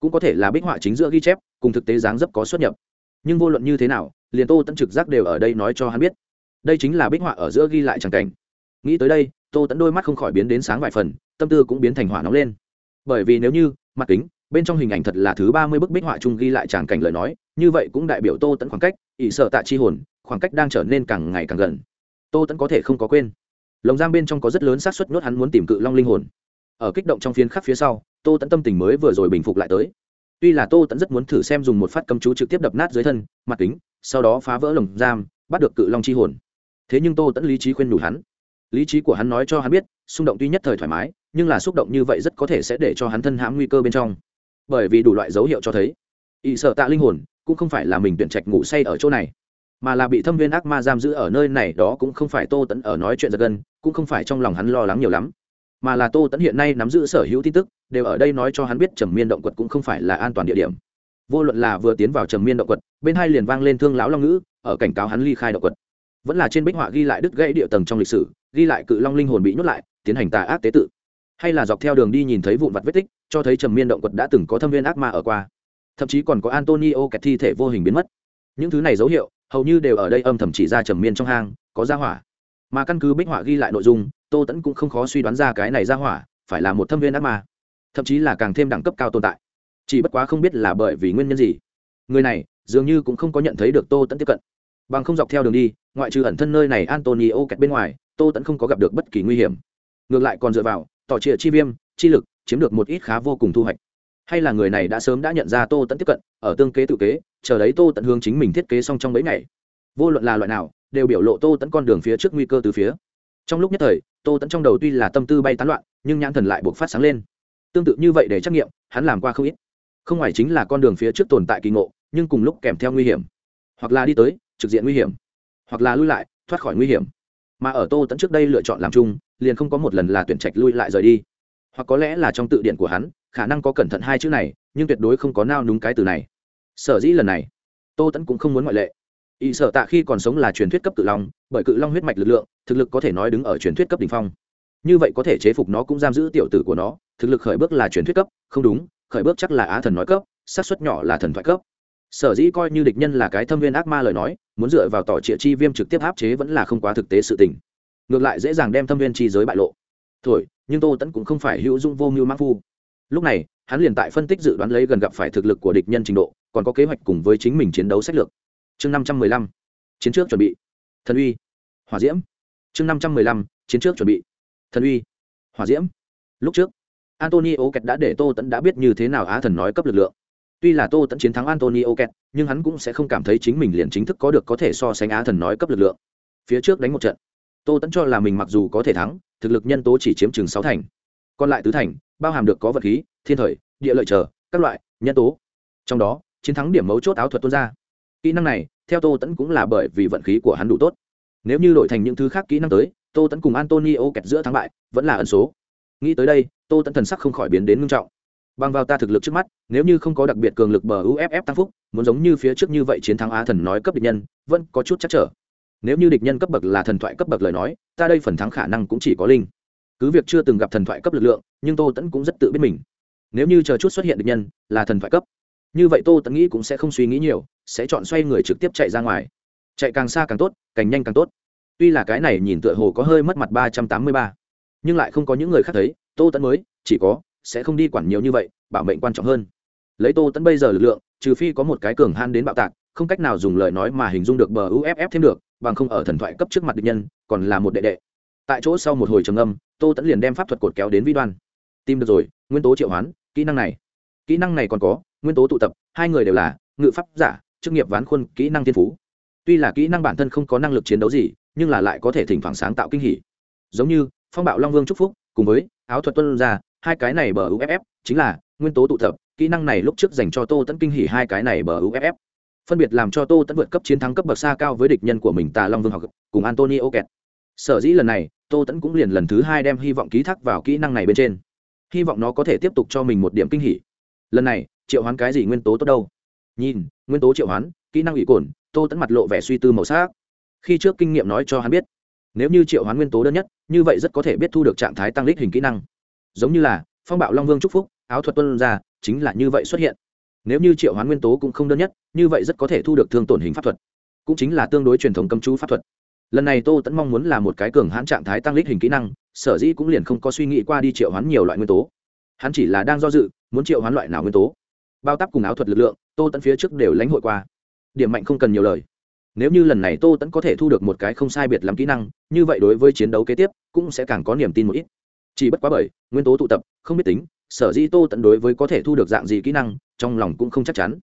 S1: Cũng có thể là bích họa chính giữa ghi chép, cùng thực tế dáng dấp có xuất nhập. Nhưng vô luận như thế nào, liền tô tẫn trực giác đều ở đây nói cho hắn biết. Đây chính là bích họa ở giữa ghi lại tràng cảnh. Nghĩ tới đây, tô tẫn đôi mắt không khỏi biến đến sáng vài phần, tâm tư cũng biến thành hỏa nóng lên. Bởi vì nếu như, mặt kính bên trong hình ảnh thật là thứ ba mươi bức bích họa chung ghi lại tràng cảnh lời nói, như vậy cũng đại biểu tô tẫn khoảng cách, ỷ sợ tạ chi hồn, khoảng cách đang trở nên càng ngày càng gần. Tô tẫn có thể không có quên. Lồng giam bên trong có rất lớn xác suất nhốt hắn muốn tìm cự long linh hồn. Ở kích động trong phiên khắc phía sau, tô tẫn tâm tình mới vừa rồi bình phục lại tới. Tuy là tô tẫn rất muốn thử xem dùng một phát cầm chú trực tiếp đập nát dưới thân, mặt kính, sau đó phá vỡ lồng giam, bắt được cự long chi hồn. Thế nhưng tô tẫn lý trí khuyên đủ hắn. Lý trí của hắn nói cho hắn biết, xung động tuy nhất thời thoải mái, nhưng là xúc động như vậy rất có thể sẽ để cho hắn thân hãm nguy cơ bên trong bởi vì đủ loại dấu hiệu cho thấy. Ỵ sợ tạ linh hồn cũng không phải là mình tuyển trạch ngủ say ở chỗ này, mà là bị thâm viên ác ma giam giữ ở nơi này, đó cũng không phải tô tẫn ở nói chuyện giật gân, cũng không phải trong lòng hắn lo lắng nhiều lắm, mà là tô tẫn hiện nay nắm giữ sở hữu tin tức, đều ở đây nói cho hắn biết trầm miên động quật cũng không phải là an toàn địa điểm. Vô luận là vừa tiến vào trầm miên động quật, bên hai liền vang lên thương lão long ngữ, ở cảnh cáo hắn ly khai động quật. Vẫn là trên bích họa ghi lại đứt gãy địa tầng trong lịch sử, ghi lại cự long linh hồn bị nhốt lại, tiến hành tà ác tế tự. Hay là dọc theo đường đi nhìn thấy vụn vặt vết tích cho thấy trầm miên động quật đã từng có thâm viên ác ma ở qua. Thậm chí còn có antonio kẹt thi thể vô hình biến mất. Những thứ này dấu hiệu, hầu như đều ở đây âm thầm chỉ ra trầm miên trong hang, có ra hỏa. Mà căn cứ bích họa ghi lại nội dung, tô tẫn cũng không khó suy đoán ra cái này ra hỏa phải là một thâm viên ác ma, thậm chí là càng thêm đẳng cấp cao tồn tại. Chỉ bất quá không biết là bởi vì nguyên nhân gì. Người này, dường như cũng không có nhận thấy được tô tẫn tiếp cận. Bằng không dọc theo đường đi, ngoại trừ ẩn thân nơi này antonio kẹt bên ngoài, tô tẫn không có gặp được bất kỳ nguy hiểm. Ngược lại còn dựa vào, tỏ trịa chi viêm, chi lực chiếm được một ít khá vô cùng thu hoạch. Hay là người này đã sớm đã nhận ra tô tẫn tiếp cận, ở tương kế tự kế, chờ đấy tô tận hướng chính mình thiết kế xong trong mấy ngày. Vô luận là loại nào, đều biểu lộ tô tẫn con đường phía trước nguy cơ từ phía. Trong lúc nhất thời, tô tẫn trong đầu tuy là tâm tư bay tán loạn, nhưng nhãn thần lại buộc phát sáng lên. Tương tự như vậy để trắc nghiệm hắn làm qua không ít. Không ngoài chính là con đường phía trước tồn tại kỳ ngộ, nhưng cùng lúc kèm theo nguy hiểm. Hoặc là đi tới, trực diện nguy hiểm. Hoặc là lui lại, thoát khỏi nguy hiểm. Mà ở tô tẫn trước đây lựa chọn làm chung, liền không có một lần là tuyển trạch lui lại rời đi hoặc có lẽ là trong tự điển của hắn, khả năng có cẩn thận hai chữ này, nhưng tuyệt đối không có nao đúng cái từ này. Sở dĩ lần này, tô tẫn cũng không muốn ngoại lệ. Y sở tạ khi còn sống là truyền thuyết cấp cự long, bởi cự long huyết mạch lực lượng, thực lực có thể nói đứng ở truyền thuyết cấp đ ỉ n h phong. Như vậy có thể chế phục nó cũng giam giữ tiểu tử của nó, thực lực khởi bước là truyền thuyết cấp, không đúng, khởi bước chắc là á thần nói cấp sát xuất nhỏ là thần thoại cấp. Sở dĩ coi như địch nhân là cái thâm viên ác ma lời nói, muốn dựa vào tỏ trịa chi viêm trực tiếp áp chế vẫn là không quá thực tế sự tình. Ngược lại dễ dàng đem thâm viên chi giới bại lộ thổi, nhưng tô tẫn cũng không phải hữu dung vô mưu mắc phu. Lúc này, hắn liền tại phân tích dự đoán lấy gần gặp phải thực lực của địch nhân trình độ, còn có kế hoạch cùng với chính mình chiến đấu sách lược. Chương năm trăm mười lăm, chiến trước chuẩn bị. Thần uy. Hỏa diễm. Chương năm trăm mười lăm, chiến trước chuẩn bị. Thần uy. Hỏa diễm. Lúc trước, antonio kẹt đã để tô tẫn đã biết như thế nào á thần nói cấp lực lượng. Tuy là tô tẫn chiến thắng antonio kẹt, nhưng hắn cũng sẽ không cảm thấy chính mình liền chính thức có được có thể so sánh á thần nói cấp lực lượng. Phía trước đánh một trận tô tẫn cho là mình mặc dù có thể thắng, thực lực nhân tố chỉ chiếm chừng sáu thành. Còn lại tứ thành, bao hàm được có vật khí, thiên thời, địa lợi chờ, các loại, nhân tố. Trong đó, chiến thắng điểm mấu chốt áo thuật tuôn ra. Kỹ năng này, theo tô tẫn cũng là bởi vì vận khí của hắn đủ tốt. Nếu như đổi thành những thứ khác kỹ năng tới, tô tẫn cùng antonio kẹt giữa thắng bại, vẫn là ẩn số. Nghĩ tới đây, tô tẫn thần sắc không khỏi biến đến ngưng trọng. Bằng vào ta thực lực trước mắt, nếu như không có đặc biệt cường lực bờ uff tăng phúc, muốn giống như phía trước như vậy chiến thắng á thần nói cấp địch nhân, vẫn có chút chắc trở nếu như địch nhân cấp bậc là thần thoại cấp bậc lời nói, ta đây phần thắng khả năng cũng chỉ có linh. Cứ việc chưa từng gặp thần thoại cấp lực lượng, nhưng tô tẫn cũng rất tự biết mình. Nếu như chờ chút xuất hiện địch nhân, là thần thoại cấp. Như vậy tô tẫn nghĩ cũng sẽ không suy nghĩ nhiều, sẽ chọn xoay người trực tiếp chạy ra ngoài. Chạy càng xa càng tốt, càng nhanh càng tốt. Tuy là cái này nhìn tựa hồ có hơi mất mặt ba trăm tám mươi ba, nhưng lại không có những người khác thấy, tô tẫn mới, chỉ có, sẽ không đi quản nhiều như vậy, bảo mệnh quan trọng hơn. Lấy tô tẫn bây giờ lực lượng, trừ phi có một cái cường han đến bạo tạc, không cách nào dùng lời nói mà hình dung được bờ uff thêm được bằng không ở thần thoại cấp trước mặt địch nhân, còn là một đệ đệ. Tại chỗ sau một hồi trầm âm tô tẫn liền đem pháp thuật cột kéo đến vi đoan. Tìm được rồi, nguyên tố triệu hoán, kỹ năng này. Kỹ năng này còn có, nguyên tố tụ tập, hai người đều là ngự pháp giả, chức nghiệp ván khuôn, kỹ năng thiên phú. Tuy là kỹ năng bản thân không có năng lực chiến đấu gì, nhưng là lại có thể thỉnh thoảng sáng tạo kinh hỉ. Giống như, phong bạo long vương trúc phúc, cùng với áo thuật tuân ra hai cái này bờ uff chính là nguyên tố tụ tập, kỹ năng này lúc trước dành cho tô tẫn kinh hỉ hai cái này bờ uff phân biệt làm cho tô tẫn vượt cấp chiến thắng cấp bậc xa cao với địch nhân của mình tà long vương học cùng antonio kẹt. Sở dĩ lần này, tô tẫn cũng liền lần thứ hai đem hy vọng ký thác vào kỹ năng này bên trên. Hy vọng nó có thể tiếp tục cho mình một điểm kinh hỉ. Lần này, triệu hoán cái gì nguyên tố tốt đâu? Nhìn, nguyên tố triệu hoán, kỹ năng ủy cồn, tô tẫn mặt lộ vẻ suy tư màu sắc. Khi trước kinh nghiệm nói cho hắn biết, nếu như triệu hoán nguyên tố đơn nhất, như vậy rất có thể biết thu được trạng thái tăng lít hình kỹ năng. Giống như là, phong bạo long vương trúc phúc, áo thuật tuân ra, chính là như vậy xuất hiện. Nếu như triệu hoán nguyên tố cũng không đơn nhất như vậy rất có thể thu được thương tổn hình pháp thuật, cũng chính là tương đối truyền thống cấm chú pháp thuật. Lần này tô tẫn mong muốn là một cái cường hãn trạng thái tăng lít hình kỹ năng, sở dĩ cũng liền không có suy nghĩ qua đi triệu hoán nhiều loại nguyên tố. Hắn chỉ là đang do dự, muốn triệu hoán loại nào nguyên tố. Bao tắp cùng áo thuật lực lượng, tô tẫn phía trước đều lãnh hội qua. Điểm mạnh không cần nhiều lời. Nếu như lần này tô tẫn có thể thu được một cái không sai biệt làm kỹ năng, như vậy đối với chiến đấu kế tiếp, cũng sẽ càng có niềm tin một ít. Chỉ bất quá bởi, nguyên tố tụ tập, không biết tính, sở dĩ tô tẫn đối với có thể thu được dạng gì kỹ năng, trong lòng cũng không chắc chắn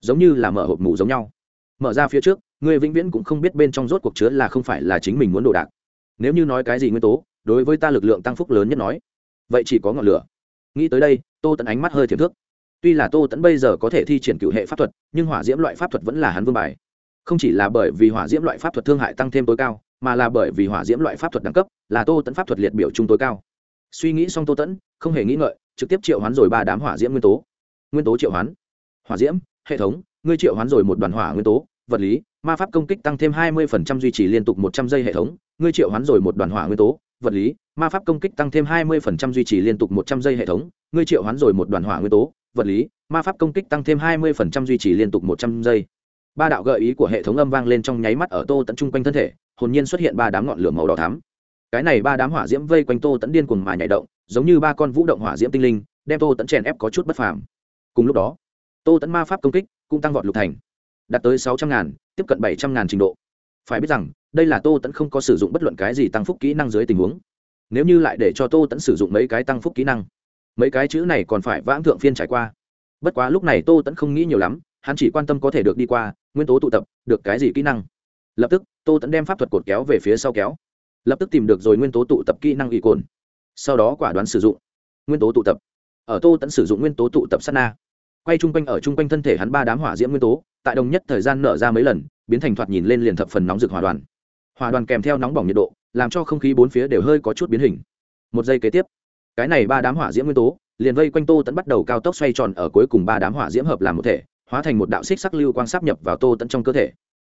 S1: giống như là mở hộp mù giống nhau. Mở ra phía trước người vĩnh viễn cũng không biết bên trong rốt cuộc chứa là không phải là chính mình muốn đồ đạc. Nếu như nói cái gì nguyên tố, đối với ta lực lượng tăng phúc lớn nhất nói, vậy chỉ có ngọn lửa. Nghĩ tới đây, tô tẫn ánh mắt hơi thiềm thước. Tuy là tô tẫn bây giờ có thể thi triển cựu hệ pháp thuật, nhưng hỏa diễm loại pháp thuật vẫn là hắn vương bài. Không chỉ là bởi vì hỏa diễm loại pháp thuật thương hại tăng thêm tối cao, mà là bởi vì hỏa diễm loại pháp thuật đẳng cấp là tô tẫn pháp thuật liệt biểu trung tối cao. Suy nghĩ xong tô tẫn không hề nghĩ ngợi, trực tiếp triệu hoán rồi ba đám hỏa diễm nguyên tố. Nguyên tố triệu hoán. Hỏa diễm hệ thống, ngươi triệu hoán rồi một đoàn hỏa nguyên tố, vật lý, ma pháp công kích tăng thêm hai mươi phần trăm duy trì liên tục một trăm giây hệ thống, ngươi triệu hoán rồi một đoàn hỏa nguyên tố, vật lý, ma pháp công kích tăng thêm 20% duy trì liên tục 100 giây hệ thống, ngươi triệu hoán rồi một đoàn hỏa nguyên tố, vật lý, ma pháp công kích tăng thêm 20% duy trì liên tục 100 giây. Ba đạo gợi ý của hệ thống âm vang lên trong nháy mắt ở tô tận trung quanh thân thể, hồn nhiên xuất hiện ba đám ngọn lửa màu đỏ thắm. Cái này ba đám hỏa diễm vây quanh tô tẫn điên cuồng mà nhảy động, giống như ba con vũ động hỏa diễm tinh linh, đem tô tẫn chèn ép có chút bất phàm. Cùng lúc đó tô tẫn ma pháp công kích cũng tăng vọt lục thành, đạt tới sáu trăm ngàn, tiếp cận bảy trăm ngàn trình độ. Phải biết rằng, đây là tô tẫn không có sử dụng bất luận cái gì tăng phúc kỹ năng dưới tình huống. Nếu như lại để cho tô tẫn sử dụng mấy cái tăng phúc kỹ năng, mấy cái chữ này còn phải vãng thượng phiên trải qua. Bất quá lúc này tô tẫn không nghĩ nhiều lắm, hắn chỉ quan tâm có thể được đi qua, nguyên tố tụ tập, được cái gì kỹ năng. Lập tức, tô tẫn đem pháp thuật cột kéo về phía sau kéo. Lập tức tìm được rồi nguyên tố tụ tập kỹ năng y cồn. Sau đó quả đoán sử dụng, nguyên tố tụ tập. Ở tô tẫn sử dụng nguyên tố tụ tập sát na quay chung quanh ở chung quanh thân thể hắn ba đám hỏa diễm nguyên tố, tại đồng nhất thời gian nở ra mấy lần, biến thành thoạt nhìn lên liền thập phần nóng rực hỏa đoàn. Hỏa đoàn kèm theo nóng bỏng nhiệt độ, làm cho không khí bốn phía đều hơi có chút biến hình. Một giây kế tiếp, cái này ba đám hỏa diễm nguyên tố, liền vây quanh tô tẫn bắt đầu cao tốc xoay tròn ở cuối cùng ba đám hỏa diễm hợp làm một thể, hóa thành một đạo xích sắc lưu quang sáp nhập vào tô tẫn trong cơ thể.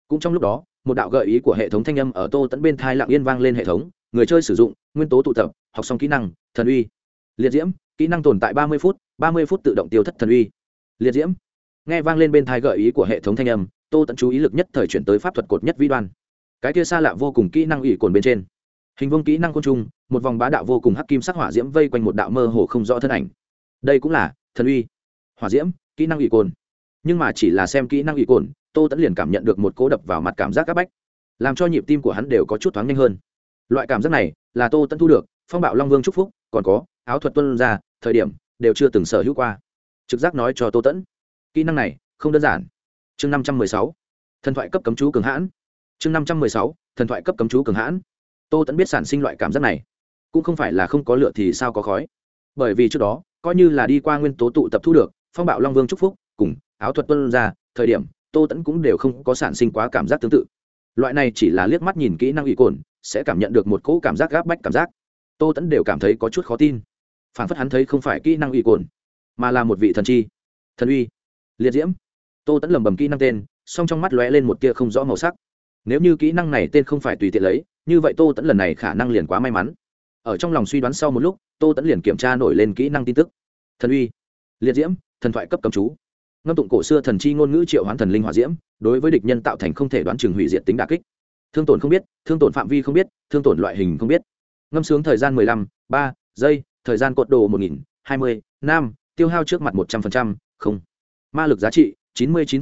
S1: Cũng trong lúc đó, một đạo gợi ý của hệ thống thanh âm ở tô tẫn bên thai lặng yên vang lên hệ thống, người chơi sử dụng, nguyên tố tụ tập, học xong kỹ năng, thần uy. Liệt diễm, kỹ năng tồn tại ba mươi phút, ba mươi phút tự động tiêu thất thần uy liệt diễm. Nghe vang lên bên thai gợi ý của hệ thống thanh âm, tô tẫn chú ý lực nhất thời chuyển tới pháp thuật cột nhất vi đoan. Cái kia xa lạ vô cùng kỹ năng ủy cồn bên trên. Hình vương kỹ năng côn trùng, một vòng bá đạo vô cùng hắc kim sắc hỏa diễm vây quanh một đạo mơ hồ không rõ thân ảnh. Đây cũng là thần uy. Hỏa diễm, kỹ năng ủy cồn. Nhưng mà chỉ là xem kỹ năng ủy cồn, tô tẫn liền cảm nhận được một cố đập vào mặt cảm giác áp bách, làm cho nhịp tim của hắn đều có chút thoáng nhanh hơn. Loại cảm giác này là tô tẫn thu được, phong bạo long vương chúc phúc, còn có, áo thuật tuân ra, thời điểm, đều chưa từng sở hữu qua trực giác nói cho tô tẫn. Kỹ năng này, không đơn giản. Chương năm trăm mười sáu. Thần thoại cấp cấm chú cường hãn. Chương năm trăm mười sáu. Thần thoại cấp cấm chú cường hãn. Tô tẫn biết sản sinh loại cảm giác này. Cũng không phải là không có lựa thì sao có khói. Bởi vì trước đó, coi như là đi qua nguyên tố tụ tập thu được, phong bạo long vương chúc phúc, cùng áo thuật tuân ra, thời điểm, tô tẫn cũng đều không có sản sinh quá cảm giác tương tự. Loại này chỉ là liếc mắt nhìn kỹ năng ủy cồn, sẽ cảm nhận được một cỗ cảm giác gáp bách cảm giác. Tô tẫn đều cảm thấy có chút khó tin. Phản phất hắn thấy không phải kỹ năng ủy cồn mà là một vị thần chi. Thần uy, liệt diễm. Tô tẫn lầm bầm kỹ năng tên, song trong mắt lóe lên một tia không rõ màu sắc. Nếu như kỹ năng này tên không phải tùy tiện lấy, như vậy tô tẫn lần này khả năng liền quá may mắn. Ở trong lòng suy đoán sau một lúc, tô tẫn liền kiểm tra nổi lên kỹ năng tin tức. Thần uy, liệt diễm, thần thoại cấp cầm chú. Ngâm tụng cổ xưa thần chi ngôn ngữ triệu hoán thần linh hỏa diễm, đối với địch nhân tạo thành không thể đoán chừng hủy diệt tính đà kích. Thương tổn không biết, thương tổn phạm vi không biết, thương tổn loại hình không biết. Ngâm sướng thời gian mười lăm, ba giây, thời gian cột đồ một nghìn, hai mươi nam tiêu hao trước mặt một trăm linh không. Ma lực giá trị, chín mươi chín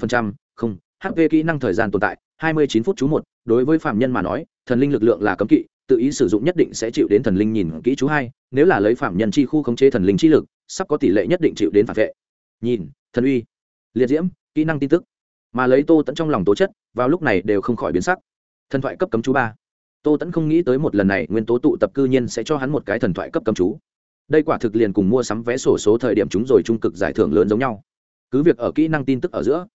S1: không. Hp kỹ năng thời gian tồn tại, hai mươi chín phút chú một. Đối với phạm nhân mà nói, thần linh lực lượng là cấm kỵ, tự ý sử dụng nhất định sẽ chịu đến thần linh nhìn kỹ chú hai. Nếu là lấy phạm nhân chi khu khống chế thần linh chi lực, sắp có tỷ lệ nhất định chịu đến phản vệ. Nhìn, thần uy, liệt diễm, kỹ năng tin tức. Mà lấy tô tẫn trong lòng tố chất, vào lúc này đều không khỏi biến sắc. Thần thoại cấp cấm chú ba. Tô tẫn không nghĩ tới một lần này nguyên tố tụ tập cư nhiên sẽ cho hắn một cái thần thoại cấp cấm chú đây quả thực liền cùng mua sắm vé sổ số thời điểm chúng rồi trung cực giải thưởng lớn giống nhau. Cứ việc ở kỹ năng tin tức ở giữa,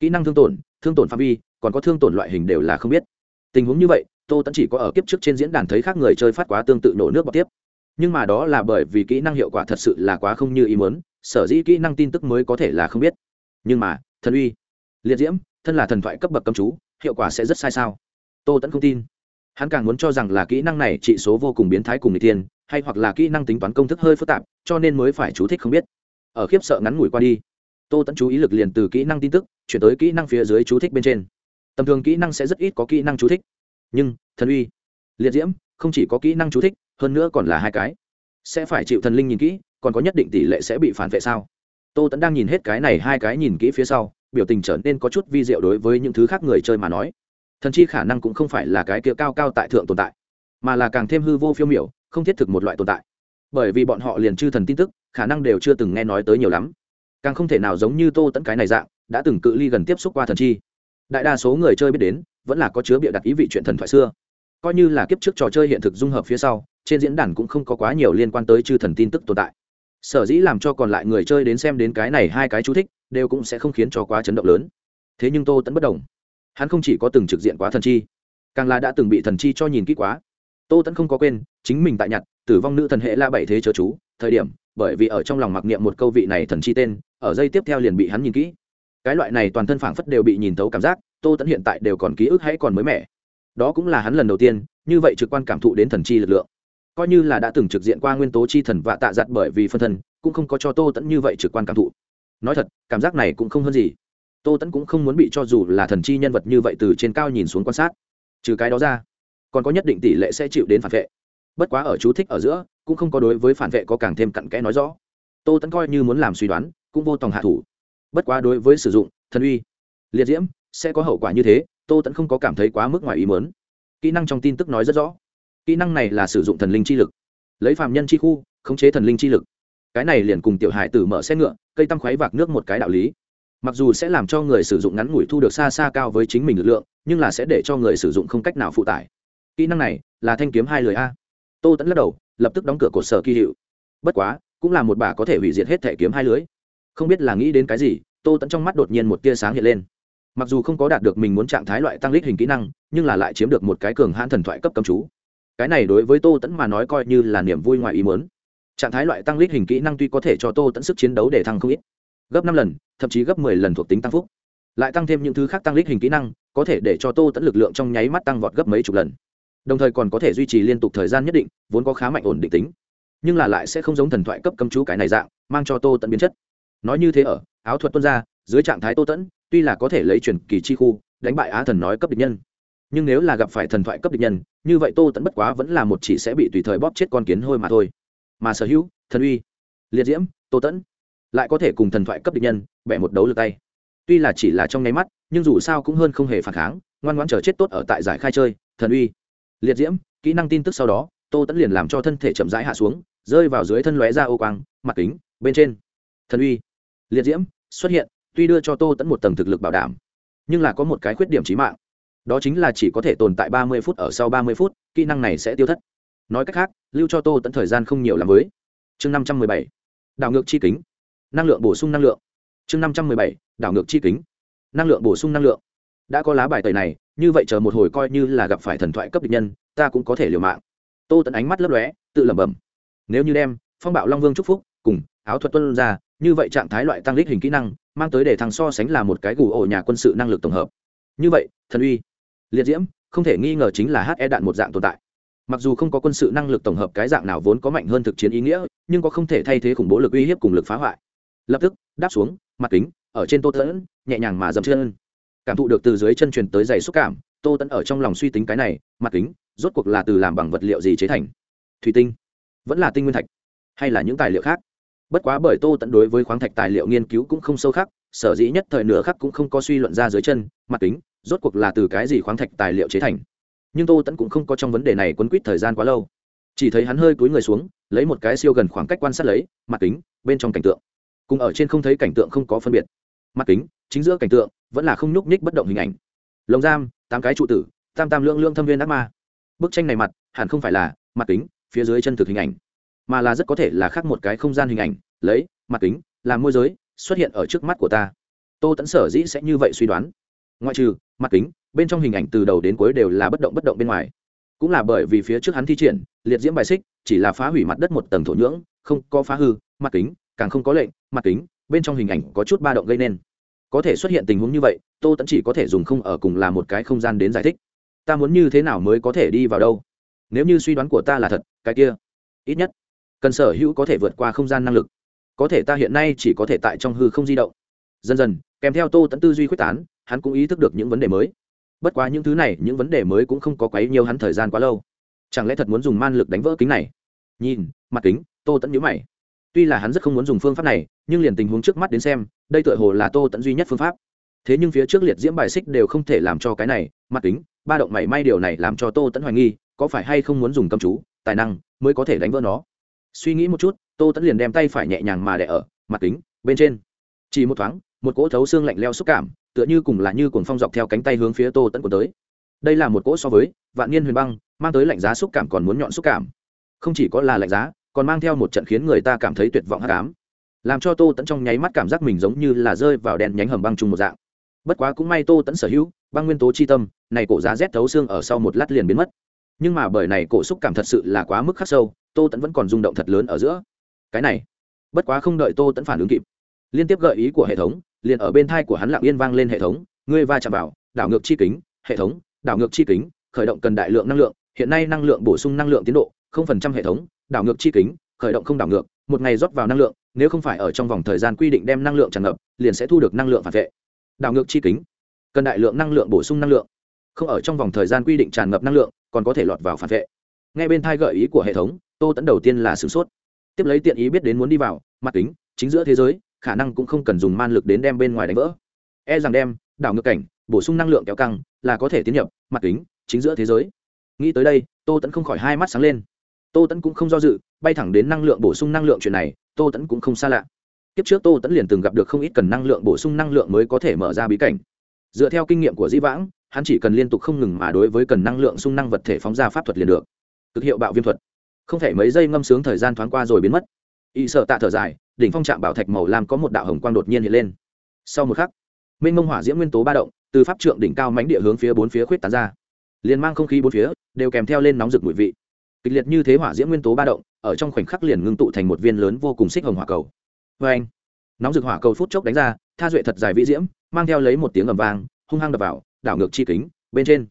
S1: kỹ năng thương tổn thương tổn phạm vi, còn có thương tổn loại hình đều là không biết. Tình huống như vậy, tô tẫn chỉ có ở kiếp trước trên diễn đàn thấy khác người chơi phát quá tương tự nổ nước bọc tiếp. Nhưng mà đó là bởi vì kỹ năng hiệu quả thật sự là quá không như ý muốn, sở dĩ kỹ năng tin tức mới có thể là không biết. Nhưng mà, thần uy, liệt diễm, thân là thần thoại cấp bậc cầm chú, hiệu quả sẽ rất sai sao? Tô tẫn không tin. Hắn càng muốn cho rằng là kỹ năng này trị số vô cùng biến thái cùng người tiên hay hoặc là kỹ năng tính toán công thức hơi phức tạp, cho nên mới phải chú thích không biết. Ở khiếp sợ ngắn ngủi qua đi, tô tẫn chú ý lực liền từ kỹ năng tin tức, chuyển tới kỹ năng phía dưới chú thích bên trên. Tầm thường kỹ năng sẽ rất ít có kỹ năng chú thích, nhưng thần uy, liệt diễm, không chỉ có kỹ năng chú thích, hơn nữa còn là hai cái. Sẽ phải chịu thần linh nhìn kỹ, còn có nhất định tỷ lệ sẽ bị phản vệ sao? Tô tẫn đang nhìn hết cái này hai cái nhìn kỹ phía sau, biểu tình trở nên có chút vi diệu đối với những thứ khác người chơi mà nói. Thần chi khả năng cũng không phải là cái kia cao cao tại thượng tồn tại, mà là càng thêm hư vô phiêu miểu không thiết thực một loại tồn tại. Bởi vì bọn họ liền chư thần tin tức, khả năng đều chưa từng nghe nói tới nhiều lắm. Càng không thể nào giống như tô tẫn cái này dạng, đã từng cự ly gần tiếp xúc qua thần chi. Đại đa số người chơi biết đến, vẫn là có chứa bịa đặt ý vị chuyện thần thoại xưa. Coi như là kiếp trước trò chơi hiện thực dung hợp phía sau, trên diễn đàn cũng không có quá nhiều liên quan tới chư thần tin tức tồn tại. Sở dĩ làm cho còn lại người chơi đến xem đến cái này hai cái chú thích, đều cũng sẽ không khiến cho quá chấn động lớn. Thế nhưng tô tẫn bất đồng. Hắn không chỉ có từng trực diện quá thần chi, càng là đã từng bị thần chi cho nhìn kỹ quá tô tẫn không có quên, chính mình tại nhặt, tử vong nữ thần hệ la bảy thế chớ chú, thời điểm, bởi vì ở trong lòng mặc niệm một câu vị này thần chi tên, ở dây tiếp theo liền bị hắn nhìn kỹ. Cái loại này toàn thân phảng phất đều bị nhìn thấu cảm giác, tô tẫn hiện tại đều còn ký ức hãy còn mới mẻ. Đó cũng là hắn lần đầu tiên, như vậy trực quan cảm thụ đến thần chi lực lượng. Coi như là đã từng trực diện qua nguyên tố chi thần và tạ giặt bởi vì phân thân, cũng không có cho tô tẫn như vậy trực quan cảm thụ. Nói thật, cảm giác này cũng không hơn gì. Tô tẫn cũng không muốn bị cho dù là thần chi nhân vật như vậy từ trên cao nhìn xuống quan sát. Trừ cái đó ra còn có nhất định tỷ lệ sẽ chịu đến phản vệ. Bất quá ở chú thích ở giữa, cũng không có đối với phản vệ có càng thêm cặn kẽ nói rõ. Tô tẫn coi như muốn làm suy đoán, cũng vô tòng hạ thủ. Bất quá đối với sử dụng, thần uy, liệt diễm, sẽ có hậu quả như thế, tô tẫn không có cảm thấy quá mức ngoài ý mớn kỹ năng trong tin tức nói rất rõ. Kỹ năng này là sử dụng thần linh chi lực. Lấy phạm nhân chi khu, khống chế thần linh chi lực. Cái này liền cùng tiểu hải tử mở xe ngựa, cây tăm khoáy vạc nước một cái đạo lý. Mặc dù sẽ làm cho người sử dụng ngắn ngủi thu được xa xa cao với chính mình lực lượng, nhưng là sẽ để cho người sử dụng không cách nào phụ tải kỹ năng này là thanh kiếm hai lời a. Tô tẫn lắc đầu, lập tức đóng cửa cột sở kỳ hiệu. Bất quá, cũng là một bà có thể hủy diệt hết thẻ kiếm hai lưới. Không biết là nghĩ đến cái gì, tô tẫn trong mắt đột nhiên một tia sáng hiện lên. Mặc dù không có đạt được mình muốn trạng thái loại tăng lít hình kỹ năng, nhưng là lại chiếm được một cái cường hãn thần thoại cấp cầm chú. Cái này đối với tô tẫn mà nói coi như là niềm vui ngoài ý muốn. Trạng thái loại tăng lít hình kỹ năng tuy có thể cho tô tẫn sức chiến đấu để thăng không ít, gấp năm lần, thậm chí gấp mười lần thuộc tính tăng phúc. Lại tăng thêm những thứ khác tăng lít hình kỹ năng, có thể để cho tô tẫn lực lượng trong nháy mắt tăng vọt gấp mấy chục lần đồng thời còn có thể duy trì liên tục thời gian nhất định, vốn có khá mạnh ổn định tính. Nhưng là lại sẽ không giống thần thoại cấp cấm chú cái này dạng, mang cho tô tận biến chất. Nói như thế ở, áo thuật tuân ra, dưới trạng thái tô tẫn tuy là có thể lấy truyền kỳ chi khu, đánh bại á thần nói cấp địch nhân. Nhưng nếu là gặp phải thần thoại cấp địch nhân, như vậy tô tẫn bất quá vẫn là một chỉ sẽ bị tùy thời bóp chết con kiến hôi mà thôi. Mà sở hữu, thần uy, liệt diễm, tô tẫn lại có thể cùng thần thoại cấp địch nhân, bẻ một đấu lượt tay. Tuy là chỉ là trong nháy mắt, nhưng dù sao cũng hơn không hề phản kháng, ngoan ngoãn chờ chết tốt ở tại giải khai chơi, thần uy liệt diễm, kỹ năng tin tức sau đó, tô tẫn liền làm cho thân thể chậm rãi hạ xuống, rơi vào dưới thân lóe ra ô quang, mặt kính, bên trên. Thần uy. Liệt diễm, xuất hiện, tuy đưa cho tô tẫn một tầng thực lực bảo đảm, nhưng là có một cái khuyết điểm trí mạng. Đó chính là chỉ có thể tồn tại ba mươi phút ở sau ba mươi phút, kỹ năng này sẽ tiêu thất. Nói cách khác, lưu cho tô tẫn thời gian không nhiều làm với. Chương năm trăm mười bảy. Đảo ngược chi kính. Năng lượng bổ sung năng lượng. Chương năm trăm mười bảy. Đảo ngược chi kính. Năng lượng bổ sung năng lượng đã có lá bài tẩy này, như vậy chờ một hồi coi như là gặp phải thần thoại cấp địch nhân, ta cũng có thể liều mạng. Tô tẫn ánh mắt lấp lóe, tự lẩm bẩm. Nếu như đem phong bạo long vương chúc phúc cùng áo thuật tuân ra, như vậy trạng thái loại tăng lít hình kỹ năng, mang tới để thằng so sánh là một cái gù ổ nhà quân sự năng lực tổng hợp. Như vậy, thần uy, liệt diễm, không thể nghi ngờ chính là he đạn một dạng tồn tại. Mặc dù không có quân sự năng lực tổng hợp cái dạng nào vốn có mạnh hơn thực chiến ý nghĩa, nhưng có không thể thay thế khủng bố lực uy hiếp cùng lực phá hoại. Lập tức, đáp xuống, mặt kính, ở trên tô tẫn nhẹ nhàng mà dậm chân cảm thụ được từ dưới chân truyền tới giày xúc cảm, tô tẫn ở trong lòng suy tính cái này, mặt kính, rốt cuộc là từ làm bằng vật liệu gì chế thành? Thủy tinh? Vẫn là tinh nguyên thạch? Hay là những tài liệu khác? Bất quá bởi tô tẫn đối với khoáng thạch tài liệu nghiên cứu cũng không sâu khắc sở dĩ nhất thời nửa khắc cũng không có suy luận ra dưới chân, mặt kính, rốt cuộc là từ cái gì khoáng thạch tài liệu chế thành? Nhưng tô tẫn cũng không có trong vấn đề này quấn quýt thời gian quá lâu. Chỉ thấy hắn hơi cúi người xuống, lấy một cái siêu gần khoảng cách quan sát lấy, mặt kính, bên trong cảnh tượng. Cùng ở trên không thấy cảnh tượng không có phân biệt. Mặt kính, chính giữa cảnh tượng vẫn là không nhúc nhích bất động hình ảnh. Lồng giam, tám cái trụ tử, tam tam lương lương thâm viên ác ma. Bức tranh này mặt, hẳn không phải là mặt kính, phía dưới chân thực hình ảnh, mà là rất có thể là khác một cái không gian hình ảnh. Lấy, mặt kính làm môi giới, xuất hiện ở trước mắt của ta. Tô tẫn sở dĩ sẽ như vậy suy đoán. Ngoại trừ, mặt kính, bên trong hình ảnh từ đầu đến cuối đều là bất động bất động bên ngoài. Cũng là bởi vì phía trước hắn thi triển, liệt diễm bài xích, chỉ là phá hủy mặt đất một tầng thổ nhưỡng, không có phá hư, mặt kính, càng không có lệnh, mặt kính, bên trong hình ảnh có chút ba động gây nên có thể xuất hiện tình huống như vậy, tô tẫn chỉ có thể dùng không ở cùng là một cái không gian đến giải thích. Ta muốn như thế nào mới có thể đi vào đâu? Nếu như suy đoán của ta là thật, cái kia, ít nhất, cần sở hữu có thể vượt qua không gian năng lực. Có thể ta hiện nay chỉ có thể tại trong hư không di động. Dần dần, kèm theo tô tẫn tư duy quyết tán, hắn cũng ý thức được những vấn đề mới. Bất quá những thứ này, những vấn đề mới cũng không có quấy nhiều hắn thời gian quá lâu. Chẳng lẽ thật muốn dùng man lực đánh vỡ kính này? Nhìn, mặt kính, tô tẫn nhữ mày tuy là hắn rất không muốn dùng phương pháp này, nhưng liền tình huống trước mắt đến xem, đây tựa hồ là tô tẫn duy nhất phương pháp. Thế nhưng phía trước liệt diễm bài xích đều không thể làm cho cái này, mặt tính ba động mảy may điều này làm cho tô tẫn hoài nghi, có phải hay không muốn dùng cầm chú, tài năng mới có thể đánh vỡ nó. Suy nghĩ một chút, tô tẫn liền đem tay phải nhẹ nhàng mà đẻ ở mặt kính bên trên. Chỉ một thoáng, một cỗ thấu xương lạnh leo xúc cảm, tựa như cùng là như cuồng phong dọc theo cánh tay hướng phía tô tẫn của tới. Đây là một cỗ so với vạn niên huyền băng, mang tới lạnh giá xúc cảm còn muốn nhọn xúc cảm. Không chỉ có là lạnh giá còn mang theo một trận khiến người ta cảm thấy tuyệt vọng hắc ám, làm cho tô tẫn trong nháy mắt cảm giác mình giống như là rơi vào đèn nhánh hầm băng chung một dạng. Bất quá cũng may tô tẫn sở hữu, băng nguyên tố chi tâm, này cổ giá rét thấu xương ở sau một lát liền biến mất. Nhưng mà bởi này cổ xúc cảm thật sự là quá mức khắc sâu, tô tẫn vẫn còn rung động thật lớn ở giữa. Cái này, bất quá không đợi tô tẫn phản ứng kịp, liên tiếp gợi ý của hệ thống, liền ở bên thai của hắn lặng yên vang lên hệ thống, ngươi va chạm vào, đảo ngược chi kính, hệ thống, đảo ngược chi kính, khởi động cần đại lượng năng lượng, hiện nay năng lượng bổ sung năng lượng tiến độ, không phần trăm hệ thống đảo ngược chi kính, khởi động không đảo ngược, một ngày rót vào năng lượng, nếu không phải ở trong vòng thời gian quy định đem năng lượng tràn ngập, liền sẽ thu được năng lượng phản vệ. Đảo ngược chi kính, cần đại lượng năng lượng bổ sung năng lượng. Không ở trong vòng thời gian quy định tràn ngập năng lượng, còn có thể lọt vào phản vệ. Ngay bên thai gợi ý của hệ thống, tô tẫn đầu tiên là sửng sốt. Tiếp lấy tiện ý biết đến muốn đi vào, mặt kính, chính giữa thế giới, khả năng cũng không cần dùng man lực đến đem bên ngoài đánh vỡ. E rằng đem, đảo ngược cảnh, bổ sung năng lượng kéo căng, là có thể tiến nhập, mặt kính, chính giữa thế giới. Nghĩ tới đây, tô tẫn không khỏi hai mắt sáng lên tô tẫn cũng không do dự, bay thẳng đến năng lượng bổ sung năng lượng chuyện này, tô tẫn cũng không xa lạ. Kiếp trước tô tẫn liền từng gặp được không ít cần năng lượng bổ sung năng lượng mới có thể mở ra bí cảnh. Dựa theo kinh nghiệm của di vãng, hắn chỉ cần liên tục không ngừng mà đối với cần năng lượng sung năng vật thể phóng ra pháp thuật liền được. Cực hiệu bạo viêm thuật. Không thể mấy giây ngâm sướng thời gian thoáng qua rồi biến mất. Y sợ tạ thở dài, đỉnh phong trạm bảo thạch màu lam có một đạo hồng quang đột nhiên hiện lên. Sau một khắc minh mông hỏa diễm nguyên tố ba động, từ pháp trượng đỉnh cao mánh địa hướng phía bốn phía khuyết tán ra. Liền mang không khí bốn phía, đều kèm theo lên nóng rực mùi vị kịch liệt như thế hỏa diễm nguyên tố ba động, ở trong khoảnh khắc liền ngưng tụ thành một viên lớn vô cùng xích hồng hỏa cầu. Vê anh, nóng rực hỏa cầu phút chốc đánh ra, tha duệ thật dài vĩ diễm, mang theo lấy một tiếng ầm vang, hung hăng đập vào, đảo ngược chi kính, bên trên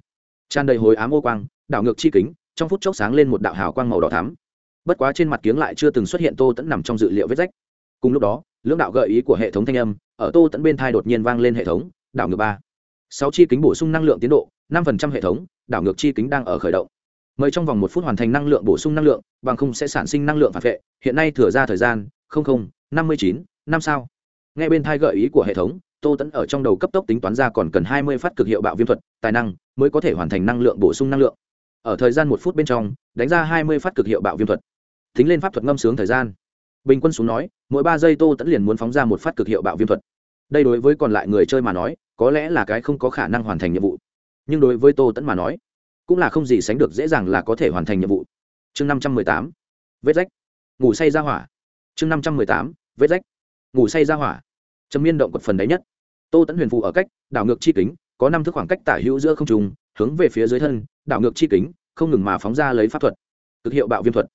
S1: tràn đầy hồi ám ô quang, đảo ngược chi kính, trong phút chốc sáng lên một đạo hào quang màu đỏ thắm. Bất quá trên mặt kiếng lại chưa từng xuất hiện tô tẫn nằm trong dự liệu vết rách. Cùng lúc đó, lưỡng đạo gợi ý của hệ thống thanh âm, ở tô tẫn bên thai đột nhiên vang lên hệ thống, đảo ngược ba. Sáu chi kính bổ sung năng lượng tiến độ, năm phần trăm hệ thống, đảo ngược chi kính đang ở khởi động mời trong vòng một phút hoàn thành năng lượng bổ sung năng lượng, bằng không sẽ sản sinh năng lượng phản vệ. Hiện nay thừa ra thời gian, không không, năm mươi chín, năm sao. Ngay bên thai gợi ý của hệ thống, tô tẫn ở trong đầu cấp tốc tính toán ra còn cần hai mươi phát cực hiệu bạo viêm thuật, tài năng, mới có thể hoàn thành năng lượng bổ sung năng lượng. Ở thời gian một phút bên trong, đánh ra hai mươi phát cực hiệu bạo viêm thuật. Tính lên pháp thuật ngâm sướng thời gian. Bình quân xuống nói, mỗi ba giây tô tẫn liền muốn phóng ra một phát cực hiệu bạo viêm thuật. Đây đối với còn lại người chơi mà nói, có lẽ là cái không có khả năng hoàn thành nhiệm vụ. Nhưng đối với tô tẫn mà nói cũng là không gì sánh được dễ dàng là có thể hoàn thành nhiệm vụ. Chương năm trăm mười tám, vết rách. Ngủ say ra hỏa. Chương năm trăm mười tám, vết rách. Ngủ say ra hỏa. Trầm miên động quật phần đáy nhất. Tô tẫn huyền phụ ở cách, đảo ngược chi kính, có năm thước khoảng cách tả hữu giữa không trùng hướng về phía dưới thân, đảo ngược chi kính, không ngừng mà phóng ra lấy pháp thuật. Cực hiệu bạo viêm thuật.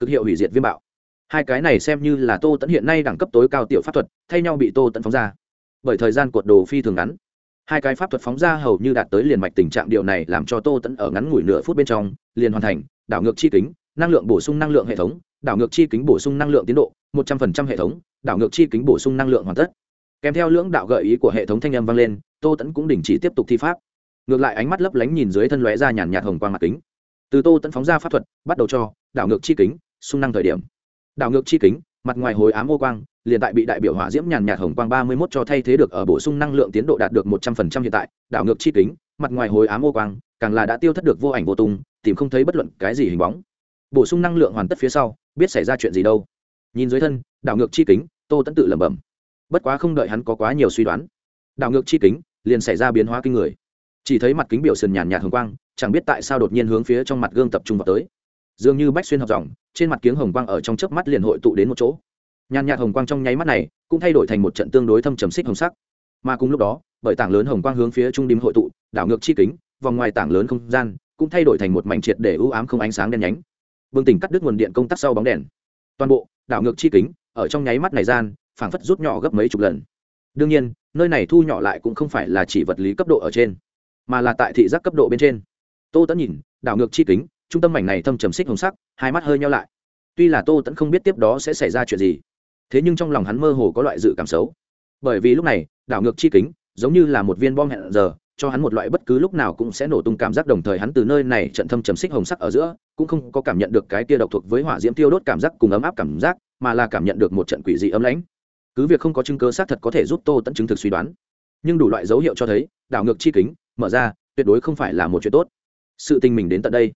S1: Cực hiệu hủy diệt viêm bạo. Hai cái này xem như là tô tẫn hiện nay đẳng cấp tối cao tiểu pháp thuật, thay nhau bị tô tẫn phóng ra. Bởi thời gian cuột đồ phi thường ngắn hai cái pháp thuật phóng ra hầu như đạt tới liền mạch tình trạng điều này làm cho tô tẫn ở ngắn ngủi nửa phút bên trong, liền hoàn thành, đảo ngược chi kính, năng lượng bổ sung năng lượng hệ thống, đảo ngược chi kính bổ sung năng lượng tiến độ, một trăm phần trăm hệ thống, đảo ngược chi kính bổ sung năng lượng hoàn tất. Kèm theo lưỡng đạo gợi ý của hệ thống thanh âm vang lên, tô tẫn cũng đình chỉ tiếp tục thi pháp. Ngược lại ánh mắt lấp lánh nhìn dưới thân lóe ra nhàn nhạt hồng quang mặt kính. Từ tô tẫn phóng ra pháp thuật, bắt đầu cho, đảo ngược chi kính, sung năng thời điểm. Đảo ngược chi kính, mặt ngoài hồi ám ô quang liền tại bị đại biểu hỏa diễm nhàn nhạt hồng quang ba mươi 31 cho thay thế được ở bổ sung năng lượng tiến độ đạt được một trăm phần trăm hiện tại, đảo ngược chi kính, mặt ngoài hồi ám ô quang, càng là đã tiêu thất được vô ảnh vô tung, tìm không thấy bất luận cái gì hình bóng. Bổ sung năng lượng hoàn tất phía sau, biết xảy ra chuyện gì đâu. Nhìn dưới thân, đảo ngược chi kính, Tô Tấn tự lẩm bẩm. Bất quá không đợi hắn có quá nhiều suy đoán, đảo ngược chi kính liền xảy ra biến hóa kinh người. Chỉ thấy mặt kính biểu sườn nhàn nhạt hồng quang, chẳng biết tại sao đột nhiên hướng phía trong mặt gương tập trung vào tới. Dường như bách xuyên hợp dòng, trên mặt kiếng hồng quang ở trong chớp mắt liền hội tụ đến một chỗ nhàn nhạt hồng quang trong nháy mắt này cũng thay đổi thành một trận tương đối thâm trầm xích hồng sắc. Mà cùng lúc đó, bởi tảng lớn hồng quang hướng phía trung điểm hội tụ, đảo ngược chi kính, vòng ngoài tảng lớn không gian cũng thay đổi thành một mảnh triệt để ưu ám không ánh sáng đen nhánh. Vương tỉnh cắt đứt nguồn điện công tắc sau bóng đèn. Toàn bộ đảo ngược chi kính, ở trong nháy mắt này gian, phảng phất rút nhỏ gấp mấy chục lần. Đương nhiên, nơi này thu nhỏ lại cũng không phải là chỉ vật lý cấp độ ở trên, mà là tại thị giác cấp độ bên trên. Tô tẫn nhìn, đảo ngược chi kính, trung tâm mảnh này thâm trầm xích hồng sắc, hai mắt hơi nhau lại. Tuy là tô tẫn không biết tiếp đó sẽ xảy ra chuyện gì thế nhưng trong lòng hắn mơ hồ có loại dự cảm xấu. Bởi vì lúc này, đảo ngược chi kính, giống như là một viên bom hẹn giờ, cho hắn một loại bất cứ lúc nào cũng sẽ nổ tung cảm giác đồng thời hắn từ nơi này trận thâm trầm xích hồng sắc ở giữa, cũng không có cảm nhận được cái tia độc thuộc với hỏa diễm tiêu đốt cảm giác cùng ấm áp cảm giác, mà là cảm nhận được một trận quỷ dị ấm lãnh. Cứ việc không có chứng cơ xác thật có thể giúp tô tẫn chứng thực suy đoán, nhưng đủ loại dấu hiệu cho thấy, đảo ngược chi kính, mở ra, tuyệt đối không phải là một chuyện tốt. Sự tình mình đến tận đây,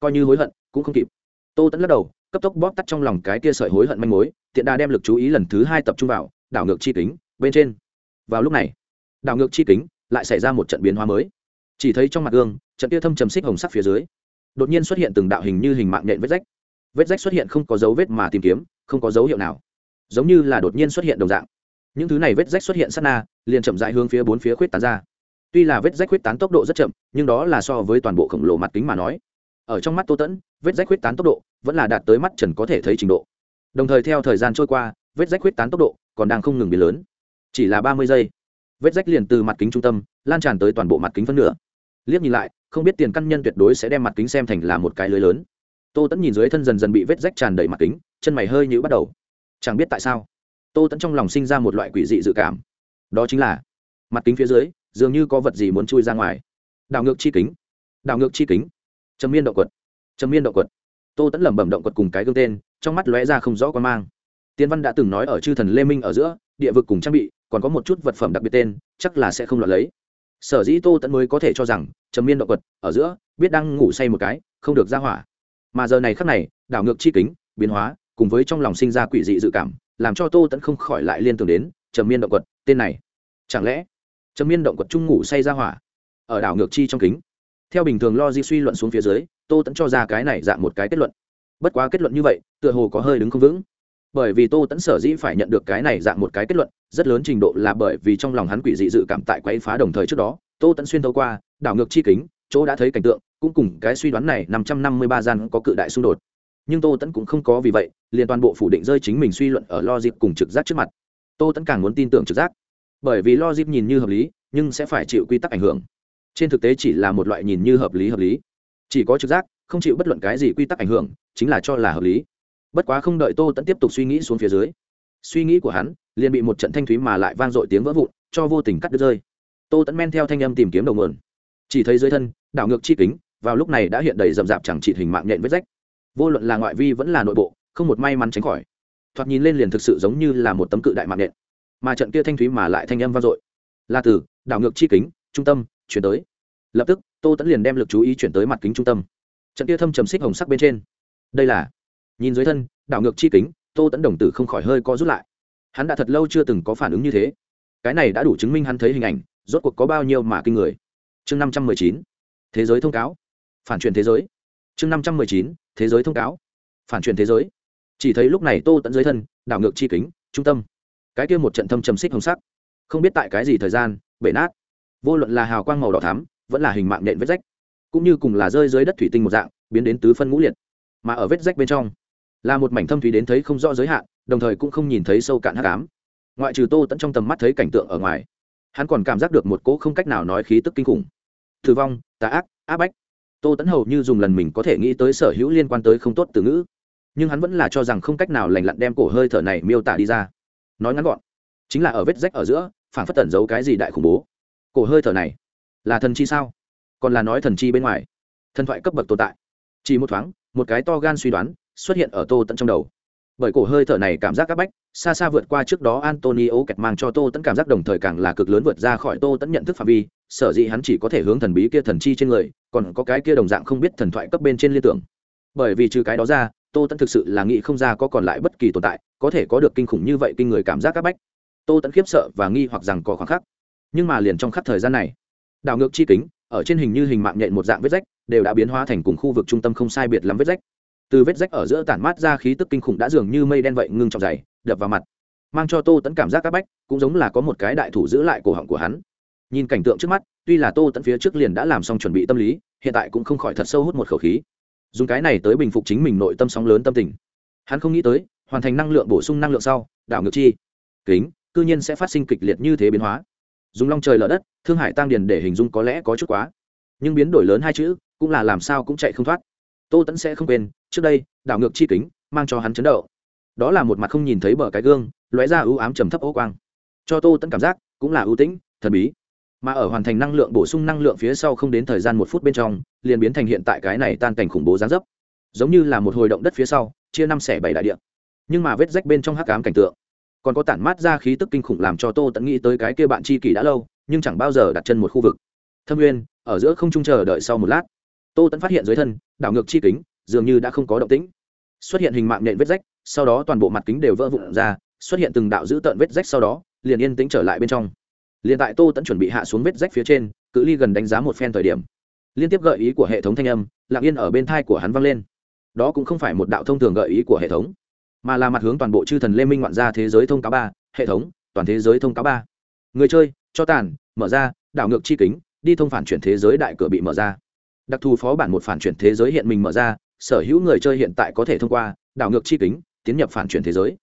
S1: coi như hối hận, cũng không kịp. Tô tẫn lắc đầu cấp tốc bóp tắt trong lòng cái kia sợi hối hận manh mối, tiện đà đem lực chú ý lần thứ hai tập trung vào, đảo ngược chi kính, bên trên. Vào lúc này, đảo ngược chi kính lại xảy ra một trận biến hóa mới. Chỉ thấy trong mặt gương, trận kia thâm trầm xích hồng sắc phía dưới, đột nhiên xuất hiện từng đạo hình như hình mạng nhện vết rách. Vết rách xuất hiện không có dấu vết mà tìm kiếm, không có dấu hiệu nào. Giống như là đột nhiên xuất hiện đồng dạng. Những thứ này vết rách xuất hiện sát na, liền chậm dại hướng phía bốn phía khuyết tán ra. Tuy là vết rách khuyết tán tốc độ rất chậm, nhưng đó là so với toàn bộ khổng lồ mặt kính mà nói. Ở trong mắt tô tẫn vết rách huyết tán tốc độ vẫn là đạt tới mắt trần có thể thấy trình độ. Đồng thời theo thời gian trôi qua, vết rách huyết tán tốc độ còn đang không ngừng biến lớn. Chỉ là ba mươi giây, vết rách liền từ mặt kính trung tâm lan tràn tới toàn bộ mặt kính phân nửa. Liếc nhìn lại, không biết tiền căn nhân tuyệt đối sẽ đem mặt kính xem thành là một cái lưới lớn. Tô tẫn nhìn dưới thân dần dần bị vết rách tràn đầy mặt kính, chân mày hơi nhữ bắt đầu. Chẳng biết tại sao, tô tẫn trong lòng sinh ra một loại quỷ dị dự cảm. Đó chính là, mặt kính phía dưới, dường như có vật gì muốn chui ra ngoài. Đảo ngược chi kính, đảo ngược chi kính. Trầm miên động quật trầm miên động quật. Tô tẫn lẩm bẩm động quật cùng cái gương tên, trong mắt lóe ra không rõ quan mang. Tiên văn đã từng nói ở chư thần lê minh ở giữa, địa vực cùng trang bị, còn có một chút vật phẩm đặc biệt tên, chắc là sẽ không loại lấy. Sở dĩ tô tẫn mới có thể cho rằng, trầm miên động quật ở giữa, biết đang ngủ say một cái, không được ra hỏa. Mà giờ này khắc này, đảo ngược chi kính, biến hóa, cùng với trong lòng sinh ra quỷ dị dự cảm, làm cho tô tẫn không khỏi lại liên tưởng đến trầm miên động quật, tên này. Chẳng lẽ, trầm miên động quật chung ngủ say ra hỏa, ở đảo ngược chi trong kính? Theo bình thường lo di suy luận xuống phía dưới tô tẫn cho ra cái này dạng một cái kết luận. Bất quá kết luận như vậy, tựa hồ có hơi đứng không vững. Bởi vì tô tẫn sở dĩ phải nhận được cái này dạng một cái kết luận, rất lớn trình độ là bởi vì trong lòng hắn quỷ dị dự cảm tại quấy phá đồng thời trước đó, tô tẫn xuyên thấu qua, đảo ngược chi kính, chỗ đã thấy cảnh tượng, cũng cùng cái suy đoán này năm trăm năm mươi ba gian có cự đại xung đột. Nhưng tô tẫn cũng không có vì vậy, liền toàn bộ phủ định rơi chính mình suy luận ở lo dịp cùng trực giác trước mặt. Tô tẫn càng muốn tin tưởng trực giác. Bởi vì lo dịp nhìn như hợp lý, nhưng sẽ phải chịu quy tắc ảnh hưởng. Trên thực tế chỉ là một loại nhìn như hợp lý hợp lý chỉ có trực giác, không chịu bất luận cái gì quy tắc ảnh hưởng, chính là cho là hợp lý. Bất quá không đợi tô tẫn tiếp tục suy nghĩ xuống phía dưới, suy nghĩ của hắn liền bị một trận thanh thúy mà lại vang dội tiếng vỡ vụn, cho vô tình cắt đứt rơi. Tô tẫn men theo thanh âm tìm kiếm đầu nguồn. Chỉ thấy dưới thân, đảo ngược chi kính, vào lúc này đã hiện đầy rậm rạp chẳng trị hình mạng nhện vết rách. Vô luận là ngoại vi vẫn là nội bộ, không một may mắn tránh khỏi. Thoạt nhìn lên liền thực sự giống như là một tấm cự đại mạng nhện. Mà trận kia thanh thúy mà lại thanh âm vang dội. Là từ, đảo ngược chi kính, trung tâm, chuyển tới. Lập tức tô tẫn liền đem lực chú ý chuyển tới mặt kính trung tâm. Trận kia thâm trầm xích hồng sắc bên trên. Đây là, nhìn dưới thân, đảo ngược chi kính, tô tẫn đồng tử không khỏi hơi co rút lại. Hắn đã thật lâu chưa từng có phản ứng như thế. Cái này đã đủ chứng minh hắn thấy hình ảnh, rốt cuộc có bao nhiêu mà kinh người. Chương năm trăm mười chín, thế giới thông cáo. Phản truyền thế giới. Chương năm trăm mười chín, thế giới thông cáo. Phản truyền thế giới. Chỉ thấy lúc này tô tẫn dưới thân, đảo ngược chi kính, trung tâm. Cái kia một trận thâm trầm xích hồng sắc. Không biết tại cái gì thời gian, bể nát. Vô luận là hào quang màu đỏ thắm vẫn là hình mạng nện vết rách, cũng như cùng là rơi dưới đất thủy tinh một dạng, biến đến tứ phân ngũ liệt, mà ở vết rách bên trong, là một mảnh thâm thủy đến thấy không rõ giới hạn, đồng thời cũng không nhìn thấy sâu cạn hắc ám. Ngoại trừ tô tẫn trong tầm mắt thấy cảnh tượng ở ngoài, hắn còn cảm giác được một cỗ không cách nào nói khí tức kinh khủng. Thử vong, tà ác, áp bách. Tô tẫn hầu như dùng lần mình có thể nghĩ tới sở hữu liên quan tới không tốt từ ngữ, nhưng hắn vẫn là cho rằng không cách nào lành lặn đem cổ hơi thở này miêu tả đi ra. Nói ngắn gọn, chính là ở vết rách ở giữa, phản phất tẩn giấu cái gì đại khủng bố. Cổ hơi thở này là thần chi sao? Còn là nói thần chi bên ngoài? Thần thoại cấp bậc tồn tại. Chỉ một thoáng, một cái to gan suy đoán xuất hiện ở tô tận trong đầu. Bởi cổ hơi thở này cảm giác c áp bách, xa xa vượt qua trước đó antonio kẹt mang cho tô tẫn cảm giác đồng thời càng là cực lớn vượt ra khỏi tô tẫn nhận thức phạm vi, sở dĩ hắn chỉ có thể hướng thần bí kia thần chi trên người, còn có cái kia đồng dạng không biết thần thoại cấp bên trên liên tưởng. Bởi vì trừ cái đó ra, tô tẫn thực sự là nghĩ không ra có còn lại bất kỳ tồn tại, có thể có được kinh khủng như vậy kinh người cảm giác c áp bách. Tô tẫn khiếp sợ và nghi hoặc rằng có khoảng khắc. Nhưng mà liền trong khắc thời gian này đảo ngược chi kính, ở trên hình như hình mạng nhện một dạng vết rách, đều đã biến hóa thành cùng khu vực trung tâm không sai biệt lắm vết rách. Từ vết rách ở giữa tản mát ra khí tức kinh khủng đã dường như mây đen vậy ngưng trọng dày, đập vào mặt. Mang cho tô tẫn cảm giác áp bách, cũng giống là có một cái đại thủ giữ lại cổ họng của hắn. Nhìn cảnh tượng trước mắt, tuy là tô tẫn phía trước liền đã làm xong chuẩn bị tâm lý, hiện tại cũng không khỏi thật sâu hút một khẩu khí. Dùng cái này tới bình phục chính mình nội tâm sóng lớn tâm tình. Hắn không nghĩ tới, hoàn thành năng lượng bổ sung năng lượng sau, đảo ngược chi kính, cư nhiên sẽ phát sinh kịch liệt như thế biến hóa dùng long trời lở đất, thương hải tăng điền để hình dung có lẽ có chút quá. Nhưng biến đổi lớn hai chữ, cũng là làm sao cũng chạy không thoát. Tô tẫn sẽ không quên, trước đây, đảo ngược chi kính, mang cho hắn chấn động. Đó là một mặt không nhìn thấy bờ cái gương, lóe ra ưu ám trầm thấp ô quang. Cho tô tẫn cảm giác, cũng là ưu tĩnh, thần bí. Mà ở hoàn thành năng lượng bổ sung năng lượng phía sau không đến thời gian một phút bên trong, liền biến thành hiện tại cái này tan cảnh khủng bố gián dấp. Giống như là một hồi động đất phía sau, chia năm xẻ bảy đại địa. Nhưng mà vết rách bên trong hắc ám cảnh tượng còn có tản mát ra khí tức kinh khủng làm cho tô tẫn nghĩ tới cái kia bạn chi kỷ đã lâu, nhưng chẳng bao giờ đặt chân một khu vực. Thâm nguyên, ở giữa không trung chờ đợi sau một lát, tô tẫn phát hiện dưới thân, đảo ngược chi kính, dường như đã không có động tĩnh. Xuất hiện hình mạng nện vết rách, sau đó toàn bộ mặt kính đều vỡ vụn ra, xuất hiện từng đạo dữ tợn vết rách sau đó, liền yên tĩnh trở lại bên trong. Liền tại tô tẫn chuẩn bị hạ xuống vết rách phía trên, cự ly gần đánh giá một phen thời điểm, liên tiếp gợi ý của hệ thống thanh âm, lặng yên ở bên thai của hắn vang lên. Đó cũng không phải một đạo thông thường gợi ý của hệ thống mà là mặt hướng toàn bộ chư thần lê minh ngoạn ra thế giới thông cáo ba, hệ thống, toàn thế giới thông cáo ba. Người chơi, cho tàn, mở ra, đảo ngược chi kính, đi thông phản chuyển thế giới đại cửa bị mở ra. Đặc thù phó bản một phản chuyển thế giới hiện mình mở ra, sở hữu người chơi hiện tại có thể thông qua, đảo ngược chi kính, tiến nhập phản chuyển thế giới.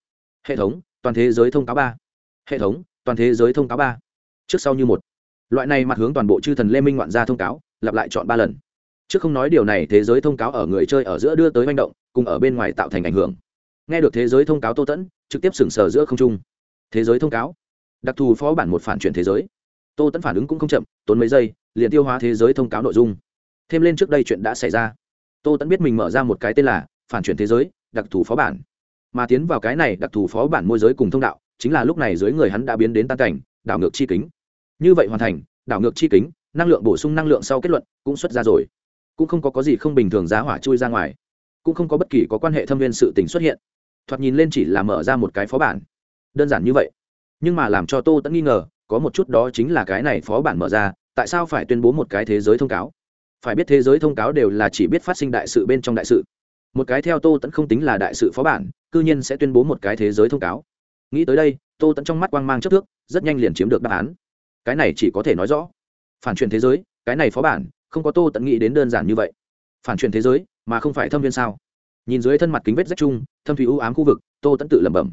S1: Hệ thống, toàn thế giới thông cáo ba. Hệ thống, toàn thế giới thông cáo ba. Trước sau như một. Loại này mặt hướng toàn bộ chư thần lê minh ngoạn ra thông cáo, lặp lại chọn ba lần. Trước không nói điều này, thế giới thông cáo ở người chơi ở giữa đưa tới manh động, cùng ở bên ngoài tạo thành ảnh hưởng nghe được thế giới thông cáo tô tẫn trực tiếp sừng sờ giữa không trung. Thế giới thông cáo? Đặc thù phó bản một phản chuyển thế giới. Tô tẫn phản ứng cũng không chậm tốn mấy giây liền tiêu hóa thế giới thông cáo nội dung. Thêm lên trước đây chuyện đã xảy ra. Tô tẫn biết mình mở ra một cái tên là phản chuyển thế giới đặc thù phó bản. Mà tiến vào cái này đặc thù phó bản môi giới cùng thông đạo chính là lúc này dưới người hắn đã biến đến tan cảnh đảo ngược chi kính. Như vậy hoàn thành đảo ngược chi kính năng lượng bổ sung năng lượng sau kết luận cũng xuất ra rồi. Cũng không có, có gì không bình thường giá hỏa chui ra ngoài. Cũng không có bất kỳ có quan hệ thâm viên sự tình xuất hiện thoạt nhìn lên chỉ là mở ra một cái phó bản. Đơn giản như vậy. Nhưng mà làm cho tô tẫn nghi ngờ, có một chút đó chính là cái này phó bản mở ra, tại sao phải tuyên bố một cái thế giới thông cáo? Phải biết thế giới thông cáo đều là chỉ biết phát sinh đại sự bên trong đại sự. Một cái theo tô tẫn không tính là đại sự phó bản, cư nhiên sẽ tuyên bố một cái thế giới thông cáo. Nghĩ tới đây, tô tẫn trong mắt quang mang chất thước rất nhanh liền chiếm được đáp án. Cái này chỉ có thể nói rõ. Phản truyền thế giới, cái này phó bản, không có tô tẫn nghĩ đến đơn giản như vậy. Phản truyền thế giới, mà không phải thâm viên sao? Nhìn dưới thân mặt kính vết rách chung thâm thủy ưu ám khu vực tô tẫn tự lẩm bẩm.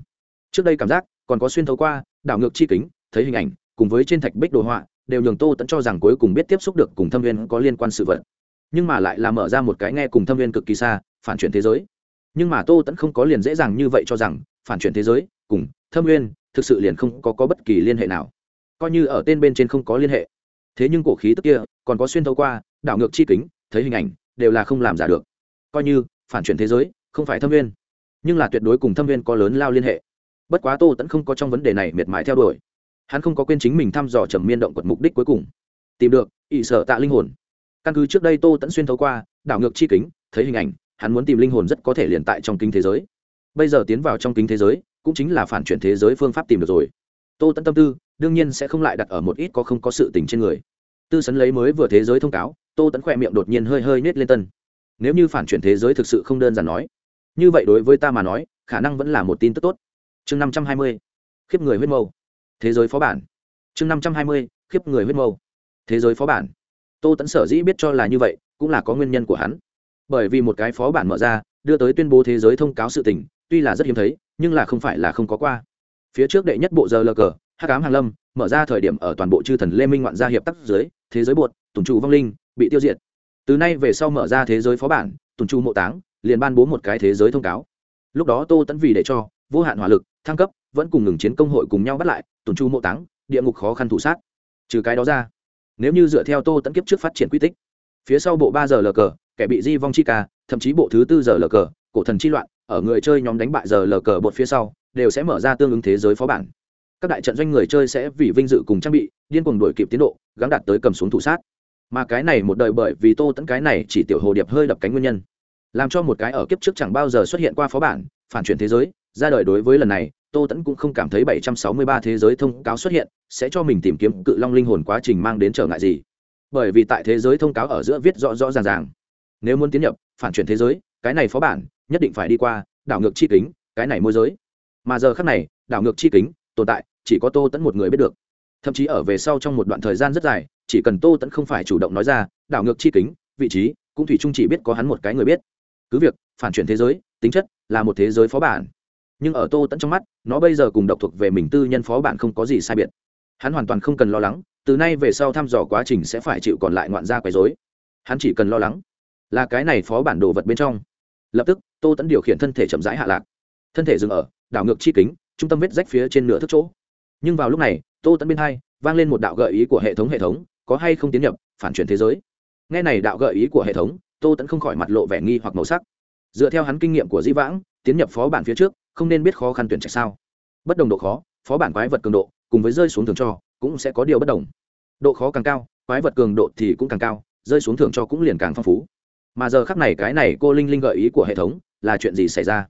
S1: Trước đây cảm giác còn có xuyên thấu qua đảo ngược chi kính thấy hình ảnh cùng với trên thạch bích đồ họa đều nhường tô tẫn cho rằng cuối cùng biết tiếp xúc được cùng thâm viên có liên quan sự vật. Nhưng mà lại là mở ra một cái nghe cùng thâm viên cực kỳ xa phản chuyển thế giới. Nhưng mà tô tẫn không có liền dễ dàng như vậy cho rằng phản chuyển thế giới cùng thâm viên thực sự liền không có, có bất kỳ liên hệ nào. Coi như ở tên bên trên không có liên hệ. Thế nhưng cổ khí tức kia còn có xuyên thấu qua đảo ngược chi kính thấy hình ảnh đều là không làm giả được. Coi như phản chuyển thế giới, không phải thâm viên. Nhưng là tuyệt đối cùng thâm viên có lớn lao liên hệ. Bất quá tô tẫn không có trong vấn đề này miệt mài theo đuổi. Hắn không có quên chính mình thăm dò trầm miên động quật mục đích cuối cùng. Tìm được ỵ sở tạ linh hồn. Căn cứ trước đây tô tẫn xuyên thấu qua, đảo ngược chi kính, thấy hình ảnh, hắn muốn tìm linh hồn rất có thể liền tại trong kính thế giới. Bây giờ tiến vào trong kính thế giới, cũng chính là phản chuyển thế giới phương pháp tìm được rồi. Tô tẫn tâm tư, đương nhiên sẽ không lại đặt ở một ít có không có sự tình trên người. Tư sấn lấy mới vừa thế giới thông cáo, tô tẫn khỏe miệng đột nhiên hơi hơi nết lên tân nếu như phản chuyển thế giới thực sự không đơn giản nói. Như vậy đối với ta mà nói, khả năng vẫn là một tin tức tốt. Chương năm trăm hai mươi, khiếp người huyết mâu. Thế giới phó bản. Chương năm trăm hai mươi, khiếp người huyết mâu. Thế giới phó bản. Tô tẫn sở dĩ biết cho là như vậy, cũng là có nguyên nhân của hắn. Bởi vì một cái phó bản mở ra, đưa tới tuyên bố thế giới thông cáo sự tình, tuy là rất hiếm thấy, nhưng là không phải là không có qua. Phía trước đệ nhất bộ giờ lờ cờ, hắc ám hàng lâm, mở ra thời điểm ở toàn bộ chư thần lê minh ngoạn gia hiệp tắc dưới thế giới bột, tùng trụ vong linh, bị tiêu diệt từ nay về sau mở ra thế giới phó bản, tùng chu mộ táng liền ban bố một cái thế giới thông cáo. Lúc đó tô tẫn vì để cho, vô hạn hỏa lực, thăng cấp, vẫn cùng ngừng chiến công hội cùng nhau bắt lại, tùng chu mộ táng, địa ngục khó khăn thủ sát. Trừ cái đó ra, nếu như dựa theo tô tẫn kiếp trước phát triển quy tích, phía sau bộ ba giờ lờ cờ, kẻ bị di vong chi ca, thậm chí bộ thứ tư giờ lờ cờ, cổ thần chi loạn, ở người chơi nhóm đánh bại giờ lờ cờ bột phía sau, đều sẽ mở ra tương ứng thế giới phó bản. Các đại trận doanh người chơi sẽ vì vinh dự cùng trang bị, điên cuồng đổi kịp tiến độ gắn đạt tới cầm xuống thủ sát mà cái này một đời bởi vì tô tẫn cái này chỉ tiểu hồ điệp hơi đập cánh nguyên nhân. Làm cho một cái ở kiếp trước chẳng bao giờ xuất hiện qua phó bản, phản chuyển thế giới, ra đời đối với lần này, tô tẫn cũng không cảm thấy 763 thế giới thông cáo xuất hiện sẽ cho mình tìm kiếm cự long linh hồn quá trình mang đến trở ngại gì. Bởi vì tại thế giới thông cáo ở giữa viết rõ rõ ràng ràng. Nếu muốn tiến nhập, phản chuyển thế giới, cái này phó bản, nhất định phải đi qua, đảo ngược chi kính, cái này môi giới. Mà giờ khác này, đảo ngược chi kính, tồn tại, chỉ có tô tẫn một người biết được. Thậm chí ở về sau trong một đoạn thời gian rất dài chỉ cần tô tẫn không phải chủ động nói ra, đảo ngược chi kính, vị trí, cũng thủy chung chỉ biết có hắn một cái người biết. Cứ việc, phản chuyển thế giới, tính chất là một thế giới phó bản. Nhưng ở tô tẫn trong mắt, nó bây giờ cùng độc thuộc về mình tư nhân phó bản không có gì sai biệt. Hắn hoàn toàn không cần lo lắng, từ nay về sau thăm dò quá trình sẽ phải chịu còn lại ngoạn gia quấy dối hắn chỉ cần lo lắng là cái này phó bản đồ vật bên trong. Lập tức, tô tẫn điều khiển thân thể chậm rãi hạ lạc. Thân thể dừng ở đảo ngược chi kính, trung tâm vết rách phía trên nửa thức chỗ. Nhưng vào lúc này, tô tẫn bên hai vang lên một đạo gợi ý của hệ thống hệ thống có hay không tiến nhập, phản chuyển thế giới. Nghe này đạo gợi ý của hệ thống, tô tẫn không khỏi mặt lộ vẻ nghi hoặc màu sắc. Dựa theo hắn kinh nghiệm của di vãng, tiến nhập phó bản phía trước, không nên biết khó khăn tuyển trạch sao. Bất đồng độ khó, phó bản quái vật cường độ, cùng với rơi xuống thường cho, cũng sẽ có điều bất đồng. Độ khó càng cao, quái vật cường độ thì cũng càng cao, rơi xuống thường cho cũng liền càng phong phú. Mà giờ khắc này cái này cô linh linh gợi ý của hệ thống, là chuyện gì xảy ra?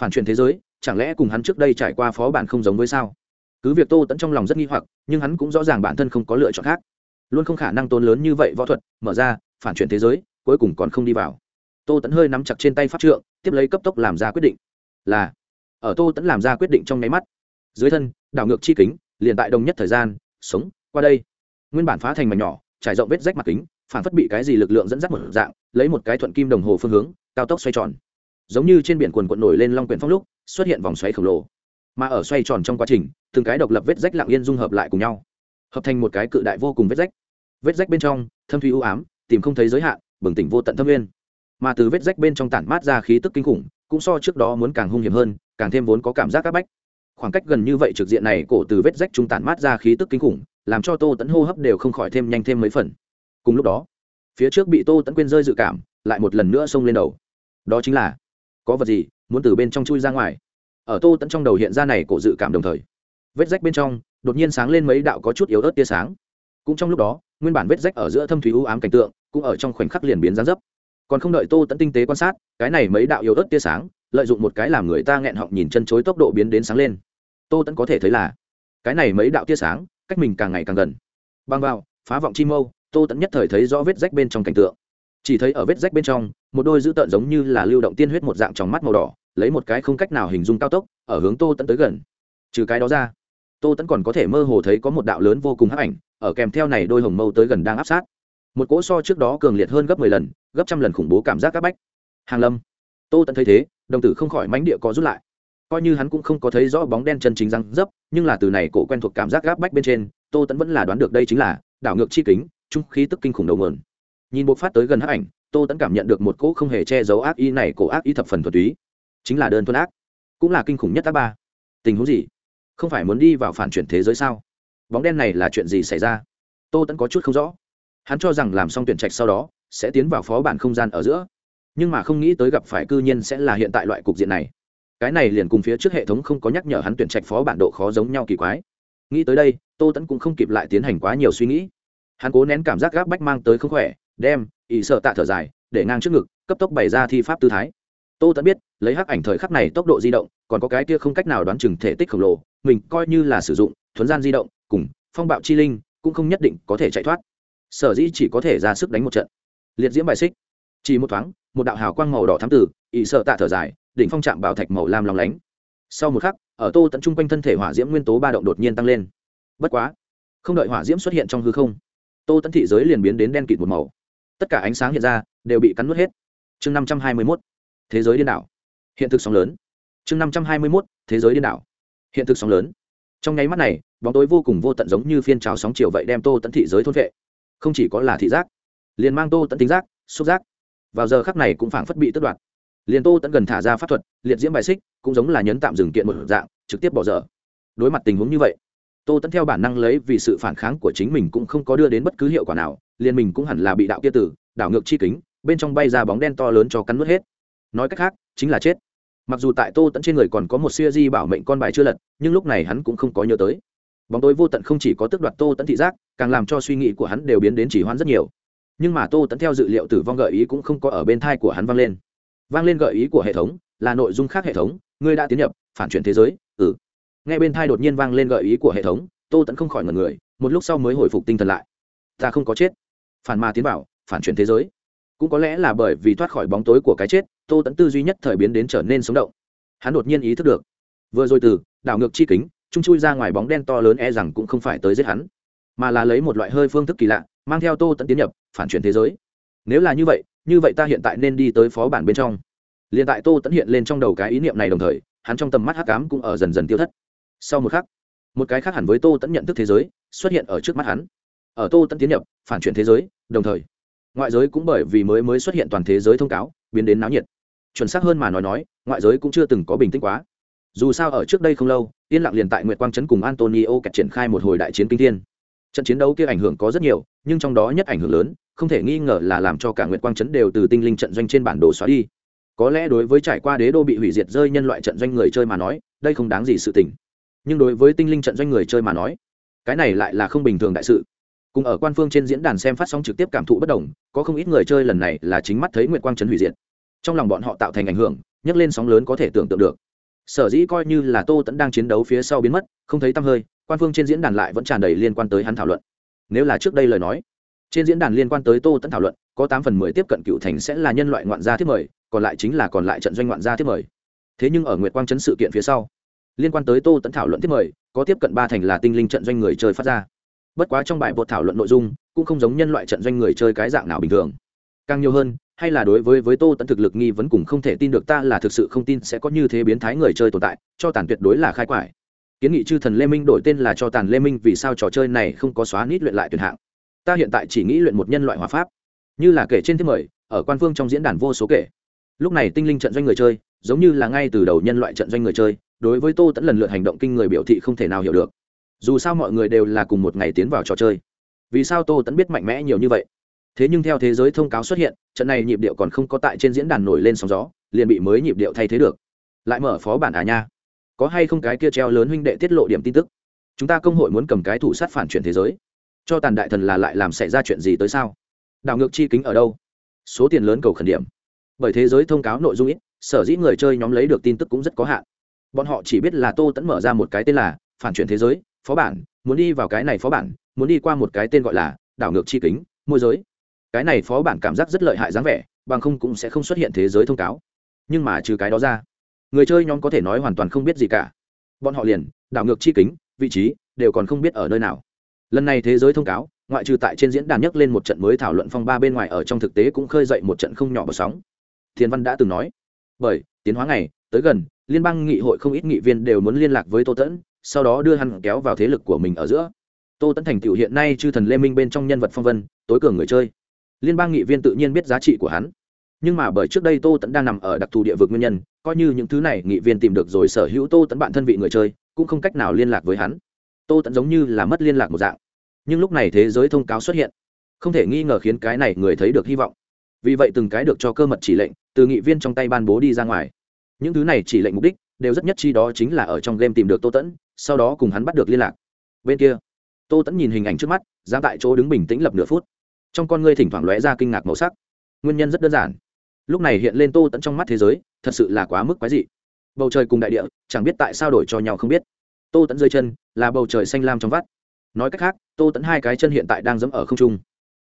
S1: Phản truyền thế giới, chẳng lẽ cùng hắn trước đây trải qua phó bản không giống với sao? Cứ việc tô tẫn trong lòng rất nghi hoặc, nhưng hắn cũng rõ ràng bản thân không có lựa chọn khác luôn không khả năng tốn lớn như vậy võ thuật, mở ra, phản chuyển thế giới, cuối cùng còn không đi vào. Tô tẫn hơi nắm chặt trên tay pháp trượng, tiếp lấy cấp tốc làm ra quyết định. Là, ở tô tẫn làm ra quyết định trong nháy mắt. Dưới thân, đảo ngược chi kính, liền tại đồng nhất thời gian, sống, qua đây. Nguyên bản phá thành mảnh nhỏ, trải rộng vết rách mặt kính, phản phất bị cái gì lực lượng dẫn dắt một dạng, lấy một cái thuận kim đồng hồ phương hướng, cao tốc xoay tròn. Giống như trên biển quần quận nổi lên long quyển phong lúc, xuất hiện vòng xoáy khổng lồ. Mà ở xoay tròn trong quá trình, từng cái độc lập vết rách lặng yên dung hợp lại cùng nhau, hợp thành một cái cự đại vô cùng vết rách vết rách bên trong, thâm thủy ưu ám, tìm không thấy giới hạn, bừng tỉnh vô tận thâm nguyên. Mà từ vết rách bên trong tản mát ra khí tức kinh khủng, cũng so trước đó muốn càng hung hiểm hơn, càng thêm vốn có cảm giác áp bách. Khoảng cách gần như vậy trực diện này cổ từ vết rách trung tản mát ra khí tức kinh khủng, làm cho tô tẫn hô hấp đều không khỏi thêm nhanh thêm mấy phần. Cùng lúc đó, phía trước bị tô tẫn quên rơi dự cảm, lại một lần nữa xông lên đầu. Đó chính là, có vật gì muốn từ bên trong chui ra ngoài? Ở tô tẫn trong đầu hiện ra này cổ dự cảm đồng thời, vết rách bên trong đột nhiên sáng lên mấy đạo có chút yếu ớt tia sáng. Cũng trong lúc đó nguyên bản vết rách ở giữa thâm thủy u ám cảnh tượng cũng ở trong khoảnh khắc liền biến gián dấp. Còn không đợi tô tẫn tinh tế quan sát, cái này mấy đạo yếu ớt tia sáng lợi dụng một cái làm người ta nghẹn họng nhìn chân chối tốc độ biến đến sáng lên. Tô tẫn có thể thấy là, cái này mấy đạo tia sáng cách mình càng ngày càng gần. Băng vào, phá vọng chi mâu, tô tẫn nhất thời thấy rõ vết rách bên trong cảnh tượng. Chỉ thấy ở vết rách bên trong, một đôi dữ tợn giống như là lưu động tiên huyết một dạng trong mắt màu đỏ, lấy một cái không cách nào hình dung cao tốc, ở hướng tô tẫn tới gần. Trừ cái đó ra, tô tẫn còn có thể mơ hồ thấy có một đạo lớn vô cùng hấp ảnh ở kèm theo này đôi hồng mâu tới gần đang áp sát. Một cỗ so trước đó cường liệt hơn gấp mười lần, gấp trăm lần khủng bố cảm giác c áp bách. Hàng lâm, tô tẫn thấy thế, đồng tử không khỏi mánh địa có rút lại. Coi như hắn cũng không có thấy rõ bóng đen chân chính răng dấp, nhưng là từ này cổ quen thuộc cảm giác gáp bách bên trên, tô tẫn vẫn là đoán được đây chính là đảo ngược chi kính, trung khí tức kinh khủng đầu mượn nhìn bộ phát tới gần hắc ảnh, tô tẫn cảm nhận được một cỗ không hề che giấu ác ý này cổ ác ý thập phần thuật túy. Chính là đơn thuần ác, cũng là kinh khủng nhất tác ba. Tình huống gì? Không phải muốn đi vào phản chuyển thế giới sao? Bóng đen này là chuyện gì xảy ra? Tô tẫn có chút không rõ. Hắn cho rằng làm xong tuyển trạch sau đó, sẽ tiến vào phó bản không gian ở giữa. Nhưng mà không nghĩ tới gặp phải cư nhiên sẽ là hiện tại loại cục diện này. Cái này liền cùng phía trước hệ thống không có nhắc nhở hắn tuyển trạch phó bản độ khó giống nhau kỳ quái. Nghĩ tới đây, tô tẫn cũng không kịp lại tiến hành quá nhiều suy nghĩ. Hắn cố nén cảm giác gáp bách mang tới không khỏe, đem ỵ sợ tạ thở dài, để ngang trước ngực, cấp tốc bày ra thi pháp tư thái. Tô tẫn biết, lấy hắc ảnh thời khắc này tốc độ di động, còn có cái kia không cách nào đoán chừng thể tích khổng lồ, mình coi như là sử dụng, thuấn gian di động cùng, phong bạo chi linh cũng không nhất định có thể chạy thoát. Sở dĩ chỉ có thể ra sức đánh một trận. Liệt diễm bài xích. Chỉ một thoáng, một đạo hào quang màu đỏ thám tử ỵ sợ tạ thở dài, đỉnh phong trạm bảo thạch màu lam lòng lánh. Sau một khắc, ở tô tận trung quanh thân thể hỏa diễm nguyên tố ba động đột nhiên tăng lên. Bất quá, không đợi hỏa diễm xuất hiện trong hư không, tô tận thị giới liền biến đến đen kịt một màu. Tất cả ánh sáng hiện ra, đều bị cắn nuốt hết. Chương năm trăm hai mươi mốt, thế giới điên đảo. Hiện thực sóng lớn. Chương năm trăm hai mươi mốt, thế giới điên đảo. Hiện thực sóng lớn. Trong nháy mắt này bóng tối vô cùng vô tận giống như phiên trào sóng chiều vậy đem tô tận thị giới thôn vệ. Không chỉ có là thị giác, liền mang tô tận tính giác, xúc giác. Vào giờ khắc này cũng phảng phất bị tước đoạt. Liền tô tận gần thả ra pháp thuật, liệt diễm bài xích, cũng giống là nhấn tạm dừng kiện một dạng, trực tiếp bỏ dở. Đối mặt tình huống như vậy, tô tẫn theo bản năng lấy vì sự phản kháng của chính mình cũng không có đưa đến bất cứ hiệu quả nào, liền mình cũng hẳn là bị đạo kia tử, đảo ngược chi kính, bên trong bay ra bóng đen to lớn cho cắn nuốt hết. Nói cách khác, chính là chết. Mặc dù tại tô tẫn trên người còn có một siêu di bảo mệnh con bài chưa lật, nhưng lúc này hắn cũng không có nhớ tới bóng tối vô tận không chỉ có tước đoạt tô tẫn thị giác, càng làm cho suy nghĩ của hắn đều biến đến chỉ hoan rất nhiều. Nhưng mà tô tẫn theo dự liệu tử vong gợi ý cũng không có ở bên thai của hắn vang lên. Vang lên gợi ý của hệ thống, là nội dung khác hệ thống ngươi đã tiến nhập, phản chuyển thế giới ừ. Ngay bên thai đột nhiên vang lên gợi ý của hệ thống, tô tẫn không khỏi ngần người, một lúc sau mới hồi phục tinh thần lại. Ta không có chết. Phản ma tiến bảo phản chuyển thế giới. Cũng có lẽ là bởi vì thoát khỏi bóng tối của cái chết, tô tẫn tư duy nhất thời biến đến trở nên sống động. Hắn đột nhiên ý thức được. Vừa rồi từ, đảo ngược chi kính trung chui ra ngoài bóng đen to lớn e rằng cũng không phải tới giết hắn, mà là lấy một loại hơi phương thức kỳ lạ, mang theo tô tẫn tiến nhập, phản chuyển thế giới. Nếu là như vậy như vậy ta hiện tại nên đi tới phó bản bên trong. Liền tại tô tẫn hiện lên trong đầu cái ý niệm này đồng thời, hắn trong tầm mắt hắc cám cũng ở dần dần tiêu thất. Sau một khắc, một cái khác hẳn với tô tẫn nhận thức thế giới xuất hiện ở trước mắt hắn. Ở tô tẫn tiến nhập, phản chuyển thế giới, đồng thời, ngoại giới cũng bởi vì mới mới xuất hiện toàn thế giới thông cáo, biến đến náo nhiệt. Chuẩn xác hơn mà nói nói, ngoại giới cũng chưa từng có bình tĩnh quá. Dù sao ở trước đây không lâu yên lặng liền tại nguyệt quang trấn cùng antonio kẹt triển khai một hồi đại chiến kinh thiên. Trận chiến đấu kia ảnh hưởng có rất nhiều, nhưng trong đó nhất ảnh hưởng lớn, không thể nghi ngờ là làm cho cả nguyệt quang trấn đều từ tinh linh trận doanh trên bản đồ xóa đi. Có lẽ đối với trải qua đế đô bị hủy diệt rơi nhân loại trận doanh người chơi mà nói, đây không đáng gì sự tình. Nhưng đối với tinh linh trận doanh người chơi mà nói, cái này lại là không bình thường đại sự. Cùng ở quan phương trên diễn đàn xem phát sóng trực tiếp cảm thụ bất đồng, có không ít người chơi lần này là chính mắt thấy nguyệt quang trấn hủy diệt. Trong lòng bọn họ tạo thành ảnh hưởng, nhấc lên sóng lớn có thể tưởng tượng được sở dĩ coi như là tô tẫn đang chiến đấu phía sau biến mất, không thấy tăm hơi, quan phương trên diễn đàn lại vẫn tràn đầy liên quan tới hắn thảo luận. Nếu là trước đây lời nói, trên diễn đàn liên quan tới tô tẫn thảo luận, có tám phần mười tiếp cận cựu thành sẽ là nhân loại ngoạn gia thiết mời, còn lại chính là còn lại trận doanh ngoạn gia thiết mời. Thế nhưng ở nguyệt quang chấn sự kiện phía sau, liên quan tới tô tẫn thảo luận thiết mời, có tiếp cận ba thành là tinh linh trận doanh người chơi phát ra. Bất quá trong bài bột thảo luận nội dung, cũng không giống nhân loại trận doanh người chơi cái dạng nào bình thường. Càng nhiều hơn hay là đối với với tô tẫn thực lực nghi vấn cùng không thể tin được ta là thực sự không tin sẽ có như thế biến thái người chơi tồn tại, cho tàn tuyệt đối là khai quải. Kiến nghị chư thần lê minh đổi tên là cho tàn lê minh vì sao trò chơi này không có xóa nít luyện lại tuyển hạng. Ta hiện tại chỉ nghĩ luyện một nhân loại hòa pháp. Như là kể trên thiết mời, ở quan phương trong diễn đàn vô số kể. Lúc này tinh linh trận doanh người chơi, giống như là ngay từ đầu nhân loại trận doanh người chơi, đối với tô tẫn lần lượt hành động kinh người biểu thị không thể nào hiểu được. Dù sao mọi người đều là cùng một ngày tiến vào trò chơi. Vì sao tô tẫn biết mạnh mẽ nhiều như vậy? Thế nhưng theo thế giới thông cáo xuất hiện, trận này nhịp điệu còn không có tại trên diễn đàn nổi lên sóng gió, liền bị mới nhịp điệu thay thế được. Lại mở phó bản à nha. Có hay không cái kia treo lớn huynh đệ tiết lộ điểm tin tức? Chúng ta công hội muốn cầm cái thủ sát phản chuyển thế giới. Cho tàn đại thần là lại làm xảy ra chuyện gì tới sao? Đảo ngược chi kính ở đâu? Số tiền lớn cầu khẩn điểm. Bởi thế giới thông cáo nội dung ít, sở dĩ người chơi nhóm lấy được tin tức cũng rất có hạn. Bọn họ chỉ biết là tô tẫn mở ra một cái tên là phản chuyển thế giới, phó bản, muốn đi vào cái này phó bản, muốn đi qua một cái tên gọi là đảo ngược chi kính, môi giới cái này phó bản cảm giác rất lợi hại dáng vẻ, bằng không cũng sẽ không xuất hiện thế giới thông cáo. Nhưng mà trừ cái đó ra, người chơi nhóm có thể nói hoàn toàn không biết gì cả. Bọn họ liền, đảo ngược chi kính, vị trí, đều còn không biết ở nơi nào. Lần này thế giới thông cáo, ngoại trừ tại trên diễn đàn nhấc lên một trận mới thảo luận phong ba bên ngoài ở trong thực tế cũng khơi dậy một trận không nhỏ bờ sóng. Thiên văn đã từng nói, bởi, tiến hóa ngày, tới gần, liên bang nghị hội không ít nghị viên đều muốn liên lạc với tô tẫn, sau đó đưa hắn kéo vào thế lực của mình ở giữa. Tô tẫn thành tựu hiện nay chư thần lê minh bên trong nhân vật phong vân, tối cường người chơi liên bang nghị viên tự nhiên biết giá trị của hắn. Nhưng mà bởi trước đây tô tẫn đang nằm ở đặc thù địa vực nguyên nhân, coi như những thứ này nghị viên tìm được rồi sở hữu tô tẫn bạn thân vị người chơi, cũng không cách nào liên lạc với hắn. Tô tẫn giống như là mất liên lạc một dạng. Nhưng lúc này thế giới thông cáo xuất hiện. Không thể nghi ngờ khiến cái này người thấy được hy vọng. Vì vậy từng cái được cho cơ mật chỉ lệnh, từ nghị viên trong tay ban bố đi ra ngoài. Những thứ này chỉ lệnh mục đích, đều rất nhất chi đó chính là ở trong game tìm được tô tẫn sau đó cùng hắn bắt được liên lạc. Bên kia, tô tẫn nhìn hình ảnh trước mắt, dám tại chỗ đứng bình tĩnh lập nửa phút trong con ngươi thỉnh thoảng lóe ra kinh ngạc màu sắc. Nguyên nhân rất đơn giản. Lúc này hiện lên tô tẫn trong mắt thế giới, thật sự là quá mức quái dị. Bầu trời cùng đại địa, chẳng biết tại sao đổi cho nhau không biết. Tô tẫn dưới chân, là bầu trời xanh lam trong vắt. Nói cách khác, tô tẫn hai cái chân hiện tại đang dẫm ở không trung.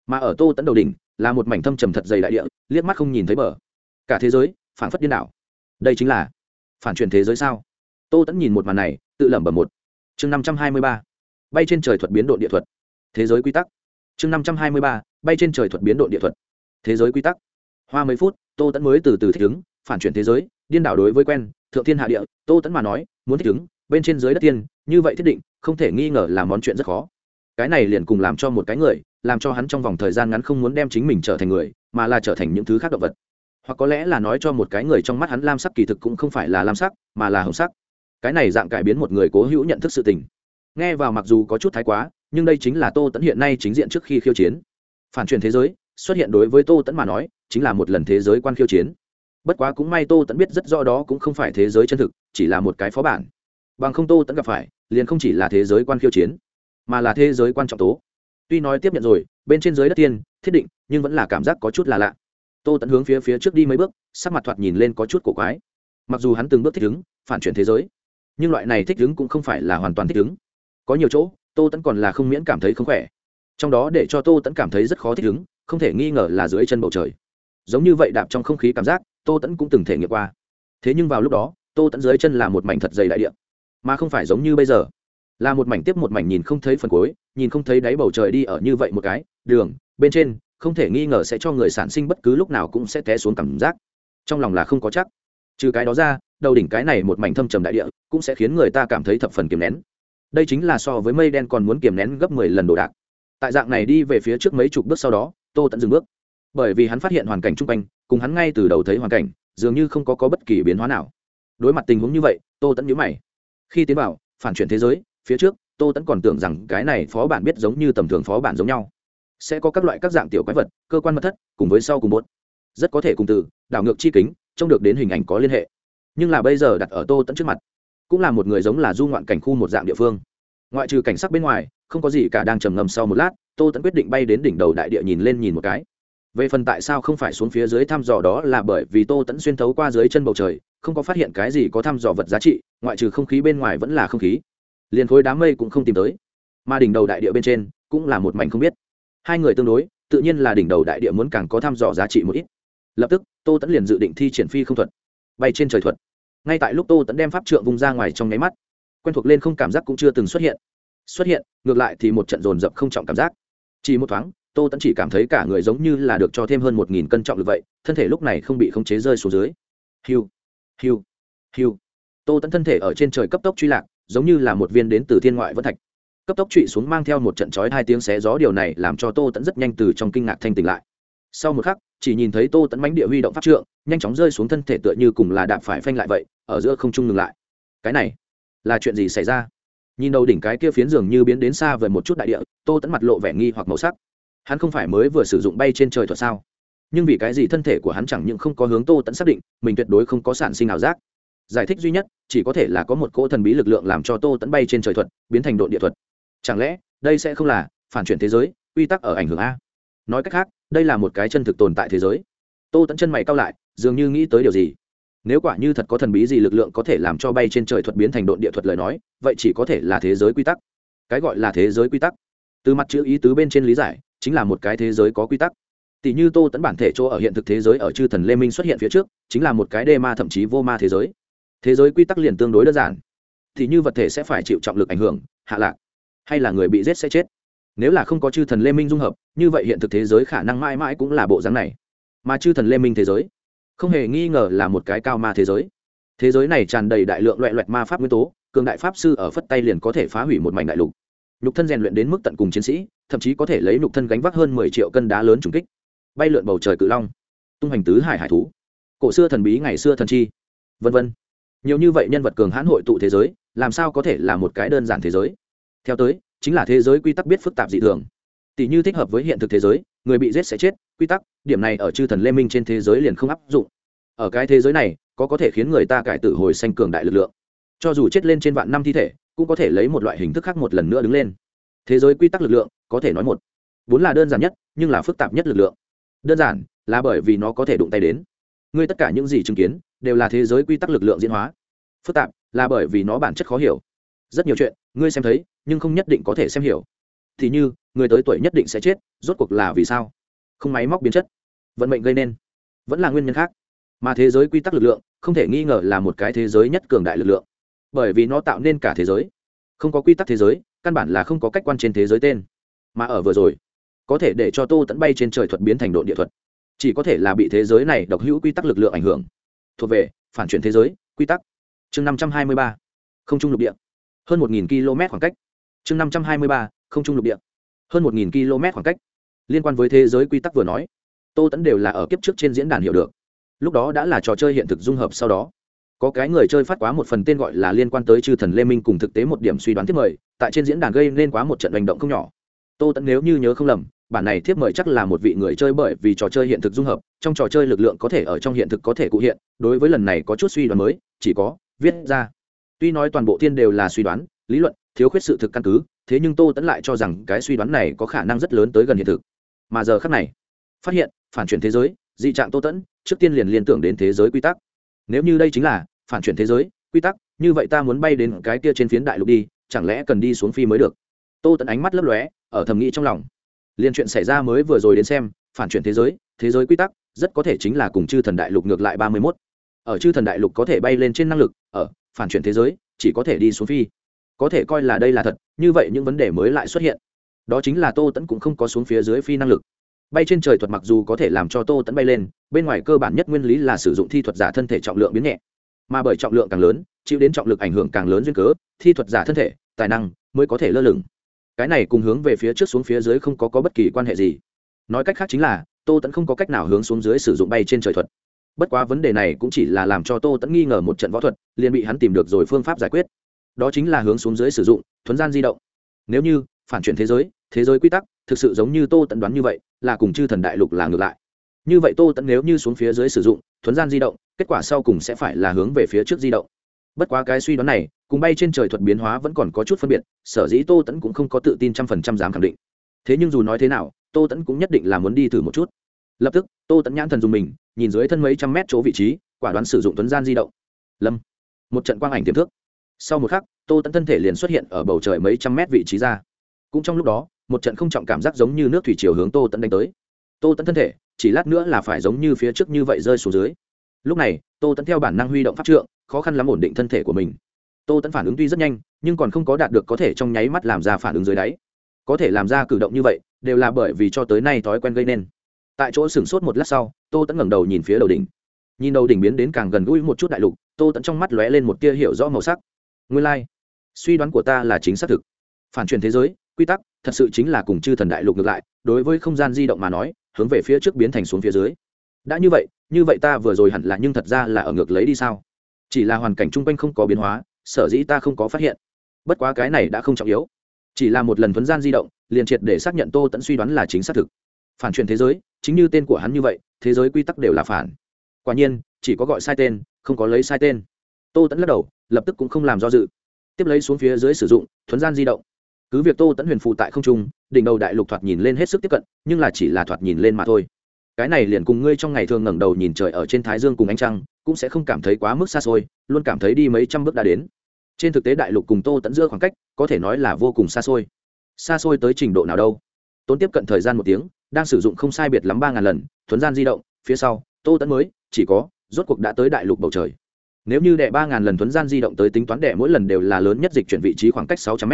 S1: Mà ở tô tẫn đầu đỉnh, là một mảnh thâm trầm thật dày đại địa, liếc mắt không nhìn thấy bờ. Cả thế giới phản phất điên đảo. Đây chính là phản truyền thế giới sao? Tô tẫn nhìn một màn này, tự lẩm bẩm một. Chương năm trăm hai mươi ba. Bay trên trời thuật biến độ địa thuật. Thế giới quy tắc. Chương năm trăm hai mươi ba bay trên trời thuật biến độ địa thuật. Thế giới quy tắc. Hoa mấy phút, tô tẫn mới từ từ thích ứng, phản chuyển thế giới, điên đảo đối với quen, thượng thiên hạ địa, tô tẫn mà nói, muốn thích ứng, bên trên giới đất tiên, như vậy thiết định, không thể nghi ngờ là món chuyện rất khó. Cái này liền cùng làm cho một cái người, làm cho hắn trong vòng thời gian ngắn không muốn đem chính mình trở thành người, mà là trở thành những thứ khác động vật. Hoặc có lẽ là nói cho một cái người trong mắt hắn lam sắc kỳ thực cũng không phải là lam sắc, mà là hồng sắc. Cái này dạng cải biến một người cố hữu nhận thức sự tình. Nghe vào mặc dù có chút thái quá, nhưng đây chính là tô tẫn hiện nay chính diện trước khi khiêu chiến phản truyền thế giới, xuất hiện đối với tô tẫn mà nói, chính là một lần thế giới quan khiêu chiến. Bất quá cũng may tô tẫn biết rất rõ đó cũng không phải thế giới chân thực, chỉ là một cái phó bản. Bằng không tô tẫn gặp phải, liền không chỉ là thế giới quan khiêu chiến, mà là thế giới quan trọng tố. Tuy nói tiếp nhận rồi, bên trên giới đất tiên, thiết định, nhưng vẫn là cảm giác có chút là lạ. Tô tẫn hướng phía phía trước đi mấy bước, sắc mặt thoạt nhìn lên có chút cổ quái. Mặc dù hắn từng bước thích ứng, phản chuyển thế giới, nhưng loại này thích ứng cũng không phải là hoàn toàn thích ứng. Có nhiều chỗ, tô tẫn còn là không miễn cảm thấy không khỏe trong đó để cho tô tẫn cảm thấy rất khó thích ứng, không thể nghi ngờ là dưới chân bầu trời. Giống như vậy đạp trong không khí cảm giác, tô tẫn cũng từng thể nghiệm qua. Thế nhưng vào lúc đó, tô tẫn dưới chân là một mảnh thật dày đại địa, mà không phải giống như bây giờ. Là một mảnh tiếp một mảnh nhìn không thấy phần cuối, nhìn không thấy đáy bầu trời đi ở như vậy một cái, đường, bên trên, không thể nghi ngờ sẽ cho người sản sinh bất cứ lúc nào cũng sẽ té xuống cảm giác. Trong lòng là không có chắc. Trừ cái đó ra, đầu đỉnh cái này một mảnh thâm trầm đại địa cũng sẽ khiến người ta cảm thấy thập phần kiềm nén. Đây chính là so với mây đen còn muốn kiềm nén gấp mười lần đồ đạc tại dạng này đi về phía trước mấy chục bước sau đó tô tẫn dừng bước. Bởi vì hắn phát hiện hoàn cảnh chung quanh cùng hắn ngay từ đầu thấy hoàn cảnh dường như không có, có bất kỳ biến hóa nào. Đối mặt tình huống như vậy tô tẫn nhớ mày. Khi tiến vào phản chuyển thế giới phía trước tô tẫn còn tưởng rằng cái này phó bản biết giống như tầm thường phó bản giống nhau. Sẽ có các loại các dạng tiểu quái vật cơ quan mật thất cùng với sau cùng một rất có thể cùng từ đảo ngược chi kính trông được đến hình ảnh có liên hệ. Nhưng là bây giờ đặt ở tô tẫn trước mặt cũng là một người giống là du ngoạn cảnh khu một dạng địa phương. Ngoại trừ cảnh sắc bên ngoài không có gì cả, đang trầm ngầm sau một lát, tô tẫn quyết định bay đến đỉnh đầu đại địa nhìn lên nhìn một cái. Về phần tại sao không phải xuống phía dưới thăm dò đó là bởi vì tô tẫn xuyên thấu qua dưới chân bầu trời, không có phát hiện cái gì có thăm dò vật giá trị, ngoại trừ không khí bên ngoài vẫn là không khí. Liền khối đám mây cũng không tìm tới. Mà đỉnh đầu đại địa bên trên cũng là một mảnh không biết. Hai người tương đối, tự nhiên là đỉnh đầu đại địa muốn càng có thăm dò giá trị một ít. Lập tức, tô tẫn liền dự định thi triển phi không thuật, bay trên trời thuật. Ngay tại lúc tô tẫn đem pháp trượng vung ra ngoài trong nháy mắt, quen thuộc lên không cảm giác cũng chưa từng xuất hiện xuất hiện, ngược lại thì một trận dồn dập không trọng cảm giác. Chỉ một thoáng, tô tẫn chỉ cảm thấy cả người giống như là được cho thêm hơn một nghìn cân trọng được vậy, thân thể lúc này không bị khống chế rơi xuống dưới. Hiu hiu hiu. Tô tẫn thân thể ở trên trời cấp tốc truy lạc, giống như là một viên đến từ thiên ngoại vân thạch. Cấp tốc trụy xuống mang theo một trận chói hai tiếng xé gió, điều này làm cho tô tẫn rất nhanh từ trong kinh ngạc thanh tỉnh lại. Sau một khắc, chỉ nhìn thấy tô tẫn bánh địa huy động pháp trượng, nhanh chóng rơi xuống thân thể tựa như cùng là đạp phải phanh lại vậy, ở giữa không trung ngừng lại. Cái này là chuyện gì xảy ra? Nhìn đầu đỉnh cái kia phiến giường như biến đến xa về một chút đại địa, tô tẫn mặt lộ vẻ nghi hoặc màu sắc. Hắn không phải mới vừa sử dụng bay trên trời thuật sao? Nhưng vì cái gì thân thể của hắn chẳng những không có hướng tô tẫn xác định, mình tuyệt đối không có sản sinh ảo giác. Giải thích duy nhất, chỉ có thể là có một cỗ thần bí lực lượng làm cho tô tẫn bay trên trời thuật, biến thành đội địa thuật. Chẳng lẽ, đây sẽ không là phản chuyển thế giới, quy tắc ở ảnh hưởng a? Nói cách khác, đây là một cái chân thực tồn tại thế giới. Tô tẫn chân mày cao lại, dường như nghĩ tới điều gì? Nếu quả như thật có thần bí gì lực lượng có thể làm cho bay trên trời thuật biến thành độn địa thuật lời nói, vậy chỉ có thể là thế giới quy tắc. Cái gọi là thế giới quy tắc. Từ mặt chữ ý tứ bên trên lý giải, chính là một cái thế giới có quy tắc. Tỷ như tô tẫn bản thể chỗ ở hiện thực thế giới ở chư thần lê minh xuất hiện phía trước, chính là một cái đê ma thậm chí vô ma thế giới. Thế giới quy tắc liền tương đối đơn giản. Thì như vật thể sẽ phải chịu trọng lực ảnh hưởng, hạ lạc, hay là người bị giết sẽ chết. Nếu là không có chư thần lê minh dung hợp, như vậy hiện thực thế giới khả năng mãi mãi cũng là bộ dáng này. Mà chư thần lê minh thế giới không hề nghi ngờ là một cái cao ma thế giới. Thế giới này tràn đầy đại lượng loại loại ma pháp nguyên tố, cường đại pháp sư ở phất tay liền có thể phá hủy một mảnh đại lục. Nhục thân rèn luyện đến mức tận cùng chiến sĩ, thậm chí có thể lấy nhục thân gánh vác hơn mười triệu cân đá lớn trùng kích. Bay lượn bầu trời cự long, tung hành tứ hải hải thú, cổ xưa thần bí ngày xưa thần chi, vân vân. Nhiều như vậy nhân vật cường hãn hội tụ thế giới, làm sao có thể là một cái đơn giản thế giới? Theo tới, chính là thế giới quy tắc biết phức tạp dị thường. Tỷ như thích hợp với hiện thực thế giới người bị giết sẽ chết, quy tắc, điểm này ở chư thần lê minh trên thế giới liền không áp dụng. Ở cái thế giới này, có có thể khiến người ta cải tử hồi sanh cường đại lực lượng. Cho dù chết lên trên vạn năm thi thể, cũng có thể lấy một loại hình thức khác một lần nữa đứng lên. Thế giới quy tắc lực lượng, có thể nói một. Vốn là đơn giản nhất, nhưng là phức tạp nhất lực lượng. Đơn giản là bởi vì nó có thể đụng tay đến. Ngươi tất cả những gì chứng kiến, đều là thế giới quy tắc lực lượng diễn hóa. Phức tạp là bởi vì nó bản chất khó hiểu. Rất nhiều chuyện, ngươi xem thấy, nhưng không nhất định có thể xem hiểu. Thì như người tới tuổi nhất định sẽ chết, rốt cuộc là vì sao? Không máy móc biến chất, vận mệnh gây nên, vẫn là nguyên nhân khác. Mà thế giới quy tắc lực lượng, không thể nghi ngờ là một cái thế giới nhất cường đại lực lượng. Bởi vì nó tạo nên cả thế giới. Không có quy tắc thế giới, căn bản là không có cách quan trên thế giới tên. Mà ở vừa rồi, có thể để cho tô tẫn bay trên trời thuật biến thành độ địa thuật. Chỉ có thể là bị thế giới này độc hữu quy tắc lực lượng ảnh hưởng. Thuộc về, phản chuyển thế giới, quy tắc. Chương năm trăm hai mươi ba, không trung lục địa. Hơn một km khoảng cách. Chương năm trăm hai mươi ba, không trung lục địa hơn một nghìn km khoảng cách. Liên quan với thế giới quy tắc vừa nói, tô tẫn đều là ở kiếp trước trên diễn đàn hiểu được. Lúc đó đã là trò chơi hiện thực dung hợp sau đó. Có cái người chơi phát quá một phần tên gọi là liên quan tới chư thần lê minh cùng thực tế một điểm suy đoán tiếp mời, tại trên diễn đàn gây nên quá một trận hành động không nhỏ. Tô tẫn nếu như nhớ không lầm, bản này thiếp mời chắc là một vị người chơi bởi vì trò chơi hiện thực dung hợp, trong trò chơi lực lượng có thể ở trong hiện thực có thể cụ hiện, đối với lần này có chút suy đoán mới, chỉ có viết ra. Tuy nói toàn bộ thiên đều là suy đoán, lý luận, thiếu khuyết sự thực căn cứ thế nhưng tô tẫn lại cho rằng cái suy đoán này có khả năng rất lớn tới gần hiện thực. Mà giờ khác này, phát hiện, phản chuyển thế giới, dị trạng tô tẫn, trước tiên liền liên tưởng đến thế giới quy tắc. Nếu như đây chính là phản chuyển thế giới, quy tắc, như vậy ta muốn bay đến cái kia trên phiến đại lục đi, chẳng lẽ cần đi xuống phi mới được? Tô tẫn ánh mắt lấp lóe, ở thầm nghĩ trong lòng. Liên chuyện xảy ra mới vừa rồi đến xem, phản chuyển thế giới thế giới quy tắc, rất có thể chính là cùng chư thần đại lục ngược lại ba mươi mốt. Ở chư thần đại lục có thể bay lên trên năng lực, ở phản chuyển thế giới, chỉ có thể đi xuống phi có thể coi là đây là thật như vậy những vấn đề mới lại xuất hiện. Đó chính là tô tẫn cũng không có xuống phía dưới phi năng lực. Bay trên trời thuật mặc dù có thể làm cho tô tẫn bay lên bên ngoài cơ bản nhất nguyên lý là sử dụng thi thuật giả thân thể trọng lượng biến nhẹ. Mà bởi trọng lượng càng lớn chịu đến trọng lực ảnh hưởng càng lớn duyên cớ thi thuật giả thân thể tài năng mới có thể lơ lửng. Cái này cùng hướng về phía trước xuống phía dưới không có, có bất kỳ quan hệ gì. Nói cách khác chính là tô tẫn không có cách nào hướng xuống dưới sử dụng bay trên trời thuật. Bất quá vấn đề này cũng chỉ là làm cho tô tẫn nghi ngờ một trận võ thuật liền bị hắn tìm được rồi phương pháp giải quyết đó chính là hướng xuống dưới sử dụng, thuấn gian di động. Nếu như, phản chuyển thế giới thế giới quy tắc, thực sự giống như tô tận đoán như vậy, là cùng chư thần đại lục là ngược lại. Như vậy tô tận nếu như xuống phía dưới sử dụng, thuấn gian di động, kết quả sau cùng sẽ phải là hướng về phía trước di động. Bất quá cái suy đoán này, cùng bay trên trời thuật biến hóa vẫn còn có chút phân biệt, sở dĩ tô tẫn cũng không có tự tin trăm phần trăm dám khẳng định. Thế nhưng dù nói thế nào, tô tẫn cũng nhất định là muốn đi thử một chút. Lập tức, tô tẫn nhãn thần dùng mình, nhìn dưới thân mấy trăm mét chỗ vị trí, quả đoán sử dụng tuấn gian di động. Lâm. Một trận quang ảnh tiềm thức sau một khắc, tô tẫn thân thể liền xuất hiện ở bầu trời mấy trăm mét vị trí ra. Cũng trong lúc đó, một trận không trọng cảm giác giống như nước thủy chiều hướng tô tẫn đánh tới. Tô tẫn thân thể, chỉ lát nữa là phải giống như phía trước như vậy rơi xuống dưới. Lúc này, tô tẫn theo bản năng huy động pháp trượng, khó khăn lắm ổn định thân thể của mình. Tô tẫn phản ứng tuy rất nhanh, nhưng còn không có đạt được có thể trong nháy mắt làm ra phản ứng dưới đáy. Có thể làm ra cử động như vậy, đều là bởi vì cho tới nay thói quen gây nên. Tại chỗ sửng sốt một lát sau, tô tẫn ngẩng đầu nhìn phía đầu đỉnh. Nhìn đầu đỉnh biến đến càng gần gũi một chút đại lục, tô tẫn trong mắt lóe lên một tia hiểu rõ màu sắc nguyên lai、like. suy đoán của ta là chính xác thực. Phản truyền thế giới, quy tắc, thật sự chính là cùng chư thần đại lục ngược lại, đối với không gian di động mà nói, hướng về phía trước biến thành xuống phía dưới. Đã như vậy như vậy ta vừa rồi hẳn là nhưng thật ra là ở ngược lấy đi sao? Chỉ là hoàn cảnh chung quanh không có biến hóa, sở dĩ ta không có phát hiện. Bất quá cái này đã không trọng yếu. Chỉ là một lần thuấn gian di động, liền triệt để xác nhận tô tẫn suy đoán là chính xác thực. Phản truyền thế giới, chính như tên của hắn như vậy, thế giới quy tắc đều là phản. Quả nhiên, chỉ có gọi sai tên, không có lấy sai tên tô tẫn lắc đầu, lập tức cũng không làm do dự. Tiếp lấy xuống phía dưới sử dụng, thuấn gian di động. Cứ việc tô tẫn huyền phụ tại không trung, đỉnh đầu đại lục thoạt nhìn lên hết sức tiếp cận, nhưng là chỉ là thoạt nhìn lên mà thôi. Cái này liền cùng ngươi trong ngày thường ngẩng đầu nhìn trời ở trên thái dương cùng ánh trăng, cũng sẽ không cảm thấy quá mức xa xôi, luôn cảm thấy đi mấy trăm bước đã đến. Trên thực tế đại lục cùng tô tẫn giữa khoảng cách, có thể nói là vô cùng xa xôi. Xa xôi tới trình độ nào đâu? Tốn tiếp cận thời gian một tiếng, đang sử dụng không sai biệt lắm ba ngàn lần, thuấn gian di động, phía sau, tô tẫn mới, chỉ có, rốt cuộc đã tới đại lục bầu trời nếu như đệ ba ngàn lần thuấn gian di động tới tính toán đệ mỗi lần đều là lớn nhất dịch chuyển vị trí khoảng cách sáu trăm m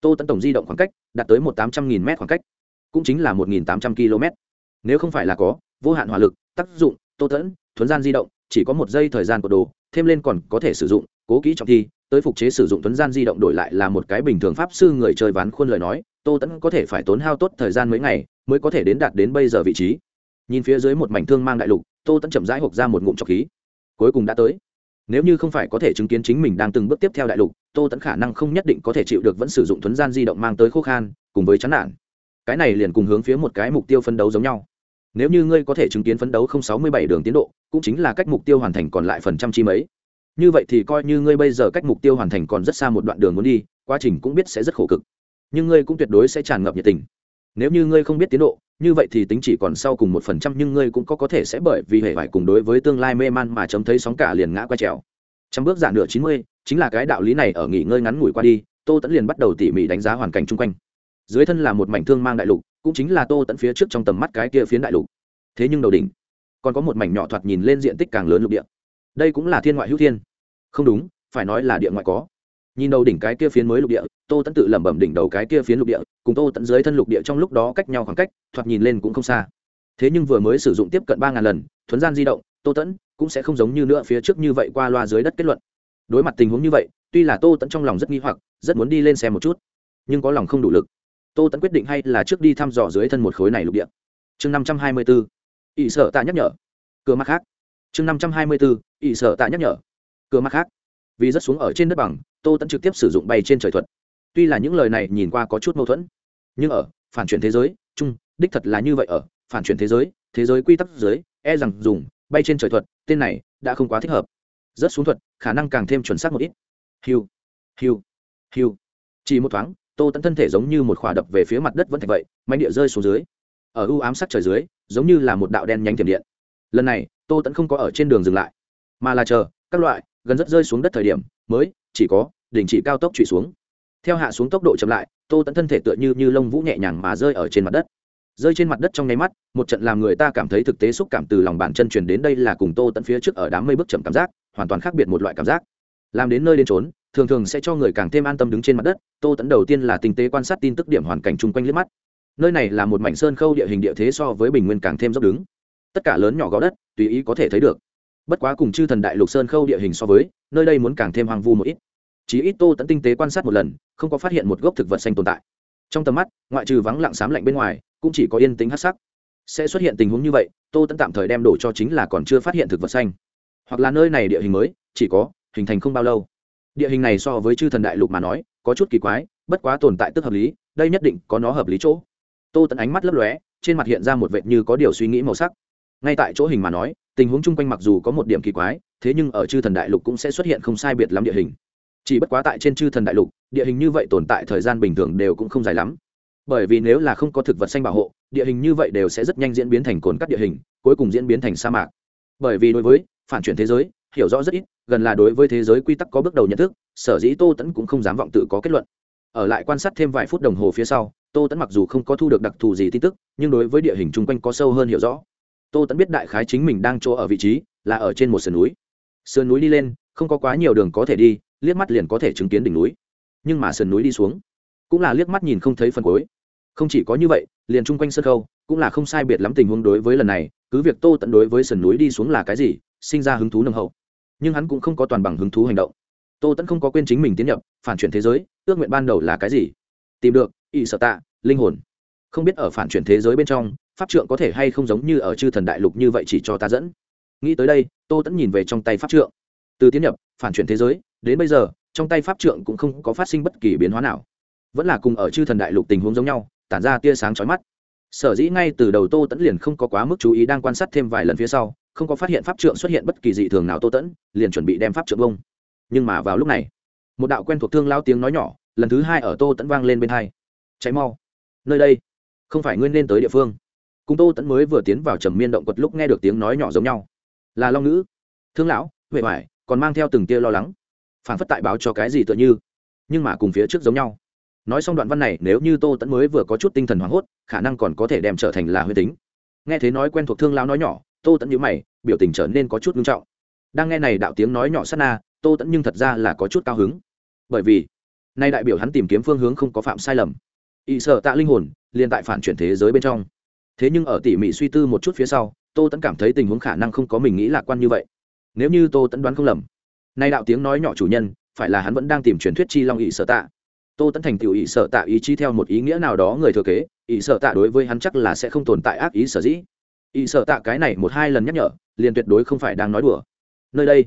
S1: tô tẫn tổng di động khoảng cách đạt tới một tám trăm nghìn m khoảng cách, cũng chính là một nghìn tám trăm km. Nếu không phải là có vô hạn hỏa lực, tác dụng, tô tẫn thuấn gian di động, chỉ có một giây thời gian của đồ, thêm lên còn có thể sử dụng, cố kỹ trọng thi, tới phục chế sử dụng thuấn gian di động đổi lại là một cái bình thường pháp sư người chơi ván khuôn lời nói, tô tẫn có thể phải tốn hao tốt thời gian mấy ngày mới có thể đến đạt đến bây giờ vị trí. Nhìn phía dưới một mảnh thương mang đại lục, tô tẫn chậm rãi hộp ra một ngụm trọc khí. Cuối cùng đã tới nếu như không phải có thể chứng kiến chính mình đang từng bước tiếp theo đại lục, tô tẫn khả năng không nhất định có thể chịu được vẫn sử dụng thuấn gian di động mang tới khô khan, cùng với chán nản. Cái này liền cùng hướng phía một cái mục tiêu phấn đấu giống nhau. Nếu như ngươi có thể chứng kiến phấn đấu không sáu mươi bảy đường tiến độ, cũng chính là cách mục tiêu hoàn thành còn lại phần trăm chi mấy. Như vậy thì coi như ngươi bây giờ cách mục tiêu hoàn thành còn rất xa một đoạn đường muốn đi, quá trình cũng biết sẽ rất khổ cực. Nhưng ngươi cũng tuyệt đối sẽ tràn ngập nhiệt tình. Nếu như ngươi không biết tiến độ như vậy thì tính chỉ còn sau cùng một phần trăm nhưng ngươi cũng có có thể sẽ bởi vì hệ vải cùng đối với tương lai mê man mà chấm thấy sóng cả liền ngã qua trèo. Trăm bước giả nửa chín mươi, chính là cái đạo lý này ở nghỉ ngơi ngắn ngủi qua đi, tô tẫn liền bắt đầu tỉ mỉ đánh giá hoàn cảnh chung quanh. Dưới thân là một mảnh thương mang đại lục, cũng chính là tô tẫn phía trước trong tầm mắt cái kia phiến đại lục. Thế nhưng đầu đỉnh, còn có một mảnh nhỏ thoạt nhìn lên diện tích càng lớn lục địa. Đây cũng là thiên ngoại hữu thiên. Không đúng, phải nói là địa ngoại có nhìn đầu đỉnh cái kia phiến mới lục địa, tô tẫn tự lẩm bẩm đỉnh đầu cái kia phiến lục địa, cùng tô tẫn dưới thân lục địa trong lúc đó cách nhau khoảng cách, thoạt nhìn lên cũng không xa. Thế nhưng vừa mới sử dụng tiếp cận ba ngàn lần, thuấn gian di động, tô tẫn cũng sẽ không giống như nữa phía trước như vậy qua loa dưới đất kết luận. Đối mặt tình huống như vậy, tuy là tô tẫn trong lòng rất nghi hoặc, rất muốn đi lên xem một chút, nhưng có lòng không đủ lực. Tô tẫn quyết định hay là trước đi thăm dò dưới thân một khối này lục địa. Chương năm trăm hai mươi bốn ỵ sợ tạ nhắc nhở. Cửa mắt khác. Chương năm trăm hai mươi bốn ỵ sợ tạ nhắc nhở. Cửa mắt khác vì rất xuống ở trên đất bằng, tô tẫn trực tiếp sử dụng bay trên trời thuật. Tuy là những lời này nhìn qua có chút mâu thuẫn, nhưng ở phản chuyển thế giới, chung, đích thật là như vậy ở phản chuyển thế giới thế giới quy tắc giới e rằng dùng bay trên trời thuật, tên này đã không quá thích hợp. Rất xuống thuật, khả năng càng thêm chuẩn xác một ít. Hiu hiu hiu. Chỉ một thoáng, tô tẫn thân thể giống như một khỏa đập về phía mặt đất vẫn thạch vậy mạnh địa rơi xuống dưới. Ở ưu ám sắc trời dưới, giống như là một đạo đen nhánh tiềm điện. Lần này, tô tẫn không có ở trên đường dừng lại, mà là chờ các loại gần rất rơi xuống đất thời điểm, mới, chỉ có, đình chỉ cao tốc trụy xuống. Theo hạ xuống tốc độ chậm lại, tô tẫn thân thể tựa như như lông vũ nhẹ nhàng mà rơi ở trên mặt đất. Rơi trên mặt đất trong nháy mắt, một trận làm người ta cảm thấy thực tế xúc cảm từ lòng bàn chân truyền đến đây là cùng tô tẫn phía trước ở đám mây bước chậm cảm giác, hoàn toàn khác biệt một loại cảm giác. Làm đến nơi đến trốn thường thường sẽ cho người càng thêm an tâm đứng trên mặt đất, tô tẫn đầu tiên là tinh tế quan sát tin tức điểm hoàn cảnh chung quanh liếc mắt. Nơi này là một mảnh sơn khâu địa hình địa thế so với bình nguyên càng thêm dốc đứng. Tất cả lớn nhỏ gó đất, tùy ý có thể thấy được bất quá cùng chư thần đại lục sơn khâu địa hình so với, nơi đây muốn càng thêm hoang vu một ít. Chỉ ít tô tẫn tinh tế quan sát một lần, không có phát hiện một gốc thực vật xanh tồn tại. Trong tầm mắt, ngoại trừ vắng lặng xám lạnh bên ngoài, cũng chỉ có yên tính hát sắc. Sẽ xuất hiện tình huống như vậy, tô tẫn tạm thời đem đổ cho chính là còn chưa phát hiện thực vật xanh. Hoặc là nơi này địa hình mới, chỉ có, hình thành không bao lâu. Địa hình này so với chư thần đại lục mà nói, có chút kỳ quái, bất quá tồn tại tức hợp lý, đây nhất định có nó hợp lý chỗ. Tô tẫn ánh mắt lấp lóe, trên mặt hiện ra một vệt như có điều suy nghĩ màu sắc. Ngay tại chỗ hình mà nói tình huống chung quanh mặc dù có một điểm kỳ quái, thế nhưng ở chư thần đại lục cũng sẽ xuất hiện không sai biệt lắm địa hình. Chỉ bất quá tại trên chư thần đại lục, địa hình như vậy tồn tại thời gian bình thường đều cũng không dài lắm. Bởi vì nếu là không có thực vật xanh bảo hộ, địa hình như vậy đều sẽ rất nhanh diễn biến thành cồn cắt địa hình, cuối cùng diễn biến thành sa mạc. Bởi vì đối với phản chuyển thế giới, hiểu rõ rất ít, gần là đối với thế giới quy tắc có bước đầu nhận thức, sở dĩ tô tẫn cũng không dám vọng tự có kết luận. Ở lại quan sát thêm vài phút đồng hồ phía sau, tô tẫn mặc dù không có thu được đặc thù gì tin tức, nhưng đối với địa hình chung quanh có sâu hơn hiểu rõ tô tẫn biết đại khái chính mình đang chỗ ở vị trí, là ở trên một sườn núi. Sườn núi đi lên, không có quá nhiều đường có thể đi, liếc mắt liền có thể chứng kiến đỉnh núi. Nhưng mà sườn núi đi xuống, cũng là liếc mắt nhìn không thấy phần cuối. Không chỉ có như vậy, liền chung quanh sân khâu cũng là không sai biệt lắm tình huống đối với lần này, cứ việc tô tận đối với sườn núi đi xuống là cái gì, sinh ra hứng thú nâng hậu. Nhưng hắn cũng không có toàn bằng hứng thú hành động. Tô tẫn không có quên chính mình tiến nhập, phản chuyển thế giới, ước nguyện ban đầu là cái gì? Tìm được ỵ sợ tạ, linh hồn. Không biết ở phản chuyển thế giới bên trong pháp trượng có thể hay không giống như ở chư thần đại lục như vậy chỉ cho ta dẫn. Nghĩ tới đây, tô tẫn nhìn về trong tay pháp trượng. Từ tiến nhập, phản chuyển thế giới, đến bây giờ, trong tay pháp trượng cũng không có phát sinh bất kỳ biến hóa nào. Vẫn là cùng ở chư thần đại lục tình huống giống nhau, tản ra tia sáng chói mắt. Sở dĩ ngay từ đầu tô tẫn liền không có quá mức chú ý đang quan sát thêm vài lần phía sau, không có phát hiện pháp trượng xuất hiện bất kỳ dị thường nào tô tẫn liền chuẩn bị đem pháp trượng bông. Nhưng mà vào lúc này, một đạo quen thuộc thương lao tiếng nói nhỏ, lần thứ hai ở tô tẫn vang lên bên hai. Cháy mau, nơi đây, không phải nguyên nên tới địa phương cùng tô tẫn mới vừa tiến vào trầm miên động quật lúc nghe được tiếng nói nhỏ giống nhau. Là long nữ thương lão, huệ hoài, còn mang theo từng tia lo lắng. Phản phất tại báo cho cái gì tựa như. Nhưng mà cùng phía trước giống nhau. Nói xong đoạn văn này, nếu như tô tẫn mới vừa có chút tinh thần hoảng hốt, khả năng còn có thể đem trở thành là huyết tính. Nghe thế nói quen thuộc thương lão nói nhỏ, tô tẫn nhữ mày, biểu tình trở nên có chút nghiêm trọng. Đang nghe này đạo tiếng nói nhỏ sát na, tô tẫn nhưng thật ra là có chút cao hứng. Bởi vì, nay đại biểu hắn tìm kiếm phương hướng không có phạm sai lầm. Ỵ sợ tạ linh hồn, liền tại phản chuyển thế giới bên trong thế nhưng ở tỉ mỉ suy tư một chút phía sau, tô tẫn cảm thấy tình huống khả năng không có mình nghĩ lạc quan như vậy. Nếu như tô tẫn đoán không lầm, nay đạo tiếng nói nhỏ chủ nhân, phải là hắn vẫn đang tìm truyền thuyết chi long ỵ sợ tạ. Tô tẫn thành tựu ỵ sợ tạ ý chí theo một ý nghĩa nào đó người thừa kế ỵ sợ tạ đối với hắn chắc là sẽ không tồn tại ác ý sở dĩ. Ỵ sợ tạ cái này một hai lần nhắc nhở, liền tuyệt đối không phải đang nói đùa. Nơi đây,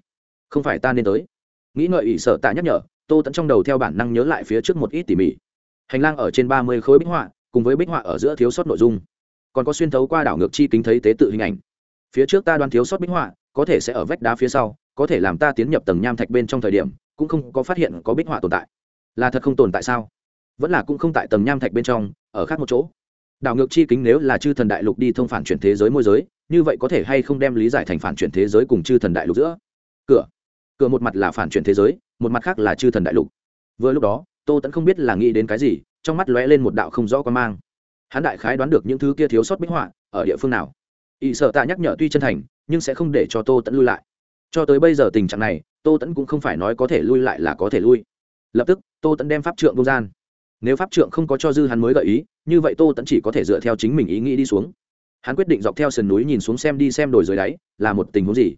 S1: không phải ta nên tới. Nghĩ ngợi ỵ sợ tạ nhắc nhở, tô tẫn trong đầu theo bản năng nhớ lại phía trước một ít tỉ mỉ. Hành lang ở trên ba mươi khối bích họa, cùng với bích họa ở giữa thiếu sót nội dung còn có xuyên thấu qua đảo ngược chi kính thấy tế tự hình ảnh. Phía trước ta đoán thiếu sót bích họa, có thể sẽ ở vách đá phía sau, có thể làm ta tiến nhập tầng nham thạch bên trong thời điểm, cũng không có phát hiện có bích họa tồn tại. Là thật không tồn tại sao? Vẫn là cũng không tại tầng nham thạch bên trong, ở khác một chỗ. Đảo ngược chi kính nếu là chư thần đại lục đi thông phản chuyển thế giới môi giới, như vậy có thể hay không đem lý giải thành phản chuyển thế giới cùng chư thần đại lục giữa? Cửa. Cửa một mặt là phản chuyển thế giới, một mặt khác là chư thần đại lục. Vừa lúc đó, tô tẫn không biết là nghĩ đến cái gì, trong mắt lóe lên một đạo không rõ quan mang hắn đại khái đoán được những thứ kia thiếu sót bích họa ở địa phương nào. Ỵ sợ tạ nhắc nhở tuy chân thành, nhưng sẽ không để cho tô tẫn lui lại. Cho tới bây giờ tình trạng này, tô tẫn cũng không phải nói có thể lui lại là có thể lui. Lập tức, tô tẫn đem pháp trượng công gian. Nếu pháp trượng không có cho dư hắn mới gợi ý, như vậy tô tẫn chỉ có thể dựa theo chính mình ý nghĩ đi xuống. Hắn quyết định dọc theo sườn núi nhìn xuống xem đi xem đồi dưới đáy, là một tình huống gì?